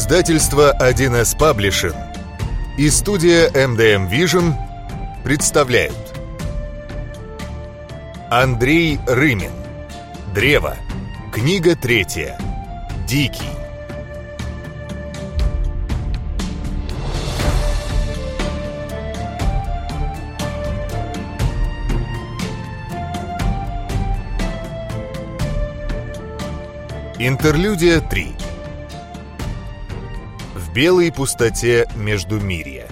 Издательство 1С Паблишин и студия MDM Vision представляют. Андрей Рымин. Древо. Книга третья. Дикий. Интерлюдия 3 Белой пустоте между мирья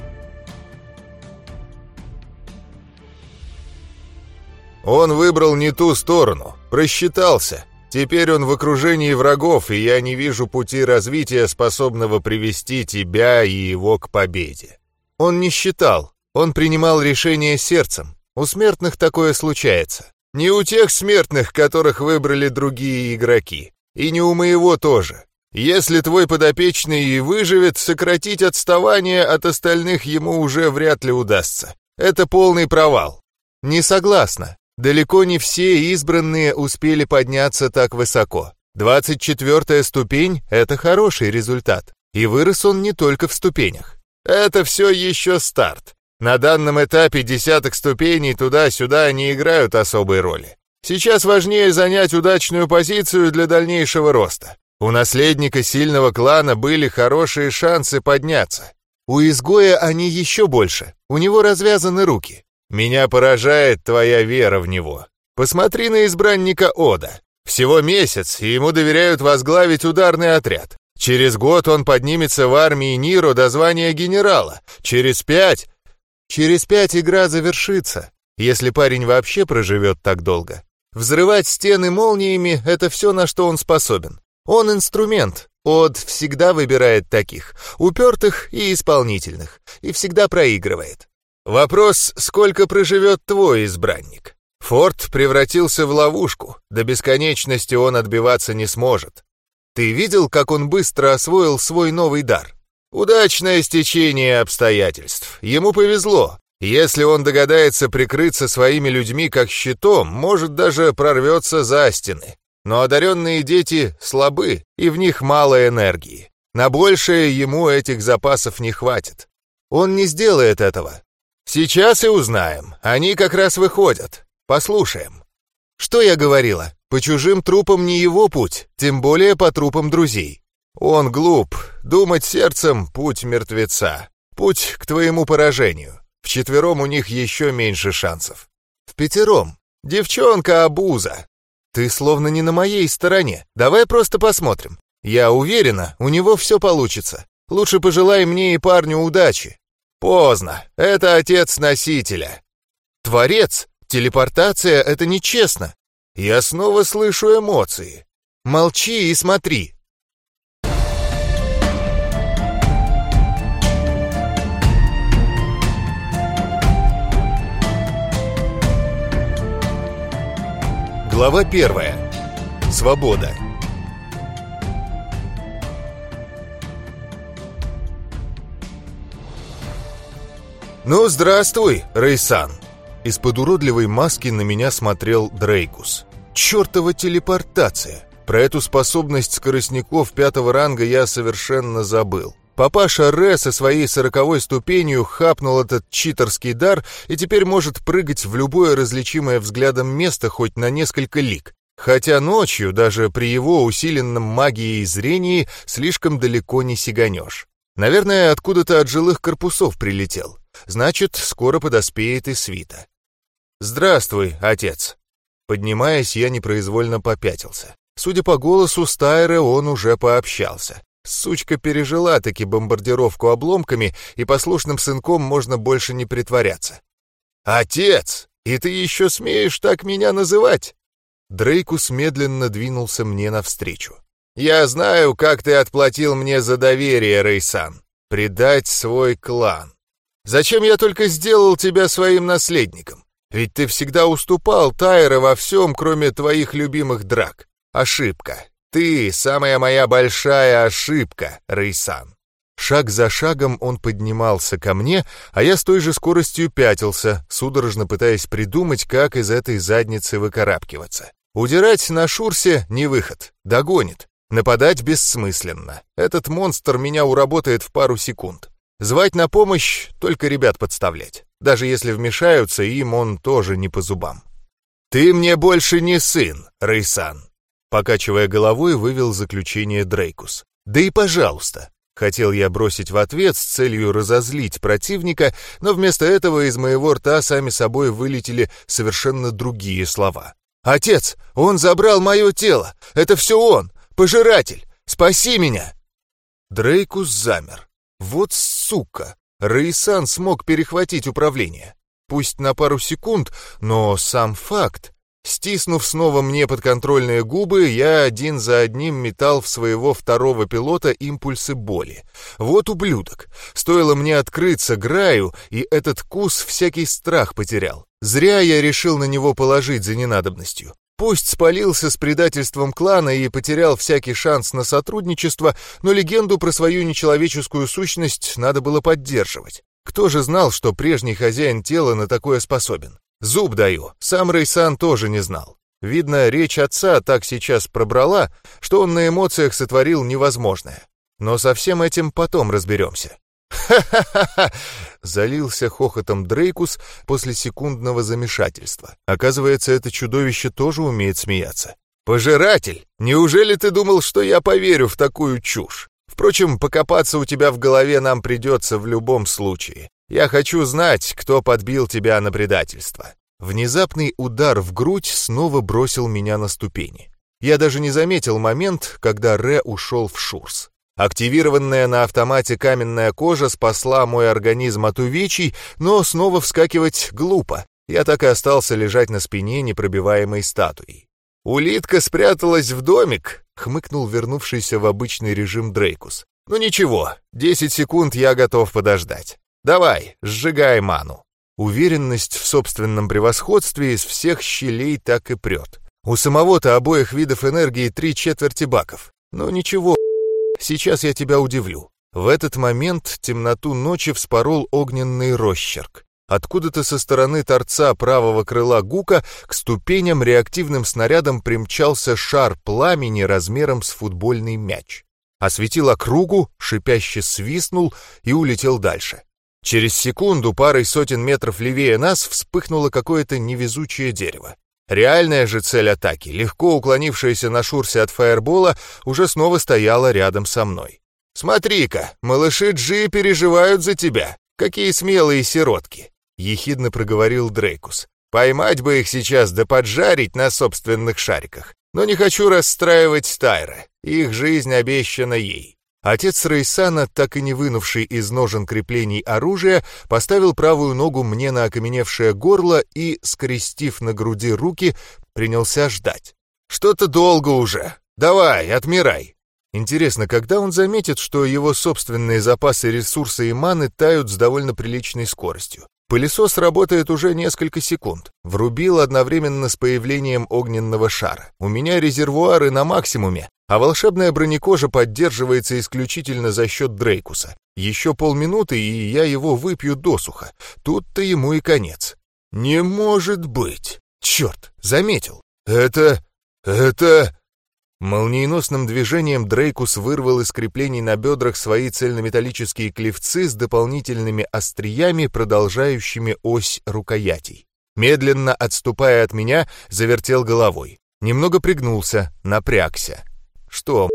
Он выбрал не ту сторону, просчитался. Теперь он в окружении врагов, и я не вижу пути развития, способного привести тебя и его к победе. Он не считал, он принимал решение сердцем. У смертных такое случается. Не у тех смертных, которых выбрали другие игроки. И не у моего тоже. Если твой подопечный и выживет, сократить отставание от остальных ему уже вряд ли удастся. Это полный провал. Не согласна. Далеко не все избранные успели подняться так высоко. 24 ступень — это хороший результат. И вырос он не только в ступенях. Это все еще старт. На данном этапе десяток ступеней туда-сюда не играют особой роли. Сейчас важнее занять удачную позицию для дальнейшего роста. У наследника сильного клана были хорошие шансы подняться. У изгоя они еще больше, у него развязаны руки. Меня поражает твоя вера в него. Посмотри на избранника Ода. Всего месяц, и ему доверяют возглавить ударный отряд. Через год он поднимется в армии Ниро до звания генерала. Через пять... Через пять игра завершится, если парень вообще проживет так долго. Взрывать стены молниями — это все, на что он способен. Он инструмент. Од всегда выбирает таких, упертых и исполнительных, и всегда проигрывает. Вопрос, сколько проживет твой избранник? Форт превратился в ловушку, до бесконечности он отбиваться не сможет. Ты видел, как он быстро освоил свой новый дар? Удачное стечение обстоятельств. Ему повезло. Если он догадается прикрыться своими людьми как щитом, может даже прорвется за стены. Но одаренные дети слабы, и в них мало энергии. На большее ему этих запасов не хватит. Он не сделает этого. Сейчас и узнаем. Они как раз выходят. Послушаем. Что я говорила? По чужим трупам не его путь, тем более по трупам друзей. Он глуп. Думать сердцем — путь мертвеца. Путь к твоему поражению. Вчетвером у них еще меньше шансов. В пятером. Девчонка обуза. Ты словно не на моей стороне. Давай просто посмотрим. Я уверена, у него все получится. Лучше пожелай мне и парню удачи. Поздно. Это отец носителя. Творец. Телепортация — это нечестно. Я снова слышу эмоции. Молчи и смотри. Глава первая. Свобода. «Ну, здравствуй, Рейсан!» Из-под уродливой маски на меня смотрел Дрейкус. «Чёртова телепортация! Про эту способность скоростников пятого ранга я совершенно забыл. Папаша Ре со своей сороковой ступенью хапнул этот читерский дар и теперь может прыгать в любое различимое взглядом место хоть на несколько лик. Хотя ночью, даже при его усиленном магией зрении, слишком далеко не сиганешь. Наверное, откуда-то от жилых корпусов прилетел. Значит, скоро подоспеет и свита. «Здравствуй, отец!» Поднимаясь, я непроизвольно попятился. Судя по голосу Стайра, он уже пообщался. Сучка пережила таки бомбардировку обломками, и послушным сынком можно больше не притворяться. «Отец! И ты еще смеешь так меня называть?» Дрейкус медленно двинулся мне навстречу. «Я знаю, как ты отплатил мне за доверие, Рейсан. Предать свой клан. Зачем я только сделал тебя своим наследником? Ведь ты всегда уступал Тайра во всем, кроме твоих любимых драк. Ошибка. Ты — самая моя большая ошибка, Рейсан. Шаг за шагом он поднимался ко мне, а я с той же скоростью пятился, судорожно пытаясь придумать, как из этой задницы выкарабкиваться. Удирать на Шурсе — не выход, догонит. Нападать бессмысленно. Этот монстр меня уработает в пару секунд. Звать на помощь, только ребят подставлять. Даже если вмешаются, им он тоже не по зубам. «Ты мне больше не сын, Рейсан», — покачивая головой, вывел заключение Дрейкус. «Да и пожалуйста». Хотел я бросить в ответ с целью разозлить противника, но вместо этого из моего рта сами собой вылетели совершенно другие слова. «Отец, он забрал мое тело! Это все он! Пожиратель! Спаси меня!» Дрейкус замер. Вот сука! Рейсан смог перехватить управление. Пусть на пару секунд, но сам факт. Стиснув снова мне подконтрольные губы, я один за одним метал в своего второго пилота импульсы боли. Вот ублюдок. Стоило мне открыться Граю, и этот кус всякий страх потерял. Зря я решил на него положить за ненадобностью. Пусть спалился с предательством клана и потерял всякий шанс на сотрудничество, но легенду про свою нечеловеческую сущность надо было поддерживать. Кто же знал, что прежний хозяин тела на такое способен? Зуб даю, сам Рейсан тоже не знал. Видно, речь отца так сейчас пробрала, что он на эмоциях сотворил невозможное. Но со всем этим потом разберемся. «Ха-ха-ха!» — залился хохотом Дрейкус после секундного замешательства. Оказывается, это чудовище тоже умеет смеяться. «Пожиратель! Неужели ты думал, что я поверю в такую чушь? Впрочем, покопаться у тебя в голове нам придется в любом случае. Я хочу знать, кто подбил тебя на предательство». Внезапный удар в грудь снова бросил меня на ступени. Я даже не заметил момент, когда Ре ушел в Шурс. Активированная на автомате каменная кожа спасла мой организм от увечий, но снова вскакивать глупо. Я так и остался лежать на спине непробиваемой статуей. «Улитка спряталась в домик», — хмыкнул вернувшийся в обычный режим Дрейкус. «Ну ничего, десять секунд я готов подождать. Давай, сжигай ману». Уверенность в собственном превосходстве из всех щелей так и прет. У самого-то обоих видов энергии три четверти баков. Но ничего, Сейчас я тебя удивлю. В этот момент темноту ночи вспорол огненный росчерк. Откуда-то со стороны торца правого крыла Гука к ступеням реактивным снарядом примчался шар пламени размером с футбольный мяч. Осветил округу, шипяще свистнул и улетел дальше. Через секунду парой сотен метров левее нас вспыхнуло какое-то невезучее дерево. Реальная же цель атаки, легко уклонившаяся на шурсе от фаербола, уже снова стояла рядом со мной. «Смотри-ка, малыши Джи переживают за тебя. Какие смелые сиротки!» — ехидно проговорил Дрейкус. «Поймать бы их сейчас да поджарить на собственных шариках. Но не хочу расстраивать Тайра. Их жизнь обещана ей. Отец Рейсана, так и не вынувший из ножен креплений оружия, поставил правую ногу мне на окаменевшее горло и, скрестив на груди руки, принялся ждать. «Что-то долго уже. Давай, отмирай». Интересно, когда он заметит, что его собственные запасы ресурса и маны тают с довольно приличной скоростью? Пылесос работает уже несколько секунд. Врубил одновременно с появлением огненного шара. У меня резервуары на максимуме, а волшебная бронекожа поддерживается исключительно за счет Дрейкуса. Еще полминуты, и я его выпью досуха. Тут-то ему и конец. Не может быть! Черт, заметил. Это... это... Молниеносным движением Дрейкус вырвал из креплений на бедрах свои цельнометаллические клевцы с дополнительными остриями, продолжающими ось рукоятей. Медленно отступая от меня, завертел головой. Немного пригнулся, напрягся. Что,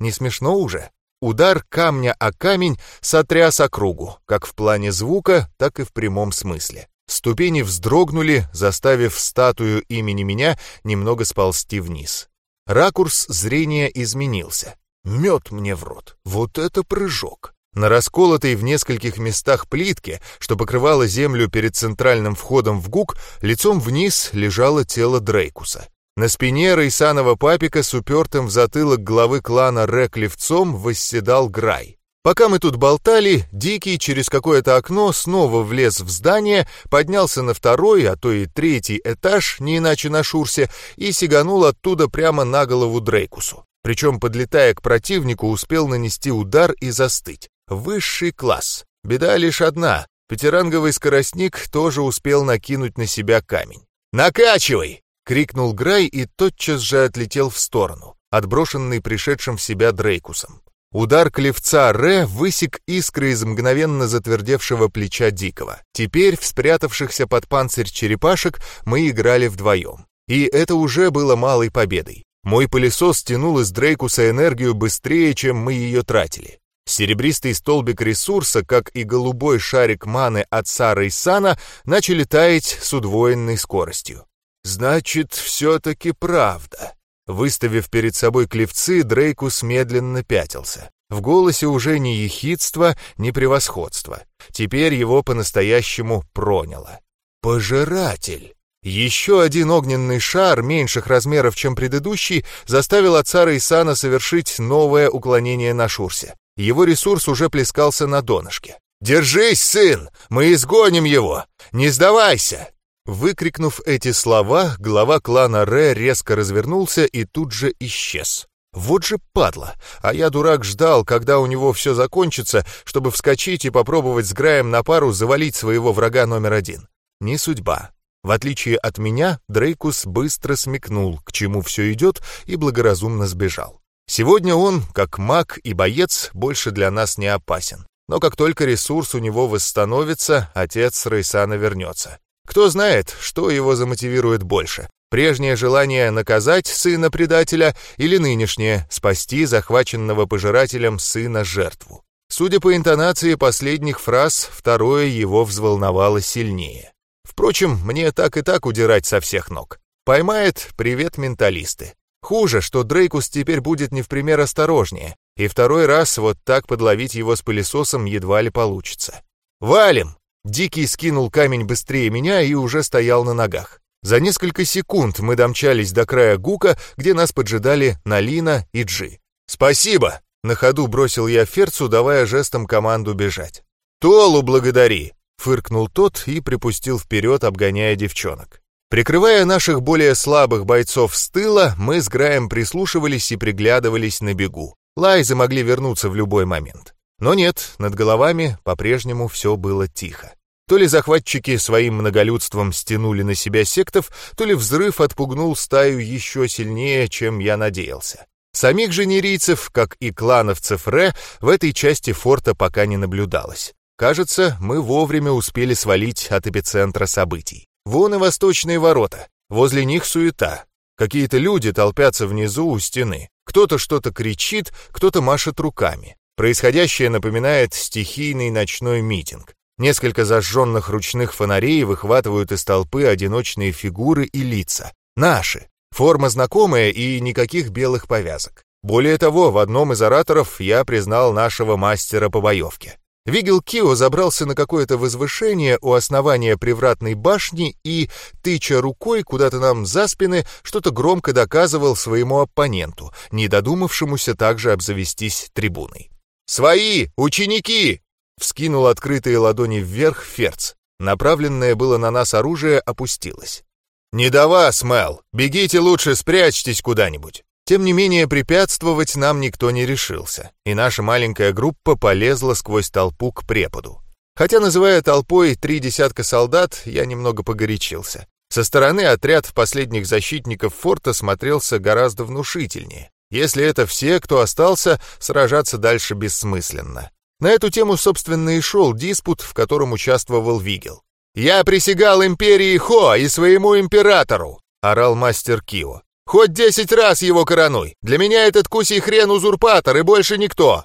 не смешно уже? Удар камня о камень сотряс округу, как в плане звука, так и в прямом смысле. Ступени вздрогнули, заставив статую имени меня немного сползти вниз. Ракурс зрения изменился. Мед мне в рот. Вот это прыжок. На расколотой в нескольких местах плитке, что покрывало землю перед центральным входом в ГУК, лицом вниз лежало тело Дрейкуса. На спине Рейсанова папика с упертым в затылок главы клана Рек Левцом восседал Грай. Пока мы тут болтали, Дикий через какое-то окно снова влез в здание, поднялся на второй, а то и третий этаж, не иначе на Шурсе, и сиганул оттуда прямо на голову Дрейкусу. Причем, подлетая к противнику, успел нанести удар и застыть. Высший класс. Беда лишь одна. Пятиранговый скоростник тоже успел накинуть на себя камень. «Накачивай!» — крикнул Грай и тотчас же отлетел в сторону. отброшенный пришедшим в себя Дрейкусом. Удар клевца Ре высек искры из мгновенно затвердевшего плеча Дикого. Теперь в спрятавшихся под панцирь черепашек мы играли вдвоем. И это уже было малой победой. Мой пылесос тянул из Дрейкуса энергию быстрее, чем мы ее тратили. Серебристый столбик ресурса, как и голубой шарик маны от Сары и Сана, начали таять с удвоенной скоростью. «Значит, все-таки правда». Выставив перед собой клевцы, Дрейкус медленно пятился. В голосе уже ни ехидство, ни превосходство. Теперь его по-настоящему проняло. «Пожиратель!» Еще один огненный шар, меньших размеров, чем предыдущий, заставил Ацара Исана совершить новое уклонение на Шурсе. Его ресурс уже плескался на донышке. «Держись, сын! Мы изгоним его! Не сдавайся!» Выкрикнув эти слова, глава клана Ре резко развернулся и тут же исчез. Вот же падла! А я, дурак, ждал, когда у него все закончится, чтобы вскочить и попробовать с Граем на пару завалить своего врага номер один. Не судьба. В отличие от меня, Дрейкус быстро смекнул, к чему все идет, и благоразумно сбежал. Сегодня он, как маг и боец, больше для нас не опасен. Но как только ресурс у него восстановится, отец Рейсана вернется. Кто знает, что его замотивирует больше. Прежнее желание наказать сына предателя или нынешнее спасти захваченного пожирателем сына жертву. Судя по интонации последних фраз, второе его взволновало сильнее. Впрочем, мне так и так удирать со всех ног. Поймает — привет, менталисты. Хуже, что Дрейкус теперь будет не в пример осторожнее, и второй раз вот так подловить его с пылесосом едва ли получится. «Валим!» Дикий скинул камень быстрее меня и уже стоял на ногах. За несколько секунд мы домчались до края гука, где нас поджидали Налина и Джи. «Спасибо!» — на ходу бросил я Ферцу, давая жестом команду бежать. «Толу благодари!» — фыркнул тот и припустил вперед, обгоняя девчонок. Прикрывая наших более слабых бойцов с тыла, мы с Граем прислушивались и приглядывались на бегу. Лайзы могли вернуться в любой момент. Но нет, над головами по-прежнему все было тихо. То ли захватчики своим многолюдством стянули на себя сектов, то ли взрыв отпугнул стаю еще сильнее, чем я надеялся. Самих же нерийцев, как и клановцев Ре, в этой части форта пока не наблюдалось. Кажется, мы вовремя успели свалить от эпицентра событий. Вон и восточные ворота. Возле них суета. Какие-то люди толпятся внизу у стены. Кто-то что-то кричит, кто-то машет руками. Происходящее напоминает стихийный ночной митинг. Несколько зажженных ручных фонарей выхватывают из толпы одиночные фигуры и лица. Наши. Форма знакомая и никаких белых повязок. Более того, в одном из ораторов я признал нашего мастера по боевке. Вигел Кио забрался на какое-то возвышение у основания привратной башни и, тыча рукой куда-то нам за спины, что-то громко доказывал своему оппоненту, не додумавшемуся также обзавестись трибуной. «Свои! Ученики!» — вскинул открытые ладони вверх Ферц. Направленное было на нас оружие опустилось. «Не до вас, Мел! Бегите лучше, спрячьтесь куда-нибудь!» Тем не менее, препятствовать нам никто не решился, и наша маленькая группа полезла сквозь толпу к преподу. Хотя, называя толпой три десятка солдат, я немного погорячился. Со стороны отряд последних защитников форта смотрелся гораздо внушительнее. Если это все, кто остался, сражаться дальше бессмысленно. На эту тему, собственно, и шел диспут, в котором участвовал Вигел. «Я присягал империи Хо и своему императору!» — орал мастер Кио. Хоть десять раз его коронуй. Для меня этот кусий хрен узурпатор и больше никто.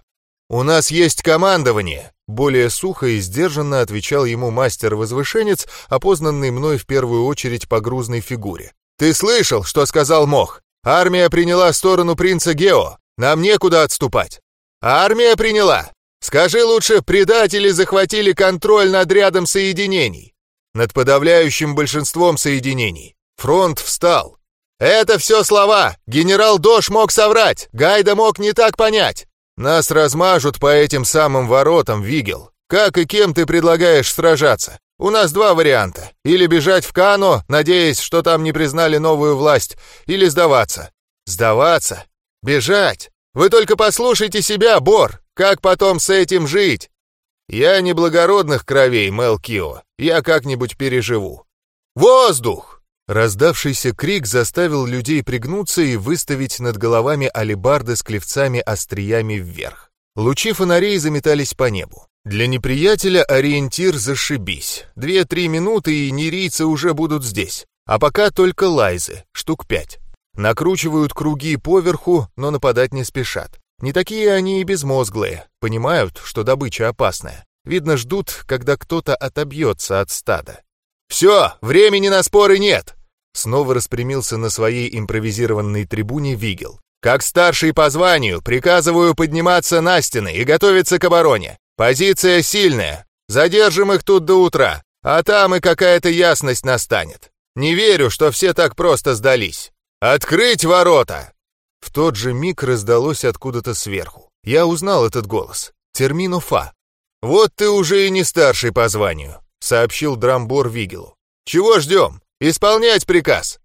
У нас есть командование. Более сухо и сдержанно отвечал ему мастер-возвышенец, опознанный мной в первую очередь по грузной фигуре. Ты слышал, что сказал Мох? Армия приняла сторону принца Гео. Нам некуда отступать. Армия приняла. Скажи лучше, предатели захватили контроль над рядом соединений. Над подавляющим большинством соединений. Фронт встал. «Это все слова! Генерал Дош мог соврать! Гайда мог не так понять! Нас размажут по этим самым воротам, Вигел! Как и кем ты предлагаешь сражаться? У нас два варианта. Или бежать в Кано, надеясь, что там не признали новую власть, или сдаваться. Сдаваться? Бежать? Вы только послушайте себя, Бор! Как потом с этим жить? Я не благородных кровей, Мел Кио. Я как-нибудь переживу. Воздух! Раздавшийся крик заставил людей пригнуться и выставить над головами алебарды с клевцами-остриями вверх. Лучи фонарей заметались по небу. Для неприятеля ориентир зашибись. Две-три минуты, и нерийцы уже будут здесь. А пока только лайзы, штук пять. Накручивают круги поверху, но нападать не спешат. Не такие они и безмозглые, понимают, что добыча опасная. Видно, ждут, когда кто-то отобьется от стада. «Все, времени на споры нет!» Снова распрямился на своей импровизированной трибуне Вигел. «Как старший по званию, приказываю подниматься на стены и готовиться к обороне. Позиция сильная. Задержим их тут до утра, а там и какая-то ясность настанет. Не верю, что все так просто сдались. Открыть ворота!» В тот же миг раздалось откуда-то сверху. Я узнал этот голос. Термину Фа. «Вот ты уже и не старший по званию», — сообщил Драмбор Вигелу. «Чего ждем? Исполнять приказ!»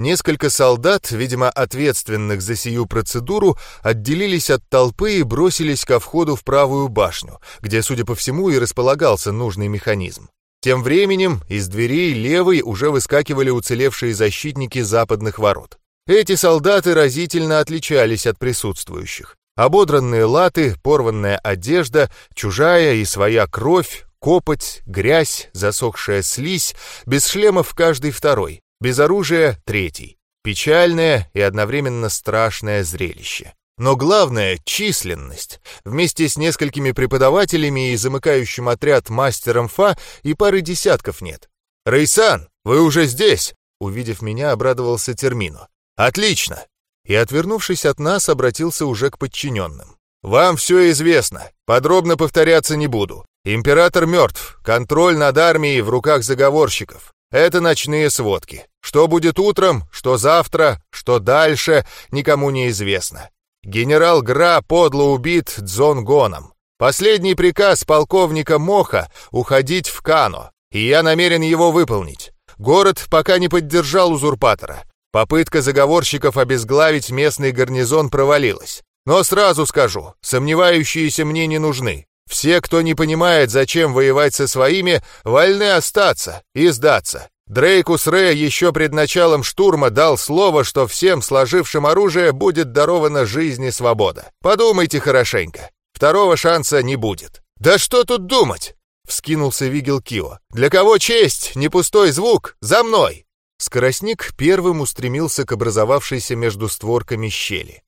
Несколько солдат, видимо, ответственных за сию процедуру, отделились от толпы и бросились ко входу в правую башню, где, судя по всему, и располагался нужный механизм. Тем временем из дверей левой уже выскакивали уцелевшие защитники западных ворот. Эти солдаты разительно отличались от присутствующих. Ободранные латы, порванная одежда, чужая и своя кровь, копоть, грязь, засохшая слизь, без шлемов каждый второй, без оружия третий. Печальное и одновременно страшное зрелище. Но главное — численность. Вместе с несколькими преподавателями и замыкающим отряд мастером Фа и пары десятков нет. «Рейсан, вы уже здесь!» Увидев меня, обрадовался Термину. «Отлично!» И, отвернувшись от нас, обратился уже к подчиненным. «Вам все известно. Подробно повторяться не буду. Император мертв. Контроль над армией в руках заговорщиков. Это ночные сводки. Что будет утром, что завтра, что дальше, никому не известно. Генерал Гра подло убит Дзонгоном. Последний приказ полковника Моха — уходить в Кано, и я намерен его выполнить. Город пока не поддержал узурпатора. Попытка заговорщиков обезглавить местный гарнизон провалилась. Но сразу скажу, сомневающиеся мне не нужны. Все, кто не понимает, зачем воевать со своими, вольны остаться и сдаться. Дрейкус Ре еще пред началом штурма дал слово, что всем сложившим оружие будет дарована жизнь и свобода. Подумайте хорошенько. Второго шанса не будет. «Да что тут думать?» — вскинулся Вигел Кио. «Для кого честь? Не пустой звук? За мной!» Скоростник первым устремился к образовавшейся между створками щели.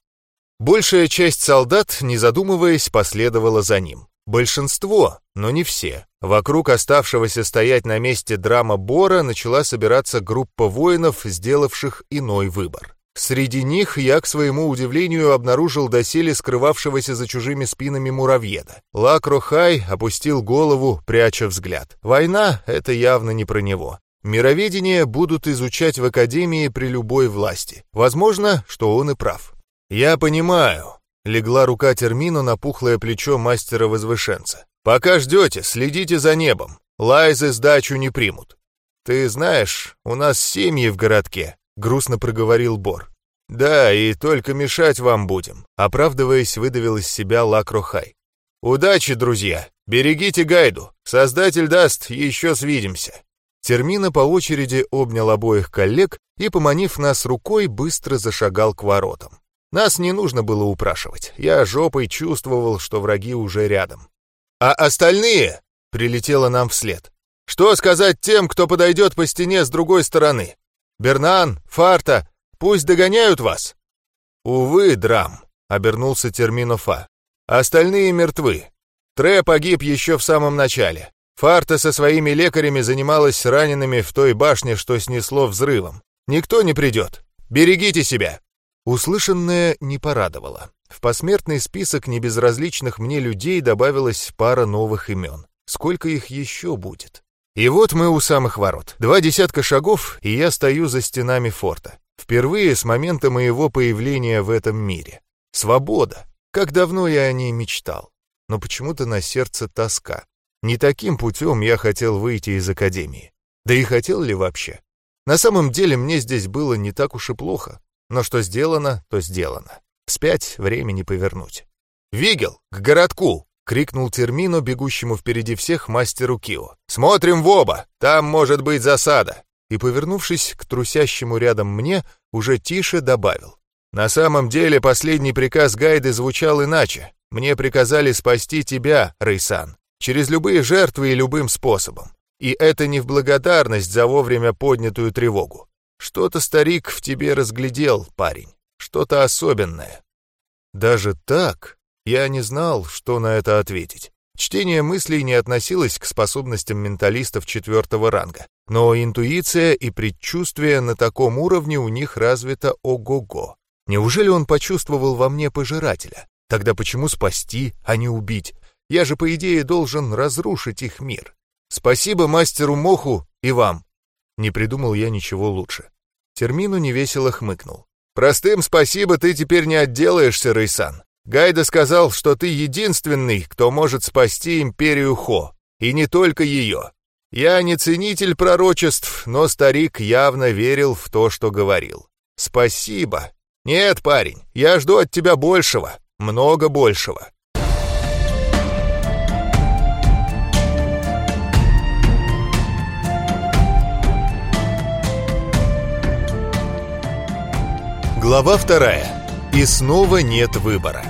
Большая часть солдат, не задумываясь, последовала за ним. Большинство, но не все. Вокруг оставшегося стоять на месте драма Бора начала собираться группа воинов, сделавших иной выбор. Среди них я, к своему удивлению, обнаружил доселе скрывавшегося за чужими спинами муравьеда. Лакрохай опустил голову, пряча взгляд. Война — это явно не про него. Мироведение будут изучать в Академии при любой власти. Возможно, что он и прав. «Я понимаю», — легла рука Термину на пухлое плечо мастера-возвышенца. «Пока ждете, следите за небом. Лайзы сдачу не примут». «Ты знаешь, у нас семьи в городке», — грустно проговорил Бор. «Да, и только мешать вам будем», — оправдываясь, выдавил из себя Лакрохай. «Удачи, друзья! Берегите гайду! Создатель даст, еще свидимся!» Термина по очереди обнял обоих коллег и, поманив нас рукой, быстро зашагал к воротам. Нас не нужно было упрашивать, я жопой чувствовал, что враги уже рядом. «А остальные?» — прилетело нам вслед. «Что сказать тем, кто подойдет по стене с другой стороны? Бернан, Фарта, пусть догоняют вас?» «Увы, драм», — обернулся Терминофа. «Остальные мертвы. Тре погиб еще в самом начале. Фарта со своими лекарями занималась ранеными в той башне, что снесло взрывом. Никто не придет. Берегите себя!» Услышанное не порадовало. В посмертный список небезразличных мне людей добавилась пара новых имен. Сколько их еще будет? И вот мы у самых ворот. Два десятка шагов, и я стою за стенами форта. Впервые с момента моего появления в этом мире. Свобода. Как давно я о ней мечтал. Но почему-то на сердце тоска. Не таким путем я хотел выйти из академии. Да и хотел ли вообще? На самом деле мне здесь было не так уж и плохо. Но что сделано, то сделано. Вспять времени повернуть. «Вигел, к городку!» — крикнул Термину, бегущему впереди всех мастеру Кио. «Смотрим в оба! Там может быть засада! и, повернувшись к трусящему рядом мне, уже тише добавил. «На самом деле последний приказ Гайды звучал иначе. Мне приказали спасти тебя, Рейсан, через любые жертвы и любым способом. И это не в благодарность за вовремя поднятую тревогу. Что-то старик в тебе разглядел, парень, что-то особенное». Даже так я не знал, что на это ответить. Чтение мыслей не относилось к способностям менталистов четвертого ранга, но интуиция и предчувствие на таком уровне у них развито ого-го. Неужели он почувствовал во мне пожирателя? Тогда почему спасти, а не убить? Я же, по идее, должен разрушить их мир. Спасибо мастеру Моху и вам. Не придумал я ничего лучше. Термину невесело хмыкнул. Простым спасибо ты теперь не отделаешься, Рейсан. Гайда сказал, что ты единственный, кто может спасти империю Хо, и не только ее. Я не ценитель пророчеств, но старик явно верил в то, что говорил. Спасибо. Нет, парень, я жду от тебя большего, много большего. Глава вторая. И снова нет выбора.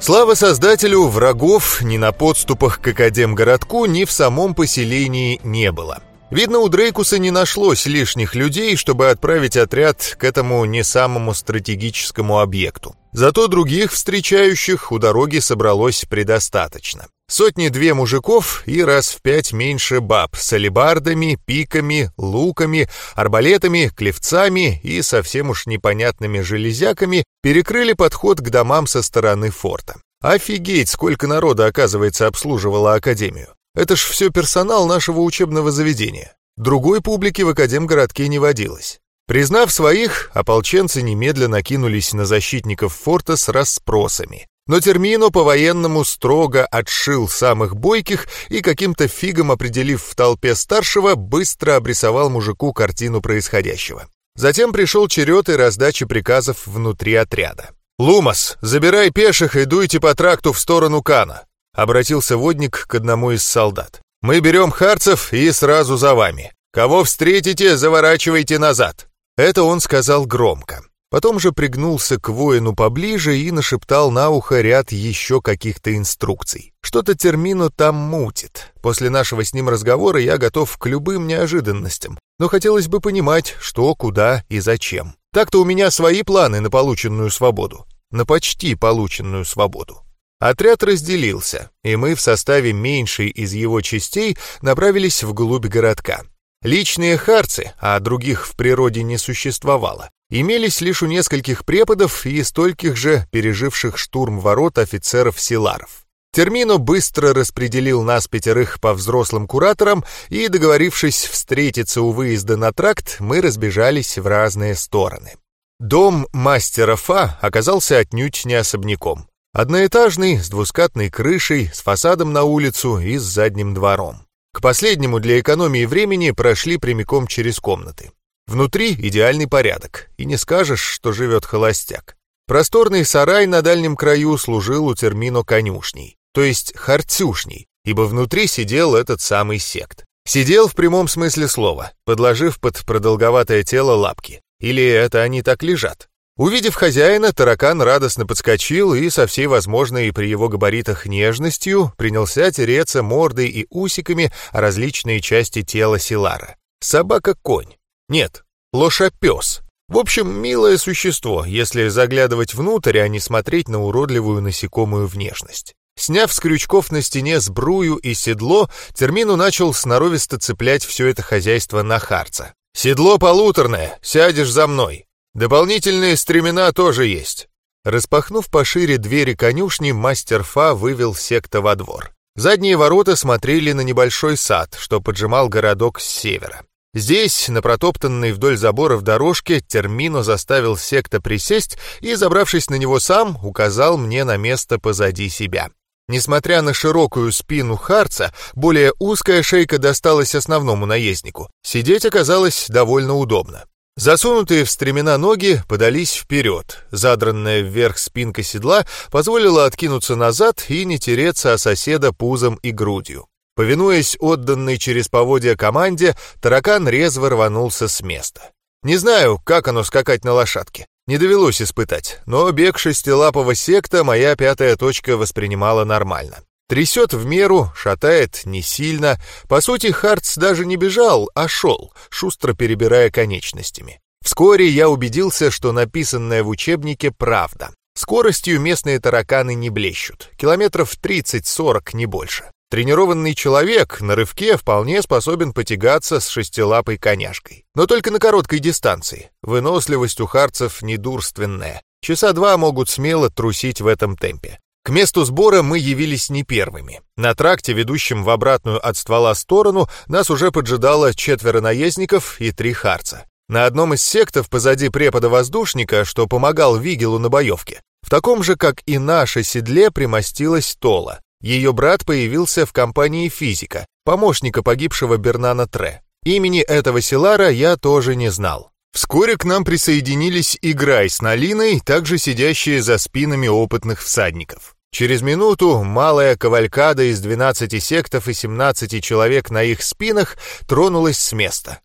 Слава создателю, врагов ни на подступах к Академгородку, ни в самом поселении не было. Видно, у Дрейкуса не нашлось лишних людей, чтобы отправить отряд к этому не самому стратегическому объекту. Зато других встречающих у дороги собралось предостаточно. Сотни-две мужиков и раз в пять меньше баб с алебардами, пиками, луками, арбалетами, клевцами и совсем уж непонятными железяками перекрыли подход к домам со стороны форта. Офигеть, сколько народа, оказывается, обслуживала Академию. Это ж все персонал нашего учебного заведения. Другой публики в Академгородке не водилось. Признав своих, ополченцы немедленно кинулись на защитников форта с расспросами. Но Термино по-военному строго отшил самых бойких и каким-то фигом определив в толпе старшего, быстро обрисовал мужику картину происходящего. Затем пришел черед и раздача приказов внутри отряда. «Лумас, забирай пеших и дуйте по тракту в сторону Кана. Обратился водник к одному из солдат. «Мы берем харцев и сразу за вами. Кого встретите, заворачивайте назад». Это он сказал громко. Потом же пригнулся к воину поближе и нашептал на ухо ряд еще каких-то инструкций. Что-то термину там мутит. После нашего с ним разговора я готов к любым неожиданностям, но хотелось бы понимать, что, куда и зачем. Так-то у меня свои планы на полученную свободу. На почти полученную свободу. Отряд разделился, и мы в составе меньшей из его частей направились вглубь городка. Личные харцы, а других в природе не существовало, имелись лишь у нескольких преподов и стольких же переживших штурм ворот офицеров-силаров. Термино быстро распределил нас пятерых по взрослым кураторам, и, договорившись встретиться у выезда на тракт, мы разбежались в разные стороны. Дом мастера Фа оказался отнюдь не особняком. Одноэтажный, с двускатной крышей, с фасадом на улицу и с задним двором. К последнему для экономии времени прошли прямиком через комнаты. Внутри идеальный порядок, и не скажешь, что живет холостяк. Просторный сарай на дальнем краю служил у термино конюшней, то есть харцюшней, ибо внутри сидел этот самый сект. Сидел в прямом смысле слова, подложив под продолговатое тело лапки. Или это они так лежат? Увидев хозяина, таракан радостно подскочил и со всей возможной при его габаритах нежностью принялся тереться мордой и усиками о различные части тела Силара. Собака-конь. Нет, лошапес. В общем, милое существо, если заглядывать внутрь, а не смотреть на уродливую насекомую внешность. Сняв с крючков на стене сбрую и седло, Термину начал сноровисто цеплять все это хозяйство на харца. «Седло полуторное, сядешь за мной. Дополнительные стремена тоже есть. Распахнув пошире двери конюшни, мастер Фа вывел секта во двор. Задние ворота смотрели на небольшой сад, что поджимал городок с севера. Здесь, на протоптанной вдоль заборов дорожке, Термино заставил секта присесть и, забравшись на него сам, указал мне на место позади себя. Несмотря на широкую спину Харца, более узкая шейка досталась основному наезднику. Сидеть оказалось довольно удобно. Засунутые в стремена ноги подались вперед. Задранная вверх спинка седла позволила откинуться назад и не тереться о соседа пузом и грудью. Повинуясь отданной через поводья команде, таракан резво рванулся с места. Не знаю, как оно скакать на лошадке. Не довелось испытать, но бег шестилапого секта моя пятая точка воспринимала нормально. Трясет в меру, шатает не сильно. По сути, Хартс даже не бежал, а шел, шустро перебирая конечностями. Вскоре я убедился, что написанное в учебнике правда. Скоростью местные тараканы не блещут. Километров 30-40, не больше. Тренированный человек на рывке вполне способен потягаться с шестилапой коняшкой. Но только на короткой дистанции. Выносливость у харцев недурственная. Часа два могут смело трусить в этом темпе. К месту сбора мы явились не первыми. На тракте, ведущем в обратную от ствола сторону, нас уже поджидало четверо наездников и три харца. На одном из сектов позади препода-воздушника, что помогал Вигелу на боевке, в таком же, как и наше седле, примостилась Тола. Ее брат появился в компании физика, помощника погибшего Бернана Тре. Имени этого Силара я тоже не знал. Вскоре к нам присоединились и Грай с Налиной, также сидящие за спинами опытных всадников. Через минуту малая кавалькада из 12 сектов и 17 человек на их спинах тронулась с места.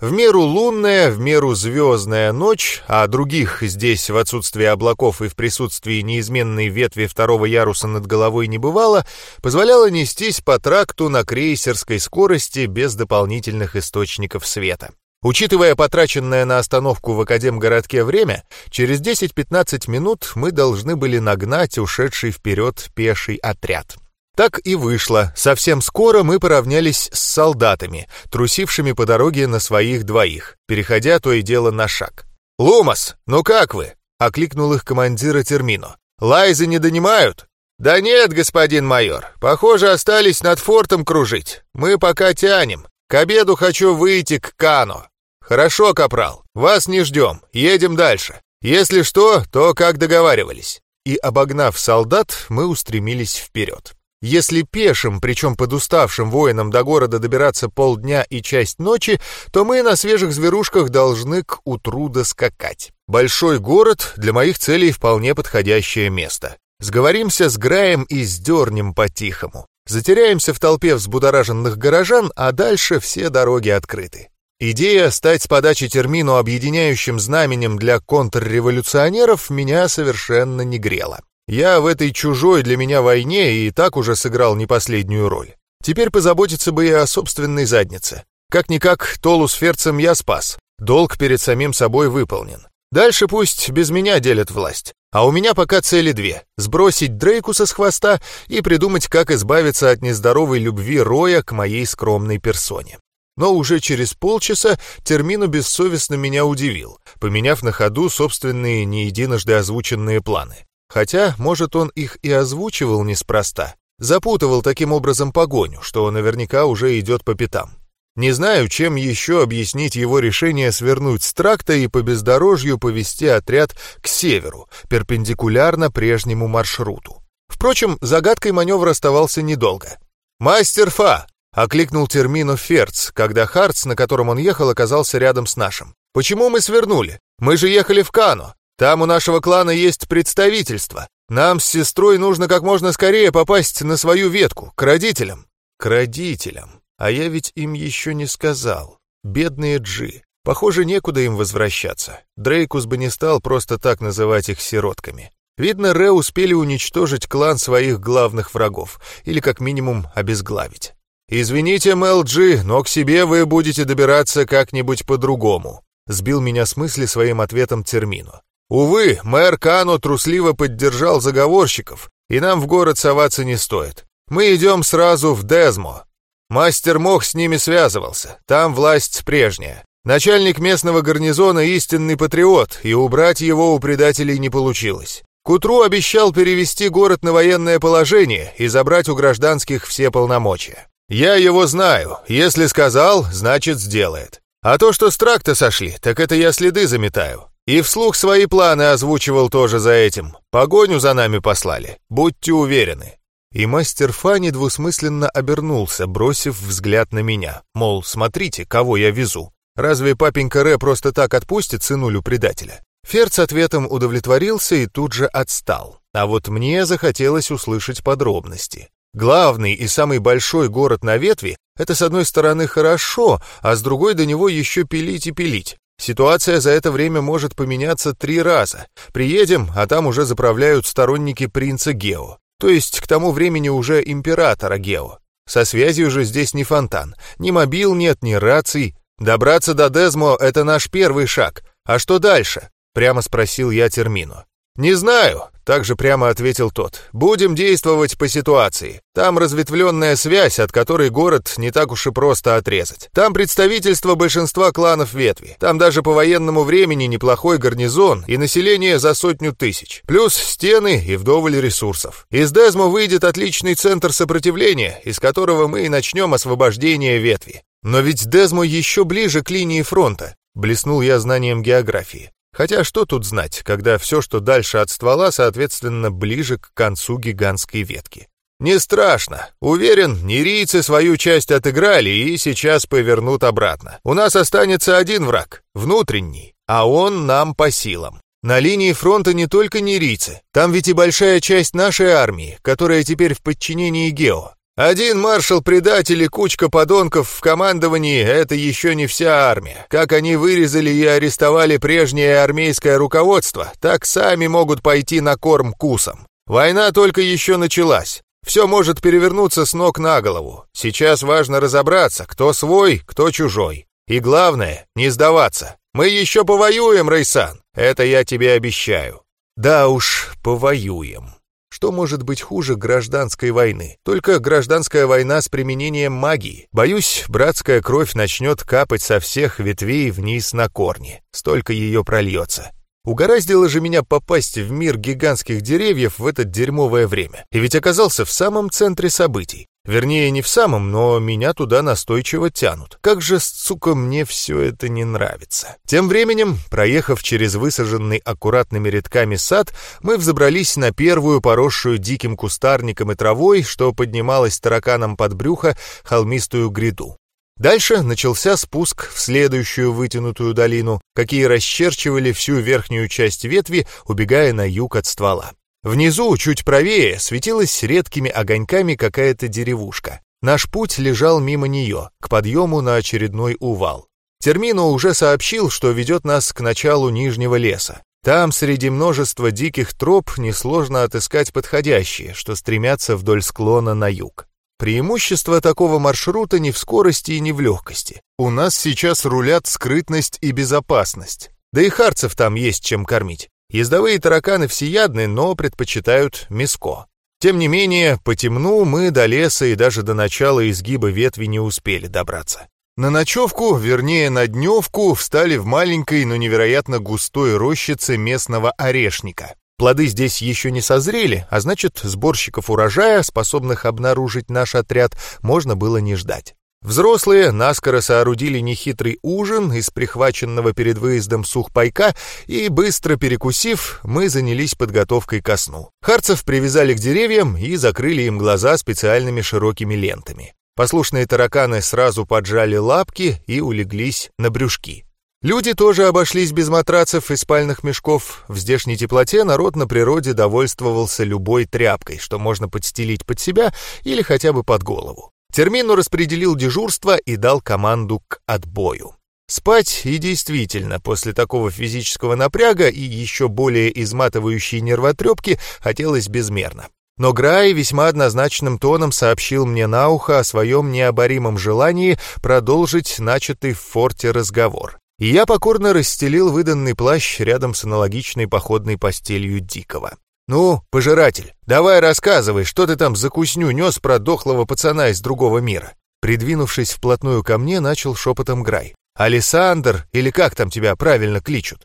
В меру лунная, в меру звездная ночь, а других здесь в отсутствии облаков и в присутствии неизменной ветви второго яруса над головой не бывало, позволяла нестись по тракту на крейсерской скорости без дополнительных источников света. Учитывая потраченное на остановку в Академгородке время, через 10-15 минут мы должны были нагнать ушедший вперед пеший отряд. Так и вышло. Совсем скоро мы поравнялись с солдатами, трусившими по дороге на своих двоих, переходя то и дело на шаг. «Лумас, ну как вы?» — окликнул их командира Термино. «Лайзы не донимают?» «Да нет, господин майор, похоже, остались над фортом кружить. Мы пока тянем. К обеду хочу выйти к Кано». «Хорошо, капрал, вас не ждем, едем дальше. Если что, то как договаривались». И, обогнав солдат, мы устремились вперед. Если пешим, причем под уставшим воинам до города добираться полдня и часть ночи, то мы на свежих зверушках должны к утру доскакать. Большой город для моих целей вполне подходящее место. Сговоримся с Граем и сдернем по-тихому. Затеряемся в толпе взбудораженных горожан, а дальше все дороги открыты. Идея стать с подачи термину объединяющим знаменем для контрреволюционеров меня совершенно не грела. Я в этой чужой для меня войне и так уже сыграл не последнюю роль. Теперь позаботиться бы и о собственной заднице. Как-никак, Толу с Ферцем я спас. Долг перед самим собой выполнен. Дальше пусть без меня делят власть. А у меня пока цели две — сбросить Дрейкуса с хвоста и придумать, как избавиться от нездоровой любви Роя к моей скромной персоне. Но уже через полчаса Термину бессовестно меня удивил, поменяв на ходу собственные не единожды озвученные планы. Хотя, может, он их и озвучивал неспроста. Запутывал таким образом погоню, что наверняка уже идет по пятам. Не знаю, чем еще объяснить его решение свернуть с тракта и по бездорожью повести отряд к северу, перпендикулярно прежнему маршруту. Впрочем, загадкой маневр оставался недолго. «Мастер Фа!» — окликнул термину Ферц, когда Хартс, на котором он ехал, оказался рядом с нашим. «Почему мы свернули? Мы же ехали в Кано. Там у нашего клана есть представительство. Нам с сестрой нужно как можно скорее попасть на свою ветку, к родителям». «К родителям. А я ведь им еще не сказал. Бедные Джи. Похоже, некуда им возвращаться. Дрейкус бы не стал просто так называть их сиротками. Видно, Ре успели уничтожить клан своих главных врагов, или как минимум обезглавить. «Извините, Джи, но к себе вы будете добираться как-нибудь по-другому», сбил меня с мысли своим ответом Термину. Увы, мэр Кано трусливо поддержал заговорщиков, и нам в город соваться не стоит. Мы идем сразу в Дезмо. Мастер Мох с ними связывался, там власть прежняя. Начальник местного гарнизона истинный патриот, и убрать его у предателей не получилось. К утру обещал перевести город на военное положение и забрать у гражданских все полномочия. Я его знаю, если сказал, значит сделает. А то, что с тракта сошли, так это я следы заметаю. И вслух свои планы озвучивал тоже за этим. Погоню за нами послали, будьте уверены. И мастер Фани двусмысленно обернулся, бросив взгляд на меня, мол, смотрите, кого я везу. Разве папенька Ре просто так отпустит сынулю предателя? Ферц ответом удовлетворился и тут же отстал. А вот мне захотелось услышать подробности. Главный и самый большой город на ветви — это с одной стороны хорошо, а с другой до него еще пилить и пилить. Ситуация за это время может поменяться три раза. Приедем, а там уже заправляют сторонники принца Гео. То есть к тому времени уже императора Гео. Со связью же здесь не фонтан. Ни мобил нет, ни раций. Добраться до Дезмо — это наш первый шаг. А что дальше? Прямо спросил я Термину. «Не знаю», — также прямо ответил тот. «Будем действовать по ситуации. Там разветвленная связь, от которой город не так уж и просто отрезать. Там представительство большинства кланов ветви. Там даже по военному времени неплохой гарнизон и население за сотню тысяч. Плюс стены и вдоволь ресурсов. Из Дезмо выйдет отличный центр сопротивления, из которого мы и начнем освобождение ветви. Но ведь Дезмо еще ближе к линии фронта. Блеснул я знанием географии. Хотя что тут знать, когда все, что дальше от ствола, соответственно, ближе к концу гигантской ветки. Не страшно. Уверен, нерийцы свою часть отыграли и сейчас повернут обратно. У нас останется один враг, внутренний, а он нам по силам. На линии фронта не только нерийцы, там ведь и большая часть нашей армии, которая теперь в подчинении Гео. Один маршал-предатель и кучка подонков в командовании — это еще не вся армия. Как они вырезали и арестовали прежнее армейское руководство, так сами могут пойти на корм кусам. Война только еще началась. Все может перевернуться с ног на голову. Сейчас важно разобраться, кто свой, кто чужой. И главное, не сдаваться. Мы еще повоюем, Рейсан. Это я тебе обещаю. Да уж, повоюем. Что может быть хуже гражданской войны? Только гражданская война с применением магии. Боюсь, братская кровь начнет капать со всех ветвей вниз на корни. Столько ее прольется. Угораздило же меня попасть в мир гигантских деревьев в это дерьмовое время. И ведь оказался в самом центре событий. Вернее, не в самом, но меня туда настойчиво тянут. Как же, сука, мне все это не нравится. Тем временем, проехав через высаженный аккуратными рядками сад, мы взобрались на первую поросшую диким кустарником и травой, что поднималась тараканом под брюхо, холмистую гряду. Дальше начался спуск в следующую вытянутую долину, какие расчерчивали всю верхнюю часть ветви, убегая на юг от ствола. Внизу, чуть правее, светилась редкими огоньками какая-то деревушка. Наш путь лежал мимо нее, к подъему на очередной увал. Термино уже сообщил, что ведет нас к началу Нижнего леса. Там, среди множества диких троп, несложно отыскать подходящие, что стремятся вдоль склона на юг. Преимущество такого маршрута не в скорости и не в легкости. У нас сейчас рулят скрытность и безопасность. Да и харцев там есть чем кормить. Ездовые тараканы всеядны, но предпочитают миско. Тем не менее, по темну мы до леса и даже до начала изгиба ветви не успели добраться. На ночевку, вернее на дневку, встали в маленькой, но невероятно густой рощице местного орешника. Плоды здесь еще не созрели, а значит, сборщиков урожая, способных обнаружить наш отряд, можно было не ждать. Взрослые наскоро соорудили нехитрый ужин из прихваченного перед выездом сухпайка, и, быстро перекусив, мы занялись подготовкой ко сну. Харцев привязали к деревьям и закрыли им глаза специальными широкими лентами. Послушные тараканы сразу поджали лапки и улеглись на брюшки. Люди тоже обошлись без матрацев и спальных мешков. В здешней теплоте народ на природе довольствовался любой тряпкой, что можно подстелить под себя или хотя бы под голову. Термину распределил дежурство и дал команду к отбою. Спать и действительно после такого физического напряга и еще более изматывающей нервотрепки хотелось безмерно. Но Грай весьма однозначным тоном сообщил мне на ухо о своем необоримом желании продолжить начатый в форте разговор. И я покорно расстелил выданный плащ рядом с аналогичной походной постелью Дикого. «Ну, пожиратель, давай рассказывай, что ты там за кусню нес про дохлого пацана из другого мира?» Придвинувшись вплотную ко мне, начал шепотом Грай. «Александр, или как там тебя правильно кличут?»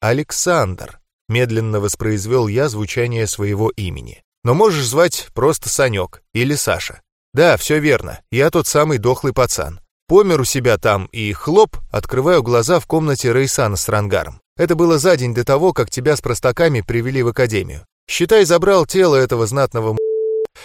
«Александр», — медленно воспроизвел я звучание своего имени. «Но можешь звать просто Санек или Саша». «Да, все верно, я тот самый дохлый пацан. Помер у себя там и, хлоп, открываю глаза в комнате Рейсана с Рангаром. Это было за день до того, как тебя с простаками привели в академию. Считай, забрал тело этого знатного.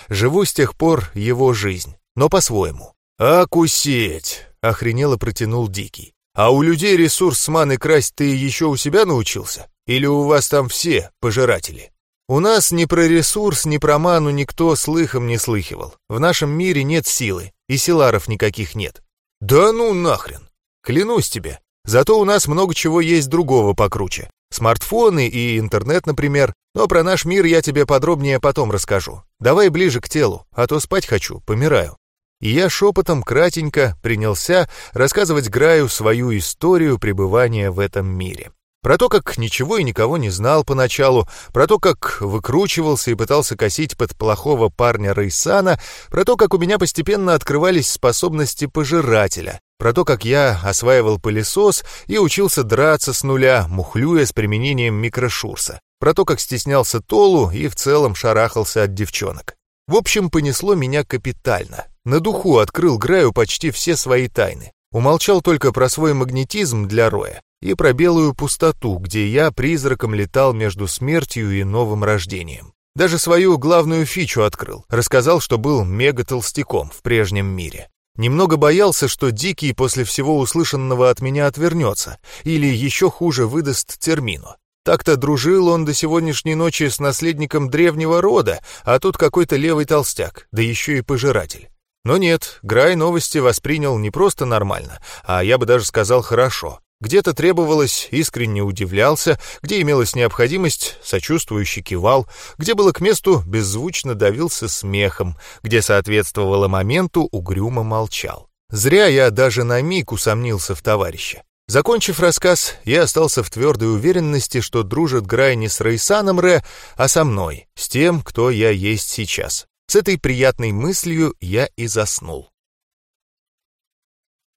Живу с тех пор его жизнь, но по-своему. «Окусеть!» — охренело протянул Дикий. А у людей ресурс с маны красть ты еще у себя научился? Или у вас там все пожиратели? У нас ни про ресурс, ни про ману никто слыхом не слыхивал. В нашем мире нет силы, и силаров никаких нет. Да ну нахрен! Клянусь тебе. Зато у нас много чего есть другого покруче. Смартфоны и интернет, например. Но про наш мир я тебе подробнее потом расскажу. Давай ближе к телу, а то спать хочу, помираю. И я шепотом кратенько принялся рассказывать Граю свою историю пребывания в этом мире. Про то, как ничего и никого не знал поначалу, про то, как выкручивался и пытался косить под плохого парня Рейсана, про то, как у меня постепенно открывались способности пожирателя, про то, как я осваивал пылесос и учился драться с нуля, мухлюя с применением микрошурса, про то, как стеснялся Толу и в целом шарахался от девчонок. В общем, понесло меня капитально. На духу открыл Граю почти все свои тайны. Умолчал только про свой магнетизм для Роя и про белую пустоту, где я призраком летал между смертью и новым рождением. Даже свою главную фичу открыл, рассказал, что был мега-толстяком в прежнем мире. Немного боялся, что Дикий после всего услышанного от меня отвернется, или еще хуже выдаст термину. Так-то дружил он до сегодняшней ночи с наследником древнего рода, а тут какой-то левый толстяк, да еще и пожиратель. Но нет, Грай новости воспринял не просто нормально, а я бы даже сказал хорошо. Где-то требовалось, искренне удивлялся, где имелась необходимость, сочувствующе кивал, где было к месту, беззвучно давился смехом, где соответствовало моменту, угрюмо молчал. Зря я даже на миг усомнился в товарище. Закончив рассказ, я остался в твердой уверенности, что дружит Грай не с Рейсаном Ре, а со мной, с тем, кто я есть сейчас. С этой приятной мыслью я и заснул.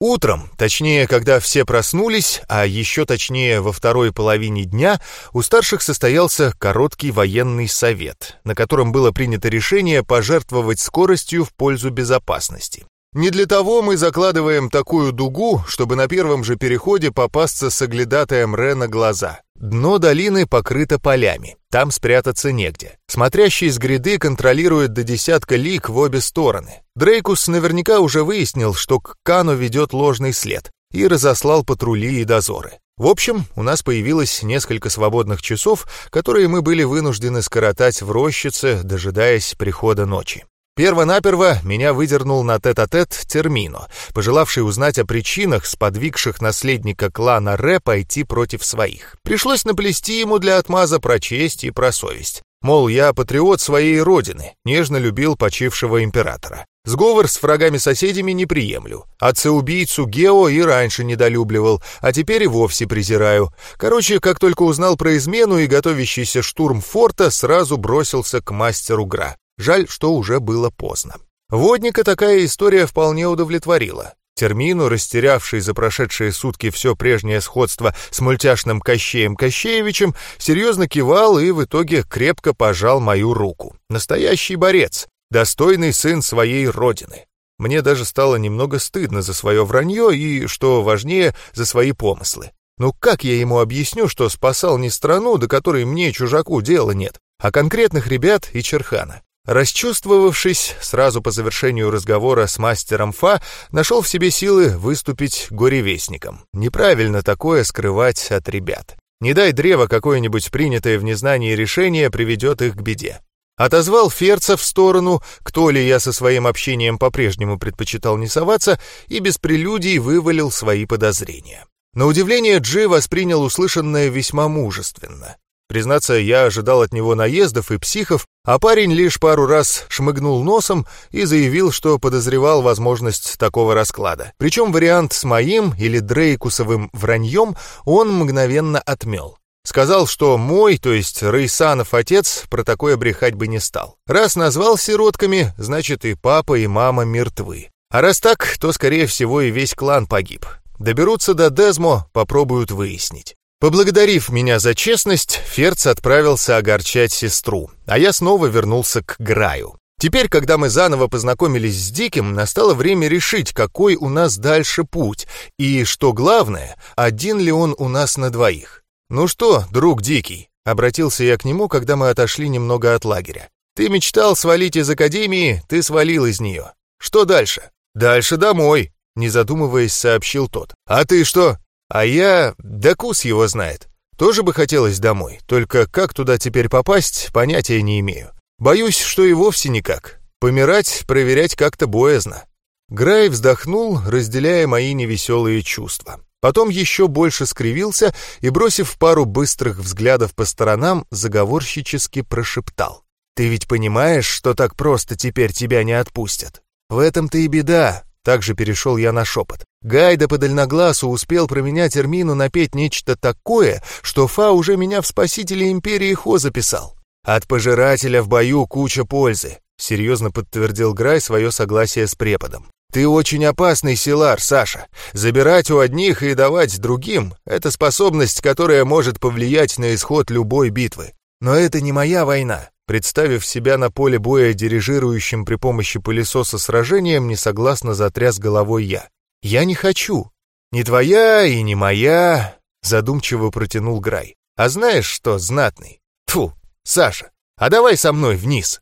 Утром, точнее, когда все проснулись, а еще точнее во второй половине дня, у старших состоялся короткий военный совет, на котором было принято решение пожертвовать скоростью в пользу безопасности. Не для того мы закладываем такую дугу, чтобы на первом же переходе попасться с оглядатаем Ре на глаза. Дно долины покрыто полями, там спрятаться негде. Смотрящий с гряды контролирует до десятка лик в обе стороны. Дрейкус наверняка уже выяснил, что к Кану ведет ложный след, и разослал патрули и дозоры. В общем, у нас появилось несколько свободных часов, которые мы были вынуждены скоротать в рощице, дожидаясь прихода ночи. Первонаперво меня выдернул на тет-а-тет -тет Термино, пожелавший узнать о причинах, сподвигших наследника клана Ре пойти против своих. Пришлось наплести ему для отмаза про честь и про совесть. Мол, я патриот своей родины, нежно любил почившего императора. Сговор с врагами-соседями не приемлю. Отца-убийцу Гео и раньше недолюбливал, а теперь и вовсе презираю. Короче, как только узнал про измену и готовящийся штурм форта, сразу бросился к мастеру Гра. Жаль, что уже было поздно. Водника такая история вполне удовлетворила. Термину, растерявший за прошедшие сутки все прежнее сходство с мультяшным Кощеем Кощеевичем, серьезно кивал и в итоге крепко пожал мою руку. Настоящий борец, достойный сын своей родины. Мне даже стало немного стыдно за свое вранье и, что важнее, за свои помыслы. Ну как я ему объясню, что спасал не страну, до которой мне, чужаку, дела нет, а конкретных ребят и Черхана? Расчувствовавшись, сразу по завершению разговора с мастером Фа, нашел в себе силы выступить горевестником. Неправильно такое скрывать от ребят. Не дай древо какое-нибудь принятое в незнании решение приведет их к беде. Отозвал Ферца в сторону, кто ли я со своим общением по-прежнему предпочитал не соваться, и без прелюдий вывалил свои подозрения. На удивление Джи воспринял услышанное весьма мужественно. Признаться, я ожидал от него наездов и психов, а парень лишь пару раз шмыгнул носом и заявил, что подозревал возможность такого расклада. Причем вариант с моим или Дрейкусовым враньем он мгновенно отмел. Сказал, что мой, то есть Рейсанов отец, про такое брехать бы не стал. Раз назвал сиротками, значит и папа, и мама мертвы. А раз так, то, скорее всего, и весь клан погиб. Доберутся до Дезмо, попробуют выяснить. Поблагодарив меня за честность, Ферц отправился огорчать сестру, а я снова вернулся к Граю. Теперь, когда мы заново познакомились с Диким, настало время решить, какой у нас дальше путь, и, что главное, один ли он у нас на двоих. «Ну что, друг Дикий?» — обратился я к нему, когда мы отошли немного от лагеря. «Ты мечтал свалить из академии, ты свалил из нее. Что дальше?» «Дальше домой», — не задумываясь, сообщил тот. «А ты что?» А я... Да кус его знает. Тоже бы хотелось домой, только как туда теперь попасть, понятия не имею. Боюсь, что и вовсе никак. Помирать, проверять как-то боязно. Грай вздохнул, разделяя мои невеселые чувства. Потом еще больше скривился и, бросив пару быстрых взглядов по сторонам, заговорщически прошептал. «Ты ведь понимаешь, что так просто теперь тебя не отпустят? В этом-то и беда. Также перешел я на шепот. Гайда по дальногласу успел про меня термину напеть нечто такое, что Фа уже меня в спасителе Империи Хо записал. От пожирателя в бою куча пользы, серьезно подтвердил Грай свое согласие с преподом. Ты очень опасный силар, Саша. Забирать у одних и давать другим — это способность, которая может повлиять на исход любой битвы. Но это не моя война. Представив себя на поле боя дирижирующим при помощи пылесоса сражением, несогласно затряс головой я. «Я не хочу. Не твоя и не моя», — задумчиво протянул Грай. «А знаешь что, знатный? Фу, Саша, а давай со мной вниз».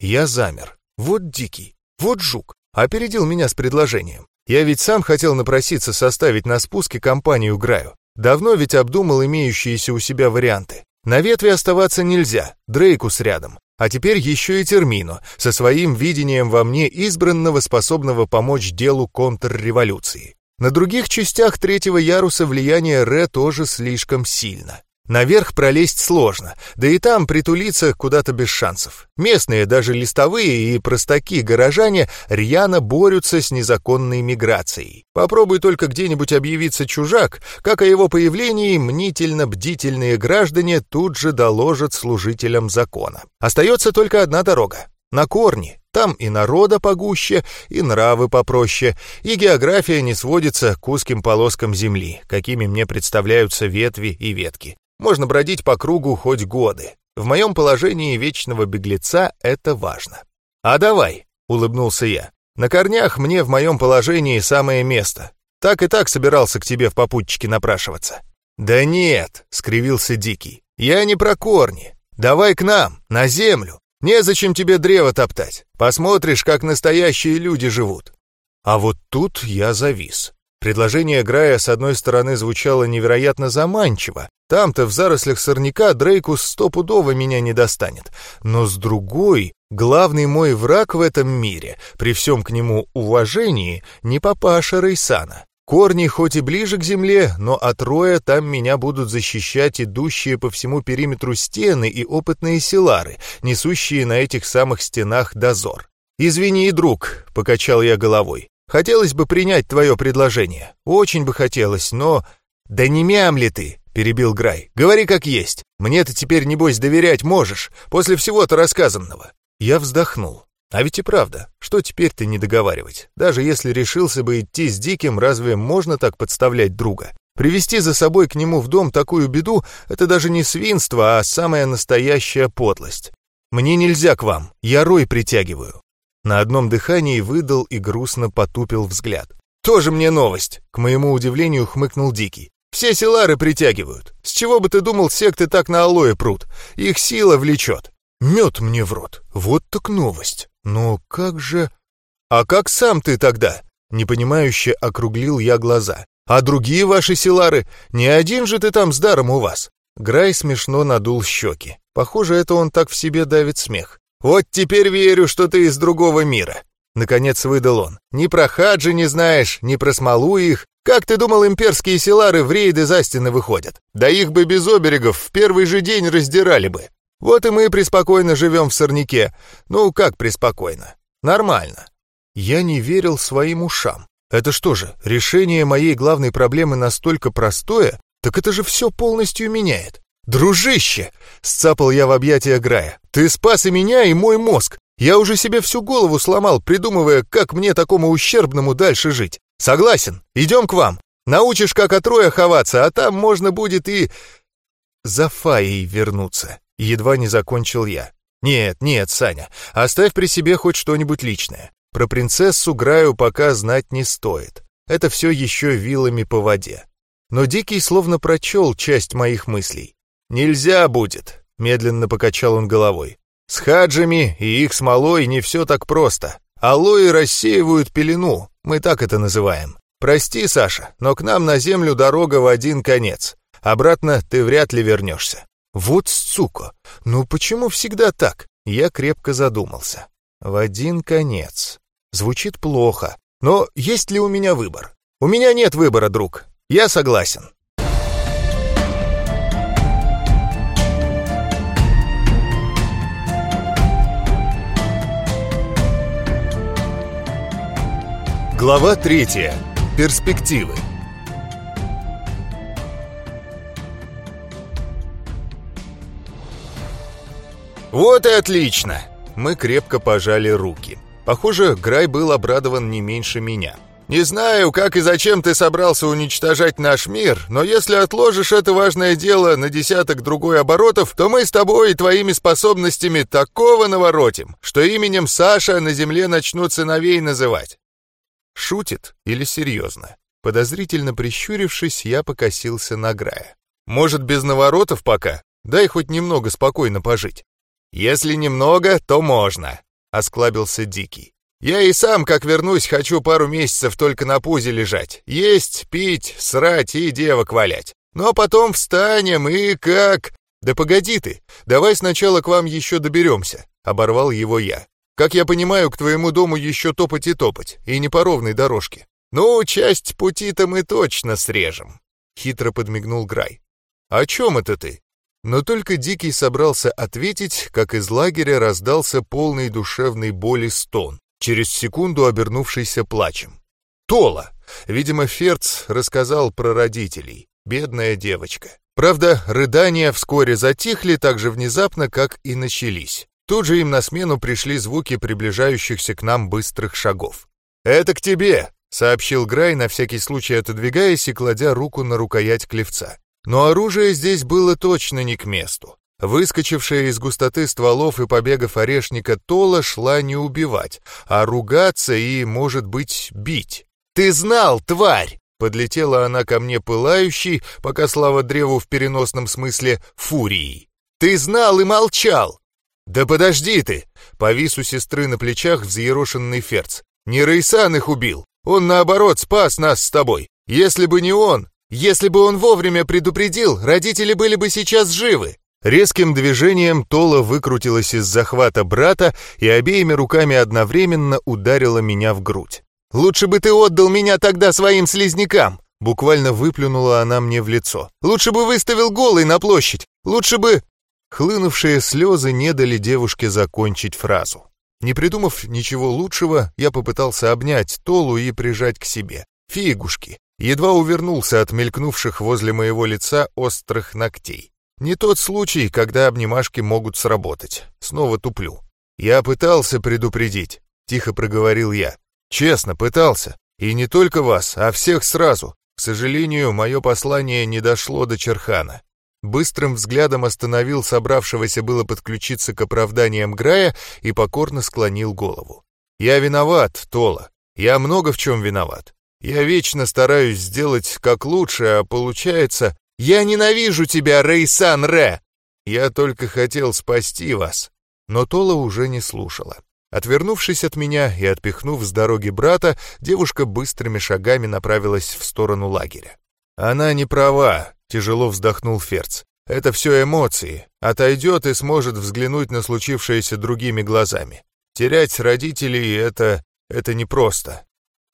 Я замер. Вот дикий, вот жук. Опередил меня с предложением. Я ведь сам хотел напроситься составить на спуске компанию Граю. Давно ведь обдумал имеющиеся у себя варианты. На ветве оставаться нельзя, Дрейкус рядом. А теперь еще и Термино, со своим видением во мне избранного, способного помочь делу контрреволюции. На других частях третьего яруса влияние Ре тоже слишком сильно. Наверх пролезть сложно, да и там притулиться куда-то без шансов. Местные, даже листовые и простаки-горожане рьяно борются с незаконной миграцией. Попробуй только где-нибудь объявиться чужак, как о его появлении мнительно-бдительные граждане тут же доложат служителям закона. Остается только одна дорога — на корни. Там и народа погуще, и нравы попроще, и география не сводится к узким полоскам земли, какими мне представляются ветви и ветки. Можно бродить по кругу хоть годы. В моем положении вечного беглеца это важно. «А давай», — улыбнулся я. «На корнях мне в моем положении самое место. Так и так собирался к тебе в попутчике напрашиваться». «Да нет», — скривился Дикий. «Я не про корни. Давай к нам, на землю. Незачем тебе древо топтать. Посмотришь, как настоящие люди живут». А вот тут я завис. Предложение Грая с одной стороны звучало невероятно заманчиво. Там-то в зарослях сорняка Дрейкус стопудово меня не достанет. Но с другой, главный мой враг в этом мире, при всем к нему уважении, не папаша Рейсана. Корни хоть и ближе к земле, но от роя там меня будут защищать идущие по всему периметру стены и опытные силары, несущие на этих самых стенах дозор. «Извини, друг», — покачал я головой. Хотелось бы принять твое предложение. Очень бы хотелось, но... Да не мямли ты, перебил Грай. Говори как есть. Мне-то теперь, небось, доверять можешь, после всего-то рассказанного. Я вздохнул. А ведь и правда, что теперь-то не договаривать? Даже если решился бы идти с Диким, разве можно так подставлять друга? Привести за собой к нему в дом такую беду — это даже не свинство, а самая настоящая подлость. Мне нельзя к вам, я рой притягиваю. На одном дыхании выдал и грустно потупил взгляд. «Тоже мне новость!» — к моему удивлению хмыкнул Дикий. «Все селары притягивают. С чего бы ты думал, секты так на алоэ прут? Их сила влечет. Мед мне в рот. Вот так новость. Но как же...» «А как сам ты тогда?» Непонимающе округлил я глаза. «А другие ваши селары? Не один же ты там с даром у вас?» Грай смешно надул щеки. Похоже, это он так в себе давит смех. «Вот теперь верю, что ты из другого мира!» Наконец выдал он. «Ни про хаджи не знаешь, ни про смолу их. Как ты думал, имперские селары в рейды за стены выходят? Да их бы без оберегов в первый же день раздирали бы. Вот и мы преспокойно живем в сорняке. Ну, как преспокойно? Нормально». Я не верил своим ушам. Это что же, решение моей главной проблемы настолько простое? Так это же все полностью меняет. «Дружище!» — сцапал я в объятия Грая. «Ты спас и меня, и мой мозг! Я уже себе всю голову сломал, придумывая, как мне такому ущербному дальше жить. Согласен, идем к вам. Научишь, как от роя ховаться, а там можно будет и... За Фаей вернуться. Едва не закончил я. Нет, нет, Саня, оставь при себе хоть что-нибудь личное. Про принцессу Граю пока знать не стоит. Это все еще вилами по воде. Но Дикий словно прочел часть моих мыслей. «Нельзя будет», — медленно покачал он головой. «С хаджами и их смолой не все так просто. Алои рассеивают пелену, мы так это называем. Прости, Саша, но к нам на землю дорога в один конец. Обратно ты вряд ли вернешься. Вот сука! Ну почему всегда так? Я крепко задумался. В один конец. Звучит плохо. Но есть ли у меня выбор? У меня нет выбора, друг. Я согласен. Глава третья. Перспективы. Вот и отлично. Мы крепко пожали руки. Похоже, Грай был обрадован не меньше меня. «Не знаю, как и зачем ты собрался уничтожать наш мир, но если отложишь это важное дело на десяток другой оборотов, то мы с тобой и твоими способностями такого наворотим, что именем Саша на земле начнут сыновей называть». Шутит или серьезно? Подозрительно прищурившись, я покосился на Грая. «Может, без наворотов пока? Дай хоть немного спокойно пожить». «Если немного, то можно», — осклабился Дикий. «Я и сам, как вернусь, хочу пару месяцев только на пузе лежать. Есть, пить, срать и девок валять. Ну а потом встанем и как...» «Да погоди ты, давай сначала к вам еще доберемся», — оборвал его я. «Как я понимаю, к твоему дому еще топать и топать, и не по ровной дорожке». «Ну, часть пути-то мы точно срежем», — хитро подмигнул Грай. «О чем это ты?» Но только Дикий собрался ответить, как из лагеря раздался полный душевной боли стон, через секунду обернувшийся плачем. Тола! Видимо, Ферц рассказал про родителей. Бедная девочка. Правда, рыдания вскоре затихли так же внезапно, как и начались. Тут же им на смену пришли звуки приближающихся к нам быстрых шагов. «Это к тебе!» — сообщил Грай, на всякий случай отодвигаясь и кладя руку на рукоять клевца. Но оружие здесь было точно не к месту. Выскочившая из густоты стволов и побегов орешника Тола шла не убивать, а ругаться и, может быть, бить. «Ты знал, тварь!» Подлетела она ко мне пылающей, пока слава древу в переносном смысле, фурией. «Ты знал и молчал!» «Да подожди ты!» — повис у сестры на плечах взъерошенный ферц. «Не Рейсан их убил! Он, наоборот, спас нас с тобой! Если бы не он, если бы он вовремя предупредил, родители были бы сейчас живы. Резким движением Тола выкрутилась из захвата брата и обеими руками одновременно ударила меня в грудь. «Лучше бы ты отдал меня тогда своим слизнякам!» Буквально выплюнула она мне в лицо. «Лучше бы выставил голый на площадь! Лучше бы...» Хлынувшие слезы не дали девушке закончить фразу. Не придумав ничего лучшего, я попытался обнять Толу и прижать к себе. Фигушки, едва увернулся от мелькнувших возле моего лица острых ногтей. Не тот случай, когда обнимашки могут сработать. Снова туплю. «Я пытался предупредить», — тихо проговорил я. «Честно, пытался. И не только вас, а всех сразу. К сожалению, мое послание не дошло до Черхана. Быстрым взглядом остановил собравшегося было подключиться к оправданиям Грая и покорно склонил голову. «Я виноват, Тола. Я много в чем виноват. Я вечно стараюсь сделать как лучше, а получается... Я ненавижу тебя, Рейсан Ре! Я только хотел спасти вас. Но Тола уже не слушала. Отвернувшись от меня и отпихнув с дороги брата, девушка быстрыми шагами направилась в сторону лагеря. «Она не права», — тяжело вздохнул Ферц. «Это все эмоции. Отойдет и сможет взглянуть на случившееся другими глазами. Терять родителей — это... это непросто.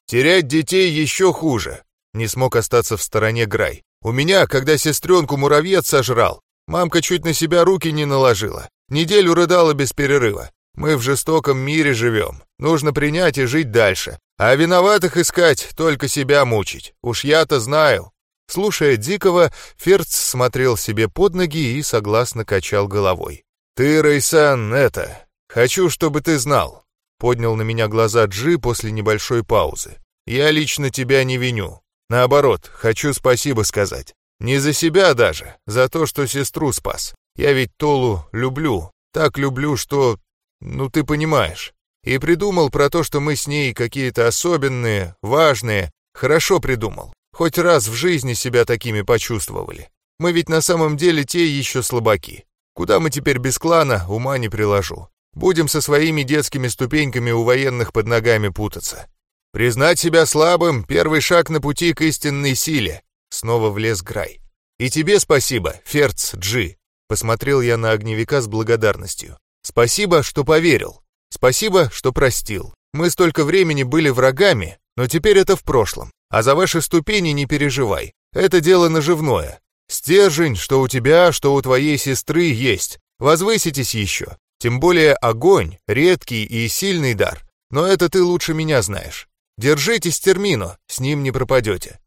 Терять детей еще хуже. Не смог остаться в стороне Грай. У меня, когда сестренку муравьед сожрал, мамка чуть на себя руки не наложила. Неделю рыдала без перерыва. Мы в жестоком мире живем. Нужно принять и жить дальше. А виноватых искать, только себя мучить. Уж я-то знаю. Слушая Дикого, Ферц смотрел себе под ноги и согласно качал головой. «Ты, Рейсан, это... Хочу, чтобы ты знал. Поднял на меня глаза Джи после небольшой паузы. «Я лично тебя не виню. Наоборот, хочу спасибо сказать. Не за себя даже, за то, что сестру спас. Я ведь Толу люблю. Так люблю, что... Ну, ты понимаешь. И придумал про то, что мы с ней какие-то особенные, важные. Хорошо придумал. Хоть раз в жизни себя такими почувствовали. Мы ведь на самом деле те еще слабаки. Куда мы теперь без клана, ума не приложу. Будем со своими детскими ступеньками у военных под ногами путаться. Признать себя слабым — первый шаг на пути к истинной силе. Снова влез Грай. И тебе спасибо, Ферц Джи. Посмотрел я на огневика с благодарностью. Спасибо, что поверил. Спасибо, что простил. Мы столько времени были врагами, но теперь это в прошлом. А за ваши ступени не переживай. Это дело наживное. Стержень, что у тебя, что у твоей сестры, есть. Возвыситесь еще. Тем более огонь — редкий и сильный дар. Но это ты лучше меня знаешь. Держитесь термину, с ним не пропадете.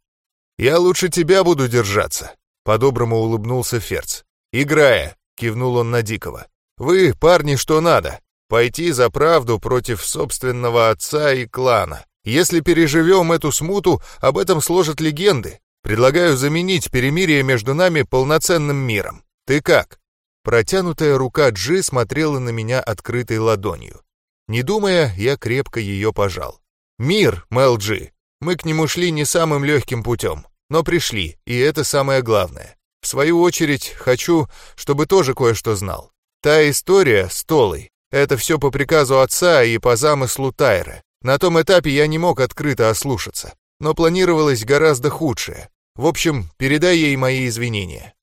Я лучше тебя буду держаться. По-доброму улыбнулся Ферц. Играя, кивнул он на Дикого. Вы, парни, что надо. Пойти за правду против собственного отца и клана. Если переживем эту смуту, об этом сложат легенды. Предлагаю заменить перемирие между нами полноценным миром. Ты как?» Протянутая рука Джи смотрела на меня открытой ладонью. Не думая, я крепко ее пожал. «Мир, Мэл Джи. Мы к нему шли не самым легким путем, но пришли, и это самое главное. В свою очередь, хочу, чтобы тоже кое-что знал. Та история с Толой — это все по приказу отца и по замыслу Тайра. На том этапе я не мог открыто ослушаться, но планировалось гораздо худшее. В общем, передай ей мои извинения».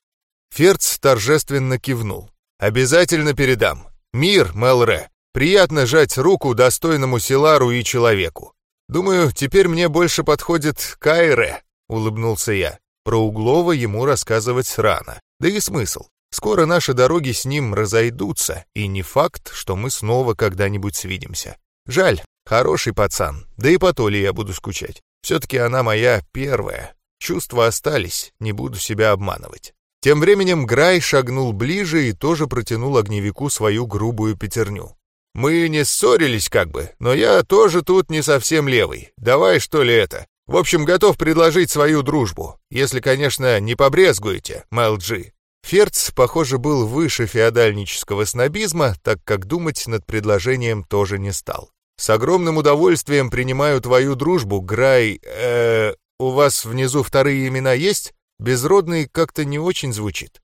Ферц торжественно кивнул. «Обязательно передам. Мир, Мелре. Приятно жать руку достойному Силару и человеку. Думаю, теперь мне больше подходит Кайре», — улыбнулся я. Про Углова ему рассказывать рано. Да и смысл. Скоро наши дороги с ним разойдутся, и не факт, что мы снова когда-нибудь свидимся. Жаль, хороший пацан, да и по Толе я буду скучать. Все-таки она моя первая, Чувства остались, не буду себя обманывать. Тем временем Грай шагнул ближе и тоже протянул огневику свою грубую пятерню. «Мы не ссорились как бы, но я тоже тут не совсем левый. Давай, что ли, это? В общем, готов предложить свою дружбу, если, конечно, не побрезгуете, Мэлджи». Ферц, похоже, был выше феодальнического снобизма, так как думать над предложением тоже не стал. «С огромным удовольствием принимаю твою дружбу, Грай... э «У вас внизу вторые имена есть? Безродный как-то не очень звучит».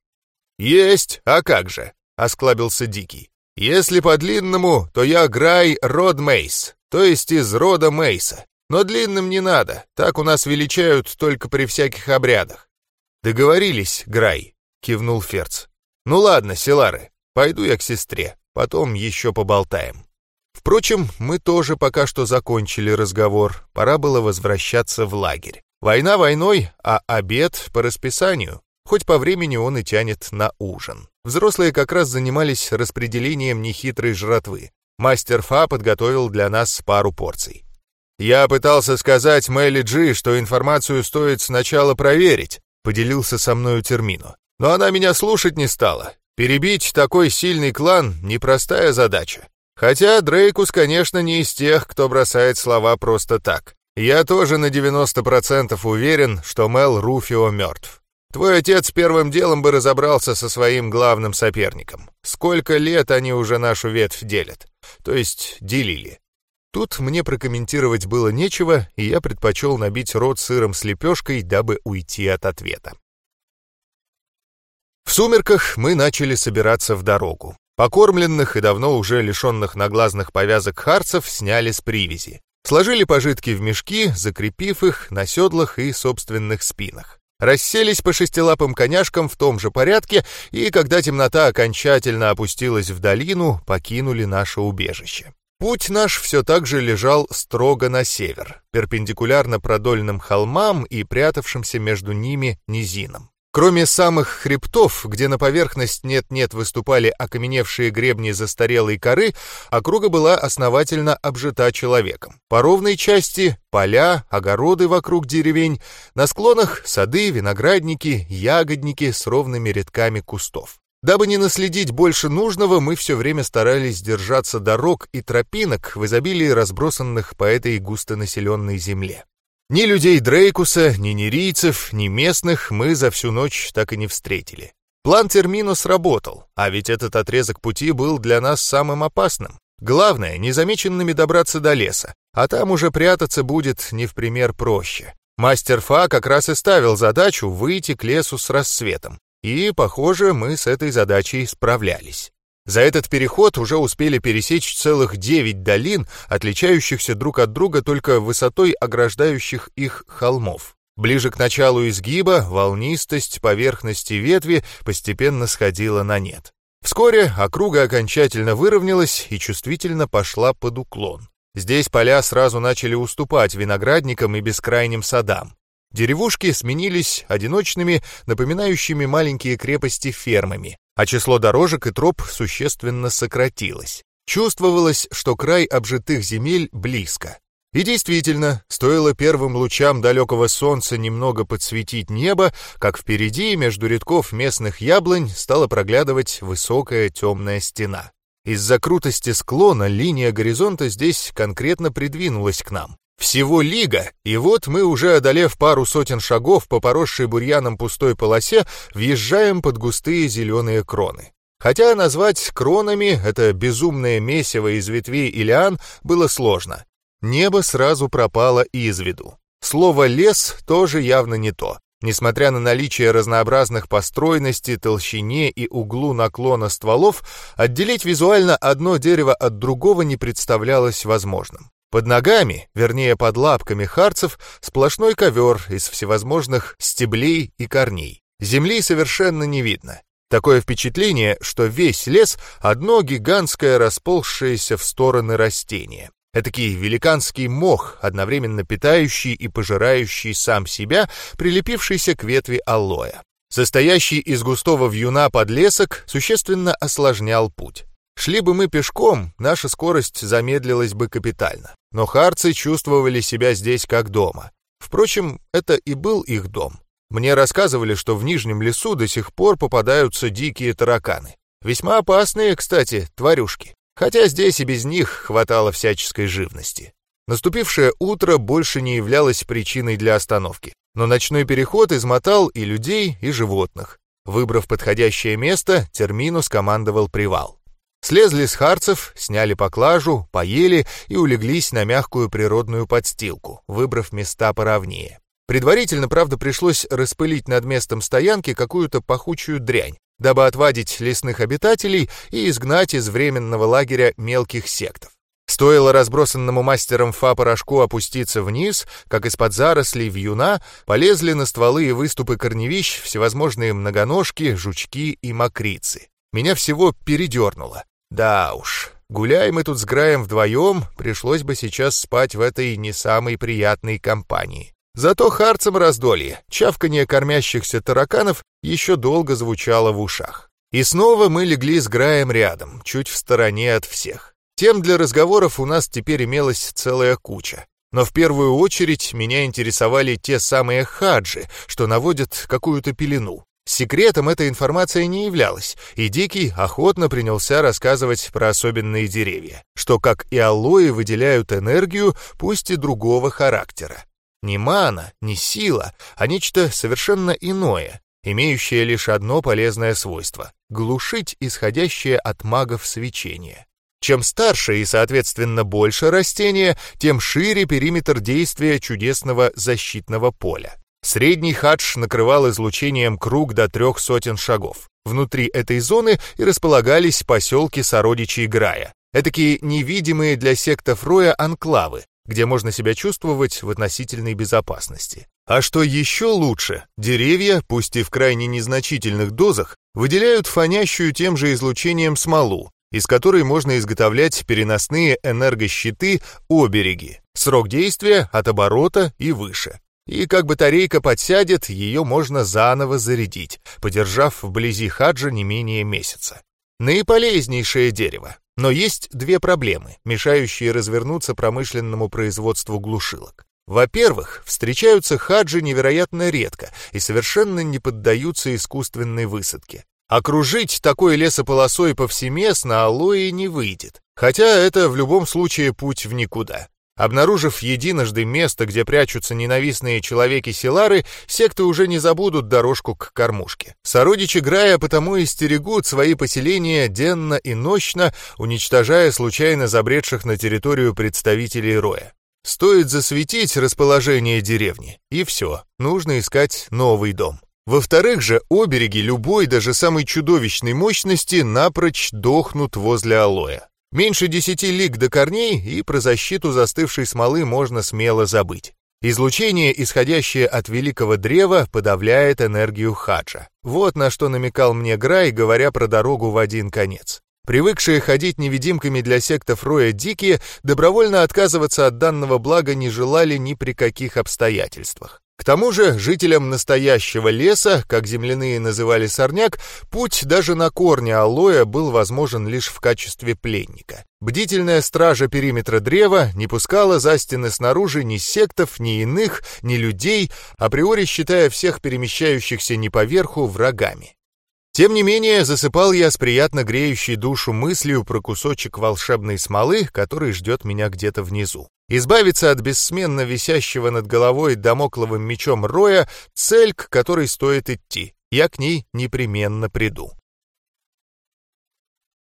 «Есть, а как же?» — осклабился Дикий. «Если по-длинному, то я Грай Род Мейс, то есть из рода Мейса. Но длинным не надо, так у нас величают только при всяких обрядах». «Договорились, Грай», — кивнул Ферц. «Ну ладно, Селары, пойду я к сестре, потом еще поболтаем». Впрочем, мы тоже пока что закончили разговор, пора было возвращаться в лагерь. Война войной, а обед по расписанию. Хоть по времени он и тянет на ужин. Взрослые как раз занимались распределением нехитрой жратвы. Мастер Фа подготовил для нас пару порций. «Я пытался сказать Мэлли Джи, что информацию стоит сначала проверить», поделился со мною Термину. «Но она меня слушать не стала. Перебить такой сильный клан — непростая задача. Хотя Дрейкус, конечно, не из тех, кто бросает слова просто так. Я тоже на 90% уверен, что Мел Руфио мертв. Твой отец первым делом бы разобрался со своим главным соперником. Сколько лет они уже нашу ветвь делят? То есть делили. Тут мне прокомментировать было нечего, и я предпочел набить рот сыром с лепешкой, дабы уйти от ответа. В сумерках мы начали собираться в дорогу. Покормленных и давно уже лишенных наглазных повязок харцев сняли с привязи. Сложили пожитки в мешки, закрепив их на седлах и собственных спинах. Расселись по шестилапым коняшкам в том же порядке, и когда темнота окончательно опустилась в долину, покинули наше убежище. Путь наш все так же лежал строго на север, перпендикулярно продольным холмам и прятавшимся между ними низинам. Кроме самых хребтов, где на поверхность нет-нет выступали окаменевшие гребни застарелой коры, округа была основательно обжита человеком. По ровной части — поля, огороды вокруг деревень, на склонах — сады, виноградники, ягодники с ровными рядками кустов. Дабы не наследить больше нужного, мы все время старались держаться дорог и тропинок в изобилии разбросанных по этой густонаселенной земле. Ни людей Дрейкуса, ни нерийцев, ни местных мы за всю ночь так и не встретили. План Терминус работал, а ведь этот отрезок пути был для нас самым опасным. Главное, незамеченными добраться до леса, а там уже прятаться будет не в пример проще. Мастер Фа как раз и ставил задачу выйти к лесу с рассветом, и, похоже, мы с этой задачей справлялись. За этот переход уже успели пересечь целых девять долин, отличающихся друг от друга только высотой ограждающих их холмов. Ближе к началу изгиба волнистость поверхности ветви постепенно сходила на нет. Вскоре округа окончательно выровнялась и чувствительно пошла под уклон. Здесь поля сразу начали уступать виноградникам и бескрайним садам. Деревушки сменились одиночными, напоминающими маленькие крепости фермами, а число дорожек и троп существенно сократилось. Чувствовалось, что край обжитых земель близко. И действительно, стоило первым лучам далекого солнца немного подсветить небо, как впереди между рядков местных яблонь стала проглядывать высокая темная стена. Из-за крутости склона линия горизонта здесь конкретно придвинулась к нам. Всего лига, и вот мы, уже одолев пару сотен шагов по поросшей бурьяном пустой полосе, въезжаем под густые зеленые кроны. Хотя назвать кронами это безумное месиво из ветвей и лиан было сложно. Небо сразу пропало из виду. Слово «лес» тоже явно не то. Несмотря на наличие разнообразных построенностей, толщине и углу наклона стволов, отделить визуально одно дерево от другого не представлялось возможным. Под ногами, вернее под лапками харцев, сплошной ковер из всевозможных стеблей и корней. Земли совершенно не видно. Такое впечатление, что весь лес — одно гигантское расползшееся в стороны растение. Этакий великанский мох, одновременно питающий и пожирающий сам себя, прилепившийся к ветви алоэ. Состоящий из густого вьюна подлесок существенно осложнял путь. Шли бы мы пешком, наша скорость замедлилась бы капитально. Но харцы чувствовали себя здесь как дома. Впрочем, это и был их дом. Мне рассказывали, что в Нижнем лесу до сих пор попадаются дикие тараканы. Весьма опасные, кстати, тварюшки. Хотя здесь и без них хватало всяческой живности. Наступившее утро больше не являлось причиной для остановки. Но ночной переход измотал и людей, и животных. Выбрав подходящее место, Терминус командовал привал. Слезли с харцев, сняли поклажу, поели и улеглись на мягкую природную подстилку, выбрав места поровнее. Предварительно, правда, пришлось распылить над местом стоянки какую-то пахучую дрянь, дабы отвадить лесных обитателей и изгнать из временного лагеря мелких сектов. Стоило разбросанному мастером фа порошку опуститься вниз, как из-под зарослей вьюна полезли на стволы и выступы корневищ всевозможные многоножки, жучки и мокрицы. Меня всего передернуло. Да уж, гуляем мы тут с Граем вдвоем, пришлось бы сейчас спать в этой не самой приятной компании. Зато харцем раздолье, чавканье кормящихся тараканов еще долго звучало в ушах. И снова мы легли с Граем рядом, чуть в стороне от всех. Тем для разговоров у нас теперь имелась целая куча. Но в первую очередь меня интересовали те самые хаджи, что наводят какую-то пелену. Секретом эта информация не являлась, и Дикий охотно принялся рассказывать про особенные деревья, что, как и алоэ, выделяют энергию, пусть и другого характера. Не мана, не сила, а нечто совершенно иное, имеющее лишь одно полезное свойство — глушить исходящее от магов свечение. Чем старше и, соответственно, больше растение, тем шире периметр действия чудесного защитного поля. Средний хадж накрывал излучением круг до трех сотен шагов. Внутри этой зоны и располагались поселки сородичей Грая. Этакие невидимые для сектов Роя анклавы, где можно себя чувствовать в относительной безопасности. А что еще лучше, деревья, пусть и в крайне незначительных дозах, выделяют фонящую тем же излучением смолу, из которой можно изготовлять переносные энергощиты обереги. Срок действия от оборота и выше и как батарейка подсядет, ее можно заново зарядить, подержав вблизи хаджа не менее месяца. Наиполезнейшее дерево. Но есть две проблемы, мешающие развернуться промышленному производству глушилок. Во-первых, встречаются хаджи невероятно редко и совершенно не поддаются искусственной высадке. Окружить такой лесополосой повсеместно алоэ не выйдет, хотя это в любом случае путь в никуда. Обнаружив единожды место, где прячутся ненавистные человеки-селары, секты уже не забудут дорожку к кормушке. Сородичи Грая потому и стерегут свои поселения денно и нощно, уничтожая случайно забредших на территорию представителей Роя. Стоит засветить расположение деревни, и все, нужно искать новый дом. Во-вторых же, обереги любой, даже самой чудовищной мощности напрочь дохнут возле алоэ. Меньше десяти лиг до корней, и про защиту застывшей смолы можно смело забыть. Излучение, исходящее от великого древа, подавляет энергию хаджа. Вот на что намекал мне Грай, говоря про дорогу в один конец. Привыкшие ходить невидимками для сектов Роя дикие, добровольно отказываться от данного блага не желали ни при каких обстоятельствах. К тому же жителям настоящего леса, как земляные называли сорняк, путь даже на корне алоэ был возможен лишь в качестве пленника. Бдительная стража периметра древа не пускала за стены снаружи ни сектов, ни иных, ни людей, априори считая всех перемещающихся не поверху врагами. Тем не менее, засыпал я с приятно греющей душу мыслью про кусочек волшебной смолы, который ждет меня где-то внизу. Избавиться от бессменно висящего над головой домокловым мечом Роя — цель, к которой стоит идти. Я к ней непременно приду.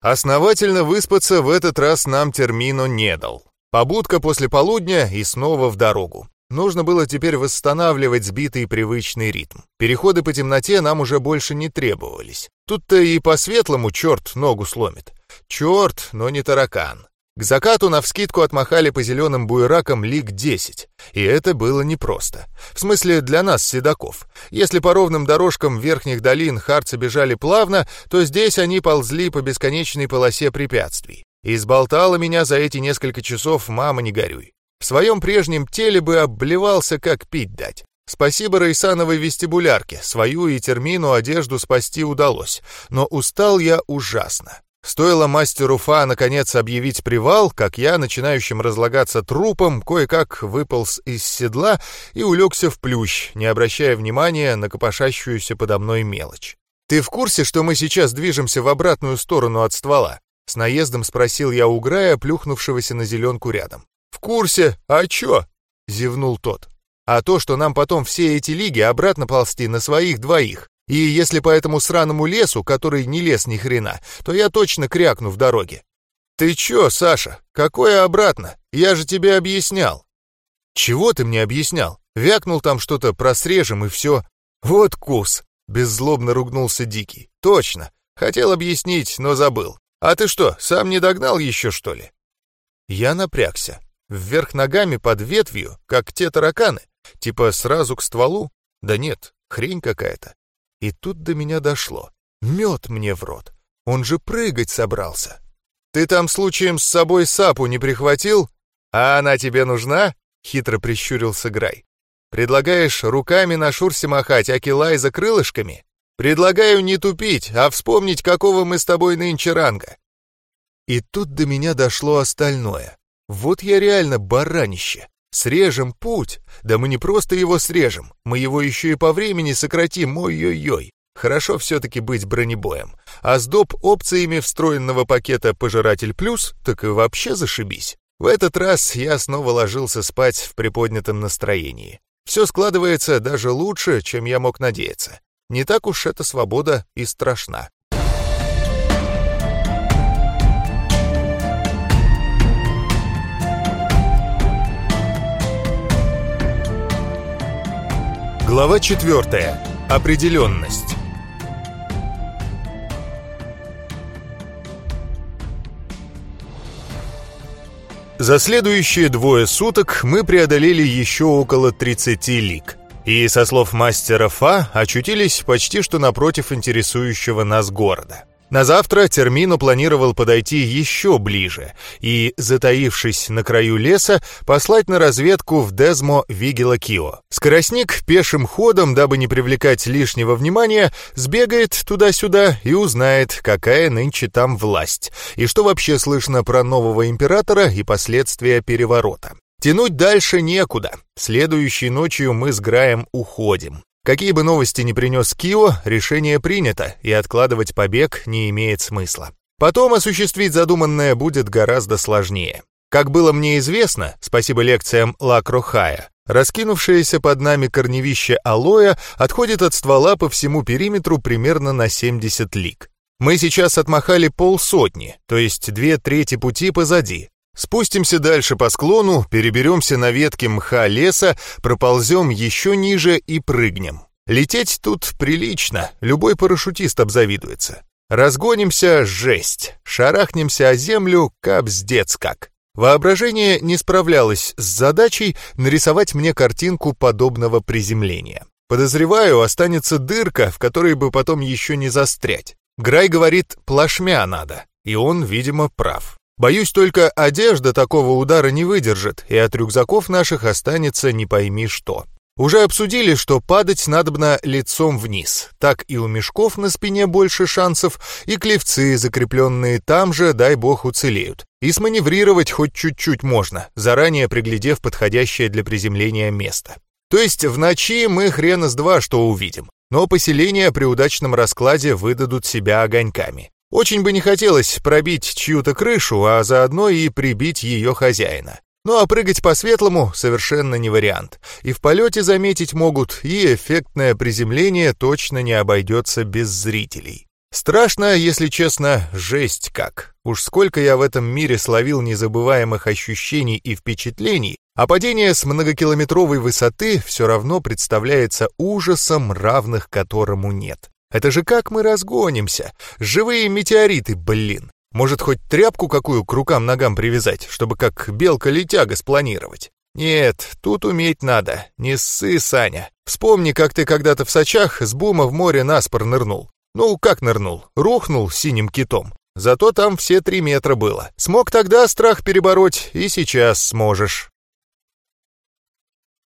Основательно выспаться в этот раз нам термину не дал. Побудка после полудня и снова в дорогу. Нужно было теперь восстанавливать сбитый привычный ритм. Переходы по темноте нам уже больше не требовались. Тут-то и по-светлому черт ногу сломит. Черт, но не таракан. К закату навскидку отмахали по зеленым буеракам лиг 10. И это было непросто. В смысле, для нас, седаков. Если по ровным дорожкам верхних долин харцы бежали плавно, то здесь они ползли по бесконечной полосе препятствий. Изболтала меня за эти несколько часов мама не горюй. В своем прежнем теле бы обливался, как пить дать. Спасибо Рейсановой вестибулярке, свою и термину одежду спасти удалось, но устал я ужасно. Стоило мастеру Фа наконец объявить привал, как я, начинающим разлагаться трупом, кое-как выполз из седла и улегся в плющ, не обращая внимания на копошащуюся подо мной мелочь. «Ты в курсе, что мы сейчас движемся в обратную сторону от ствола?» С наездом спросил я у Грая, плюхнувшегося на зеленку рядом. «В курсе. А чё?» — зевнул тот. «А то, что нам потом все эти лиги обратно ползти на своих двоих. И если по этому сраному лесу, который не лес ни хрена, то я точно крякну в дороге». «Ты чё, Саша? Какое обратно? Я же тебе объяснял». «Чего ты мне объяснял? Вякнул там что-то про срежем и все. Вот кус!» — беззлобно ругнулся Дикий. «Точно. Хотел объяснить, но забыл. А ты что, сам не догнал еще, что ли?» Я напрягся. Вверх ногами под ветвью, как те тараканы. Типа сразу к стволу? Да нет, хрень какая-то. И тут до меня дошло. Мед мне в рот. Он же прыгать собрался. Ты там случаем с собой сапу не прихватил? А она тебе нужна? Хитро прищурился Грай. Предлагаешь руками на шурсе махать, а килай за крылышками? Предлагаю не тупить, а вспомнить, какого мы с тобой нынче ранга. И тут до меня дошло остальное. Вот я реально баранище. Срежем путь. Да мы не просто его срежем, мы его еще и по времени сократим, ой-ой-ой. Хорошо все-таки быть бронебоем. А с доп. опциями встроенного пакета «Пожиратель плюс» так и вообще зашибись. В этот раз я снова ложился спать в приподнятом настроении. Все складывается даже лучше, чем я мог надеяться. Не так уж эта свобода и страшна. Глава 4. Определенность. За следующие двое суток мы преодолели еще около 30 лиг. И, со слов мастера Фа, очутились почти что напротив интересующего нас города. На завтра Термину планировал подойти еще ближе и, затаившись на краю леса, послать на разведку в Дезмо Вигела Кио. Скоростник пешим ходом, дабы не привлекать лишнего внимания, сбегает туда-сюда и узнает, какая нынче там власть, и что вообще слышно про нового императора и последствия переворота. Тянуть дальше некуда. Следующей ночью мы с Граем уходим. Какие бы новости ни принес Кио, решение принято, и откладывать побег не имеет смысла. Потом осуществить задуманное будет гораздо сложнее. Как было мне известно, спасибо лекциям Ла Крохая, раскинувшееся под нами корневище алоэ отходит от ствола по всему периметру примерно на 70 лиг. Мы сейчас отмахали полсотни, то есть две трети пути позади. Спустимся дальше по склону, переберемся на ветке мха леса, проползем еще ниже и прыгнем. Лететь тут прилично, любой парашютист обзавидуется. Разгонимся — жесть, шарахнемся о землю — капздец как. Воображение не справлялось с задачей нарисовать мне картинку подобного приземления. Подозреваю, останется дырка, в которой бы потом еще не застрять. Грай говорит, плашмя надо, и он, видимо, прав. Боюсь только, одежда такого удара не выдержит, и от рюкзаков наших останется не пойми что. Уже обсудили, что падать надобно лицом вниз. Так и у мешков на спине больше шансов, и клевцы, закрепленные там же, дай бог, уцелеют. И сманеврировать хоть чуть-чуть можно, заранее приглядев подходящее для приземления место. То есть в ночи мы хрена с два что увидим, но поселения при удачном раскладе выдадут себя огоньками. Очень бы не хотелось пробить чью-то крышу, а заодно и прибить ее хозяина. Ну а прыгать по-светлому совершенно не вариант. И в полете заметить могут, и эффектное приземление точно не обойдется без зрителей. Страшно, если честно, жесть как. Уж сколько я в этом мире словил незабываемых ощущений и впечатлений, а падение с многокилометровой высоты все равно представляется ужасом, равных которому нет. Это же как мы разгонимся? Живые метеориты, блин. Может, хоть тряпку какую к рукам-ногам привязать, чтобы как белка-летяга спланировать? Нет, тут уметь надо. Не ссы, Саня. Вспомни, как ты когда-то в Сочах с бума в море наспор нырнул. Ну, как нырнул? Рухнул синим китом. Зато там все три метра было. Смог тогда страх перебороть, и сейчас сможешь.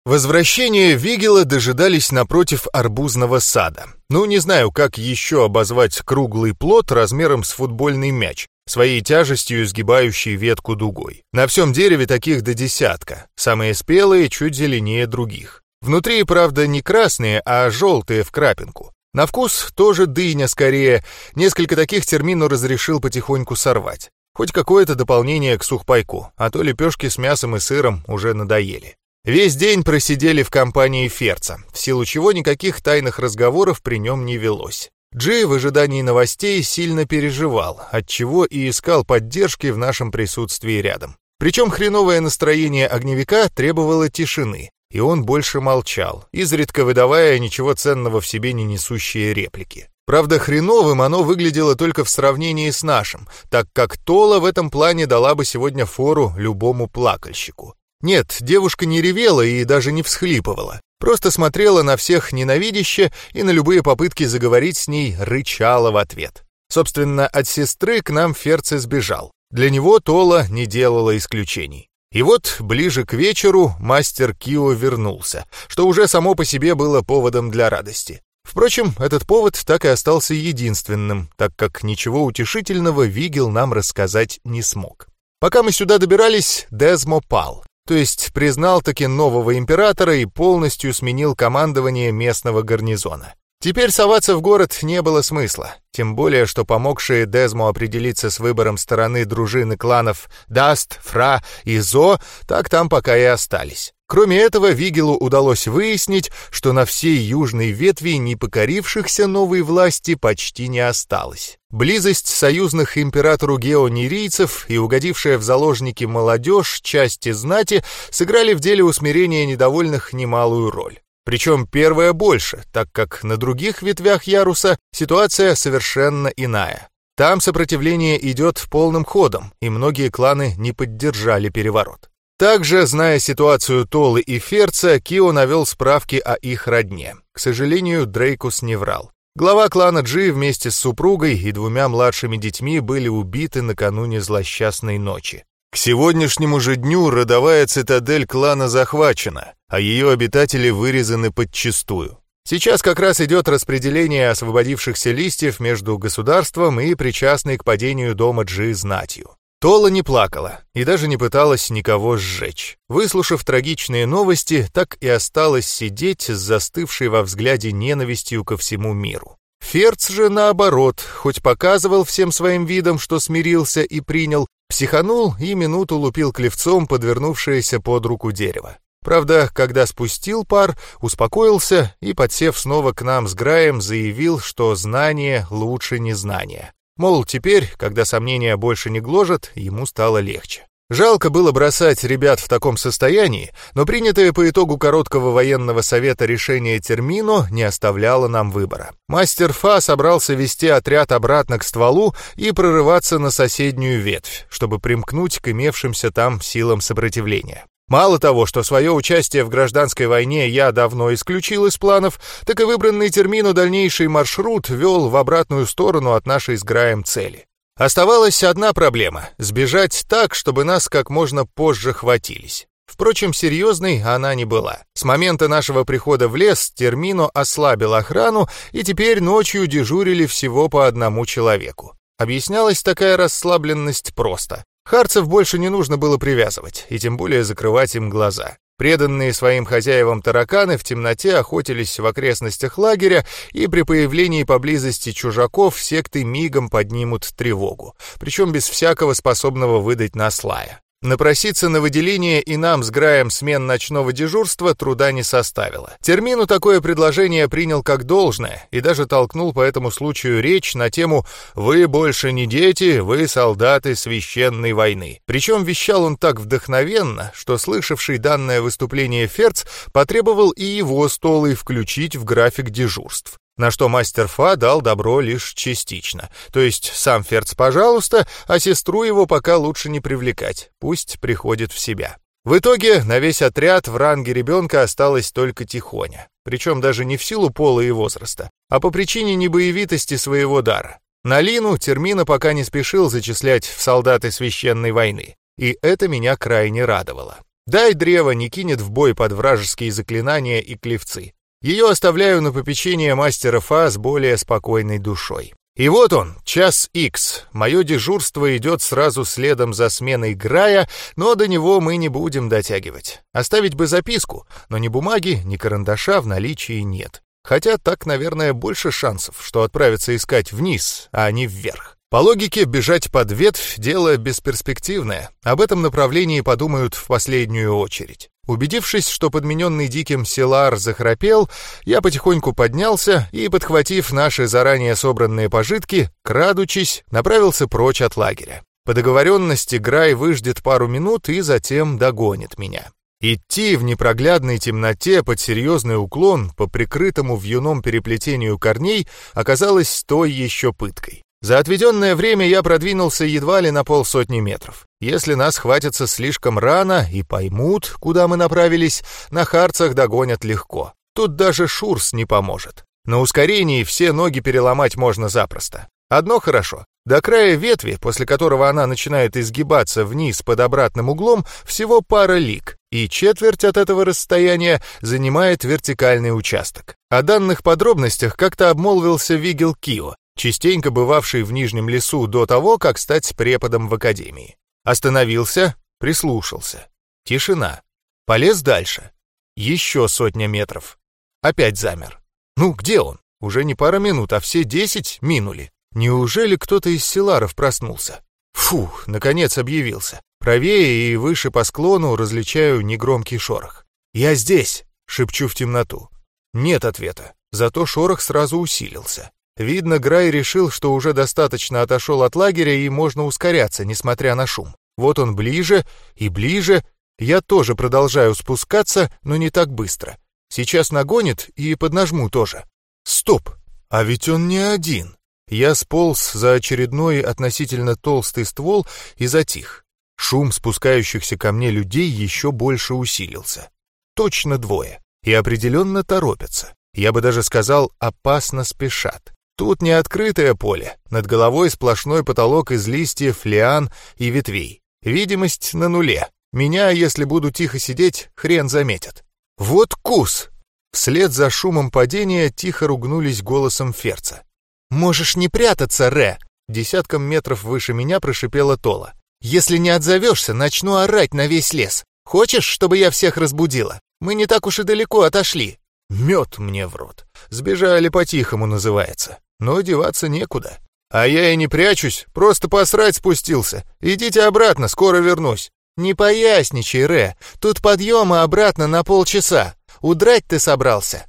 Возвращение Вигела дожидались напротив арбузного сада. Ну, не знаю, как еще обозвать круглый плод размером с футбольный мяч, своей тяжестью изгибающий ветку дугой. На всем дереве таких до десятка, самые спелые чуть зеленее других. Внутри, правда, не красные, а желтые в крапинку. На вкус тоже дыня скорее, несколько таких термину разрешил потихоньку сорвать. Хоть какое-то дополнение к сухпайку, а то лепешки с мясом и сыром уже надоели. Весь день просидели в компании Ферца, в силу чего никаких тайных разговоров при нем не велось. Джей в ожидании новостей сильно переживал, отчего и искал поддержки в нашем присутствии рядом. Причем хреновое настроение огневика требовало тишины, и он больше молчал, изредка выдавая ничего ценного в себе не несущие реплики. Правда, хреновым оно выглядело только в сравнении с нашим, так как Тола в этом плане дала бы сегодня фору любому плакальщику. Нет, девушка не ревела и даже не всхлипывала. Просто смотрела на всех ненавидяще и на любые попытки заговорить с ней рычала в ответ. Собственно, от сестры к нам Ферце сбежал. Для него Тола не делала исключений. И вот ближе к вечеру мастер Кио вернулся, что уже само по себе было поводом для радости. Впрочем, этот повод так и остался единственным, так как ничего утешительного Вигел нам рассказать не смог. Пока мы сюда добирались, Дезмо пал, то есть признал таки нового императора и полностью сменил командование местного гарнизона. Теперь соваться в город не было смысла, тем более, что помогшие Дезму определиться с выбором стороны дружины кланов Даст, Фра и Зо так там пока и остались. Кроме этого, Вигелу удалось выяснить, что на всей южной ветви непокорившихся новой власти почти не осталось. Близость союзных императору геонерийцев и угодившая в заложники молодежь части знати сыграли в деле усмирения недовольных немалую роль. Причем первая больше, так как на других ветвях яруса ситуация совершенно иная. Там сопротивление идет полным ходом, и многие кланы не поддержали переворот. Также, зная ситуацию Толы и Ферца, Кио навел справки о их родне. К сожалению, Дрейкус не врал. Глава клана Джи вместе с супругой и двумя младшими детьми были убиты накануне злосчастной ночи. К сегодняшнему же дню родовая цитадель клана захвачена, а ее обитатели вырезаны подчистую. Сейчас как раз идет распределение освободившихся листьев между государством и причастной к падению дома Джи знатью. Тола не плакала и даже не пыталась никого сжечь. Выслушав трагичные новости, так и осталась сидеть с застывшей во взгляде ненавистью ко всему миру. Ферц же, наоборот, хоть показывал всем своим видом, что смирился и принял, психанул и минуту лупил клевцом подвернувшееся под руку дерево. Правда, когда спустил пар, успокоился и, подсев снова к нам с Граем, заявил, что знание лучше незнания. Мол, теперь, когда сомнения больше не гложат, ему стало легче. Жалко было бросать ребят в таком состоянии, но принятое по итогу короткого военного совета решение Термино не оставляло нам выбора. Мастер Фа собрался вести отряд обратно к стволу и прорываться на соседнюю ветвь, чтобы примкнуть к имевшимся там силам сопротивления. Мало того, что свое участие в гражданской войне я давно исключил из планов, так и выбранный термину дальнейший маршрут вел в обратную сторону от нашей с Граем цели. Оставалась одна проблема — сбежать так, чтобы нас как можно позже хватились. Впрочем, серьезной она не была. С момента нашего прихода в лес Термино ослабил охрану, и теперь ночью дежурили всего по одному человеку. Объяснялась такая расслабленность просто. Харцев больше не нужно было привязывать, и тем более закрывать им глаза. Преданные своим хозяевам тараканы в темноте охотились в окрестностях лагеря, и при появлении поблизости чужаков секты мигом поднимут тревогу, причем без всякого способного выдать нас лая. Напроситься на выделение и нам с Граем смен ночного дежурства труда не составило. Термину такое предложение принял как должное и даже толкнул по этому случаю речь на тему «Вы больше не дети, вы солдаты священной войны». Причем вещал он так вдохновенно, что слышавший данное выступление Ферц потребовал и его столы включить в график дежурств на что мастер Фа дал добро лишь частично. То есть сам Ферц, пожалуйста, а сестру его пока лучше не привлекать, пусть приходит в себя. В итоге на весь отряд в ранге ребенка осталось только Тихоня, причем даже не в силу пола и возраста, а по причине небоевитости своего дара. На Лину Термина пока не спешил зачислять в солдаты священной войны, и это меня крайне радовало. Дай древо не кинет в бой под вражеские заклинания и клевцы. Ее оставляю на попечение мастера Фа с более спокойной душой. И вот он, час икс. Мое дежурство идет сразу следом за сменой Грая, но до него мы не будем дотягивать. Оставить бы записку, но ни бумаги, ни карандаша в наличии нет. Хотя так, наверное, больше шансов, что отправиться искать вниз, а не вверх. По логике, бежать под ветвь — дело бесперспективное. Об этом направлении подумают в последнюю очередь. Убедившись, что подмененный диким Силар захрапел, я потихоньку поднялся и, подхватив наши заранее собранные пожитки, крадучись, направился прочь от лагеря. По договоренности Грай выждет пару минут и затем догонит меня. Идти в непроглядной темноте под серьезный уклон по прикрытому вьюном переплетению корней оказалось той еще пыткой. За отведенное время я продвинулся едва ли на полсотни метров. Если нас хватятся слишком рано и поймут, куда мы направились, на харцах догонят легко. Тут даже Шурс не поможет. На ускорении все ноги переломать можно запросто. Одно хорошо. До края ветви, после которого она начинает изгибаться вниз под обратным углом, всего пара лик, и четверть от этого расстояния занимает вертикальный участок. О данных подробностях как-то обмолвился Вигел Кио, частенько бывавший в Нижнем лесу до того, как стать преподом в академии. Остановился, прислушался. Тишина. Полез дальше. Еще сотня метров. Опять замер. Ну, где он? Уже не пара минут, а все десять минули. Неужели кто-то из селаров проснулся? Фух, наконец объявился. Правее и выше по склону различаю негромкий шорох. «Я здесь!» — шепчу в темноту. Нет ответа, зато шорох сразу усилился. Видно, Грай решил, что уже достаточно отошел от лагеря и можно ускоряться, несмотря на шум. Вот он ближе и ближе. Я тоже продолжаю спускаться, но не так быстро. Сейчас нагонит и поднажму тоже. Стоп! А ведь он не один. Я сполз за очередной относительно толстый ствол и затих. Шум спускающихся ко мне людей еще больше усилился. Точно двое. И определенно торопятся. Я бы даже сказал, опасно спешат. Тут не открытое поле, над головой сплошной потолок из листьев, лиан и ветвей. Видимость на нуле. Меня, если буду тихо сидеть, хрен заметит. Вот кус! Вслед за шумом падения тихо ругнулись голосом Ферца. «Можешь не прятаться, Ре!» Десятком метров выше меня прошипела Тола. «Если не отзовешься, начну орать на весь лес. Хочешь, чтобы я всех разбудила? Мы не так уж и далеко отошли». Мед мне в рот. Сбежали по-тихому называется но деваться некуда. А я и не прячусь, просто посрать спустился. Идите обратно, скоро вернусь. Не поясничай, Ре, тут подъема обратно на полчаса. Удрать ты собрался.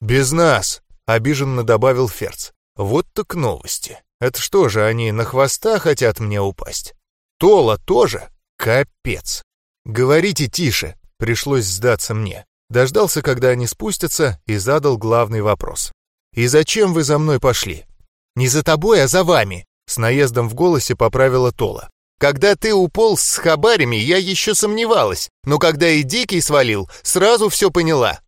Без нас, обиженно добавил Ферц. Вот так новости. Это что же, они на хвоста хотят мне упасть? Тола тоже? Капец. Говорите тише, пришлось сдаться мне. Дождался, когда они спустятся, и задал главный вопрос. «И зачем вы за мной пошли?» «Не за тобой, а за вами», — с наездом в голосе поправила Тола. «Когда ты уполз с хабарями, я еще сомневалась, но когда и Дикий свалил, сразу все поняла».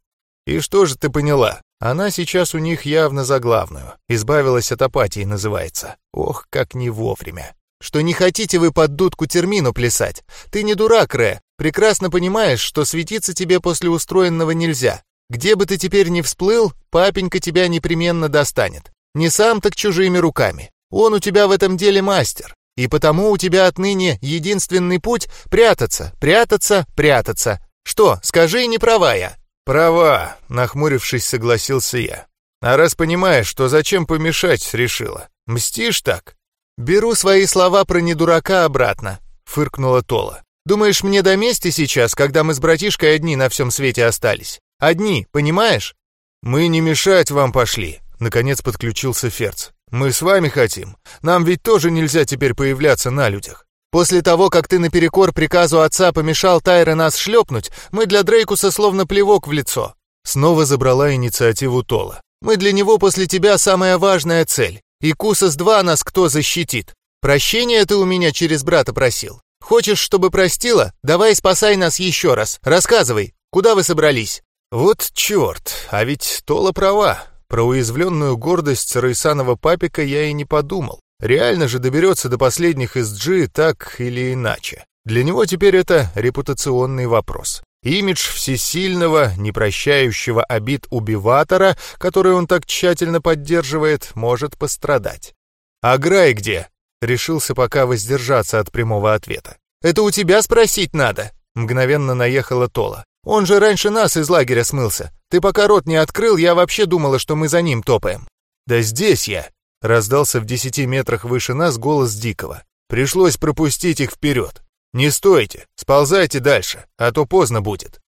«И что же ты поняла? Она сейчас у них явно за главную. Избавилась от апатии, называется. Ох, как не вовремя. Что не хотите вы под дудку термину плясать? Ты не дурак, Рэ. Прекрасно понимаешь, что светиться тебе после устроенного нельзя. Где бы ты теперь ни всплыл, папенька тебя непременно достанет. Не сам, так чужими руками. Он у тебя в этом деле мастер. И потому у тебя отныне единственный путь — прятаться, прятаться, прятаться. Что, скажи, не права я?» «Права», — нахмурившись, согласился я. «А раз понимаешь, что зачем помешать, решила. Мстишь так?» «Беру свои слова про недурака обратно», — фыркнула Тола. Думаешь, мне до мести сейчас, когда мы с братишкой одни на всем свете остались? Одни, понимаешь? Мы не мешать вам пошли, наконец подключился Ферц. Мы с вами хотим. Нам ведь тоже нельзя теперь появляться на людях. После того, как ты наперекор приказу отца помешал Тайре нас шлепнуть, мы для Дрейкуса словно плевок в лицо. Снова забрала инициативу Тола. Мы для него после тебя самая важная цель. И Кусас-2 нас кто защитит? Прощения ты у меня через брата просил. Хочешь, чтобы простила? Давай спасай нас еще раз. Рассказывай, куда вы собрались?» «Вот черт, а ведь Тола права. Про уязвленную гордость Рейсанова папика я и не подумал. Реально же доберется до последних из Джи так или иначе. Для него теперь это репутационный вопрос. Имидж всесильного, непрощающего обид убиватора, который он так тщательно поддерживает, может пострадать. «А Грай где?» Решился пока воздержаться от прямого ответа. «Это у тебя спросить надо!» Мгновенно наехала Тола. «Он же раньше нас из лагеря смылся. Ты пока рот не открыл, я вообще думала, что мы за ним топаем». «Да здесь я!» Раздался в десяти метрах выше нас голос Дикого. Пришлось пропустить их вперед. «Не стойте, сползайте дальше, а то поздно будет».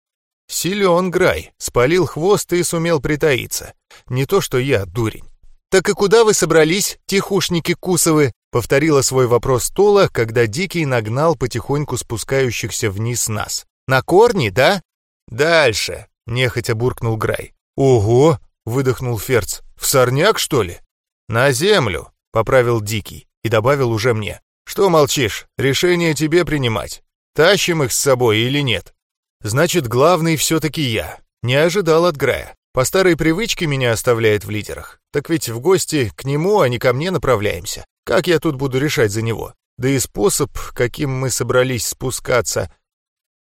Силен Грай, спалил хвост и сумел притаиться. Не то что я, дурень. «Так и куда вы собрались, тихушники Кусовы?» Повторила свой вопрос Тола, когда Дикий нагнал потихоньку спускающихся вниз нас. «На корни, да?» «Дальше», — нехотя буркнул Грай. «Ого!» — выдохнул Ферц. «В сорняк, что ли?» «На землю», — поправил Дикий и добавил уже мне. «Что молчишь? Решение тебе принимать. Тащим их с собой или нет?» «Значит, главный все-таки я. Не ожидал от Грая. По старой привычке меня оставляет в лидерах. Так ведь в гости к нему, а не ко мне направляемся. Как я тут буду решать за него? Да и способ, каким мы собрались спускаться.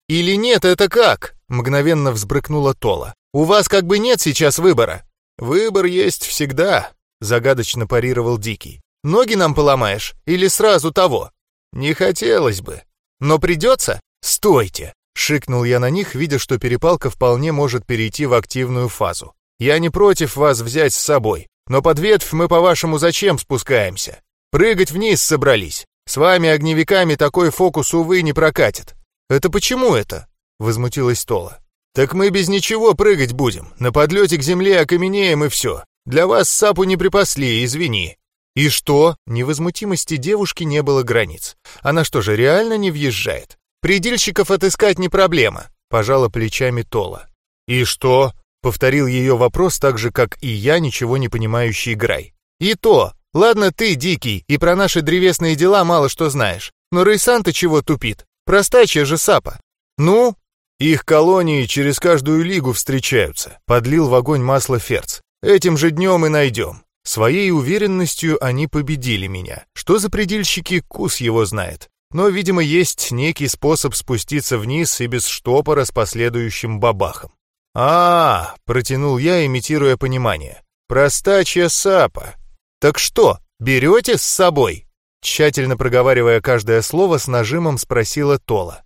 Или нет, это как? Мгновенно взбрыкнула Тола. У вас как бы нет сейчас выбора. Выбор есть всегда, загадочно парировал Дикий. Ноги нам поломаешь или сразу того? Не хотелось бы. Но придется? Стойте! Шикнул я на них, видя, что перепалка вполне может перейти в активную фазу. Я не против вас взять с собой, но под ветвь мы, по-вашему, зачем спускаемся? Прыгать вниз собрались. С вами, огневиками, такой фокус, увы, не прокатит. Это почему это? Возмутилась Тола. Так мы без ничего прыгать будем. На подлете к земле окаменеем и все. Для вас сапу не припасли, извини. И что? Невозмутимости девушки не было границ. Она что же, реально не въезжает? Предельщиков отыскать не проблема, пожала плечами Тола. И что? Повторил ее вопрос так же, как и я, ничего не понимающий Грай. И то, Ладно ты, Дикий, и про наши древесные дела мало что знаешь. Но Рейсан-то чего тупит? Простачья же сапа. Ну? Их колонии через каждую лигу встречаются. Подлил в огонь масло Ферц. Этим же днем и найдем. Своей уверенностью они победили меня. Что за предельщики, Кус его знает. Но, видимо, есть некий способ спуститься вниз и без штопора с последующим бабахом. а, -а, -а протянул я, имитируя понимание. «Простачья сапа. «Так что, берете с собой?» Тщательно проговаривая каждое слово, с нажимом спросила Тола.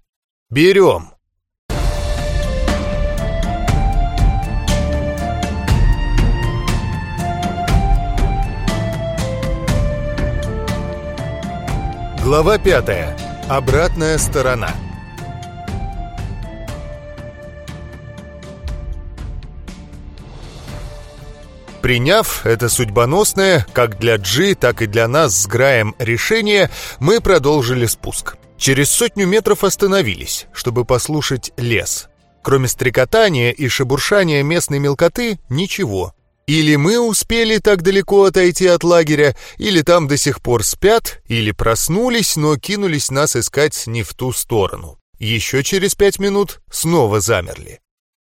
«Берем!» Глава пятая. Обратная сторона. Приняв это судьбоносное, как для Джи, так и для нас с Граем решение, мы продолжили спуск. Через сотню метров остановились, чтобы послушать лес. Кроме стрекотания и шебуршания местной мелкоты, ничего. Или мы успели так далеко отойти от лагеря, или там до сих пор спят, или проснулись, но кинулись нас искать не в ту сторону. Еще через пять минут снова замерли.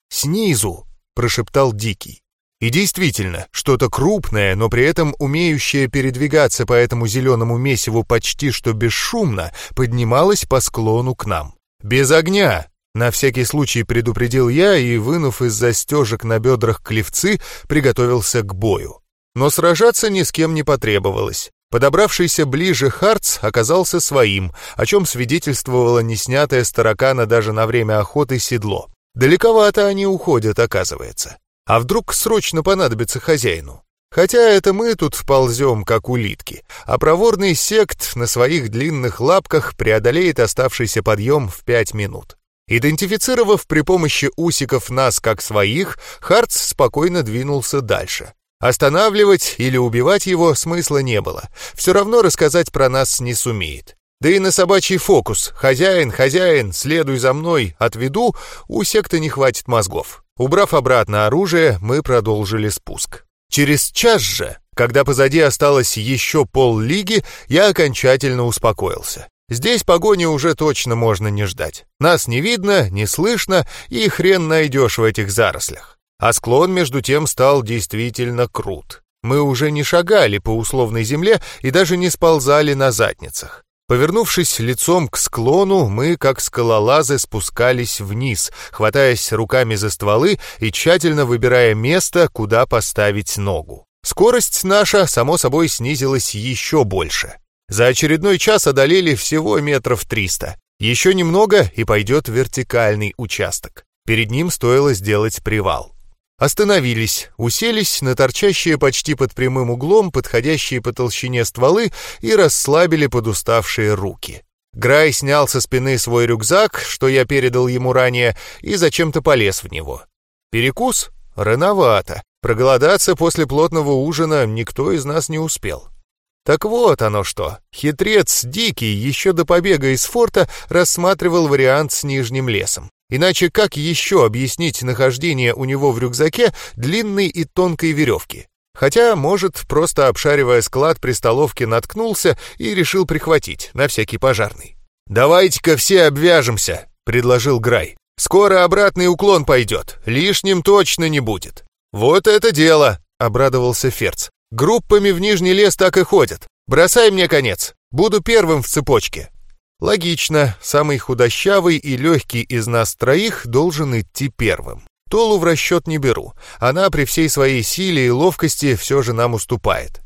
«Снизу!» — прошептал Дикий. И действительно, что-то крупное, но при этом умеющее передвигаться по этому зеленому месиву почти что бесшумно, поднималось по склону к нам. «Без огня!» На всякий случай предупредил я и, вынув из застежек на бедрах клевцы, приготовился к бою. Но сражаться ни с кем не потребовалось. Подобравшийся ближе Хартс оказался своим, о чем свидетельствовало неснятое с таракана даже на время охоты седло. Далековато они уходят, оказывается. А вдруг срочно понадобится хозяину? Хотя это мы тут ползем, как улитки, а проворный сект на своих длинных лапках преодолеет оставшийся подъем в пять минут. Идентифицировав при помощи усиков нас как своих, Хартс спокойно двинулся дальше. Останавливать или убивать его смысла не было. Все равно рассказать про нас не сумеет. Да и на собачий фокус «хозяин, хозяин, следуй за мной, отведу» у секты не хватит мозгов. Убрав обратно оружие, мы продолжили спуск. Через час же, когда позади осталось еще пол-лиги, я окончательно успокоился. Здесь погони уже точно можно не ждать. Нас не видно, не слышно, и хрен найдешь в этих зарослях. А склон, между тем, стал действительно крут. Мы уже не шагали по условной земле и даже не сползали на задницах. Повернувшись лицом к склону, мы, как скалолазы, спускались вниз, хватаясь руками за стволы и тщательно выбирая место, куда поставить ногу. Скорость наша, само собой, снизилась еще больше. За очередной час одолели всего метров триста. Еще немного, и пойдет вертикальный участок. Перед ним стоило сделать привал. Остановились, уселись на торчащие почти под прямым углом, подходящие по толщине стволы и расслабили подуставшие руки. Грай снял со спины свой рюкзак, что я передал ему ранее, и зачем-то полез в него. Перекус? Рановато. Проголодаться после плотного ужина никто из нас не успел. Так вот оно что. Хитрец Дикий еще до побега из форта рассматривал вариант с нижним лесом. Иначе как еще объяснить нахождение у него в рюкзаке длинной и тонкой веревки? Хотя, может, просто обшаривая склад при столовке наткнулся и решил прихватить, на всякий пожарный. «Давайте-ка все обвяжемся», — предложил Грай. «Скоро обратный уклон пойдет, лишним точно не будет». «Вот это дело», — обрадовался Ферц. Группами в Нижний лес так и ходят. Бросай мне конец. Буду первым в цепочке. Логично, самый худощавый и легкий из нас троих должен идти первым. Толу в расчет не беру. Она при всей своей силе и ловкости все же нам уступает.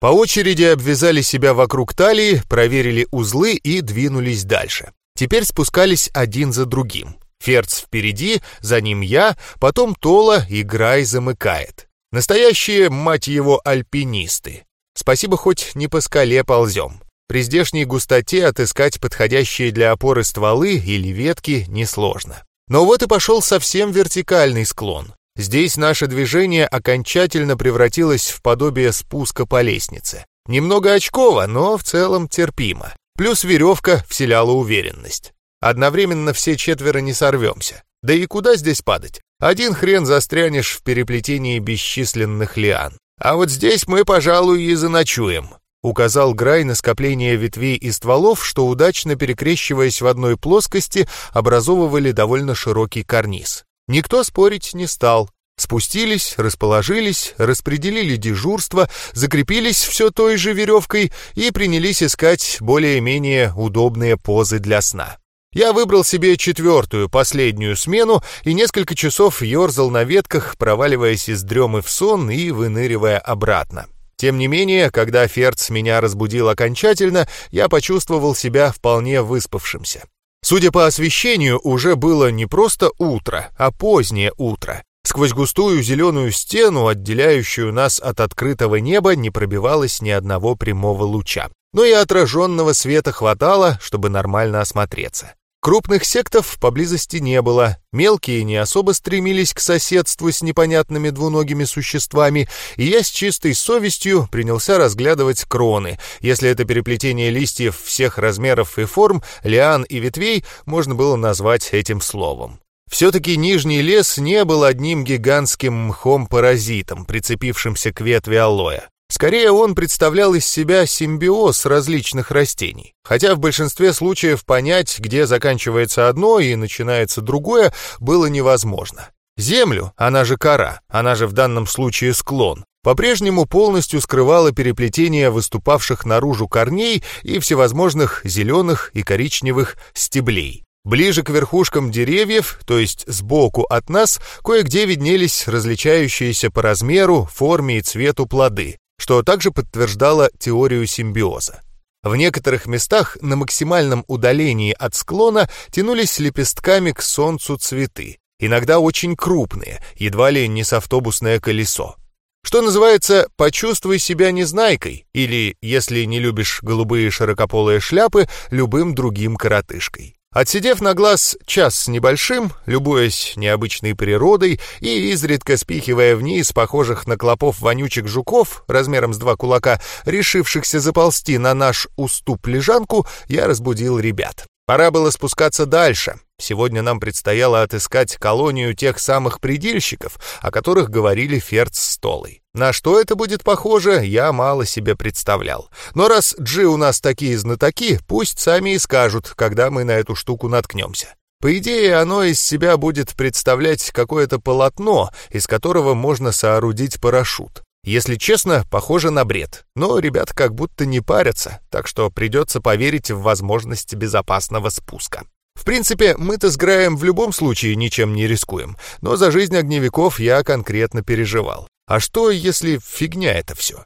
По очереди обвязали себя вокруг талии, проверили узлы и двинулись дальше. Теперь спускались один за другим. Ферц впереди, за ним я, потом Тола и Грай замыкает. Настоящие, мать его, альпинисты. Спасибо, хоть не по скале ползем. При здешней густоте отыскать подходящие для опоры стволы или ветки несложно. Но вот и пошел совсем вертикальный склон. Здесь наше движение окончательно превратилось в подобие спуска по лестнице. Немного очково, но в целом терпимо. Плюс веревка вселяла уверенность. Одновременно все четверо не сорвемся. Да и куда здесь падать? Один хрен застрянешь в переплетении бесчисленных лиан. А вот здесь мы, пожалуй, и заночуем. Указал Грай на скопление ветвей и стволов, что, удачно перекрещиваясь в одной плоскости, образовывали довольно широкий карниз. Никто спорить не стал. Спустились, расположились, распределили дежурство, закрепились все той же веревкой и принялись искать более-менее удобные позы для сна. Я выбрал себе четвертую, последнюю смену и несколько часов ерзал на ветках, проваливаясь из дремы в сон и выныривая обратно. Тем не менее, когда Ферц меня разбудил окончательно, я почувствовал себя вполне выспавшимся. Судя по освещению, уже было не просто утро, а позднее утро. Сквозь густую зеленую стену, отделяющую нас от открытого неба, не пробивалось ни одного прямого луча. Но и отраженного света хватало, чтобы нормально осмотреться. Крупных сектов поблизости не было, мелкие не особо стремились к соседству с непонятными двуногими существами, и я с чистой совестью принялся разглядывать кроны. Если это переплетение листьев всех размеров и форм, лиан и ветвей можно было назвать этим словом. Все-таки нижний лес не был одним гигантским мхом-паразитом, прицепившимся к ветви алоэ. Скорее, он представлял из себя симбиоз различных растений. Хотя в большинстве случаев понять, где заканчивается одно и начинается другое, было невозможно. Землю, она же кора, она же в данном случае склон, по-прежнему полностью скрывала переплетение выступавших наружу корней и всевозможных зеленых и коричневых стеблей. Ближе к верхушкам деревьев, то есть сбоку от нас, кое-где виднелись различающиеся по размеру, форме и цвету плоды, что также подтверждало теорию симбиоза. В некоторых местах на максимальном удалении от склона тянулись лепестками к солнцу цветы, иногда очень крупные, едва ли не с автобусное колесо. Что называется «почувствуй себя незнайкой» или, если не любишь голубые широкополые шляпы, любым другим коротышкой. Отсидев на глаз час с небольшим, любуясь необычной природой и изредка спихивая вниз похожих на клопов вонючих жуков размером с два кулака, решившихся заползти на наш уступ-лежанку, я разбудил ребят. Пора было спускаться дальше. Сегодня нам предстояло отыскать колонию тех самых предельщиков, о которых говорили Ферц с Толой. На что это будет похоже, я мало себе представлял. Но раз Джи у нас такие знатоки, пусть сами и скажут, когда мы на эту штуку наткнемся. По идее, оно из себя будет представлять какое-то полотно, из которого можно соорудить парашют. Если честно, похоже на бред. Но ребят как будто не парятся, так что придется поверить в возможность безопасного спуска. В принципе, мы-то с Граем в любом случае ничем не рискуем, но за жизнь огневиков я конкретно переживал. А что, если фигня это все?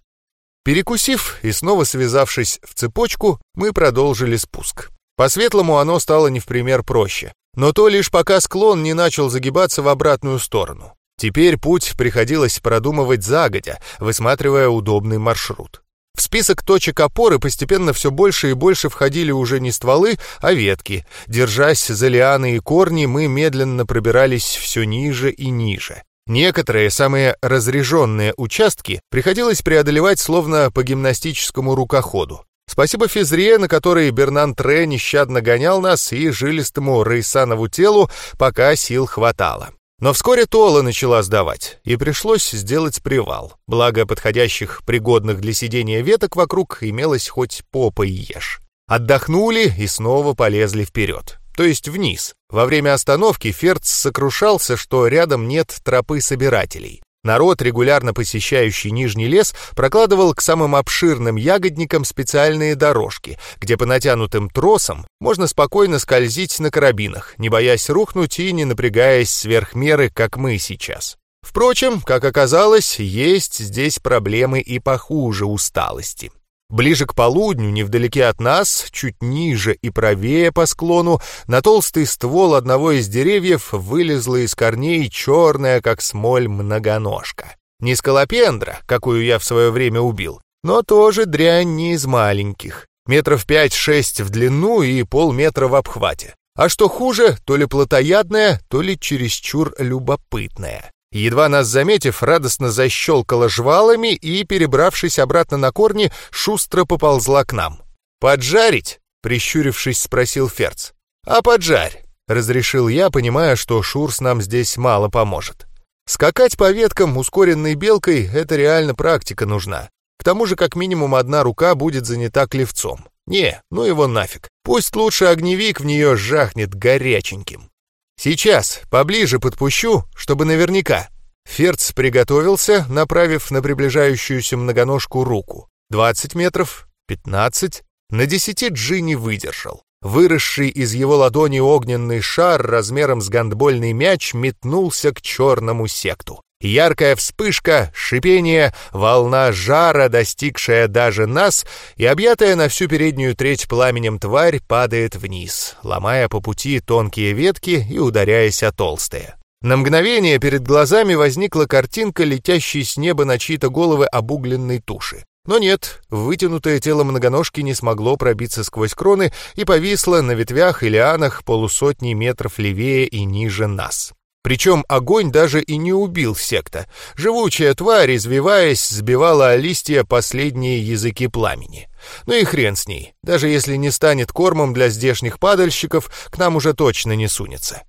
Перекусив и снова связавшись в цепочку, мы продолжили спуск. По-светлому оно стало не в пример проще, но то лишь пока склон не начал загибаться в обратную сторону. Теперь путь приходилось продумывать загодя, высматривая удобный маршрут. В список точек опоры постепенно все больше и больше входили уже не стволы, а ветки. Держась за лианы и корни, мы медленно пробирались все ниже и ниже. Некоторые, самые разреженные участки приходилось преодолевать словно по гимнастическому рукоходу. Спасибо физре, на которой Бернан Тре нещадно гонял нас, и жилистому Рейсанову телу пока сил хватало. Но вскоре Тола начала сдавать, и пришлось сделать привал. Благо подходящих, пригодных для сидения веток вокруг имелось хоть попа и ешь. Отдохнули и снова полезли вперед, то есть вниз. Во время остановки Ферц сокрушался, что рядом нет тропы собирателей. Народ, регулярно посещающий Нижний лес, прокладывал к самым обширным ягодникам специальные дорожки, где по натянутым тросам можно спокойно скользить на карабинах, не боясь рухнуть и не напрягаясь сверх меры, как мы сейчас. Впрочем, как оказалось, есть здесь проблемы и похуже усталости. Ближе к полудню, невдалеке от нас, чуть ниже и правее по склону, на толстый ствол одного из деревьев вылезла из корней черная, как смоль, многоножка. Не скалопендра, какую я в свое время убил, но тоже дрянь не из маленьких. Метров пять-шесть в длину и полметра в обхвате. А что хуже, то ли плотоядная, то ли чересчур любопытная. Едва нас заметив, радостно защелкала жвалами и, перебравшись обратно на корни, шустро поползла к нам. «Поджарить?» — прищурившись, спросил Ферц. «А поджарь!» — разрешил я, понимая, что Шурс нам здесь мало поможет. Скакать по веткам ускоренной белкой — это реально практика нужна. К тому же как минимум одна рука будет занята клевцом. Не, ну его нафиг. Пусть лучше огневик в нее жахнет горяченьким. «Сейчас, поближе подпущу, чтобы наверняка». Ферц приготовился, направив на приближающуюся многоножку руку. «Двадцать метров, пятнадцать». На десяти Джи не выдержал. Выросший из его ладони огненный шар размером с гандбольный мяч метнулся к черному секту. Яркая вспышка, шипение, волна жара, достигшая даже нас, и объятая на всю переднюю треть пламенем тварь падает вниз, ломая по пути тонкие ветки и ударяясь о толстые. На мгновение перед глазами возникла картинка, летящей с неба на чьи-то головы обугленной туши. Но нет, вытянутое тело многоножки не смогло пробиться сквозь кроны и повисло на ветвях и лианах полусотни метров левее и ниже нас. Причем огонь даже и не убил секта. Живучая тварь, извиваясь, сбивала листья последние языки пламени. Ну и хрен с ней. Даже если не станет кормом для здешних падальщиков, к нам уже точно не сунется.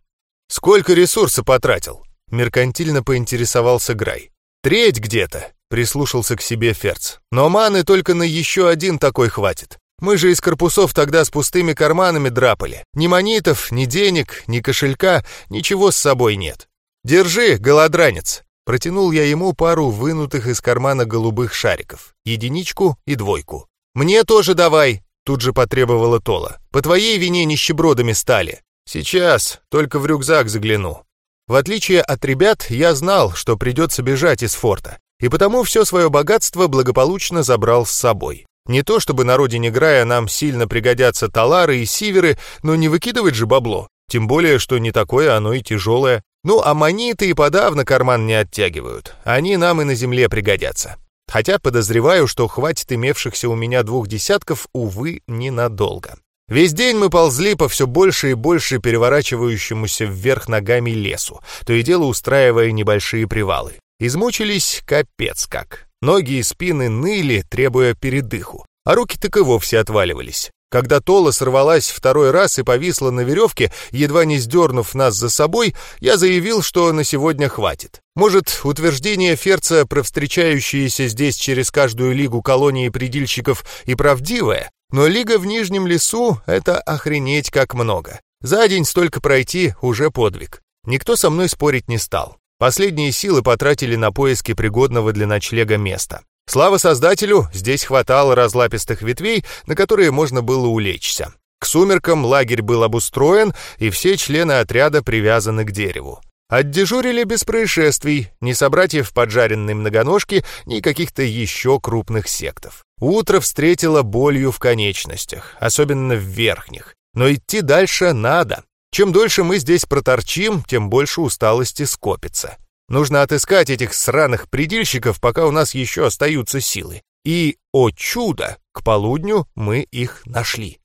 «Сколько ресурса потратил?» — меркантильно поинтересовался Грай. «Треть где-то», — прислушался к себе Ферц. «Но маны только на еще один такой хватит. Мы же из корпусов тогда с пустыми карманами драпали. Ни монитов, ни денег, ни кошелька, ничего с собой нет. Держи, голодранец!» Протянул я ему пару вынутых из кармана голубых шариков, единичку и двойку. «Мне тоже давай!» — тут же потребовала Тола. «По твоей вине нищебродами стали. Сейчас, только в рюкзак загляну». В отличие от ребят, я знал, что придется бежать из форта, и потому все свое богатство благополучно забрал с собой. Не то чтобы на родине Грая нам сильно пригодятся талары и сиверы, но не выкидывать же бабло. Тем более, что не такое оно и тяжелое. Ну, а маниты и подавно карман не оттягивают. Они нам и на земле пригодятся. Хотя подозреваю, что хватит имевшихся у меня двух десятков, увы, ненадолго. Весь день мы ползли по все больше и больше переворачивающемуся вверх ногами лесу, то и дело устраивая небольшие привалы. Измучились капец как. Ноги и спины ныли, требуя передыху, а руки так и вовсе отваливались. Когда Тола сорвалась второй раз и повисла на веревке, едва не сдернув нас за собой, я заявил, что на сегодня хватит. Может, утверждение Ферца про встречающиеся здесь через каждую лигу колонии предильщиков и правдивое, но лига в Нижнем лесу — это охренеть как много. За день столько пройти — уже подвиг. Никто со мной спорить не стал. Последние силы потратили на поиски пригодного для ночлега места. Слава создателю, здесь хватало разлапистых ветвей, на которые можно было улечься. К сумеркам лагерь был обустроен, и все члены отряда привязаны к дереву. Отдежурили без происшествий, ни собратьев поджаренной многоножки, ни каких-то еще крупных сектов. Утро встретило болью в конечностях, особенно в верхних. Но идти дальше надо. Чем дольше мы здесь проторчим, тем больше усталости скопится. Нужно отыскать этих сраных предельщиков, пока у нас еще остаются силы. И, о чудо, к полудню мы их нашли.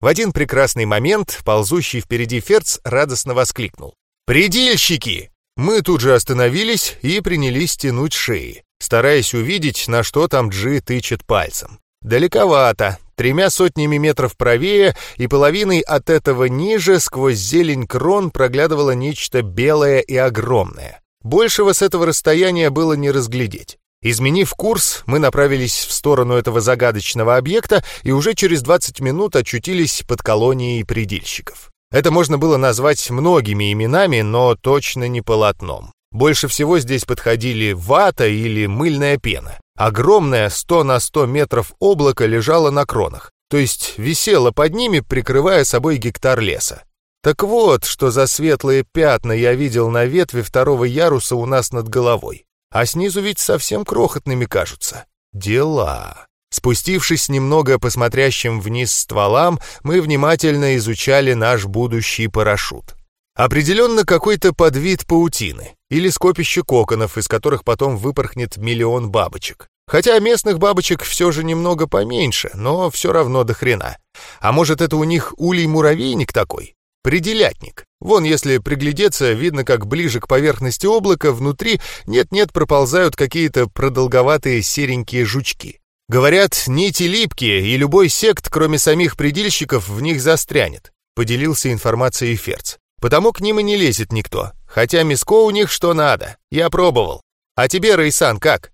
В один прекрасный момент ползущий впереди Ферц радостно воскликнул. «Предельщики!» Мы тут же остановились и принялись тянуть шеи, стараясь увидеть, на что там Джи тычет пальцем. Далековато, тремя сотнями метров правее и половиной от этого ниже сквозь зелень крон проглядывало нечто белое и огромное. Большего с этого расстояния было не разглядеть. Изменив курс, мы направились в сторону этого загадочного объекта и уже через 20 минут очутились под колонией предельщиков. Это можно было назвать многими именами, но точно не полотном. Больше всего здесь подходили вата или мыльная пена. Огромное 100 на 100 метров облако лежало на кронах, то есть висело под ними, прикрывая собой гектар леса. Так вот, что за светлые пятна я видел на ветве второго яруса у нас над головой. А снизу ведь совсем крохотными кажутся. Дела. Спустившись немного по смотрящим вниз стволам, мы внимательно изучали наш будущий парашют. Определенно какой-то подвид паутины или скопище коконов, из которых потом выпорхнет миллион бабочек. Хотя местных бабочек все же немного поменьше, но все равно до хрена. А может это у них улей-муравейник такой? Пределятник. Вон, если приглядеться, видно, как ближе к поверхности облака внутри нет-нет проползают какие-то продолговатые серенькие жучки. Говорят, нити липкие, и любой сект, кроме самих предельщиков, в них застрянет, поделился информацией Ферц. Потому к ним и не лезет никто. Хотя миско у них что надо. Я пробовал. А тебе, Рейсан, как?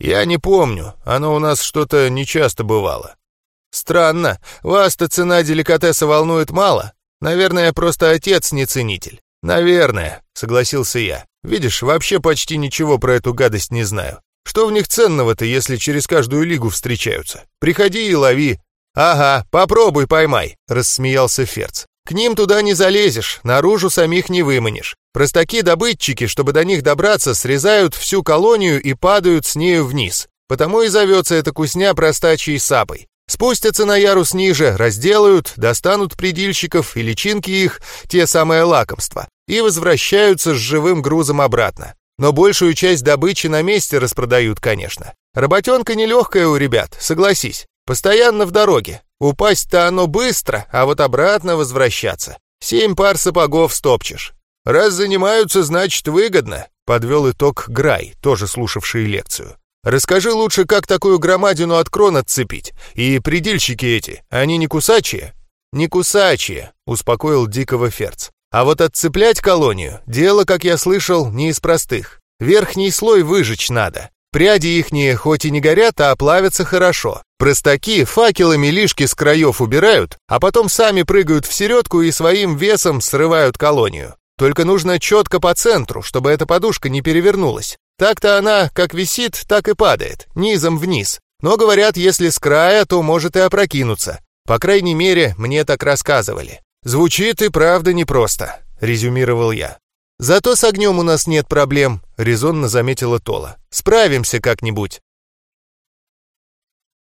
Я не помню. Оно у нас что-то нечасто бывало. Странно. Вас-то цена деликатеса волнует мало. Наверное, просто отец не ценитель. Наверное, согласился я. Видишь, вообще почти ничего про эту гадость не знаю. Что в них ценного-то, если через каждую лигу встречаются? Приходи и лови. Ага, попробуй поймай, рассмеялся Ферц. К ним туда не залезешь, наружу самих не выманишь. Простаки-добытчики, чтобы до них добраться, срезают всю колонию и падают с нею вниз. Потому и зовется эта кусня простачьей сапой. Спустятся на ярус ниже, разделают, достанут предильщиков и личинки их, те самые лакомства, и возвращаются с живым грузом обратно. Но большую часть добычи на месте распродают, конечно. Работенка нелегкая у ребят, согласись. Постоянно в дороге. Упасть-то оно быстро, а вот обратно возвращаться. Семь пар сапогов стопчешь. Раз занимаются, значит выгодно, подвел итог Грай, тоже слушавший лекцию. Расскажи лучше, как такую громадину от крон отцепить. И предельщики эти, они не кусачие? Не кусачие, успокоил дикого Ферц. А вот отцеплять колонию — дело, как я слышал, не из простых. Верхний слой выжечь надо. Пряди ихние хоть и не горят, а плавятся хорошо. Простаки факелами лишки с краев убирают, а потом сами прыгают в середку и своим весом срывают колонию. Только нужно четко по центру, чтобы эта подушка не перевернулась. Так-то она как висит, так и падает, низом вниз. Но говорят, если с края, то может и опрокинуться. По крайней мере, мне так рассказывали. «Звучит и правда непросто», — резюмировал я. «Зато с огнем у нас нет проблем», — резонно заметила Тола. «Справимся как-нибудь».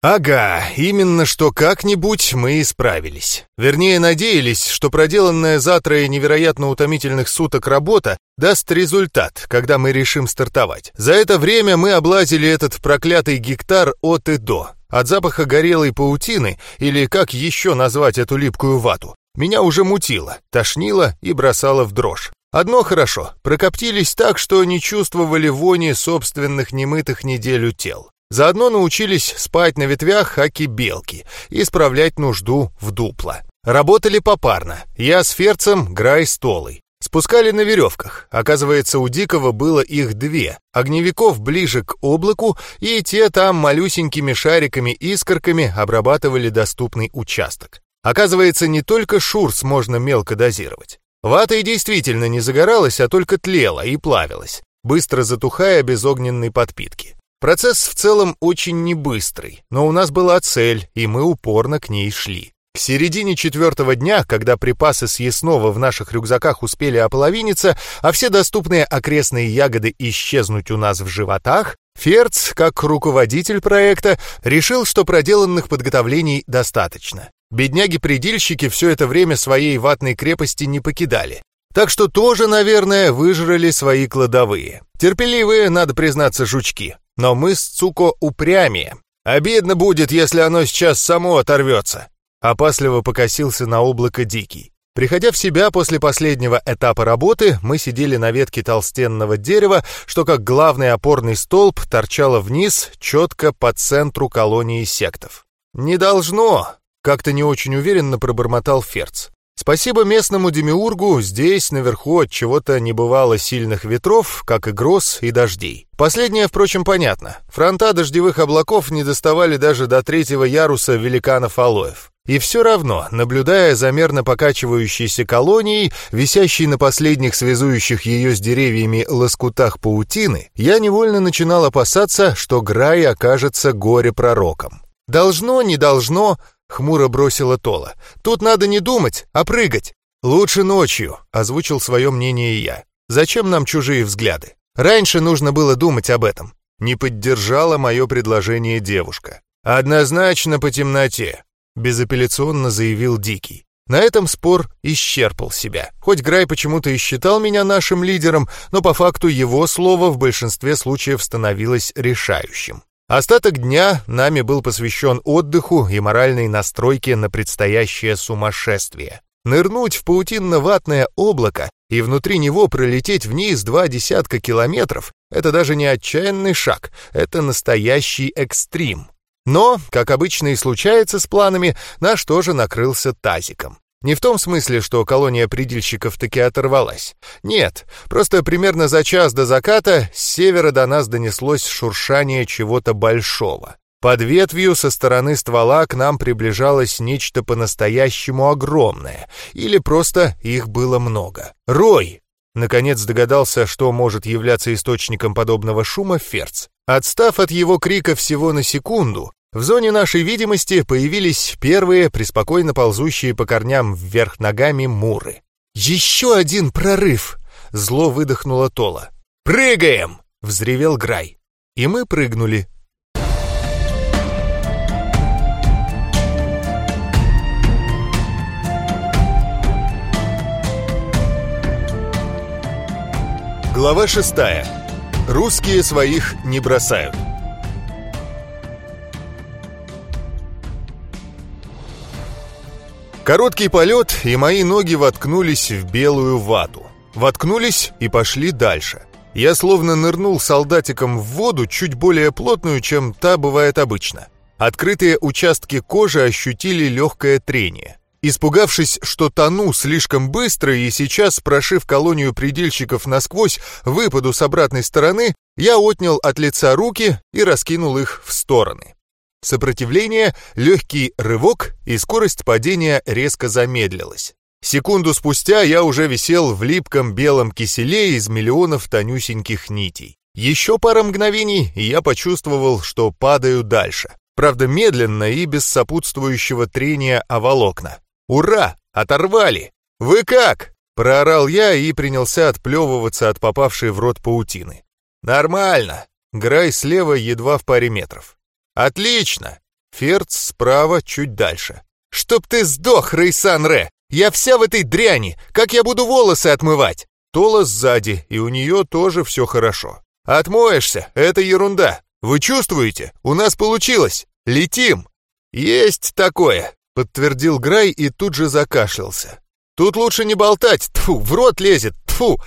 Ага, именно что как-нибудь мы и справились. Вернее, надеялись, что проделанная за трое невероятно утомительных суток работа даст результат, когда мы решим стартовать. За это время мы облазили этот проклятый гектар от и до. От запаха горелой паутины, или как еще назвать эту липкую вату, меня уже мутило, тошнило и бросало в дрожь. Одно хорошо, прокоптились так, что не чувствовали вони собственных немытых неделю тел. Заодно научились спать на ветвях аки белки и справлять нужду в дупло. Работали попарно, я с Ферцем, Грай с Толой. Спускали на веревках. Оказывается, у Дикого было их две. Огневиков ближе к облаку, и те там малюсенькими шариками-искорками обрабатывали доступный участок. Оказывается, не только шурс можно мелко дозировать. Вата и действительно не загоралась, а только тлела и плавилась, быстро затухая без огненной подпитки. Процесс в целом очень небыстрый, но у нас была цель, и мы упорно к ней шли. К середине четвертого дня, когда припасы съестного в наших рюкзаках успели ополовиниться, а все доступные окрестные ягоды исчезнуть у нас в животах, Ферц, как руководитель проекта, решил, что проделанных подготовлений достаточно. Бедняги-предельщики все это время своей ватной крепости не покидали. Так что тоже, наверное, выжрали свои кладовые. Терпеливые, надо признаться, жучки. Но мы с Цуко упрямее. Обидно будет, если оно сейчас само оторвется. Опасливо покосился на облако Дикий. Приходя в себя после последнего этапа работы, мы сидели на ветке толстенного дерева, что как главный опорный столб торчало вниз, четко по центру колонии сектов. «Не должно!» Как-то не очень уверенно пробормотал Ферц. Спасибо местному демиургу, здесь, наверху, от чего-то не бывало сильных ветров, как и гроз и дождей. Последнее, впрочем, понятно. Фронта дождевых облаков не доставали даже до третьего яруса великанов алоев. И все равно, наблюдая за мерно покачивающейся колонией, висящей на последних связующих ее с деревьями лоскутах паутины, я невольно начинал опасаться, что Грай окажется горе-пророком. Должно, не должно, — хмуро бросила Тола. «Тут надо не думать, а прыгать. Лучше ночью», — озвучил свое мнение я. «Зачем нам чужие взгляды? Раньше нужно было думать об этом». Не поддержала мое предложение девушка. «Однозначно по темноте», — безапелляционно заявил Дикий. На этом спор исчерпал себя. Хоть Грай почему-то и считал меня нашим лидером, но по факту его слово в большинстве случаев становилось решающим. Остаток дня нами был посвящен отдыху и моральной настройке на предстоящее сумасшествие. Нырнуть в паутинно-ватное облако и внутри него пролететь вниз два десятка километров — это даже не отчаянный шаг, это настоящий экстрим. Но, как обычно и случается с планами, наш тоже накрылся тазиком. Не в том смысле, что колония предельщиков таки оторвалась. Нет, просто примерно за час до заката с севера до нас донеслось шуршание чего-то большого. Под ветвью со стороны ствола к нам приближалось нечто по-настоящему огромное, или просто их было много. Рой! Наконец догадался, что может являться источником подобного шума Ферц. Отстав от его крика всего на секунду, в зоне нашей видимости появились первые, преспокойно ползущие по корням вверх ногами муры. «Еще один прорыв!» — зло выдохнула Тола. «Прыгаем!» — взревел Грай. И мы прыгнули. Глава шестая. Русские своих не бросают. Короткий полет, и мои ноги воткнулись в белую вату. Воткнулись и пошли дальше. Я словно нырнул солдатиком в воду, чуть более плотную, чем та бывает обычно. Открытые участки кожи ощутили легкое трение. Испугавшись, что тону слишком быстро и сейчас, прошив колонию предельщиков насквозь, выпаду с обратной стороны, я отнял от лица руки и раскинул их в стороны. Сопротивление, легкий рывок, и скорость падения резко замедлилась. Секунду спустя я уже висел в липком белом киселе из миллионов тонюсеньких нитей. Еще пара мгновений, и я почувствовал, что падаю дальше. Правда, медленно и без сопутствующего трения о волокна. «Ура! Оторвали! Вы как?» Проорал я и принялся отплевываться от попавшей в рот паутины. «Нормально!» Грай слева едва в паре метров. «Отлично!» Ферц справа чуть дальше. «Чтоб ты сдох, Рейсан Ре! Я вся в этой дряни! Как я буду волосы отмывать?» Тола сзади, и у нее тоже все хорошо. «Отмоешься, это ерунда. Вы чувствуете? У нас получилось. Летим!» «Есть такое!» — подтвердил Грай и тут же закашлялся. «Тут лучше не болтать, тфу, в рот лезет, тфу!»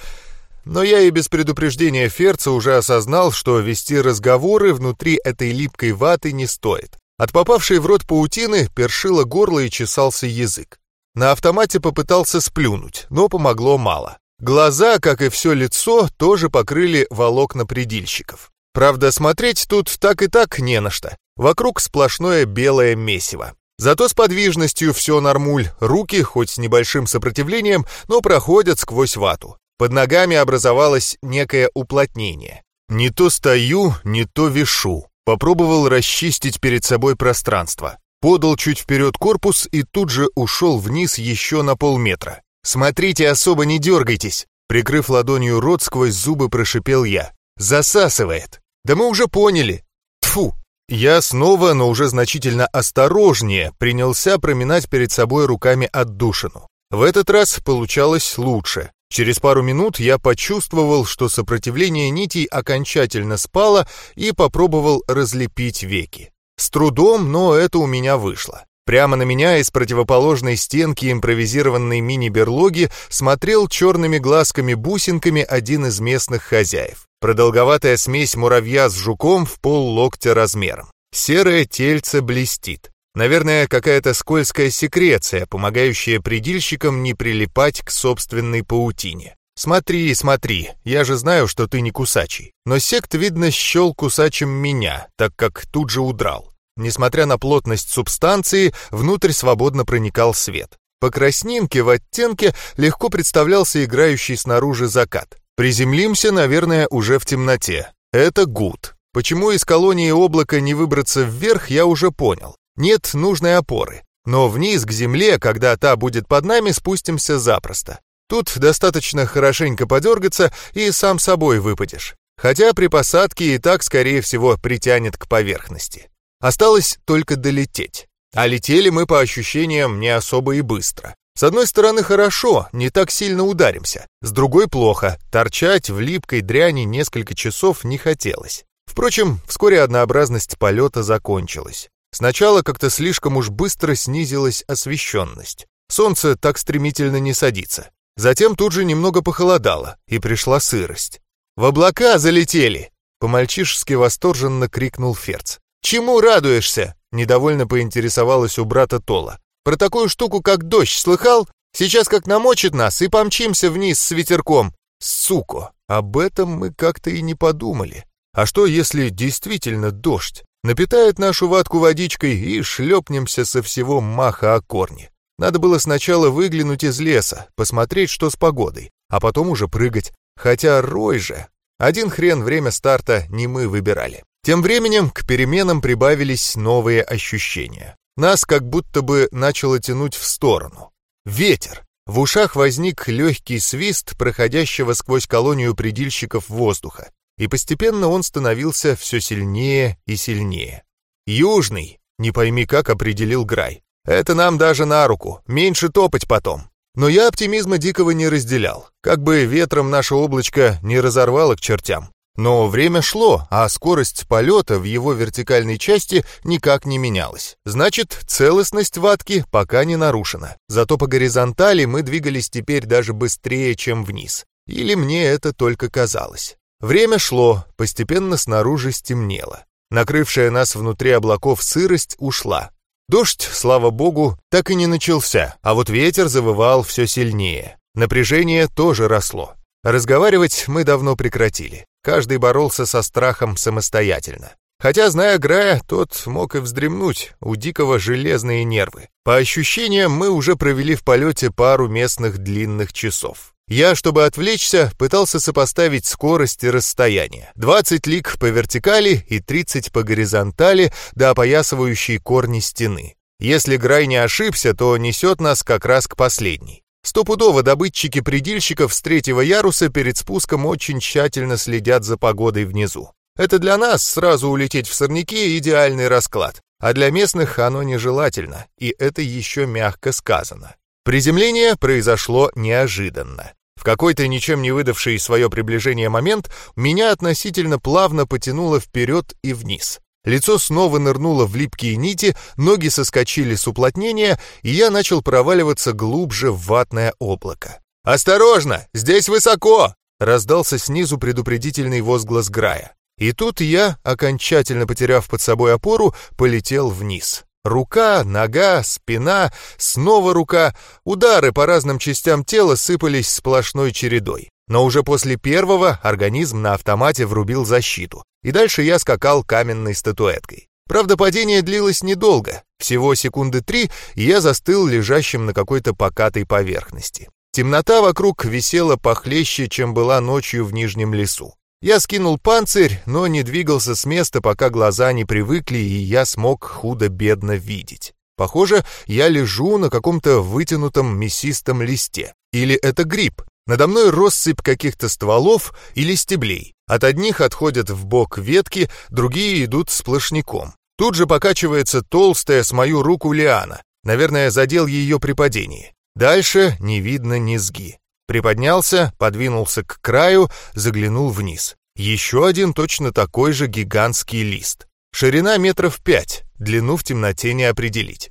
Но я и без предупреждения Ферца уже осознал, что вести разговоры внутри этой липкой ваты не стоит. От попавшей в рот паутины першило горло и чесался язык. На автомате попытался сплюнуть, но помогло мало. Глаза, как и все лицо, тоже покрыли волокна предильщиков. Правда, смотреть тут так и так не на что. Вокруг сплошное белое месиво. Зато с подвижностью все нормуль, руки, хоть с небольшим сопротивлением, но проходят сквозь вату. Под ногами образовалось некое уплотнение. Не то стою, не то вешу. Попробовал расчистить перед собой пространство подал чуть вперед корпус и тут же ушел вниз еще на полметра. «Смотрите, особо не дергайтесь!» Прикрыв ладонью рот, сквозь зубы прошипел я. «Засасывает!» «Да мы уже поняли!» Тфу! Я снова, но уже значительно осторожнее, принялся проминать перед собой руками отдушину. В этот раз получалось лучше. Через пару минут я почувствовал, что сопротивление нитей окончательно спало и попробовал разлепить веки. С трудом, но это у меня вышло. Прямо на меня из противоположной стенки импровизированной мини-берлоги смотрел черными глазками-бусинками один из местных хозяев. Продолговатая смесь муравья с жуком в пол локтя размером. Серое тельце блестит. Наверное, какая-то скользкая секреция, помогающая предильщикам не прилипать к собственной паутине. «Смотри, смотри, я же знаю, что ты не кусачий». Но сект, видно, счел кусачим меня, так как тут же удрал. Несмотря на плотность субстанции, внутрь свободно проникал свет. По краснинке в оттенке легко представлялся играющий снаружи закат. Приземлимся, наверное, уже в темноте. Это гуд. Почему из колонии облака не выбраться вверх, я уже понял. Нет нужной опоры. Но вниз к земле, когда та будет под нами, спустимся запросто. Тут достаточно хорошенько подергаться и сам собой выпадешь. Хотя при посадке и так, скорее всего, притянет к поверхности. Осталось только долететь. А летели мы, по ощущениям, не особо и быстро. С одной стороны хорошо, не так сильно ударимся. С другой плохо, торчать в липкой дряни несколько часов не хотелось. Впрочем, вскоре однообразность полета закончилась. Сначала как-то слишком уж быстро снизилась освещенность. Солнце так стремительно не садится. Затем тут же немного похолодало, и пришла сырость. «В облака залетели!» — по-мальчишески восторженно крикнул Ферц. «Чему радуешься?» — недовольно поинтересовалась у брата Тола. «Про такую штуку, как дождь, слыхал? Сейчас как намочит нас, и помчимся вниз с ветерком. Суко, об этом мы как-то и не подумали. А что, если действительно дождь? Напитает нашу ватку водичкой и шлепнемся со всего маха о корни. Надо было сначала выглянуть из леса, посмотреть, что с погодой, а потом уже прыгать. Хотя рой же. Один хрен время старта не мы выбирали. Тем временем к переменам прибавились новые ощущения. Нас как будто бы начало тянуть в сторону. Ветер. В ушах возник легкий свист проходящего сквозь колонию предильщиков воздуха, и постепенно он становился все сильнее и сильнее. «Южный», не пойми как определил Грай. Это нам даже на руку, меньше топать потом. Но я оптимизма дикого не разделял, как бы ветром наше облачко не разорвало к чертям. Но время шло, а скорость полета в его вертикальной части никак не менялась. Значит, целостность ватки пока не нарушена. Зато по горизонтали мы двигались теперь даже быстрее, чем вниз. Или мне это только казалось. Время шло, постепенно снаружи стемнело. Накрывшая нас внутри облаков сырость ушла. Дождь, слава богу, так и не начался, а вот ветер завывал все сильнее. Напряжение тоже росло. Разговаривать мы давно прекратили. Каждый боролся со страхом самостоятельно. Хотя, зная Грая, тот мог и вздремнуть, у Дикого железные нервы. По ощущениям, мы уже провели в полете пару местных длинных часов. Я, чтобы отвлечься, пытался сопоставить скорость и расстояние. 20 лик по вертикали и 30 по горизонтали до опоясывающей корни стены. Если Грай не ошибся, то несет нас как раз к последней. Стопудово добытчики предильщиков с третьего яруса перед спуском очень тщательно следят за погодой внизу. Это для нас сразу улететь в сорняки идеальный расклад, а для местных оно нежелательно, и это еще мягко сказано. Приземление произошло неожиданно. В какой-то ничем не выдавший свое приближение момент меня относительно плавно потянуло вперед и вниз. Лицо снова нырнуло в липкие нити, ноги соскочили с уплотнения, и я начал проваливаться глубже в ватное облако. «Осторожно! Здесь высоко!» — раздался снизу предупредительный возглас Грая. И тут я, окончательно потеряв под собой опору, полетел вниз. Рука, нога, спина, снова рука. Удары по разным частям тела сыпались сплошной чередой. Но уже после первого организм на автомате врубил защиту. И дальше я скакал каменной статуэткой. Правда, падение длилось недолго. Всего секунды три, и я застыл лежащим на какой-то покатой поверхности. Темнота вокруг висела похлеще, чем была ночью в Нижнем лесу. Я скинул панцирь, но не двигался с места, пока глаза не привыкли, и я смог худо-бедно видеть. Похоже, я лежу на каком-то вытянутом мясистом листе. Или это гриб. Надо мной россыпь каких-то стволов или стеблей. От одних отходят в бок ветки, другие идут сплошняком. Тут же покачивается толстая с мою руку лиана. Наверное, задел ее при падении. Дальше не видно низги. Приподнялся, подвинулся к краю, заглянул вниз. Еще один точно такой же гигантский лист. Ширина метров пять, длину в темноте не определить.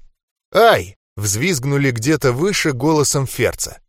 «Ай!» — взвизгнули где-то выше голосом Ферца.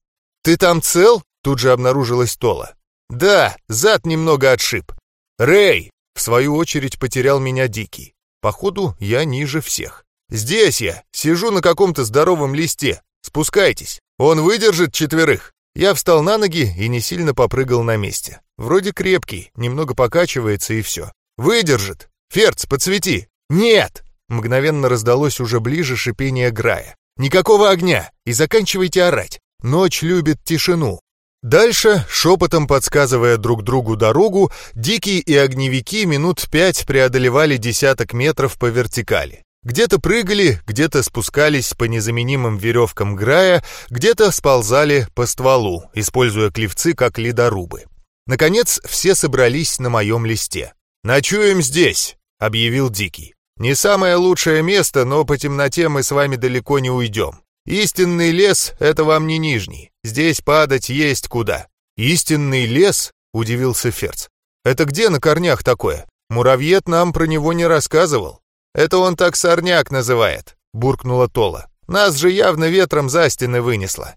«Ты там цел?» — тут же обнаружилась Тола. «Да, зад немного отшиб». «Рэй!» — в свою очередь потерял меня Дикий. Походу, я ниже всех. «Здесь я, сижу на каком-то здоровом листе. Спускайтесь. Он выдержит четверых». Я встал на ноги и не сильно попрыгал на месте. Вроде крепкий, немного покачивается и все. «Выдержит! Ферц, подсвети!» «Нет!» Мгновенно раздалось уже ближе шипение Грая. «Никакого огня! И заканчивайте орать! Ночь любит тишину!» Дальше, шепотом подсказывая друг другу дорогу, дикие и огневики минут пять преодолевали десяток метров по вертикали. Где-то прыгали, где-то спускались по незаменимым веревкам Грая, где-то сползали по стволу, используя клевцы как ледорубы. Наконец, все собрались на моем листе. «Ночуем здесь», — объявил Дикий. «Не самое лучшее место, но по темноте мы с вами далеко не уйдем. Истинный лес — это вам не нижний. Здесь падать есть куда». «Истинный лес?» — удивился Ферц. «Это где на корнях такое? Муравьед нам про него не рассказывал». «Это он так сорняк называет», — буркнула Тола. «Нас же явно ветром за стены вынесло».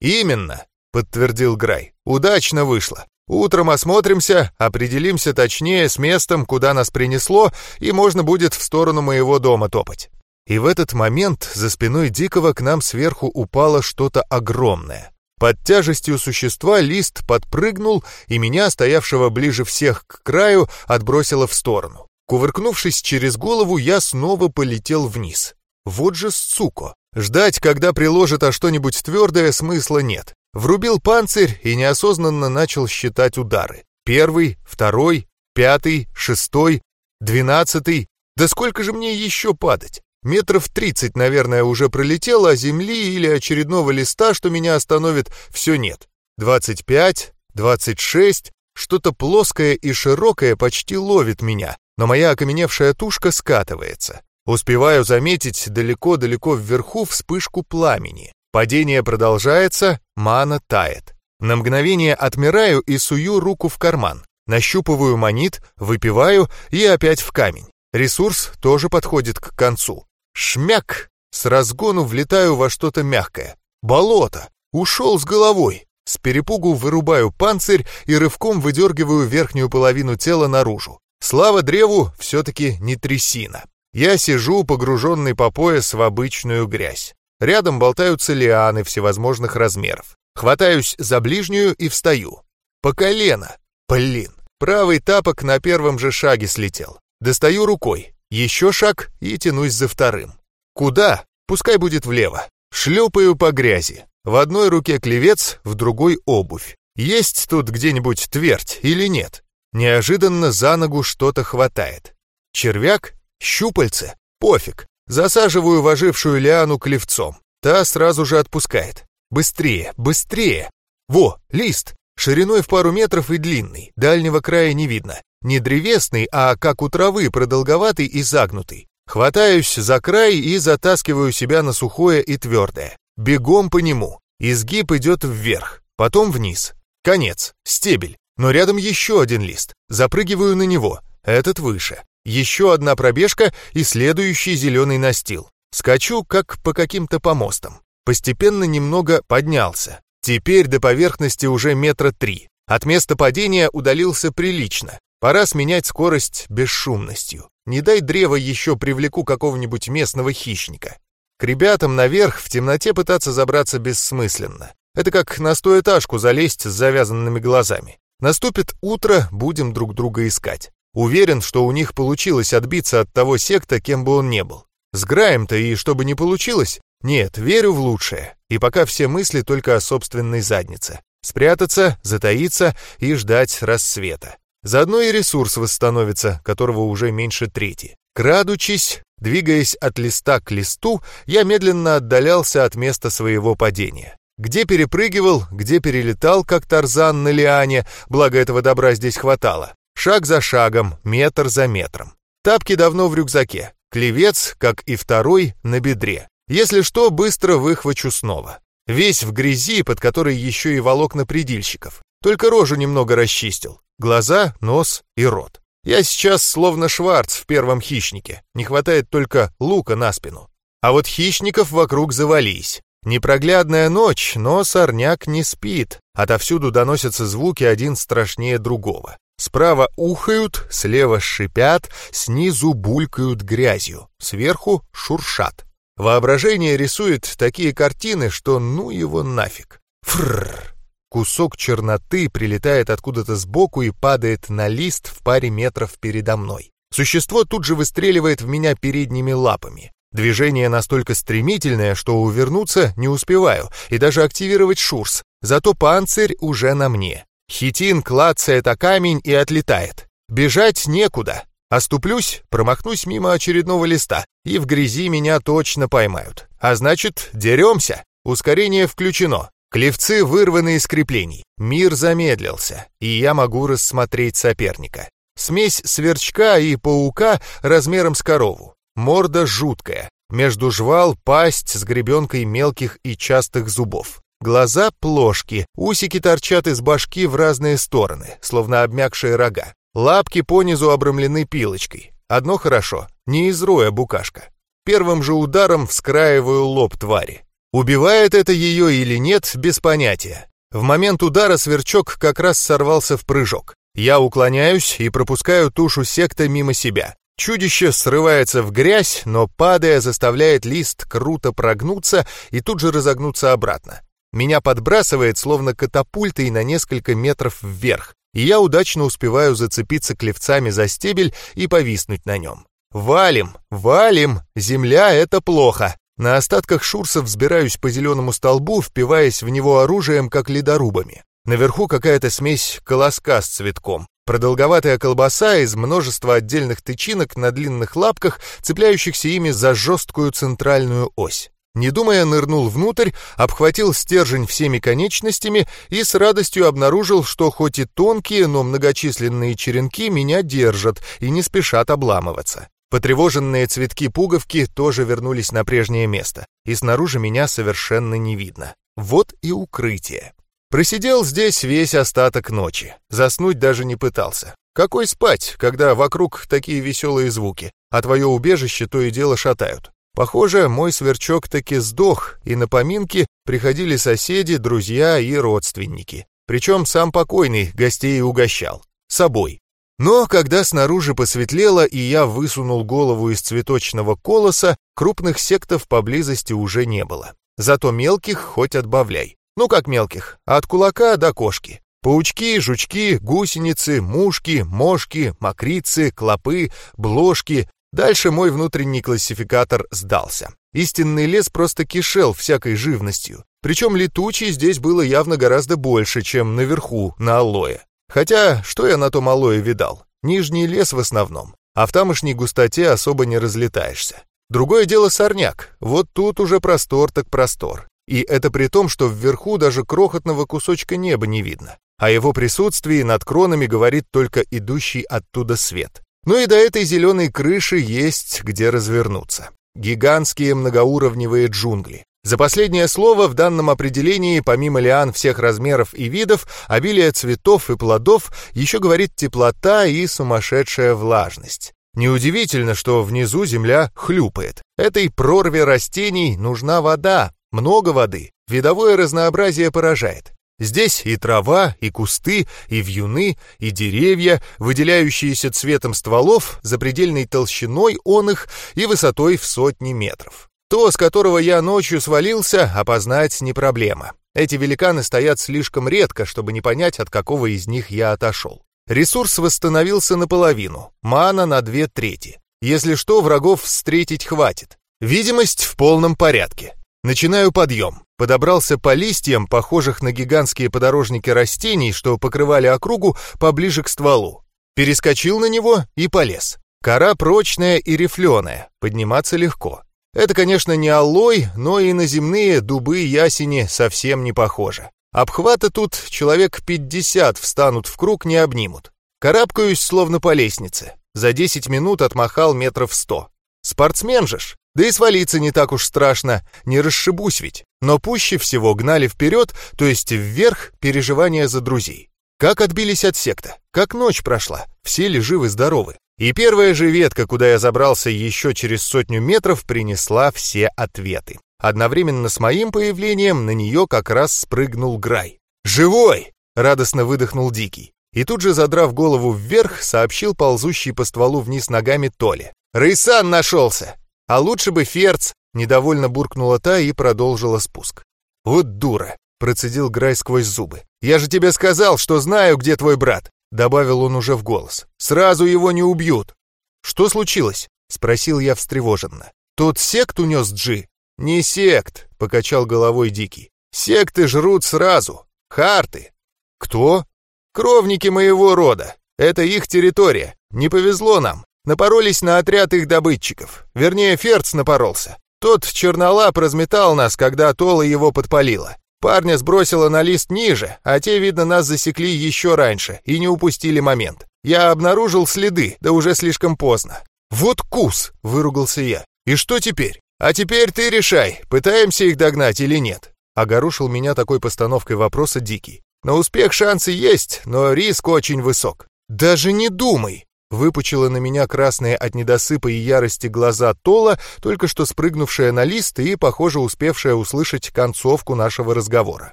«Именно», — подтвердил Грай. «Удачно вышло. Утром осмотримся, определимся точнее с местом, куда нас принесло, и можно будет в сторону моего дома топать». И в этот момент за спиной Дикого к нам сверху упало что-то огромное. Под тяжестью существа лист подпрыгнул, и меня, стоявшего ближе всех к краю, отбросило в сторону. Кувыркнувшись через голову, я снова полетел вниз. Вот же суко! Ждать, когда приложит а что-нибудь твердое, смысла нет. Врубил панцирь и неосознанно начал считать удары. Первый, второй, пятый, шестой, двенадцатый. Да сколько же мне еще падать? Метров тридцать, наверное, уже пролетело, а земли или очередного листа, что меня остановит, все нет. Двадцать пять, двадцать шесть. Что-то плоское и широкое почти ловит меня, но моя окаменевшая тушка скатывается. Успеваю заметить далеко-далеко вверху вспышку пламени. Падение продолжается, мана тает. На мгновение отмираю и сую руку в карман. Нащупываю монит, выпиваю и опять в камень. Ресурс тоже подходит к концу. Шмяк! С разгону влетаю во что-то мягкое. Болото! Ушел с головой. С перепугу вырубаю панцирь и рывком выдергиваю верхнюю половину тела наружу. Слава древу, все-таки не трясина. Я сижу, погруженный по пояс в обычную грязь. Рядом болтаются лианы всевозможных размеров. Хватаюсь за ближнюю и встаю. По колено. Блин. Правый тапок на первом же шаге слетел. Достаю рукой. Еще шаг и тянусь за вторым. Куда? Пускай будет влево. Шлепаю по грязи. В одной руке клевец, в другой обувь. Есть тут где-нибудь твердь или нет? Неожиданно за ногу что-то хватает. Червяк? Щупальце? Пофиг. Засаживаю вожившую лиану клевцом. Та сразу же отпускает. Быстрее, быстрее. Во, лист. Шириной в пару метров и длинный. Дальнего края не видно. Не древесный, а как у травы, продолговатый и загнутый. Хватаюсь за край и затаскиваю себя на сухое и твердое. Бегом по нему. Изгиб идет вверх, потом вниз. Конец, стебель. Но рядом еще один лист. Запрыгиваю на него. Этот выше. Еще одна пробежка и следующий зеленый настил. Скачу, как по каким-то помостам. Постепенно немного поднялся. Теперь до поверхности уже метра три. От места падения удалился прилично. Пора сменять скорость бесшумностью. Не дай древо еще привлеку какого-нибудь местного хищника. К ребятам наверх в темноте пытаться забраться бессмысленно. Это как на стоэтажку залезть с завязанными глазами. Наступит утро, будем друг друга искать. Уверен, что у них получилось отбиться от того секта, кем бы он ни был. С Граем-то и чтобы не получилось? Нет, верю в лучшее. И пока все мысли только о собственной заднице. Спрятаться, затаиться и ждать рассвета. Заодно и ресурс восстановится, которого уже меньше трети. Крадучись, Двигаясь от листа к листу, я медленно отдалялся от места своего падения. Где перепрыгивал, где перелетал, как Тарзан на лиане, благо этого добра здесь хватало. Шаг за шагом, метр за метром. Тапки давно в рюкзаке. Клевец, как и второй, на бедре. Если что, быстро выхвачу снова. Весь в грязи, под которой еще и волокна предильщиков. Только рожу немного расчистил. Глаза, нос и рот. Я сейчас словно Шварц в первом хищнике. Не хватает только лука на спину. А вот хищников вокруг завались. Непроглядная ночь, но сорняк не спит. Отовсюду доносятся звуки один страшнее другого. Справа ухают, слева шипят, снизу булькают грязью, сверху шуршат. Воображение рисует такие картины, что ну его нафиг. Фрррр. Кусок черноты прилетает откуда-то сбоку и падает на лист в паре метров передо мной. Существо тут же выстреливает в меня передними лапами. Движение настолько стремительное, что увернуться не успеваю, и даже активировать шурс. Зато панцирь уже на мне. Хитин клацает о камень и отлетает. Бежать некуда. Оступлюсь, промахнусь мимо очередного листа, и в грязи меня точно поймают. А значит, деремся. Ускорение включено. Клевцы вырваны из креплений. Мир замедлился, и я могу рассмотреть соперника. Смесь сверчка и паука размером с корову. Морда жуткая. Между жвал пасть с гребенкой мелких и частых зубов. Глаза плошки, усики торчат из башки в разные стороны, словно обмякшие рога. Лапки понизу обрамлены пилочкой. Одно хорошо, не из роя букашка. Первым же ударом вскраиваю лоб твари. Убивает это ее или нет, без понятия. В момент удара сверчок как раз сорвался в прыжок. Я уклоняюсь и пропускаю тушу секта мимо себя. Чудище срывается в грязь, но, падая, заставляет лист круто прогнуться и тут же разогнуться обратно. Меня подбрасывает, словно катапультой, на несколько метров вверх, и я удачно успеваю зацепиться клевцами за стебель и повиснуть на нем. «Валим! Валим! Земля — это плохо!» На остатках шурсов взбираюсь по зеленому столбу, впиваясь в него оружием, как ледорубами. Наверху какая-то смесь колоска с цветком. Продолговатая колбаса из множества отдельных тычинок на длинных лапках, цепляющихся ими за жесткую центральную ось. Не думая, нырнул внутрь, обхватил стержень всеми конечностями и с радостью обнаружил, что хоть и тонкие, но многочисленные черенки меня держат и не спешат обламываться. Потревоженные цветки-пуговки тоже вернулись на прежнее место, и снаружи меня совершенно не видно. Вот и укрытие. Просидел здесь весь остаток ночи. Заснуть даже не пытался. Какой спать, когда вокруг такие веселые звуки, а твое убежище то и дело шатают? Похоже, мой сверчок таки сдох, и на поминки приходили соседи, друзья и родственники. Причем сам покойный гостей угощал. Собой. Но когда снаружи посветлело, и я высунул голову из цветочного колоса, крупных сектов поблизости уже не было. Зато мелких хоть отбавляй. Ну как мелких, от кулака до кошки. Паучки, жучки, гусеницы, мушки, мошки, мокрицы, клопы, бложки. Дальше мой внутренний классификатор сдался. Истинный лес просто кишел всякой живностью. Причем летучей здесь было явно гораздо больше, чем наверху, на алоэ. Хотя, что я на том алое видал? Нижний лес в основном, а в тамошней густоте особо не разлетаешься. Другое дело сорняк, вот тут уже простор так простор. И это при том, что вверху даже крохотного кусочка неба не видно. О его присутствии над кронами говорит только идущий оттуда свет. Ну и до этой зеленой крыши есть где развернуться. Гигантские многоуровневые джунгли. За последнее слово в данном определении, помимо лиан всех размеров и видов, обилие цветов и плодов, еще говорит теплота и сумасшедшая влажность. Неудивительно, что внизу земля хлюпает. Этой прорве растений нужна вода, много воды. Видовое разнообразие поражает. Здесь и трава, и кусты, и вьюны, и деревья, выделяющиеся цветом стволов, запредельной толщиной он их и высотой в сотни метров. То, с которого я ночью свалился, опознать не проблема. Эти великаны стоят слишком редко, чтобы не понять, от какого из них я отошел. Ресурс восстановился наполовину, мана на две трети. Если что, врагов встретить хватит. Видимость в полном порядке. Начинаю подъем. Подобрался по листьям, похожих на гигантские подорожники растений, что покрывали округу поближе к стволу. Перескочил на него и полез. Кора прочная и рифленая, подниматься легко. Это, конечно, не аллой, но и на земные дубы и ясени совсем не похоже. Обхвата тут человек 50 встанут в круг, не обнимут. Карабкаюсь, словно по лестнице. За 10 минут отмахал метров 100. Спортсмен же ж. Да и свалиться не так уж страшно, не расшибусь ведь. Но пуще всего гнали вперед, то есть вверх, переживания за друзей. Как отбились от секта? Как ночь прошла? Все ли живы-здоровы? И первая же ветка, куда я забрался еще через сотню метров, принесла все ответы. Одновременно с моим появлением на нее как раз спрыгнул Грай. «Живой!» — радостно выдохнул Дикий. И тут же, задрав голову вверх, сообщил ползущий по стволу вниз ногами Толе. «Рейсан нашелся! А лучше бы Ферц!» Недовольно буркнула та и продолжила спуск. «Вот дура!» — процедил Грай сквозь зубы. «Я же тебе сказал, что знаю, где твой брат. Добавил он уже в голос. «Сразу его не убьют!» «Что случилось?» — спросил я встревоженно. «Тот сект унес Джи?» «Не сект», — покачал головой Дикий. «Секты жрут сразу. Харты». «Кто?» «Кровники моего рода. Это их территория. Не повезло нам. Напоролись на отряд их добытчиков. Вернее, Ферц напоролся. Тот чернолап разметал нас, когда Тола его подпалила. Парня сбросило на лист ниже, а те, видно, нас засекли еще раньше и не упустили момент. Я обнаружил следы, да уже слишком поздно. «Вот кус!» — выругался я. «И что теперь?» «А теперь ты решай, пытаемся их догнать или нет?» Огорушил меня такой постановкой вопроса Дикий. «На успех шансы есть, но риск очень высок». «Даже не думай!» Выпучила на меня красные от недосыпа и ярости глаза Тола, только что спрыгнувшая на лист и, похоже, успевшая услышать концовку нашего разговора.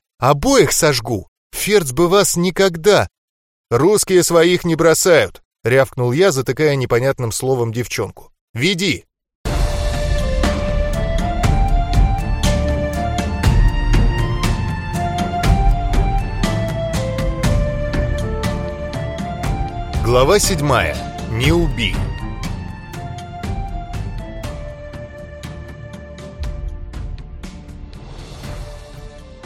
«Обоих сожгу! Ферц бы вас никогда!» «Русские своих не бросают!» — рявкнул я, затыкая непонятным словом девчонку. «Веди!» Глава седьмая. Не убей.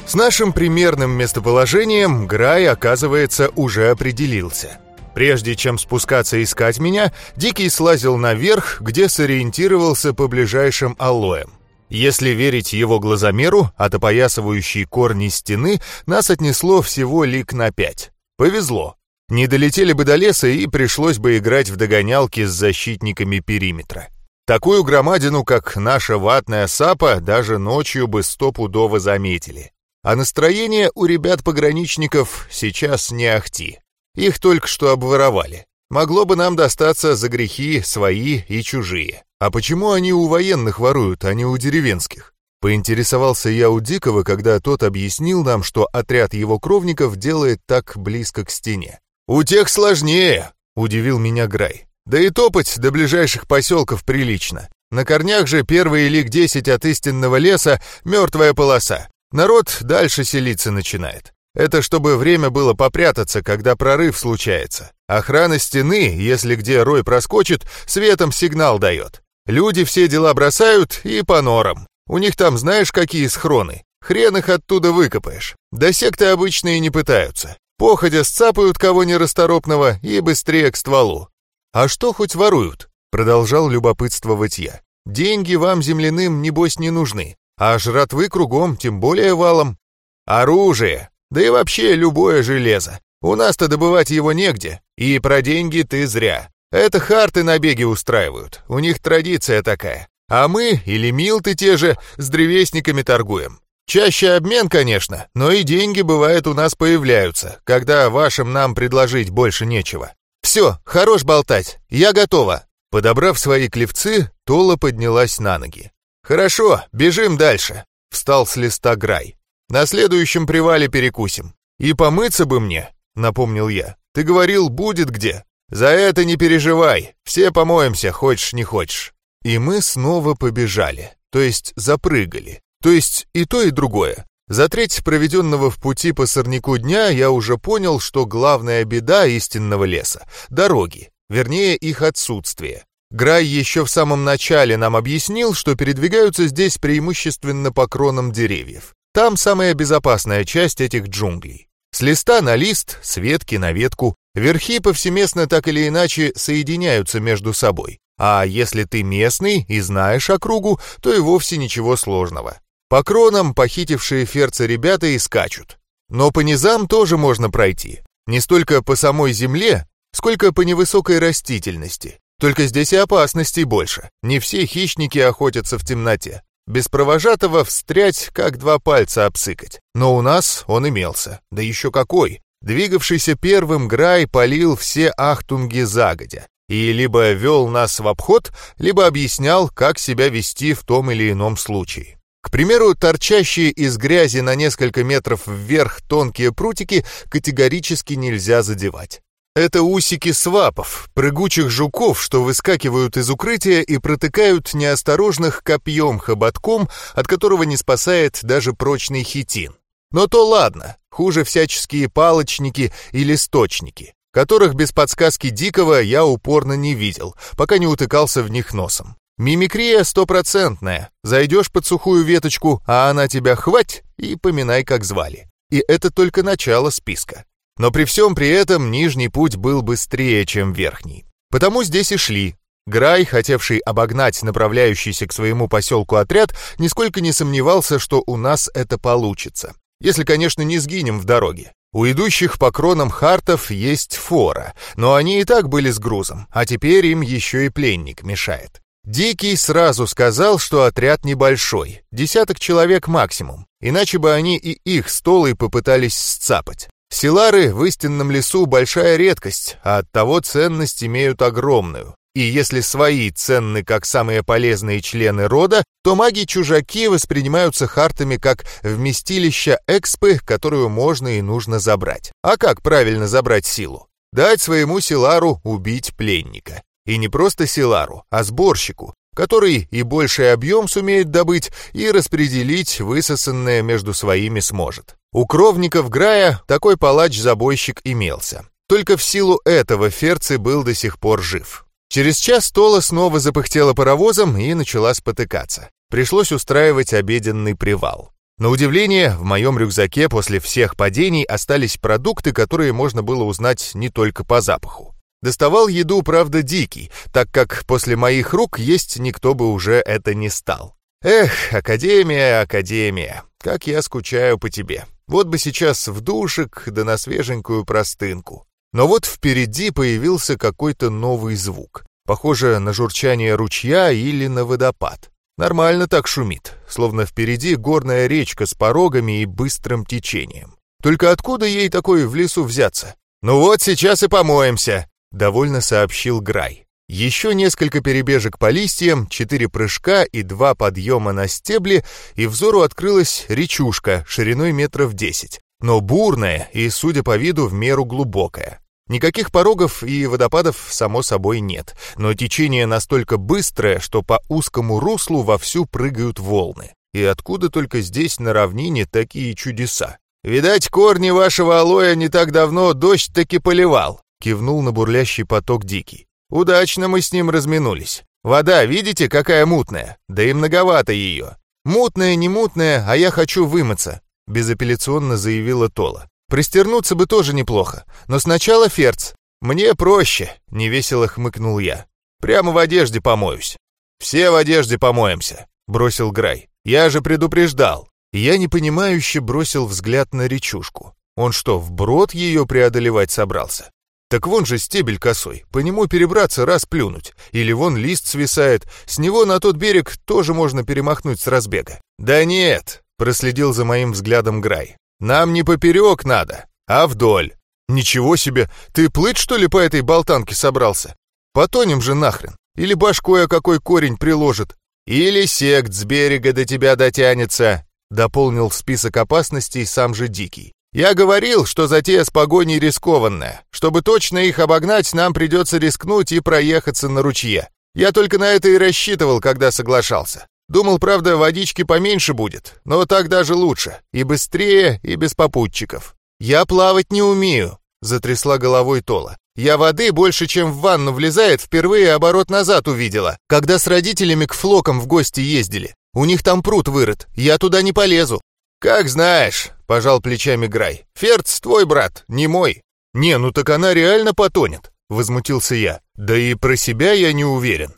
С нашим примерным местоположением Грай, оказывается, уже определился. Прежде чем спускаться искать меня, Дикий слазил наверх, где сориентировался по ближайшим алоям. Если верить его глазомеру, от опоясывающей корни стены нас отнесло всего лик на пять. Повезло. Не долетели бы до леса и пришлось бы играть в догонялки с защитниками периметра. Такую громадину, как наша ватная сапа, даже ночью бы стопудово заметили. А настроение у ребят-пограничников сейчас не ахти. Их только что обворовали. Могло бы нам достаться за грехи свои и чужие. А почему они у военных воруют, а не у деревенских? Поинтересовался я у Дикого, когда тот объяснил нам, что отряд его кровников делает так близко к стене. «У тех сложнее», — удивил меня Грай. «Да и топать до ближайших поселков прилично. На корнях же первые лик десять от истинного леса — мертвая полоса. Народ дальше селиться начинает. Это чтобы время было попрятаться, когда прорыв случается. Охрана стены, если где рой проскочит, светом сигнал дает. Люди все дела бросают и по норам. У них там знаешь какие схроны? Хрен их оттуда выкопаешь. Да секты обычные не пытаются. Походя сцапают кого нерасторопного и быстрее к стволу. А что хоть воруют? Продолжал любопытствовать я. Деньги вам, земляным, небось, не нужны. А жратвы кругом, тем более валом. Оружие. Да и вообще любое железо. У нас-то добывать его негде. И про деньги ты зря. Это харты набеги устраивают. У них традиция такая. А мы, или милты те же, с древесниками торгуем. Чаще обмен, конечно, но и деньги, бывает, у нас появляются, когда вашим нам предложить больше нечего. Все, хорош болтать, я готова. Подобрав свои клевцы, Тола поднялась на ноги. «Хорошо, бежим дальше», — встал с листа Грай. «На следующем привале перекусим. И помыться бы мне», — напомнил я. «Ты говорил, будет где. За это не переживай, все помоемся, хочешь не хочешь». И мы снова побежали, то есть запрыгали, то есть и то, и другое. За треть проведенного в пути по сорняку дня я уже понял, что главная беда истинного леса — дороги, вернее их отсутствие. Грай еще в самом начале нам объяснил, что передвигаются здесь преимущественно по кронам деревьев. Там самая безопасная часть этих джунглей. С листа на лист, с ветки на ветку, верхи повсеместно так или иначе соединяются между собой. А если ты местный и знаешь округу, то и вовсе ничего сложного. По кронам похитившие ферцы ребята и скачут. Но по низам тоже можно пройти. Не столько по самой земле, сколько по невысокой растительности. Только здесь и опасностей больше. Не все хищники охотятся в темноте. Без провожатого встрять, как два пальца обсыкать. Но у нас он имелся. Да еще какой! Двигавшийся первым Грай полил все ахтунги загодя и либо вел нас в обход, либо объяснял, как себя вести в том или ином случае. К примеру, торчащие из грязи на несколько метров вверх тонкие прутики категорически нельзя задевать. Это усики свапов, прыгучих жуков, что выскакивают из укрытия и протыкают неосторожных копьем-хоботком, от которого не спасает даже прочный хитин. Но то ладно, хуже всяческие палочники и листочники которых без подсказки Дикого я упорно не видел, пока не утыкался в них носом. Мимикрия стопроцентная. Зайдешь под сухую веточку, а она тебя хвать и поминай, как звали. И это только начало списка. Но при всем при этом нижний путь был быстрее, чем верхний. Потому здесь и шли. Грай, хотевший обогнать направляющийся к своему поселку отряд, нисколько не сомневался, что у нас это получится. Если, конечно, не сгинем в дороге. У идущих по кронам хартов есть фора, но они и так были с грузом, а теперь им еще и пленник мешает. Дикий сразу сказал, что отряд небольшой, десяток человек максимум, иначе бы они и их столы попытались сцапать. Силары в истинном лесу большая редкость, а оттого ценность имеют огромную. И если свои ценны как самые полезные члены рода, то маги-чужаки воспринимаются хартами как вместилище экспы, которую можно и нужно забрать. А как правильно забрать силу? Дать своему силару убить пленника. И не просто силару, а сборщику, который и больший объем сумеет добыть и распределить высосанное между своими сможет. У кровников Грая такой палач-забойщик имелся. Только в силу этого Ферци был до сих пор жив. Через час Тола снова запыхтела паровозом и начала спотыкаться. Пришлось устраивать обеденный привал. На удивление, в моем рюкзаке после всех падений остались продукты, которые можно было узнать не только по запаху. Доставал еду, правда, дикий, так как после моих рук есть никто бы уже это не стал. Эх, Академия, Академия, как я скучаю по тебе. Вот бы сейчас в душек, да на свеженькую простынку. Но вот впереди появился какой-то новый звук, похоже на журчание ручья или на водопад. Нормально так шумит, словно впереди горная речка с порогами и быстрым течением. Только откуда ей такой в лесу взяться? «Ну вот, сейчас и помоемся», — довольно сообщил Грай. Еще несколько перебежек по листьям, четыре прыжка и два подъема на стебли, и взору открылась речушка шириной метров десять, но бурная и, судя по виду, в меру глубокая. Никаких порогов и водопадов, само собой, нет, но течение настолько быстрое, что по узкому руслу вовсю прыгают волны. И откуда только здесь на равнине такие чудеса? «Видать, корни вашего алоэ не так давно дождь таки поливал», кивнул на бурлящий поток Дикий. Удачно мы с ним разминулись. Вода, видите, какая мутная? Да и многовато ее. Мутная, не мутная, а я хочу вымыться, безапелляционно заявила Тола. Пристернуться бы тоже неплохо, но сначала ферц. Мне проще, невесело хмыкнул я. Прямо в одежде помоюсь. Все в одежде помоемся, бросил Грай. Я же предупреждал. Я непонимающе бросил взгляд на речушку. Он что, вброд ее преодолевать собрался? Так вон же стебель косой, по нему перебраться раз плюнуть. Или вон лист свисает, с него на тот берег тоже можно перемахнуть с разбега. Да нет, проследил за моим взглядом Грай. Нам не поперек надо, а вдоль. Ничего себе, ты плыть что ли по этой болтанке собрался? Потонем же нахрен. Или башкой о какой корень приложит. Или сект с берега до тебя дотянется, дополнил список опасностей сам же Дикий. Я говорил, что затея с погоней рискованная. Чтобы точно их обогнать, нам придется рискнуть и проехаться на ручье. Я только на это и рассчитывал, когда соглашался. Думал, правда, водички поменьше будет, но так даже лучше. И быстрее, и без попутчиков. Я плавать не умею, затрясла головой Тола. Я воды больше, чем в ванну влезает, впервые оборот назад увидела, когда с родителями к флокам в гости ездили. У них там пруд вырыт, я туда не полезу. «Как знаешь», — пожал плечами Грай. «Ферц твой брат, не мой». «Не, ну так она реально потонет», — возмутился я. «Да и про себя я не уверен».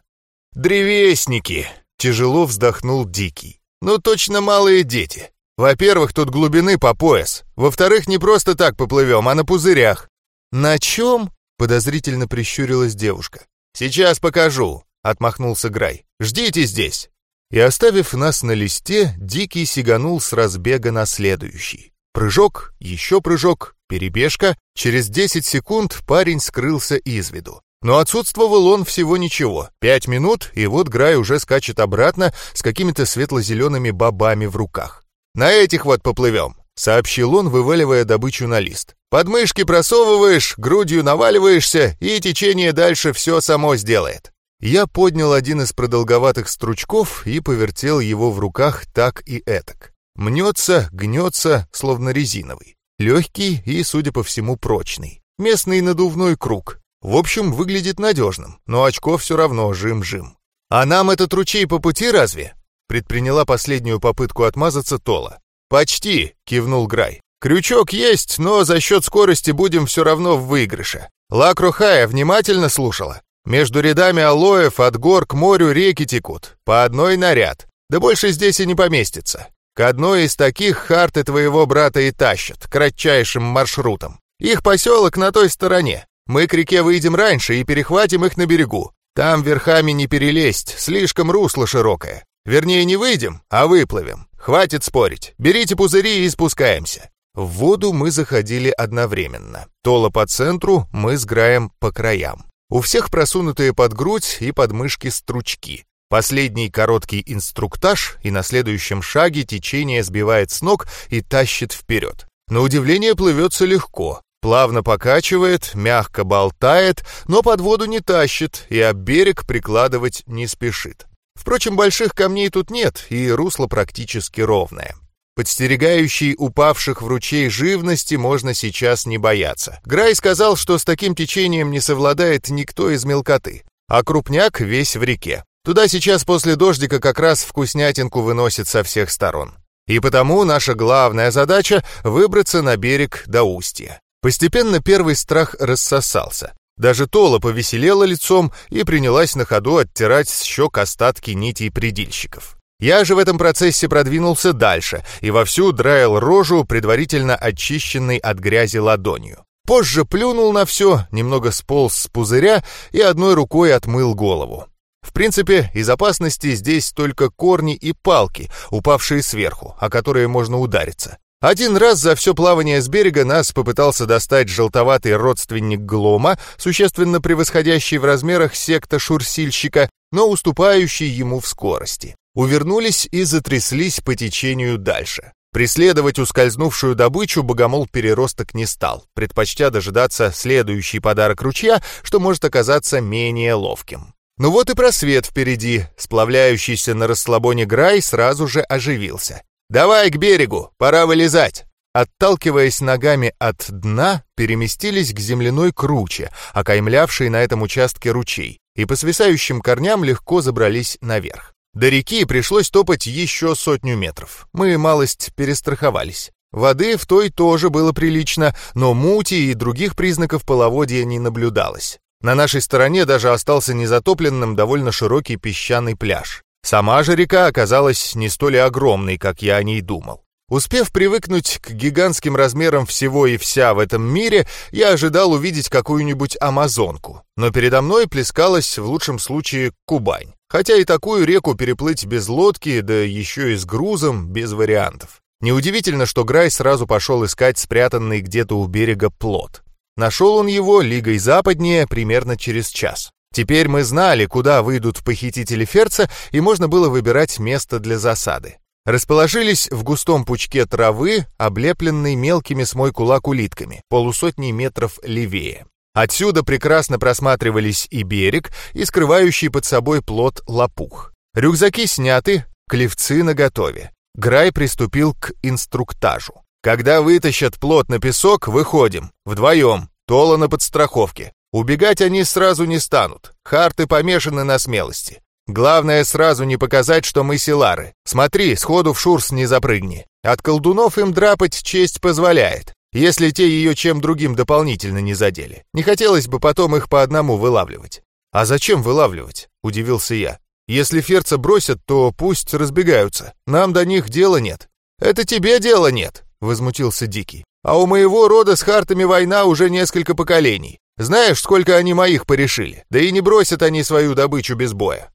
«Древесники», — тяжело вздохнул Дикий. «Ну точно малые дети. Во-первых, тут глубины по пояс. Во-вторых, не просто так поплывем, а на пузырях». «На чем?» — подозрительно прищурилась девушка. «Сейчас покажу», — отмахнулся Грай. «Ждите здесь» и, оставив нас на листе, Дикий сиганул с разбега на следующий. Прыжок, еще прыжок, перебежка. Через 10 секунд парень скрылся из виду. Но отсутствовал он всего ничего. Пять минут, и вот Грай уже скачет обратно с какими-то светло-зелеными бобами в руках. «На этих вот поплывем», — сообщил он, вываливая добычу на лист. «Подмышки просовываешь, грудью наваливаешься, и течение дальше все само сделает». Я поднял один из продолговатых стручков и повертел его в руках так и этак. Мнется, гнется, словно резиновый. Легкий и, судя по всему, прочный. Местный надувной круг. В общем, выглядит надежным, но очко все равно жим-жим. «А нам этот ручей по пути разве?» Предприняла последнюю попытку отмазаться Тола. «Почти», — кивнул Грай. «Крючок есть, но за счет скорости будем все равно в выигрыше. Лакрухая внимательно слушала?» Между рядами алоев от гор к морю реки текут, по одной на ряд. Да больше здесь и не поместится. К одной из таких харты твоего брата и тащат, кратчайшим маршрутом. Их поселок на той стороне. Мы к реке выйдем раньше и перехватим их на берегу. Там верхами не перелезть, слишком русло широкое. Вернее, не выйдем, а выплывем. Хватит спорить. Берите пузыри и спускаемся. В воду мы заходили одновременно. Тола по центру, мы с Граем по краям. У всех просунутые под грудь и под мышки стручки. Последний короткий инструктаж, и на следующем шаге течение сбивает с ног и тащит вперед. На удивление плывется легко, плавно покачивает, мягко болтает, но под воду не тащит и об берег прикладывать не спешит. Впрочем, больших камней тут нет, и русло практически ровное. Подстерегающей упавших в ручей живности можно сейчас не бояться. Грай сказал, что с таким течением не совладает никто из мелкоты, а крупняк весь в реке. Туда сейчас после дождика как раз вкуснятинку выносит со всех сторон. И потому наша главная задача — выбраться на берег до устья. Постепенно первый страх рассосался. Даже Тола повеселела лицом и принялась на ходу оттирать с щек остатки нитей предильщиков. Я же в этом процессе продвинулся дальше и вовсю драил рожу, предварительно очищенной от грязи ладонью. Позже плюнул на все, немного сполз с пузыря и одной рукой отмыл голову. В принципе, из опасности здесь только корни и палки, упавшие сверху, о которые можно удариться. Один раз за все плавание с берега нас попытался достать желтоватый родственник Глома, существенно превосходящий в размерах секта шурсильщика, но уступающий ему в скорости. Увернулись и затряслись по течению дальше. Преследовать ускользнувшую добычу богомол-переросток не стал, предпочтя дожидаться следующий подарок ручья, что может оказаться менее ловким. Ну вот и просвет впереди, сплавляющийся на расслабоне Грай сразу же оживился. «Давай к берегу, пора вылезать!» Отталкиваясь ногами от дна, переместились к земляной круче, окаймлявшей на этом участке ручей, и по свисающим корням легко забрались наверх. До реки пришлось топать еще сотню метров. Мы малость перестраховались. Воды в той тоже было прилично, но мути и других признаков половодья не наблюдалось. На нашей стороне даже остался незатопленным довольно широкий песчаный пляж. Сама же река оказалась не столь огромной, как я о ней думал. Успев привыкнуть к гигантским размерам всего и вся в этом мире, я ожидал увидеть какую-нибудь амазонку. Но передо мной плескалась в лучшем случае Кубань. Хотя и такую реку переплыть без лодки, да еще и с грузом, без вариантов. Неудивительно, что Грай сразу пошел искать спрятанный где-то у берега плот. Нашел он его лигой западнее примерно через час. Теперь мы знали, куда выйдут похитители Ферца, и можно было выбирать место для засады. Расположились в густом пучке травы, облепленной мелкими с мой кулак улитками, полусотни метров левее. Отсюда прекрасно просматривались и берег, и скрывающий под собой плод лопух. Рюкзаки сняты, клевцы наготове. Грай приступил к инструктажу. Когда вытащат плот на песок, выходим. Вдвоем. Тола на подстраховке. Убегать они сразу не станут. Харты помешаны на смелости. Главное сразу не показать, что мы силары. Смотри, сходу в шурс не запрыгни. От колдунов им драпать честь позволяет, если те ее чем другим дополнительно не задели. Не хотелось бы потом их по одному вылавливать. «А зачем вылавливать?» — удивился я. «Если ферца бросят, то пусть разбегаются. Нам до них дела нет». «Это тебе дела нет», — возмутился Дикий. «А у моего рода с хартами война уже несколько поколений. Знаешь, сколько они моих порешили? Да и не бросят они свою добычу без боя.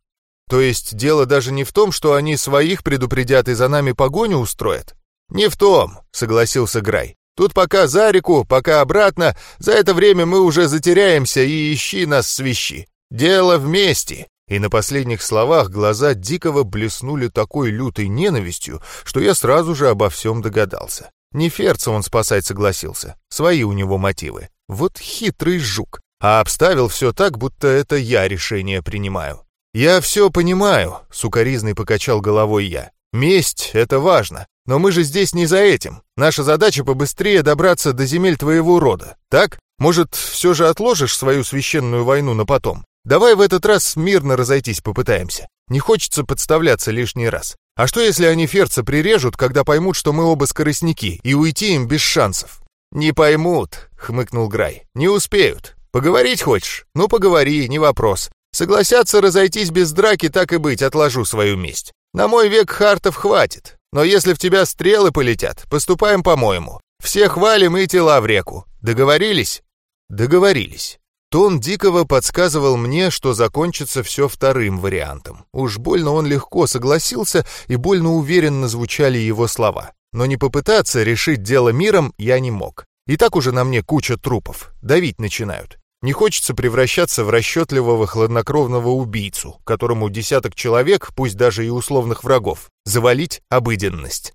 То есть дело даже не в том, что они своих предупредят и за нами погоню устроят? Не в том, согласился Грай. Тут пока за реку, пока обратно, за это время мы уже затеряемся и ищи нас свищи. Дело вместе. И на последних словах глаза Дикого блеснули такой лютой ненавистью, что я сразу же обо всем догадался. Не Ферца он спасать согласился, свои у него мотивы. Вот хитрый жук. А обставил все так, будто это я решение принимаю. «Я все понимаю», — сукоризный покачал головой я. «Месть — это важно. Но мы же здесь не за этим. Наша задача побыстрее добраться до земель твоего рода. Так? Может, все же отложишь свою священную войну на потом? Давай в этот раз мирно разойтись попытаемся. Не хочется подставляться лишний раз. А что, если они ферца прирежут, когда поймут, что мы оба скоростники, и уйти им без шансов?» «Не поймут», — хмыкнул Грай. «Не успеют. Поговорить хочешь? Ну, поговори, не вопрос. Согласятся разойтись без драки, так и быть, отложу свою месть. На мой век хартов хватит. Но если в тебя стрелы полетят, поступаем по-моему. Всех валим и тела в реку. Договорились? Договорились. Тон Дикого подсказывал мне, что закончится все вторым вариантом. Уж больно он легко согласился, и больно уверенно звучали его слова. Но не попытаться решить дело миром я не мог. И так уже на мне куча трупов. Давить начинают. Не хочется превращаться в расчетливого хладнокровного убийцу, которому десяток человек, пусть даже и условных врагов, завалить обыденность.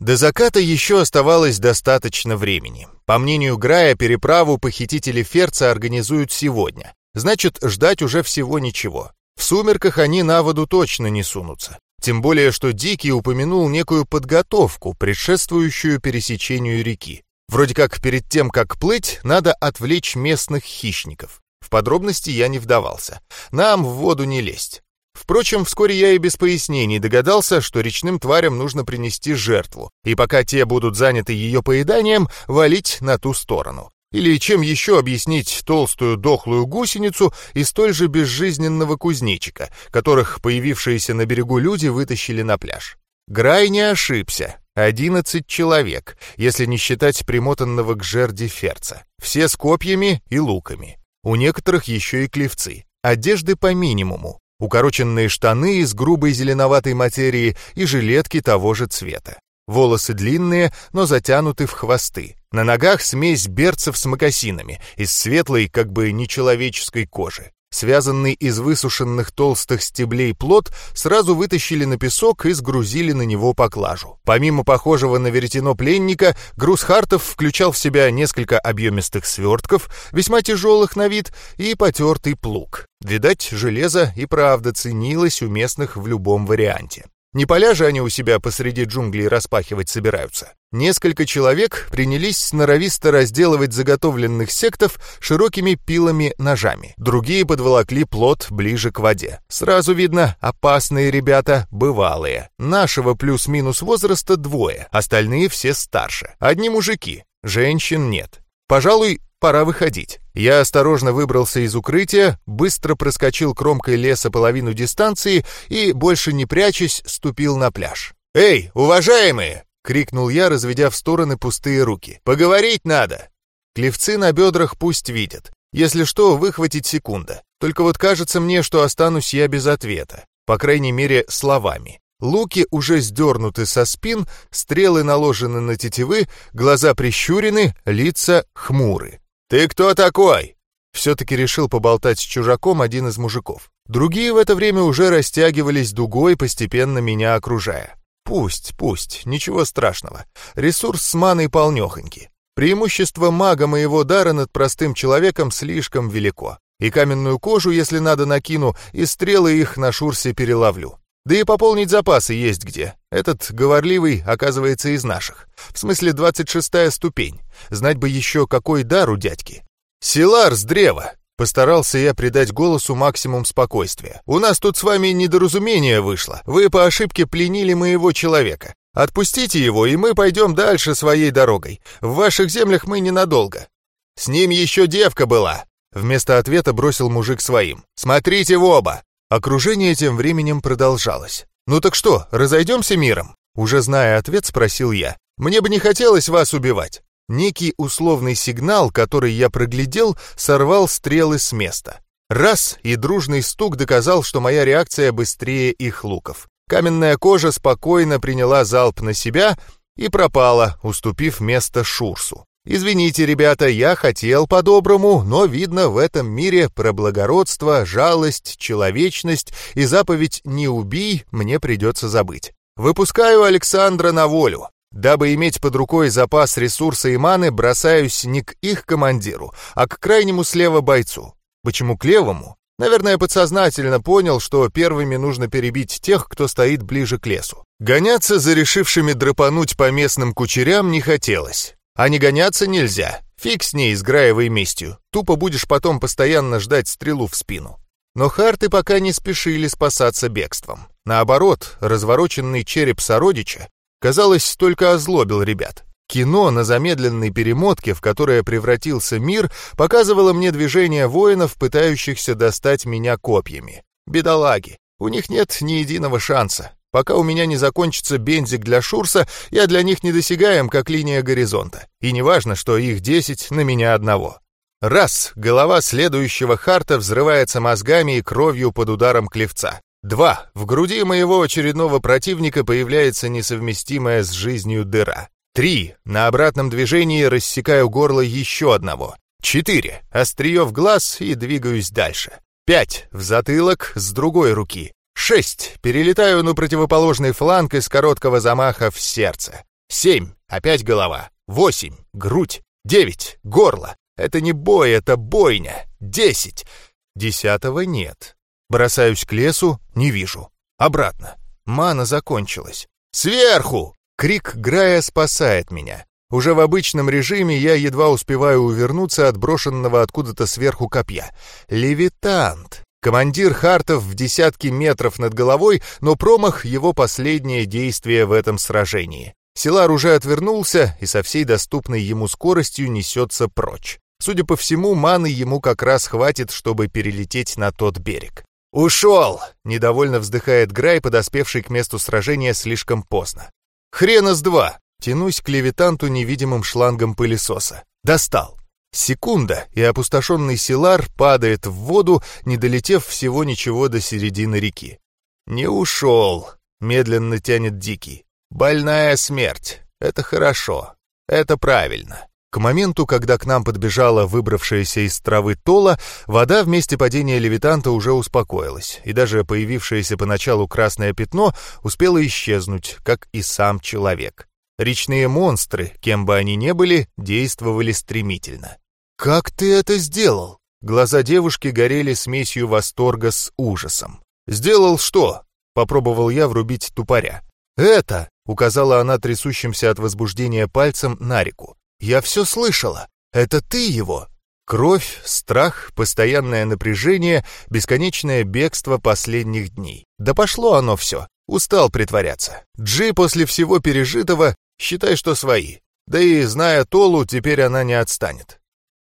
До заката еще оставалось достаточно времени. По мнению Грая, переправу похитители Ферца организуют сегодня. Значит, ждать уже всего ничего. В сумерках они на воду точно не сунутся. Тем более, что Дикий упомянул некую подготовку, предшествующую пересечению реки. Вроде как перед тем, как плыть, надо отвлечь местных хищников. В подробности я не вдавался. Нам в воду не лезть. Впрочем, вскоре я и без пояснений догадался, что речным тварям нужно принести жертву, и пока те будут заняты ее поеданием, валить на ту сторону. Или чем еще объяснить толстую дохлую гусеницу и столь же безжизненного кузнечика, которых появившиеся на берегу люди вытащили на пляж. Грай не ошибся. Одиннадцать человек, если не считать примотанного к жерди ферца. Все с копьями и луками. У некоторых еще и клевцы. Одежды по минимуму. укороченные штаны из грубой зеленоватой материи и жилетки того же цвета. Волосы длинные, но затянуты в хвосты. На ногах смесь берцев с мокасинами из светлой, как бы нечеловеческой кожи. Связанный из высушенных толстых стеблей плод сразу вытащили на песок и сгрузили на него поклажу. Помимо похожего на веретено пленника, груз Хартов включал в себя несколько объемистых свертков, весьма тяжелых на вид, и потертый плуг. Видать, железо и правда ценилось у местных в любом варианте. Не поля же они у себя посреди джунглей распахивать собираются. Несколько человек принялись сноровисто разделывать заготовленных сектов широкими пилами-ножами. Другие подволокли плод ближе к воде. Сразу видно, опасные ребята, бывалые. Нашего плюс-минус возраста двое, остальные все старше. Одни мужики, женщин нет. Пожалуй, пора выходить. Я осторожно выбрался из укрытия, быстро проскочил кромкой леса половину дистанции и, больше не прячась, ступил на пляж. «Эй, уважаемые!» — крикнул я, разведя в стороны пустые руки. «Поговорить надо!» Клевцы на бедрах пусть видят. Если что, выхватить секунда. Только вот кажется мне, что останусь я без ответа. По крайней мере, словами. Луки уже сдернуты со спин, стрелы наложены на тетивы, глаза прищурены, лица хмуры. «Ты кто такой?» Все-таки решил поболтать с чужаком один из мужиков. Другие в это время уже растягивались дугой, постепенно меня окружая. Пусть, пусть, ничего страшного. Ресурс с маной полнехоньки. Преимущество мага моего дара над простым человеком слишком велико. И каменную кожу, если надо, накину, и стрелы их на шурсе переловлю. Да и пополнить запасы есть где. Этот говорливый, оказывается, из наших. В смысле, двадцать шестая ступень. Знать бы еще, какой дар у дядьки. «Силар с древа!» Постарался я придать голосу максимум спокойствия. «У нас тут с вами недоразумение вышло. Вы по ошибке пленили моего человека. Отпустите его, и мы пойдем дальше своей дорогой. В ваших землях мы ненадолго». «С ним еще девка была!» Вместо ответа бросил мужик своим. «Смотрите в оба!» Окружение тем временем продолжалось. «Ну так что, разойдемся миром?» Уже зная ответ, спросил я. «Мне бы не хотелось вас убивать». Некий условный сигнал, который я проглядел, сорвал стрелы с места. Раз, и дружный стук доказал, что моя реакция быстрее их луков. Каменная кожа спокойно приняла залп на себя и пропала, уступив место Шурсу. Извините, ребята, я хотел по-доброму, но, видно, в этом мире про благородство, жалость, человечность и заповедь «не убий» мне придется забыть. Выпускаю Александра на волю. Дабы иметь под рукой запас ресурса и маны, бросаюсь не к их командиру, а к крайнему слева бойцу. Почему к левому? Наверное, подсознательно понял, что первыми нужно перебить тех, кто стоит ближе к лесу. Гоняться за решившими драпануть по местным кучерям не хотелось. А не гоняться нельзя. Фиг с ней, с Граевой местью. Тупо будешь потом постоянно ждать стрелу в спину. Но харты пока не спешили спасаться бегством. Наоборот, развороченный череп сородича, казалось, только озлобил ребят. Кино на замедленной перемотке, в которое превратился мир, показывало мне движение воинов, пытающихся достать меня копьями. Бедолаги. У них нет ни единого шанса. Пока у меня не закончится бензик для Шурса, я для них недосягаем, как линия горизонта. И не важно, что их десять на меня одного. Раз, голова следующего Харта взрывается мозгами и кровью под ударом клевца. Два, в груди моего очередного противника появляется несовместимая с жизнью дыра. Три, на обратном движении рассекаю горло еще одного. Четыре, острие в глаз и двигаюсь дальше. Пять, в затылок с другой руки. Шесть. Перелетаю на противоположный фланг из короткого замаха в сердце. Семь. Опять голова. Восемь. Грудь. Девять. Горло. Это не бой, это бойня. Десять. Десятого нет. Бросаюсь к лесу, не вижу. Обратно. Мана закончилась. «Сверху!» Крик Грая спасает меня. Уже в обычном режиме я едва успеваю увернуться от брошенного откуда-то сверху копья. Левитант. Командир Хартов в десятки метров над головой, но промах — его последнее действие в этом сражении. Силар уже отвернулся и со всей доступной ему скоростью несется прочь. Судя по всему, маны ему как раз хватит, чтобы перелететь на тот берег. «Ушел!» — недовольно вздыхает Грай, подоспевший к месту сражения слишком поздно. «Хрена с два!» — тянусь к левитанту невидимым шлангом пылесоса. «Достал!» Секунда, и опустошенный Силар падает в воду, не долетев всего ничего до середины реки. «Не ушел», — медленно тянет Дикий. «Больная смерть. Это хорошо. Это правильно». К моменту, когда к нам подбежала выбравшаяся из травы Тола, вода в месте падения левитанта уже успокоилась, и даже появившееся поначалу красное пятно успело исчезнуть, как и сам человек. Речные монстры, кем бы они ни были, действовали стремительно. «Как ты это сделал?» Глаза девушки горели смесью восторга с ужасом. «Сделал что?» — попробовал я врубить тупоря. «Это!» — указала она трясущимся от возбуждения пальцем на реку. «Я все слышала. Это ты его!» Кровь, страх, постоянное напряжение, бесконечное бегство последних дней. Да пошло оно все. Устал притворяться. Джи после всего пережитого, считай, что свои. Да и, зная Толу, теперь она не отстанет.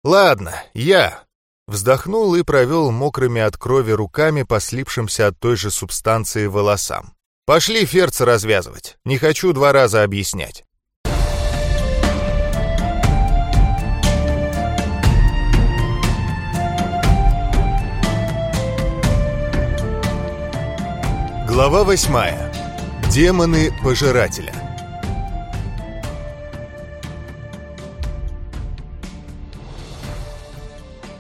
«Ладно, я...» Вздохнул и провел мокрыми от крови руками по слипшимся от той же субстанции волосам. «Пошли ферца развязывать. Не хочу два раза объяснять». Глава восьмая. Демоны Пожирателя.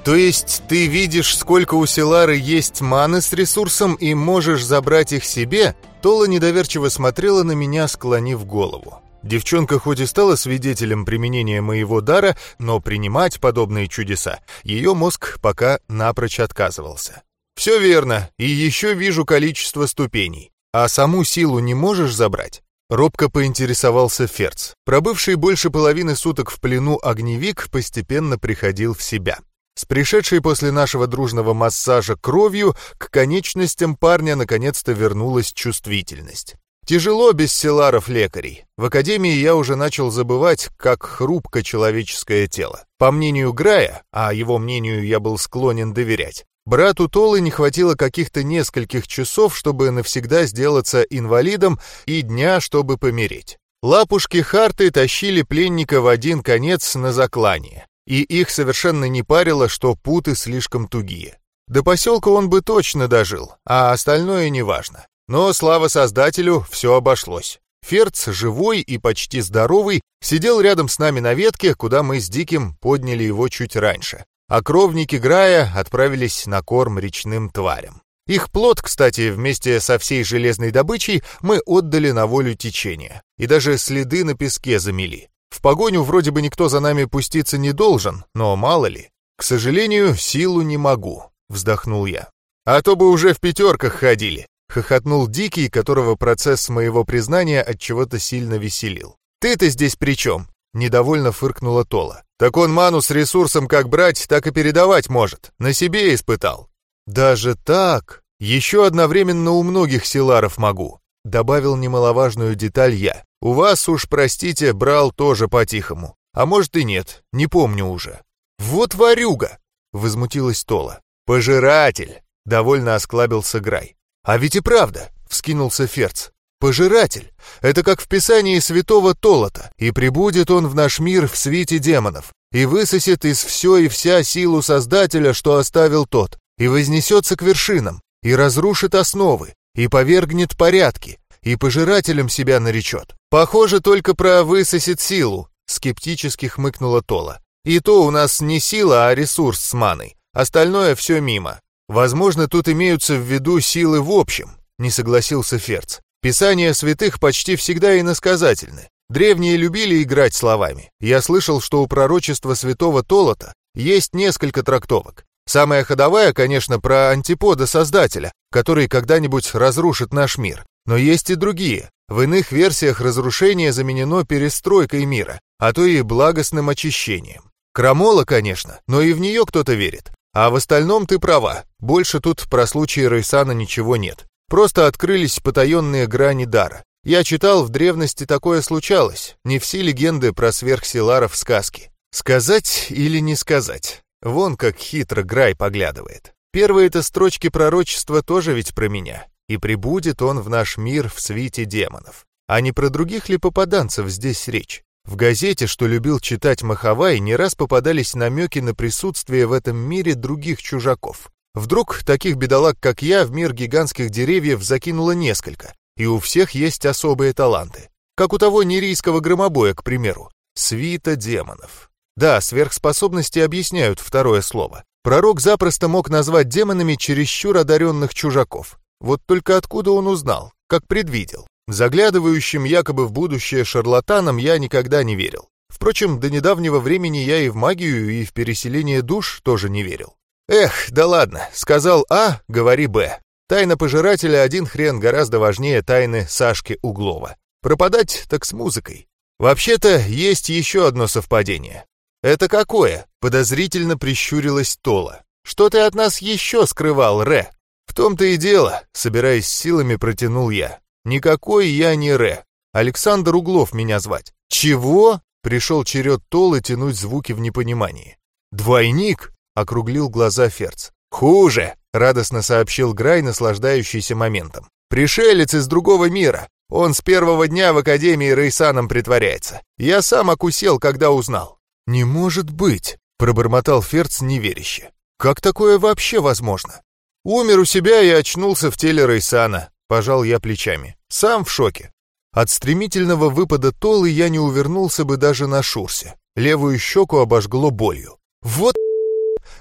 То есть ты видишь, сколько у Силары есть маны с ресурсом и можешь забрать их себе? Тола недоверчиво смотрела на меня, склонив голову. Девчонка хоть и стала свидетелем применения моего дара, но принимать подобные чудеса ее мозг пока напрочь отказывался. «Все верно, и еще вижу количество ступеней. А саму силу не можешь забрать?» Робко поинтересовался Ферц. Пробывший больше половины суток в плену огневик постепенно приходил в себя. С пришедшей после нашего дружного массажа кровью к конечностям парня наконец-то вернулась чувствительность. Тяжело без селаров-лекарей. В академии я уже начал забывать, как хрупко человеческое тело. По мнению Грая, а его мнению я был склонен доверять, Брату Толы не хватило каких-то нескольких часов, чтобы навсегда сделаться инвалидом и дня, чтобы помереть. Лапушки Харты тащили пленника в один конец на заклание, и их совершенно не парило, что путы слишком тугие. До поселка он бы точно дожил, а остальное неважно. Но, слава создателю, все обошлось. Ферц, живой и почти здоровый, сидел рядом с нами на ветке, куда мы с Диким подняли его чуть раньше а кровники Грая отправились на корм речным тварям. Их плод, кстати, вместе со всей железной добычей мы отдали на волю течения, и даже следы на песке замели. В погоню вроде бы никто за нами пуститься не должен, но мало ли. К сожалению, силу не могу, вздохнул я. А то бы уже в пятерках ходили, хохотнул Дикий, которого процесс моего признания от чего-то сильно веселил. Ты-то здесь при чем? Недовольно фыркнула Тола. Так он ману с ресурсом как брать, так и передавать может. На себе испытал. Даже так? Еще одновременно у многих силаров могу. Добавил немаловажную деталь я. У вас уж, простите, брал тоже по-тихому. А может и нет, не помню уже. Вот ворюга! Возмутилась Тола. Пожиратель! Довольно осклабился Грай. А ведь и правда, вскинулся Ферц. Пожиратель — это как в писании святого Толота, и прибудет он в наш мир в свите демонов, и высосет из все и вся силу Создателя, что оставил тот, и вознесется к вершинам, и разрушит основы, и повергнет порядки, и пожирателем себя наречет. Похоже только про высосет силу, скептически хмыкнула Тола. И то у нас не сила, а ресурс с маной. Остальное все мимо. Возможно, тут имеются в виду силы в общем, не согласился Ферц. Писания святых почти всегда иносказательны. Древние любили играть словами. Я слышал, что у пророчества святого Толота есть несколько трактовок. Самая ходовая, конечно, про антипода Создателя, который когда-нибудь разрушит наш мир. Но есть и другие. В иных версиях разрушение заменено перестройкой мира, а то и благостным очищением. Крамола, конечно, но и в нее кто-то верит. А в остальном ты права, больше тут про случаи Рейсана ничего нет. Просто открылись потаенные грани дара. Я читал, в древности такое случалось. Не все легенды про сверхсиларов сказки. Сказать или не сказать? Вон как хитро Грай поглядывает. Первые-то строчки пророчества тоже ведь про меня. И прибудет он в наш мир в свите демонов. А не про других ли попаданцев здесь речь? В газете, что любил читать Маховай, не раз попадались намеки на присутствие в этом мире других чужаков. Вдруг таких бедолаг, как я, в мир гигантских деревьев закинуло несколько, и у всех есть особые таланты. Как у того нерийского громобоя, к примеру. Свита демонов. Да, сверхспособности объясняют второе слово. Пророк запросто мог назвать демонами чересчур одаренных чужаков. Вот только откуда он узнал, как предвидел. Заглядывающим якобы в будущее шарлатанам я никогда не верил. Впрочем, до недавнего времени я и в магию, и в переселение душ тоже не верил. Эх, да ладно, сказал А, говори Б. Тайна пожирателя один хрен гораздо важнее тайны Сашки Углова. Пропадать так с музыкой. Вообще-то есть еще одно совпадение. Это какое? Подозрительно прищурилась Тола. Что ты от нас еще скрывал, Ре? В том-то и дело, собираясь силами, протянул я. Никакой я не Ре. Александр Углов меня звать. Чего? Пришел черед Толы тянуть звуки в непонимании. Двойник? округлил глаза Ферц. «Хуже!» — радостно сообщил Грай, наслаждающийся моментом. «Пришелец из другого мира. Он с первого дня в Академии Рейсаном притворяется. Я сам окусел, когда узнал». «Не может быть!» — пробормотал Ферц неверяще. «Как такое вообще возможно?» «Умер у себя и очнулся в теле Рейсана», — пожал я плечами. «Сам в шоке. От стремительного выпада Толы я не увернулся бы даже на Шурсе. Левую щеку обожгло болью. «Вот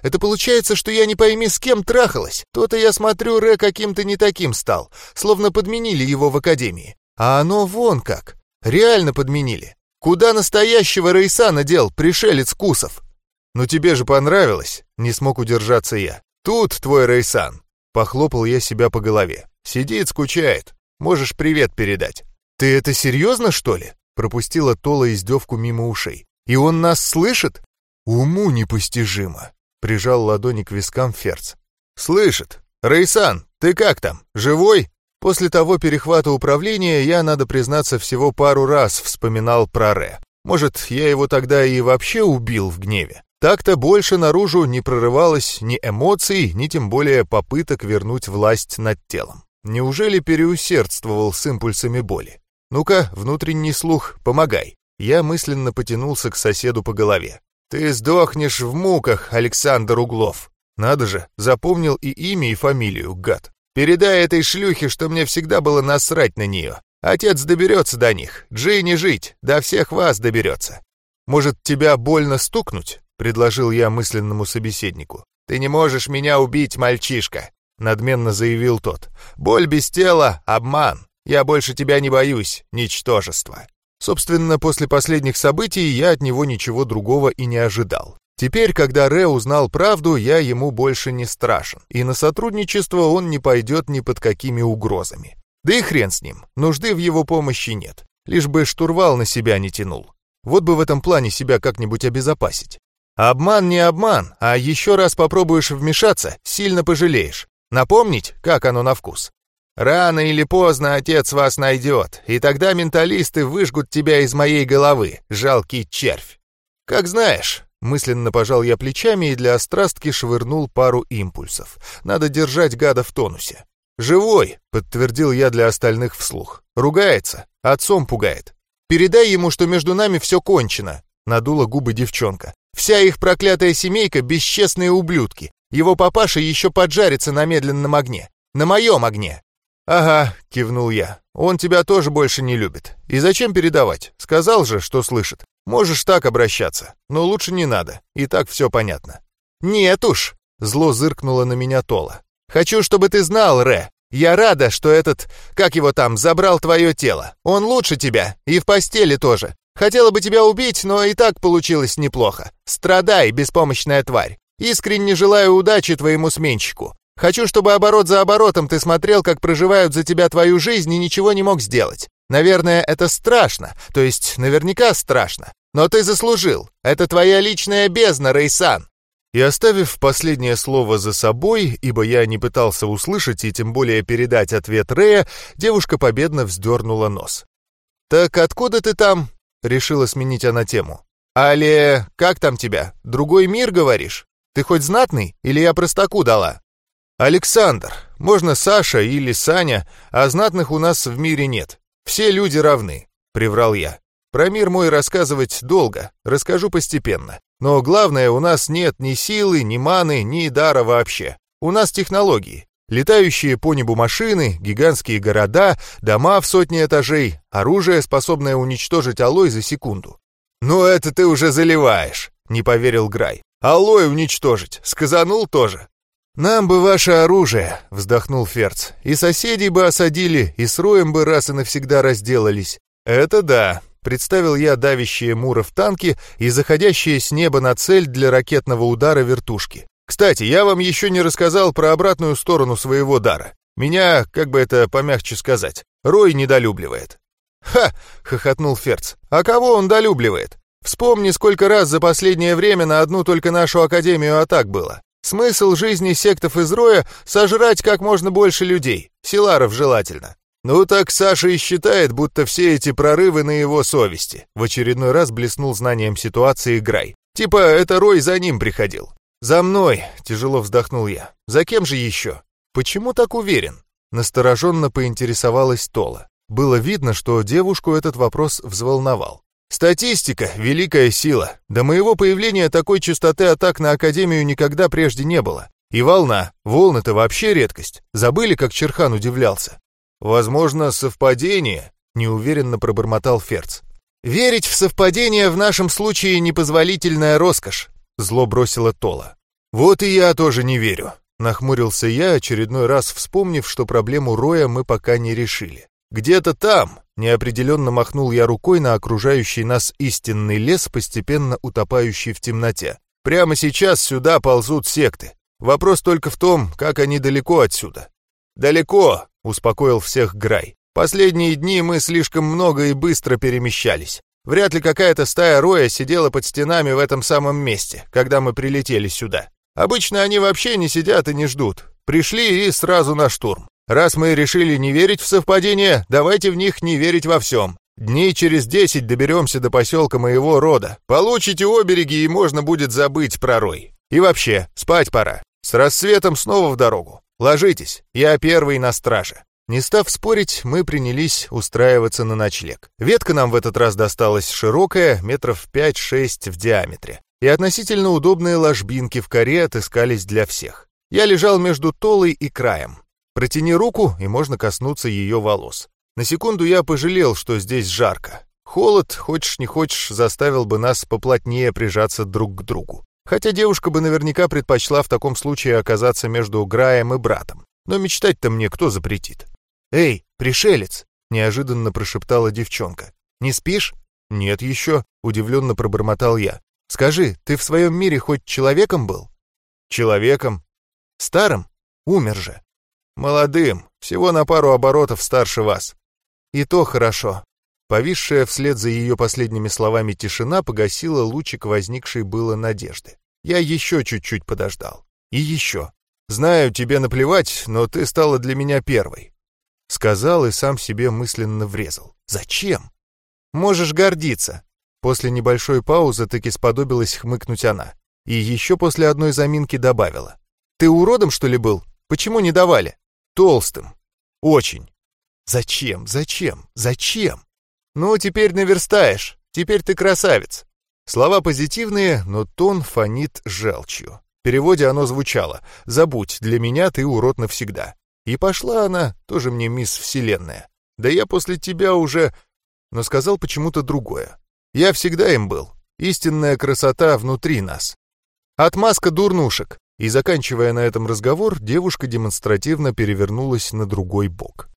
это получается, что я не пойми, с кем трахалась. То-то я смотрю, Ре каким-то не таким стал, словно подменили его в академии. А оно вон как. Реально подменили. Куда настоящего Рейсана дел, пришелец Кусов? Ну тебе же понравилось, не смог удержаться я. Тут твой Рейсан. Похлопал я себя по голове. Сидит, скучает. Можешь привет передать. Ты это серьезно, что ли? Пропустила Тола издевку мимо ушей. И он нас слышит? Уму непостижимо. Прижал ладони к вискам Ферц. «Слышит! Рейсан, ты как там? Живой?» После того перехвата управления я, надо признаться, всего пару раз вспоминал про Ре. Может, я его тогда и вообще убил в гневе. Так-то больше наружу не прорывалось ни эмоций, ни тем более попыток вернуть власть над телом. Неужели переусердствовал с импульсами боли? Ну-ка, внутренний слух, помогай. Я мысленно потянулся к соседу по голове. «Ты сдохнешь в муках, Александр Углов!» Надо же, запомнил и имя, и фамилию, гад. «Передай этой шлюхе, что мне всегда было насрать на нее. Отец доберется до них, Джей не жить, до всех вас доберется. Может, тебя больно стукнуть?» — предложил я мысленному собеседнику. «Ты не можешь меня убить, мальчишка!» — надменно заявил тот. «Боль без тела — обман. Я больше тебя не боюсь, ничтожество». Собственно, после последних событий я от него ничего другого и не ожидал. Теперь, когда Ре узнал правду, я ему больше не страшен, и на сотрудничество он не пойдет ни под какими угрозами. Да и хрен с ним, нужды в его помощи нет, лишь бы штурвал на себя не тянул. Вот бы в этом плане себя как-нибудь обезопасить. Обман не обман, а еще раз попробуешь вмешаться, сильно пожалеешь. Напомнить, как оно на вкус. Рано или поздно отец вас найдет, и тогда менталисты выжгут тебя из моей головы, жалкий червь. Как знаешь, мысленно пожал я плечами и для острастки швырнул пару импульсов. Надо держать гада в тонусе. «Живой», — подтвердил я для остальных вслух. «Ругается, отцом пугает. Передай ему, что между нами все кончено», — надула губы девчонка. «Вся их проклятая семейка — бесчестные ублюдки. Его папаша еще поджарится на медленном огне. На моем огне. «Ага», — кивнул я, — «он тебя тоже больше не любит. И зачем передавать? Сказал же, что слышит. Можешь так обращаться, но лучше не надо, и так все понятно». «Нет уж», — зло зыркнуло на меня Тола. «Хочу, чтобы ты знал, Ре, я рада, что этот, как его там, забрал твое тело. Он лучше тебя, и в постели тоже. Хотела бы тебя убить, но и так получилось неплохо. Страдай, беспомощная тварь. Искренне желаю удачи твоему сменщику. Хочу, чтобы оборот за оборотом ты смотрел, как проживают за тебя твою жизнь и ничего не мог сделать. Наверное, это страшно, то есть наверняка страшно. Но ты заслужил. Это твоя личная бездна, Рейсан. И оставив последнее слово за собой, ибо я не пытался услышать и тем более передать ответ Рея, девушка победно вздернула нос. «Так откуда ты там?» — решила сменить она тему. «Але, как там тебя? Другой мир, говоришь? Ты хоть знатный, или я простаку дала?» «Александр, можно Саша или Саня, а знатных у нас в мире нет. Все люди равны», — приврал я. Про мир мой рассказывать долго, расскажу постепенно. Но главное, у нас нет ни силы, ни маны, ни дара вообще. У нас технологии. Летающие по небу машины, гигантские города, дома в сотни этажей, оружие, способное уничтожить алой за секунду. «Ну это ты уже заливаешь», — не поверил Грай. «Алой уничтожить, сказанул тоже». «Нам бы ваше оружие», — вздохнул Ферц. «И соседей бы осадили, и с роем бы раз и навсегда разделались». «Это да», — представил я давящие Муров танки и заходящие с неба на цель для ракетного удара вертушки. Кстати, я вам еще не рассказал про обратную сторону своего дара. Меня, как бы это помягче сказать, Рой недолюбливает. «Ха!» — хохотнул Ферц. «А кого он долюбливает? Вспомни, сколько раз за последнее время на одну только нашу Академию атак было. Смысл жизни сектов из Роя — сожрать как можно больше людей, силаров желательно. Ну так Саша и считает, будто все эти прорывы на его совести. В очередной раз блеснул знанием ситуации Грай. Типа, это Рой за ним приходил. «За мной!» — тяжело вздохнул я. «За кем же еще?» «Почему так уверен?» Настороженно поинтересовалась Тола. Было видно, что девушку этот вопрос взволновал. «Статистика — великая сила. До моего появления такой частоты атак на Академию никогда прежде не было. И волна. Волны-то вообще редкость. Забыли, как Черхан удивлялся. Возможно, совпадение?» — неуверенно пробормотал Ферц. «Верить в совпадение в нашем случае непозволительная роскошь. Зло бросила Тола. «Вот и я тоже не верю», — нахмурился я, очередной раз вспомнив, что проблему Роя мы пока не решили. «Где-то там», — неопределенно махнул я рукой на окружающий нас истинный лес, постепенно утопающий в темноте. «Прямо сейчас сюда ползут секты. Вопрос только в том, как они далеко отсюда». «Далеко», — успокоил всех Грай. «Последние дни мы слишком много и быстро перемещались. Вряд ли какая-то стая роя сидела под стенами в этом самом месте, когда мы прилетели сюда. Обычно они вообще не сидят и не ждут. Пришли и сразу на штурм. Раз мы решили не верить в совпадения, давайте в них не верить во всем. Дней через десять доберемся до поселка моего рода. Получите обереги, и можно будет забыть про рой. И вообще, спать пора. С рассветом снова в дорогу. Ложитесь, я первый на страже. Не став спорить, мы принялись устраиваться на ночлег. Ветка нам в этот раз досталась широкая, метров 5-6 в диаметре. И относительно удобные ложбинки в коре отыскались для всех. Я лежал между толой и краем. Протяни руку, и можно коснуться ее волос. На секунду я пожалел, что здесь жарко. Холод, хочешь не хочешь, заставил бы нас поплотнее прижаться друг к другу. Хотя девушка бы наверняка предпочла в таком случае оказаться между Граем и братом. Но мечтать-то мне кто запретит? «Эй, пришелец!» — неожиданно прошептала девчонка. «Не спишь?» «Нет еще», — удивленно пробормотал я. «Скажи, ты в своем мире хоть человеком был?» «Человеком?» «Старым? Умер же». «Молодым, всего на пару оборотов старше вас». «И то хорошо». Повисшая вслед за ее последними словами тишина погасила лучик возникшей было надежды. Я еще чуть-чуть подождал. И еще. «Знаю, тебе наплевать, но ты стала для меня первой. Сказал и сам себе мысленно врезал. «Зачем?» «Можешь гордиться». После небольшой паузы таки сподобилась хмыкнуть она. И еще после одной заминки добавила. «Ты уродом, что ли, был? Почему не давали?» «Толстым. Очень». «Зачем? Зачем? Зачем?» «Ну, теперь наверстаешь. Теперь ты красавец». Слова позитивные, но тон фонит желчью. В переводе оно звучало «Забудь, для меня ты урод навсегда». И пошла она, тоже мне мисс Вселенная. Да я после тебя уже... Но сказал почему-то другое. Я всегда им был. Истинная красота внутри нас. Отмазка дурнушек. И заканчивая на этом разговор, девушка демонстративно перевернулась на другой бок.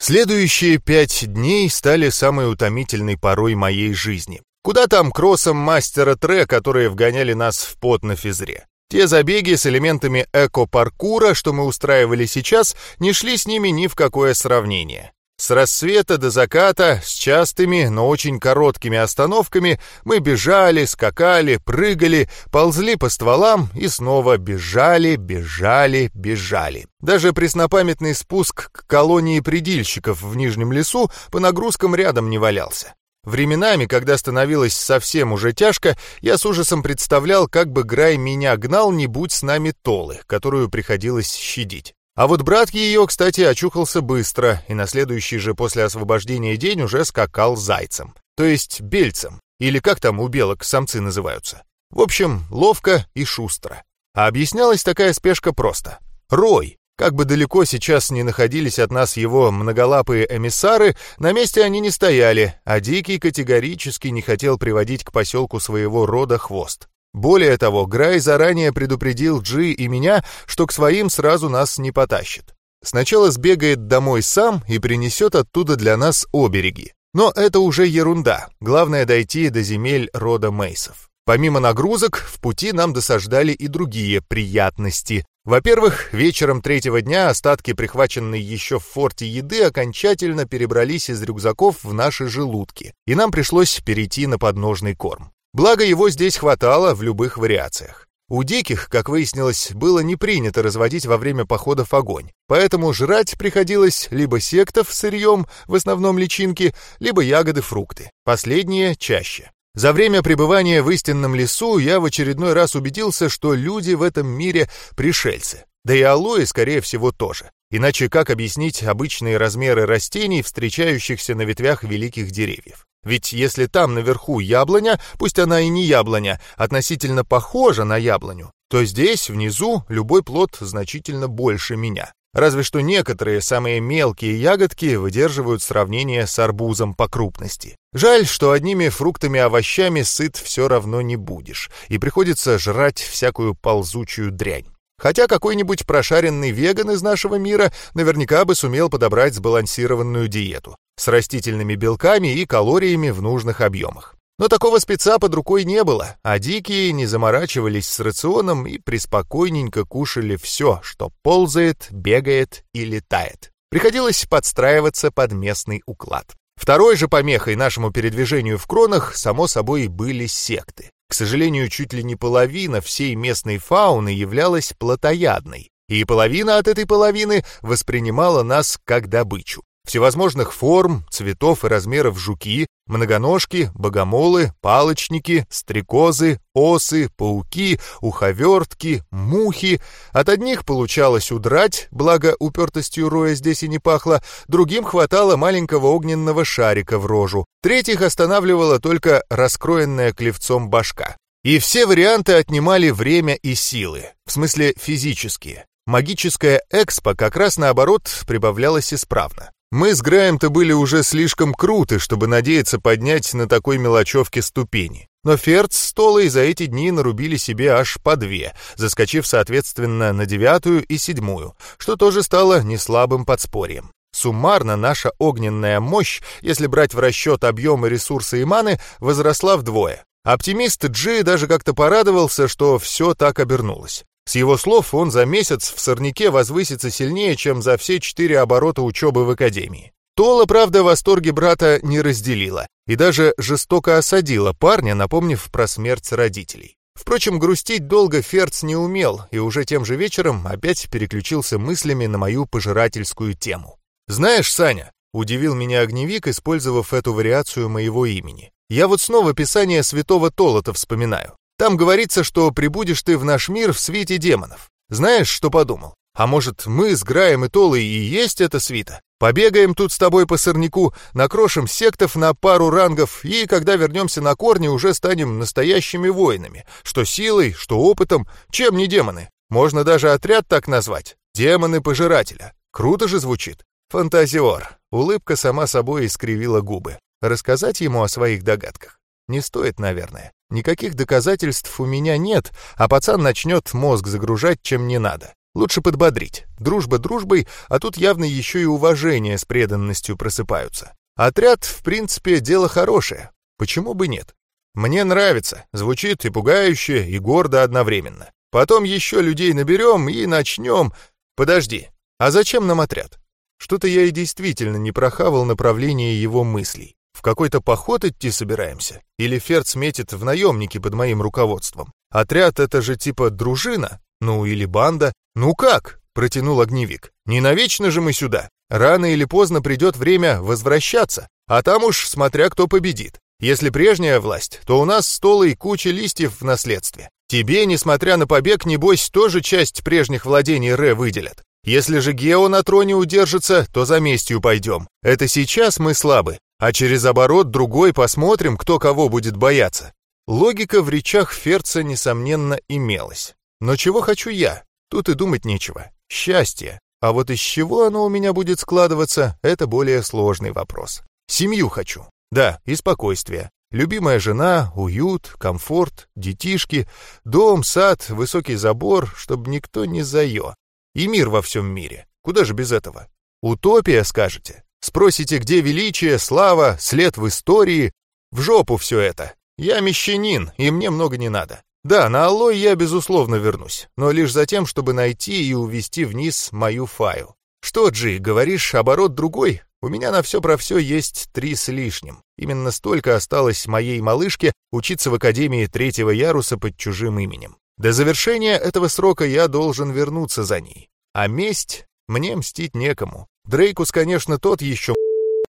Следующие пять дней стали самой утомительной порой моей жизни. Куда там кроссом мастера Тре, которые вгоняли нас в пот на физре. Те забеги с элементами эко-паркура, что мы устраивали сейчас, не шли с ними ни в какое сравнение. С рассвета до заката, с частыми, но очень короткими остановками, мы бежали, скакали, прыгали, ползли по стволам и снова бежали, бежали, бежали. Даже преснопамятный спуск к колонии предильщиков в Нижнем лесу по нагрузкам рядом не валялся. Временами, когда становилось совсем уже тяжко, я с ужасом представлял, как бы Грай меня гнал, не будь с нами Толы, которую приходилось щадить. А вот брат ее, кстати, очухался быстро, и на следующий же после освобождения день уже скакал зайцем, то есть бельцем, или как там у белок самцы называются. В общем, ловко и шустро. А объяснялась такая спешка просто. Рой. Как бы далеко сейчас не находились от нас его многолапые эмиссары, на месте они не стояли, а Дикий категорически не хотел приводить к поселку своего рода хвост. Более того, Грай заранее предупредил Джи и меня, что к своим сразу нас не потащит. Сначала сбегает домой сам и принесет оттуда для нас обереги. Но это уже ерунда, главное дойти до земель рода Мейсов. Помимо нагрузок, в пути нам досаждали и другие приятности. Во-первых, вечером третьего дня остатки прихваченной еще в форте еды окончательно перебрались из рюкзаков в наши желудки, и нам пришлось перейти на подножный корм. Благо его здесь хватало в любых вариациях. У диких, как выяснилось, было не принято разводить во время походов огонь, поэтому жрать приходилось либо сектов сырьем, в основном личинки, либо ягоды-фрукты, последние чаще. За время пребывания в истинном лесу я в очередной раз убедился, что люди в этом мире пришельцы. Да и алоэ, скорее всего, тоже. Иначе как объяснить обычные размеры растений, встречающихся на ветвях великих деревьев? Ведь если там наверху яблоня, пусть она и не яблоня, относительно похожа на яблоню, то здесь, внизу, любой плод значительно больше меня. Разве что некоторые самые мелкие ягодки выдерживают сравнение с арбузом по крупности. Жаль, что одними фруктами-овощами сыт все равно не будешь, и приходится жрать всякую ползучую дрянь. Хотя какой-нибудь прошаренный веган из нашего мира наверняка бы сумел подобрать сбалансированную диету с растительными белками и калориями в нужных объемах. Но такого спеца под рукой не было, а дикие не заморачивались с рационом и преспокойненько кушали все, что ползает, бегает и летает. Приходилось подстраиваться под местный уклад. Второй же помехой нашему передвижению в кронах, само собой, были секты. К сожалению, чуть ли не половина всей местной фауны являлась плотоядной, и половина от этой половины воспринимала нас как добычу. Всевозможных форм, цветов и размеров жуки, многоножки, богомолы, палочники, стрекозы, осы, пауки, уховертки, мухи. От одних получалось удрать, благо упертостью роя здесь и не пахло, другим хватало маленького огненного шарика в рожу, третьих останавливала только раскроенная клевцом башка. И все варианты отнимали время и силы, в смысле физические. Магическая экспо как раз наоборот прибавлялась исправно. Мы с Граем-то были уже слишком круты, чтобы надеяться поднять на такой мелочевке ступени. Но Ферц с Толой за эти дни нарубили себе аж по две, заскочив, соответственно, на девятую и седьмую, что тоже стало неслабым подспорьем. Суммарно наша огненная мощь, если брать в расчет объемы ресурса и маны, возросла вдвое. Оптимист Джи даже как-то порадовался, что все так обернулось. С его слов, он за месяц в сорняке возвысится сильнее, чем за все четыре оборота учебы в академии. Тола, правда, восторги брата не разделила и даже жестоко осадила парня, напомнив про смерть родителей. Впрочем, грустить долго Ферц не умел и уже тем же вечером опять переключился мыслями на мою пожирательскую тему. «Знаешь, Саня», — удивил меня огневик, использовав эту вариацию моего имени, «я вот снова писание святого Толота вспоминаю. Там говорится, что прибудешь ты в наш мир в свете демонов. Знаешь, что подумал? А может, мы с Граем и Толой и есть эта свита? Побегаем тут с тобой по сорняку, накрошим сектов на пару рангов, и когда вернемся на корни, уже станем настоящими воинами. Что силой, что опытом, чем не демоны. Можно даже отряд так назвать. Демоны-пожирателя. Круто же звучит. Фантазиор. Улыбка сама собой искривила губы. Рассказать ему о своих догадках? Не стоит, наверное. Никаких доказательств у меня нет, а пацан начнет мозг загружать, чем не надо. Лучше подбодрить. Дружба дружбой, а тут явно еще и уважение с преданностью просыпаются. Отряд, в принципе, дело хорошее. Почему бы нет? Мне нравится. Звучит и пугающе, и гордо одновременно. Потом еще людей наберем и начнем... Подожди, а зачем нам отряд? Что-то я и действительно не прохавал направление его мыслей. В какой-то поход идти собираемся? Или Ферц метит в наемники под моим руководством? Отряд — это же типа дружина? Ну, или банда? Ну как? Протянул огневик. Не навечно же мы сюда. Рано или поздно придет время возвращаться, а там уж смотря кто победит. Если прежняя власть, то у нас стол и куча листьев в наследстве. Тебе, несмотря на побег, небось, тоже часть прежних владений Ре выделят. Если же Гео на троне удержится, то за местью пойдем. Это сейчас мы слабы, а через оборот другой посмотрим, кто кого будет бояться. Логика в речах Ферца, несомненно, имелась. Но чего хочу я? Тут и думать нечего. Счастье. А вот из чего оно у меня будет складываться, это более сложный вопрос. Семью хочу. Да, и спокойствие. Любимая жена, уют, комфорт, детишки, дом, сад, высокий забор, чтобы никто не заё. И мир во всем мире. Куда же без этого? Утопия, скажете? Спросите, где величие, слава, след в истории? В жопу все это. Я мещанин, и мне много не надо. Да, на Аллой я, безусловно, вернусь, но лишь за тем, чтобы найти и увести вниз мою фаю. Что, Джи, говоришь, оборот другой? У меня на все про все есть три с лишним. Именно столько осталось моей малышке учиться в Академии третьего яруса под чужим именем. До завершения этого срока я должен вернуться за ней. А месть? Мне мстить некому. Дрейкус, конечно, тот еще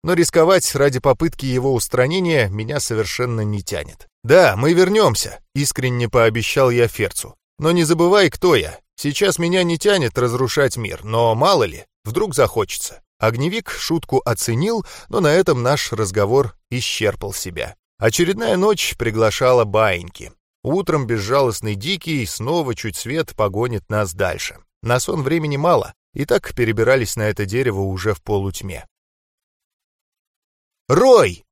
но рисковать ради попытки его устранения меня совершенно не тянет. «Да, мы вернемся», — искренне пообещал я Ферцу. «Но не забывай, кто я. Сейчас меня не тянет разрушать мир, но мало ли, вдруг захочется». Огневик шутку оценил, но на этом наш разговор исчерпал себя. Очередная ночь приглашала баиньки. Утром безжалостный Дикий снова чуть свет погонит нас дальше. На сон времени мало, и так перебирались на это дерево уже в полутьме. «Рой!»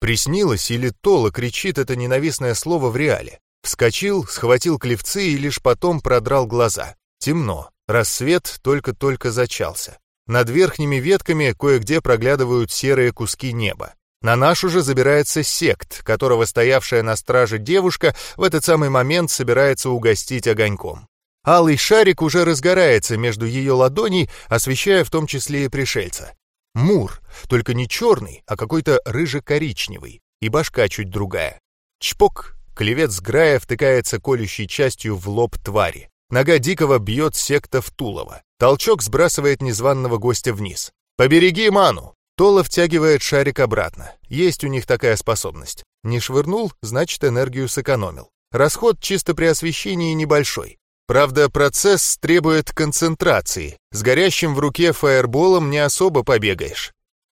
Приснилось или Тола кричит это ненавистное слово в реале. Вскочил, схватил клевцы и лишь потом продрал глаза. Темно, рассвет только-только зачался. Над верхними ветками кое-где проглядывают серые куски неба. На нашу же забирается сект, которого стоявшая на страже девушка в этот самый момент собирается угостить огоньком. Алый шарик уже разгорается между ее ладоней, освещая в том числе и пришельца. Мур, только не черный, а какой-то рыже-коричневый, и башка чуть другая. Чпок, клевец Грая втыкается колющей частью в лоб твари. Нога Дикого бьет секта в Тулово. Толчок сбрасывает незваного гостя вниз. «Побереги ману!» Тола втягивает шарик обратно. Есть у них такая способность. Не швырнул, значит энергию сэкономил. Расход чисто при освещении небольшой. Правда, процесс требует концентрации. С горящим в руке фаерболом не особо побегаешь.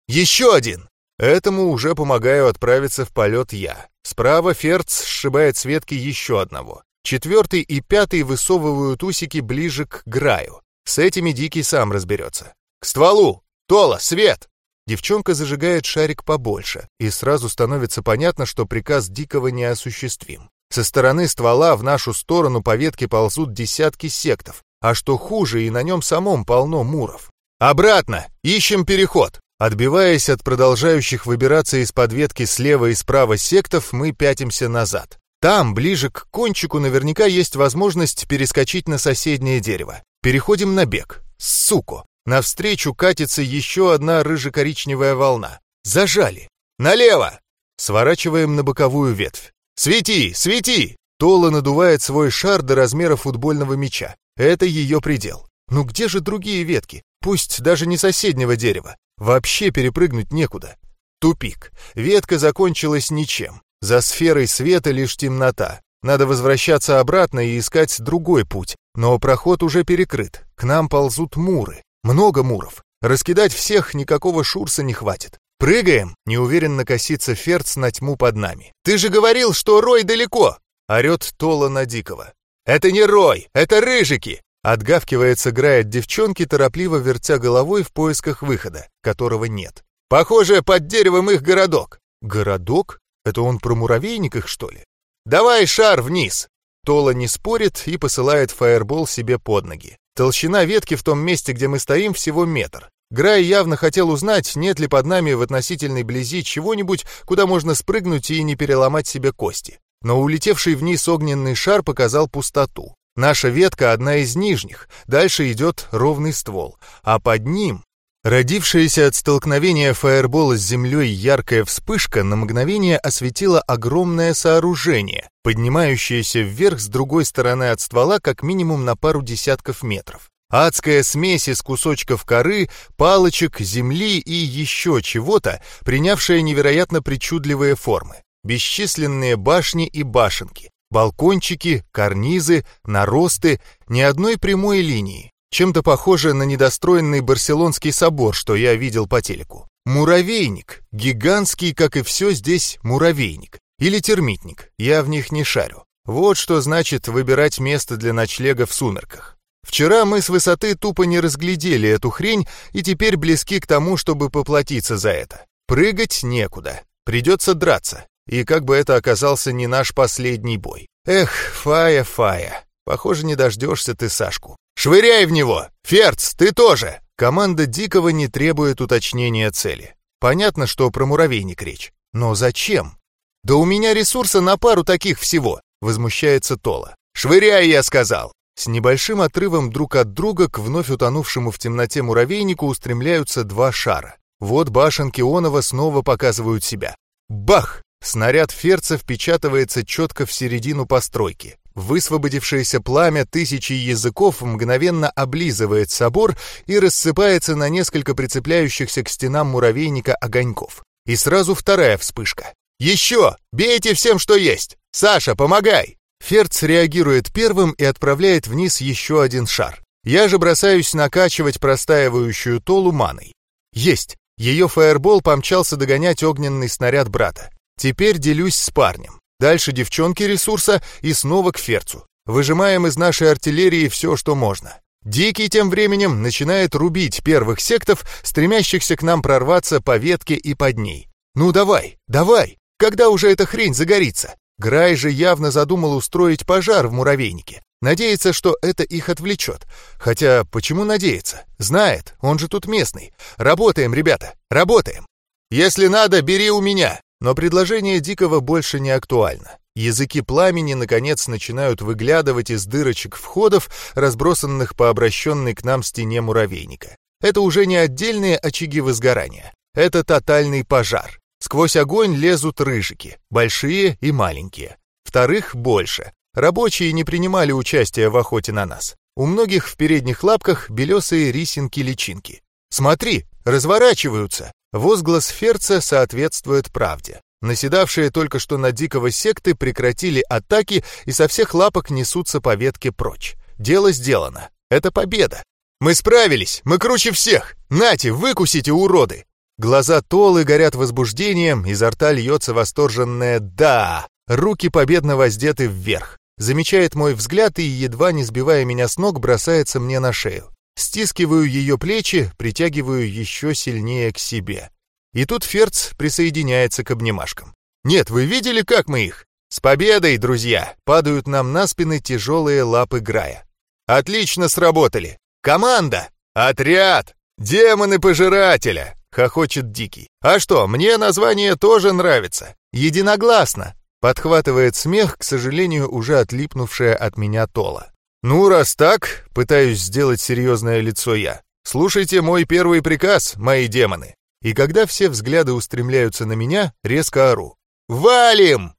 Еще один! Этому уже помогаю отправиться в полет я. Справа Ферц сшибает с ветки еще одного. Четвертый и пятый высовывают усики ближе к Граю. С этими Дикий сам разберется. «К стволу! Тола, свет!» Девчонка зажигает шарик побольше, и сразу становится понятно, что приказ Дикого неосуществим. Со стороны ствола в нашу сторону по ветке ползут десятки сектов, а что хуже, и на нем самом полно муров. «Обратно! Ищем переход!» Отбиваясь от продолжающих выбираться из-под ветки слева и справа сектов, мы пятимся назад. Там, ближе к кончику, наверняка есть возможность перескочить на соседнее дерево. Переходим на бег. Суку! Навстречу катится еще одна рыже-коричневая волна. Зажали. Налево! Сворачиваем на боковую ветвь. «Свети! Свети!» Тола надувает свой шар до размера футбольного мяча. Это ее предел. Ну где же другие ветки? Пусть даже не соседнего дерева. Вообще перепрыгнуть некуда. Тупик. Ветка закончилась ничем. За сферой света лишь темнота. Надо возвращаться обратно и искать другой путь. Но проход уже перекрыт. К нам ползут муры. Много муров. Раскидать всех никакого шурса не хватит. «Прыгаем!» — неуверенно косится Ферц на тьму под нами. «Ты же говорил, что Рой далеко!» — орет Тола на Дикого. «Это не Рой, это Рыжики!» Отгавкивается Грай девчонки, торопливо вертя головой в поисках выхода, которого нет. «Похоже, под деревом их городок». «Городок? Это он про муравейник их, что ли?» «Давай шар вниз!» Тола не спорит и посылает фаербол себе под ноги. Толщина ветки в том месте, где мы стоим, всего метр. Грай явно хотел узнать, нет ли под нами в относительной близи чего-нибудь, куда можно спрыгнуть и не переломать себе кости. Но улетевший вниз огненный шар показал пустоту. Наша ветка одна из нижних, дальше идет ровный ствол, а под ним... Родившаяся от столкновения фаербола с землей яркая вспышка на мгновение осветила огромное сооружение, поднимающееся вверх с другой стороны от ствола как минимум на пару десятков метров. Адская смесь из кусочков коры, палочек, земли и еще чего-то, принявшая невероятно причудливые формы. Бесчисленные башни и башенки, балкончики, карнизы, наросты, ни одной прямой линии. Чем-то похоже на недостроенный барселонский собор, что я видел по телеку. Муравейник. Гигантский, как и все здесь, муравейник. Или термитник. Я в них не шарю. Вот что значит выбирать место для ночлега в сумерках. Вчера мы с высоты тупо не разглядели эту хрень и теперь близки к тому, чтобы поплатиться за это. Прыгать некуда. Придется драться. И как бы это оказался не наш последний бой. Эх, Фая, Фая. Похоже, не дождешься ты Сашку. «Швыряй в него! Ферц, ты тоже!» Команда Дикого не требует уточнения цели. Понятно, что про муравейник речь. Но зачем? «Да у меня ресурса на пару таких всего!» — возмущается Тола. «Швыряй, я сказал!» С небольшим отрывом друг от друга к вновь утонувшему в темноте муравейнику устремляются два шара. Вот башенки Онова снова показывают себя. Бах! Снаряд Ферца впечатывается четко в середину постройки. Высвободившееся пламя тысячи языков мгновенно облизывает собор и рассыпается на несколько прицепляющихся к стенам муравейника огоньков. И сразу вторая вспышка. «Еще! Бейте всем, что есть! Саша, помогай!» Ферц реагирует первым и отправляет вниз еще один шар. Я же бросаюсь накачивать простаивающую толу маной. Есть! Ее фаербол помчался догонять огненный снаряд брата. Теперь делюсь с парнем. Дальше девчонки ресурса и снова к Ферцу. Выжимаем из нашей артиллерии все, что можно. Дикий тем временем начинает рубить первых сектов, стремящихся к нам прорваться по ветке и под ней. Ну давай, давай, когда уже эта хрень загорится? Грай же явно задумал устроить пожар в муравейнике. Надеется, что это их отвлечет. Хотя, почему надеется? Знает, он же тут местный. Работаем, ребята, работаем. Если надо, бери у меня. Но предложение Дикого больше не актуально. Языки пламени, наконец, начинают выглядывать из дырочек входов, разбросанных по обращенной к нам стене муравейника. Это уже не отдельные очаги возгорания. Это тотальный пожар. Сквозь огонь лезут рыжики, большие и маленькие. Вторых больше. Рабочие не принимали участия в охоте на нас. У многих в передних лапках белесые рисинки-личинки. «Смотри, разворачиваются!» Возглас Ферца соответствует правде. Наседавшие только что на дикого секты прекратили атаки и со всех лапок несутся по ветке прочь. Дело сделано. Это победа. «Мы справились! Мы круче всех! Нате, выкусите, уроды!» Глаза Толы горят возбуждением, изо рта льется восторженное «да». Руки победно воздеты вверх. Замечает мой взгляд и, едва не сбивая меня с ног, бросается мне на шею. Стискиваю ее плечи, притягиваю еще сильнее к себе. И тут Ферц присоединяется к обнимашкам. «Нет, вы видели, как мы их? С победой, друзья!» Падают нам на спины тяжелые лапы Грая. «Отлично сработали! Команда! Отряд! Демоны пожирателя!» — хохочет Дикий. «А что, мне название тоже нравится. Единогласно!» Подхватывает смех, к сожалению, уже отлипнувшая от меня Тола. «Ну, раз так, пытаюсь сделать серьезное лицо я, слушайте мой первый приказ, мои демоны». И когда все взгляды устремляются на меня, резко ору. «Валим!»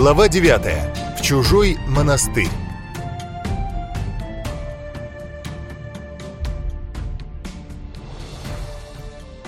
Глава 9. В чужой монастырь.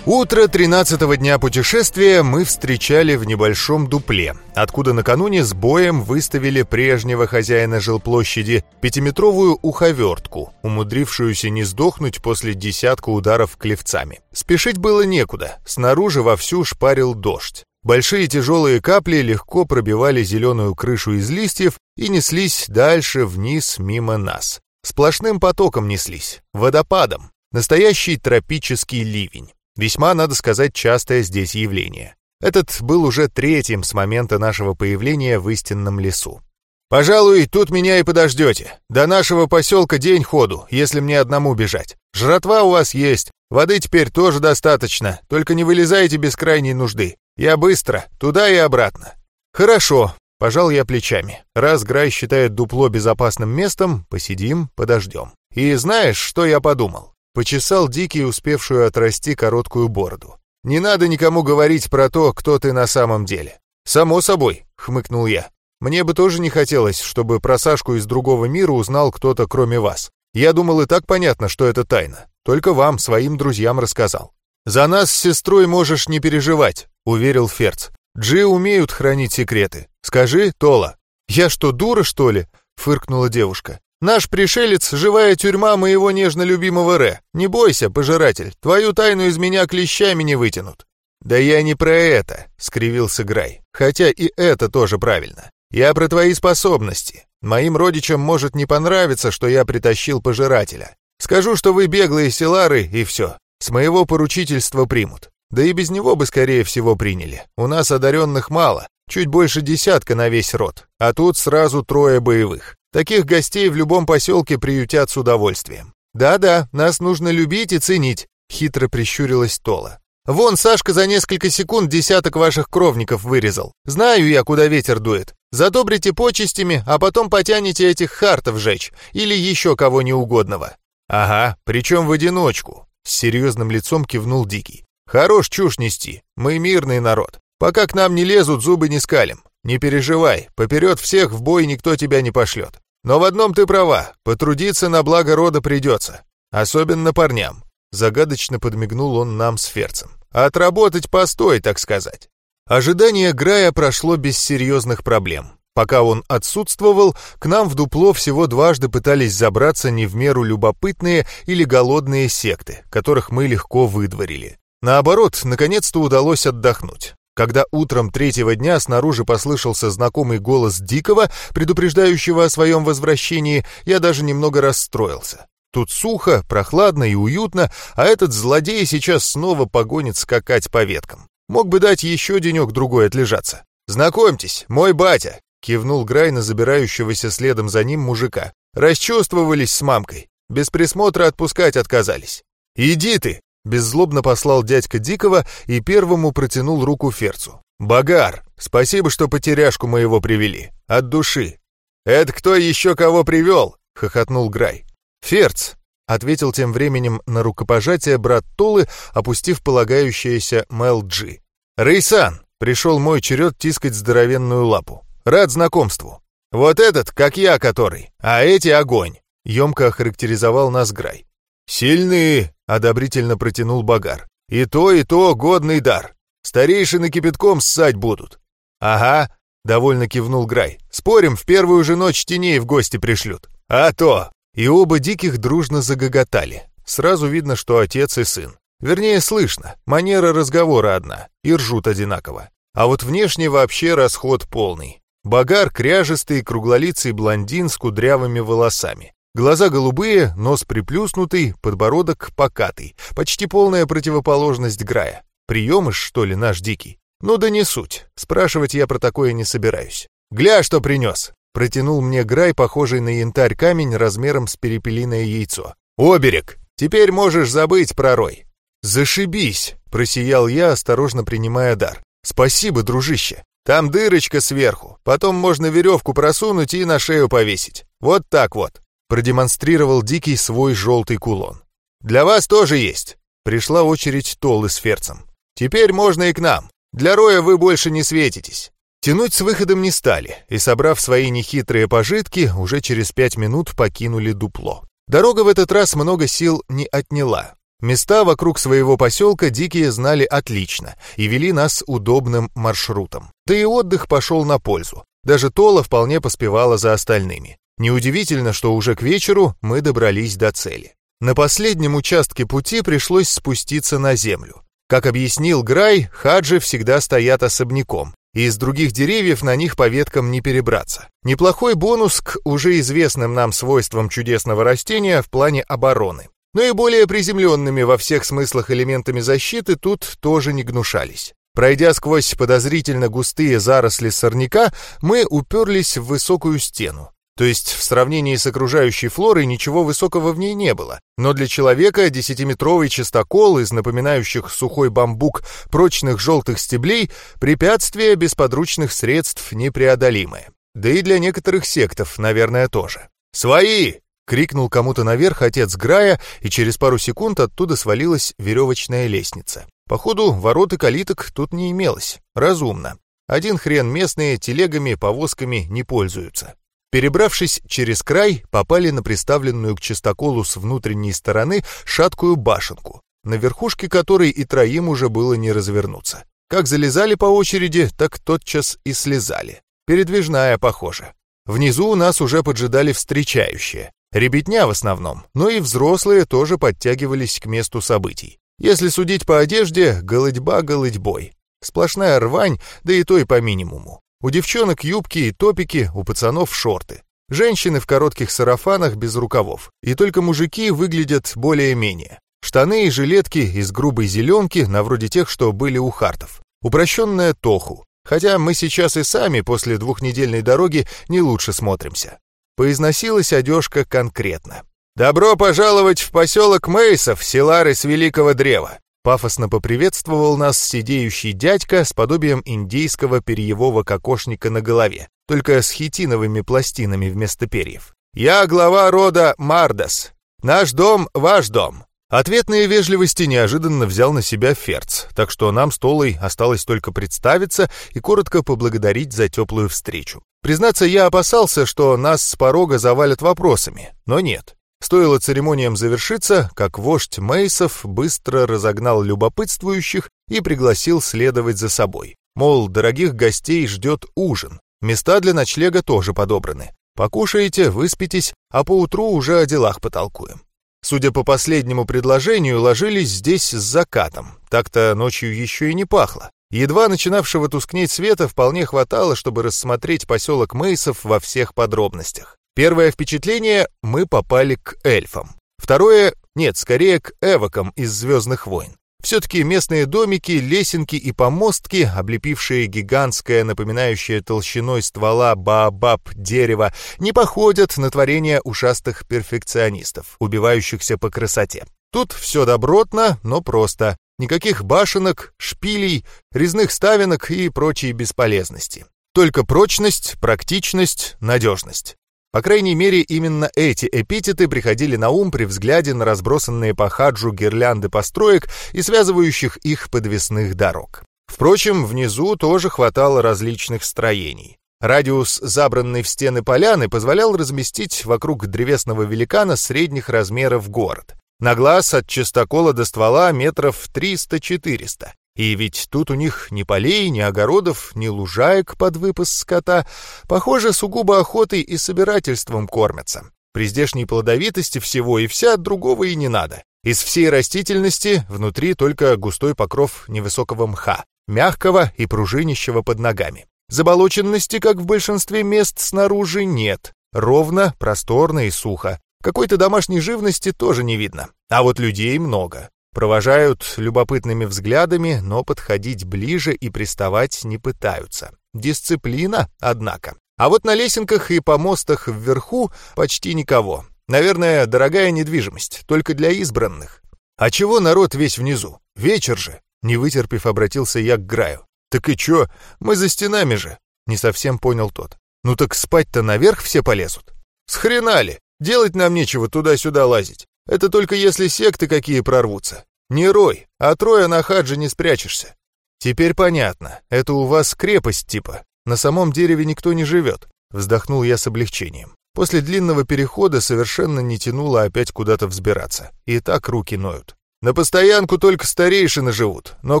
Утро тринадцатого дня путешествия мы встречали в небольшом дупле, откуда накануне с боем выставили прежнего хозяина жилплощади пятиметровую уховертку, умудрившуюся не сдохнуть после десятка ударов клевцами. Спешить было некуда, снаружи вовсю шпарил дождь. Большие тяжелые капли легко пробивали зеленую крышу из листьев и неслись дальше вниз мимо нас. Сплошным потоком неслись, водопадом. Настоящий тропический ливень. Весьма, надо сказать, частое здесь явление. Этот был уже третьим с момента нашего появления в истинном лесу. «Пожалуй, тут меня и подождете. До нашего поселка день ходу, если мне одному бежать. Жратва у вас есть, воды теперь тоже достаточно, только не вылезайте без крайней нужды. Я быстро, туда и обратно». «Хорошо», — пожал я плечами. «Раз Грай считает дупло безопасным местом, посидим, подождем». «И знаешь, что я подумал? Почесал Дикий, успевшую отрасти короткую бороду. «Не надо никому говорить про то, кто ты на самом деле». «Само собой», — хмыкнул я. «Мне бы тоже не хотелось, чтобы про Сашку из другого мира узнал кто-то, кроме вас. Я думал, и так понятно, что это тайна. Только вам, своим друзьям рассказал». «За нас с сестрой можешь не переживать», — уверил Ферц. «Джи умеют хранить секреты. Скажи, Тола». «Я что, дура, что ли?» — фыркнула девушка. «Наш пришелец — живая тюрьма моего нежно любимого Ре. Не бойся, пожиратель, твою тайну из меня клещами не вытянут». «Да я не про это», — скривился Грай. «Хотя и это тоже правильно. Я про твои способности. Моим родичам может не понравиться, что я притащил пожирателя. Скажу, что вы беглые селары, и все. С моего поручительства примут. Да и без него бы, скорее всего, приняли. У нас одаренных мало, чуть больше десятка на весь род, а тут сразу трое боевых. Таких гостей в любом поселке приютят с удовольствием. Да-да, нас нужно любить и ценить, хитро прищурилась Тола. Вон Сашка за несколько секунд десяток ваших кровников вырезал. Знаю я, куда ветер дует. Задобрите почестями, а потом потянете этих хартов жечь или еще кого неугодного. Ага, причем в одиночку. С серьезным лицом кивнул Дикий. Хорош чушь нести, мы мирный народ. Пока к нам не лезут, зубы не скалим. Не переживай, поперед всех в бой никто тебя не пошлет. Но в одном ты права, потрудиться на благо рода придется. Особенно парням. Загадочно подмигнул он нам с Ферцем. Отработать постой, так сказать. Ожидание Грая прошло без серьезных проблем. Пока он отсутствовал, к нам в дупло всего дважды пытались забраться не в меру любопытные или голодные секты, которых мы легко выдворили. Наоборот, наконец-то удалось отдохнуть. Когда утром третьего дня снаружи послышался знакомый голос Дикого, предупреждающего о своем возвращении, я даже немного расстроился. Тут сухо, прохладно и уютно, а этот злодей сейчас снова погонит скакать по веткам. Мог бы дать еще денек-другой отлежаться. «Знакомьтесь, мой батя!» — кивнул Грай на забирающегося следом за ним мужика. «Расчувствовались с мамкой. Без присмотра отпускать отказались. Иди ты!» — беззлобно послал дядька Дикого и первому протянул руку Ферцу. «Багар, спасибо, что потеряшку моего привели. От души». «Это кто еще кого привел?» — хохотнул Грай. «Ферц», — ответил тем временем на рукопожатие брат Толы, опустив полагающееся Мел Джи. «Рейсан!» — пришел мой черед тискать здоровенную лапу. «Рад знакомству. Вот этот, как я который, а эти — огонь!» — емко охарактеризовал нас Грай. «Сильные!» — одобрительно протянул Багар. «И то, и то годный дар. Старейшины кипятком ссать будут». «Ага», — довольно кивнул Грай. «Спорим, в первую же ночь теней в гости пришлют». «А то!» И оба диких дружно загоготали. Сразу видно, что отец и сын. Вернее, слышно, манера разговора одна, и ржут одинаково. А вот внешне вообще расход полный. Багар кряжестый, круглолицый блондин с кудрявыми волосами. Глаза голубые, нос приплюснутый, подбородок покатый. Почти полная противоположность Грая. Приемыш, что ли, наш дикий? Ну да не суть. Спрашивать я про такое не собираюсь. «Гля, что принес!» Протянул мне Грай, похожий на янтарь камень размером с перепелиное яйцо. «Оберег! Теперь можешь забыть про рой!» «Зашибись!» — просиял я, осторожно принимая дар. «Спасибо, дружище! Там дырочка сверху, потом можно веревку просунуть и на шею повесить. Вот так вот!» Продемонстрировал Дикий свой желтый кулон. «Для вас тоже есть!» Пришла очередь Толлы с Ферцем. «Теперь можно и к нам. Для Роя вы больше не светитесь. Тянуть с выходом не стали, и, собрав свои нехитрые пожитки, уже через пять минут покинули дупло. Дорога в этот раз много сил не отняла. Места вокруг своего поселка дикие знали отлично и вели нас удобным маршрутом. Да и отдых пошел на пользу. Даже Тола вполне поспевала за остальными. Неудивительно, что уже к вечеру мы добрались до цели. На последнем участке пути пришлось спуститься на землю. Как объяснил Грай, хаджи всегда стоят особняком, и из других деревьев на них по веткам не перебраться. Неплохой бонус к уже известным нам свойствам чудесного растения в плане обороны. Но и более приземленными во всех смыслах элементами защиты тут тоже не гнушались. Пройдя сквозь подозрительно густые заросли сорняка, мы уперлись в высокую стену. То есть в сравнении с окружающей флорой ничего высокого в ней не было. Но для человека десятиметровый частокол из напоминающих сухой бамбук прочных желтых стеблей препятствие без подручных средств непреодолимое. Да и для некоторых сектов, наверное, тоже. «Свои!» — крикнул кому-то наверх отец Грая, и через пару секунд оттуда свалилась веревочная лестница. Походу, ворот и калиток тут не имелось. Разумно. Один хрен местные телегами, повозками не пользуются. Перебравшись через край, попали на приставленную к чистоколу с внутренней стороны шаткую башенку. на верхушке которой и троим уже было не развернуться. Как залезали по очереди, так тотчас и слезали. Передвижная, похоже. Внизу у нас уже поджидали встречающие. Ребятня в основном, но и взрослые тоже подтягивались к месту событий. Если судить по одежде, голодьба голодьбой. Сплошная рвань, да и то и по минимуму. У девчонок юбки и топики, у пацанов шорты. Женщины в коротких сарафанах без рукавов. И только мужики выглядят более-менее. Штаны и жилетки из грубой зеленки, на вроде тех, что были у хартов. Упрощенная тоху. Хотя мы сейчас и сами после двухнедельной дороги не лучше смотримся. Поизносилась одежка конкретно. «Добро пожаловать в поселок Мейсов, селары с Великого Древа!» Пафосно поприветствовал нас сидеющий дядька с подобием индейского перьевого кокошника на голове, только с хитиновыми пластинами вместо перьев. «Я глава рода Мардас. Наш дом — ваш дом». Ответные вежливости неожиданно взял на себя Ферц, так что нам с Толой осталось только представиться и коротко поблагодарить за теплую встречу. Признаться, я опасался, что нас с порога завалят вопросами, но нет. Стоило церемониям завершиться, как вождь Мейсов быстро разогнал любопытствующих и пригласил следовать за собой. Мол, дорогих гостей ждет ужин. Места для ночлега тоже подобраны. Покушаете, выспитесь, а поутру уже о делах потолкуем. Судя по последнему предложению, ложились здесь с закатом. Так-то ночью еще и не пахло. Едва начинавшего тускнеть света вполне хватало, чтобы рассмотреть поселок Мейсов во всех подробностях. Первое впечатление — мы попали к эльфам. Второе — нет, скорее к эвокам из «Звездных войн». Все-таки местные домики, лесенки и помостки, облепившие гигантское, напоминающее толщиной ствола баобаб дерево, не походят на творение ушастых перфекционистов, убивающихся по красоте. Тут все добротно, но просто. Никаких башенок, шпилей, резных ставинок и прочей бесполезности. Только прочность, практичность, надежность. По крайней мере, именно эти эпитеты приходили на ум при взгляде на разбросанные по хаджу гирлянды построек и связывающих их подвесных дорог. Впрочем, внизу тоже хватало различных строений. Радиус забранной в стены поляны позволял разместить вокруг древесного великана средних размеров город. На глаз от чистокола до ствола метров 300-400. И ведь тут у них ни полей, ни огородов, ни лужаек под выпас скота. Похоже, сугубо охотой и собирательством кормятся. При здешней плодовитости всего и вся другого и не надо. Из всей растительности внутри только густой покров невысокого мха, мягкого и пружинищего под ногами. Заболоченности, как в большинстве мест снаружи, нет. Ровно, просторно и сухо. Какой-то домашней живности тоже не видно. А вот людей много. Провожают любопытными взглядами, но подходить ближе и приставать не пытаются. Дисциплина, однако. А вот на лесенках и помостах вверху почти никого. Наверное, дорогая недвижимость, только для избранных. А чего народ весь внизу? Вечер же. Не вытерпев, обратился я к Граю. «Так и чё? Мы за стенами же!» Не совсем понял тот. «Ну так спать-то наверх все полезут?» «Схренали! Делать нам нечего туда-сюда лазить. Это только если секты какие прорвутся. Не рой, а трое на хадже не спрячешься. Теперь понятно, это у вас крепость типа. На самом дереве никто не живет. Вздохнул я с облегчением. После длинного перехода совершенно не тянуло опять куда-то взбираться. И так руки ноют. На постоянку только старейшины живут, но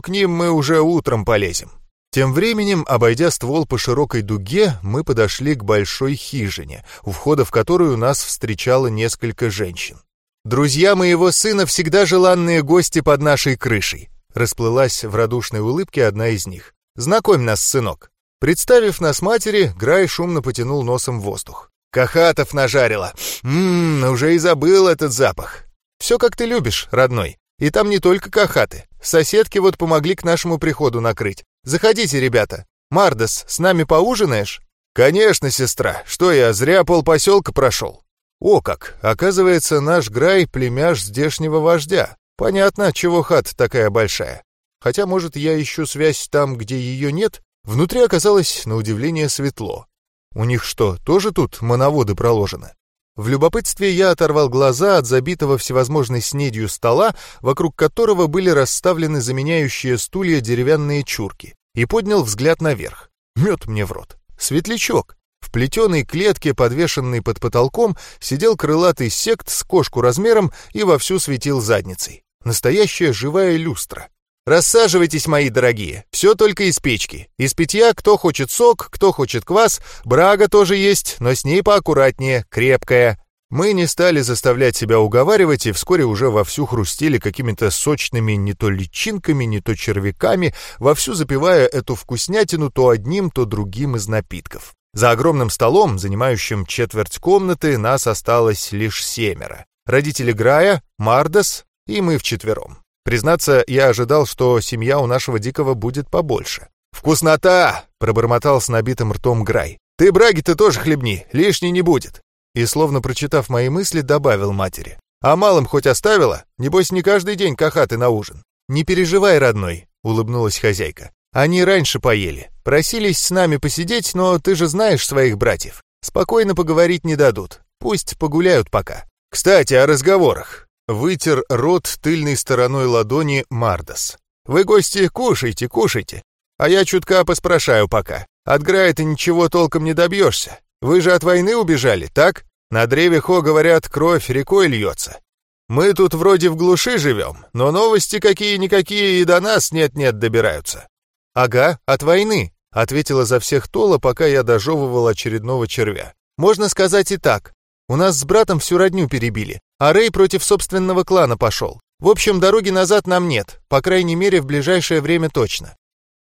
к ним мы уже утром полезем. Тем временем, обойдя ствол по широкой дуге, мы подошли к большой хижине, у входа в которую нас встречало несколько женщин. «Друзья моего сына всегда желанные гости под нашей крышей», расплылась в радушной улыбке одна из них. «Знакомь нас, сынок». Представив нас матери, Грай шумно потянул носом в воздух. «Кахатов нажарила. Ммм, уже и забыл этот запах. Все как ты любишь, родной. И там не только кахаты. Соседки вот помогли к нашему приходу накрыть. Заходите, ребята. Мардас, с нами поужинаешь?» «Конечно, сестра. Что я, зря полпоселка прошел?» О как! Оказывается, наш Грай — племяш здешнего вождя. Понятно, чего хат такая большая. Хотя, может, я ищу связь там, где ее нет? Внутри оказалось, на удивление, светло. У них что, тоже тут моноводы проложены? В любопытстве я оторвал глаза от забитого всевозможной снедью стола, вокруг которого были расставлены заменяющие стулья деревянные чурки, и поднял взгляд наверх. Мед мне в рот. Светлячок. Плетеной клетке, подвешенной под потолком, сидел крылатый сект с кошку размером и вовсю светил задницей. Настоящая живая люстра. Рассаживайтесь, мои дорогие, все только из печки. Из питья кто хочет сок, кто хочет квас, брага тоже есть, но с ней поаккуратнее, крепкая. Мы не стали заставлять себя уговаривать и вскоре уже вовсю хрустили какими-то сочными не то личинками, не то червяками, вовсю запивая эту вкуснятину то одним, то другим из напитков. За огромным столом, занимающим четверть комнаты, нас осталось лишь семеро. Родители Грая, Мардас и мы вчетвером. Признаться, я ожидал, что семья у нашего Дикого будет побольше. «Вкуснота!» — пробормотал с набитым ртом Грай. «Ты браги-то тоже хлебни, лишней не будет!» И, словно прочитав мои мысли, добавил матери. «А малым хоть оставила? Небось, не каждый день кахаты на ужин». «Не переживай, родной», — улыбнулась хозяйка. «Они раньше поели. Просились с нами посидеть, но ты же знаешь своих братьев. Спокойно поговорить не дадут. Пусть погуляют пока». «Кстати, о разговорах. Вытер рот тыльной стороной ладони Мардас. «Вы, гости, кушайте, кушайте. А я чутка поспрашаю пока. От Грая ты ничего толком не добьешься. Вы же от войны убежали, так? На древе Хо, говорят, кровь рекой льется. Мы тут вроде в глуши живем, но новости какие-никакие и до нас нет-нет добираются». «Ага, от войны», — ответила за всех Тола, пока я дожевывал очередного червя. «Можно сказать и так. У нас с братом всю родню перебили, а Рэй против собственного клана пошел. В общем, дороги назад нам нет, по крайней мере, в ближайшее время точно.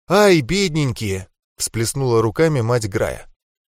«Ай, бедненькие!» — всплеснула руками мать Грая.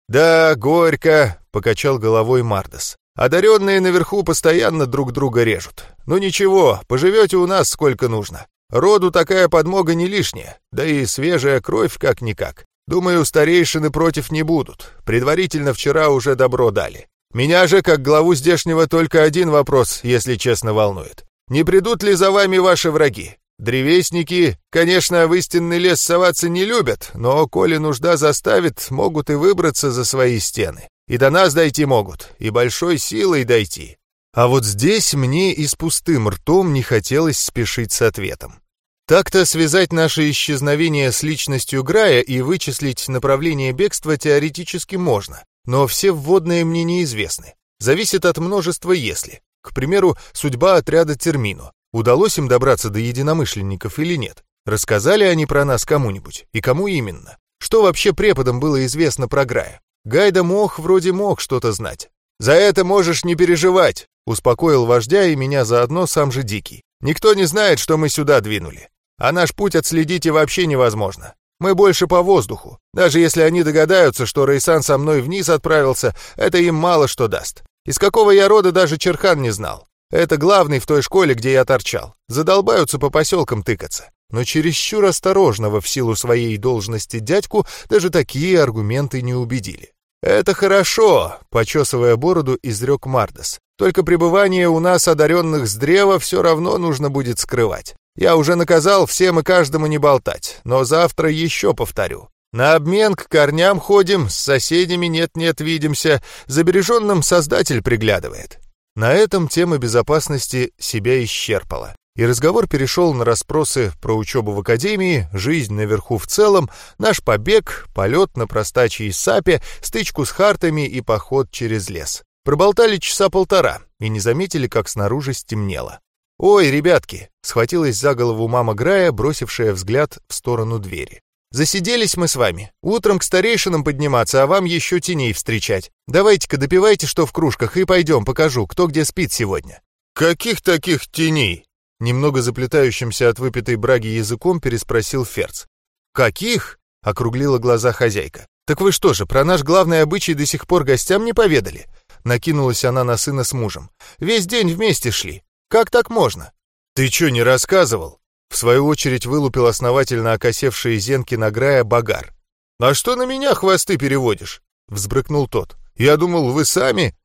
«Да, горько!» — покачал головой Мардас. «Одаренные наверху постоянно друг друга режут. Ну ничего, поживете у нас сколько нужно. Роду такая подмога не лишняя, да и свежая кровь как-никак. Думаю, старейшины против не будут. Предварительно вчера уже добро дали. Меня же, как главу здешнего, только один вопрос, если честно, волнует. Не придут ли за вами ваши враги? Древесники, конечно, в истинный лес соваться не любят, но, коли нужда заставит, могут и выбраться за свои стены. И до нас дойти могут, и большой силой дойти. А вот здесь мне и с пустым ртом не хотелось спешить с ответом. Так-то связать наше исчезновение с личностью Грая и вычислить направление бегства теоретически можно. Но все вводные мне неизвестны. Зависит от множества «если». К примеру, судьба отряда Термину. Удалось им добраться до единомышленников или нет? Рассказали они про нас кому-нибудь? И кому именно? Что вообще преподам было известно про Грая? Гайда мог вроде мог что-то знать. «За это можешь не переживать», — успокоил вождя и меня заодно сам же Дикий. «Никто не знает, что мы сюда двинули. А наш путь отследить и вообще невозможно. Мы больше по воздуху. Даже если они догадаются, что Рейсан со мной вниз отправился, это им мало что даст. Из какого я рода даже Черхан не знал. Это главный в той школе, где я торчал. Задолбаются по поселкам тыкаться. Но чересчур осторожного в силу своей должности дядьку даже такие аргументы не убедили. «Это хорошо», — почесывая бороду, изрек Мардес. «Только пребывание у нас одаренных с древа все равно нужно будет скрывать. Я уже наказал всем и каждому не болтать, но завтра еще повторю. На обмен к корням ходим, с соседями нет-нет видимся, забереженным создатель приглядывает. На этом тема безопасности себя исчерпала. И разговор перешел на расспросы про учебу в академии, жизнь наверху в целом, наш побег, полет на простачьей сапе, стычку с хартами и поход через лес. Проболтали часа полтора и не заметили, как снаружи стемнело. «Ой, ребятки!» — схватилась за голову мама Грая, бросившая взгляд в сторону двери. «Засиделись мы с вами. Утром к старейшинам подниматься, а вам еще теней встречать. Давайте-ка допивайте, что в кружках, и пойдем, покажу, кто где спит сегодня». «Каких таких теней?» Немного заплетающимся от выпитой браги языком переспросил Ферц. «Каких?» — округлила глаза хозяйка. «Так вы что же, про наш главный обычай до сих пор гостям не поведали?» Накинулась она на сына с мужем. «Весь день вместе шли. Как так можно? Ты что, не рассказывал? В свою очередь вылупил основательно окосевшие зенки награя Багар. «А что на меня хвосты переводишь?» — взбрыкнул тот. «Я думал, вы сами...»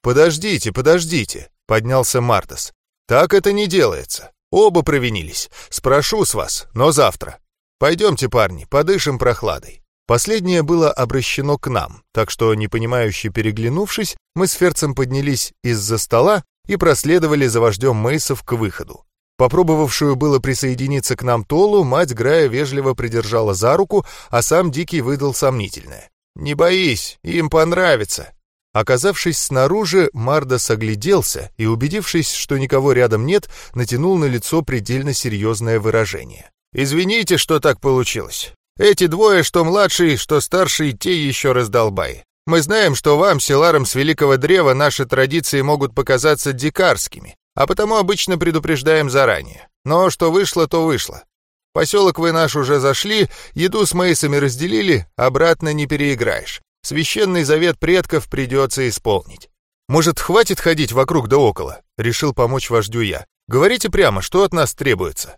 «Подождите, подождите», — поднялся Мартас. «Так это не делается. Оба провинились. Спрошу с вас, но завтра. Пойдемте, парни, подышим прохладой». Последнее было обращено к нам, так что, непонимающе переглянувшись, мы с Ферцем поднялись из-за стола и проследовали за вождем Мейсов к выходу. Попробовавшую было присоединиться к нам Толу, мать Грая вежливо придержала за руку, а сам Дикий выдал сомнительное. «Не боись, им понравится». Оказавшись снаружи, Мардас огляделся и, убедившись, что никого рядом нет, натянул на лицо предельно серьезное выражение. «Извините, что так получилось. Эти двое, что младший, что старший, те еще раздолбай. Мы знаем, что вам, селарам с Великого Древа, наши традиции могут показаться дикарскими, а потому обычно предупреждаем заранее. Но что вышло, то вышло. Поселок вы наш уже зашли, еду с мейсами разделили, обратно не переиграешь. Священный завет предков придется исполнить. Может, хватит ходить вокруг да около? Решил помочь вождю я. Говорите прямо, что от нас требуется.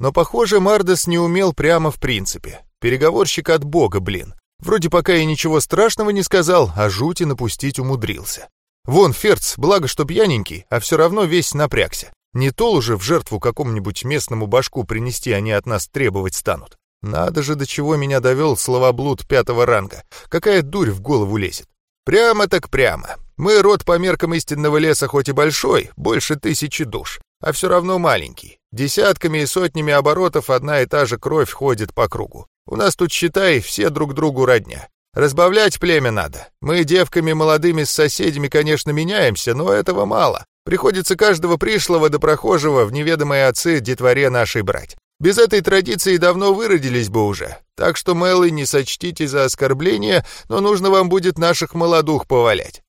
Но, похоже, Мардес не умел прямо в принципе. Переговорщик от бога, блин. Вроде пока и ничего страшного не сказал, а жути напустить умудрился. Вон, Ферц, благо что пьяненький, а все равно весь напрягся. Не то уже в жертву какому-нибудь местному башку принести они от нас требовать станут. Надо же, до чего меня довел словоблуд пятого ранга. Какая дурь в голову лезет. Прямо так прямо. Мы род по меркам истинного леса хоть и большой, больше тысячи душ, а все равно маленький. Десятками и сотнями оборотов одна и та же кровь ходит по кругу. У нас тут, считай, все друг другу родня. Разбавлять племя надо. Мы девками молодыми с соседями, конечно, меняемся, но этого мало. Приходится каждого пришлого до прохожего в неведомые отцы детворе нашей брать. Без этой традиции давно выродились бы уже. Так что, Мэллы, не сочтите за оскорбление, но нужно вам будет наших молодух повалять».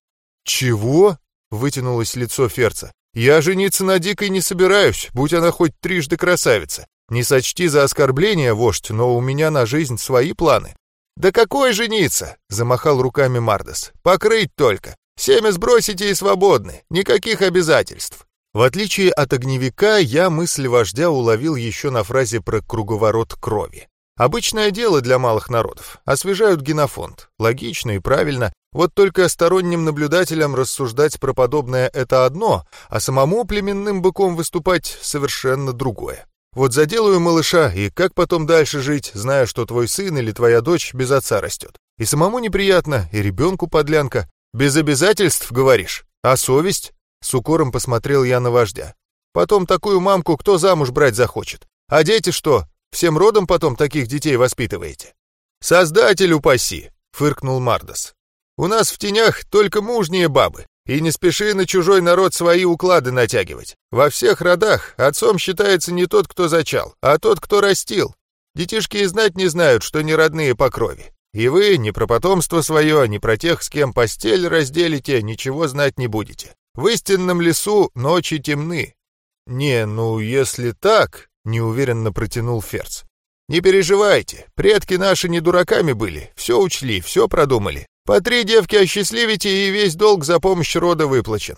«Чего?» — вытянулось лицо Ферца. «Я жениться на Дикой не собираюсь, будь она хоть трижды красавица. Не сочти за оскорбление, вождь, но у меня на жизнь свои планы». «Да какой жениться?» — замахал руками Мардес. «Покрыть только. Семя сбросите и свободны. Никаких обязательств. В отличие от огневика, я мысль вождя уловил еще на фразе про круговорот крови. Обычное дело для малых народов. Освежают генофонд. Логично и правильно. Вот только сторонним наблюдателям рассуждать про подобное — это одно, а самому племенным быком выступать — совершенно другое. Вот заделаю малыша, и как потом дальше жить, зная, что твой сын или твоя дочь без отца растет? И самому неприятно, и ребенку подлянка. Без обязательств, говоришь? А совесть? С укором посмотрел я на вождя. Потом такую мамку кто замуж брать захочет? А дети что, всем родом потом таких детей воспитываете? Создатель упаси, фыркнул Мардас. У нас в тенях только мужние бабы. И не спеши на чужой народ свои уклады натягивать. Во всех родах отцом считается не тот, кто зачал, а тот, кто растил. Детишки и знать не знают, что не родные по крови. И вы ни про потомство свое, ни про тех, с кем постель разделите, ничего знать не будете. В истинном лесу ночи темны. Не, ну если так, неуверенно протянул Ферц. Не переживайте, предки наши не дураками были, все учли, все продумали. По три девки осчастливите, и весь долг за помощь рода выплачен.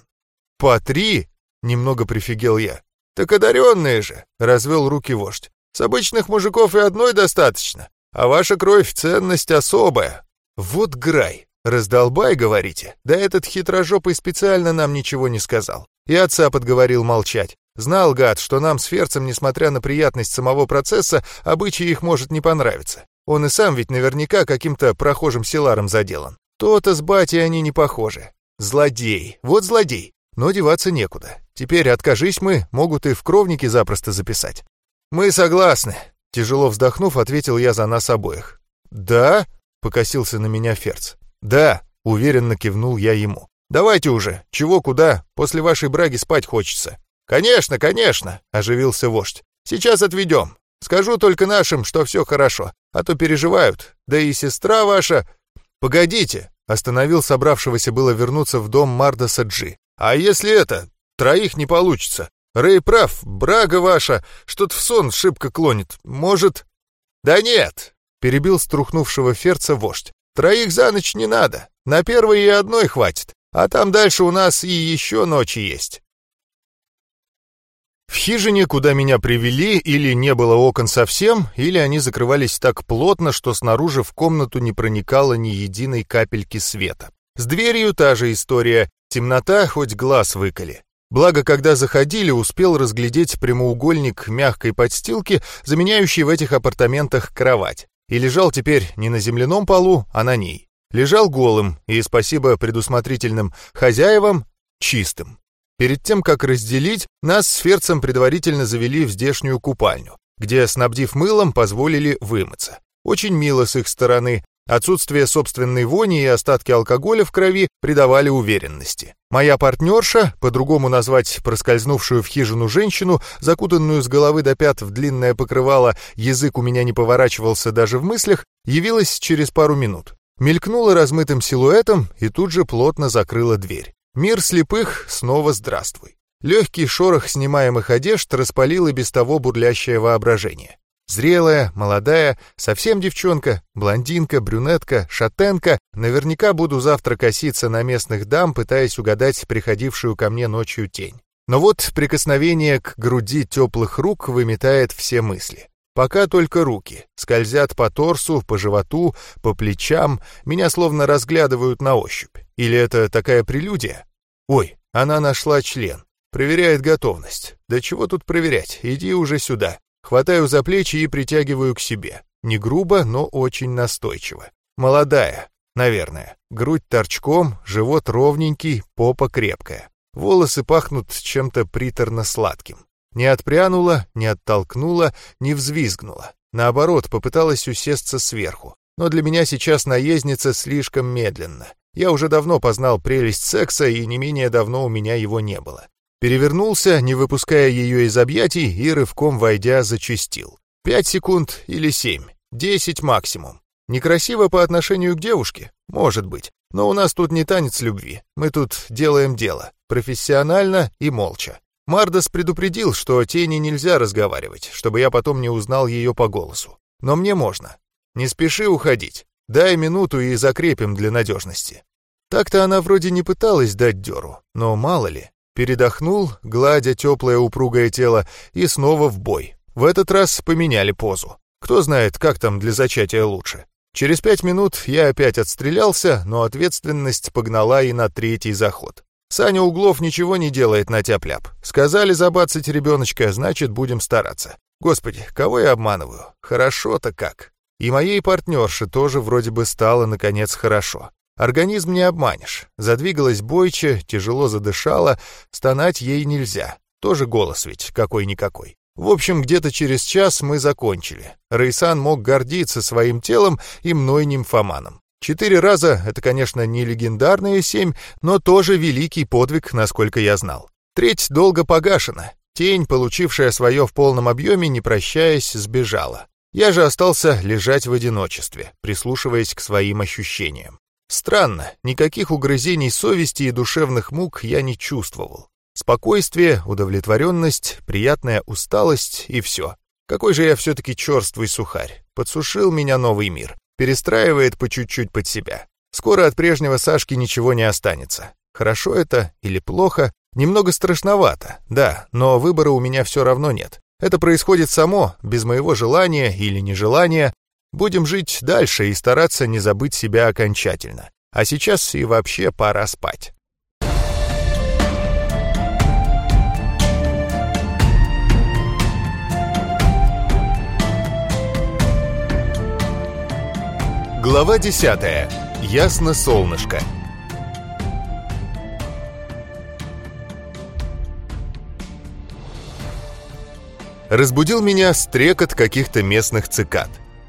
По три? Немного прифигел я. Так одаренные же, развел руки вождь. С обычных мужиков и одной достаточно, а ваша кровь — ценность особая. Вот грай. «Раздолбай, говорите? Да этот хитрожопый специально нам ничего не сказал. И отца подговорил молчать. Знал, гад, что нам с Ферцем, несмотря на приятность самого процесса, обычаи их может не понравиться. Он и сам ведь наверняка каким-то прохожим селаром заделан. То-то с батей они не похожи. Злодей, вот злодей. Но деваться некуда. Теперь откажись мы, могут и в кровники запросто записать. Мы согласны. Тяжело вздохнув, ответил я за нас обоих. Да? Покосился на меня Ферц. «Да», — уверенно кивнул я ему. «Давайте уже. Чего, куда? После вашей браги спать хочется». «Конечно, конечно», — оживился вождь. «Сейчас отведем. Скажу только нашим, что все хорошо, а то переживают. Да и сестра ваша...» «Погодите», — остановил собравшегося было вернуться в дом Мардаса Джи. «А если это? Троих не получится. Рэй прав, брага ваша, что-то в сон шибко клонит. Может...» «Да нет», — перебил струхнувшего ферца вождь. Троих за ночь не надо, на первой и одной хватит, а там дальше у нас и еще ночи есть. В хижине, куда меня привели, или не было окон совсем, или они закрывались так плотно, что снаружи в комнату не проникало ни единой капельки света. С дверью та же история, темнота, хоть глаз выколи. Благо, когда заходили, успел разглядеть прямоугольник мягкой подстилки, заменяющий в этих апартаментах кровать и лежал теперь не на земляном полу, а на ней. Лежал голым и, спасибо предусмотрительным хозяевам, чистым. Перед тем, как разделить, нас с Ферцем предварительно завели в здешнюю купальню, где, снабдив мылом, позволили вымыться. Очень мило с их стороны. Отсутствие собственной вони и остатки алкоголя в крови придавали уверенности. Моя партнерша, по-другому назвать проскользнувшую в хижину женщину, закутанную с головы до пят в длинное покрывало, язык у меня не поворачивался даже в мыслях, явилась через пару минут. Мелькнула размытым силуэтом и тут же плотно закрыла дверь. Мир слепых снова здравствуй. Легкий шорох снимаемых одежд распалил и без того бурлящее воображение. Зрелая, молодая, совсем девчонка, блондинка, брюнетка, шатенка. Наверняка буду завтра коситься на местных дам, пытаясь угадать приходившую ко мне ночью тень. Но вот прикосновение к груди теплых рук выметает все мысли. Пока только руки. Скользят по торсу, по животу, по плечам. Меня словно разглядывают на ощупь. Или это такая прелюдия? Ой, она нашла член. Проверяет готовность. Да чего тут проверять? Иди уже сюда. Хватаю за плечи и притягиваю к себе. Не грубо, но очень настойчиво. Молодая, наверное. Грудь торчком, живот ровненький, попа крепкая. Волосы пахнут чем-то приторно-сладким. Не отпрянула, не оттолкнула, не взвизгнула. Наоборот, попыталась усесться сверху. Но для меня сейчас наездница слишком медленно. Я уже давно познал прелесть секса, и не менее давно у меня его не было. Перевернулся, не выпуская ее из объятий, и рывком войдя зачистил. Пять секунд или семь, десять максимум. Некрасиво по отношению к девушке? Может быть. Но у нас тут не танец любви. Мы тут делаем дело. Профессионально и молча. Мардас предупредил, что тени нельзя разговаривать, чтобы я потом не узнал ее по голосу. Но мне можно. Не спеши уходить. Дай минуту и закрепим для надежности. Так-то она вроде не пыталась дать дёру, но мало ли. Передохнул, гладя теплое упругое тело, и снова в бой. В этот раз поменяли позу. Кто знает, как там для зачатия лучше. Через пять минут я опять отстрелялся, но ответственность погнала и на третий заход. Саня Углов ничего не делает на тяп-ляп. Сказали забацать ребеночка, значит, будем стараться. Господи, кого я обманываю? Хорошо-то как. И моей партнерше тоже вроде бы стало, наконец, хорошо. Организм не обманешь. Задвигалась бойче, тяжело задышала, стонать ей нельзя. Тоже голос ведь какой-никакой. В общем, где-то через час мы закончили. Рейсан мог гордиться своим телом и мной нимфоманом. Четыре раза — это, конечно, не легендарные семь, но тоже великий подвиг, насколько я знал. Треть долго погашена. Тень, получившая свое в полном объеме, не прощаясь, сбежала. Я же остался лежать в одиночестве, прислушиваясь к своим ощущениям. Странно, никаких угрызений совести и душевных мук я не чувствовал. Спокойствие, удовлетворенность, приятная усталость и все. Какой же я все-таки черствый сухарь. Подсушил меня новый мир. Перестраивает по чуть-чуть под себя. Скоро от прежнего Сашки ничего не останется. Хорошо это или плохо? Немного страшновато, да, но выбора у меня все равно нет. Это происходит само, без моего желания или нежелания, Будем жить дальше и стараться не забыть себя окончательно. А сейчас и вообще пора спать. Глава 10. Ясно солнышко. Разбудил меня стрекот каких-то местных цикад.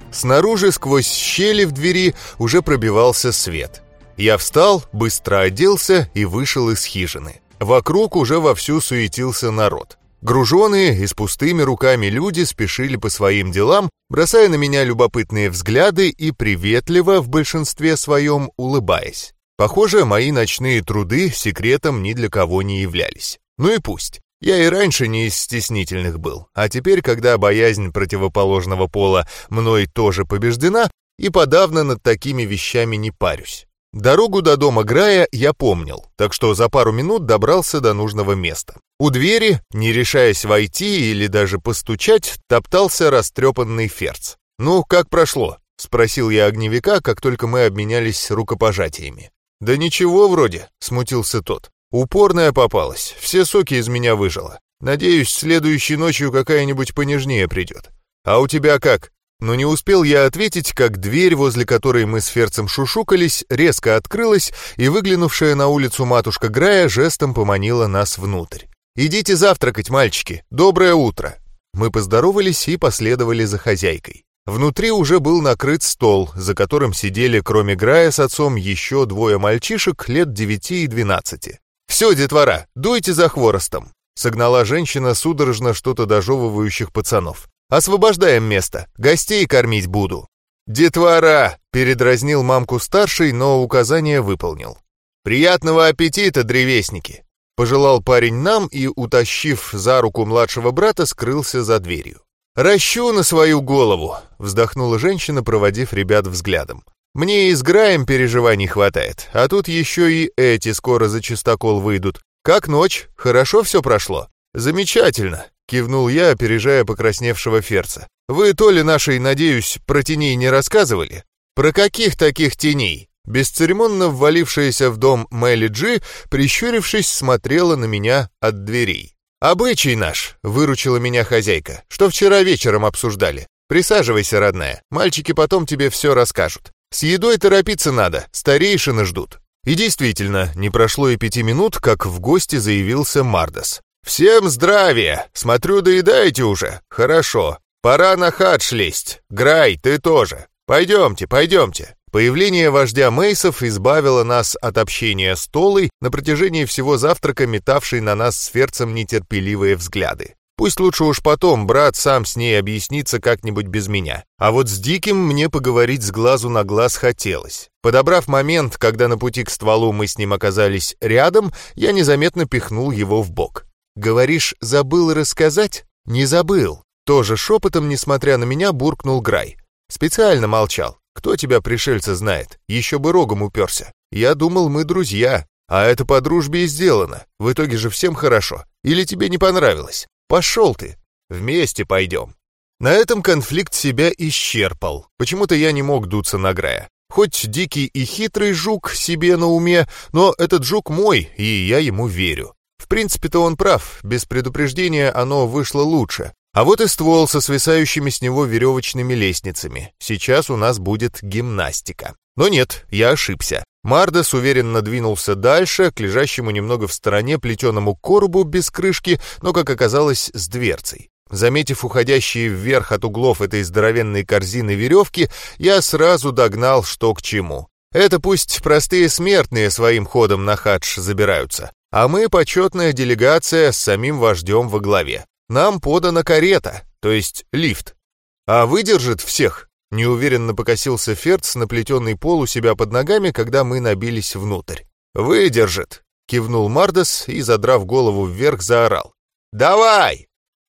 Снаружи, сквозь щели в двери, уже пробивался свет. Я встал, быстро оделся и вышел из хижины. Вокруг уже вовсю суетился народ. Груженные и с пустыми руками люди спешили по своим делам, бросая на меня любопытные взгляды и приветливо, в большинстве своем, улыбаясь. Похоже, мои ночные труды секретом ни для кого не являлись. Ну и пусть. Я и раньше не из стеснительных был, а теперь, когда боязнь противоположного пола мной тоже побеждена, и подавно над такими вещами не парюсь. Дорогу до дома Грая я помнил, так что за пару минут добрался до нужного места. У двери, не решаясь войти или даже постучать, топтался растрепанный ферц. «Ну, как прошло?» — спросил я огневика, как только мы обменялись рукопожатиями. «Да ничего вроде», — смутился тот. Упорная попалась, все соки из меня выжила. Надеюсь, следующей ночью какая-нибудь понежнее придет. А у тебя как? Но не успел я ответить, как дверь, возле которой мы с Ферцем шушукались, резко открылась, и выглянувшая на улицу матушка Грая жестом поманила нас внутрь. «Идите завтракать, мальчики! Доброе утро!» Мы поздоровались и последовали за хозяйкой. Внутри уже был накрыт стол, за которым сидели, кроме Грая с отцом, еще двое мальчишек лет девяти и двенадцати. «Все, детвора, дуйте за хворостом!» — согнала женщина судорожно что-то дожевывающих пацанов. «Освобождаем место, гостей кормить буду!» «Детвора!» — передразнил мамку старший, но указание выполнил. «Приятного аппетита, древесники!» Пожелал парень нам и, утащив за руку младшего брата, скрылся за дверью. «Ращу на свою голову!» — вздохнула женщина, проводив ребят взглядом. «Мне и с Граем переживаний хватает, а тут еще и эти скоро за чистокол выйдут. Как ночь? Хорошо все прошло?» «Замечательно!» — кивнул я, опережая покрасневшего ферца. «Вы то ли нашей, надеюсь, про теней не рассказывали?» «Про каких таких теней?» Бесцеремонно ввалившаяся в дом Мелли Джи, прищурившись, смотрела на меня от дверей. «Обычай наш», — выручила меня хозяйка, что вчера вечером обсуждали. «Присаживайся, родная, мальчики потом тебе все расскажут. С едой торопиться надо, старейшины ждут». И действительно, не прошло и пяти минут, как в гости заявился Мардас. «Всем здравия! Смотрю, доедаете уже? Хорошо. Пора на хадж лезть. Грай, ты тоже. Пойдемте, пойдемте». Появление вождя Мейсов избавило нас от общения с Толой на протяжении всего завтрака, метавшей на нас с Ферцем нетерпеливые взгляды. Пусть лучше уж потом брат сам с ней объяснится как-нибудь без меня. А вот с Диким мне поговорить с глазу на глаз хотелось. Подобрав момент, когда на пути к стволу мы с ним оказались рядом, я незаметно пихнул его в бок. «Говоришь, забыл рассказать?» «Не забыл». Тоже шепотом, несмотря на меня, буркнул Грай. Специально молчал. Кто тебя, пришельца, знает? Еще бы рогом уперся. Я думал, мы друзья. А это по дружбе и сделано. В итоге же всем хорошо. Или тебе не понравилось? Пошел ты. Вместе пойдем. На этом конфликт себя исчерпал. Почему-то я не мог дуться на Грая. Хоть дикий и хитрый жук себе на уме, но этот жук мой, и я ему верю. В принципе-то он прав, без предупреждения оно вышло лучше. А вот и ствол со свисающими с него веревочными лестницами. Сейчас у нас будет гимнастика. Но нет, я ошибся. Мардас уверенно двинулся дальше, к лежащему немного в стороне плетеному коробу без крышки, но, как оказалось, с дверцей. Заметив уходящие вверх от углов этой здоровенной корзины веревки, я сразу догнал, что к чему. Это пусть простые смертные своим ходом на хадж забираются, а мы почетная делегация с самим вождем во главе. Нам подана карета, то есть лифт. А выдержит всех? Неуверенно покосился Ферц на плетеный пол у себя под ногами, когда мы набились внутрь. «Выдержит!» — кивнул Мардас и, задрав голову вверх, заорал. «Давай!»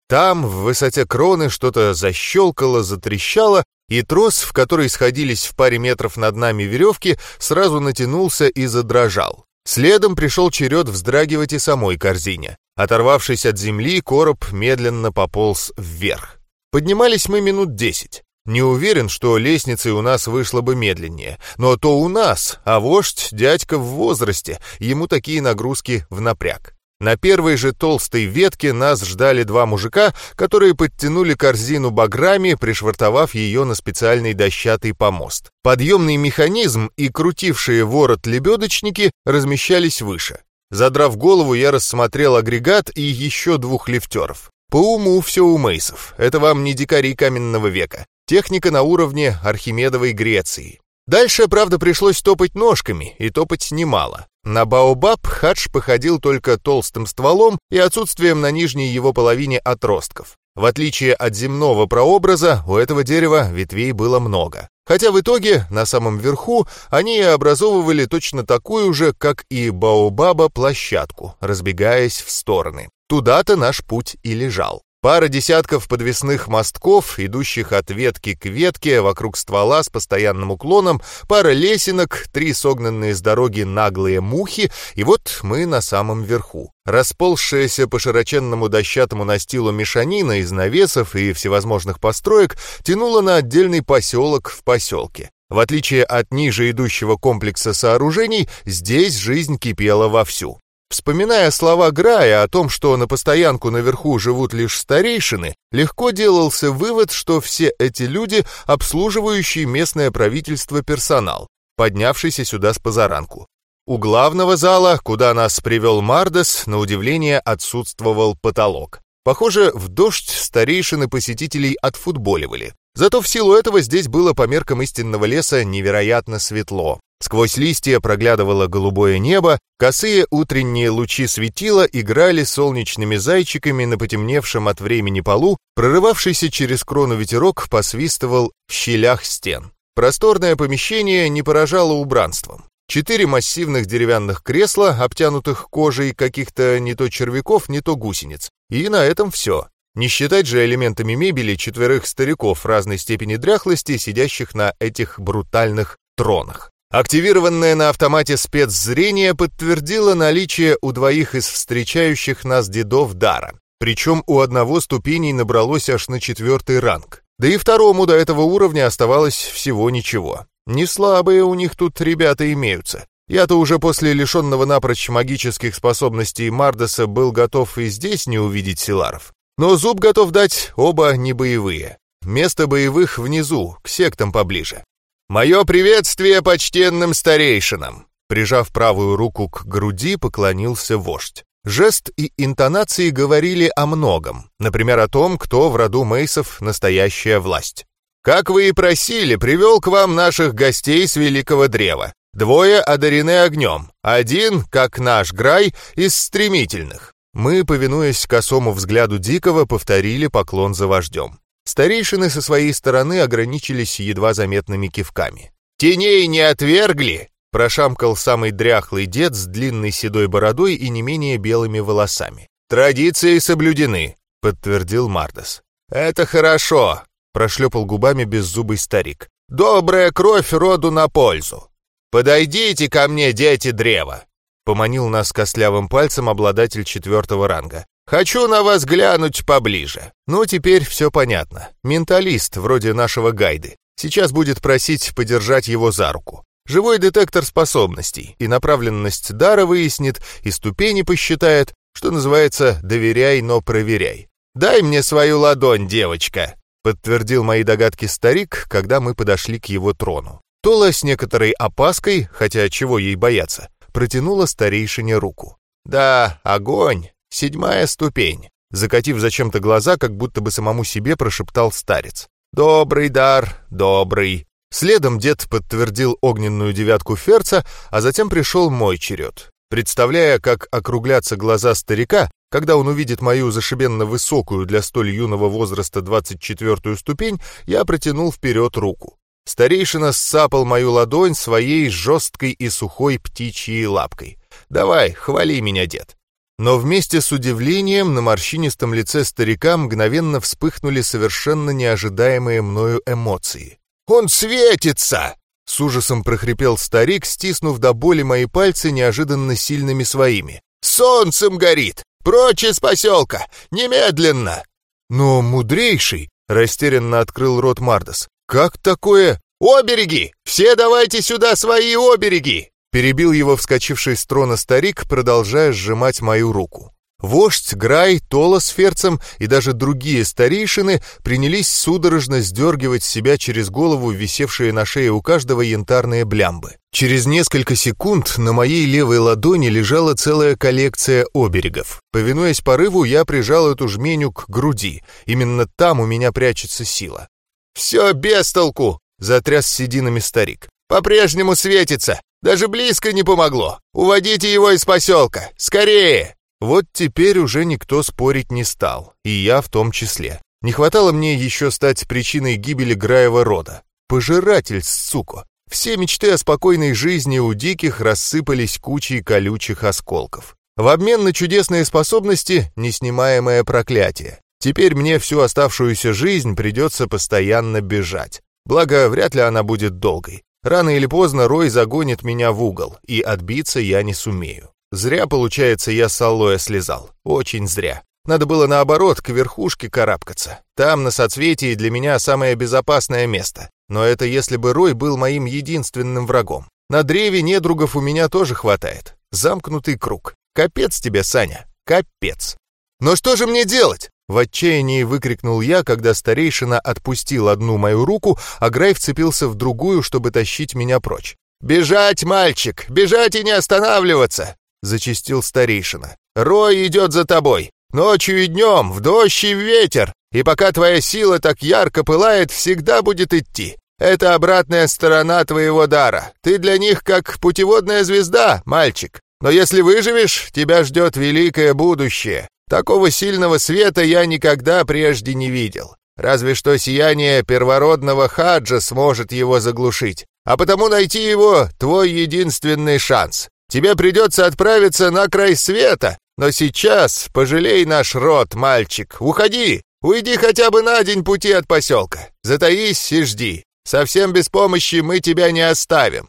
Там, в высоте кроны, что-то защелкало, затрещало, и трос, в который сходились в паре метров над нами веревки, сразу натянулся и задрожал. Следом пришел черед вздрагивать и самой корзине. Оторвавшись от земли, короб медленно пополз вверх. Поднимались мы минут десять. Не уверен, что лестницей у нас вышло бы медленнее. Но то у нас, а вождь дядька в возрасте, ему такие нагрузки в напряг. На первой же толстой ветке нас ждали два мужика, которые подтянули корзину баграми, пришвартовав ее на специальный дощатый помост. Подъемный механизм и крутившие ворот лебедочники размещались выше. Задрав голову, я рассмотрел агрегат и еще двух лифтеров. По уму все у Мейсов. Это вам не дикари каменного века. Техника на уровне Архимедовой Греции. Дальше, правда, пришлось топать ножками, и топать немало. На Баобаб хадж походил только толстым стволом и отсутствием на нижней его половине отростков. В отличие от земного прообраза, у этого дерева ветвей было много. Хотя в итоге, на самом верху, они образовывали точно такую же, как и Баобаба, площадку, разбегаясь в стороны. Туда-то наш путь и лежал. Пара десятков подвесных мостков, идущих от ветки к ветке вокруг ствола с постоянным уклоном, пара лесенок, три согнанные с дороги наглые мухи, и вот мы на самом верху. Расползшаяся по широченному дощатому настилу мешанина из навесов и всевозможных построек тянула на отдельный поселок в поселке. В отличие от ниже идущего комплекса сооружений, здесь жизнь кипела вовсю. Вспоминая слова Грая о том, что на постоянку наверху живут лишь старейшины, легко делался вывод, что все эти люди — обслуживающий местное правительство персонал, поднявшийся сюда с позаранку. У главного зала, куда нас привел Мардес, на удивление отсутствовал потолок. Похоже, в дождь старейшины посетителей отфутболивали. Зато в силу этого здесь было по меркам истинного леса невероятно светло. Сквозь листья проглядывало голубое небо, косые утренние лучи светила играли солнечными зайчиками на потемневшем от времени полу, прорывавшийся через крону ветерок посвистывал в щелях стен. Просторное помещение не поражало убранством. Четыре массивных деревянных кресла, обтянутых кожей каких-то не то червяков, не то гусениц. И на этом все. Не считать же элементами мебели четверых стариков разной степени дряхлости, сидящих на этих брутальных тронах. Активированное на автомате спецзрение подтвердило наличие у двоих из встречающих нас дедов дара. Причем у одного ступеней набралось аж на четвертый ранг. Да и второму до этого уровня оставалось всего ничего. Не слабые у них тут ребята имеются. Я-то уже после лишенного напрочь магических способностей Мардоса был готов и здесь не увидеть Силаров. Но зуб готов дать оба не боевые. Место боевых внизу, к сектам поближе. «Мое приветствие почтенным старейшинам!» Прижав правую руку к груди, поклонился вождь. Жест и интонации говорили о многом, например, о том, кто в роду Мейсов настоящая власть. «Как вы и просили, привел к вам наших гостей с Великого Древа. Двое одарены огнем, один, как наш Грай, из стремительных». Мы, повинуясь косому взгляду Дикого, повторили поклон за вождем. Старейшины со своей стороны ограничились едва заметными кивками. «Теней не отвергли!» — прошамкал самый дряхлый дед с длинной седой бородой и не менее белыми волосами. «Традиции соблюдены», — подтвердил Мардас. «Это хорошо», — прошлепал губами беззубый старик. «Добрая кровь роду на пользу. Подойдите ко мне, дети древа!» Поманил нас костлявым пальцем обладатель четвертого ранга. Хочу на вас глянуть поближе. Ну, теперь все понятно. Менталист, вроде нашего гайды. Сейчас будет просить подержать его за руку. Живой детектор способностей и направленность дара выяснит, и ступени посчитает, что называется «доверяй, но проверяй». «Дай мне свою ладонь, девочка», — подтвердил мои догадки старик, когда мы подошли к его трону. Тола с некоторой опаской, хотя чего ей бояться, протянула старейшине руку. «Да, огонь, Седьмая ступень. Закатив зачем-то глаза, как будто бы самому себе прошептал старец. «Добрый дар, добрый». Следом дед подтвердил огненную девятку ферца, а затем пришел мой черед. Представляя, как округлятся глаза старика, когда он увидит мою зашибенно высокую для столь юного возраста 24-ю ступень, я протянул вперед руку. Старейшина ссапал мою ладонь своей жесткой и сухой птичьей лапкой. «Давай, хвали меня, дед». Но вместе с удивлением на морщинистом лице старика мгновенно вспыхнули совершенно неожидаемые мною эмоции. «Он светится!» С ужасом прохрипел старик, стиснув до боли мои пальцы неожиданно сильными своими. «Солнцем горит! Прочь из поселка! Немедленно!» «Но мудрейший!» — растерянно открыл рот Мардас. «Как такое...» «Обереги! Все давайте сюда свои обереги!» Перебил его вскочивший с трона старик, продолжая сжимать мою руку. Вождь, Грай, Тола с Ферцем и даже другие старейшины принялись судорожно сдергивать с себя через голову висевшие на шее у каждого янтарные блямбы. Через несколько секунд на моей левой ладони лежала целая коллекция оберегов. Повинуясь порыву, я прижал эту жменю к груди. Именно там у меня прячется сила. «Все без толку!» — затряс сединами старик. «По-прежнему светится! Даже близко не помогло. Уводите его из поселка. Скорее!» Вот теперь уже никто спорить не стал, и я в том числе. Не хватало мне еще стать причиной гибели Граева рода. Пожиратель, сука. Все мечты о спокойной жизни у диких рассыпались кучей колючих осколков. В обмен на чудесные способности — неснимаемое проклятие. Теперь мне всю оставшуюся жизнь придется постоянно бежать. Благо, вряд ли она будет долгой. Рано или поздно Рой загонит меня в угол, и отбиться я не сумею. Зря, получается, я с аллоя слезал. Очень зря. Надо было наоборот, к верхушке карабкаться. Там, на соцветии, для меня самое безопасное место. Но это если бы Рой был моим единственным врагом. На древе недругов у меня тоже хватает. Замкнутый круг. Капец тебе, Саня. Капец. Но что же мне делать? В отчаянии выкрикнул я, когда старейшина отпустил одну мою руку, а Грай вцепился в другую, чтобы тащить меня прочь. «Бежать, мальчик! Бежать и не останавливаться!» — зачистил старейшина. «Рой идет за тобой! Ночью и днем, в дождь и в ветер. И пока твоя сила так ярко пылает, всегда будет идти. Это обратная сторона твоего дара. Ты для них как путеводная звезда, мальчик. Но если выживешь, тебя ждет великое будущее. Такого сильного света я никогда прежде не видел. Разве что сияние первородного хаджа сможет его заглушить. А потому найти его — твой единственный шанс. Тебе придется отправиться на край света, но сейчас пожалей наш род, мальчик. Уходи, уйди хотя бы на день пути от поселка. Затаись и жди. Совсем без помощи мы тебя не оставим».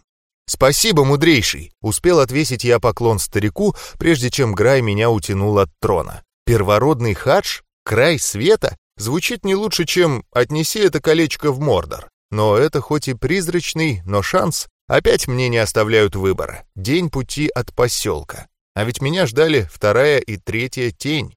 «Спасибо, мудрейший!» — успел отвесить я поклон старику, прежде чем Грай меня утянул от трона. «Первородный хадж? Край света? Звучит не лучше, чем «отнеси это колечко в Мордор». Но это хоть и призрачный, но шанс. Опять мне не оставляют выбора. День пути от поселка. А ведь меня ждали вторая и третья тень.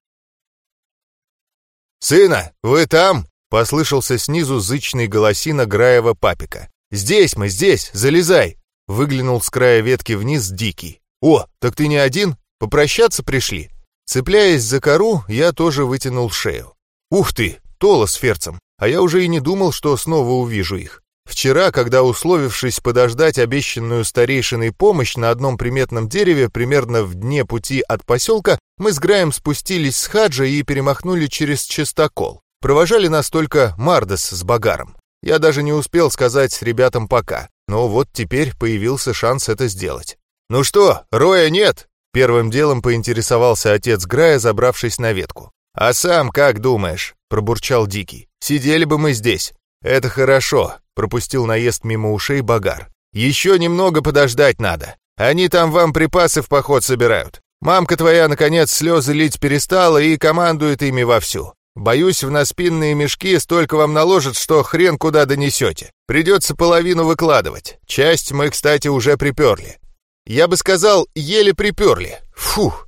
«Сына, вы там?» Послышался снизу зычный голосина Граева папика. «Здесь мы, здесь, залезай!» Выглянул с края ветки вниз Дикий. «О, так ты не один? Попрощаться пришли?» Цепляясь за кору, я тоже вытянул шею. «Ух ты, Тола с Ферцем! А я уже и не думал, что снова увижу их. Вчера, когда, условившись подождать обещанную старейшиной помощь на одном приметном дереве примерно в дне пути от поселка, мы с Граем спустились с хаджа и перемахнули через чистокол. Провожали нас только Мардес с Багаром. Я даже не успел сказать ребятам пока, но вот теперь появился шанс это сделать. «Ну что, Роя нет?» Первым делом поинтересовался отец Грая, забравшись на ветку. «А сам как думаешь?» — пробурчал Дикий. «Сидели бы мы здесь». «Это хорошо», — пропустил наезд мимо ушей Багар. «Еще немного подождать надо. Они там вам припасы в поход собирают. Мамка твоя, наконец, слезы лить перестала и командует ими вовсю. Боюсь, в наспинные мешки столько вам наложат, что хрен куда донесете. Придется половину выкладывать. Часть мы, кстати, уже приперли. Я бы сказал, еле приперли. Фух.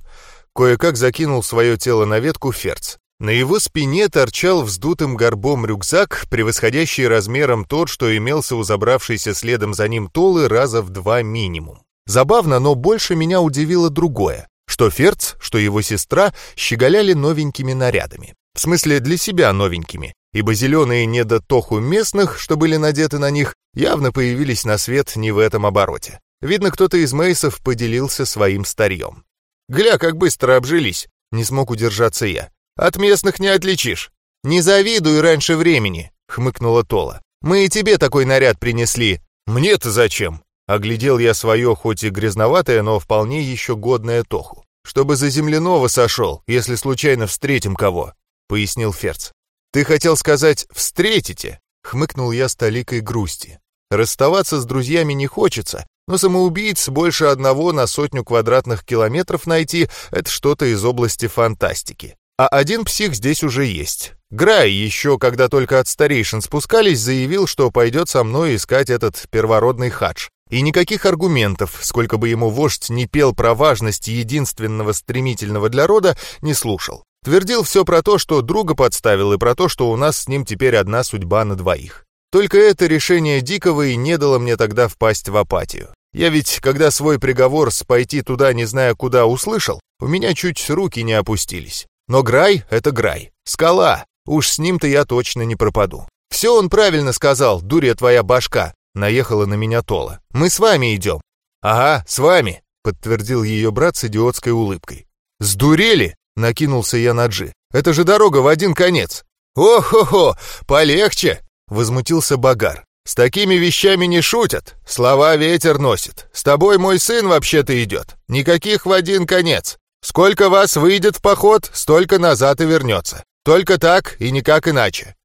Кое-как закинул свое тело на ветку Ферц. На его спине торчал вздутым горбом рюкзак, превосходящий размером тот, что имелся у забравшейся следом за ним Толы раза в два минимум. Забавно, но больше меня удивило другое, что Ферц, что его сестра щеголяли новенькими нарядами. В смысле, для себя новенькими, ибо зеленые недотоху местных, что были надеты на них, явно появились на свет не в этом обороте. Видно, кто-то из Мейсов поделился своим старьем. «Гля, как быстро обжились!» — не смог удержаться я. «От местных не отличишь!» «Не завидуй раньше времени!» — хмыкнула Тола. «Мы и тебе такой наряд принесли!» «Мне-то зачем?» — оглядел я свое, хоть и грязноватое, но вполне еще годное тоху. «Чтобы за земляного сошел, если случайно встретим кого!» — пояснил Ферц. «Ты хотел сказать «встретите»?» — хмыкнул я с толикой грусти. «Расставаться с друзьями не хочется, но самоубийц больше одного на сотню квадратных километров найти — это что-то из области фантастики. А один псих здесь уже есть. Грай, еще когда только от старейшин спускались, заявил, что пойдет со мной искать этот первородный хадж. И никаких аргументов, сколько бы ему вождь не пел про важность единственного стремительного для рода, не слушал. Твердил все про то, что друга подставил, и про то, что у нас с ним теперь одна судьба на двоих. Только это решение Дикого и не дало мне тогда впасть в апатию. Я ведь, когда свой приговор с пойти туда не зная куда услышал, у меня чуть руки не опустились. Но Грай — это Грай. Скала. Уж с ним-то я точно не пропаду. Все он правильно сказал, дурья твоя башка. Наехала на меня Тола. Мы с вами идем. Ага, с вами, подтвердил ее брат с идиотской улыбкой. Сдурели? Накинулся я на Джи. «Это же дорога в один конец!» «О-хо-хо! Полегче!» — возмутился Багар. «С такими вещами не шутят. Слова ветер носит. С тобой мой сын вообще-то идет. Никаких в один конец. Сколько вас выйдет в поход, столько назад и вернется. Только так и никак иначе».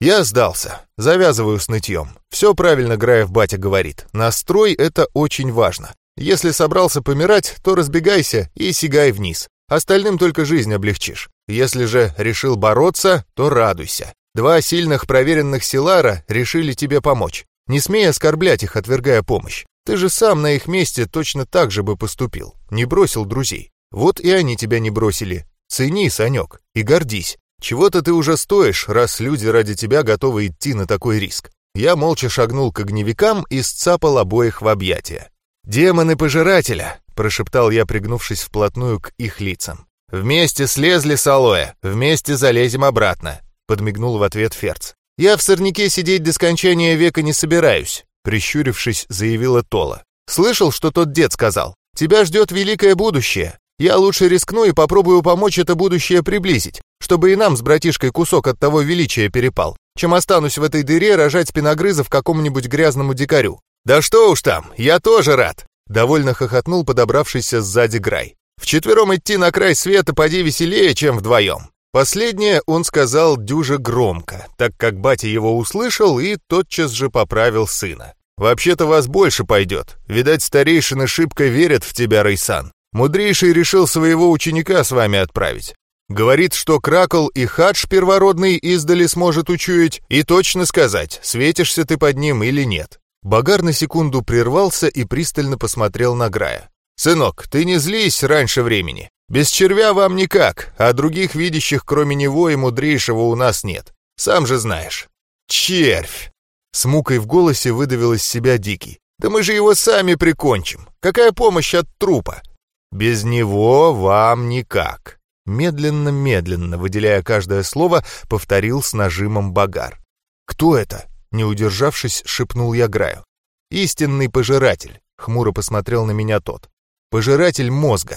Я сдался. Завязываю с нытьем. Все правильно Граев батя говорит. Настрой — это очень важно. Если собрался помирать, то разбегайся и сигай вниз. Остальным только жизнь облегчишь. Если же решил бороться, то радуйся. Два сильных проверенных Силара решили тебе помочь. Не смей оскорблять их, отвергая помощь. Ты же сам на их месте точно так же бы поступил. Не бросил друзей. Вот и они тебя не бросили. Цени, Санек, и гордись. Чего-то ты уже стоишь, раз люди ради тебя готовы идти на такой риск. Я молча шагнул к огневикам и сцапал обоих в объятия. «Демоны пожирателя!» — прошептал я, пригнувшись вплотную к их лицам. Вместе слезли с алоэ, вместе залезем обратно», — подмигнул в ответ Ферц. «Я в сорняке сидеть до скончания века не собираюсь», — прищурившись, заявила Тола. «Слышал, что тот дед сказал? Тебя ждет великое будущее. Я лучше рискну и попробую помочь это будущее приблизить, чтобы и нам с братишкой кусок от того величия перепал, чем останусь в этой дыре рожать спиногрызов какому-нибудь грязному дикарю. Да что уж там, я тоже рад!» Довольно хохотнул подобравшийся сзади Грай. «Вчетвером идти на край света поди веселее, чем вдвоем». Последнее он сказал дюже громко, так как батя его услышал и тотчас же поправил сына. «Вообще-то вас больше пойдет. Видать, старейшины шибко верят в тебя, Рейсан. Мудрейший решил своего ученика с вами отправить. Говорит, что Кракл и Хадж первородный издали сможет учуять и точно сказать, светишься ты под ним или нет. Багар на секунду прервался и пристально посмотрел на Грая. «Сынок, ты не злись раньше времени. Без червя вам никак, а других видящих, кроме него и мудрейшего, у нас нет. Сам же знаешь». «Червь!» С мукой в голосе выдавил из себя Дикий. «Да мы же его сами прикончим. Какая помощь от трупа?» «Без него вам никак». Медленно-медленно, выделяя каждое слово, повторил с нажимом Багар. «Кто это?» Не удержавшись, шепнул я Граю. «Истинный пожиратель», — хмуро посмотрел на меня тот. «Пожиратель мозга».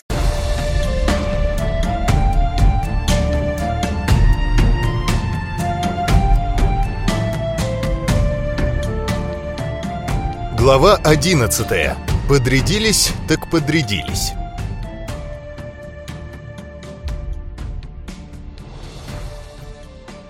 Глава одиннадцатая. Подрядились, так подрядились.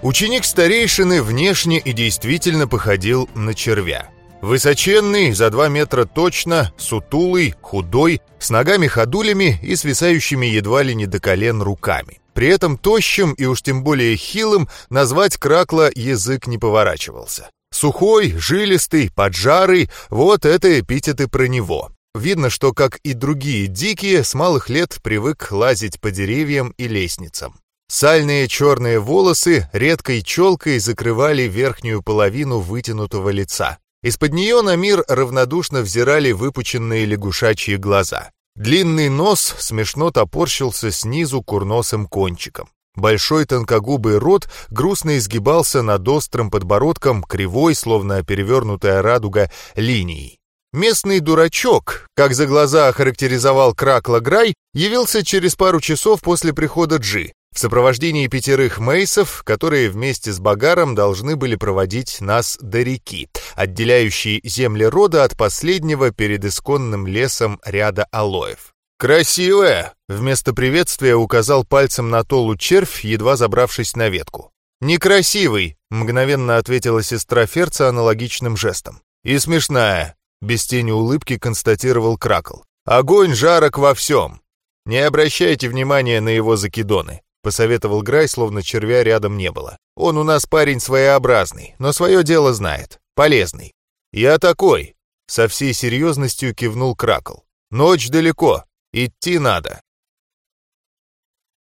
Ученик старейшины внешне и действительно походил на червя. Высоченный, за два метра точно, сутулый, худой, с ногами-ходулями и свисающими едва ли не до колен руками. При этом тощим и уж тем более хилым назвать Кракла язык не поворачивался. Сухой, жилистый, поджарый — вот это эпитеты про него. Видно, что, как и другие дикие, с малых лет привык лазить по деревьям и лестницам. Сальные черные волосы редкой челкой закрывали верхнюю половину вытянутого лица. Из-под нее на мир равнодушно взирали выпученные лягушачьи глаза. Длинный нос смешно топорщился снизу курносым кончиком. Большой тонкогубый рот грустно изгибался над острым подбородком, кривой, словно перевернутая радуга, линией. Местный дурачок, как за глаза охарактеризовал Кракла Грай, явился через пару часов после прихода Джи, в сопровождении пятерых мейсов, которые вместе с Багаром должны были проводить нас до реки, отделяющей земли рода от последнего перед исконным лесом ряда алоев. «Красивая!» — вместо приветствия указал пальцем на Толу червь, едва забравшись на ветку. «Некрасивый!» — мгновенно ответила сестра Ферца аналогичным жестом. «И смешная!» — без тени улыбки констатировал Кракл. «Огонь жарок во всем!» Не обращайте внимания на его закидоны. — посоветовал Грай, словно червя рядом не было. «Он у нас парень своеобразный, но свое дело знает. Полезный». «Я такой», — со всей серьезностью кивнул Кракл. «Ночь далеко. Идти надо».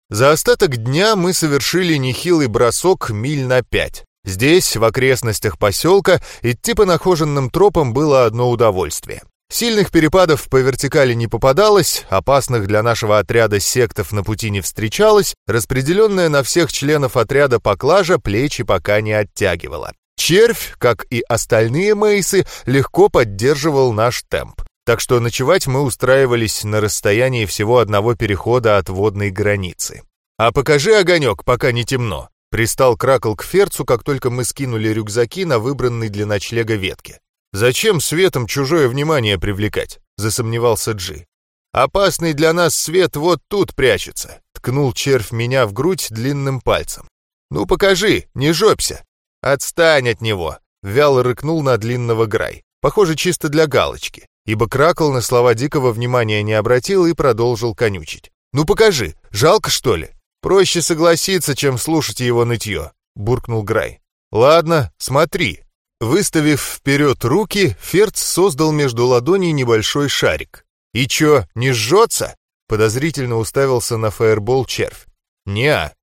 За остаток дня мы совершили нехилый бросок миль на пять. Здесь, в окрестностях поселка, идти по нахоженным тропам было одно удовольствие. Сильных перепадов по вертикали не попадалось, опасных для нашего отряда сектов на пути не встречалось, распределенная на всех членов отряда поклажа плечи пока не оттягивала. Червь, как и остальные мейсы, легко поддерживал наш темп. Так что ночевать мы устраивались на расстоянии всего одного перехода от водной границы. «А покажи огонек, пока не темно», — пристал Кракл к Ферцу, как только мы скинули рюкзаки на выбранной для ночлега ветке. «Зачем светом чужое внимание привлекать?» — засомневался Джи. «Опасный для нас свет вот тут прячется», — ткнул червь меня в грудь длинным пальцем. «Ну покажи, не жопся!» «Отстань от него!» — вяло рыкнул на длинного Грай. Похоже, чисто для галочки, ибо Кракл на слова Дикого внимания не обратил и продолжил конючить. «Ну покажи, жалко что ли?» «Проще согласиться, чем слушать его нытье», — буркнул Грай. «Ладно, смотри», Выставив вперед руки, Ферц создал между ладоней небольшой шарик. «И чё, не жжется?» Подозрительно уставился на фаербол червь. «Не-а».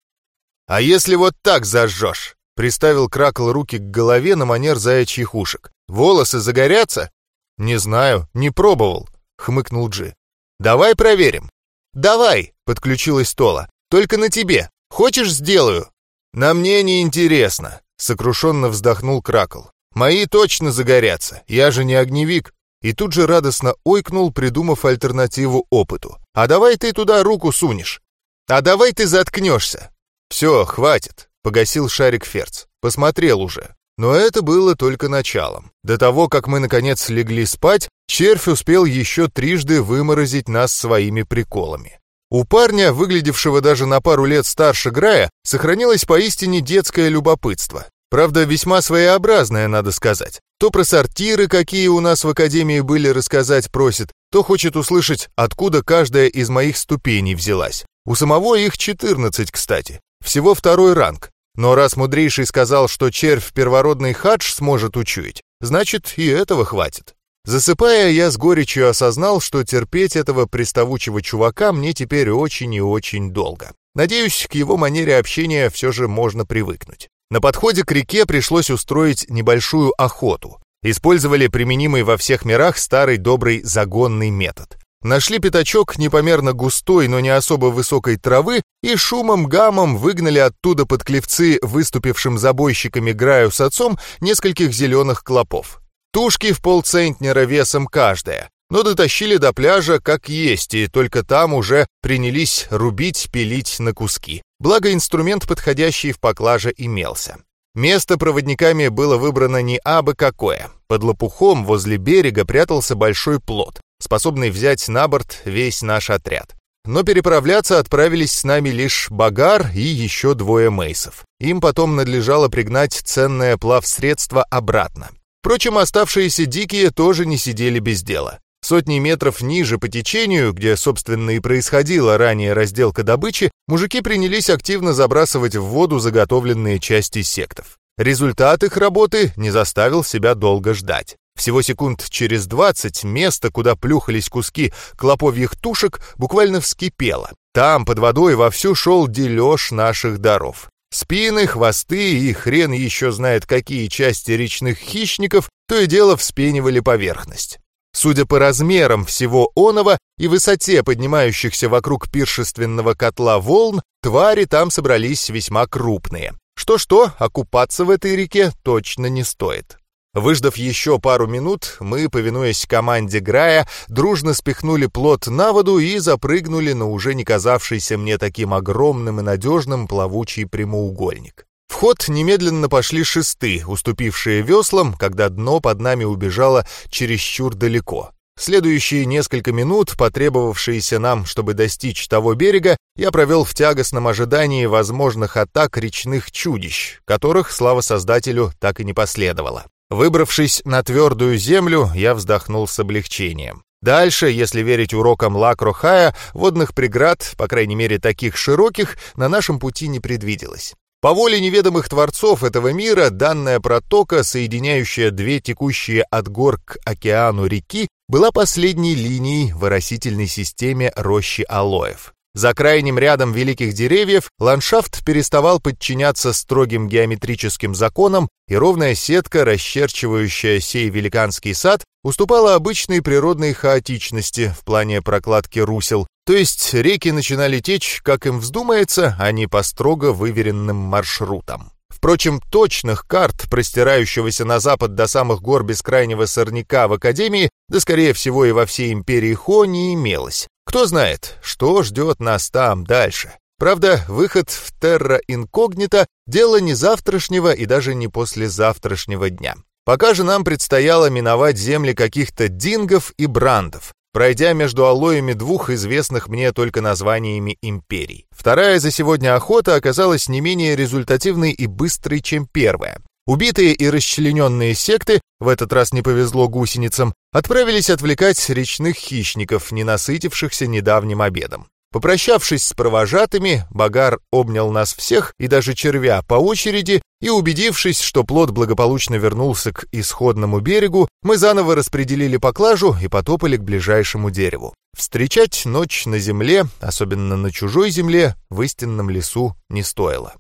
«А если вот так зажжешь?» Приставил Кракл руки к голове на манер заячьих ушек. «Волосы загорятся?» «Не знаю, не пробовал», — хмыкнул Джи. «Давай проверим». «Давай!» — подключилась Тола. Только на тебе. Хочешь, сделаю?» «На мне не интересно», — сокрушенно вздохнул Кракл. «Мои точно загорятся, я же не огневик». И тут же радостно ойкнул, придумав альтернативу опыту. «А давай ты туда руку сунешь. А давай ты заткнешься». «Все, хватит», — погасил шарик Ферц. «Посмотрел уже. Но это было только началом. До того, как мы наконец легли спать, червь успел еще трижды выморозить нас своими приколами. У парня, выглядевшего даже на пару лет старше Грая, сохранилось поистине детское любопытство. Правда, весьма своеобразное, надо сказать. То про сортиры, какие у нас в академии были, рассказать просит, то хочет услышать, откуда каждая из моих ступеней взялась. У самого их 14, кстати. Всего второй ранг. Но раз мудрейший сказал, что червь первородный хадж сможет учуять, значит и этого хватит. Засыпая, я с горечью осознал, что терпеть этого приставучего чувака мне теперь очень и очень долго. Надеюсь, к его манере общения все же можно привыкнуть. На подходе к реке пришлось устроить небольшую охоту. Использовали применимый во всех мирах старый добрый загонный метод. Нашли пятачок непомерно густой, но не особо высокой травы и шумом-гамом выгнали оттуда под клевцы выступившим забойщиками Граю с отцом нескольких зеленых клопов. Тушки в полцентнера весом каждая, но дотащили до пляжа как есть, и только там уже принялись рубить, пилить на куски. Благо инструмент, подходящий в поклаже, имелся. Место проводниками было выбрано не абы какое. Под лопухом возле берега прятался большой плот, способный взять на борт весь наш отряд. Но переправляться отправились с нами лишь Багар и еще двое мейсов. Им потом надлежало пригнать ценное плавсредство обратно. Впрочем, оставшиеся дикие тоже не сидели без дела. Сотни метров ниже по течению, где, собственно, и происходила ранее разделка добычи, мужики принялись активно забрасывать в воду заготовленные части сектов. Результат их работы не заставил себя долго ждать. Всего секунд через двадцать место, куда плюхались куски клоповьих тушек, буквально вскипело. Там под водой вовсю шел дележ наших даров. Спины, хвосты и хрен еще знает какие части речных хищников то и дело вспенивали поверхность. Судя по размерам всего оного и высоте поднимающихся вокруг пиршественного котла волн, твари там собрались весьма крупные. Что-что, окупаться в этой реке точно не стоит. Выждав еще пару минут, мы, повинуясь команде Грая, дружно спихнули плот на воду и запрыгнули на уже не казавшийся мне таким огромным и надежным плавучий прямоугольник. В ход немедленно пошли шесты, уступившие веслам, когда дно под нами убежало чересчур далеко. Следующие несколько минут, потребовавшиеся нам, чтобы достичь того берега, я провел в тягостном ожидании возможных атак речных чудищ, которых, слава создателю, так и не последовало. Выбравшись на твердую землю, я вздохнул с облегчением. Дальше, если верить урокам Лакрохая, водных преград, по крайней мере таких широких, на нашем пути не предвиделось. По воле неведомых творцов этого мира, данная протока, соединяющая две текущие от гор к океану реки, была последней линией в оросительной системе рощи алоев. За крайним рядом великих деревьев ландшафт переставал подчиняться строгим геометрическим законам, и ровная сетка, расчерчивающая сей великанский сад, уступала обычной природной хаотичности в плане прокладки русел, то есть реки начинали течь, как им вздумается, а не по строго выверенным маршрутам. Впрочем, точных карт, простирающегося на запад до самых гор бескрайнего сорняка в Академии, да скорее всего и во всей империи Хо, не имелось. Кто знает, что ждет нас там дальше. Правда, выход в терра инкогнито – дело не завтрашнего и даже не послезавтрашнего дня. Пока же нам предстояло миновать земли каких-то дингов и брандов, пройдя между алоями двух известных мне только названиями империй. Вторая за сегодня охота оказалась не менее результативной и быстрой, чем первая. Убитые и расчлененные секты, в этот раз не повезло гусеницам, отправились отвлекать речных хищников, не насытившихся недавним обедом. Попрощавшись с провожатыми, Багар обнял нас всех и даже червя по очереди, и убедившись, что плод благополучно вернулся к исходному берегу, мы заново распределили поклажу и потопали к ближайшему дереву. Встречать ночь на земле, особенно на чужой земле, в истинном лесу не стоило.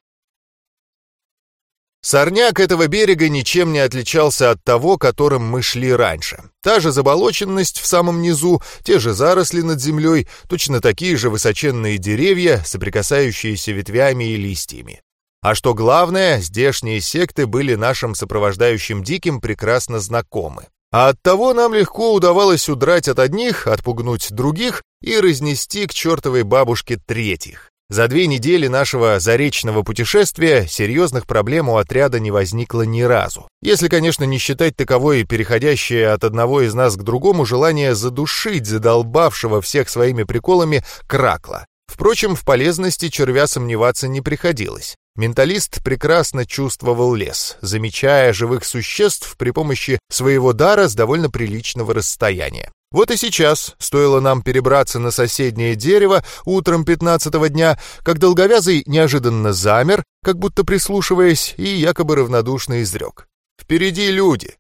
Сорняк этого берега ничем не отличался от того, которым мы шли раньше. Та же заболоченность в самом низу, те же заросли над землей, точно такие же высоченные деревья, соприкасающиеся ветвями и листьями. А что главное, здешние секты были нашим сопровождающим диким прекрасно знакомы. А оттого нам легко удавалось удрать от одних, отпугнуть других и разнести к чертовой бабушке третьих. За две недели нашего заречного путешествия серьезных проблем у отряда не возникло ни разу. Если, конечно, не считать таковой переходящее от одного из нас к другому желание задушить задолбавшего всех своими приколами кракла. Впрочем, в полезности червя сомневаться не приходилось. Менталист прекрасно чувствовал лес, замечая живых существ при помощи своего дара с довольно приличного расстояния. Вот и сейчас, стоило нам перебраться на соседнее дерево утром пятнадцатого дня, как долговязый неожиданно замер, как будто прислушиваясь, и якобы равнодушно изрек. «Впереди люди!»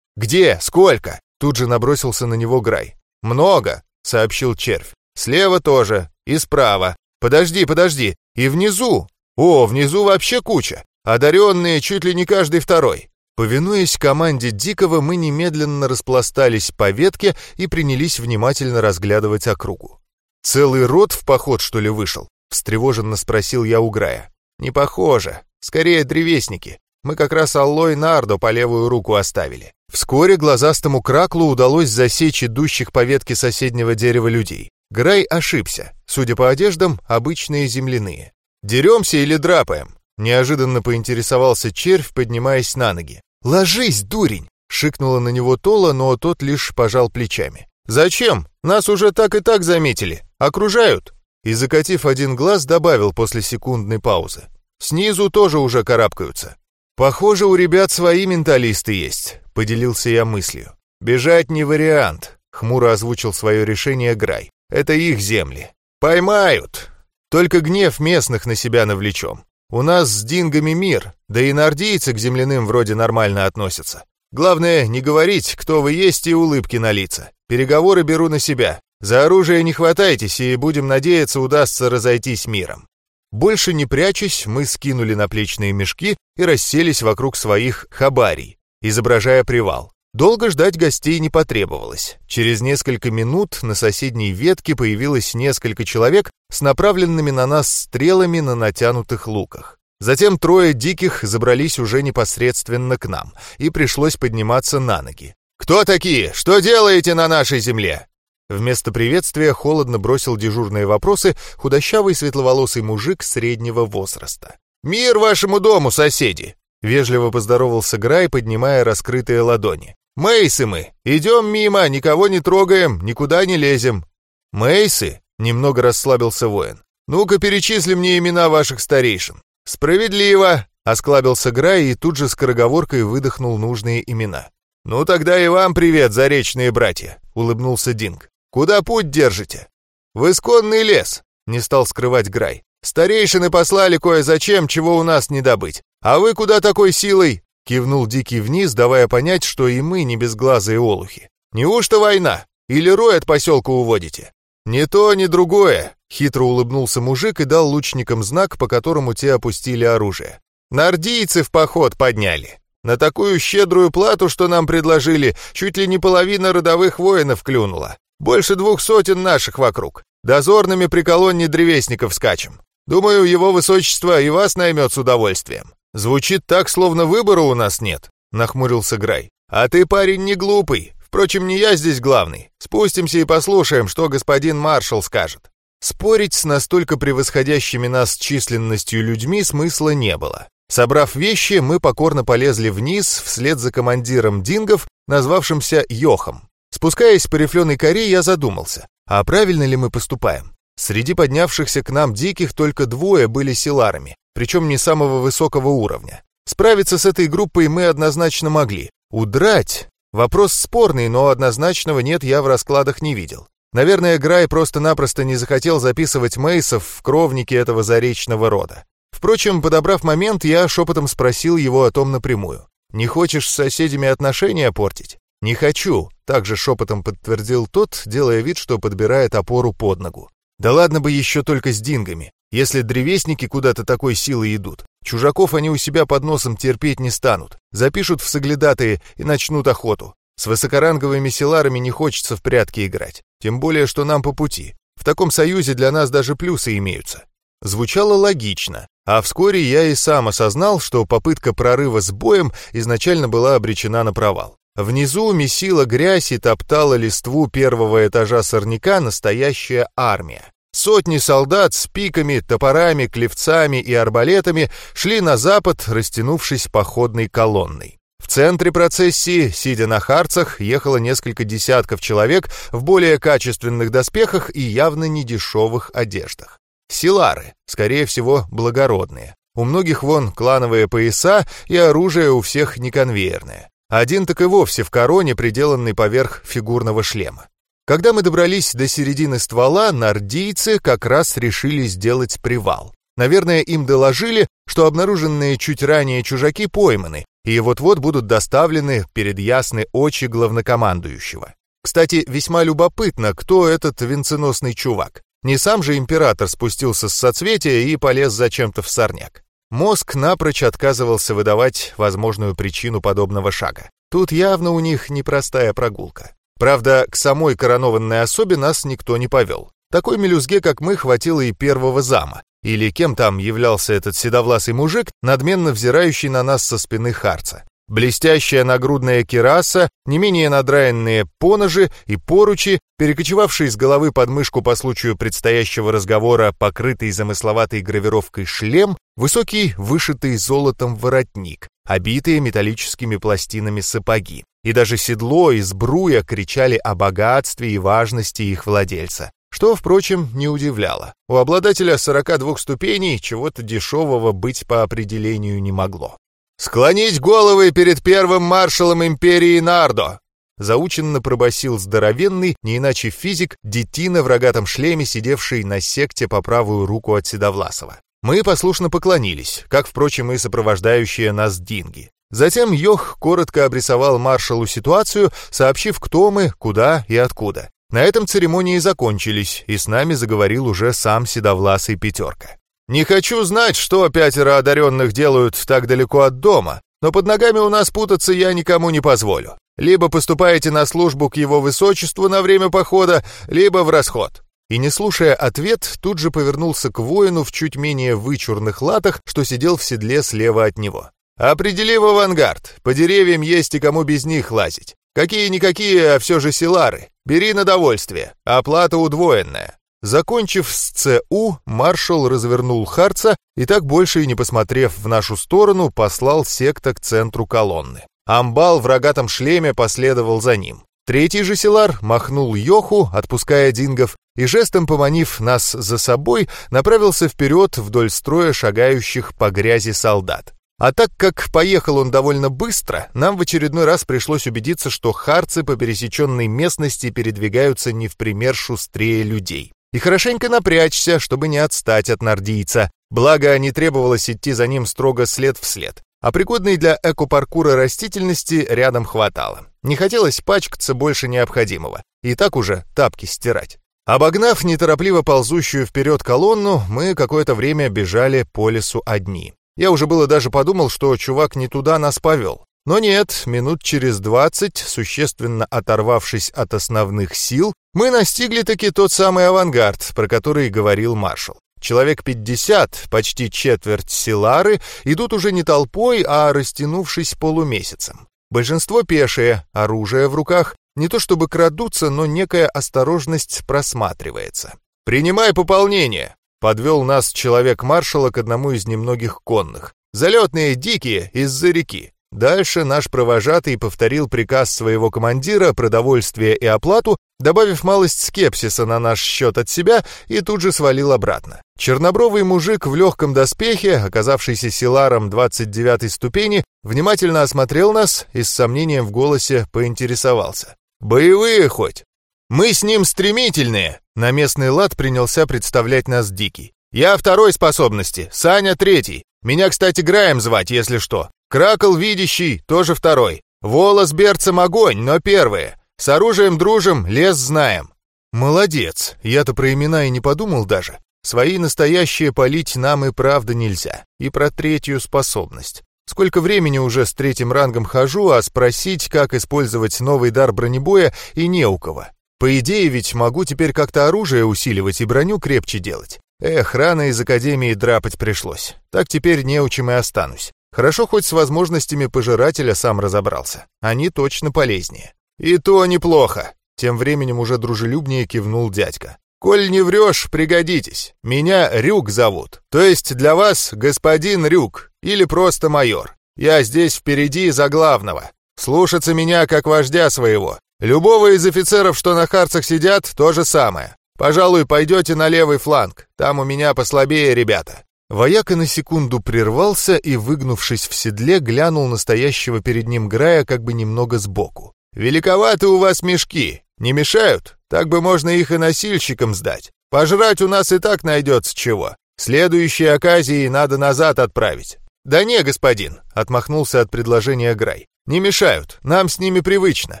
«Где? Сколько?» Тут же набросился на него Грай. «Много!» — сообщил червь. «Слева тоже. И справа. Подожди, подожди. И внизу. О, внизу вообще куча. Одаренные чуть ли не каждый второй. Повинуясь команде Дикого, мы немедленно распластались по ветке и принялись внимательно разглядывать округу. «Целый род в поход, что ли, вышел?» — встревоженно спросил я у Грая. «Не похоже. Скорее, древесники. Мы как раз Алло и Нардо по левую руку оставили». Вскоре глазастому краклу удалось засечь идущих по ветке соседнего дерева людей. Грай ошибся. Судя по одеждам, обычные земляные. «Деремся или драпаем?» Неожиданно поинтересовался червь, поднимаясь на ноги. «Ложись, дурень!» — шикнула на него Тола, но тот лишь пожал плечами. «Зачем? Нас уже так и так заметили. Окружают!» И, закатив один глаз, добавил после секундной паузы. «Снизу тоже уже карабкаются». «Похоже, у ребят свои менталисты есть», — поделился я мыслью. «Бежать не вариант», — хмуро озвучил свое решение Грай. «Это их земли. Поймают. Только гнев местных на себя навлечем. У нас с дингами мир, да и нордийцы к земляным вроде нормально относятся. Главное, не говорить, кто вы есть, и улыбки на лица. Переговоры беру на себя. За оружие не хватайтесь, и будем надеяться, удастся разойтись миром. Больше не прячась, мы скинули наплечные мешки и расселись вокруг своих хабарий, изображая привал. Долго ждать гостей не потребовалось. Через несколько минут на соседней ветке появилось несколько человек с направленными на нас стрелами на натянутых луках. Затем трое диких забрались уже непосредственно к нам, и пришлось подниматься на ноги. «Кто такие? Что делаете на нашей земле?» Вместо приветствия холодно бросил дежурные вопросы худощавый светловолосый мужик среднего возраста. «Мир вашему дому, соседи!» Вежливо поздоровался Грай, поднимая раскрытые ладони. «Мейсы мы! Идем мимо, никого не трогаем, никуда не лезем!» «Мейсы?» — немного расслабился воин. «Ну-ка перечисли мне имена ваших старейшин». «Справедливо!» — осклабился Грай и тут же скороговоркой выдохнул нужные имена. «Ну тогда и вам привет, заречные братья!» — улыбнулся Динг. «Куда путь держите?» «В исконный лес!» — не стал скрывать Грай. «Старейшины послали кое-зачем, чего у нас не добыть. А вы куда такой силой?» Кивнул Дикий вниз, давая понять, что и мы не безглазые олухи. «Неужто война? Или рой от поселка уводите?» «Ни то, ни другое», — хитро улыбнулся мужик и дал лучникам знак, по которому те опустили оружие. «Нордийцы в поход подняли. На такую щедрую плату, что нам предложили, чуть ли не половина родовых воинов клюнула. Больше двух сотен наших вокруг. Дозорными при колонне древесников скачем. Думаю, его высочество и вас наймет с удовольствием. «Звучит так, словно выбора у нас нет», — нахмурился Грай. «А ты, парень, не глупый. Впрочем, не я здесь главный. Спустимся и послушаем, что господин маршал скажет». Спорить с настолько превосходящими нас численностью людьми смысла не было. Собрав вещи, мы покорно полезли вниз вслед за командиром дингов, назвавшимся Йохом. Спускаясь по рифленой коре, я задумался, а правильно ли мы поступаем? Среди поднявшихся к нам диких только двое были силарами, причем не самого высокого уровня. Справиться с этой группой мы однозначно могли. Удрать? Вопрос спорный, но однозначного нет я в раскладах не видел. Наверное, Грай просто-напросто не захотел записывать Мейсов в кровники этого заречного рода. Впрочем, подобрав момент, я шепотом спросил его о том напрямую. «Не хочешь с соседями отношения портить?» «Не хочу», — также шепотом подтвердил тот, делая вид, что подбирает опору под ногу. «Да ладно бы еще только с дингами. Если древесники куда-то такой силой идут, Чужаков они у себя под носом терпеть не станут. Запишут в соглядатые и начнут охоту. С высокоранговыми селарами не хочется в прятки играть. Тем более, что нам по пути. В таком союзе для нас даже плюсы имеются. Звучало логично, а вскоре я и сам осознал, что попытка прорыва с боем изначально была обречена на провал. Внизу месила грязь и топтала листву первого этажа сорняка настоящая армия. Сотни солдат с пиками, топорами, клевцами и арбалетами шли на запад, растянувшись походной колонной. В центре процессии, сидя на харцах, ехало несколько десятков человек в более качественных доспехах и явно недешевых одеждах. Силары, скорее всего, благородные. У многих вон клановые пояса и оружие у всех неконвейерное. Один так и вовсе в короне, приделанный поверх фигурного шлема. Когда мы добрались до середины ствола, нардийцы как раз решили сделать привал. Наверное, им доложили, что обнаруженные чуть ранее чужаки пойманы и вот-вот будут доставлены перед ясные очи главнокомандующего. Кстати, весьма любопытно, кто этот венценосный чувак. Не сам же император спустился с соцветия и полез зачем-то в сорняк. Мозг напрочь отказывался выдавать возможную причину подобного шага. Тут явно у них непростая прогулка. Правда, к самой коронованной особе нас никто не повел. Такой мелюзге, как мы, хватило и первого зама. Или кем там являлся этот седовласый мужик, надменно взирающий на нас со спины Харца. Блестящая нагрудная кираса, не менее надраенные поножи и поручи, перекочевавший с головы под мышку по случаю предстоящего разговора покрытый замысловатой гравировкой шлем, высокий вышитый золотом воротник, обитые металлическими пластинами сапоги. И даже седло и сбруя кричали о богатстве и важности их владельца. Что, впрочем, не удивляло. У обладателя 42 ступеней чего-то дешевого быть по определению не могло. «Склонить головы перед первым маршалом империи Нардо!» Заученно пробасил здоровенный, не иначе физик, детина в рогатом шлеме, сидевший на секте по правую руку от Седовласова. Мы послушно поклонились, как, впрочем, и сопровождающие нас динги. Затем Йох коротко обрисовал маршалу ситуацию, сообщив, кто мы, куда и откуда. На этом церемонии закончились, и с нами заговорил уже сам седовласый пятерка. Не хочу знать, что пятеро одаренных делают так далеко от дома, но под ногами у нас путаться я никому не позволю. Либо поступаете на службу к его высочеству на время похода, либо в расход». И не слушая ответ, тут же повернулся к воину в чуть менее вычурных латах, что сидел в седле слева от него. «Определи в авангард. По деревьям есть и кому без них лазить. Какие-никакие, а все же силары. Бери на довольствие. Оплата удвоенная. Закончив с ЦУ, маршал развернул Харца и так больше и не посмотрев в нашу сторону, послал секта к центру колонны. Амбал в рогатом шлеме последовал за ним. Третий же селар махнул Йоху, отпуская дингов, и жестом поманив нас за собой, направился вперед вдоль строя шагающих по грязи солдат. А так как поехал он довольно быстро, нам в очередной раз пришлось убедиться, что харцы по пересеченной местности передвигаются не в пример шустрее людей и хорошенько напрячься, чтобы не отстать от нордийца, благо не требовалось идти за ним строго след в след. А пригодной для экопаркура растительности рядом хватало. Не хотелось пачкаться больше необходимого. И так уже тапки стирать. Обогнав неторопливо ползущую вперед колонну, мы какое-то время бежали по лесу одни. Я уже было даже подумал, что чувак не туда нас повел. Но нет, минут через двадцать, существенно оторвавшись от основных сил, мы настигли таки тот самый авангард, про который говорил маршал. Человек пятьдесят, почти четверть Силары, идут уже не толпой, а растянувшись полумесяцем. Большинство пешие, оружие в руках, не то чтобы крадутся, но некая осторожность просматривается. «Принимай пополнение!» — подвел нас человек маршала к одному из немногих конных. «Залетные дикие из-за реки. Дальше наш провожатый повторил приказ своего командира продовольствие и оплату, добавив малость скепсиса на наш счет от себя и тут же свалил обратно. Чернобровый мужик в легком доспехе, оказавшийся силаром 29 ступени, внимательно осмотрел нас и с сомнением в голосе поинтересовался. «Боевые хоть?» «Мы с ним стремительные!» На местный лад принялся представлять нас Дикий. «Я второй способности, Саня третий. Меня, кстати, Граем звать, если что. Кракл видящий, тоже второй. Волос берцем огонь, но первые. С оружием дружим, лес знаем. Молодец, я-то про имена и не подумал даже. Свои настоящие полить нам и правда нельзя. И про третью способность. Сколько времени уже с третьим рангом хожу, а спросить, как использовать новый дар бронебоя, и не у кого. По идее, ведь могу теперь как-то оружие усиливать и броню крепче делать. Эх, рано из Академии драпать пришлось. Так теперь неучим и останусь. Хорошо хоть с возможностями пожирателя сам разобрался. Они точно полезнее. И то неплохо. Тем временем уже дружелюбнее кивнул дядька. «Коль не врешь, пригодитесь. Меня Рюк зовут. То есть для вас господин Рюк или просто майор. Я здесь впереди за главного. Слушаться меня как вождя своего. Любого из офицеров, что на харцах сидят, то же самое. Пожалуй, пойдете на левый фланг. Там у меня послабее ребята». Вояка на секунду прервался и, выгнувшись в седле, глянул настоящего перед ним Грая как бы немного сбоку. «Великоваты у вас мешки. Не мешают? Так бы можно их и носильщикам сдать. Пожрать у нас и так найдется чего. Следующие оказии надо назад отправить». «Да не, господин», — отмахнулся от предложения Грай. «Не мешают, нам с ними привычно.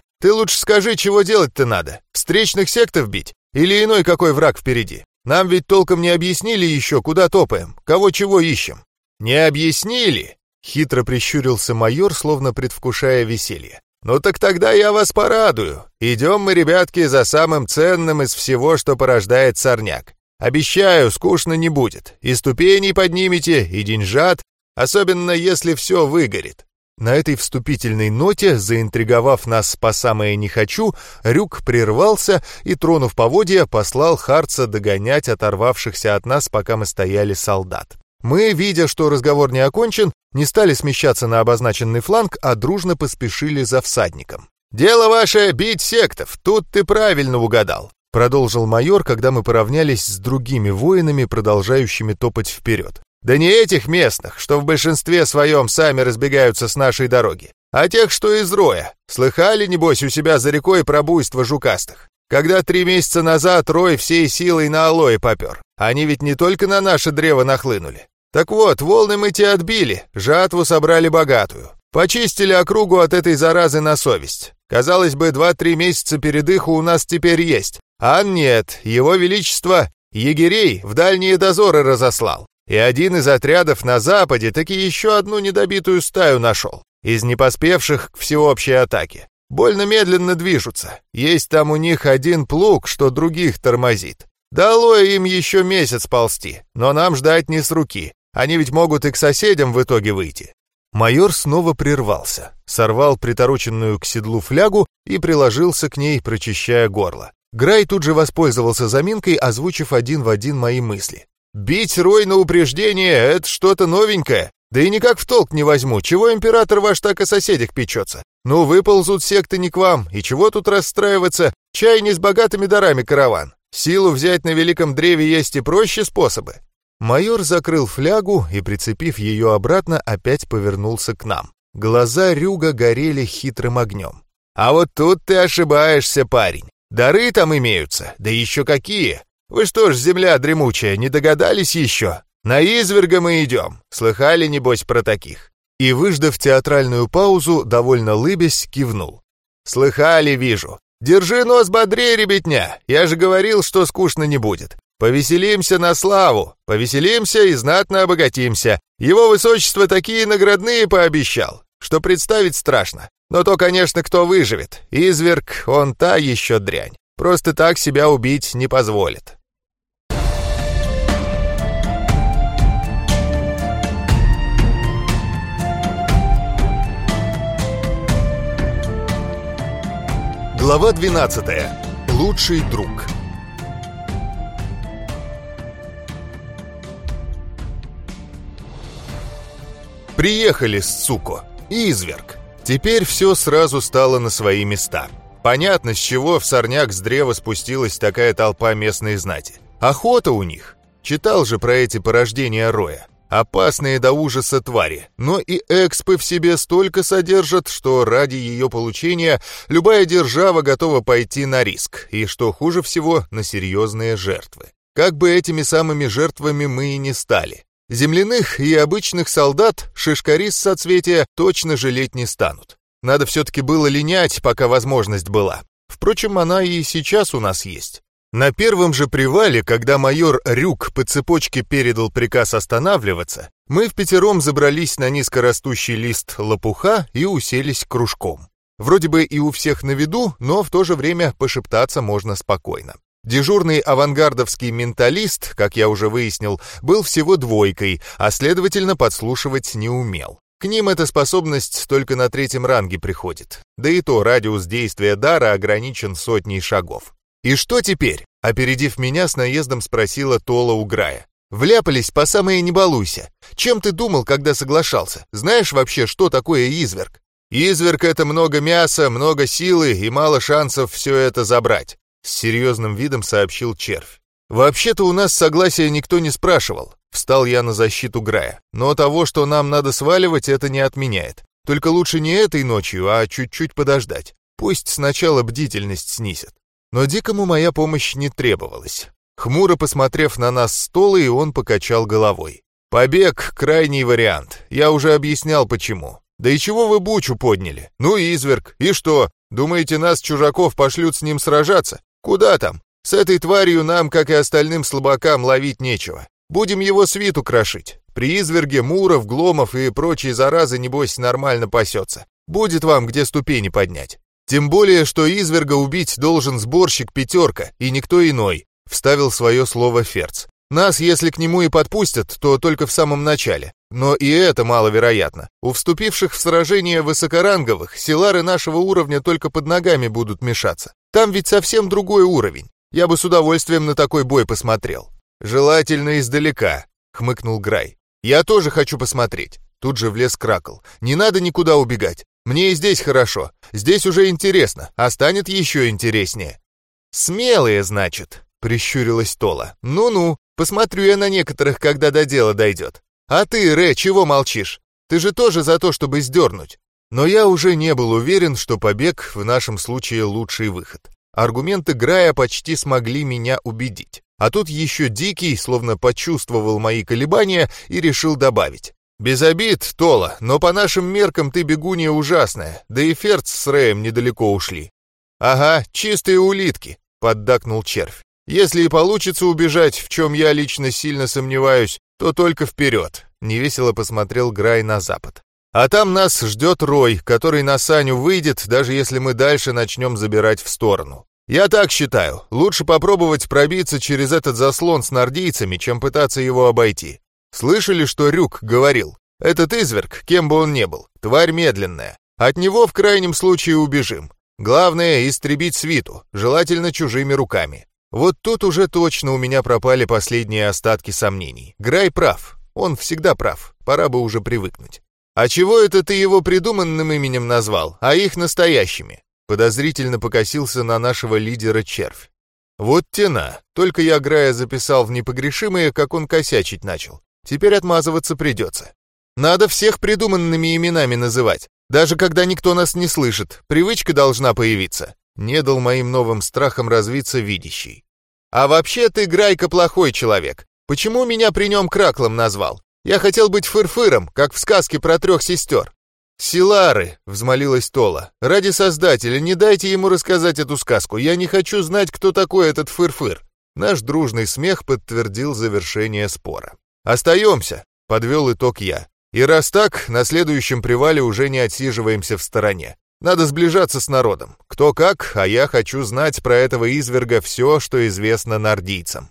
Ты лучше скажи, чего делать-то надо? Встречных сектов бить? Или иной какой враг впереди? Нам ведь толком не объяснили еще, куда топаем, кого чего ищем». «Не объяснили?» — хитро прищурился майор, словно предвкушая веселье. «Ну так тогда я вас порадую. Идем мы, ребятки, за самым ценным из всего, что порождает сорняк. Обещаю, скучно не будет. И ступеней поднимете, и деньжат, особенно если все выгорит». На этой вступительной ноте, заинтриговав нас по самое «не хочу», Рюк прервался и, тронув поводья, послал Харца догонять оторвавшихся от нас, пока мы стояли солдат. Мы, видя, что разговор не окончен, не стали смещаться на обозначенный фланг, а дружно поспешили за всадником. «Дело ваше — бить сектов, тут ты правильно угадал», — продолжил майор, когда мы поравнялись с другими воинами, продолжающими топать вперед. «Да не этих местных, что в большинстве своем сами разбегаются с нашей дороги, а тех, что из роя. Слыхали, небось, у себя за рекой про буйство жукастых? Когда три месяца назад Рой всей силой на алоэ попер. Они ведь не только на наше древо нахлынули. Так вот, волны мы те отбили, жатву собрали богатую. Почистили округу от этой заразы на совесть. Казалось бы, два-три месяца передыху у нас теперь есть. А нет, его величество егерей в дальние дозоры разослал. И один из отрядов на западе таки еще одну недобитую стаю нашел. Из непоспевших к всеобщей атаке. Больно медленно движутся. Есть там у них один плуг, что других тормозит. Дало им еще месяц ползти, но нам ждать не с руки. Они ведь могут и к соседям в итоге выйти. Майор снова прервался, сорвал притороченную к седлу флягу и приложился к ней, прочищая горло. Грай тут же воспользовался заминкой, озвучив один в один мои мысли. «Бить рой на упреждение — это что-то новенькое. Да и никак в толк не возьму, чего император ваш так о соседях печется. Ну, выползут секты не к вам, и чего тут расстраиваться? Чай не с богатыми дарами караван. Силу взять на великом древе есть и проще способы. Майор закрыл флягу и, прицепив ее обратно, опять повернулся к нам. Глаза Рюга горели хитрым огнем. «А вот тут ты ошибаешься, парень. Дары там имеются, да еще какие. Вы что ж, земля дремучая, не догадались еще? На изверга мы идем. Слыхали, небось, про таких?» И, выждав театральную паузу, довольно лыбясь, кивнул. «Слыхали, вижу. Держи нос бодрее, ребятня. Я же говорил, что скучно не будет. Повеселимся на славу, повеселимся и знатно обогатимся. Его высочество такие наградные пообещал, что представить страшно. Но то, конечно, кто выживет. Изверг, он та еще дрянь. Просто так себя убить не позволит. Глава 12. Лучший друг. Приехали, суко. Изверг. Теперь все сразу стало на свои места. Понятно, с чего в сорняк с древа спустилась такая толпа местной знати. Охота у них. Читал же про эти порождения Роя. Опасные до ужаса твари, но и экспы в себе столько содержат, что ради ее получения любая держава готова пойти на риск, и, что хуже всего, на серьезные жертвы. Как бы этими самыми жертвами мы и не стали. Земляных и обычных солдат шишкари с соцветия точно жалеть не станут. Надо все-таки было линять, пока возможность была. Впрочем, она и сейчас у нас есть. На первом же привале, когда майор Рюк по цепочке передал приказ останавливаться, мы в пятером забрались на низкорастущий лист лопуха и уселись кружком. Вроде бы и у всех на виду, но в то же время пошептаться можно спокойно. Дежурный авангардовский менталист, как я уже выяснил, был всего двойкой, а следовательно подслушивать не умел. К ним эта способность только на третьем ранге приходит. Да и то радиус действия дара ограничен сотней шагов. «И что теперь?» — опередив меня, с наездом спросила Тола Уграя. «Вляпались по самое не балуйся. Чем ты думал, когда соглашался? Знаешь вообще, что такое изверг?» «Изверг — это много мяса, много силы и мало шансов все это забрать», — с серьезным видом сообщил червь. «Вообще-то у нас согласия никто не спрашивал. Встал я на защиту Грая. Но того, что нам надо сваливать, это не отменяет. Только лучше не этой ночью, а чуть-чуть подождать. Пусть сначала бдительность снизит. Но Дикому моя помощь не требовалась. Хмуро посмотрев на нас с Толой, он покачал головой. «Побег — крайний вариант. Я уже объяснял, почему. Да и чего вы бучу подняли? Ну, изверг. И что? Думаете, нас, чужаков, пошлют с ним сражаться? Куда там? С этой тварью нам, как и остальным слабакам, ловить нечего. Будем его свиту крошить. При изверге Муров, Гломов и прочие заразы, небось, нормально пасется. Будет вам где ступени поднять. Тем более, что изверга убить должен сборщик пятерка, и никто иной, вставил свое слово Ферц. Нас, если к нему и подпустят, то только в самом начале. Но и это маловероятно. У вступивших в сражение высокоранговых силары нашего уровня только под ногами будут мешаться. Там ведь совсем другой уровень. Я бы с удовольствием на такой бой посмотрел. «Желательно издалека», — хмыкнул Грай. «Я тоже хочу посмотреть». Тут же влез Кракл. «Не надо никуда убегать. Мне и здесь хорошо. Здесь уже интересно, а станет еще интереснее». «Смелые, значит», — прищурилась Тола. «Ну-ну, посмотрю я на некоторых, когда до дела дойдет. А ты, Рэ, чего молчишь? Ты же тоже за то, чтобы сдернуть». Но я уже не был уверен, что побег в нашем случае лучший выход. Аргументы Грая почти смогли меня убедить. А тут еще Дикий словно почувствовал мои колебания и решил добавить. «Без обид, Тола, но по нашим меркам ты бегунья ужасная, да и Ферц с Рэем недалеко ушли». «Ага, чистые улитки», — поддакнул червь. «Если и получится убежать, в чем я лично сильно сомневаюсь, то только вперед», — невесело посмотрел Грай на запад. «А там нас ждет Рой, который на Саню выйдет, даже если мы дальше начнем забирать в сторону. «Я так считаю. Лучше попробовать пробиться через этот заслон с нордийцами, чем пытаться его обойти. Слышали, что Рюк говорил? Этот изверг, кем бы он ни был, тварь медленная. От него в крайнем случае убежим. Главное — истребить свиту, желательно чужими руками. Вот тут уже точно у меня пропали последние остатки сомнений. Грай прав. Он всегда прав. Пора бы уже привыкнуть. А чего это ты его придуманным именем назвал, а их настоящими? Подозрительно покосился на нашего лидера червь. Вот тена. Только я Грая записал в непогрешимые, как он косячить начал. Теперь отмазываться придется. Надо всех придуманными именами называть. Даже когда никто нас не слышит. Привычка должна появиться. Не дал моим новым страхам развиться видящий. А вообще ты, Грайка, плохой человек. Почему меня при нем краклом назвал? Я хотел быть фырфыром, как в сказке про трех сестер. «Силары!» — взмолилась Тола. «Ради Создателя, не дайте ему рассказать эту сказку. Я не хочу знать, кто такой этот фыр-фыр». Наш дружный смех подтвердил завершение спора. «Остаемся!» — подвел итог я. «И раз так, на следующем привале уже не отсиживаемся в стороне. Надо сближаться с народом. Кто как, а я хочу знать про этого изверга все, что известно нордийцам».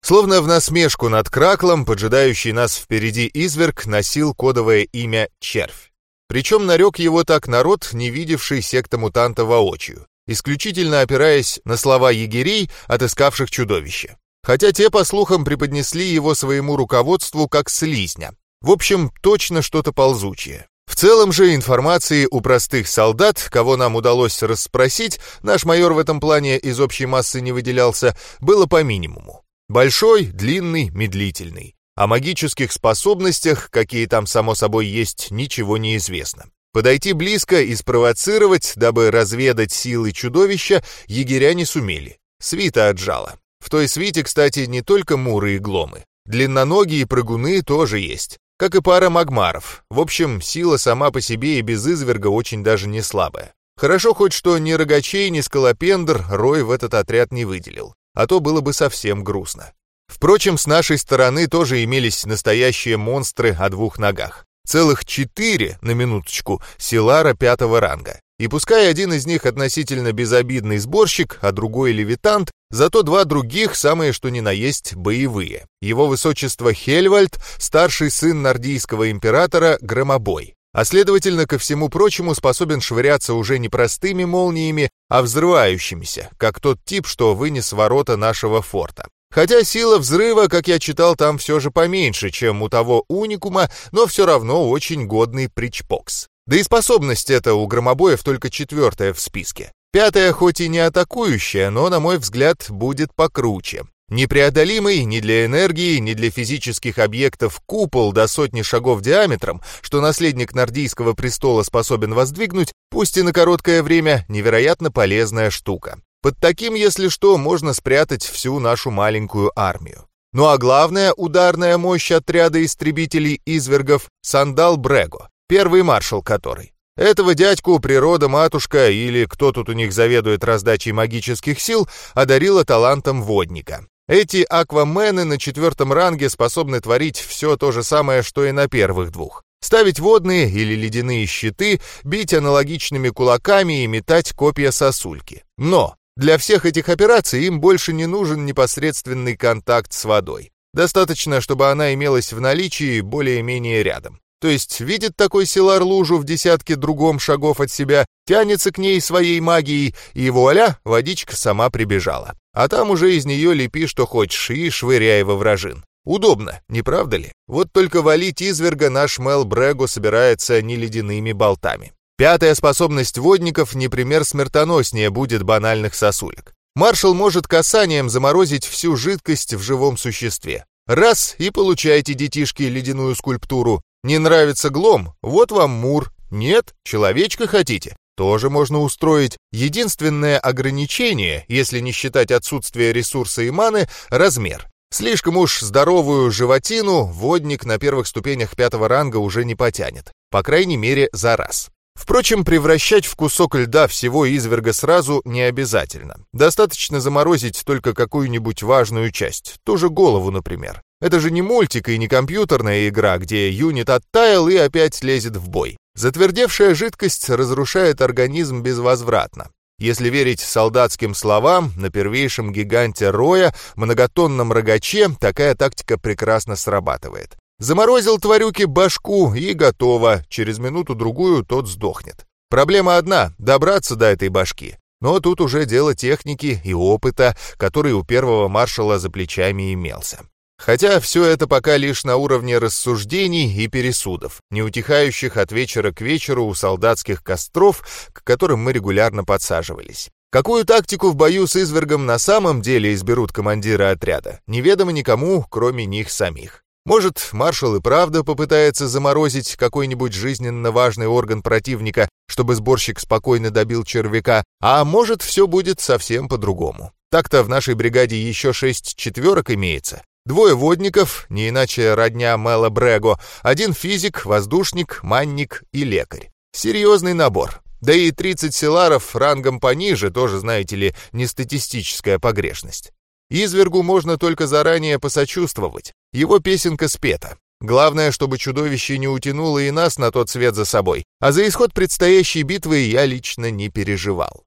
Словно в насмешку над Краклом, поджидающий нас впереди изверг носил кодовое имя Червь. Причем нарек его так народ, не видевший секта мутанта воочию, исключительно опираясь на слова егерей, отыскавших чудовище. Хотя те, по слухам, преподнесли его своему руководству как слизня. В общем, точно что-то ползучее. В целом же информации у простых солдат, кого нам удалось расспросить, наш майор в этом плане из общей массы не выделялся, было по минимуму. Большой, длинный, медлительный. О магических способностях, какие там само собой есть, ничего не известно. Подойти близко и спровоцировать, дабы разведать силы чудовища, егеря не сумели. Свита отжала. В той свите, кстати, не только муры и гломы. Длинноногие прыгуны тоже есть. Как и пара магмаров. В общем, сила сама по себе и без изверга очень даже не слабая. Хорошо хоть что ни рогачей, ни скалопендр Рой в этот отряд не выделил, а то было бы совсем грустно. Впрочем, с нашей стороны тоже имелись настоящие монстры о двух ногах. Целых четыре, на минуточку, Силара пятого ранга. И пускай один из них относительно безобидный сборщик, а другой левитант, зато два других, самые что ни на есть, боевые. Его высочество Хельвальд, старший сын нордийского императора, Громобой а следовательно, ко всему прочему способен швыряться уже не простыми молниями, а взрывающимися, как тот тип, что вынес ворота нашего форта. Хотя сила взрыва, как я читал, там все же поменьше, чем у того уникума, но все равно очень годный причпокс. Да и способность эта у громобоев только четвертая в списке. Пятая, хоть и не атакующая, но, на мой взгляд, будет покруче. Непреодолимый ни для энергии, ни для физических объектов купол до сотни шагов диаметром, что наследник Нордийского престола способен воздвигнуть, пусть и на короткое время, невероятно полезная штука. Под таким, если что, можно спрятать всю нашу маленькую армию. Ну а главная ударная мощь отряда истребителей-извергов — Сандал Брего, первый маршал который. Этого дядьку природа-матушка или кто тут у них заведует раздачей магических сил одарила талантом водника. Эти аквамены на четвертом ранге способны творить все то же самое, что и на первых двух. Ставить водные или ледяные щиты, бить аналогичными кулаками и метать копья сосульки. Но для всех этих операций им больше не нужен непосредственный контакт с водой. Достаточно, чтобы она имелась в наличии более-менее рядом. То есть видит такой силар лужу в десятке другом шагов от себя, тянется к ней своей магией, и вуаля, водичка сама прибежала. А там уже из нее лепи что хочешь и швыряй во вражин. Удобно, не правда ли? Вот только валить изверга наш Мел Брего собирается не ледяными болтами. Пятая способность водников не пример смертоноснее будет банальных сосулек. Маршал может касанием заморозить всю жидкость в живом существе. Раз, и получайте, детишки, ледяную скульптуру. Не нравится глом? Вот вам мур. Нет? Человечка хотите? Тоже можно устроить. Единственное ограничение, если не считать отсутствие ресурса и маны, размер. Слишком уж здоровую животину водник на первых ступенях пятого ранга уже не потянет. По крайней мере, за раз. Впрочем, превращать в кусок льда всего изверга сразу не обязательно. Достаточно заморозить только какую-нибудь важную часть, ту же голову, например. Это же не мультик и не компьютерная игра, где юнит оттаял и опять лезет в бой. Затвердевшая жидкость разрушает организм безвозвратно. Если верить солдатским словам, на первейшем гиганте Роя, многотонном рогаче, такая тактика прекрасно срабатывает. Заморозил тварюке башку и готово, через минуту-другую тот сдохнет. Проблема одна — добраться до этой башки. Но тут уже дело техники и опыта, который у первого маршала за плечами имелся. Хотя все это пока лишь на уровне рассуждений и пересудов, не утихающих от вечера к вечеру у солдатских костров, к которым мы регулярно подсаживались. Какую тактику в бою с извергом на самом деле изберут командиры отряда, неведомо никому, кроме них самих. Может, маршал и правда попытается заморозить какой-нибудь жизненно важный орган противника, чтобы сборщик спокойно добил червяка, а может, все будет совсем по-другому. Так-то в нашей бригаде еще шесть четверок имеется, Двое водников, не иначе родня Мэла Брего, один физик, воздушник, манник и лекарь. Серьезный набор. Да и 30 селаров рангом пониже, тоже, знаете ли, не статистическая погрешность. Извергу можно только заранее посочувствовать. Его песенка спета. Главное, чтобы чудовище не утянуло и нас на тот свет за собой, а за исход предстоящей битвы я лично не переживал.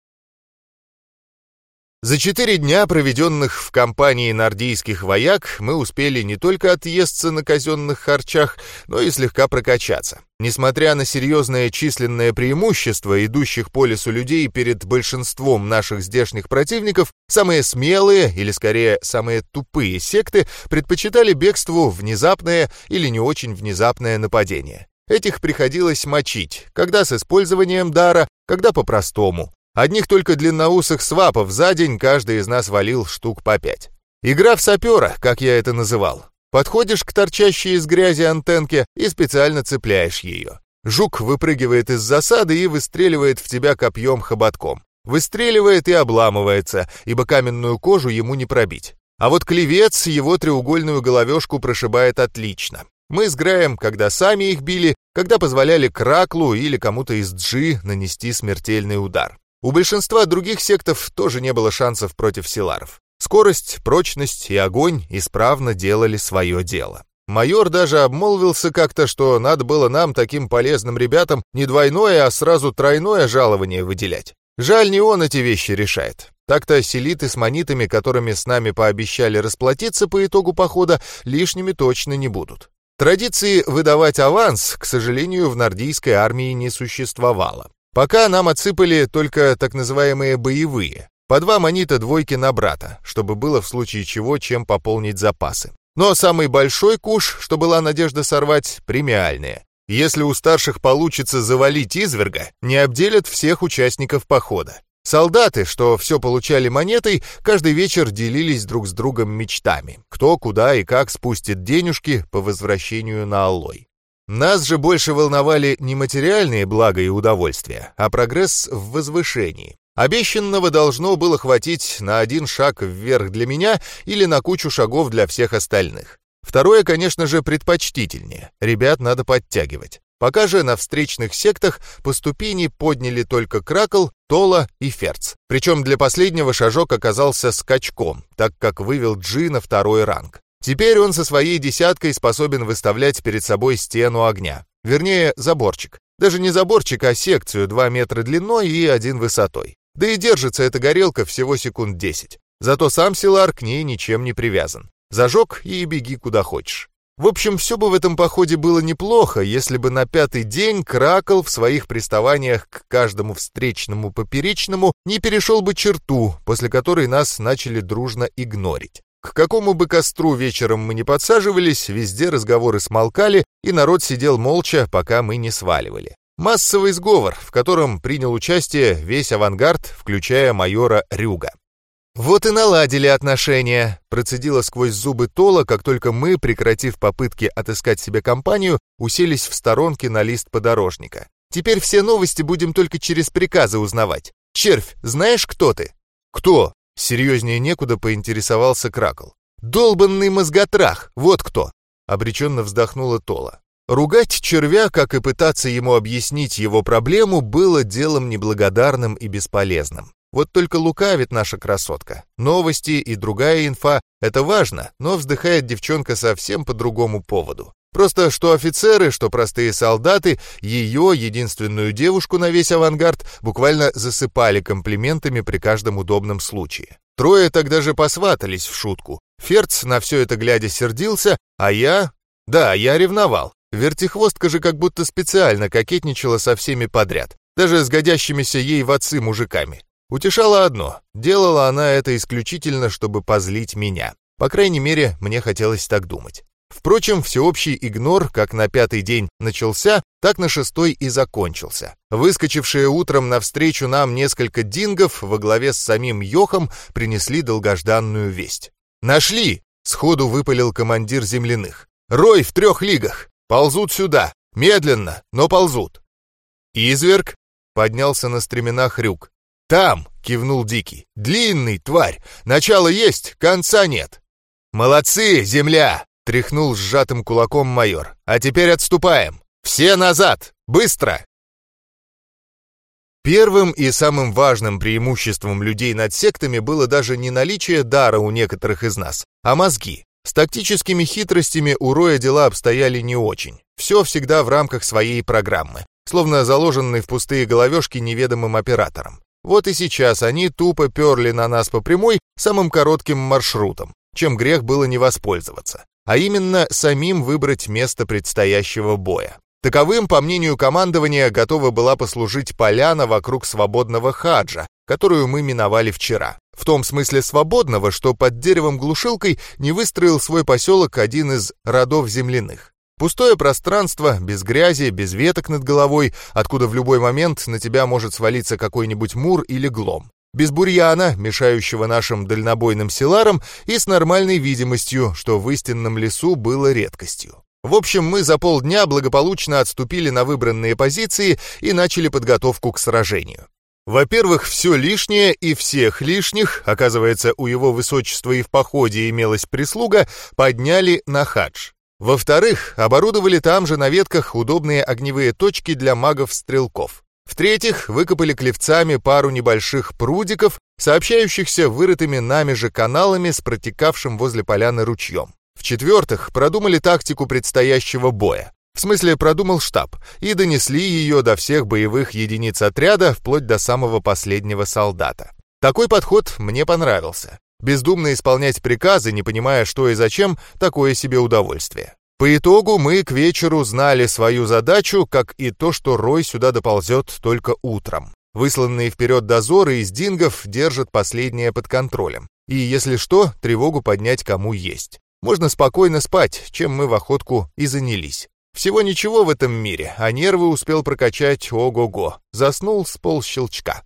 За четыре дня, проведенных в компании нордийских вояк, мы успели не только отъесться на казенных харчах, но и слегка прокачаться. Несмотря на серьезное численное преимущество идущих по лесу людей перед большинством наших здешних противников, самые смелые, или скорее самые тупые секты предпочитали бегству внезапное или не очень внезапное нападение. Этих приходилось мочить, когда с использованием дара, когда по-простому. Одних только длинноусых свапов за день каждый из нас валил штук по пять. Игра в сапера, как я это называл. Подходишь к торчащей из грязи антенке и специально цепляешь ее. Жук выпрыгивает из засады и выстреливает в тебя копьем-хоботком. Выстреливает и обламывается, ибо каменную кожу ему не пробить. А вот клевец его треугольную головешку прошибает отлично. Мы с Граем, когда сами их били, когда позволяли Краклу или кому-то из Джи нанести смертельный удар. У большинства других сектов тоже не было шансов против силаров. Скорость, прочность и огонь исправно делали свое дело. Майор даже обмолвился как-то, что надо было нам, таким полезным ребятам, не двойное, а сразу тройное жалование выделять. Жаль, не он эти вещи решает. Так-то селиты с монитами, которыми с нами пообещали расплатиться по итогу похода, лишними точно не будут. Традиции выдавать аванс, к сожалению, в нордийской армии не существовало. Пока нам отсыпали только так называемые боевые. По два монита двойки на брата, чтобы было в случае чего чем пополнить запасы. Но самый большой куш, что была надежда сорвать, премиальные. Если у старших получится завалить изверга, не обделят всех участников похода. Солдаты, что все получали монетой, каждый вечер делились друг с другом мечтами. Кто, куда и как спустит денежки по возвращению на Аллой. Нас же больше волновали не материальные блага и удовольствия, а прогресс в возвышении. Обещанного должно было хватить на один шаг вверх для меня или на кучу шагов для всех остальных. Второе, конечно же, предпочтительнее. Ребят надо подтягивать. Пока же на встречных сектах по ступени подняли только Кракл, Тола и Ферц. Причем для последнего шажок оказался скачком, так как вывел Джи на второй ранг. Теперь он со своей десяткой способен выставлять перед собой стену огня. Вернее, заборчик. Даже не заборчик, а секцию 2 метра длиной и 1 высотой. Да и держится эта горелка всего секунд 10. Зато сам Силар к ней ничем не привязан. Зажег и беги куда хочешь. В общем, все бы в этом походе было неплохо, если бы на пятый день Кракл в своих приставаниях к каждому встречному поперечному не перешел бы черту, после которой нас начали дружно игнорить. К какому бы костру вечером мы не подсаживались, везде разговоры смолкали, и народ сидел молча, пока мы не сваливали. Массовый сговор, в котором принял участие весь авангард, включая майора Рюга. «Вот и наладили отношения», — процедила сквозь зубы Тола, как только мы, прекратив попытки отыскать себе компанию, уселись в сторонке на лист подорожника. «Теперь все новости будем только через приказы узнавать. Червь, знаешь, кто ты?» «Кто?» Серьезнее некуда поинтересовался Кракл. «Долбанный мозготрах, вот кто!» Обреченно вздохнула Тола. Ругать червя, как и пытаться ему объяснить его проблему, было делом неблагодарным и бесполезным. Вот только лукавит наша красотка. Новости и другая инфа — это важно, но вздыхает девчонка совсем по другому поводу. Просто что офицеры, что простые солдаты, ее, единственную девушку на весь авангард, буквально засыпали комплиментами при каждом удобном случае. Трое тогда же посватались в шутку. Ферц на все это глядя сердился, а я... Да, я ревновал. Вертихвостка же как будто специально кокетничала со всеми подряд, даже с годящимися ей в отцы мужиками. Утешало одно — делала она это исключительно, чтобы позлить меня. По крайней мере, мне хотелось так думать. Впрочем, всеобщий игнор как на пятый день начался, так на шестой и закончился. Выскочившие утром навстречу нам несколько дингов во главе с самим Йохом принесли долгожданную весть. «Нашли!» — сходу выпалил командир земляных. «Рой в трех лигах! Ползут сюда! Медленно, но ползут!» «Изверг?» — поднялся на стременах Рюк. «Там!» — кивнул Дикий. «Длинный, тварь! Начало есть, конца нет!» «Молодцы, земля!» Тряхнул сжатым кулаком майор. «А теперь отступаем! Все назад! Быстро!» Первым и самым важным преимуществом людей над сектами было даже не наличие дара у некоторых из нас, а мозги. С тактическими хитростями у Роя дела обстояли не очень. Все всегда в рамках своей программы, словно заложенный в пустые головешки неведомым оператором. Вот и сейчас они тупо перли на нас по прямой самым коротким маршрутом, чем грех было не воспользоваться а именно самим выбрать место предстоящего боя. Таковым, по мнению командования, готова была послужить поляна вокруг свободного хаджа, которую мы миновали вчера. В том смысле свободного, что под деревом-глушилкой не выстроил свой поселок один из родов земляных. Пустое пространство, без грязи, без веток над головой, откуда в любой момент на тебя может свалиться какой-нибудь мур или глом без бурьяна, мешающего нашим дальнобойным селарам, и с нормальной видимостью, что в истинном лесу было редкостью. В общем, мы за полдня благополучно отступили на выбранные позиции и начали подготовку к сражению. Во-первых, все лишнее и всех лишних, оказывается, у его высочества и в походе имелась прислуга, подняли на хадж. Во-вторых, оборудовали там же на ветках удобные огневые точки для магов-стрелков. В-третьих, выкопали клевцами пару небольших прудиков, сообщающихся вырытыми нами же каналами с протекавшим возле поляны ручьем. В-четвертых, продумали тактику предстоящего боя. В смысле, продумал штаб, и донесли ее до всех боевых единиц отряда, вплоть до самого последнего солдата. Такой подход мне понравился. Бездумно исполнять приказы, не понимая, что и зачем, такое себе удовольствие. По итогу мы к вечеру знали свою задачу, как и то, что Рой сюда доползет только утром. Высланные вперед дозоры из дингов держат последнее под контролем. И, если что, тревогу поднять кому есть. Можно спокойно спать, чем мы в охотку и занялись. Всего ничего в этом мире, а нервы успел прокачать ого-го. Заснул с полщелчка.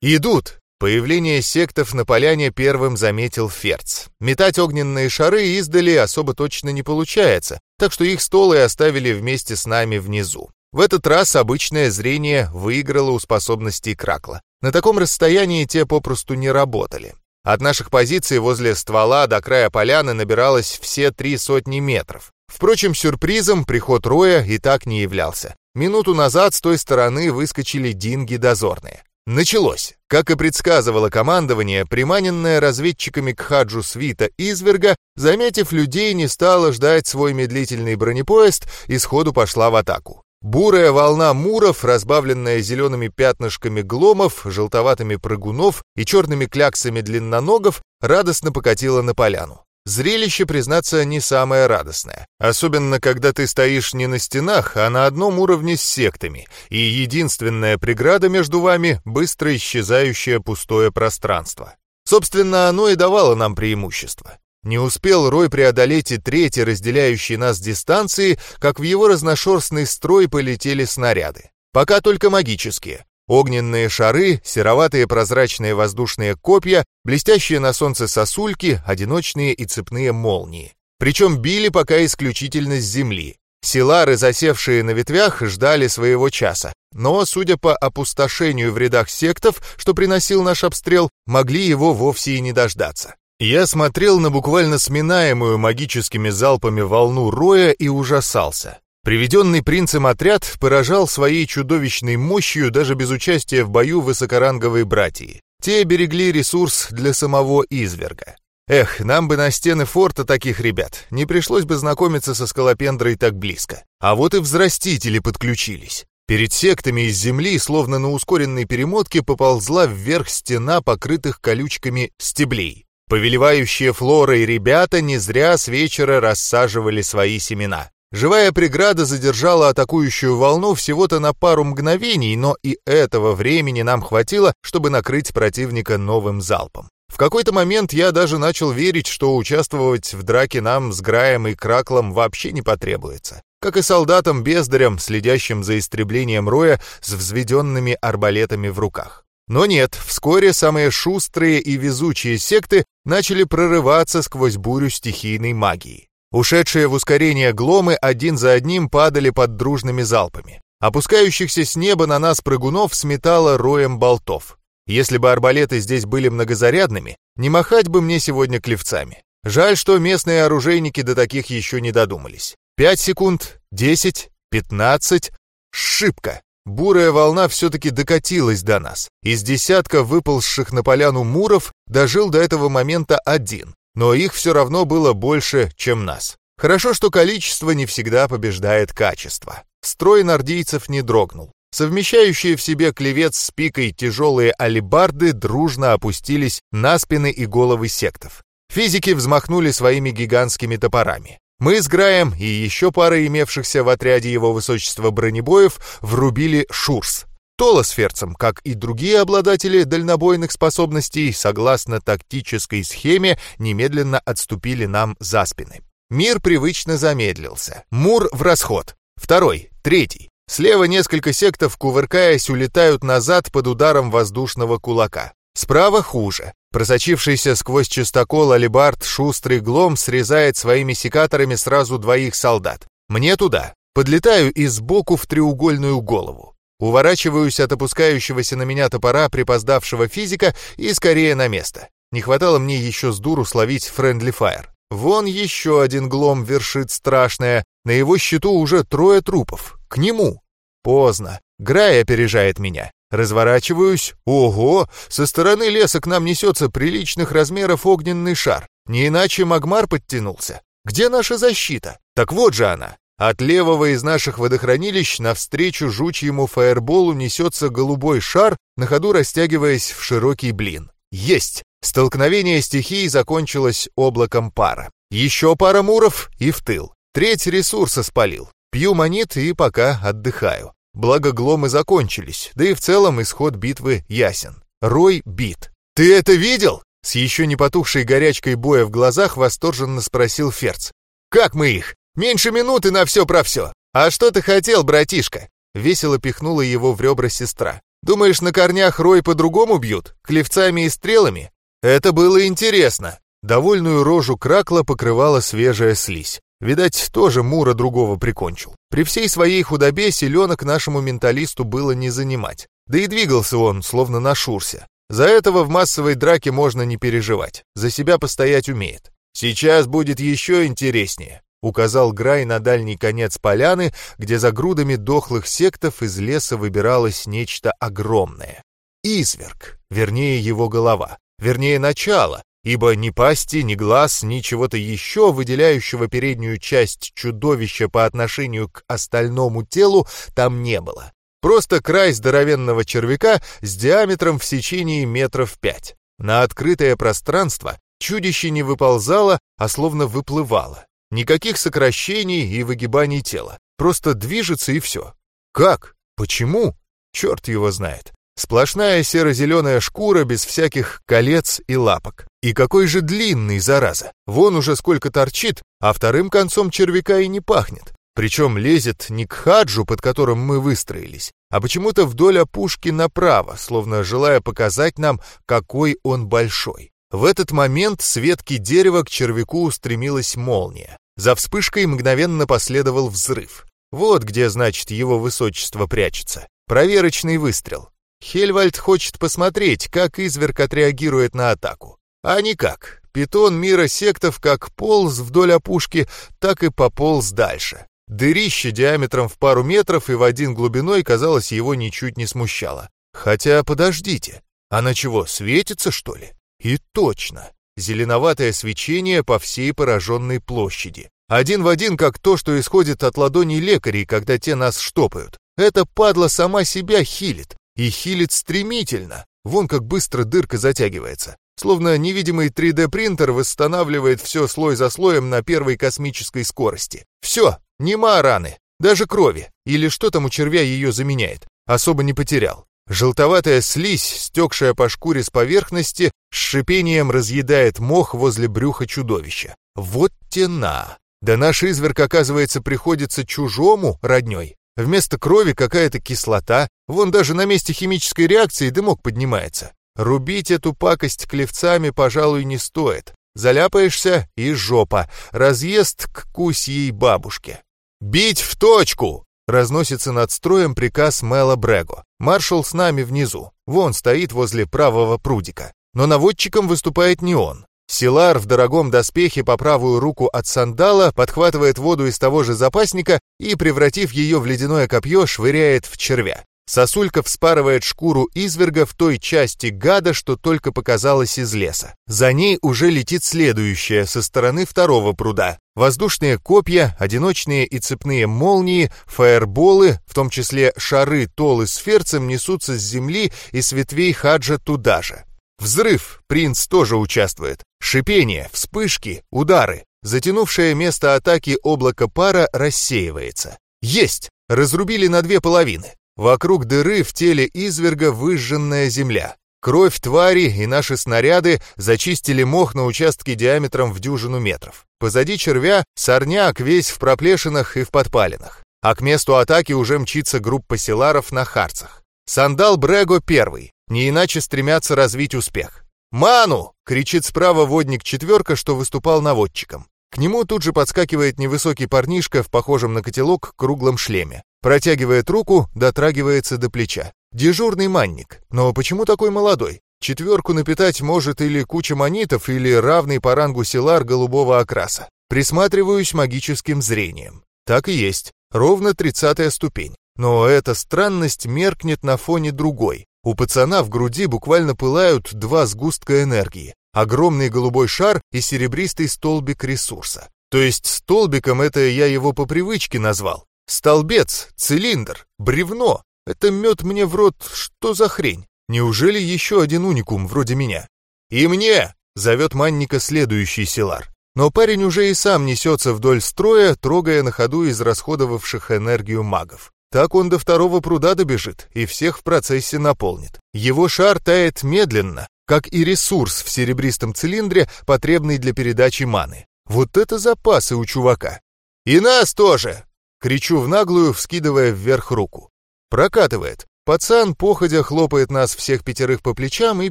«Идут!» Появление сектов на поляне первым заметил Ферц. Метать огненные шары издали особо точно не получается, так что их столы оставили вместе с нами внизу. В этот раз обычное зрение выиграло у способностей Кракла. На таком расстоянии те попросту не работали. От наших позиций возле ствола до края поляны набиралось все три сотни метров. Впрочем, сюрпризом приход Роя и так не являлся. Минуту назад с той стороны выскочили динги дозорные. Началось. Как и предсказывало командование, приманенная разведчиками к хаджу свита изверга, заметив людей, не стала ждать свой медлительный бронепоезд и сходу пошла в атаку. Бурая волна муров, разбавленная зелеными пятнышками гломов, желтоватыми прыгунов и черными кляксами длинноногов, радостно покатила на поляну. Зрелище, признаться, не самое радостное. Особенно, когда ты стоишь не на стенах, а на одном уровне с сектами, и единственная преграда между вами — быстро исчезающее пустое пространство. Собственно, оно и давало нам преимущество. Не успел Рой преодолеть и третий разделяющий нас дистанции, как в его разношерстный строй полетели снаряды. Пока только магические, Огненные шары, сероватые прозрачные воздушные копья, блестящие на солнце сосульки, одиночные и цепные молнии. Причем били пока исключительно с земли. Силары, засевшие на ветвях, ждали своего часа, но, судя по опустошению в рядах сектов, что приносил наш обстрел, могли его вовсе и не дождаться. Я смотрел на буквально сминаемую магическими залпами волну роя и ужасался. Приведенный принцем отряд поражал своей чудовищной мощью даже без участия в бою высокоранговой братьи. Те берегли ресурс для самого изверга. Эх, нам бы на стены форта таких ребят, не пришлось бы знакомиться со скалопендрой так близко. А вот и взрастители подключились. Перед сектами из земли, словно на ускоренной перемотке, поползла вверх стена покрытых колючками стеблей. Повелевающие флорой ребята не зря с вечера рассаживали свои семена. Живая преграда задержала атакующую волну всего-то на пару мгновений, но и этого времени нам хватило, чтобы накрыть противника новым залпом. В какой-то момент я даже начал верить, что участвовать в драке нам с Граем и Краклом вообще не потребуется. Как и солдатам-бездарям, следящим за истреблением Роя с взведенными арбалетами в руках. Но нет, вскоре самые шустрые и везучие секты начали прорываться сквозь бурю стихийной магии. Ушедшие в ускорение гломы один за одним падали под дружными залпами. Опускающихся с неба на нас прыгунов сметало роем болтов. Если бы арбалеты здесь были многозарядными, не махать бы мне сегодня клевцами. Жаль, что местные оружейники до таких еще не додумались. Пять секунд, десять, пятнадцать. Шибко. Бурая волна все-таки докатилась до нас. Из десятка выползших на поляну муров дожил до этого момента один, но их все равно было больше, чем нас. Хорошо, что количество не всегда побеждает качество. Строй нордийцев не дрогнул. Совмещающие в себе клевец с пикой тяжелые алибарды дружно опустились на спины и головы сектов. Физики взмахнули своими гигантскими топорами. Мы с Граем и еще пара имевшихся в отряде его высочества бронебоев врубили шурс, Ферцем, как и другие обладатели дальнобойных способностей, согласно тактической схеме, немедленно отступили нам за спины. Мир привычно замедлился. Мур в расход. Второй, третий. Слева несколько сектов, кувыркаясь, улетают назад под ударом воздушного кулака. Справа хуже. Просочившийся сквозь чистокол алибард шустрый глом срезает своими секаторами сразу двоих солдат. Мне туда. Подлетаю и сбоку в треугольную голову. Уворачиваюсь от опускающегося на меня топора припоздавшего физика и скорее на место. Не хватало мне еще с дуру словить friendly fire. Вон еще один глом вершит страшное. На его счету уже трое трупов. К нему. Поздно. Грай опережает меня. Разворачиваюсь. Ого! Со стороны леса к нам несется приличных размеров огненный шар. Не иначе Магмар подтянулся. Где наша защита? Так вот же она. От левого из наших водохранилищ навстречу жучьему фаерболу несется голубой шар, на ходу растягиваясь в широкий блин. Есть! Столкновение стихий закончилось облаком пара. Еще пара муров и в тыл. Треть ресурса спалил. Пью монет и пока отдыхаю. Благо гломы закончились, да и в целом исход битвы ясен. Рой бит. «Ты это видел?» С еще не потухшей горячкой боя в глазах восторженно спросил Ферц. «Как мы их? Меньше минуты на все про все. А что ты хотел, братишка?» Весело пихнула его в ребра сестра. «Думаешь, на корнях Рой по-другому бьют? Клевцами и стрелами? Это было интересно. Довольную рожу Кракла покрывала свежая слизь. Видать, тоже Мура другого прикончил. При всей своей худобе селенок нашему менталисту было не занимать. Да и двигался он, словно на шурсе. За этого в массовой драке можно не переживать. За себя постоять умеет. «Сейчас будет еще интереснее», — указал Грай на дальний конец поляны, где за грудами дохлых сектов из леса выбиралось нечто огромное. Изверг, вернее его голова вернее начало, ибо ни пасти, ни глаз, ни чего-то еще, выделяющего переднюю часть чудовища по отношению к остальному телу, там не было. Просто край здоровенного червяка с диаметром в сечении метров пять. На открытое пространство чудище не выползало, а словно выплывало. Никаких сокращений и выгибаний тела. Просто движется и все. Как? Почему? Черт его знает. Сплошная серо-зеленая шкура без всяких колец и лапок. И какой же длинный, зараза! Вон уже сколько торчит, а вторым концом червяка и не пахнет. Причем лезет не к хаджу, под которым мы выстроились, а почему-то вдоль опушки направо, словно желая показать нам, какой он большой. В этот момент с ветки дерева к червяку устремилась молния. За вспышкой мгновенно последовал взрыв. Вот где, значит, его высочество прячется. Проверочный выстрел. Хельвальд хочет посмотреть, как изверг отреагирует на атаку. А никак. Питон мира сектов как полз вдоль опушки, так и пополз дальше. Дырище диаметром в пару метров и в один глубиной, казалось, его ничуть не смущало. Хотя, подождите, она чего, светится, что ли? И точно. Зеленоватое свечение по всей пораженной площади. Один в один, как то, что исходит от ладоней лекарей, когда те нас штопают. Эта падла сама себя хилит. И хилит стремительно. Вон как быстро дырка затягивается. Словно невидимый 3D-принтер восстанавливает все слой за слоем на первой космической скорости. Все, нема раны, даже крови. Или что там у червя ее заменяет. Особо не потерял. Желтоватая слизь, стекшая по шкуре с поверхности, с шипением разъедает мох возле брюха чудовища. Вот тена. Да наш изверг, оказывается, приходится чужому родней. Вместо крови какая-то кислота, вон даже на месте химической реакции дымок поднимается. Рубить эту пакость клевцами, пожалуй, не стоит. Заляпаешься и жопа, разъезд к кусьей бабушке. «Бить в точку!» — разносится над строем приказ Мэла Брего. Маршал с нами внизу, вон стоит возле правого прудика. Но наводчиком выступает не он. Силар в дорогом доспехе по правую руку от сандала подхватывает воду из того же запасника и, превратив ее в ледяное копье, швыряет в червя. Сосулька вспарывает шкуру изверга в той части гада, что только показалось из леса. За ней уже летит следующая со стороны второго пруда. Воздушные копья, одиночные и цепные молнии, фаерболы, в том числе шары толы с ферцем, несутся с земли и с ветвей хаджа туда же. Взрыв, принц тоже участвует. Шипение, вспышки, удары. Затянувшее место атаки облако пара рассеивается. Есть! Разрубили на две половины. Вокруг дыры в теле изверга выжженная земля. Кровь твари и наши снаряды зачистили мох на участке диаметром в дюжину метров. Позади червя сорняк весь в проплешинах и в подпалинах. А к месту атаки уже мчится группа селаров на харцах. Сандал Брего первый не иначе стремятся развить успех. «Ману!» — кричит справа водник четверка, что выступал наводчиком. К нему тут же подскакивает невысокий парнишка в похожем на котелок круглом шлеме. Протягивает руку, дотрагивается до плеча. Дежурный манник. Но почему такой молодой? Четверку напитать может или куча монитов, или равный по рангу селар голубого окраса. Присматриваюсь магическим зрением. Так и есть, ровно тридцатая ступень. Но эта странность меркнет на фоне другой. У пацана в груди буквально пылают два сгустка энергии. Огромный голубой шар и серебристый столбик ресурса. То есть столбиком это я его по привычке назвал. Столбец, цилиндр, бревно. Это мед мне в рот, что за хрень? Неужели еще один уникум вроде меня? «И мне!» — зовет Манника следующий селар. Но парень уже и сам несется вдоль строя, трогая на ходу израсходовавших энергию магов. Так он до второго пруда добежит и всех в процессе наполнит. Его шар тает медленно, как и ресурс в серебристом цилиндре, потребный для передачи маны. Вот это запасы у чувака. «И нас тоже!» — кричу в наглую, вскидывая вверх руку. Прокатывает. Пацан походя хлопает нас всех пятерых по плечам и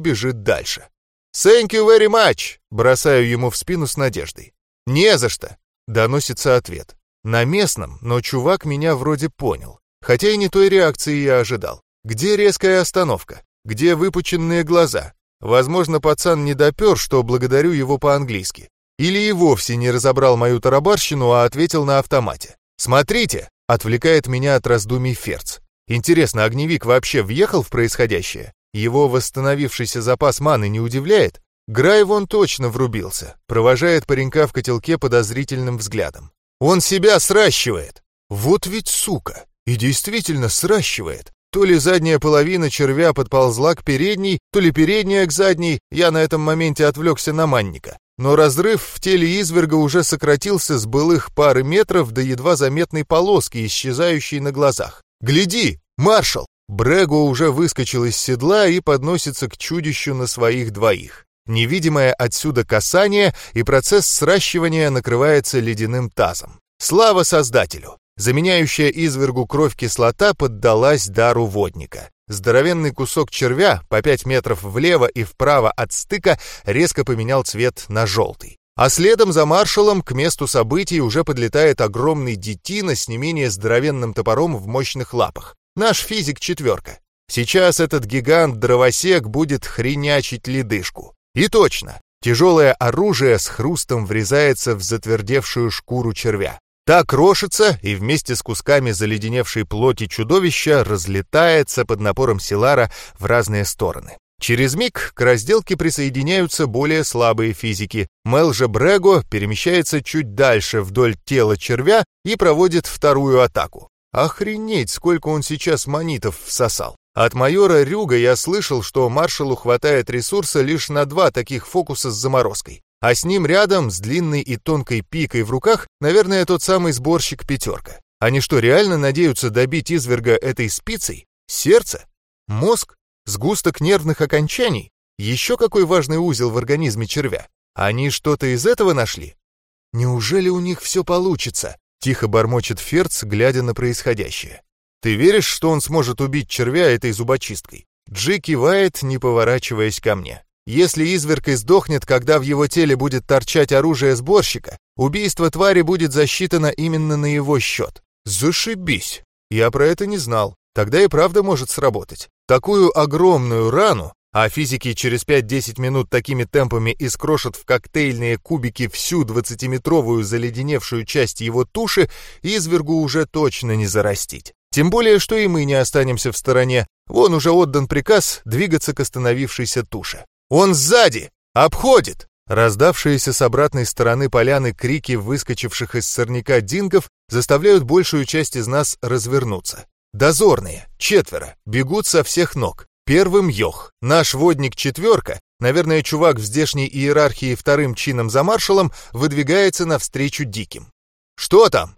бежит дальше. «Thank you very much!» — бросаю ему в спину с надеждой. «Не за что!» — доносится ответ. На местном, но чувак меня вроде понял. Хотя и не той реакции я ожидал. Где резкая остановка? Где выпученные глаза? Возможно, пацан не допер, что благодарю его по-английски. Или и вовсе не разобрал мою тарабарщину, а ответил на автомате. «Смотрите!» — отвлекает меня от раздумий Ферц. Интересно, огневик вообще въехал в происходящее? Его восстановившийся запас маны не удивляет? Грай вон точно врубился, провожает паренька в котелке подозрительным взглядом. Он себя сращивает! Вот ведь сука! И действительно сращивает. То ли задняя половина червя подползла к передней, то ли передняя к задней, я на этом моменте отвлекся на манника. Но разрыв в теле изверга уже сократился с былых пары метров до едва заметной полоски, исчезающей на глазах. «Гляди, маршал!» Брего уже выскочил из седла и подносится к чудищу на своих двоих. Невидимое отсюда касание, и процесс сращивания накрывается ледяным тазом. Слава Создателю! Заменяющая извергу кровь кислота поддалась дару водника. Здоровенный кусок червя по 5 метров влево и вправо от стыка резко поменял цвет на желтый. А следом за маршалом к месту событий уже подлетает огромный детина с не менее здоровенным топором в мощных лапах. Наш физик-четверка. Сейчас этот гигант-дровосек будет хренячить ледышку. И точно, тяжелое оружие с хрустом врезается в затвердевшую шкуру червя. Та крошится и вместе с кусками заледеневшей плоти чудовища разлетается под напором Силара в разные стороны. Через миг к разделке присоединяются более слабые физики. Мел же Брего перемещается чуть дальше вдоль тела червя и проводит вторую атаку. Охренеть, сколько он сейчас монитов всосал. От майора Рюга я слышал, что маршалу хватает ресурса лишь на два таких фокуса с заморозкой. А с ним рядом, с длинной и тонкой пикой в руках, наверное, тот самый сборщик пятерка. Они что, реально надеются добить изверга этой спицей? Сердце? Мозг? Сгусток нервных окончаний? Еще какой важный узел в организме червя? Они что-то из этого нашли? Неужели у них все получится? Тихо бормочет Ферц, глядя на происходящее. «Ты веришь, что он сможет убить червя этой зубочисткой?» Джи кивает, не поворачиваясь ко мне. «Если изверг издохнет, когда в его теле будет торчать оружие сборщика, убийство твари будет засчитано именно на его счет. Зашибись! Я про это не знал. Тогда и правда может сработать. Такую огромную рану а физики через 5-10 минут такими темпами искрошат в коктейльные кубики всю 20-метровую заледеневшую часть его туши, извергу уже точно не зарастить. Тем более, что и мы не останемся в стороне. Вон уже отдан приказ двигаться к остановившейся туше. «Он сзади! Обходит!» Раздавшиеся с обратной стороны поляны крики выскочивших из сорняка дингов заставляют большую часть из нас развернуться. Дозорные, четверо, бегут со всех ног. Первым Йох, наш водник-четверка, наверное, чувак в здешней иерархии вторым чином за маршалом, выдвигается навстречу диким. «Что там?»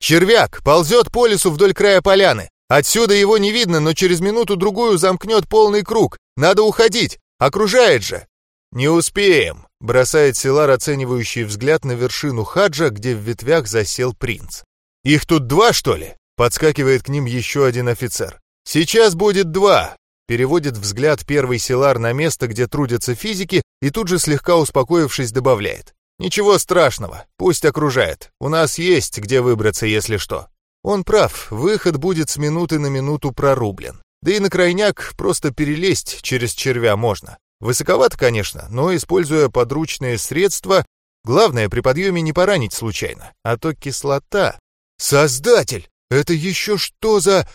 «Червяк ползет по лесу вдоль края поляны. Отсюда его не видно, но через минуту-другую замкнет полный круг. Надо уходить, окружает же». «Не успеем», — бросает Силар оценивающий взгляд на вершину хаджа, где в ветвях засел принц. «Их тут два, что ли?» — подскакивает к ним еще один офицер. «Сейчас будет два, переводит взгляд первый селар на место, где трудятся физики, и тут же слегка успокоившись добавляет. «Ничего страшного, пусть окружает. У нас есть где выбраться, если что». Он прав, выход будет с минуты на минуту прорублен. Да и на крайняк просто перелезть через червя можно. Высоковато, конечно, но, используя подручные средства, главное при подъеме не поранить случайно, а то кислота... «Создатель! Это еще что за...»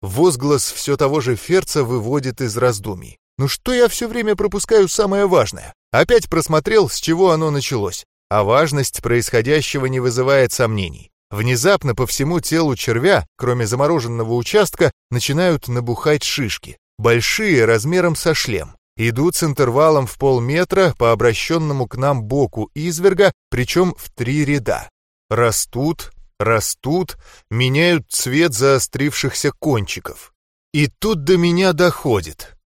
Возглас все того же Ферца выводит из раздумий. «Ну что я все время пропускаю самое важное? Опять просмотрел, с чего оно началось. А важность происходящего не вызывает сомнений. Внезапно по всему телу червя, кроме замороженного участка, начинают набухать шишки. Большие, размером со шлем. Идут с интервалом в полметра по обращенному к нам боку изверга, причем в три ряда. Растут, растут, меняют цвет заострившихся кончиков. И тут до меня доходит.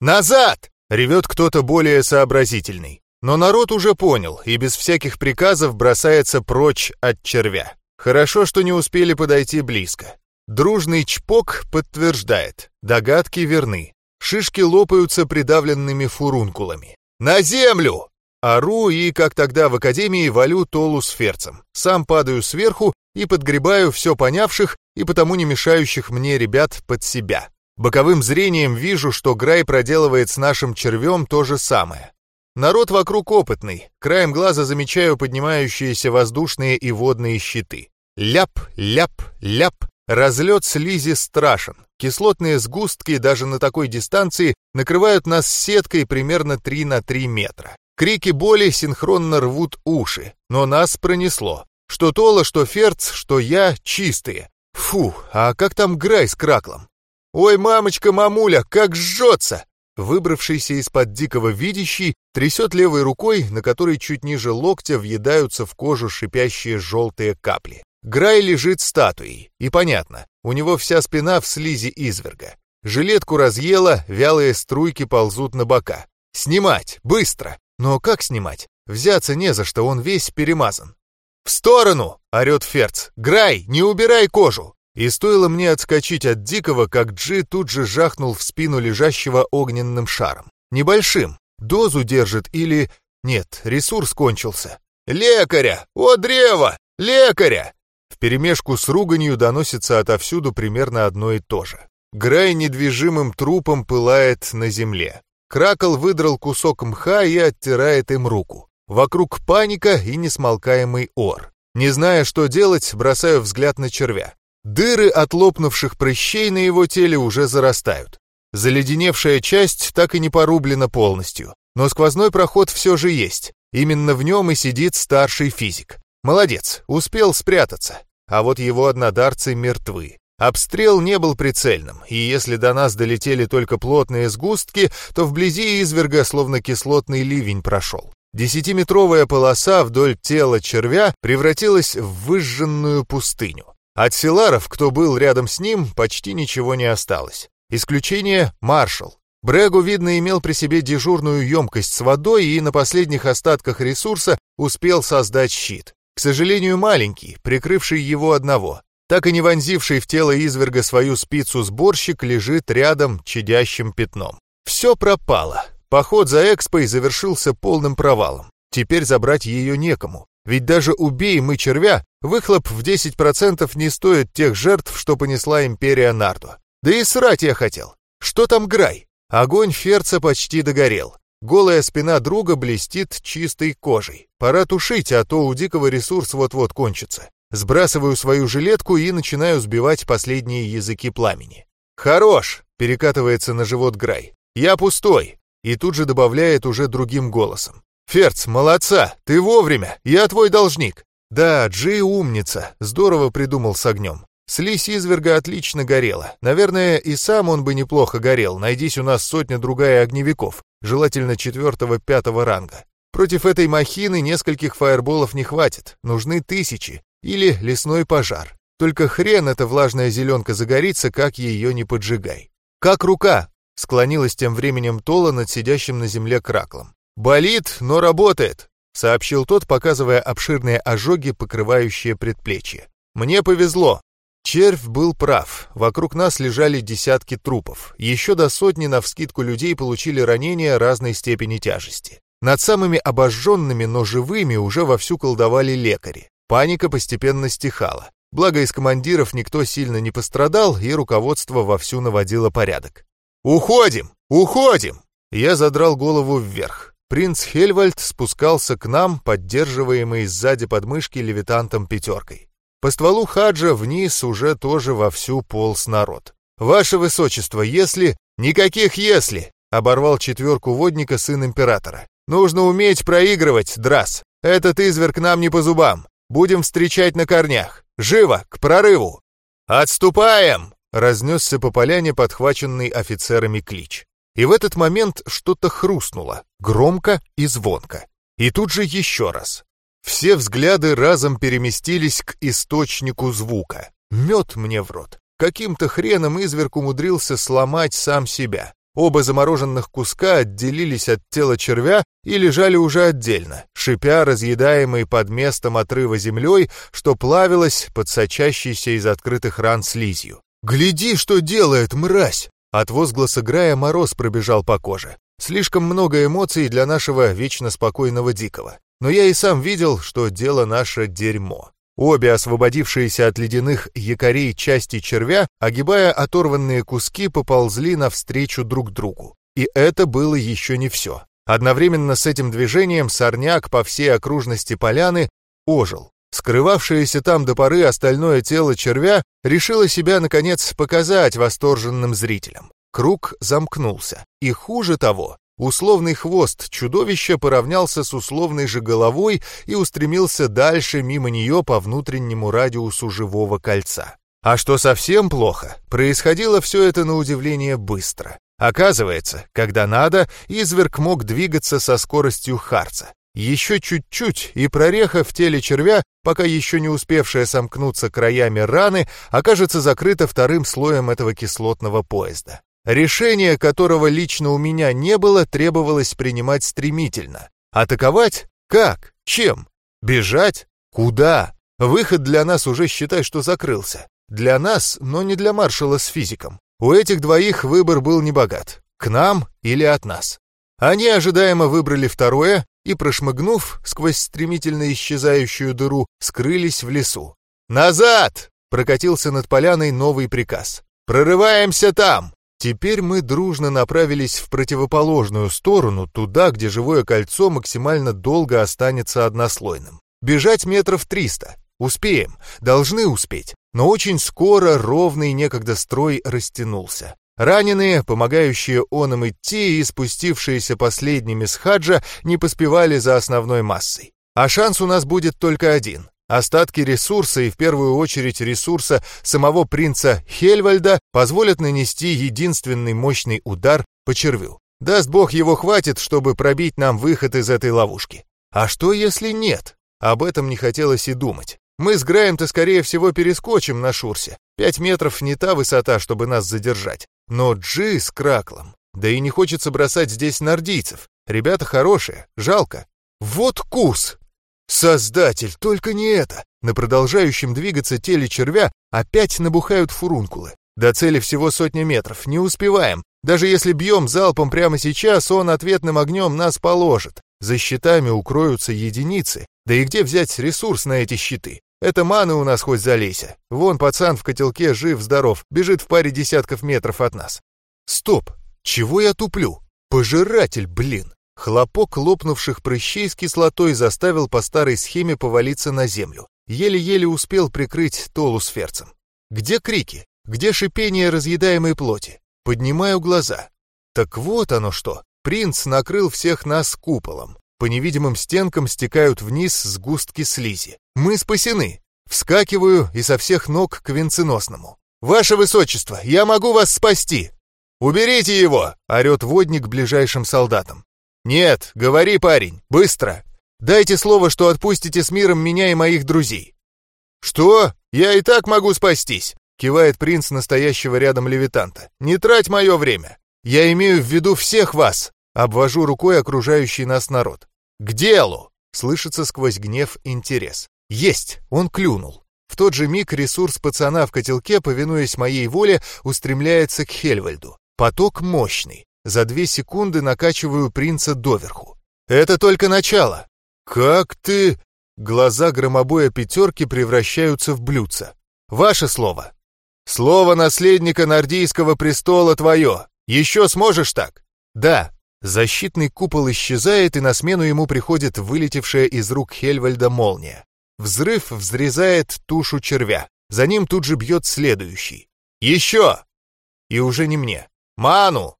«Назад!» — ревет кто-то более сообразительный. Но народ уже понял и без всяких приказов бросается прочь от червя. Хорошо, что не успели подойти близко. Дружный чпок подтверждает, догадки верны. Шишки лопаются придавленными фурункулами. «На землю!» Ору и, как тогда в академии, валю Толу с ферцем. Сам падаю сверху и подгребаю все понявших и потому не мешающих мне ребят под себя. Боковым зрением вижу, что Грай проделывает с нашим червем то же самое. Народ вокруг опытный, краем глаза замечаю поднимающиеся воздушные и водные щиты. Ляп, ляп, ляп, разлет слизи страшен. Кислотные сгустки даже на такой дистанции накрывают нас сеткой примерно 3 на 3 метра. Крики боли синхронно рвут уши, но нас пронесло. Что Тола, что Ферц, что я чистые. Фу, а как там Грай с Краклом? Ой, мамочка, мамуля, как жжется! Выбравшийся из-под дикого видящий трясет левой рукой, на которой чуть ниже локтя въедаются в кожу шипящие желтые капли. Грай лежит статуей, и понятно, у него вся спина в слизи изверга. Жилетку разъела, вялые струйки ползут на бока. Снимать, быстро! Но как снимать? Взяться не за что, он весь перемазан. «В сторону!» — орет Ферц. «Грай, не убирай кожу!» И стоило мне отскочить от дикого, как Джи тут же жахнул в спину лежащего огненным шаром. Небольшим. Дозу держит или... Нет, ресурс кончился. «Лекаря! О, древо! Лекаря!» Вперемешку с руганью доносится отовсюду примерно одно и то же. Грай недвижимым трупом пылает на земле. Кракл выдрал кусок мха и оттирает им руку. Вокруг паника и несмолкаемый ор. Не зная, что делать, бросаю взгляд на червя. Дыры от лопнувших прыщей на его теле уже зарастают. Заледеневшая часть так и не порублена полностью, но сквозной проход все же есть. Именно в нем и сидит старший физик. Молодец, успел спрятаться. А вот его однодарцы мертвы. Обстрел не был прицельным, и если до нас долетели только плотные сгустки, то вблизи изверга словно кислотный ливень прошел. Десятиметровая полоса вдоль тела червя превратилась в выжженную пустыню. От селаров, кто был рядом с ним, почти ничего не осталось. Исключение — маршал. Брегу, видно, имел при себе дежурную емкость с водой и на последних остатках ресурса успел создать щит. К сожалению, маленький, прикрывший его одного. Так и не вонзивший в тело изверга свою спицу сборщик лежит рядом чадящим пятном. Все пропало. Поход за экспой завершился полным провалом. Теперь забрать ее некому. Ведь даже убей мы червя, выхлоп в 10% не стоит тех жертв, что понесла империя Нарду. Да и срать я хотел. Что там Грай? Огонь Ферца почти догорел. Голая спина друга блестит чистой кожей. Пора тушить, а то у дикого ресурс вот-вот кончится. Сбрасываю свою жилетку и начинаю сбивать последние языки пламени. «Хорош!» — перекатывается на живот Грай. «Я пустой!» И тут же добавляет уже другим голосом. «Ферц, молодца! Ты вовремя! Я твой должник!» «Да, Джи умница! Здорово придумал с огнем. Слизь изверга отлично горела. Наверное, и сам он бы неплохо горел. Найдись у нас сотня-другая огневиков, желательно четвертого-пятого ранга. Против этой махины нескольких фаерболов не хватит. Нужны тысячи. Или лесной пожар. Только хрен эта влажная зеленка загорится, как ее не поджигай. «Как рука?» — склонилась тем временем Тола над сидящим на земле краклом. «Болит, но работает», — сообщил тот, показывая обширные ожоги, покрывающие предплечье. «Мне повезло». Червь был прав. Вокруг нас лежали десятки трупов. Еще до сотни навскидку людей получили ранения разной степени тяжести. Над самыми обожженными, но живыми уже вовсю колдовали лекари. Паника постепенно стихала. Благо из командиров никто сильно не пострадал, и руководство вовсю наводило порядок. «Уходим! Уходим!» Я задрал голову вверх. Принц Хельвальд спускался к нам, поддерживаемый сзади подмышки левитантом пятеркой. По стволу хаджа вниз уже тоже вовсю полз народ. «Ваше Высочество, если...» «Никаких «если!» — оборвал четверку водника сын императора. «Нужно уметь проигрывать, Драс. Этот изверг нам не по зубам. Будем встречать на корнях. Живо, к прорыву!» «Отступаем!» — разнесся по поляне подхваченный офицерами клич. И в этот момент что-то хрустнуло, громко и звонко. И тут же еще раз. Все взгляды разом переместились к источнику звука. Мед мне в рот. Каким-то хреном изверг умудрился сломать сам себя. Оба замороженных куска отделились от тела червя и лежали уже отдельно, шипя разъедаемой под местом отрыва землей, что плавилось под сочащейся из открытых ран слизью. «Гляди, что делает, мразь!» От возгласа Грая мороз пробежал по коже. Слишком много эмоций для нашего вечно спокойного Дикого. Но я и сам видел, что дело наше дерьмо. Обе освободившиеся от ледяных якорей части червя, огибая оторванные куски, поползли навстречу друг другу. И это было еще не все. Одновременно с этим движением сорняк по всей окружности поляны ожил. Скрывавшееся там до поры остальное тело червя решило себя, наконец, показать восторженным зрителям. Круг замкнулся. И хуже того, Условный хвост чудовища поравнялся с условной же головой и устремился дальше мимо нее по внутреннему радиусу живого кольца. А что совсем плохо, происходило все это на удивление быстро. Оказывается, когда надо, изверг мог двигаться со скоростью Харца. Еще чуть-чуть, и прореха в теле червя, пока еще не успевшая сомкнуться краями раны, окажется закрыта вторым слоем этого кислотного поезда. Решение, которого лично у меня не было, требовалось принимать стремительно. Атаковать? Как? Чем? Бежать? Куда? Выход для нас уже считай, что закрылся. Для нас, но не для маршала с физиком. У этих двоих выбор был небогат. К нам или от нас. Они ожидаемо выбрали второе и, прошмыгнув сквозь стремительно исчезающую дыру, скрылись в лесу. «Назад!» — прокатился над поляной новый приказ. «Прорываемся там!» Теперь мы дружно направились в противоположную сторону, туда, где живое кольцо максимально долго останется однослойным. Бежать метров триста. Успеем, должны успеть. Но очень скоро ровный некогда строй растянулся. Раненые, помогающие онам идти и спустившиеся последними с хаджа, не поспевали за основной массой. А шанс у нас будет только один Остатки ресурса и в первую очередь ресурса самого принца Хельвальда позволят нанести единственный мощный удар по червю. Даст бог его хватит, чтобы пробить нам выход из этой ловушки. А что если нет? Об этом не хотелось и думать. Мы с Граем-то скорее всего перескочим на Шурсе. Пять метров не та высота, чтобы нас задержать. Но Джи с Краклом. Да и не хочется бросать здесь нордийцев. Ребята хорошие, жалко. Вот кус! Создатель, только не это! На продолжающем двигаться теле червя опять набухают фурункулы. До цели всего сотня метров, не успеваем. Даже если бьем залпом прямо сейчас, он ответным огнем нас положит. За щитами укроются единицы. Да и где взять ресурс на эти щиты? Это маны у нас хоть залейся. Вон пацан в котелке жив-здоров, бежит в паре десятков метров от нас. Стоп! Чего я туплю? Пожиратель, блин! Хлопок лопнувших прыщей с кислотой заставил по старой схеме повалиться на землю. Еле-еле успел прикрыть Толу с ферцем. Где крики? Где шипение разъедаемой плоти? Поднимаю глаза. Так вот оно что. Принц накрыл всех нас куполом. По невидимым стенкам стекают вниз сгустки слизи. Мы спасены. Вскакиваю и со всех ног к венценосному. «Ваше Высочество, я могу вас спасти!» «Уберите его!» — орет водник ближайшим солдатам. «Нет, говори, парень, быстро! Дайте слово, что отпустите с миром меня и моих друзей!» «Что? Я и так могу спастись!» — кивает принц настоящего рядом левитанта. «Не трать мое время! Я имею в виду всех вас!» — обвожу рукой окружающий нас народ. «К делу!» — слышится сквозь гнев интерес. «Есть!» — он клюнул. В тот же миг ресурс пацана в котелке, повинуясь моей воле, устремляется к Хельвальду. Поток мощный. За две секунды накачиваю принца доверху. Это только начало. Как ты... Глаза громобоя пятерки превращаются в блюдца. Ваше слово. Слово наследника Нордийского престола твое. Еще сможешь так? Да. Защитный купол исчезает, и на смену ему приходит вылетевшая из рук Хельвальда молния. Взрыв взрезает тушу червя. За ним тут же бьет следующий. «Еще!» И уже не мне. «Ману!»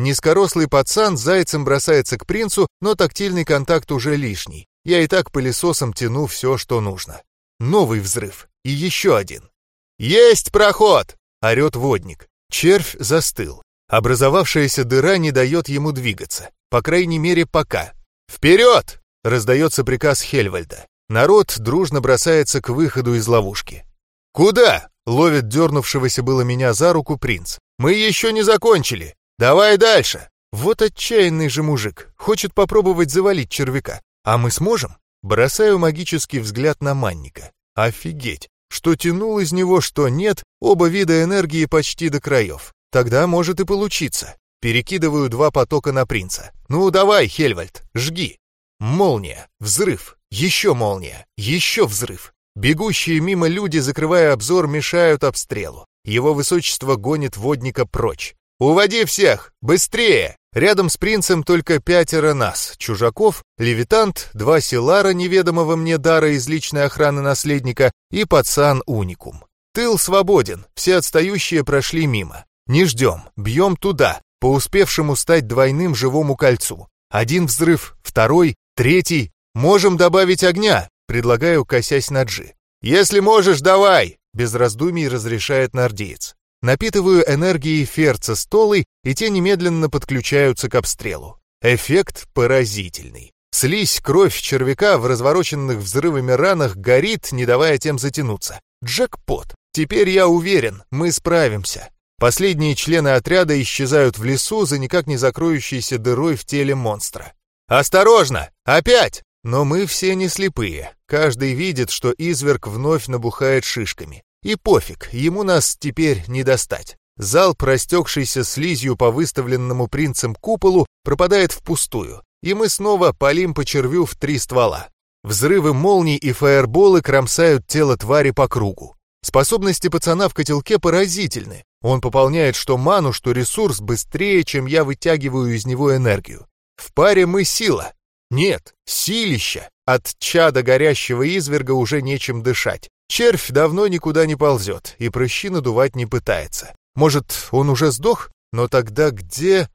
Низкорослый пацан зайцем бросается к принцу, но тактильный контакт уже лишний. Я и так пылесосом тяну все, что нужно. Новый взрыв. И еще один. «Есть проход!» — орет водник. Червь застыл. Образовавшаяся дыра не дает ему двигаться. По крайней мере, пока. «Вперед!» — раздается приказ Хельвальда. Народ дружно бросается к выходу из ловушки. «Куда?» — ловит дернувшегося было меня за руку принц. «Мы еще не закончили! Давай дальше!» Вот отчаянный же мужик, хочет попробовать завалить червяка. А мы сможем? Бросаю магический взгляд на манника. Офигеть! Что тянул из него, что нет, оба вида энергии почти до краев. Тогда может и получиться. Перекидываю два потока на принца. Ну давай, Хельвальд, жги. Молния, взрыв, еще молния, еще взрыв. Бегущие мимо люди, закрывая обзор, мешают обстрелу. Его высочество гонит водника прочь. «Уводи всех! Быстрее!» Рядом с принцем только пятеро нас, чужаков, левитант, два селара неведомого мне дара из личной охраны наследника и пацан уникум. Тыл свободен, все отстающие прошли мимо. Не ждем, бьем туда, по успевшему стать двойным живому кольцу. Один взрыв, второй, третий. Можем добавить огня, предлагаю, косясь на Джи. Если можешь, давай, без раздумий разрешает нардеец. Напитываю энергией ферца столы, и те немедленно подключаются к обстрелу. Эффект поразительный. Слизь, кровь червяка в развороченных взрывами ранах горит, не давая тем затянуться. Джекпот. Теперь я уверен, мы справимся. Последние члены отряда исчезают в лесу за никак не закроющейся дырой в теле монстра. «Осторожно! Опять!» Но мы все не слепые. Каждый видит, что изверг вновь набухает шишками. И пофиг, ему нас теперь не достать. Зал, простекшийся слизью по выставленному принцем куполу, пропадает впустую, и мы снова палим по червю в три ствола. Взрывы молний и фаерболы кромсают тело твари по кругу. Способности пацана в котелке поразительны. Он пополняет что ману, что ресурс быстрее, чем я вытягиваю из него энергию. В паре мы сила. Нет, силища. От чада горящего изверга уже нечем дышать. Червь давно никуда не ползет и прыщи надувать не пытается. Может, он уже сдох? Но тогда где...